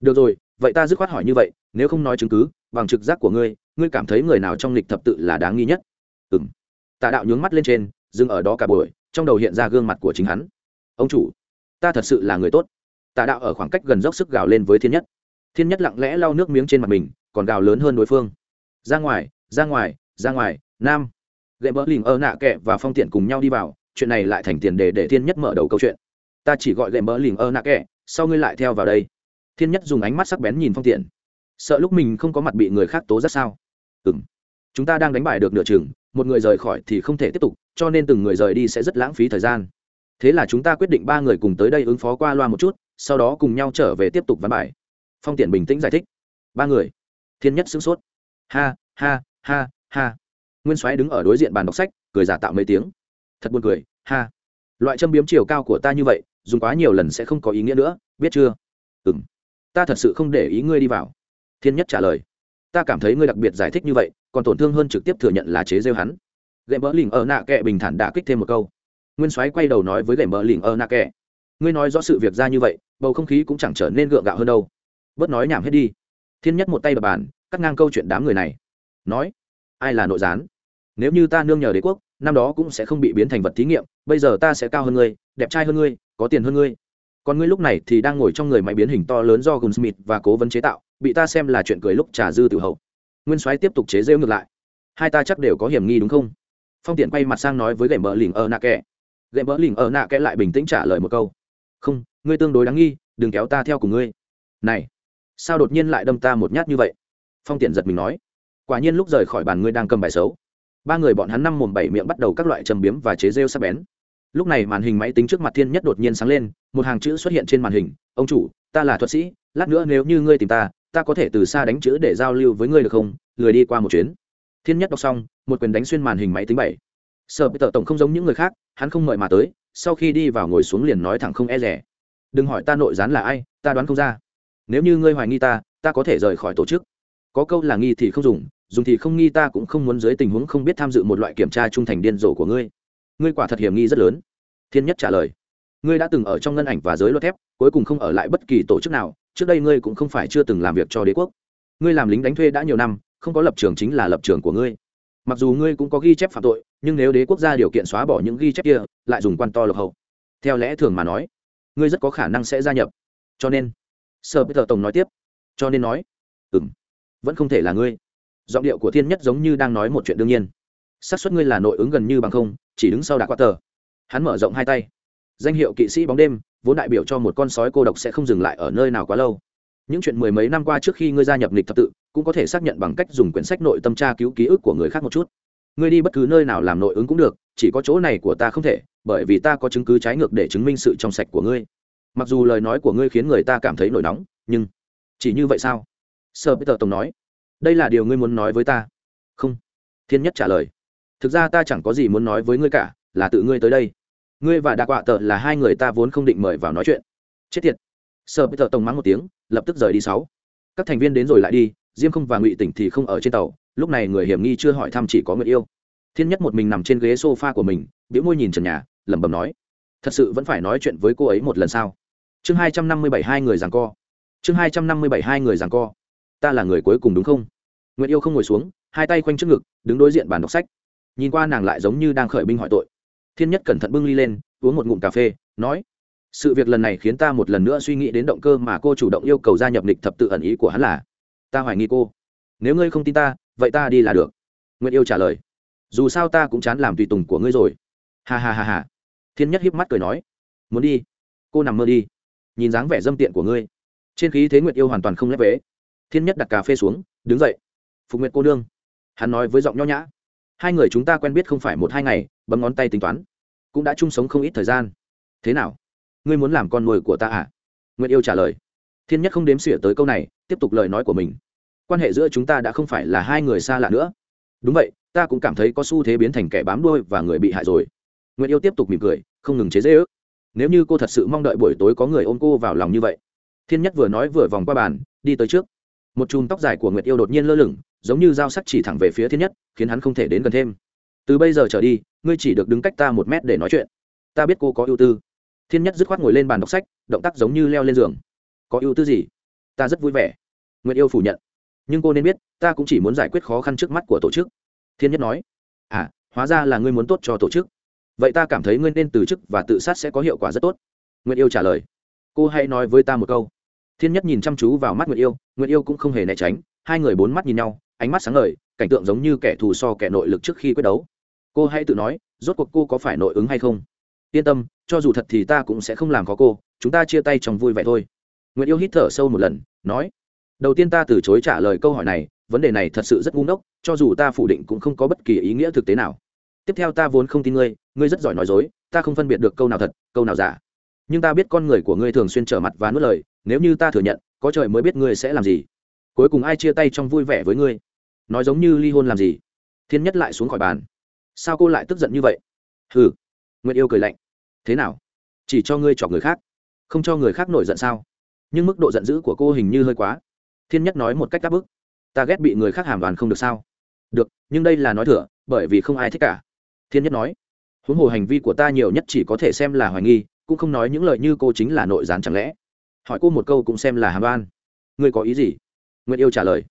Được rồi, vậy ta dứt khoát hỏi như vậy, nếu không nói chứng cứ, bằng trực giác của ngươi ngươi cảm thấy người nào trong lịch thập tự là đáng nghi nhất? Ừ m tà đạo nhướng mắt lên trên, dừng ở đó cả buổi, trong đầu hiện ra gương mặt của chính hắn. Ông chủ, ta thật sự là người tốt. Tà đạo ở khoảng cách gần dốc sức gào lên với thiên nhất. Thiên nhất lặng lẽ lau nước miếng trên mặt mình còn gào lớn hơn đối phương. Ra ngoài ra ngoài ra ngoài, nam. Gậy bỡ lình ơ nạ kẹ và phong tiện cùng nhau đi vào, chuyện này lại thành tiền đề để thiên nhất mở đầu câu chuyện. Ta chỉ gọi gậy bỡ lình ơ nạ kẹ, sau ngươi lại theo vào đây. Thiên nhất dùng ánh mắt sắc bén nhìn phong tiện. Sợ lúc mình không có mặt bị người khác tố rất sao? Ừ m chúng ta đang đánh bại được nửa chừng, một người rời khỏi thì không thể tiếp tục, cho nên từng người rời đi sẽ rất lãng phí thời gian. Thế là chúng ta quyết định ba người cùng tới đây ứng phó qua loa một chút, sau đó cùng nhau trở về tiếp tục ván bài. Phong tiện bình tĩnh giải thích. Ba người thiên nhất sửng sốt. Ha ha ha ha. Nguyên soái đứng ở đối diện bàn đọc sách, cười giả tạo mấy tiếng. Thật buồn cười, ha. Loại châm biếm chiều cao của ta như vậy, dùng quá nhiều lần sẽ không có ý nghĩa nữa, biết chưa? Ừ m ta thật sự không để ý ngươi đi vào. Thiên nhất trả lời. Ta cảm thấy ngươi đặc biệt giải thích như vậy, còn tổn thương hơn trực tiếp thừa nhận là chế rêu hắn. Gậy mỡ lỉnh ở nạ kệ bình thản đã kích thêm một câu. Nguyên soái quay đầu nói với gậy mỡ lỉnh ở nạ kệ ngươi nói rõ sự việc ra như vậy, bầu không khí cũng chẳng trở nên gượng gạo hơn đâu. Bớt nói nhảm hết đi thiên nhất một tay đập bàn, cắt ngang câu chuyện đám người này. Nói, ai là nội gián? Nếu như ta nương nhờ đế quốc, năm đó cũng sẽ không bị biến thành vật thí nghiệm, bây giờ ta sẽ cao hơn ngươi, đẹp trai hơn ngươi, có tiền hơn ngươi. Còn ngươi lúc này thì đang ngồi trong người máy biến hình to lớn do gunsmith và cố vấn chế tạo, bị ta xem là chuyện cười lúc trà dư tự hậu. Nguyên soái tiếp tục chế rêu ngược lại. Hai ta chắc đều có hiểm nghi đúng không? Phong tiện quay mặt sang nói với gậy mỡ lỉnh ở nạ kẻ gậy mỡ lỉnh ở nạ kẻ lại bình tĩnh trả lời một câu. Không, ngươi tương đối đáng nghi, đừng kéo ta theo cùng ngươi. Này sao đột nhiên lại đâm ta một nhát như vậy? Phong tiện giật mình nói. Quả nhiên lúc rời khỏi bàn ngươi đang cầm bài xấu. Ba người bọn hắn năm mồm bảy miệng bắt đầu các loại trầm biếm và chế rêu sắc bén. Lúc này màn hình máy tính trước mặt thiên nhất đột nhiên sáng lên, một hàng chữ xuất hiện trên màn hình, ông chủ, ta là thuật sĩ, lát nữa nếu như ngươi tìm ta ta có thể từ xa đánh chữ để giao lưu với ngươi được không? Lười đi qua một chuyến. Thiên nhất đọc xong, một quyền đánh xuyên màn hình máy tính bảy. Sợ bị tờ tổng không giống những người khác, hắn không mời mà tới, sau khi đi vào ngồi xuống liền nói thẳng không e rẻ. Đừng hỏi ta nội gián là ai, ta đoán không ra nếu như ngươi hoài nghi ta ta có thể rời khỏi tổ chức. Có câu là nghi thì không dùng dùng thì không nghi ta cũng không muốn dưới tình huống không biết tham dự một loại kiểm tra trung thành điên rồ của ngươi. Ngươi quả thật hiểm nghi rất lớn. Thiên nhất trả lời. Ngươi đã từng ở trong ngân ảnh và giới luật thép, cuối cùng không ở lại bất kỳ tổ chức nào, trước đây ngươi cũng không phải chưa từng làm việc cho đế quốc. Ngươi làm lính đánh thuê đã nhiều năm, không có lập trường chính là lập trường của ngươi. Mặc dù ngươi cũng có ghi chép phạm tội, nhưng nếu đế quốc ra điều kiện xóa bỏ những ghi chép kia, lại dùng quan to lộc hậu. Theo lẽ thường mà nói, ngươi rất có khả năng sẽ gia nhập. Cho nên sơ bây giờ tổng nói tiếp. Cho nên nói ừ m vẫn không thể là ngươi. Giọng điệu của thiên nhất giống như đang nói một chuyện đương nhiên. Xác suất ngươi là nội ứng gần như bằng không, chỉ đứng sau đạc quát tờ. Hắn mở rộng hai tay. Danh hiệu kỵ sĩ bóng đêm, vốn đại biểu cho một con sói cô độc sẽ không dừng lại ở nơi nào quá lâu. Những chuyện mười mấy năm qua trước khi ngươi gia nhập lịch thập tự, cũng có thể xác nhận bằng cách dùng quyển sách nội tâm tra cứu ký ức của người khác một chút. Ngươi đi bất cứ nơi nào làm nội ứng cũng được, chỉ có chỗ này của ta không thể, bởi vì ta có chứng cứ trái ngược để chứng minh sự trong sạch của ngươi mặc dù lời nói của ngươi khiến người ta cảm thấy nổi nóng, nhưng chỉ như vậy sao? Sơ peter tổng nói. Đây là điều ngươi muốn nói với ta? Không. Thiên nhất trả lời. Thực ra ta chẳng có gì muốn nói với ngươi cả, là tự ngươi tới đây. Ngươi và đa quạ tờ là hai người ta vốn không định mời vào nói chuyện. Chết tiệt. Sơ peter tổng mắng một tiếng, lập tức rời đi sáu. Các thành viên đến rồi lại đi, diêm không và ngụy tỉnh thì không ở trên tàu, lúc này người hiểm nghi chưa hỏi thăm chỉ có người yêu. Thiên nhất một mình nằm trên ghế s o f a của mình biễu môi nhìn trần nhà, lẩm bẩm nói. Thật sự vẫn phải nói chuyện với cô ấy một lần sau chương hai trăm năm mươi bảy hai người giằng co. Chương hai trăm năm mươi bảy hai người giằng co. Ta là người cuối cùng đúng không? Nguyệt yêu không ngồi xuống, hai tay quanh trước ngực, đứng đối diện bàn đọc sách. Nhìn qua nàng lại giống như đang khởi binh hỏi tội. Thiên nhất cẩn thận bưng ly lên, uống một ngụm cà phê, nói, sự việc lần này khiến ta một lần nữa suy nghĩ đến động cơ mà cô chủ động yêu cầu gia nhập lịch thập tự ẩn ý của hắn là, ta hoài nghi cô. Nếu ngươi không tin ta, vậy ta đi là được. Nguyệt yêu trả lời, dù sao ta cũng chán làm tùy tùng của ngươi rồi. Ha ha ha ha. Thiên nhất hiếp mắt cười nói, muốn đi, cô nằm mơ đi nhìn dáng vẻ dâm tiện của ngươi. Trên khí thế nguyệt yêu hoàn toàn không lép vế. Thiên nhất đặt cà phê xuống, đứng dậy. Phục nguyệt cô nương, hắn nói với giọng nho nhã. Hai người chúng ta quen biết không phải một hai ngày, bấm ngón tay tính toán. Cũng đã chung sống không ít thời gian. Thế nào? Ngươi muốn làm con nuôi của ta à? Nguyệt yêu trả lời. Thiên nhất không đếm xỉa tới câu này, tiếp tục lời nói của mình. Quan hệ giữa chúng ta đã không phải là hai người xa lạ nữa. Đúng vậy, ta cũng cảm thấy có xu thế biến thành kẻ bám đuôi và người bị hại rồi. Nguyệt yêu tiếp tục mỉm cười, không ngừng chế dễ ước nếu như cô thật sự mong đợi buổi tối có người ôm cô vào lòng như vậy. Thiên nhất vừa nói vừa vòng qua bàn, đi tới trước. Một chùm tóc dài của nguyệt yêu đột nhiên lơ lửng, giống như dao sắc chỉ thẳng về phía thiên nhất, khiến hắn không thể đến gần thêm. Từ bây giờ trở đi, ngươi chỉ được đứng cách ta một mét để nói chuyện. Ta biết cô có ưu tư. Thiên nhất dứt khoát ngồi lên bàn đọc sách, động tác giống như leo lên giường. Có ưu tư gì? Ta rất vui vẻ. Nguyệt yêu phủ nhận. Nhưng cô nên biết, ta cũng chỉ muốn giải quyết khó khăn trước mắt của tổ chức. Thiên nhất nói. À hóa ra là ngươi muốn tốt cho tổ chức vậy ta cảm thấy ngươi nên từ chức và tự sát sẽ có hiệu quả rất tốt. Nguyệt yêu trả lời. Cô hãy nói với ta một câu. Thiên nhất nhìn chăm chú vào mắt nguyệt yêu nguyệt yêu cũng không hề né tránh. Hai người bốn mắt nhìn nhau, ánh mắt sáng ngời, cảnh tượng giống như kẻ thù so kẻ nội lực trước khi quyết đấu. Cô hãy tự nói, rốt cuộc cô có phải nội ứng hay không? Yên tâm, cho dù thật thì ta cũng sẽ không làm có cô, chúng ta chia tay trong vui vẻ thôi. Nguyệt yêu hít thở sâu một lần, nói, đầu tiên ta từ chối trả lời câu hỏi này, vấn đề này thật sự rất ngu ngốc, cho dù ta phủ định cũng không có bất kỳ ý nghĩa thực tế nào tiếp theo ta vốn không tin ngươi ngươi rất giỏi nói dối, ta không phân biệt được câu nào thật, câu nào giả. Nhưng ta biết con người của ngươi thường xuyên trở mặt và nuốt lời, nếu như ta thừa nhận, có trời mới biết ngươi sẽ làm gì. Cuối cùng ai chia tay trong vui vẻ với ngươi? Nói giống như ly hôn làm gì? Thiên nhất lại xuống khỏi bàn. Sao cô lại tức giận như vậy? Hừ. Nguyệt yêu cười lạnh. Thế nào? Chỉ cho ngươi chọc người khác. Không cho người khác nổi giận sao? Nhưng mức độ giận dữ của cô hình như hơi quá. Thiên nhất nói một cách đáp bức. Ta ghét bị người khác hàm đoàn không được sao? Được, nhưng đây là nói thừa, bởi vì không ai thích cả thiên nhất nói, huống hồ hành vi của ta nhiều nhất chỉ có thể xem là hoài nghi, cũng không nói những lời như cô chính là nội gián chẳng lẽ. Hỏi cô một câu cũng xem là hàm oan. Ngươi có ý gì? Nguyệt yêu trả lời,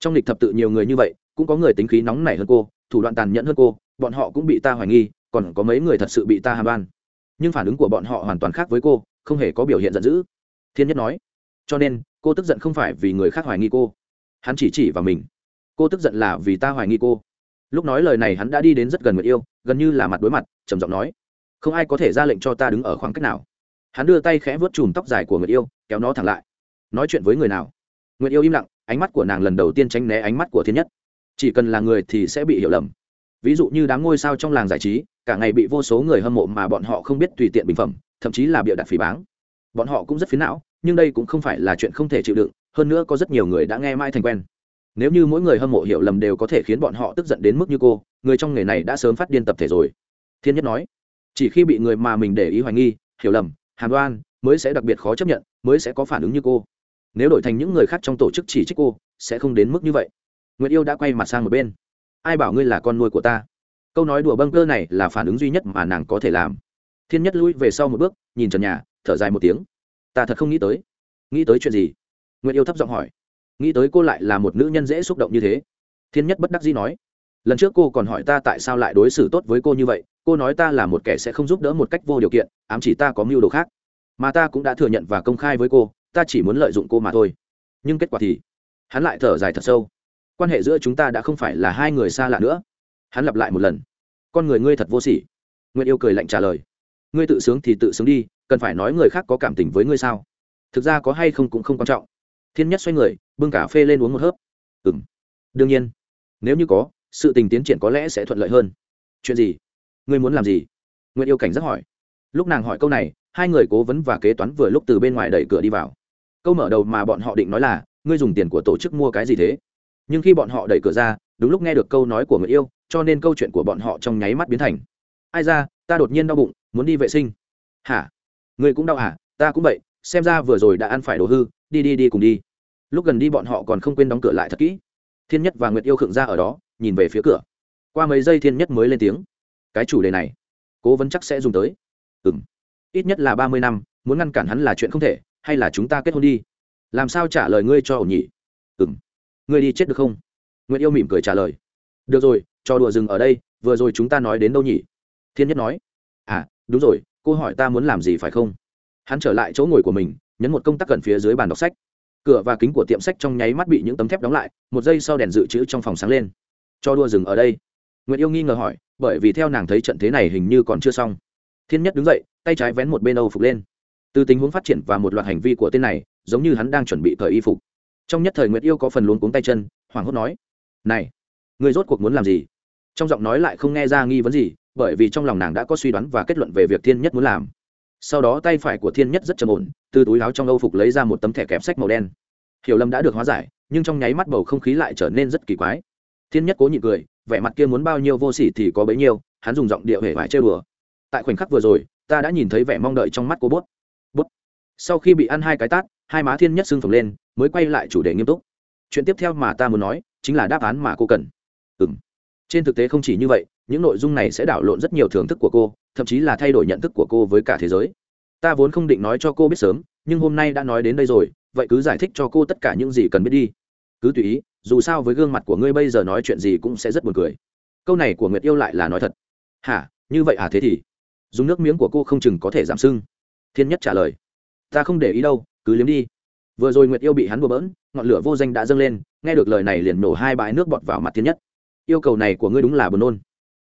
trong lịch thập tự nhiều người như vậy, cũng có người tính khí nóng nảy hơn cô, thủ đoạn tàn nhẫn hơn cô, bọn họ cũng bị ta hoài nghi, còn có mấy người thật sự bị ta hàm oan. Nhưng phản ứng của bọn họ hoàn toàn khác với cô, không hề có biểu hiện giận dữ. Thiên nhất nói, cho nên, cô tức giận không phải vì người khác hoài nghi cô. Hắn chỉ chỉ vào mình. Cô tức giận là vì ta hoài nghi cô lúc nói lời này hắn đã đi đến rất gần người yêu, gần như là mặt đối mặt, trầm giọng nói, không ai có thể ra lệnh cho ta đứng ở khoảng cách nào. Hắn đưa tay khẽ vớt chùm tóc dài của người yêu, kéo nó thẳng lại. Nói chuyện với người nào? Người yêu im lặng, ánh mắt của nàng lần đầu tiên tránh né ánh mắt của thiên nhất. Chỉ cần là người thì sẽ bị hiểu lầm. Ví dụ như đám ngôi sao trong làng giải trí, cả ngày bị vô số người hâm mộ mà bọn họ không biết tùy tiện bình phẩm, thậm chí là bịa đặt phỉ báng. Bọn họ cũng rất phiến não, nhưng đây cũng không phải là chuyện không thể chịu đựng, hơn nữa có rất nhiều người đã nghe mai thành quen nếu như mỗi người hâm mộ hiểu lầm đều có thể khiến bọn họ tức giận đến mức như cô, người trong nghề này đã sớm phát điên tập thể rồi. Thiên nhất nói, chỉ khi bị người mà mình để ý hoài nghi, hiểu lầm, hàm đoan mới sẽ đặc biệt khó chấp nhận, mới sẽ có phản ứng như cô. Nếu đổi thành những người khác trong tổ chức chỉ trích cô, sẽ không đến mức như vậy. Nguyệt yêu đã quay mặt sang một bên. Ai bảo ngươi là con nuôi của ta? Câu nói đùa bâng cơ này là phản ứng duy nhất mà nàng có thể làm. Thiên nhất lui về sau một bước, nhìn trần nhà, thở dài một tiếng. Ta thật không nghĩ tới. Nghĩ tới chuyện gì? Nguyệt yêu thấp giọng hỏi nghĩ tới cô lại là một nữ nhân dễ xúc động như thế. Thiên nhất bất đắc dĩ nói, lần trước cô còn hỏi ta tại sao lại đối xử tốt với cô như vậy, cô nói ta là một kẻ sẽ không giúp đỡ một cách vô điều kiện, ám chỉ ta có mưu đồ khác. Mà ta cũng đã thừa nhận và công khai với cô, ta chỉ muốn lợi dụng cô mà thôi. Nhưng kết quả thì? Hắn lại thở dài thật sâu. Quan hệ giữa chúng ta đã không phải là hai người xa lạ nữa. Hắn lặp lại một lần. Con người ngươi thật vô sỉ. Nguyện yêu cười lạnh trả lời. Ngươi tự sướng thì tự sướng đi, cần phải nói người khác có cảm tình với ngươi sao? Thực ra có hay không cũng không quan trọng thiên nhất xoay người, bưng cà phê lên uống một hớp. Ừ m đương nhiên, nếu như có, sự tình tiến triển có lẽ sẽ thuận lợi hơn. Chuyện gì? Ngươi muốn làm gì? Nguyện yêu cảnh rất hỏi. Lúc nàng hỏi câu này, hai người cố vấn và kế toán vừa lúc từ bên ngoài đẩy cửa đi vào. Câu mở đầu mà bọn họ định nói là, ngươi dùng tiền của tổ chức mua cái gì thế? Nhưng khi bọn họ đẩy cửa ra, đúng lúc nghe được câu nói của người yêu, cho nên câu chuyện của bọn họ trong nháy mắt biến thành. Ai ra, ta đột nhiên đau bụng, muốn đi vệ sinh. Hả? Người cũng đau hả? Ta cũng vậy, xem ra vừa rồi đã ăn phải đồ hư đi đi đi cùng đi. Lúc gần đi bọn họ còn không quên đóng cửa lại thật kỹ. Thiên nhất và nguyệt yêu khựng ra ở đó, nhìn về phía cửa. Qua mấy giây thiên nhất mới lên tiếng. Cái chủ đề này, cố vấn chắc sẽ dùng tới. Ừ m ít nhất là ba mươi năm, muốn ngăn cản hắn là chuyện không thể, hay là chúng ta kết hôn đi? Làm sao trả lời ngươi cho ổ nhỉ? Ừ m ngươi đi chết được không? Nguyệt yêu mỉm cười trả lời. Được rồi cho đùa dừng ở đây, vừa rồi chúng ta nói đến đâu nhỉ? Thiên nhất nói. À đúng rồi, cô hỏi ta muốn làm gì phải không? Hắn trở lại chỗ ngồi của mình nhấn một công tắc gần phía dưới bàn đọc sách. Cửa và kính của tiệm sách trong nháy mắt bị những tấm thép đóng lại, một giây sau đèn dự trữ trong phòng sáng lên. Cho đua dừng ở đây. Nguyễn yêu nghi ngờ hỏi, bởi vì theo nàng thấy trận thế này hình như còn chưa xong. Thiên nhất đứng dậy, tay trái vén một bên âu phục lên. Từ tình huống phát triển và một loạt hành vi của tên này, giống như hắn đang chuẩn bị cởi y phục. Trong nhất thời nguyệt yêu có phần luống cuống tay chân, hoảng hốt nói, này người rốt cuộc muốn làm gì? Trong giọng nói lại không nghe ra nghi vấn gì, bởi vì trong lòng nàng đã có suy đoán và kết luận về việc thiên nhất muốn làm sau đó tay phải của thiên nhất rất trầm ổn, từ túi áo trong âu phục lấy ra một tấm thẻ kẹp sách màu đen. Hiểu lầm đã được hóa giải, nhưng trong nháy mắt bầu không khí lại trở nên rất kỳ quái. Thiên nhất cố nhịn cười, vẻ mặt kia muốn bao nhiêu vô sỉ thì có bấy nhiêu, hắn dùng giọng điệu hề vải chơi bừa tại khoảnh khắc vừa rồi, ta đã nhìn thấy vẻ mong đợi trong mắt cô bút. Bút. Sau khi bị ăn hai cái tát, hai má thiên nhất sưng phồng lên, mới quay lại chủ đề nghiêm túc. Chuyện tiếp theo mà ta muốn nói, chính là đáp án mà cô cần. Ừ m trên thực tế không chỉ như vậy, những nội dung này sẽ đảo lộn rất nhiều thưởng thức của cô, thậm chí là thay đổi nhận thức của cô với cả thế giới. Ta vốn không định nói cho cô biết sớm, nhưng hôm nay đã nói đến đây rồi, vậy cứ giải thích cho cô tất cả những gì cần biết đi. Cứ tùy ý, dù sao với gương mặt của ngươi bây giờ nói chuyện gì cũng sẽ rất buồn cười. Câu này của nguyệt yêu lại là nói thật. Hả? Như vậy à thế thì? Dùng nước miếng của cô không chừng có thể giảm sưng. Thiên nhất trả lời. Ta không để ý đâu, cứ liếm đi. Vừa rồi nguyệt yêu bị hắn bừa bỡn, ngọn lửa vô danh đã dâng lên, nghe được lời này liền nổ hai bãi nước bọt vào mặt thiên nhất yêu cầu này của ngươi đúng là buồn nôn.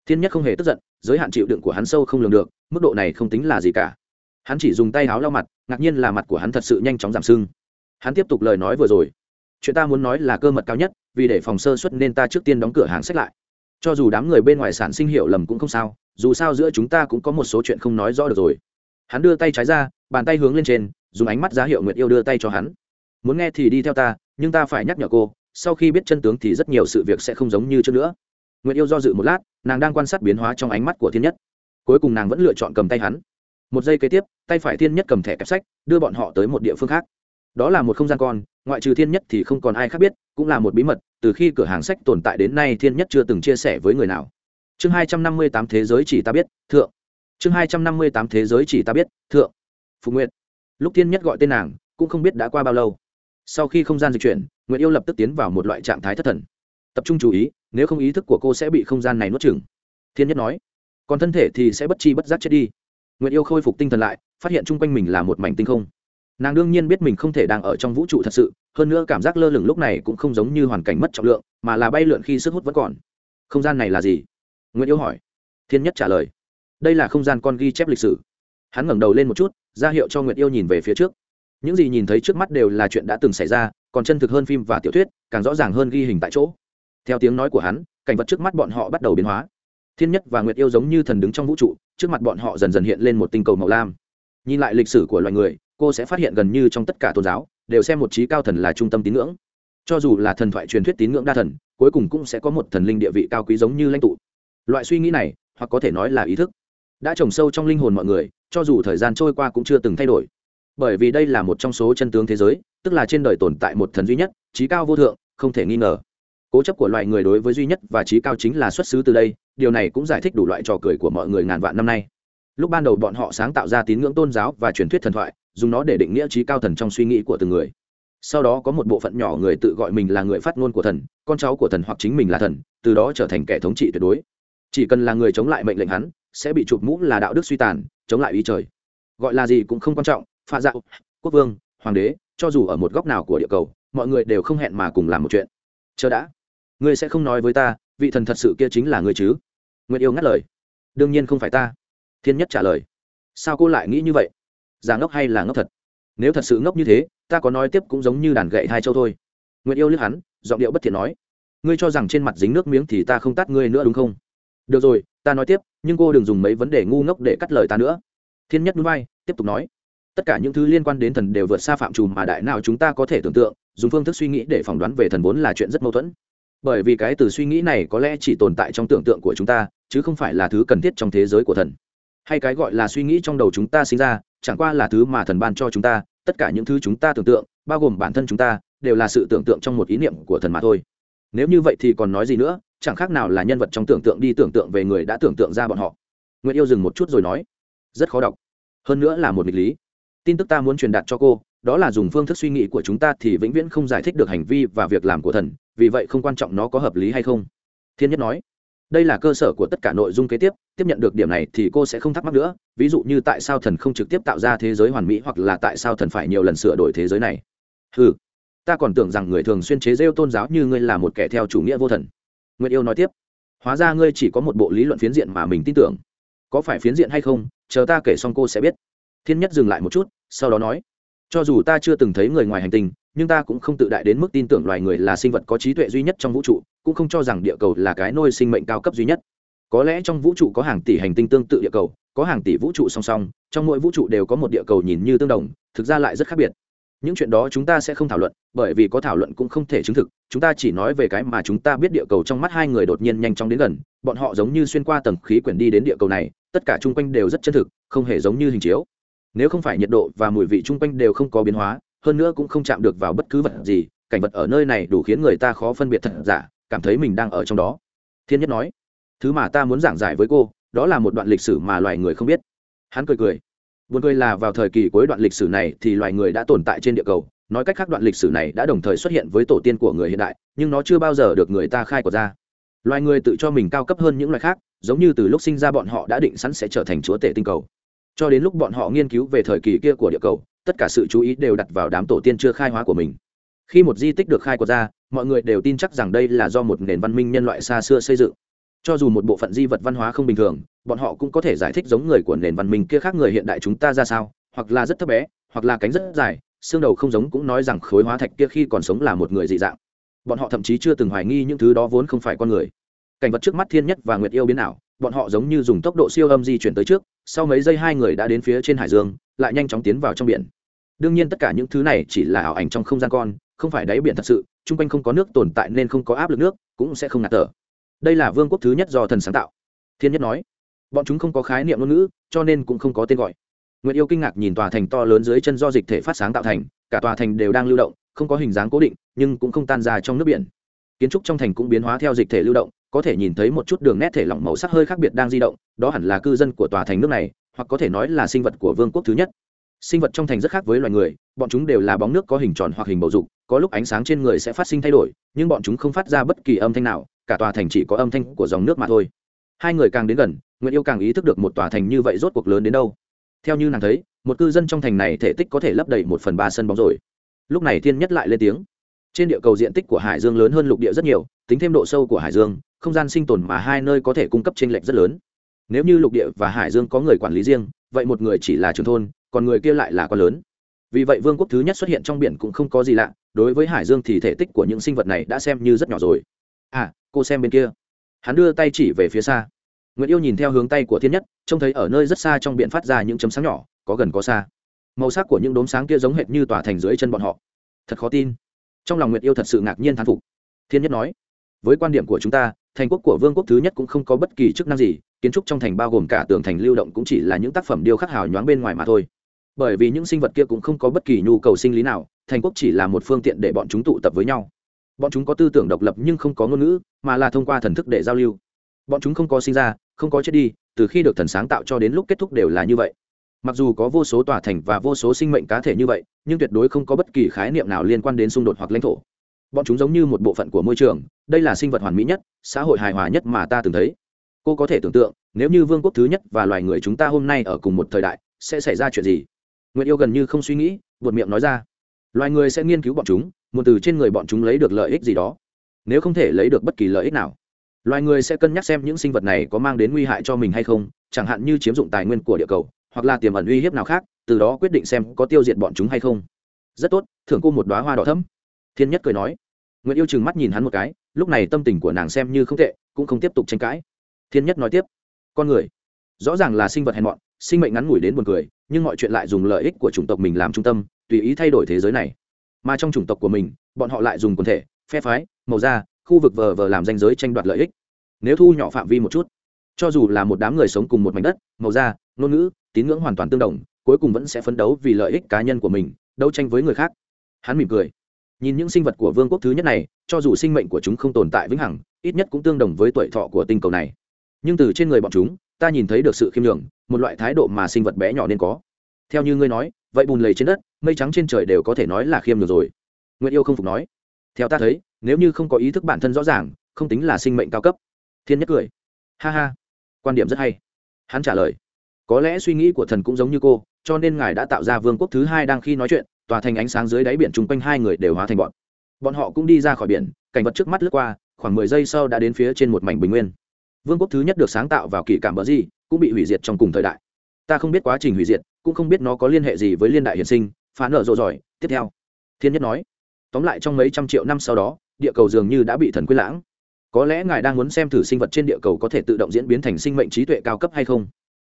Thiên nhất không hề tức giận, giới hạn chịu đựng của hắn sâu không lường được, mức độ này không tính là gì cả. Hắn chỉ dùng tay áo lau mặt, ngạc nhiên là mặt của hắn thật sự nhanh chóng giảm sưng. Hắn tiếp tục lời nói vừa rồi. Chuyện ta muốn nói là cơ mật cao nhất, vì để phòng sơ suất nên ta trước tiên đóng cửa hàng sách lại. Cho dù đám người bên ngoài sản sinh hiệu lầm cũng không sao, dù sao giữa chúng ta cũng có một số chuyện không nói rõ được rồi. Hắn đưa tay trái ra, bàn tay hướng lên trên, dùng ánh mắt giá hiệu nguyệt yêu đưa tay cho hắn. Muốn nghe thì đi theo ta, nhưng ta phải nhắc nhở cô sau khi biết chân tướng thì rất nhiều sự việc sẽ không giống như trước nữa. Nguyệt yêu do dự một lát, nàng đang quan sát biến hóa trong ánh mắt của thiên nhất. Cuối cùng nàng vẫn lựa chọn cầm tay hắn. Một giây kế tiếp, tay phải thiên nhất cầm thẻ kẹp sách, đưa bọn họ tới một địa phương khác. Đó là một không gian con, ngoại trừ thiên nhất thì không còn ai khác biết, cũng là một bí mật, từ khi cửa hàng sách tồn tại đến nay thiên nhất chưa từng chia sẻ với người nào. Chương hai trăm năm mươi tám thế giới chỉ ta biết, thượng. Chương hai trăm năm mươi tám thế giới chỉ ta biết, thượng. Phụ nguyện lúc thiên nhất gọi tên nàng, cũng không biết đã qua bao lâu. Sau khi không gian dịch chuyển Nguyệt yêu lập tức tiến vào một loại trạng thái thất thần. Tập trung chú ý, nếu không ý thức của cô sẽ bị không gian này nuốt chừng thiên nhất nói, còn thân thể thì sẽ bất chi bất giác chết đi. Nguyệt yêu khôi phục tinh thần lại, phát hiện chung quanh mình là một mảnh tinh không. Nàng đương nhiên biết mình không thể đang ở trong vũ trụ thật sự, hơn nữa cảm giác lơ lửng lúc này cũng không giống như hoàn cảnh mất trọng lượng, mà là bay lượn khi sức hút vẫn còn. Không gian này là gì? Nguyễn yêu hỏi. Thiên nhất trả lời. Đây là không gian con ghi chép lịch sử. Hắn ngẩng đầu lên một chút, ra hiệu cho nguyệt yêu nhìn về phía trước. Những gì nhìn thấy trước mắt đều là chuyện đã từng xảy ra còn chân thực hơn phim và tiểu thuyết, càng rõ ràng hơn ghi hình tại chỗ. Theo tiếng nói của hắn, cảnh vật trước mắt bọn họ bắt đầu biến hóa. Thiên nhất và nguyệt yêu giống như thần đứng trong vũ trụ, trước mặt bọn họ dần dần hiện lên một tinh cầu màu lam. Nhìn lại lịch sử của loài người, cô sẽ phát hiện gần như trong tất cả tôn giáo, đều xem một trí cao thần là trung tâm tín ngưỡng. Cho dù là thần thoại truyền thuyết tín ngưỡng đa thần, cuối cùng cũng sẽ có một thần linh địa vị cao quý giống như lãnh tụ. Loại suy nghĩ này, hoặc có thể nói là ý thức, đã trồng sâu trong linh hồn mọi người, cho dù thời gian trôi qua cũng chưa từng thay đổi. Bởi vì đây là một trong số chân tướng thế giới tức là trên đời tồn tại một thần duy nhất, trí cao vô thượng, không thể nghi ngờ. Cố chấp của loại người đối với duy nhất và trí cao chính là xuất xứ từ đây, điều này cũng giải thích đủ loại trò cười của mọi người ngàn vạn năm nay. Lúc ban đầu bọn họ sáng tạo ra tín ngưỡng tôn giáo và truyền thuyết thần thoại, dùng nó để định nghĩa trí cao thần trong suy nghĩ của từng người. Sau đó có một bộ phận nhỏ người tự gọi mình là người phát ngôn của thần, con cháu của thần hoặc chính mình là thần, từ đó trở thành kẻ thống trị tuyệt đối. Chỉ cần là người chống lại mệnh lệnh hắn, sẽ bị chụp mũ là đạo đức suy tàn, chống lại ý trời. Gọi là gì cũng không quan trọng pha dạo, quốc vương, hoàng đế cho dù ở một góc nào của địa cầu, mọi người đều không hẹn mà cùng làm một chuyện. Chờ đã. Ngươi sẽ không nói với ta, vị thần thật sự kia chính là ngươi chứ? Nguyệt yêu ngắt lời. Đương nhiên không phải ta. Thiên nhất trả lời. Sao cô lại nghĩ như vậy? Giả ngốc hay là ngốc thật? Nếu thật sự ngốc như thế, ta có nói tiếp cũng giống như đàn gậy hai châu thôi. Nguyệt yêu liếc hắn, giọng điệu bất thiện nói. Ngươi cho rằng trên mặt dính nước miếng thì ta không tát ngươi nữa đúng không? Được rồi, ta nói tiếp, nhưng cô đừng dùng mấy vấn đề ngu ngốc để cắt lời ta nữa. Thiên nhất núi bay tiếp tục nói tất cả những thứ liên quan đến thần đều vượt xa phạm trù mà đại nào chúng ta có thể tưởng tượng, dùng phương thức suy nghĩ để phỏng đoán về thần vốn là chuyện rất mâu thuẫn. Bởi vì cái từ suy nghĩ này có lẽ chỉ tồn tại trong tưởng tượng của chúng ta, chứ không phải là thứ cần thiết trong thế giới của thần. Hay cái gọi là suy nghĩ trong đầu chúng ta sinh ra, chẳng qua là thứ mà thần ban cho chúng ta, tất cả những thứ chúng ta tưởng tượng, bao gồm bản thân chúng ta, đều là sự tưởng tượng trong một ý niệm của thần mà thôi. Nếu như vậy thì còn nói gì nữa, chẳng khác nào là nhân vật trong tưởng tượng đi tưởng tượng về người đã tưởng tượng ra bọn họ. Nguyễn yêu dừng một chút rồi nói, rất khó đọc. Hơn nữa là một nghịch lý tin tức ta muốn truyền đạt cho cô, đó là dùng phương thức suy nghĩ của chúng ta thì vĩnh viễn không giải thích được hành vi và việc làm của thần, vì vậy không quan trọng nó có hợp lý hay không. Thiên nhất nói. Đây là cơ sở của tất cả nội dung kế tiếp tiếp nhận được điểm này thì cô sẽ không thắc mắc nữa, ví dụ như tại sao thần không trực tiếp tạo ra thế giới hoàn mỹ hoặc là tại sao thần phải nhiều lần sửa đổi thế giới này. Ừ ta còn tưởng rằng người thường xuyên chế rêu tôn giáo như ngươi là một kẻ theo chủ nghĩa vô thần. Nguyễn yêu nói tiếp. Hóa ra ngươi chỉ có một bộ lý luận phiến diện mà mình tin tưởng. Có phải phiến diện hay không, chờ ta kể xong cô sẽ biết thiên nhất dừng lại một chút, sau đó nói, cho dù ta chưa từng thấy người ngoài hành tinh, nhưng ta cũng không tự đại đến mức tin tưởng loài người là sinh vật có trí tuệ duy nhất trong vũ trụ, cũng không cho rằng địa cầu là cái nôi sinh mệnh cao cấp duy nhất. Có lẽ trong vũ trụ có hàng tỷ hành tinh tương tự địa cầu, có hàng tỷ vũ trụ song song, trong mỗi vũ trụ đều có một địa cầu nhìn như tương đồng, thực ra lại rất khác biệt. Những chuyện đó chúng ta sẽ không thảo luận, bởi vì có thảo luận cũng không thể chứng thực, chúng ta chỉ nói về cái mà chúng ta biết địa cầu trong mắt hai người đột nhiên nhanh chóng đến gần, bọn họ giống như xuyên qua tầng khí quyển đi đến địa cầu này, tất cả chung quanh đều rất chân thực, không hề giống như hình chiếu nếu không phải nhiệt độ và mùi vị chung quanh đều không có biến hóa, hơn nữa cũng không chạm được vào bất cứ vật gì, cảnh vật ở nơi này đủ khiến người ta khó phân biệt thật giả, cảm thấy mình đang ở trong đó. Thiên nhất nói, thứ mà ta muốn giảng giải với cô, đó là một đoạn lịch sử mà loài người không biết. Hắn cười cười, buồn cười là vào thời kỳ cuối đoạn lịch sử này thì loài người đã tồn tại trên địa cầu, nói cách khác đoạn lịch sử này đã đồng thời xuất hiện với tổ tiên của người hiện đại, nhưng nó chưa bao giờ được người ta khai quật ra. Loài người tự cho mình cao cấp hơn những loài khác, giống như từ lúc sinh ra bọn họ đã định sẵn sẽ trở thành chúa tể tinh cầu cho đến lúc bọn họ nghiên cứu về thời kỳ kia của địa cầu, tất cả sự chú ý đều đặt vào đám tổ tiên chưa khai hóa của mình. Khi một di tích được khai quật ra, mọi người đều tin chắc rằng đây là do một nền văn minh nhân loại xa xưa xây dựng. Cho dù một bộ phận di vật văn hóa không bình thường, bọn họ cũng có thể giải thích giống người của nền văn minh kia khác người hiện đại chúng ta ra sao, hoặc là rất thấp bé, hoặc là cánh rất dài, xương đầu không giống cũng nói rằng khối hóa thạch kia khi còn sống là một người dị dạng. Bọn họ thậm chí chưa từng hoài nghi những thứ đó vốn không phải con người. Cảnh vật trước mắt thiên nhất và nguyệt yêu biến ảo, bọn họ giống như dùng tốc độ siêu âm di chuyển tới trước sau mấy giây hai người đã đến phía trên hải dương, lại nhanh chóng tiến vào trong biển. Đương nhiên tất cả những thứ này chỉ là ảo ảnh trong không gian con, không phải đáy biển thật sự, chung quanh không có nước tồn tại nên không có áp lực nước, cũng sẽ không ngạt thở. Đây là vương quốc thứ nhất do thần sáng tạo. Thiên nhất nói, bọn chúng không có khái niệm ngôn ngữ, cho nên cũng không có tên gọi. Nguyễn yêu kinh ngạc nhìn tòa thành to lớn dưới chân do dịch thể phát sáng tạo thành, cả tòa thành đều đang lưu động, không có hình dáng cố định, nhưng cũng không tan ra trong nước biển. Kiến trúc trong thành cũng biến hóa theo dịch thể lưu động có thể nhìn thấy một chút đường nét thể lỏng màu sắc hơi khác biệt đang di động, đó hẳn là cư dân của tòa thành nước này, hoặc có thể nói là sinh vật của vương quốc thứ nhất. Sinh vật trong thành rất khác với loài người, bọn chúng đều là bóng nước có hình tròn hoặc hình bầu dục, có lúc ánh sáng trên người sẽ phát sinh thay đổi, nhưng bọn chúng không phát ra bất kỳ âm thanh nào, cả tòa thành chỉ có âm thanh của dòng nước mà thôi. Hai người càng đến gần nguyễn yêu càng ý thức được một tòa thành như vậy rốt cuộc lớn đến đâu. Theo như nàng thấy, một cư dân trong thành này thể tích có thể lấp đầy một phần ba sân bóng rồi. Lúc này thiên nhất lại lên tiếng. Trên địa cầu diện tích của hải dương lớn hơn lục địa rất nhiều, tính thêm độ sâu của hải dương không gian sinh tồn mà hai nơi có thể cung cấp chênh lệch rất lớn. Nếu như lục địa và hải dương có người quản lý riêng, vậy một người chỉ là trưởng thôn, còn người kia lại là quá lớn. Vì vậy vương quốc thứ nhất xuất hiện trong biển cũng không có gì lạ, đối với hải dương thì thể tích của những sinh vật này đã xem như rất nhỏ rồi. À cô xem bên kia. Hắn đưa tay chỉ về phía xa. Nguyệt yêu nhìn theo hướng tay của thiên nhất, trông thấy ở nơi rất xa trong biển phát ra những chấm sáng nhỏ, có gần có xa. Màu sắc của những đốm sáng kia giống hệt như tỏa thành dưới chân bọn họ. Thật khó tin. Trong lòng nguyệt yêu thật sự ngạc nhiên thán phục. Thiên nhất nói, với quan điểm của chúng ta thành quốc của vương quốc thứ nhất cũng không có bất kỳ chức năng gì, kiến trúc trong thành bao gồm cả tường thành lưu động cũng chỉ là những tác phẩm điêu khắc hào nhoáng bên ngoài mà thôi. Bởi vì những sinh vật kia cũng không có bất kỳ nhu cầu sinh lý nào, thành quốc chỉ là một phương tiện để bọn chúng tụ tập với nhau. Bọn chúng có tư tưởng độc lập nhưng không có ngôn ngữ, mà là thông qua thần thức để giao lưu. Bọn chúng không có sinh ra, không có chết đi, từ khi được thần sáng tạo cho đến lúc kết thúc đều là như vậy. Mặc dù có vô số tòa thành và vô số sinh mệnh cá thể như vậy, nhưng tuyệt đối không có bất kỳ khái niệm nào liên quan đến xung đột hoặc lãnh thổ bọn chúng giống như một bộ phận của môi trường, đây là sinh vật hoàn mỹ nhất, xã hội hài hòa nhất mà ta từng thấy. Cô có thể tưởng tượng, nếu như vương quốc thứ nhất và loài người chúng ta hôm nay ở cùng một thời đại, sẽ xảy ra chuyện gì? Nguyệt yêu gần như không suy nghĩ, buột miệng nói ra. Loài người sẽ nghiên cứu bọn chúng một từ trên người bọn chúng lấy được lợi ích gì đó. Nếu không thể lấy được bất kỳ lợi ích nào, loài người sẽ cân nhắc xem những sinh vật này có mang đến nguy hại cho mình hay không, chẳng hạn như chiếm dụng tài nguyên của địa cầu, hoặc là tiềm ẩn uy hiếp nào khác, từ đó quyết định xem có tiêu diệt bọn chúng hay không. Rất tốt, thưởng cô một đoá hoa đỏ thấm thiên nhất cười nói nguyễn yêu chừng mắt nhìn hắn một cái, lúc này tâm tình của nàng xem như không tệ, cũng không tiếp tục tranh cãi. Thiên nhất nói tiếp, con người, rõ ràng là sinh vật hèn mọn, sinh mệnh ngắn ngủi đến buồn cười, nhưng mọi chuyện lại dùng lợi ích của chủng tộc mình làm trung tâm, tùy ý thay đổi thế giới này. Mà trong chủng tộc của mình, bọn họ lại dùng quần thể, phe phái, màu da, khu vực vờ vờ làm danh giới tranh đoạt lợi ích. Nếu thu nhỏ phạm vi một chút, cho dù là một đám người sống cùng một mảnh đất, màu da, ngôn ngữ, tín ngưỡng hoàn toàn tương đồng, cuối cùng vẫn sẽ phấn đấu vì lợi ích cá nhân của mình, đấu tranh với người khác. Hắn mỉm cười nhìn những sinh vật của vương quốc thứ nhất này, cho dù sinh mệnh của chúng không tồn tại vĩnh hằng, ít nhất cũng tương đồng với tuổi thọ của tinh cầu này. Nhưng từ trên người bọn chúng, ta nhìn thấy được sự khiêm nhường, một loại thái độ mà sinh vật bé nhỏ nên có. Theo như ngươi nói, vậy bùn lầy trên đất, mây trắng trên trời đều có thể nói là khiêm nhường rồi. Nguyễn yêu không phục nói. Theo ta thấy, nếu như không có ý thức bản thân rõ ràng, không tính là sinh mệnh cao cấp. Thiên nhất cười. Ha ha. Quan điểm rất hay. Hắn trả lời. Có lẽ suy nghĩ của thần cũng giống như cô, cho nên ngài đã tạo ra vương quốc thứ hai đang khi nói chuyện tòa thành ánh sáng dưới đáy biển chung quanh hai người đều hóa thành bọn. Bọn họ cũng đi ra khỏi biển, cảnh vật trước mắt lướt qua, khoảng mười giây sau đã đến phía trên một mảnh bình nguyên. Vương quốc thứ nhất được sáng tạo vào kỷ cảm bờ di, cũng bị hủy diệt trong cùng thời đại. Ta không biết quá trình hủy diệt, cũng không biết nó có liên hệ gì với liên đại hiển sinh, phá nở rộ giỏi tiếp theo, thiên nhất nói, tóm lại trong mấy trăm triệu năm sau đó, địa cầu dường như đã bị thần quyết lãng. Có lẽ ngài đang muốn xem thử sinh vật trên địa cầu có thể tự động diễn biến thành sinh mệnh trí tuệ cao cấp hay không.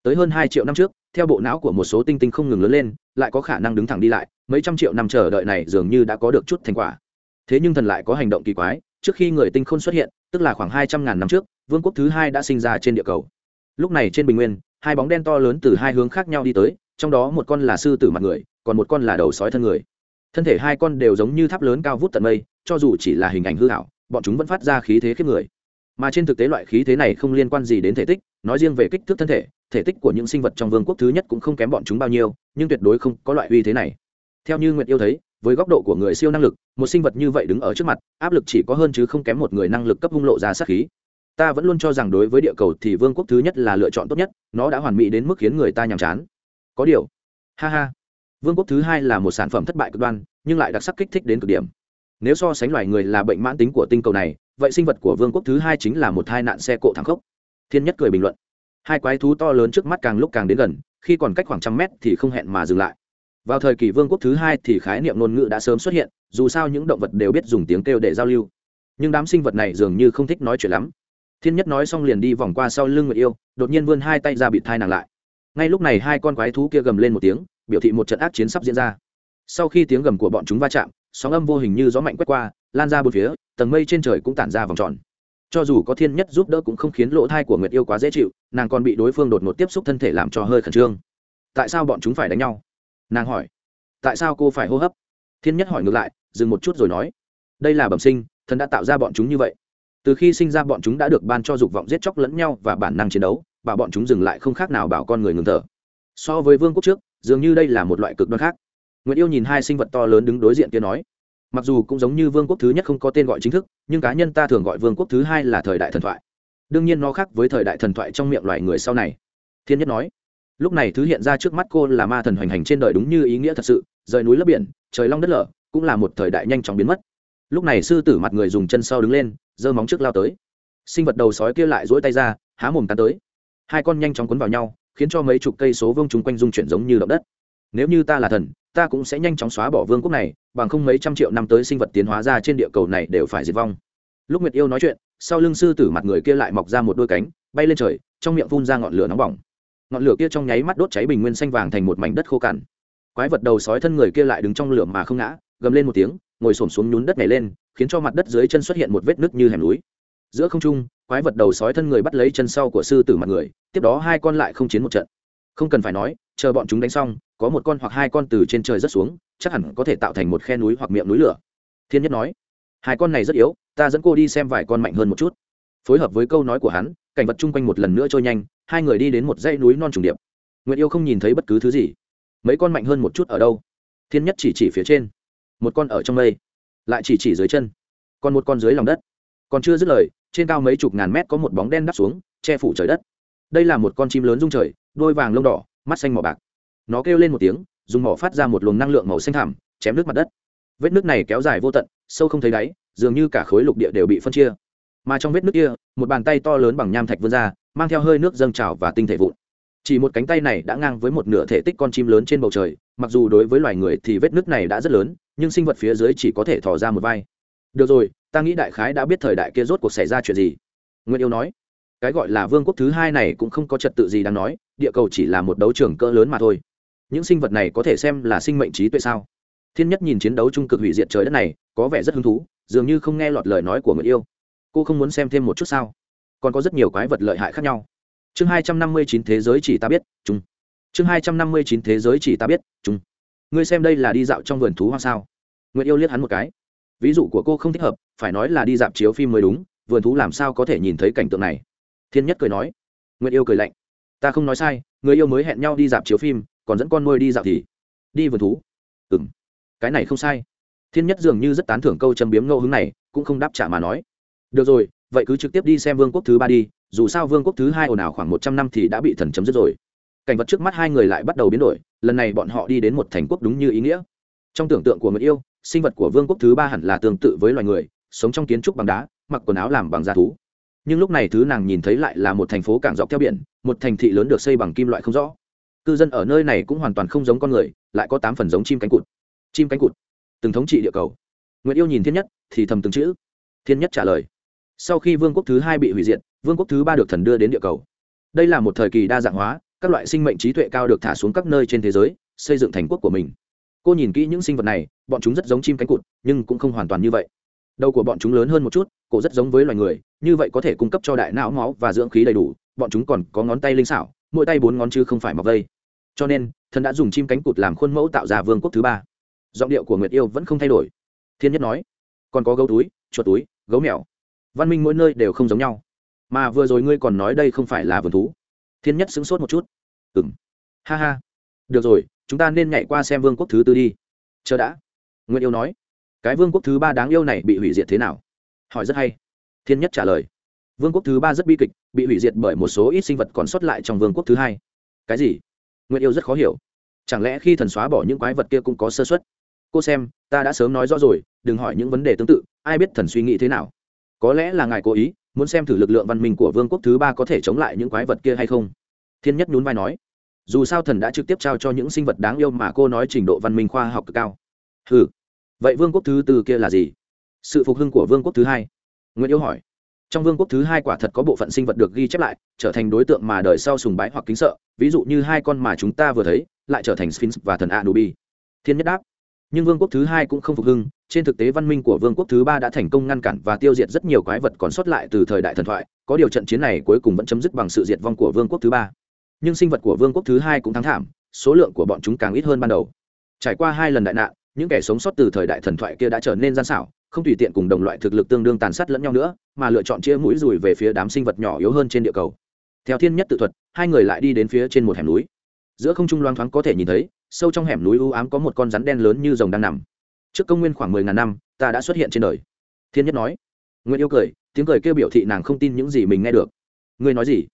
Tới hơn hai triệu năm trước, theo bộ não của một số tinh tinh không ngừng lớn lên, lại có khả năng đứng thẳng đi lại mấy trăm triệu năm chờ đợi này dường như đã có được chút thành quả. Thế nhưng thần lại có hành động kỳ quái, trước khi người tinh khôn xuất hiện, tức là khoảng hai trăm ngàn năm trước, vương quốc thứ hai đã sinh ra trên địa cầu. Lúc này trên bình nguyên, hai bóng đen to lớn từ hai hướng khác nhau đi tới, trong đó một con là sư tử mặt người, còn một con là đầu sói thân người. Thân thể hai con đều giống như tháp lớn cao vút tận mây, cho dù chỉ là hình ảnh hư hảo bọn chúng vẫn phát ra khí thế khiếp người. Mà trên thực tế loại khí thế này không liên quan gì đến thể tích, nói riêng về kích thước thân thể thể tích của những sinh vật trong vương quốc thứ nhất cũng không kém bọn chúng bao nhiêu, nhưng tuyệt đối không có loại uy thế này theo như nguyệt yêu thấy, với góc độ của người siêu năng lực, một sinh vật như vậy đứng ở trước mặt, áp lực chỉ có hơn chứ không kém một người năng lực cấp hung lộ ra sát khí. Ta vẫn luôn cho rằng đối với địa cầu thì vương quốc thứ nhất là lựa chọn tốt nhất, nó đã hoàn mỹ đến mức khiến người ta nhàm chán. Có điều, ha ha, vương quốc thứ hai là một sản phẩm thất bại cực đoan, nhưng lại đặc sắc kích thích đến cực điểm. Nếu so sánh loài người là bệnh mãn tính của tinh cầu này, vậy sinh vật của vương quốc thứ hai chính là một tai nạn xe cộ thẳng khốc. Thiên nhất cười bình luận. Hai quái thú to lớn trước mắt càng lúc càng đến gần, khi còn cách khoảng trăm mét thì không hẹn mà dừng lại vào thời kỳ vương quốc thứ hai thì khái niệm ngôn ngữ đã sớm xuất hiện, dù sao những động vật đều biết dùng tiếng kêu để giao lưu. Nhưng đám sinh vật này dường như không thích nói chuyện lắm. Thiên nhất nói xong liền đi vòng qua sau lưng người yêu, đột nhiên vươn hai tay ra bị thai nàng lại. Ngay lúc này hai con quái thú kia gầm lên một tiếng, biểu thị một trận ác chiến sắp diễn ra. Sau khi tiếng gầm của bọn chúng va chạm, sóng âm vô hình như gió mạnh quét qua, lan ra bốn phía, tầng mây trên trời cũng tản ra vòng tròn. Cho dù có thiên nhất giúp đỡ cũng không khiến lỗ thai của nguyệt yêu quá dễ chịu, nàng còn bị đối phương đột ngột tiếp xúc thân thể làm cho hơi khẩn trương. Tại sao bọn chúng phải đánh nhau? Nàng hỏi, tại sao cô phải hô hấp? Thiên nhất hỏi ngược lại, dừng một chút rồi nói, đây là bẩm sinh, thần đã tạo ra bọn chúng như vậy. Từ khi sinh ra bọn chúng đã được ban cho dục vọng giết chóc lẫn nhau và bản năng chiến đấu, và bọn chúng dừng lại không khác nào bảo con người ngừng thở. So với vương quốc trước, dường như đây là một loại cực đoan khác. Nguyễn yêu nhìn hai sinh vật to lớn đứng đối diện kia nói, mặc dù cũng giống như vương quốc thứ nhất không có tên gọi chính thức, nhưng cá nhân ta thường gọi vương quốc thứ hai là thời đại thần thoại. Đương nhiên nó khác với thời đại thần thoại trong miệng loài người sau này. Thiên nhất nói lúc này thứ hiện ra trước mắt cô là ma thần hoành hành trên đời đúng như ý nghĩa thật sự, rời núi lấp biển, trời long đất lở, cũng là một thời đại nhanh chóng biến mất. Lúc này sư tử mặt người dùng chân sau đứng lên, giơ móng trước lao tới. Sinh vật đầu sói kia lại dỗi tay ra, há mồm tán tới. Hai con nhanh chóng quấn vào nhau, khiến cho mấy chục cây số vương chúng quanh dung chuyển giống như động đất. Nếu như ta là thần, ta cũng sẽ nhanh chóng xóa bỏ vương quốc này, bằng không mấy trăm triệu năm tới sinh vật tiến hóa ra trên địa cầu này đều phải diệt vong. Lúc nguyệt yêu nói chuyện, sau lưng sư tử mặt người kia lại mọc ra một đôi cánh, bay lên trời, trong miệng phun ra ngọn lửa nóng bỏng ngọn lửa kia trong nháy mắt đốt cháy bình nguyên xanh vàng thành một mảnh đất khô cằn. Quái vật đầu sói thân người kia lại đứng trong lửa mà không ngã, gầm lên một tiếng, ngồi xổm xuống nhún đất này lên, khiến cho mặt đất dưới chân xuất hiện một vết nứt như hẻm núi. Giữa không trung, quái vật đầu sói thân người bắt lấy chân sau của sư tử mặt người, tiếp đó hai con lại không chiến một trận. Không cần phải nói, chờ bọn chúng đánh xong, có một con hoặc hai con từ trên trời rất xuống, chắc hẳn có thể tạo thành một khe núi hoặc miệng núi lửa. Thiên nhất nói, hai con này rất yếu, ta dẫn cô đi xem vài con mạnh hơn một chút. Phối hợp với câu nói của hắn cảnh vật chung quanh một lần nữa trôi nhanh, hai người đi đến một dãy núi non trùng điệp. Nguyệt yêu không nhìn thấy bất cứ thứ gì. Mấy con mạnh hơn một chút ở đâu? Thiên nhất chỉ chỉ phía trên. Một con ở trong mây, lại chỉ chỉ dưới chân. Còn một con dưới lòng đất. Còn chưa dứt lời, trên cao mấy chục ngàn mét có một bóng đen đắp xuống, che phủ trời đất. Đây là một con chim lớn rung trời, đôi vàng lông đỏ, mắt xanh mỏ bạc. Nó kêu lên một tiếng, dùng mỏ phát ra một luồng năng lượng màu xanh thảm chém nước mặt đất. Vết nước này kéo dài vô tận, sâu không thấy đáy, dường như cả khối lục địa đều bị phân chia mà trong vết nước kia, một bàn tay to lớn bằng nham thạch vươn ra, mang theo hơi nước dâng trào và tinh thể vụn. Chỉ một cánh tay này đã ngang với một nửa thể tích con chim lớn trên bầu trời, mặc dù đối với loài người thì vết nước này đã rất lớn, nhưng sinh vật phía dưới chỉ có thể thò ra một vai. Được rồi, ta nghĩ đại khái đã biết thời đại kia rốt cuộc xảy ra chuyện gì. Nguyễn yêu nói, cái gọi là vương quốc thứ hai này cũng không có trật tự gì đáng nói, địa cầu chỉ là một đấu trường cỡ lớn mà thôi. Những sinh vật này có thể xem là sinh mệnh trí tuệ sao? Thiên nhất nhìn chiến đấu trung cực hủy diệt trời đất này, có vẻ rất hứng thú, dường như không nghe lọt lời nói của người yêu cô không muốn xem thêm một chút sao? Còn có rất nhiều quái vật lợi hại khác nhau. Chương hai trăm năm mươi chín thế giới chỉ ta biết chung chương hai trăm năm mươi chín thế giới chỉ ta biết chung ngươi xem đây là đi dạo trong vườn thú hoang sao? Nguyễn yêu liếc hắn một cái. Ví dụ của cô không thích hợp, phải nói là đi dạp chiếu phim mới đúng, vườn thú làm sao có thể nhìn thấy cảnh tượng này? Thiên nhất cười nói. Nguyễn yêu cười lạnh. Ta không nói sai, người yêu mới hẹn nhau đi dạp chiếu phim, còn dẫn con nuôi đi dạo thì đi vườn thú. Ừ m cái này không sai. Thiên nhất dường như rất tán thưởng câu châm biếm ngẫu hứng này, cũng không đáp trả mà nói được rồi, vậy cứ trực tiếp đi xem vương quốc thứ ba đi, dù sao vương quốc thứ hai ồn ào khoảng một trăm năm thì đã bị thần chấm dứt rồi. Cảnh vật trước mắt hai người lại bắt đầu biến đổi, lần này bọn họ đi đến một thành quốc đúng như ý nghĩa. Trong tưởng tượng của người yêu, sinh vật của vương quốc thứ ba hẳn là tương tự với loài người, sống trong kiến trúc bằng đá, mặc quần áo làm bằng da thú. Nhưng lúc này thứ nàng nhìn thấy lại là một thành phố cảng dọc theo biển, một thành thị lớn được xây bằng kim loại không rõ. Cư dân ở nơi này cũng hoàn toàn không giống con người, lại có tám phần giống chim cánh cụt. Chim cánh cụt. Từng thống trị địa cầu. Nguyễn yêu nhìn thiên nhất, thì thầm từng chữ. Thiên nhất trả lời sau khi vương quốc thứ hai bị hủy diệt, vương quốc thứ ba được thần đưa đến địa cầu. Đây là một thời kỳ đa dạng hóa, các loại sinh mệnh trí tuệ cao được thả xuống các nơi trên thế giới, xây dựng thành quốc của mình. Cô nhìn kỹ những sinh vật này, bọn chúng rất giống chim cánh cụt, nhưng cũng không hoàn toàn như vậy. Đầu của bọn chúng lớn hơn một chút, cổ rất giống với loài người, như vậy có thể cung cấp cho đại não máu và dưỡng khí đầy đủ, bọn chúng còn có ngón tay linh xảo, mỗi tay bốn ngón chứ không phải mọc vây. Cho nên, thần đã dùng chim cánh cụt làm khuôn mẫu tạo ra vương quốc thứ ba. Giọng điệu của nguyệt yêu vẫn không thay đổi. Thiên nhất nói, còn có gấu túi, chuột túi, gấu mèo văn minh mỗi nơi đều không giống nhau. Mà vừa rồi ngươi còn nói đây không phải là vườn thú. Thiên nhất sững sốt một chút. Ừng ha ha. Được rồi, chúng ta nên nhảy qua xem vương quốc thứ tư đi. Chờ đã. Nguyễn yêu nói. Cái vương quốc thứ ba đáng yêu này bị hủy diệt thế nào? Hỏi rất hay. Thiên nhất trả lời. Vương quốc thứ ba rất bi kịch, bị hủy diệt bởi một số ít sinh vật còn sót lại trong vương quốc thứ hai. Cái gì? Nguyễn yêu rất khó hiểu. Chẳng lẽ khi thần xóa bỏ những quái vật kia cũng có sơ xuất cô xem, ta đã sớm nói rõ rồi, đừng hỏi những vấn đề tương tự, ai biết thần suy nghĩ thế nào? Có lẽ là ngài cố ý, muốn xem thử lực lượng văn minh của vương quốc thứ ba có thể chống lại những quái vật kia hay không? Thiên nhất nhún vai nói. Dù sao thần đã trực tiếp trao cho những sinh vật đáng yêu mà cô nói trình độ văn minh khoa học cực cao. Ừ vậy vương quốc thứ tư kia là gì? Sự phục hưng của vương quốc thứ hai. Nguyễn yêu hỏi. Trong vương quốc thứ hai quả thật có bộ phận sinh vật được ghi chép lại, trở thành đối tượng mà đời sau sùng bái hoặc kính sợ, ví dụ như hai con mà chúng ta vừa thấy, lại trở thành sphinx và thần anubi. Thiên nhất đáp nhưng vương quốc thứ hai cũng không phục hưng. Trên thực tế, văn minh của vương quốc thứ ba đã thành công ngăn cản và tiêu diệt rất nhiều quái vật còn sót lại từ thời đại thần thoại. Có điều trận chiến này cuối cùng vẫn chấm dứt bằng sự diệt vong của vương quốc thứ ba. Nhưng sinh vật của vương quốc thứ hai cũng thắng thảm, số lượng của bọn chúng càng ít hơn ban đầu. Trải qua hai lần đại nạn, những kẻ sống sót từ thời đại thần thoại kia đã trở nên gian xảo, không tùy tiện cùng đồng loại thực lực tương đương tàn sát lẫn nhau nữa, mà lựa chọn chia mũi rùi về phía đám sinh vật nhỏ yếu hơn trên địa cầu. Theo thiên nhất tự thuật, hai người lại đi đến phía trên một hẻm núi. Giữa không trung loang thoáng có thể nhìn thấy sâu trong hẻm núi u ám có một con rắn đen lớn như rồng đang nằm. Trước công nguyên khoảng mười ngàn năm, ta đã xuất hiện trên đời. Thiên nhất nói. Nguyễn yêu cười, tiếng cười kêu biểu thị nàng không tin những gì mình nghe được. Ngươi nói gì?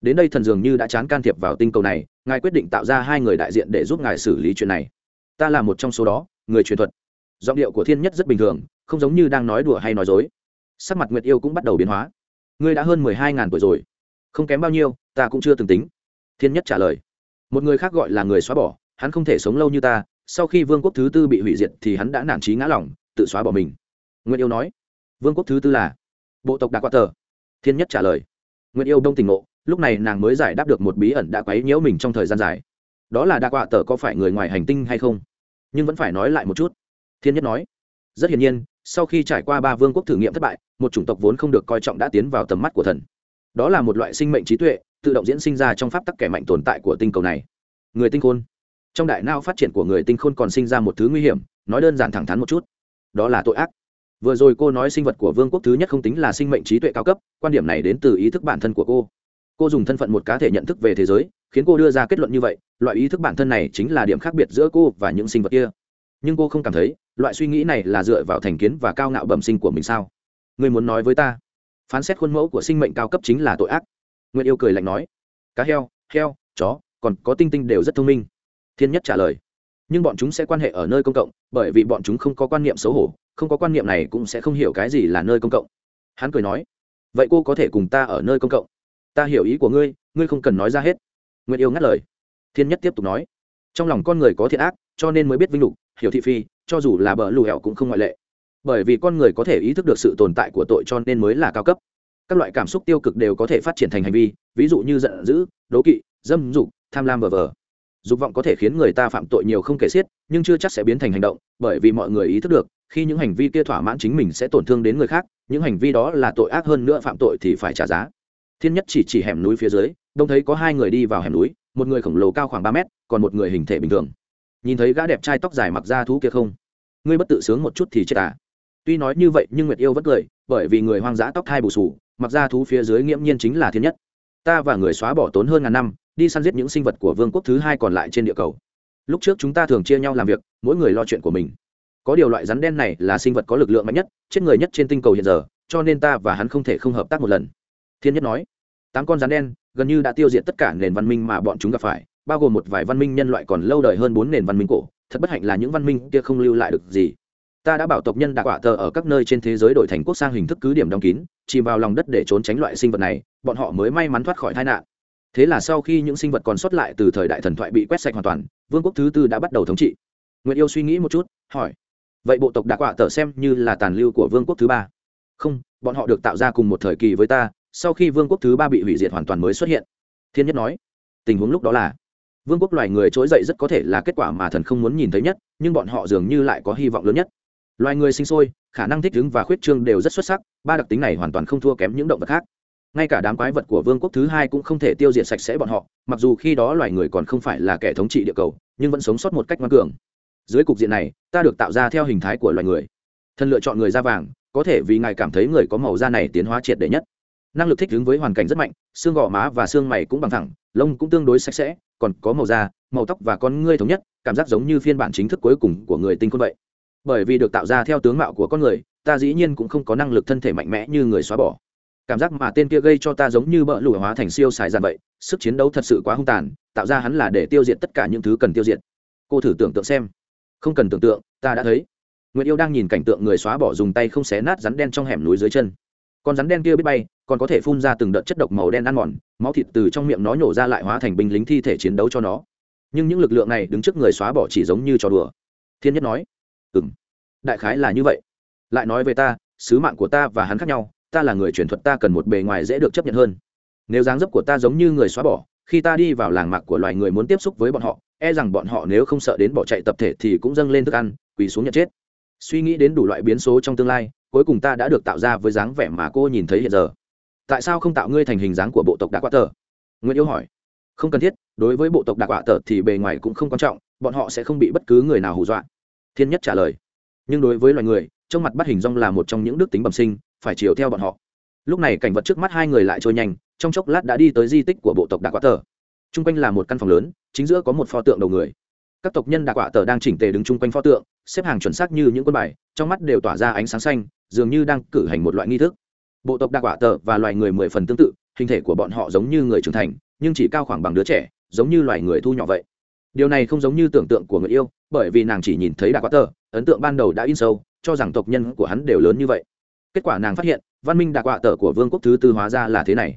Đến đây thần dường như đã chán can thiệp vào tinh cầu này, ngài quyết định tạo ra hai người đại diện để giúp ngài xử lý chuyện này. Ta là một trong số đó, người truyền thuật. Giọng điệu của thiên nhất rất bình thường, không giống như đang nói đùa hay nói dối. Sắc mặt nguyệt yêu cũng bắt đầu biến hóa. Ngươi đã hơn mười hai ngàn tuổi rồi. Không kém bao nhiêu, ta cũng chưa từng tính. Thiên nhất trả lời. Một người khác gọi là người xóa bỏ hắn không thể sống lâu như ta, sau khi vương quốc thứ tư bị hủy diệt thì hắn đã nản trí ngã lỏng tự xóa bỏ mình. Nguyễn yêu nói. Vương quốc thứ tư là? Bộ tộc đạc quạt tờ. Thiên nhất trả lời. Nguyễn yêu đông tình ngộ, lúc này nàng mới giải đáp được một bí ẩn đã quấy nhiễu mình trong thời gian dài. Đó là đạc quạ tờ có phải người ngoài hành tinh hay không? Nhưng vẫn phải nói lại một chút. Thiên nhất nói. Rất hiển nhiên, sau khi trải qua ba vương quốc thử nghiệm thất bại, một chủng tộc vốn không được coi trọng đã tiến vào tầm mắt của thần. Đó là một loại sinh mệnh trí tuệ, tự động diễn sinh ra trong pháp tắc kẻ mạnh tồn tại của tinh cầu này. Người tinh khôn trong đại nao phát triển của người tinh khôn còn sinh ra một thứ nguy hiểm, nói đơn giản thẳng thắn một chút. Đó là tội ác. Vừa rồi cô nói sinh vật của vương quốc thứ nhất không tính là sinh mệnh trí tuệ cao cấp, quan điểm này đến từ ý thức bản thân của cô. Cô dùng thân phận một cá thể nhận thức về thế giới, khiến cô đưa ra kết luận như vậy, loại ý thức bản thân này chính là điểm khác biệt giữa cô và những sinh vật kia. Nhưng cô không cảm thấy, loại suy nghĩ này là dựa vào thành kiến và cao ngạo bẩm sinh của mình sao? Người muốn nói với ta, phán xét khuôn mẫu của sinh mệnh cao cấp chính là tội ác. Nguyễn yêu cười lạnh nói, cá heo heo, chó, còn có tinh tinh đều rất thông minh thiên nhất trả lời. Nhưng bọn chúng sẽ quan hệ ở nơi công cộng, bởi vì bọn chúng không có quan niệm xấu hổ, không có quan niệm này cũng sẽ không hiểu cái gì là nơi công cộng. Hắn cười nói, vậy cô có thể cùng ta ở nơi công cộng? Ta hiểu ý của ngươi ngươi không cần nói ra hết. Nguyệt yêu ngắt lời. Thiên nhất tiếp tục nói, trong lòng con người có thiện ác, cho nên mới biết vinh lục, hiểu thị phi, cho dù là bờ lù hẹo cũng không ngoại lệ. Bởi vì con người có thể ý thức được sự tồn tại của tội cho nên mới là cao cấp. Các loại cảm xúc tiêu cực đều có thể phát triển thành hành vi, ví dụ như giận dữ, đố kỵ, dâm dục, tham lam vờ vờ dục vọng có thể khiến người ta phạm tội nhiều không kể xiết, nhưng chưa chắc sẽ biến thành hành động, bởi vì mọi người ý thức được, khi những hành vi kia thỏa mãn chính mình sẽ tổn thương đến người khác, những hành vi đó là tội ác hơn nữa phạm tội thì phải trả giá. Thiên nhất chỉ chỉ hẻm núi phía dưới, đông thấy có hai người đi vào hẻm núi, một người khổng lồ cao khoảng ba mét, còn một người hình thể bình thường. Nhìn thấy gã đẹp trai tóc dài mặc da thú kia không? Ngươi bất tự sướng một chút thì chết à? Tuy nói như vậy nhưng nguyệt yêu vẫn cười, bởi vì người hoang dã tóc thai bù sù, mặc da thú phía dưới nghiễm nhiên chính là thiên nhất. Ta và người xóa bỏ tốn hơn ngàn năm đi săn giết những sinh vật của vương quốc thứ hai còn lại trên địa cầu. Lúc trước chúng ta thường chia nhau làm việc, mỗi người lo chuyện của mình. Có điều loại rắn đen này là sinh vật có lực lượng mạnh nhất, chết người nhất trên tinh cầu hiện giờ, cho nên ta và hắn không thể không hợp tác một lần. Thiên nhất nói. Tám con rắn đen, gần như đã tiêu diệt tất cả nền văn minh mà bọn chúng gặp phải, bao gồm một vài văn minh nhân loại còn lâu đời hơn bốn nền văn minh cổ, thật bất hạnh là những văn minh kia không lưu lại được gì. Ta đã bảo tộc nhân đạc quả tờ ở các nơi trên thế giới đổi thành quốc sang hình thức cứ điểm đóng kín, chìm vào lòng đất để trốn tránh loại sinh vật này, bọn họ mới may mắn thoát khỏi tai nạn thế là sau khi những sinh vật còn sót lại từ thời đại thần thoại bị quét sạch hoàn toàn, vương quốc thứ tư đã bắt đầu thống trị. Nguyệt yêu suy nghĩ một chút, hỏi, vậy bộ tộc đã quả tờ xem như là tàn lưu của vương quốc thứ ba? Không, bọn họ được tạo ra cùng một thời kỳ với ta, sau khi vương quốc thứ ba bị hủy diệt hoàn toàn mới xuất hiện. Thiên nhất nói, tình huống lúc đó là, vương quốc loài người trỗi dậy rất có thể là kết quả mà thần không muốn nhìn thấy nhất, nhưng bọn họ dường như lại có hy vọng lớn nhất. Loài người sinh sôi, khả năng thích ứng và khuyết trương đều rất xuất sắc, ba đặc tính này hoàn toàn không thua kém những động vật khác ngay cả đám quái vật của vương quốc thứ hai cũng không thể tiêu diệt sạch sẽ bọn họ, mặc dù khi đó loài người còn không phải là kẻ thống trị địa cầu, nhưng vẫn sống sót một cách ngoan cường. Dưới cục diện này, ta được tạo ra theo hình thái của loài người. Thần lựa chọn người da vàng, có thể vì ngài cảm thấy người có màu da này tiến hóa triệt để nhất. Năng lực thích ứng với hoàn cảnh rất mạnh, xương gò má và xương mày cũng bằng thẳng, lông cũng tương đối sạch sẽ, còn có màu da, màu tóc và con ngươi thống nhất, cảm giác giống như phiên bản chính thức cuối cùng của người tinh quân vậy. Bởi vì được tạo ra theo tướng mạo của con người, ta dĩ nhiên cũng không có năng lực thân thể mạnh mẽ như người xóa bỏ cảm giác mà tên kia gây cho ta giống như bỡ lụa hóa thành siêu xài dàn vậy, sức chiến đấu thật sự quá hung tàn, tạo ra hắn là để tiêu diệt tất cả những thứ cần tiêu diệt. Cô thử tưởng tượng xem. Không cần tưởng tượng, ta đã thấy. Nguyễn yêu đang nhìn cảnh tượng người xóa bỏ dùng tay không xé nát rắn đen trong hẻm núi dưới chân. Con rắn đen kia biết bay, còn có thể phun ra từng đợt chất độc màu đen ăn mòn, máu thịt từ trong miệng nó nhổ ra lại hóa thành binh lính thi thể chiến đấu cho nó. Nhưng những lực lượng này đứng trước người xóa bỏ chỉ giống như trò đùa. Thiên nhất nói ừ m đại khái là như vậy. Lại nói về ta, sứ mạng của ta và hắn khác nhau ta là người truyền thuật ta cần một bề ngoài dễ được chấp nhận hơn. Nếu dáng dấp của ta giống như người xóa bỏ, khi ta đi vào làng mạc của loài người muốn tiếp xúc với bọn họ e rằng bọn họ nếu không sợ đến bỏ chạy tập thể thì cũng dâng lên thức ăn, quỳ xuống nhận chết. Suy nghĩ đến đủ loại biến số trong tương lai, cuối cùng ta đã được tạo ra với dáng vẻ mà cô nhìn thấy hiện giờ. Tại sao không tạo ngươi thành hình dáng của bộ tộc đạ quạ tờ? Nguyễn yêu hỏi. Không cần thiết, đối với bộ tộc đạ quạ tờ thì bề ngoài cũng không quan trọng, bọn họ sẽ không bị bất cứ người nào hù dọa. Thiên nhất trả lời. Nhưng đối với loài người, trong mặt bắt hình rong là một trong những đức tính bẩm sinh phải chiều theo bọn họ. Lúc này cảnh vật trước mắt hai người lại trôi nhanh, trong chốc lát đã đi tới di tích của bộ tộc đạc quả tờ. T r u n g quanh là một căn phòng lớn, chính giữa có một pho tượng đầu người. Các tộc nhân đạc quả tờ đang chỉnh tề đứng chung quanh pho tượng, xếp hàng chuẩn xác như những quân bài, trong mắt đều tỏa ra ánh sáng xanh, dường như đang cử hành một loại nghi thức. Bộ tộc đạc quả tờ và loài người mười phần tương tự, hình thể của bọn họ giống như người trưởng thành, nhưng chỉ cao khoảng bằng đứa trẻ, giống như loài người thu nhỏ vậy. Điều này không giống như tưởng tượng của người yêu, bởi vì nàng chỉ nhìn thấy đạc quả tờ, ấn tượng ban đầu đã in sâu, cho rằng tộc nhân của hắn đều lớn như vậy kết quả nàng phát hiện, văn minh đặc quạ tở của vương quốc thứ tư hóa ra là thế này.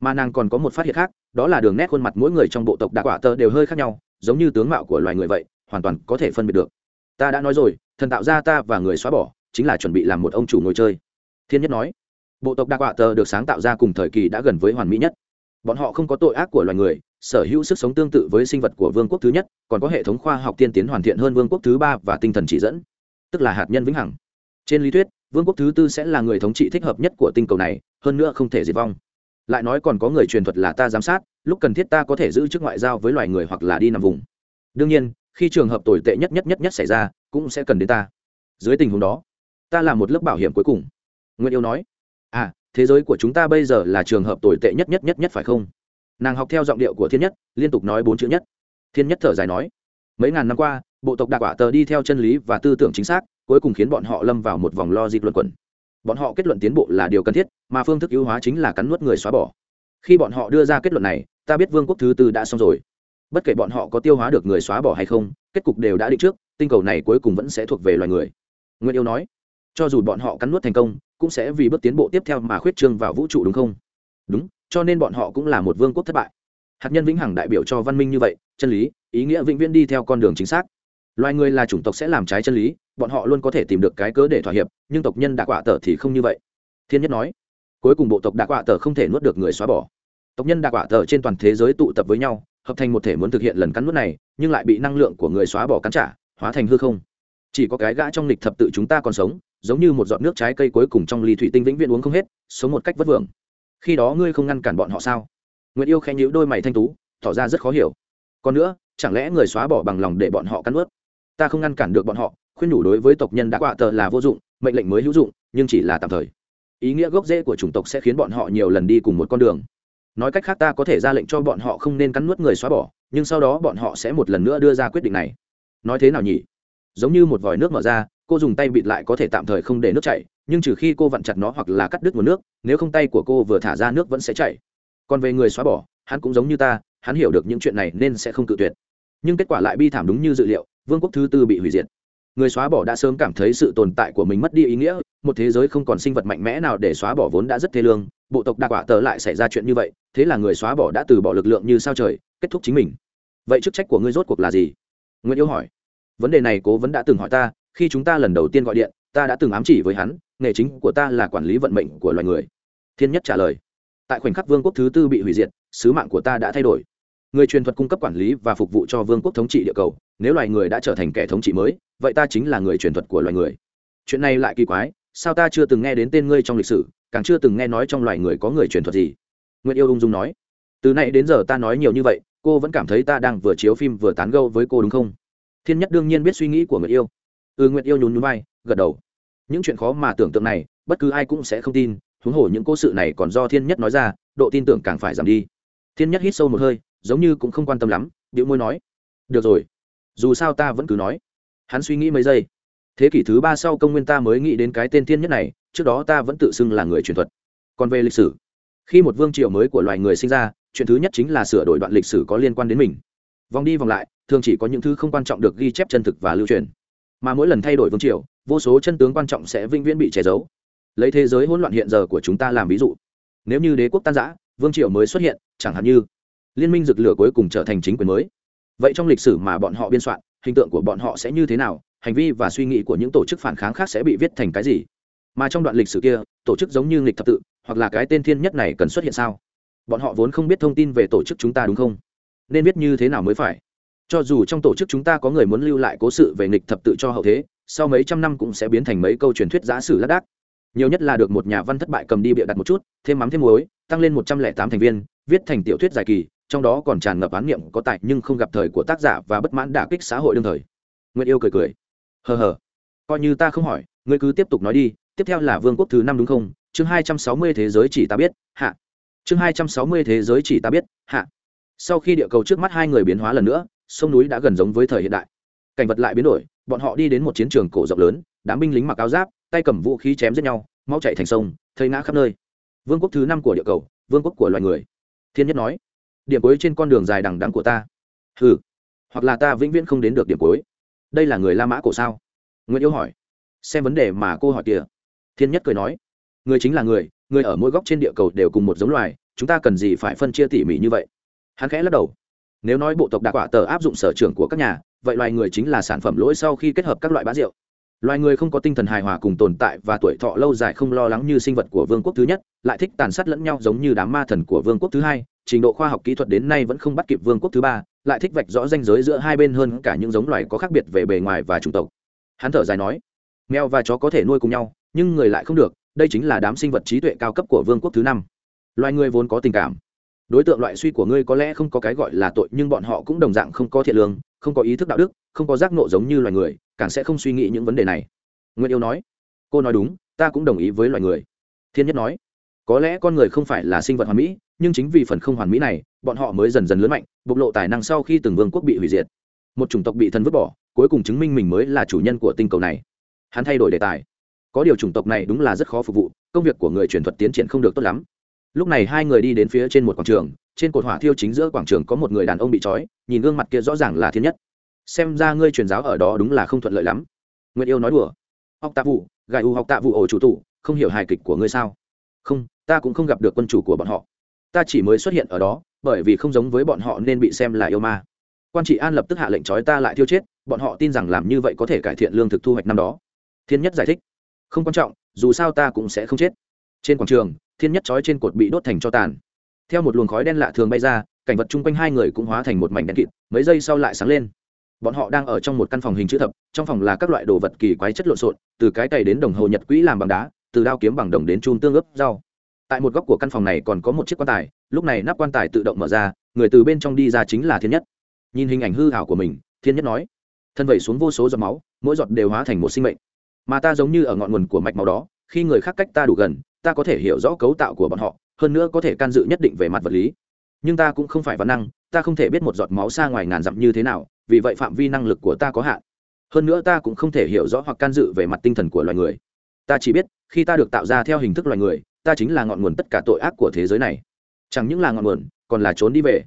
Mà nàng còn có một phát hiện khác, đó là đường nét khuôn mặt mỗi người trong bộ tộc đặc quạ tở đều hơi khác nhau, giống như tướng mạo của loài người vậy, hoàn toàn có thể phân biệt được. Ta đã nói rồi, thần tạo ra ta và người xóa bỏ, chính là chuẩn bị làm một ông chủ ngồi chơi. Thiên nhất nói, bộ tộc đặc quạ tờ được sáng tạo ra cùng thời kỳ đã gần với hoàn mỹ nhất. Bọn họ không có tội ác của loài người, sở hữu sức sống tương tự với sinh vật của vương quốc thứ nhất, còn có hệ thống khoa học tiên tiến hoàn thiện hơn vương quốc thứ ba và tinh thần chỉ dẫn, tức là hạt nhân vĩnh hằng. Trên lý thuyết vương quốc thứ tư sẽ là người thống trị thích hợp nhất của tinh cầu này, hơn nữa không thể diệt vong. Lại nói còn có người truyền thuật là ta giám sát, lúc cần thiết ta có thể giữ chức ngoại giao với loài người hoặc là đi nằm vùng. Đương nhiên, khi trường hợp tồi tệ nhất nhất nhất nhất xảy ra, cũng sẽ cần đến ta. Dưới tình huống đó, ta là một lớp bảo hiểm cuối cùng. Nguyễn yêu nói à thế giới của chúng ta bây giờ là trường hợp tồi tệ nhất nhất nhất nhất phải không? Nàng học theo giọng điệu của thiên nhất, liên tục nói bốn chữ nhất. Thiên nhất thở dài nói, mấy ngàn năm qua, bộ tộc đạc quả tờ đi theo chân lý và tư tưởng chính xác cuối cùng khiến bọn họ lâm vào một vòng lo dịp luận quẩn. Bọn họ kết luận tiến bộ là điều cần thiết, mà phương thức ưu hóa chính là cắn nuốt người xóa bỏ. Khi bọn họ đưa ra kết luận này, ta biết vương quốc thứ tư đã xong rồi. Bất kể bọn họ có tiêu hóa được người xóa bỏ hay không, kết cục đều đã định trước, tinh cầu này cuối cùng vẫn sẽ thuộc về loài người. Nguyễn yêu nói, cho dù bọn họ cắn nuốt thành công, cũng sẽ vì bước tiến bộ tiếp theo mà khuyết trương vào vũ trụ đúng không? Đúng, cho nên bọn họ cũng là một vương quốc thất bại. Hạt nhân vĩnh hằng đại biểu cho văn minh như vậy, chân lý, ý nghĩa vĩnh viễn đi theo con đường chính xác. Loài người là chủng tộc sẽ làm trái chân lý bọn họ luôn có thể tìm được cái cớ để thỏa hiệp, nhưng tộc nhân đạ quạ tờ thì không như vậy. Thiên nhất nói, cuối cùng bộ tộc đạ quạ tờ không thể nuốt được người xóa bỏ. Tộc nhân đạ quạ tờ trên toàn thế giới tụ tập với nhau, hợp thành một thể muốn thực hiện lần cắn nuốt này, nhưng lại bị năng lượng của người xóa bỏ cắn trả, hóa thành hư không. Chỉ có cái gã trong lịch thập tự chúng ta còn sống, giống như một giọt nước trái cây cuối cùng trong ly thủy tinh vĩnh viễn uống không hết, sống một cách vất vưởng. Khi đó ngươi không ngăn cản bọn họ sao? Nguyễn yêu khen nhíu đôi mày thanh tú, tỏ ra rất khó hiểu. Còn nữa, chẳng lẽ người xóa bỏ bằng lòng để bọn họ cắn ướt ta không ngăn cản được bọn họ khuyên đủ đối với tộc nhân đã quạ tờ là vô dụng, mệnh lệnh mới hữu dụng, nhưng chỉ là tạm thời. Ý nghĩa gốc rễ của chủng tộc sẽ khiến bọn họ nhiều lần đi cùng một con đường. Nói cách khác ta có thể ra lệnh cho bọn họ không nên cắn nuốt người xóa bỏ, nhưng sau đó bọn họ sẽ một lần nữa đưa ra quyết định này. Nói thế nào nhỉ? Giống như một vòi nước mở ra, cô dùng tay bịt lại có thể tạm thời không để nước chảy, nhưng trừ khi cô vặn chặt nó hoặc là cắt đứt nguồn nước, nếu không tay của cô vừa thả ra nước vẫn sẽ chảy. Còn về người xóa bỏ, hắn cũng giống như ta, hắn hiểu được những chuyện này nên sẽ không cự tuyệt. Nhưng kết quả lại bi thảm đúng như dự liệu, vương quốc thứ tư bị hủy diệt người xóa bỏ đã sớm cảm thấy sự tồn tại của mình mất đi ý nghĩa, một thế giới không còn sinh vật mạnh mẽ nào để xóa bỏ vốn đã rất thê lương. Bộ tộc đa quả tờ lại xảy ra chuyện như vậy, thế là người xóa bỏ đã từ bỏ lực lượng như sao trời, kết thúc chính mình. Vậy chức trách của ngươi rốt cuộc là gì? Nguyễn yêu hỏi. Vấn đề này cố vấn đã từng hỏi ta, khi chúng ta lần đầu tiên gọi điện, ta đã từng ám chỉ với hắn, nghề chính của ta là quản lý vận mệnh của loài người. Thiên nhất trả lời. Tại khoảnh khắc vương quốc thứ tư bị hủy diệt, sứ mạng của ta đã thay đổi người truyền thuật cung cấp quản lý và phục vụ cho vương quốc thống trị địa cầu, nếu loài người đã trở thành kẻ thống trị mới, vậy ta chính là người truyền thuật của loài người. Chuyện này lại kỳ quái, sao ta chưa từng nghe đến tên ngươi trong lịch sử, càng chưa từng nghe nói trong loài người có người truyền thuật gì? Nguyễn yêu ung dung nói, từ nay đến giờ ta nói nhiều như vậy, cô vẫn cảm thấy ta đang vừa chiếu phim vừa tán gâu với cô đúng không? Thiên nhất đương nhiên biết suy nghĩ của nguyệt yêu. Ừ nguyệt yêu nhún nhún vai, gật đầu. Những chuyện khó mà tưởng tượng này, bất cứ ai cũng sẽ không tin, huống hồ những cố sự này còn do thiên nhất nói ra, độ tin tưởng càng phải giảm đi. Thiên nhất hít sâu một hơi giống như cũng không quan tâm lắm điệu môi nói, được rồi, dù sao ta vẫn cứ nói. Hắn suy nghĩ mấy giây. Thế kỷ thứ ba sau công nguyên ta mới nghĩ đến cái tên thiên nhất này, trước đó ta vẫn tự xưng là người truyền thuật. Còn về lịch sử, khi một vương triều mới của loài người sinh ra, chuyện thứ nhất chính là sửa đổi đoạn lịch sử có liên quan đến mình. Vòng đi vòng lại, thường chỉ có những thứ không quan trọng được ghi chép chân thực và lưu truyền. Mà mỗi lần thay đổi vương triều, vô số chân tướng quan trọng sẽ vĩnh viễn bị che giấu. Lấy thế giới hỗn loạn hiện giờ của chúng ta làm ví dụ. Nếu như đế quốc tan giã vương triều mới xuất hiện, chẳng hạn như liên minh rực lửa cuối cùng trở thành chính quyền mới. Vậy trong lịch sử mà bọn họ biên soạn, hình tượng của bọn họ sẽ như thế nào? Hành vi và suy nghĩ của những tổ chức phản kháng khác sẽ bị viết thành cái gì? Mà trong đoạn lịch sử kia, tổ chức giống như nghịch thập tự, hoặc là cái tên thiên nhất này cần xuất hiện sao? Bọn họ vốn không biết thông tin về tổ chức chúng ta đúng không? Nên biết như thế nào mới phải? Cho dù trong tổ chức chúng ta có người muốn lưu lại cố sự về nghịch thập tự cho hậu thế, sau mấy trăm năm cũng sẽ biến thành mấy câu truyền thuyết giả sử lác đác. Nhiều nhất là được một nhà văn thất bại cầm đi bịa đặt một chút, thêm mắm thêm muối, tăng lên một trăm lẻ tám thành viên, viết thành tiểu thuyết dài kỳ trong đó còn tràn ngập án niệm có tại nhưng không gặp thời của tác giả và bất mãn đả kích xã hội đương thời. Nguyễn yêu cười cười. Hờ hờ. Coi như ta không hỏi, ngươi cứ tiếp tục nói đi, tiếp theo là vương quốc thứ năm đúng không? Chương hai trăm sáu mươi thế giới chỉ ta biết, hạ. Chương hai trăm sáu mươi thế giới chỉ ta biết, hạ. Sau khi địa cầu trước mắt hai người biến hóa lần nữa, sông núi đã gần giống với thời hiện đại. Cảnh vật lại biến đổi, bọn họ đi đến một chiến trường cổ rộng lớn, đám binh lính mặc áo giáp, tay cầm vũ khí chém giết nhau mau chạy thành sông, thây ngã khắp nơi. Vương quốc thứ năm của địa cầu, vương quốc của loài người. Thiên nhất nói điểm cuối trên con đường dài đằng đắng của ta. Hừ, hoặc là ta vĩnh viễn không đến được điểm cuối. Đây là người la mã cổ sao? Nguyễn yêu hỏi. Xem vấn đề mà cô hỏi kìa. Thiên nhất cười nói. Người chính là người người ở mỗi góc trên địa cầu đều cùng một giống loài chúng ta cần gì phải phân chia tỉ mỉ như vậy? Hắn khẽ lắc đầu. Nếu nói bộ tộc đạt quả tờ áp dụng sở trường của các nhà vậy loài người chính là sản phẩm lỗi sau khi kết hợp các loại bã rượu. Loài người không có tinh thần hài hòa cùng tồn tại và tuổi thọ lâu dài không lo lắng như sinh vật của vương quốc thứ nhất lại thích tàn sát lẫn nhau giống như đám ma thần của vương quốc thứ hai trình độ khoa học kỹ thuật đến nay vẫn không bắt kịp vương quốc thứ ba, lại thích vạch rõ ranh giới giữa hai bên hơn cả những giống loài có khác biệt về bề ngoài và chủng tộc. Hắn thở dài nói, mèo và chó có thể nuôi cùng nhau, nhưng người lại không được, đây chính là đám sinh vật trí tuệ cao cấp của vương quốc thứ năm. Loài người vốn có tình cảm. Đối tượng loại suy của ngươi có lẽ không có cái gọi là tội, nhưng bọn họ cũng đồng dạng không có thiện lương, không có ý thức đạo đức, không có giác nộ giống như loài người, càng sẽ không suy nghĩ những vấn đề này. Nguyễn yêu nói, cô nói đúng, ta cũng đồng ý với loài người. Thiên nhất nói có lẽ con người không phải là sinh vật hoàn mỹ, nhưng chính vì phần không hoàn mỹ này, bọn họ mới dần dần lớn mạnh, bộc lộ tài năng sau khi từng vương quốc bị hủy diệt. Một chủng tộc bị thần vứt bỏ, cuối cùng chứng minh mình mới là chủ nhân của tinh cầu này. Hắn thay đổi đề tài. Có điều chủng tộc này đúng là rất khó phục vụ, công việc của người truyền thuật tiến triển không được tốt lắm. Lúc này hai người đi đến phía trên một quảng trường, trên cột hỏa thiêu chính giữa quảng trường có một người đàn ông bị trói, nhìn gương mặt kia rõ ràng là thiên nhất. Xem ra ngươi truyền giáo ở đó đúng là không thuận lợi lắm. Nguyễn yêu nói đùa. Học tạ vụ gài u học tạ vụ ổ chủ tụ, không hiểu hài kịch của ngươi sao? Không ta cũng không gặp được quân chủ của bọn họ. Ta chỉ mới xuất hiện ở đó, bởi vì không giống với bọn họ nên bị xem là yêu ma. Quan trị an lập tức hạ lệnh trói ta lại thiêu chết, bọn họ tin rằng làm như vậy có thể cải thiện lương thực thu hoạch năm đó. Thiên nhất giải thích. Không quan trọng, dù sao ta cũng sẽ không chết. Trên quảng trường, thiên nhất trói trên cột bị đốt thành cho tàn. Theo một luồng khói đen lạ thường bay ra, cảnh vật chung quanh hai người cũng hóa thành một mảnh đen kịt, mấy giây sau lại sáng lên. Bọn họ đang ở trong một căn phòng hình chữ thập, trong phòng là các loại đồ vật kỳ quái chất lộn xộn, từ cái cày đến đồng hồ nhật quỹ làm bằng đá, từ đao kiếm bằng đồng đến chun tương ướp rau tại một góc của căn phòng này còn có một chiếc quan tài, lúc này nắp quan tài tự động mở ra, người từ bên trong đi ra chính là thiên nhất. Nhìn hình ảnh hư hảo của mình, thiên nhất nói, thân vẩy xuống vô số giọt máu, mỗi giọt đều hóa thành một sinh mệnh. Mà ta giống như ở ngọn nguồn của mạch máu đó, khi người khác cách ta đủ gần, ta có thể hiểu rõ cấu tạo của bọn họ, hơn nữa có thể can dự nhất định về mặt vật lý. Nhưng ta cũng không phải văn năng, ta không thể biết một giọt máu xa ngoài ngàn dặm như thế nào, vì vậy phạm vi năng lực của ta có hạn. Hơn nữa ta cũng không thể hiểu rõ hoặc can dự về mặt tinh thần của loài người. Ta chỉ biết, khi ta được tạo ra theo hình thức loài người ta chính là ngọn nguồn tất cả tội ác của thế giới này. Chẳng những là ngọn nguồn, còn là trốn đi về.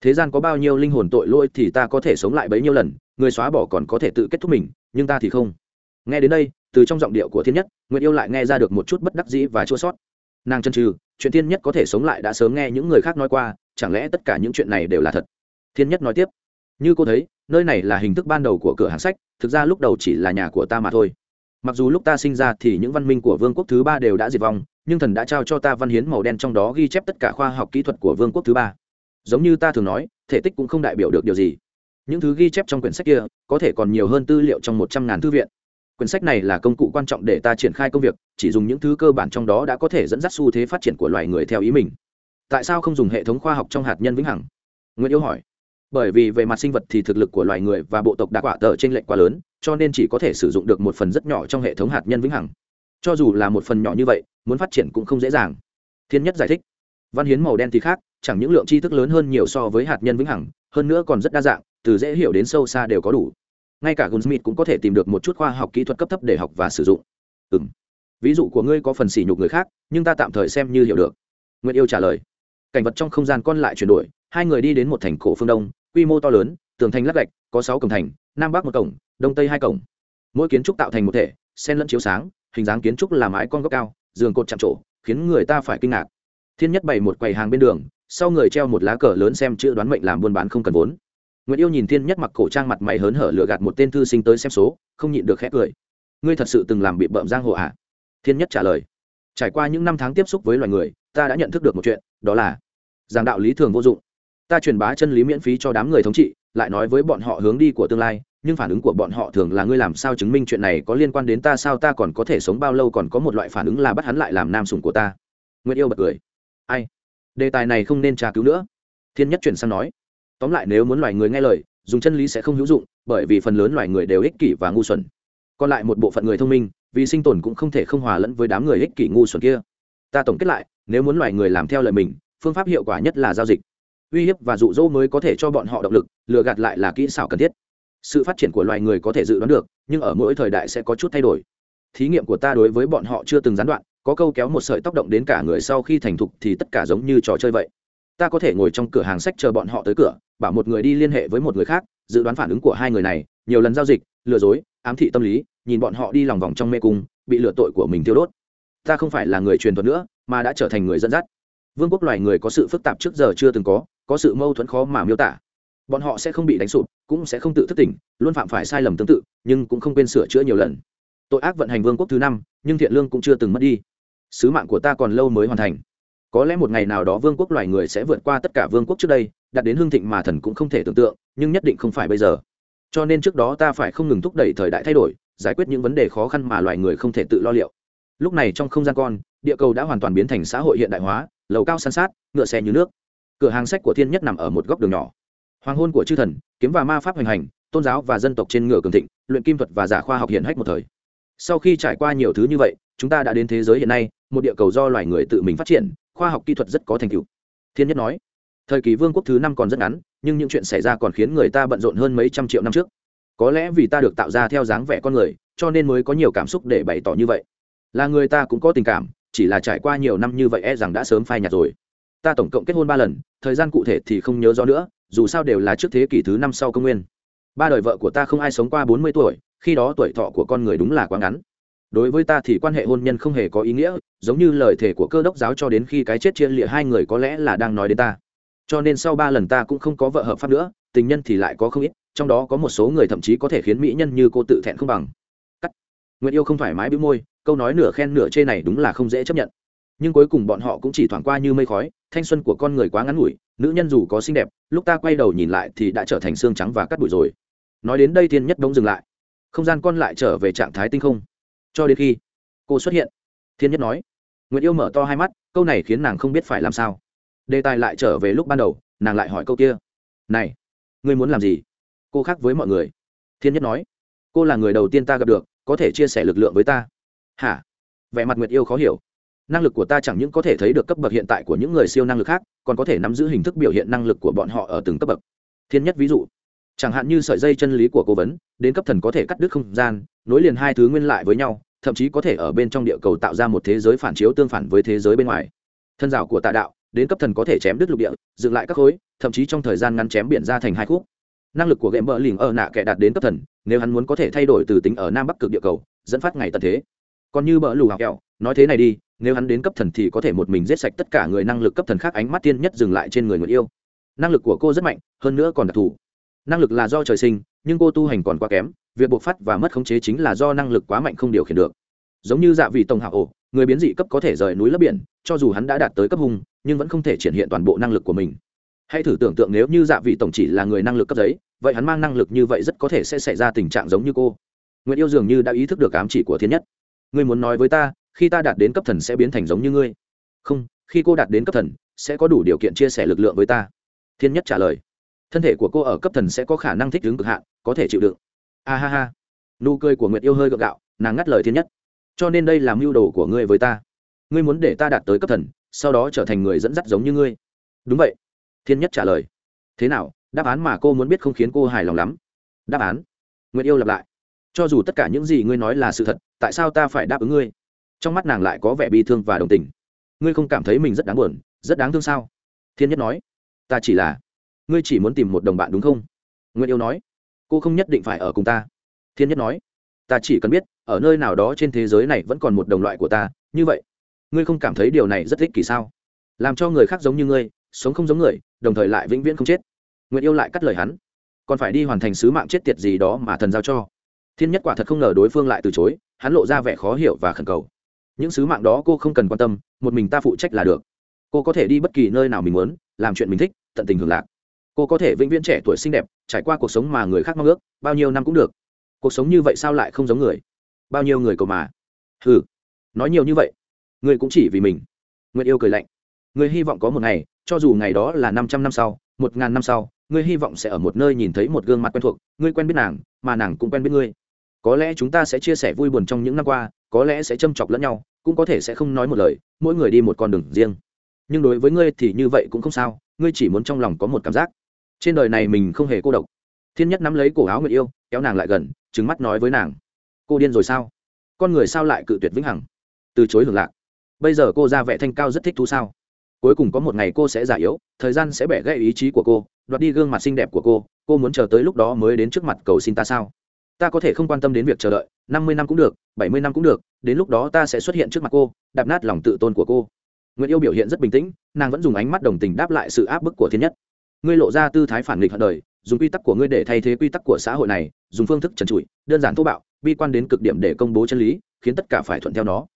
Thế gian có bao nhiêu linh hồn tội lỗi thì ta có thể sống lại bấy nhiêu lần, người xóa bỏ còn có thể tự kết thúc mình, nhưng ta thì không. Nghe đến đây, từ trong giọng điệu của thiên nhất nguyện yêu lại nghe ra được một chút bất đắc dĩ và chua sót nàng chân trừ chuyện thiên nhất có thể sống lại đã sớm nghe những người khác nói qua, chẳng lẽ tất cả những chuyện này đều là thật? Thiên nhất nói tiếp, như cô thấy, nơi này là hình thức ban đầu của cửa hàng sách, thực ra lúc đầu chỉ là nhà của ta mà thôi. Mặc dù lúc ta sinh ra thì những văn minh của vương quốc thứ ba đều đã diệt vong nhưng thần đã trao cho ta văn hiến màu đen trong đó ghi chép tất cả khoa học kỹ thuật của vương quốc thứ ba. Giống như ta thường nói, thể tích cũng không đại biểu được điều gì. Những thứ ghi chép trong quyển sách kia, có thể còn nhiều hơn tư liệu trong một trăm ngàn thư viện. Quyển sách này là công cụ quan trọng để ta triển khai công việc, chỉ dùng những thứ cơ bản trong đó đã có thể dẫn dắt xu thế phát triển của loài người theo ý mình. Tại sao không dùng hệ thống khoa học trong hạt nhân vĩnh hằng? Nguyễn yêu hỏi. Bởi vì về mặt sinh vật thì thực lực của loài người và bộ tộc đã quả tờ t r ê n lệch quá lớn, cho nên chỉ có thể sử dụng được một phần rất nhỏ trong hệ thống hạt nhân vĩnh hằng cho dù là một phần nhỏ như vậy, muốn phát triển cũng không dễ dàng. Thiên nhất giải thích, văn hiến màu đen thì khác, chẳng những lượng tri thức lớn hơn nhiều so với hạt nhân vĩnh hằng, hơn nữa còn rất đa dạng, từ dễ hiểu đến sâu xa đều có đủ. Ngay cả gunsmith cũng có thể tìm được một chút khoa học kỹ thuật cấp thấp để học và sử dụng. Ừ m ví dụ của ngươi có phần sỉ nhục người khác, nhưng ta tạm thời xem như hiểu được. Nguyệt yêu trả lời, cảnh vật trong không gian con lại chuyển đổi, hai người đi đến một thành cổ phương đông, quy mô to lớn, tường thành lát gạch, có sáu cổng thành, nam bắc một cổng, đông tây hai cổng. Mỗi kiến trúc tạo thành một thể sen lẫn chiếu sáng hình dáng kiến trúc là mái con góc cao, giường cột chạm trổ, khiến người ta phải kinh ngạc. Thiên nhất bày một quầy hàng bên đường, sau người treo một lá cờ lớn xem chữ đoán mệnh làm buôn bán không cần vốn. Nguyễn yêu nhìn thiên nhất mặc cổ trang mặt mày hớn hở lựa gạt một tên thư sinh tới xem số, không nhịn được khét cười. Ngươi thật sự từng làm bị bợm giang hồ ạ à? thiên nhất trả lời. Trải qua những năm tháng tiếp xúc với loài người, ta đã nhận thức được một chuyện, đó là giảng đạo lý thường vô dụng. Ta truyền bá chân lý miễn phí cho đám người thống trị lại nói với bọn họ hướng đi của tương lai, nhưng phản ứng của bọn họ thường là ngươi làm sao chứng minh chuyện này có liên quan đến ta sao ta còn có thể sống bao lâu còn có một loại phản ứng là bắt hắn lại làm nam sủng của ta. Nguyễn yêu bật cười. Ai? Đề tài này không nên tra cứu nữa. Thiên nhất chuyển sang nói. Tóm lại nếu muốn loài người nghe lời, dùng chân lý sẽ không hữu dụng, bởi vì phần lớn loài người đều ích kỷ và ngu xuẩn. Còn lại một bộ phận người thông minh, vì sinh tồn cũng không thể không hòa lẫn với đám người ích kỷ ngu xuẩn kia. Ta tổng kết lại, nếu muốn loài người làm theo lời mình, phương pháp hiệu quả nhất là giao dịch uy hiếp và dụ dỗ mới có thể cho bọn họ động lực, lừa gạt lại là kỹ xảo cần thiết. Sự phát triển của loài người có thể dự đoán được, nhưng ở mỗi thời đại sẽ có chút thay đổi. Thí nghiệm của ta đối với bọn họ chưa từng gián đoạn, có câu kéo một sợi tóc động đến cả người sau khi thành thục thì tất cả giống như trò chơi vậy. Ta có thể ngồi trong cửa hàng sách chờ bọn họ tới cửa, bảo một người đi liên hệ với một người khác, dự đoán phản ứng của hai người này, nhiều lần giao dịch, lừa dối, ám thị tâm lý, nhìn bọn họ đi lòng vòng trong mê cung, bị lừa tội của mình tiêu đốt. Ta không phải là người truyền thuật nữa, mà đã trở thành người dẫn dắt. Vương quốc loài người có sự phức tạp trước giờ chưa từng có có sự mâu thuẫn khó mà miêu tả. Bọn họ sẽ không bị đánh sụp, cũng sẽ không tự thức tỉnh, luôn phạm phải sai lầm tương tự, nhưng cũng không quên sửa chữa nhiều lần. Tội ác vận hành vương quốc thứ năm, nhưng thiện lương cũng chưa từng mất đi. Sứ mạng của ta còn lâu mới hoàn thành. Có lẽ một ngày nào đó vương quốc loài người sẽ vượt qua tất cả vương quốc trước đây, đạt đến hương thịnh mà thần cũng không thể tưởng tượng, nhưng nhất định không phải bây giờ. Cho nên trước đó ta phải không ngừng thúc đẩy thời đại thay đổi, giải quyết những vấn đề khó khăn mà loài người không thể tự lo liệu. Lúc này trong không gian con, địa cầu đã hoàn toàn biến thành xã hội hiện đại hóa, lầu cao san sát, ngựa xe như nước cửa hàng sách của thiên nhất nằm ở một góc đường nhỏ. Hoàng hôn của chư thần, kiếm và ma pháp hoành hành, tôn giáo và dân tộc trên ngựa cường thịnh, luyện kim thuật và giả khoa học hiện hách một thời. Sau khi trải qua nhiều thứ như vậy, chúng ta đã đến thế giới hiện nay, một địa cầu do loài người tự mình phát triển, khoa học kỹ thuật rất có thành tựu. Thiên nhất nói, thời kỳ vương quốc thứ năm còn rất ngắn, nhưng những chuyện xảy ra còn khiến người ta bận rộn hơn mấy trăm triệu năm trước. Có lẽ vì ta được tạo ra theo dáng vẻ con người, cho nên mới có nhiều cảm xúc để bày tỏ như vậy. Là người ta cũng có tình cảm, chỉ là trải qua nhiều năm như vậy e rằng đã sớm phai nhạt rồi ta tổng cộng kết hôn ba lần, thời gian cụ thể thì không nhớ rõ nữa, dù sao đều là trước thế kỷ thứ năm sau công nguyên. Ba đời vợ của ta không ai sống qua bốn mươi tuổi, khi đó tuổi thọ của con người đúng là quá ngắn. Đối với ta thì quan hệ hôn nhân không hề có ý nghĩa, giống như lời thề của cơ đốc giáo cho đến khi cái chết chia lịa hai người có lẽ là đang nói đến ta. Cho nên sau ba lần ta cũng không có vợ hợp pháp nữa, tình nhân thì lại có không ít, trong đó có một số người thậm chí có thể khiến mỹ nhân như cô tự thẹn không bằng. Cắt. Nguyện yêu không thoải mái bĩu môi, câu nói nửa khen nửa chê này đúng là không dễ chấp nhận nhưng cuối cùng bọn họ cũng chỉ thoảng qua như mây khói, thanh xuân của con người quá ngắn ngủi, nữ nhân dù có xinh đẹp, lúc ta quay đầu nhìn lại thì đã trở thành xương trắng và cắt bụi rồi. Nói đến đây thiên nhất đông dừng lại. Không gian con lại trở về trạng thái tinh không. Cho đến khi cô xuất hiện, thiên nhất nói nguyễn yêu mở to hai mắt, câu này khiến nàng không biết phải làm sao. Đề tài lại trở về lúc ban đầu, nàng lại hỏi câu kia, này, ngươi muốn làm gì? Cô khác với mọi người. Thiên nhất nói, cô là người đầu tiên ta gặp được, có thể chia sẻ lực lượng với ta. Hả? Vẻ mặt nguyệt yêu khó hiểu năng lực của ta chẳng những có thể thấy được cấp bậc hiện tại của những người siêu năng lực khác, còn có thể nắm giữ hình thức biểu hiện năng lực của bọn họ ở từng cấp bậc. Thiên nhất ví dụ. Chẳng hạn như sợi dây chân lý của cố vấn, đến cấp thần có thể cắt đứt không gian, nối liền hai thứ nguyên lại với nhau, thậm chí có thể ở bên trong địa cầu tạo ra một thế giới phản chiếu tương phản với thế giới bên ngoài. Thân rào của tạ đạo, đến cấp thần có thể chém đứt lục địa, dựng lại các khối, thậm chí trong thời gian ngắn chém biển ra thành hai khúc. Năng lực của ghệ mỡ lỉnh ở nạ kẻ đạt đến cấp thần, nếu hắn muốn có thể thay đổi từ tính ở nam bắc cực địa cầu, dẫn phát ngày tận thế còn như bờ lù học kẹo nói thế này đi nếu hắn đến cấp thần thì có thể một mình giết sạch tất cả người năng lực cấp thần khác ánh mắt tiên nhất dừng lại trên người người yêu. Năng lực của cô rất mạnh hơn nữa còn đặc thù. Năng lực là do trời sinh nhưng cô tu hành còn quá kém việc buộc phát và mất khống chế chính là do năng lực quá mạnh không điều khiển được. Giống như dạ vị tổng hạ ổ người biến dị cấp có thể rời núi lấp biển cho dù hắn đã đạt tới cấp hùng, nhưng vẫn không thể triển hiện toàn bộ năng lực của mình. Hãy thử tưởng tượng nếu như dạ vị tổng chỉ là người năng lực cấp giấy vậy hắn mang năng lực như vậy rất có thể sẽ xảy ra tình trạng giống như cô. Nguyễn yêu dường như đã ý thức được ám chỉ của thiên nhất ngươi muốn nói với ta, khi ta đạt đến cấp thần sẽ biến thành giống như ngươi. Không, khi cô đạt đến cấp thần, sẽ có đủ điều kiện chia sẻ lực lượng với ta. Thiên nhất trả lời. Thân thể của cô ở cấp thần sẽ có khả năng thích ứng cực hạn, có thể chịu đựng. A ha ha. Nụ cười của nguyệt yêu hơi gượng gạo, nàng ngắt lời thiên nhất. Cho nên đây là mưu đồ của ngươi với ta. Ngươi muốn để ta đạt tới cấp thần, sau đó trở thành người dẫn dắt giống như ngươi. Đúng vậy. Thiên nhất trả lời. Thế nào? Đáp án mà cô muốn biết không khiến cô hài lòng lắm. Đáp án. Nguyệt yêu lặp lại cho dù tất cả những gì ngươi nói là sự thật, tại sao ta phải đáp ứng ngươi? Trong mắt nàng lại có vẻ bi thương và đồng tình. Ngươi không cảm thấy mình rất đáng buồn, rất đáng thương sao? Thiên nhất nói. Ta chỉ là, ngươi chỉ muốn tìm một đồng bạn đúng không? Nguyễn yêu nói. Cô không nhất định phải ở cùng ta. Thiên nhất nói. Ta chỉ cần biết, ở nơi nào đó trên thế giới này vẫn còn một đồng loại của ta, như vậy, ngươi không cảm thấy điều này rất thích kỳ sao? Làm cho người khác giống như ngươi, sống không giống người, đồng thời lại vĩnh viễn không chết. Nguyễn yêu lại cắt lời hắn. Còn phải đi hoàn thành sứ mạng chết tiệt gì đó mà thần giao cho thiên nhất quả thật không ngờ đối phương lại từ chối, hắn lộ ra vẻ khó hiểu và khẩn cầu. Những sứ mạng đó cô không cần quan tâm, một mình ta phụ trách là được. Cô có thể đi bất kỳ nơi nào mình muốn, làm chuyện mình thích, tận tình hưởng lạc. Cô có thể vĩnh viễn trẻ tuổi xinh đẹp, trải qua cuộc sống mà người khác mong ước, bao nhiêu năm cũng được. Cuộc sống như vậy sao lại không giống người? Bao nhiêu người cầu mà? Ừ nói nhiều như vậy, người cũng chỉ vì mình. Người yêu cười lạnh, người hy vọng có một ngày, cho dù ngày đó là năm trăm năm sau, một ngàn năm sau ngươi hy vọng sẽ ở một nơi nhìn thấy một gương mặt quen thuộc ngươi quen biết nàng, mà nàng cũng quen biết ngươi có lẽ chúng ta sẽ chia sẻ vui buồn trong những năm qua, có lẽ sẽ châm chọc lẫn nhau, cũng có thể sẽ không nói một lời, mỗi người đi một con đường riêng. Nhưng đối với ngươi thì như vậy cũng không sao, ngươi chỉ muốn trong lòng có một cảm giác. Trên đời này mình không hề cô độc. Thiên nhất nắm lấy cổ áo người yêu, kéo nàng lại gần trứng mắt nói với nàng. Cô điên rồi sao? Con người sao lại cự tuyệt vĩnh hằng? Từ chối hưởng lạc. Bây giờ cô ra vẻ thanh cao rất thích thú sao? Cuối cùng có một ngày cô sẽ già yếu, thời gian sẽ bẻ gãy ý chí của cô, đoạt đi gương mặt xinh đẹp của cô cô muốn chờ tới lúc đó mới đến trước mặt cầu xin ta sao? Ta có thể không quan tâm đến việc chờ đợi, năm mươi năm cũng được, bảy mươi năm cũng được, đến lúc đó ta sẽ xuất hiện trước mặt cô, đạp nát lòng tự tôn của cô. Nguyễn yêu biểu hiện rất bình tĩnh, nàng vẫn dùng ánh mắt đồng tình đáp lại sự áp bức của thiên nhất. Ngươi lộ ra tư thái phản nghịch hận đời, dùng quy tắc của ngươi để thay thế quy tắc của xã hội này, dùng phương thức trần trụi, đơn giản thô bạo, bi quan đến cực điểm để công bố chân lý, khiến tất cả phải thuận theo nó.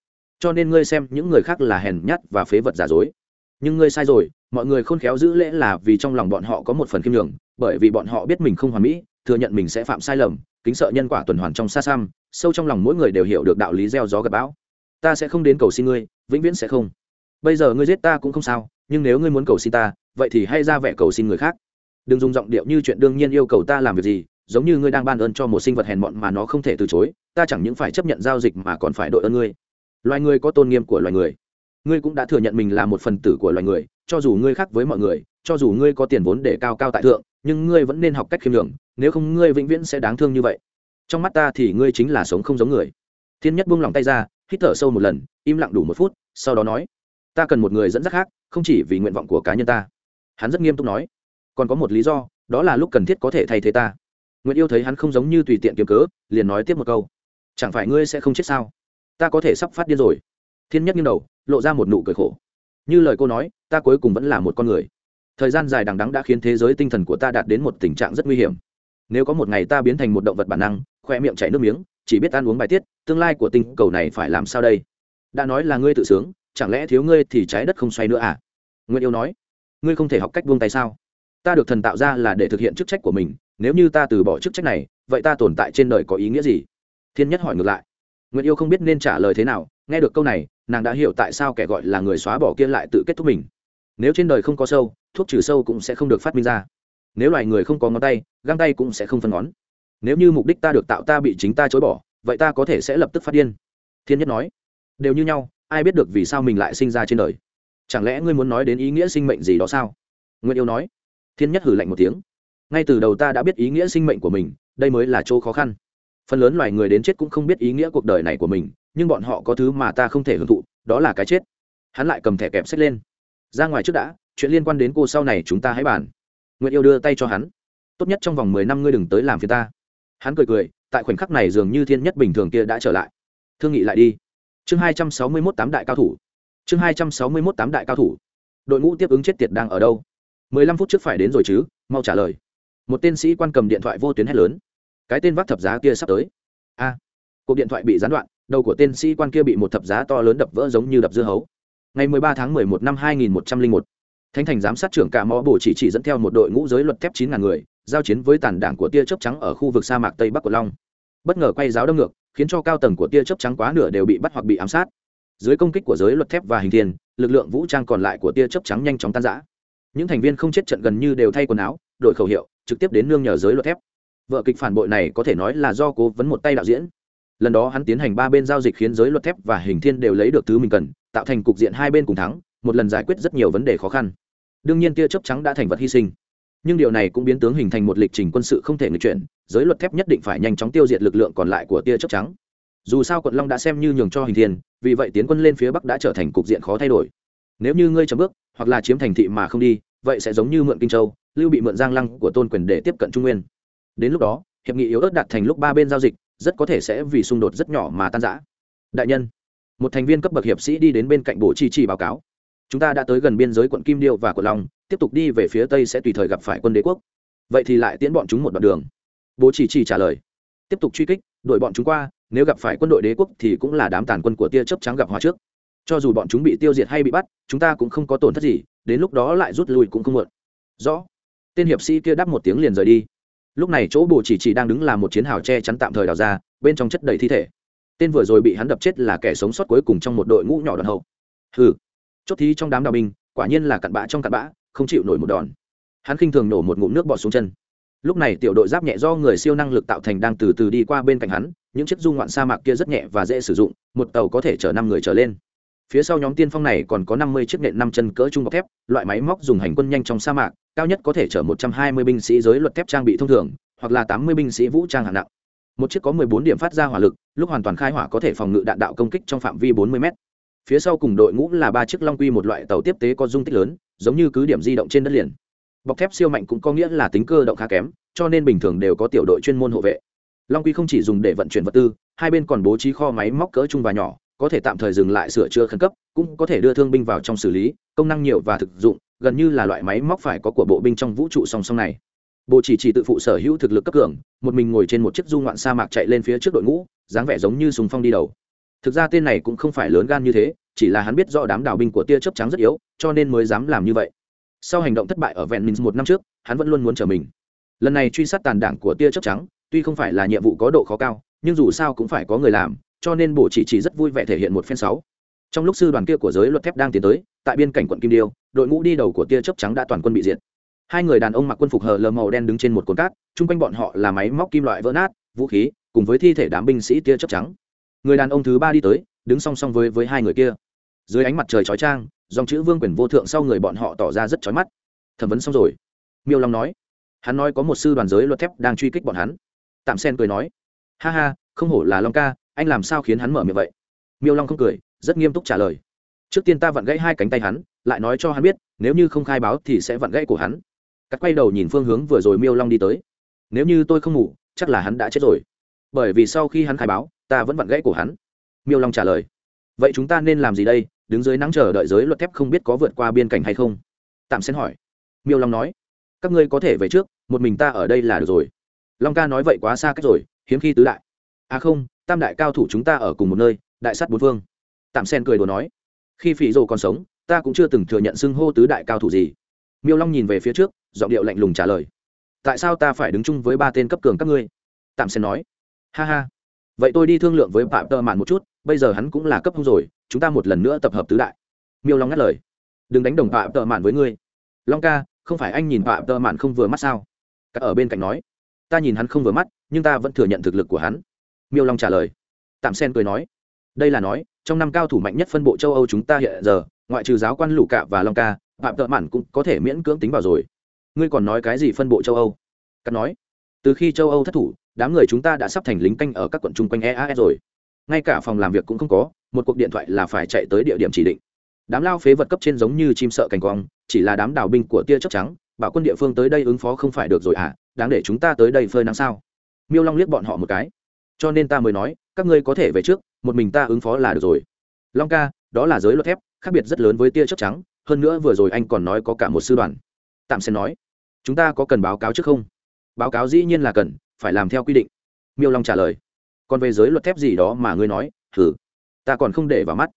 Cho nên ngươi xem, những người khác là hèn nhát và phế vật giả dối. Nhưng ngươi sai rồi, mọi người khôn khéo giữ lễ là vì trong lòng bọn họ có một phần khiêm nhường, bởi vì bọn họ biết mình không hoàn mỹ, thừa nhận mình sẽ phạm sai lầm kính sợ nhân quả tuần hoàn trong xa xăm, sâu trong lòng mỗi người đều hiểu được đạo lý gieo gió gặp bão. Ta sẽ không đến cầu xin ngươi, vĩnh viễn sẽ không. Bây giờ ngươi giết ta cũng không sao, nhưng nếu ngươi muốn cầu xin ta, vậy thì hay ra vẻ cầu xin người khác. Đừng dùng giọng điệu như chuyện đương nhiên yêu cầu ta làm việc gì, giống như ngươi đang ban ơn cho một sinh vật hèn mọn mà nó không thể từ chối, ta chẳng những phải chấp nhận giao dịch mà còn phải đội ơn ngươi. Loài người có tôn nghiêm của loài người. Ngươi cũng đã thừa nhận mình là một phần tử của loài người, cho dù ngươi khác với mọi người, cho dù ngươi có tiền vốn để cao cao tại thượng nhưng ngươi vẫn nên học cách khiêm nhường, nếu không ngươi vĩnh viễn sẽ đáng thương như vậy. Trong mắt ta thì ngươi chính là sống không giống người. Thiên nhất buông lòng tay ra, hít thở sâu một lần, im lặng đủ một phút, sau đó nói, ta cần một người dẫn dắt khác, không chỉ vì nguyện vọng của cá nhân ta. Hắn rất nghiêm túc nói, còn có một lý do, đó là lúc cần thiết có thể thay thế ta. Nguyễn yêu thấy hắn không giống như tùy tiện kiếm cớ, liền nói tiếp một câu, chẳng phải ngươi sẽ không chết sao? Ta có thể sắp phát điên rồi. Thiên nhất nghiêng đầu, lộ ra một nụ cười khổ. Như lời cô nói, ta cuối cùng vẫn là một con người thời gian dài đằng đắng đã khiến thế giới tinh thần của ta đạt đến một tình trạng rất nguy hiểm. Nếu có một ngày ta biến thành một động vật bản năng, khoe miệng chảy nước miếng, chỉ biết ăn uống bài tiết, tương lai của tinh cầu này phải làm sao đây? Đã nói là ngươi tự sướng, chẳng lẽ thiếu ngươi thì trái đất không xoay nữa à? Nguyễn yêu nói. Ngươi không thể học cách buông tay sao? Ta được thần tạo ra là để thực hiện chức trách của mình, nếu như ta từ bỏ chức trách này, vậy ta tồn tại trên đời có ý nghĩa gì? Thiên nhất hỏi ngược lại. Nguyễn yêu không biết nên trả lời thế nào, nghe được câu này, nàng đã hiểu tại sao kẻ gọi là người xóa bỏ kia lại tự kết thúc mình. Nếu trên đời không có sâu thuốc trừ sâu cũng sẽ không được phát minh ra. Nếu loài người không có ngón tay, găng tay cũng sẽ không phân ngón. Nếu như mục đích ta được tạo ta bị chính ta chối bỏ, vậy ta có thể sẽ lập tức phát điên. Thiên nhất nói. Đều như nhau, ai biết được vì sao mình lại sinh ra trên đời? Chẳng lẽ ngươi muốn nói đến ý nghĩa sinh mệnh gì đó sao? Nguyễn yêu nói. Thiên nhất hử lạnh một tiếng. Ngay từ đầu ta đã biết ý nghĩa sinh mệnh của mình, đây mới là chỗ khó khăn. Phần lớn loài người đến chết cũng không biết ý nghĩa cuộc đời này của mình, nhưng bọn họ có thứ mà ta không thể hưởng thụ, đó là cái chết. Hắn lại cầm thẻ kẹp xách lên. Ra ngoài trước đã chuyện liên quan đến cô sau này chúng ta hãy bàn. Nguyện yêu đưa tay cho hắn. Tốt nhất trong vòng mười năm ngươi đừng tới làm phía ta. Hắn cười cười, tại khoảnh khắc này dường như thiên nhất bình thường kia đã trở lại. Thương nghị lại đi. Chương hai trăm sáu mươi mốt tám đại cao thủ. Chương hai trăm sáu mươi mốt tám đại cao thủ. Đội ngũ tiếp ứng chết tiệt đang ở đâu? Mười lăm phút trước phải đến rồi chứ, mau trả lời. Một tên sĩ quan cầm điện thoại vô tuyến hét lớn. Cái tên vác thập giá kia sắp tới. A. Cuộc điện thoại bị gián đoạn, đầu của tên sĩ quan kia bị một thập giá to lớn đập vỡ giống như đập dưa hấu. Ngày mười ba tháng mười một năm hai nghìn một trăm linh một thánh thành giám sát trưởng cả mõ bổ chỉ chỉ dẫn theo một đội ngũ giới luật thép chín ngàn người, giao chiến với tàn đảng của tia chớp trắng ở khu vực sa mạc tây bắc của long. Bất ngờ quay giáo đâm ngược, khiến cho cao tầng của tia chớp trắng quá nửa đều bị bắt hoặc bị ám sát. Dưới công kích của giới luật thép và hình thiên, lực lượng vũ trang còn lại của tia chớp trắng nhanh chóng tan rã. Những thành viên không chết trận gần như đều thay quần áo, đổi khẩu hiệu, trực tiếp đến nương nhờ giới luật thép. Vợ kịch phản bội này có thể nói là do cố vấn một tay đạo diễn. Lần đó hắn tiến hành ba bên giao dịch khiến giới luật thép và hình thiên đều lấy được thứ mình cần, tạo thành cục diện hai bên cùng thắng, một lần giải quyết rất nhiều vấn đề khó khăn đương nhiên tia chớp trắng đã thành vật hy sinh. Nhưng điều này cũng biến tướng hình thành một lịch trình quân sự không thể nghịch chuyển, giới luật thép nhất định phải nhanh chóng tiêu diệt lực lượng còn lại của tia chớp trắng. Dù sao quận long đã xem như nhường cho hình thiên, vì vậy tiến quân lên phía bắc đã trở thành cục diện khó thay đổi. Nếu như ngươi chấm bước, hoặc là chiếm thành thị mà không đi, vậy sẽ giống như mượn kinh châu, lưu bị mượn giang lăng của tôn quyền để tiếp cận trung nguyên. Đến lúc đó, hiệp nghị yếu ớt đạt thành lúc ba bên giao dịch, rất có thể sẽ vì xung đột rất nhỏ mà tan rã. Đại nhân, một thành viên cấp bậc hiệp sĩ đi đến bên cạnh bộ chi chi báo cáo chúng ta đã tới gần biên giới quận kim điêu và quận long, tiếp tục đi về phía tây sẽ tùy thời gặp phải quân đế quốc. Vậy thì lại tiến bọn chúng một đoạn đường. Bố chỉ chỉ trả lời. Tiếp tục truy kích, đuổi bọn chúng qua, nếu gặp phải quân đội đế quốc thì cũng là đám tàn quân của tia chớp trắng gặp hòa trước. Cho dù bọn chúng bị tiêu diệt hay bị bắt, chúng ta cũng không có tổn thất gì, đến lúc đó lại rút lui cũng không muộn. Rõ. Tên hiệp sĩ kia đáp một tiếng liền rời đi. Lúc này chỗ bồ chỉ chỉ đang đứng là một chiến hào che chắn tạm thời đào ra, bên trong chất đầy thi thể. Tên vừa rồi bị hắn đập chết là kẻ sống sót cuối cùng trong một đội ngũ nhỏ đoàn hậu. Hừ chốt thí trong đám đào binh, quả nhiên là cặn bã trong cặn bã, không chịu nổi một đòn. Hắn khinh thường nổ một ngụm nước bọt xuống chân. Lúc này tiểu đội giáp nhẹ do người siêu năng lực tạo thành đang từ từ đi qua bên cạnh hắn, những chiếc du ngoạn sa mạc kia rất nhẹ và dễ sử dụng, một tàu có thể chở năm người trở lên. Phía sau nhóm tiên phong này còn có năm mươi chiếc nện năm chân cỡ trung bọc thép, loại máy móc dùng hành quân nhanh trong sa mạc, cao nhất có thể chở một trăm hai mươi binh sĩ giới luật thép trang bị thông thường, hoặc là tám mươi binh sĩ vũ trang hạng nặng. Một chiếc có mười bốn điểm phát ra hỏa lực, lúc hoàn toàn khai hỏa có thể phòng ngự đạn đạo công kích trong phạm vi bốn mươi m phía sau cùng đội ngũ là ba chiếc long quy một loại tàu tiếp tế có dung tích lớn, giống như cứ điểm di động trên đất liền. Bọc thép siêu mạnh cũng có nghĩa là tính cơ động khá kém, cho nên bình thường đều có tiểu đội chuyên môn hộ vệ. Long quy không chỉ dùng để vận chuyển vật tư, hai bên còn bố trí kho máy móc cỡ trung và nhỏ, có thể tạm thời dừng lại sửa chữa khẩn cấp, cũng có thể đưa thương binh vào trong xử lý, công năng nhiều và thực dụng, gần như là loại máy móc phải có của bộ binh trong vũ trụ song song này. Bộ chỉ chỉ tự phụ sở hữu thực lực cấp cường, một mình ngồi trên một chiếc du ngoạn sa mạc chạy lên phía trước đội ngũ, dáng vẻ giống như sùng phong đi đầu thực ra tên này cũng không phải lớn gan như thế, chỉ là hắn biết rõ đám đào binh của tia chớp trắng rất yếu, cho nên mới dám làm như vậy. Sau hành động thất bại ở vẹn minh một năm trước, hắn vẫn luôn muốn trở mình. Lần này truy sát tàn đảng của tia chớp trắng, tuy không phải là nhiệm vụ có độ khó cao, nhưng dù sao cũng phải có người làm, cho nên bộ chỉ chỉ rất vui vẻ thể hiện một phen sáu. Trong lúc sư đoàn kia của giới luật thép đang tiến tới, tại biên cảnh quận kim điêu, đội ngũ đi đầu của tia chớp trắng đã toàn quân bị diệt. Hai người đàn ông mặc quân phục hờ lờ màu đen đứng trên một cồn cát, chung quanh bọn họ là máy móc kim loại vỡ nát, vũ khí, cùng với thi thể đám binh sĩ tia chớp trắng người đàn ông thứ ba đi tới, đứng song song với với hai người kia. Dưới ánh mặt trời chói trang dòng chữ vương quyền vô thượng sau người bọn họ tỏ ra rất chói mắt. Thẩm vấn xong rồi, miêu long nói, hắn nói có một sư đoàn giới luật thép đang truy kích bọn hắn. Tạm sen cười nói, ha ha, không hổ là long ca, anh làm sao khiến hắn mở miệng vậy? Miêu long không cười, rất nghiêm túc trả lời, trước tiên ta vặn gãy hai cánh tay hắn, lại nói cho hắn biết, nếu như không khai báo thì sẽ vặn gãy của hắn. Cắt quay đầu nhìn phương hướng vừa rồi miêu long đi tới, nếu như tôi không ngủ, chắc là hắn đã chết rồi. Bởi vì sau khi hắn khai báo ta vẫn vặn gãy cổ hắn. Miêu long trả lời, vậy chúng ta nên làm gì đây? Đứng dưới nắng chờ đợi giới luật thép không biết có vượt qua biên cảnh hay không? Tạm xen hỏi. Miêu long nói, các ngươi có thể về trước, một mình ta ở đây là được rồi. Long ca nói, vậy quá xa cách rồi, hiếm khi tứ đại. À không, tam đại cao thủ chúng ta ở cùng một nơi, đại sắt bốn phương. Tạm sen cười đồ nói, khi phỉ rồ còn sống, ta cũng chưa từng thừa nhận xưng hô tứ đại cao thủ gì. Miêu long nhìn về phía trước, giọng điệu lạnh lùng trả lời, tại sao ta phải đứng chung với ba tên cấp cường các ngươi? Tạm sen nói, ha ha vậy tôi đi thương lượng với phạm tơ mạn một chút, bây giờ hắn cũng là cấp hung rồi, chúng ta một lần nữa tập hợp tứ đại. Miêu long ngắt lời. Đừng đánh đồng phạm tơ mạn với ngươi. Long ca, không phải anh nhìn phạm tơ mạn không vừa mắt sao? Các ở bên cạnh nói. Ta nhìn hắn không vừa mắt, nhưng ta vẫn thừa nhận thực lực của hắn. Miêu long trả lời. Tạm sen cười nói. Đây là nói, trong năm cao thủ mạnh nhất phân bộ châu âu chúng ta hiện giờ, ngoại trừ giáo quan lũ cạ và long ca, phạm tợ mạn cũng có thể miễn cưỡng tính vào rồi. Ngươi còn nói cái gì phân bộ châu âu? Cắt nói. Từ khi châu âu thất thủ đám người chúng ta đã sắp thành lính canh ở các quận chung quanh eas rồi. Ngay cả phòng làm việc cũng không có, một cuộc điện thoại là phải chạy tới địa điểm chỉ định. Đám lao phế vật cấp trên giống như chim sợ cành cong chỉ là đám đào binh của tia chớp trắng, bảo quân địa phương tới đây ứng phó không phải được rồi à đáng để chúng ta tới đây phơi nắng sao? Miêu long liếc bọn họ một cái. Cho nên ta mới nói, các ngươi có thể về trước, một mình ta ứng phó là được rồi. Long ca, đó là giới luật thép, khác biệt rất lớn với tia chớp trắng, hơn nữa vừa rồi anh còn nói có cả một sư đoàn. Tạm sẽ nói, chúng ta có cần báo cáo trước không? Báo cáo dĩ nhiên là cần phải làm theo quy định. Miêu long trả lời, còn về giới luật thép gì đó mà ngươi nói thử ta còn không để vào mắt.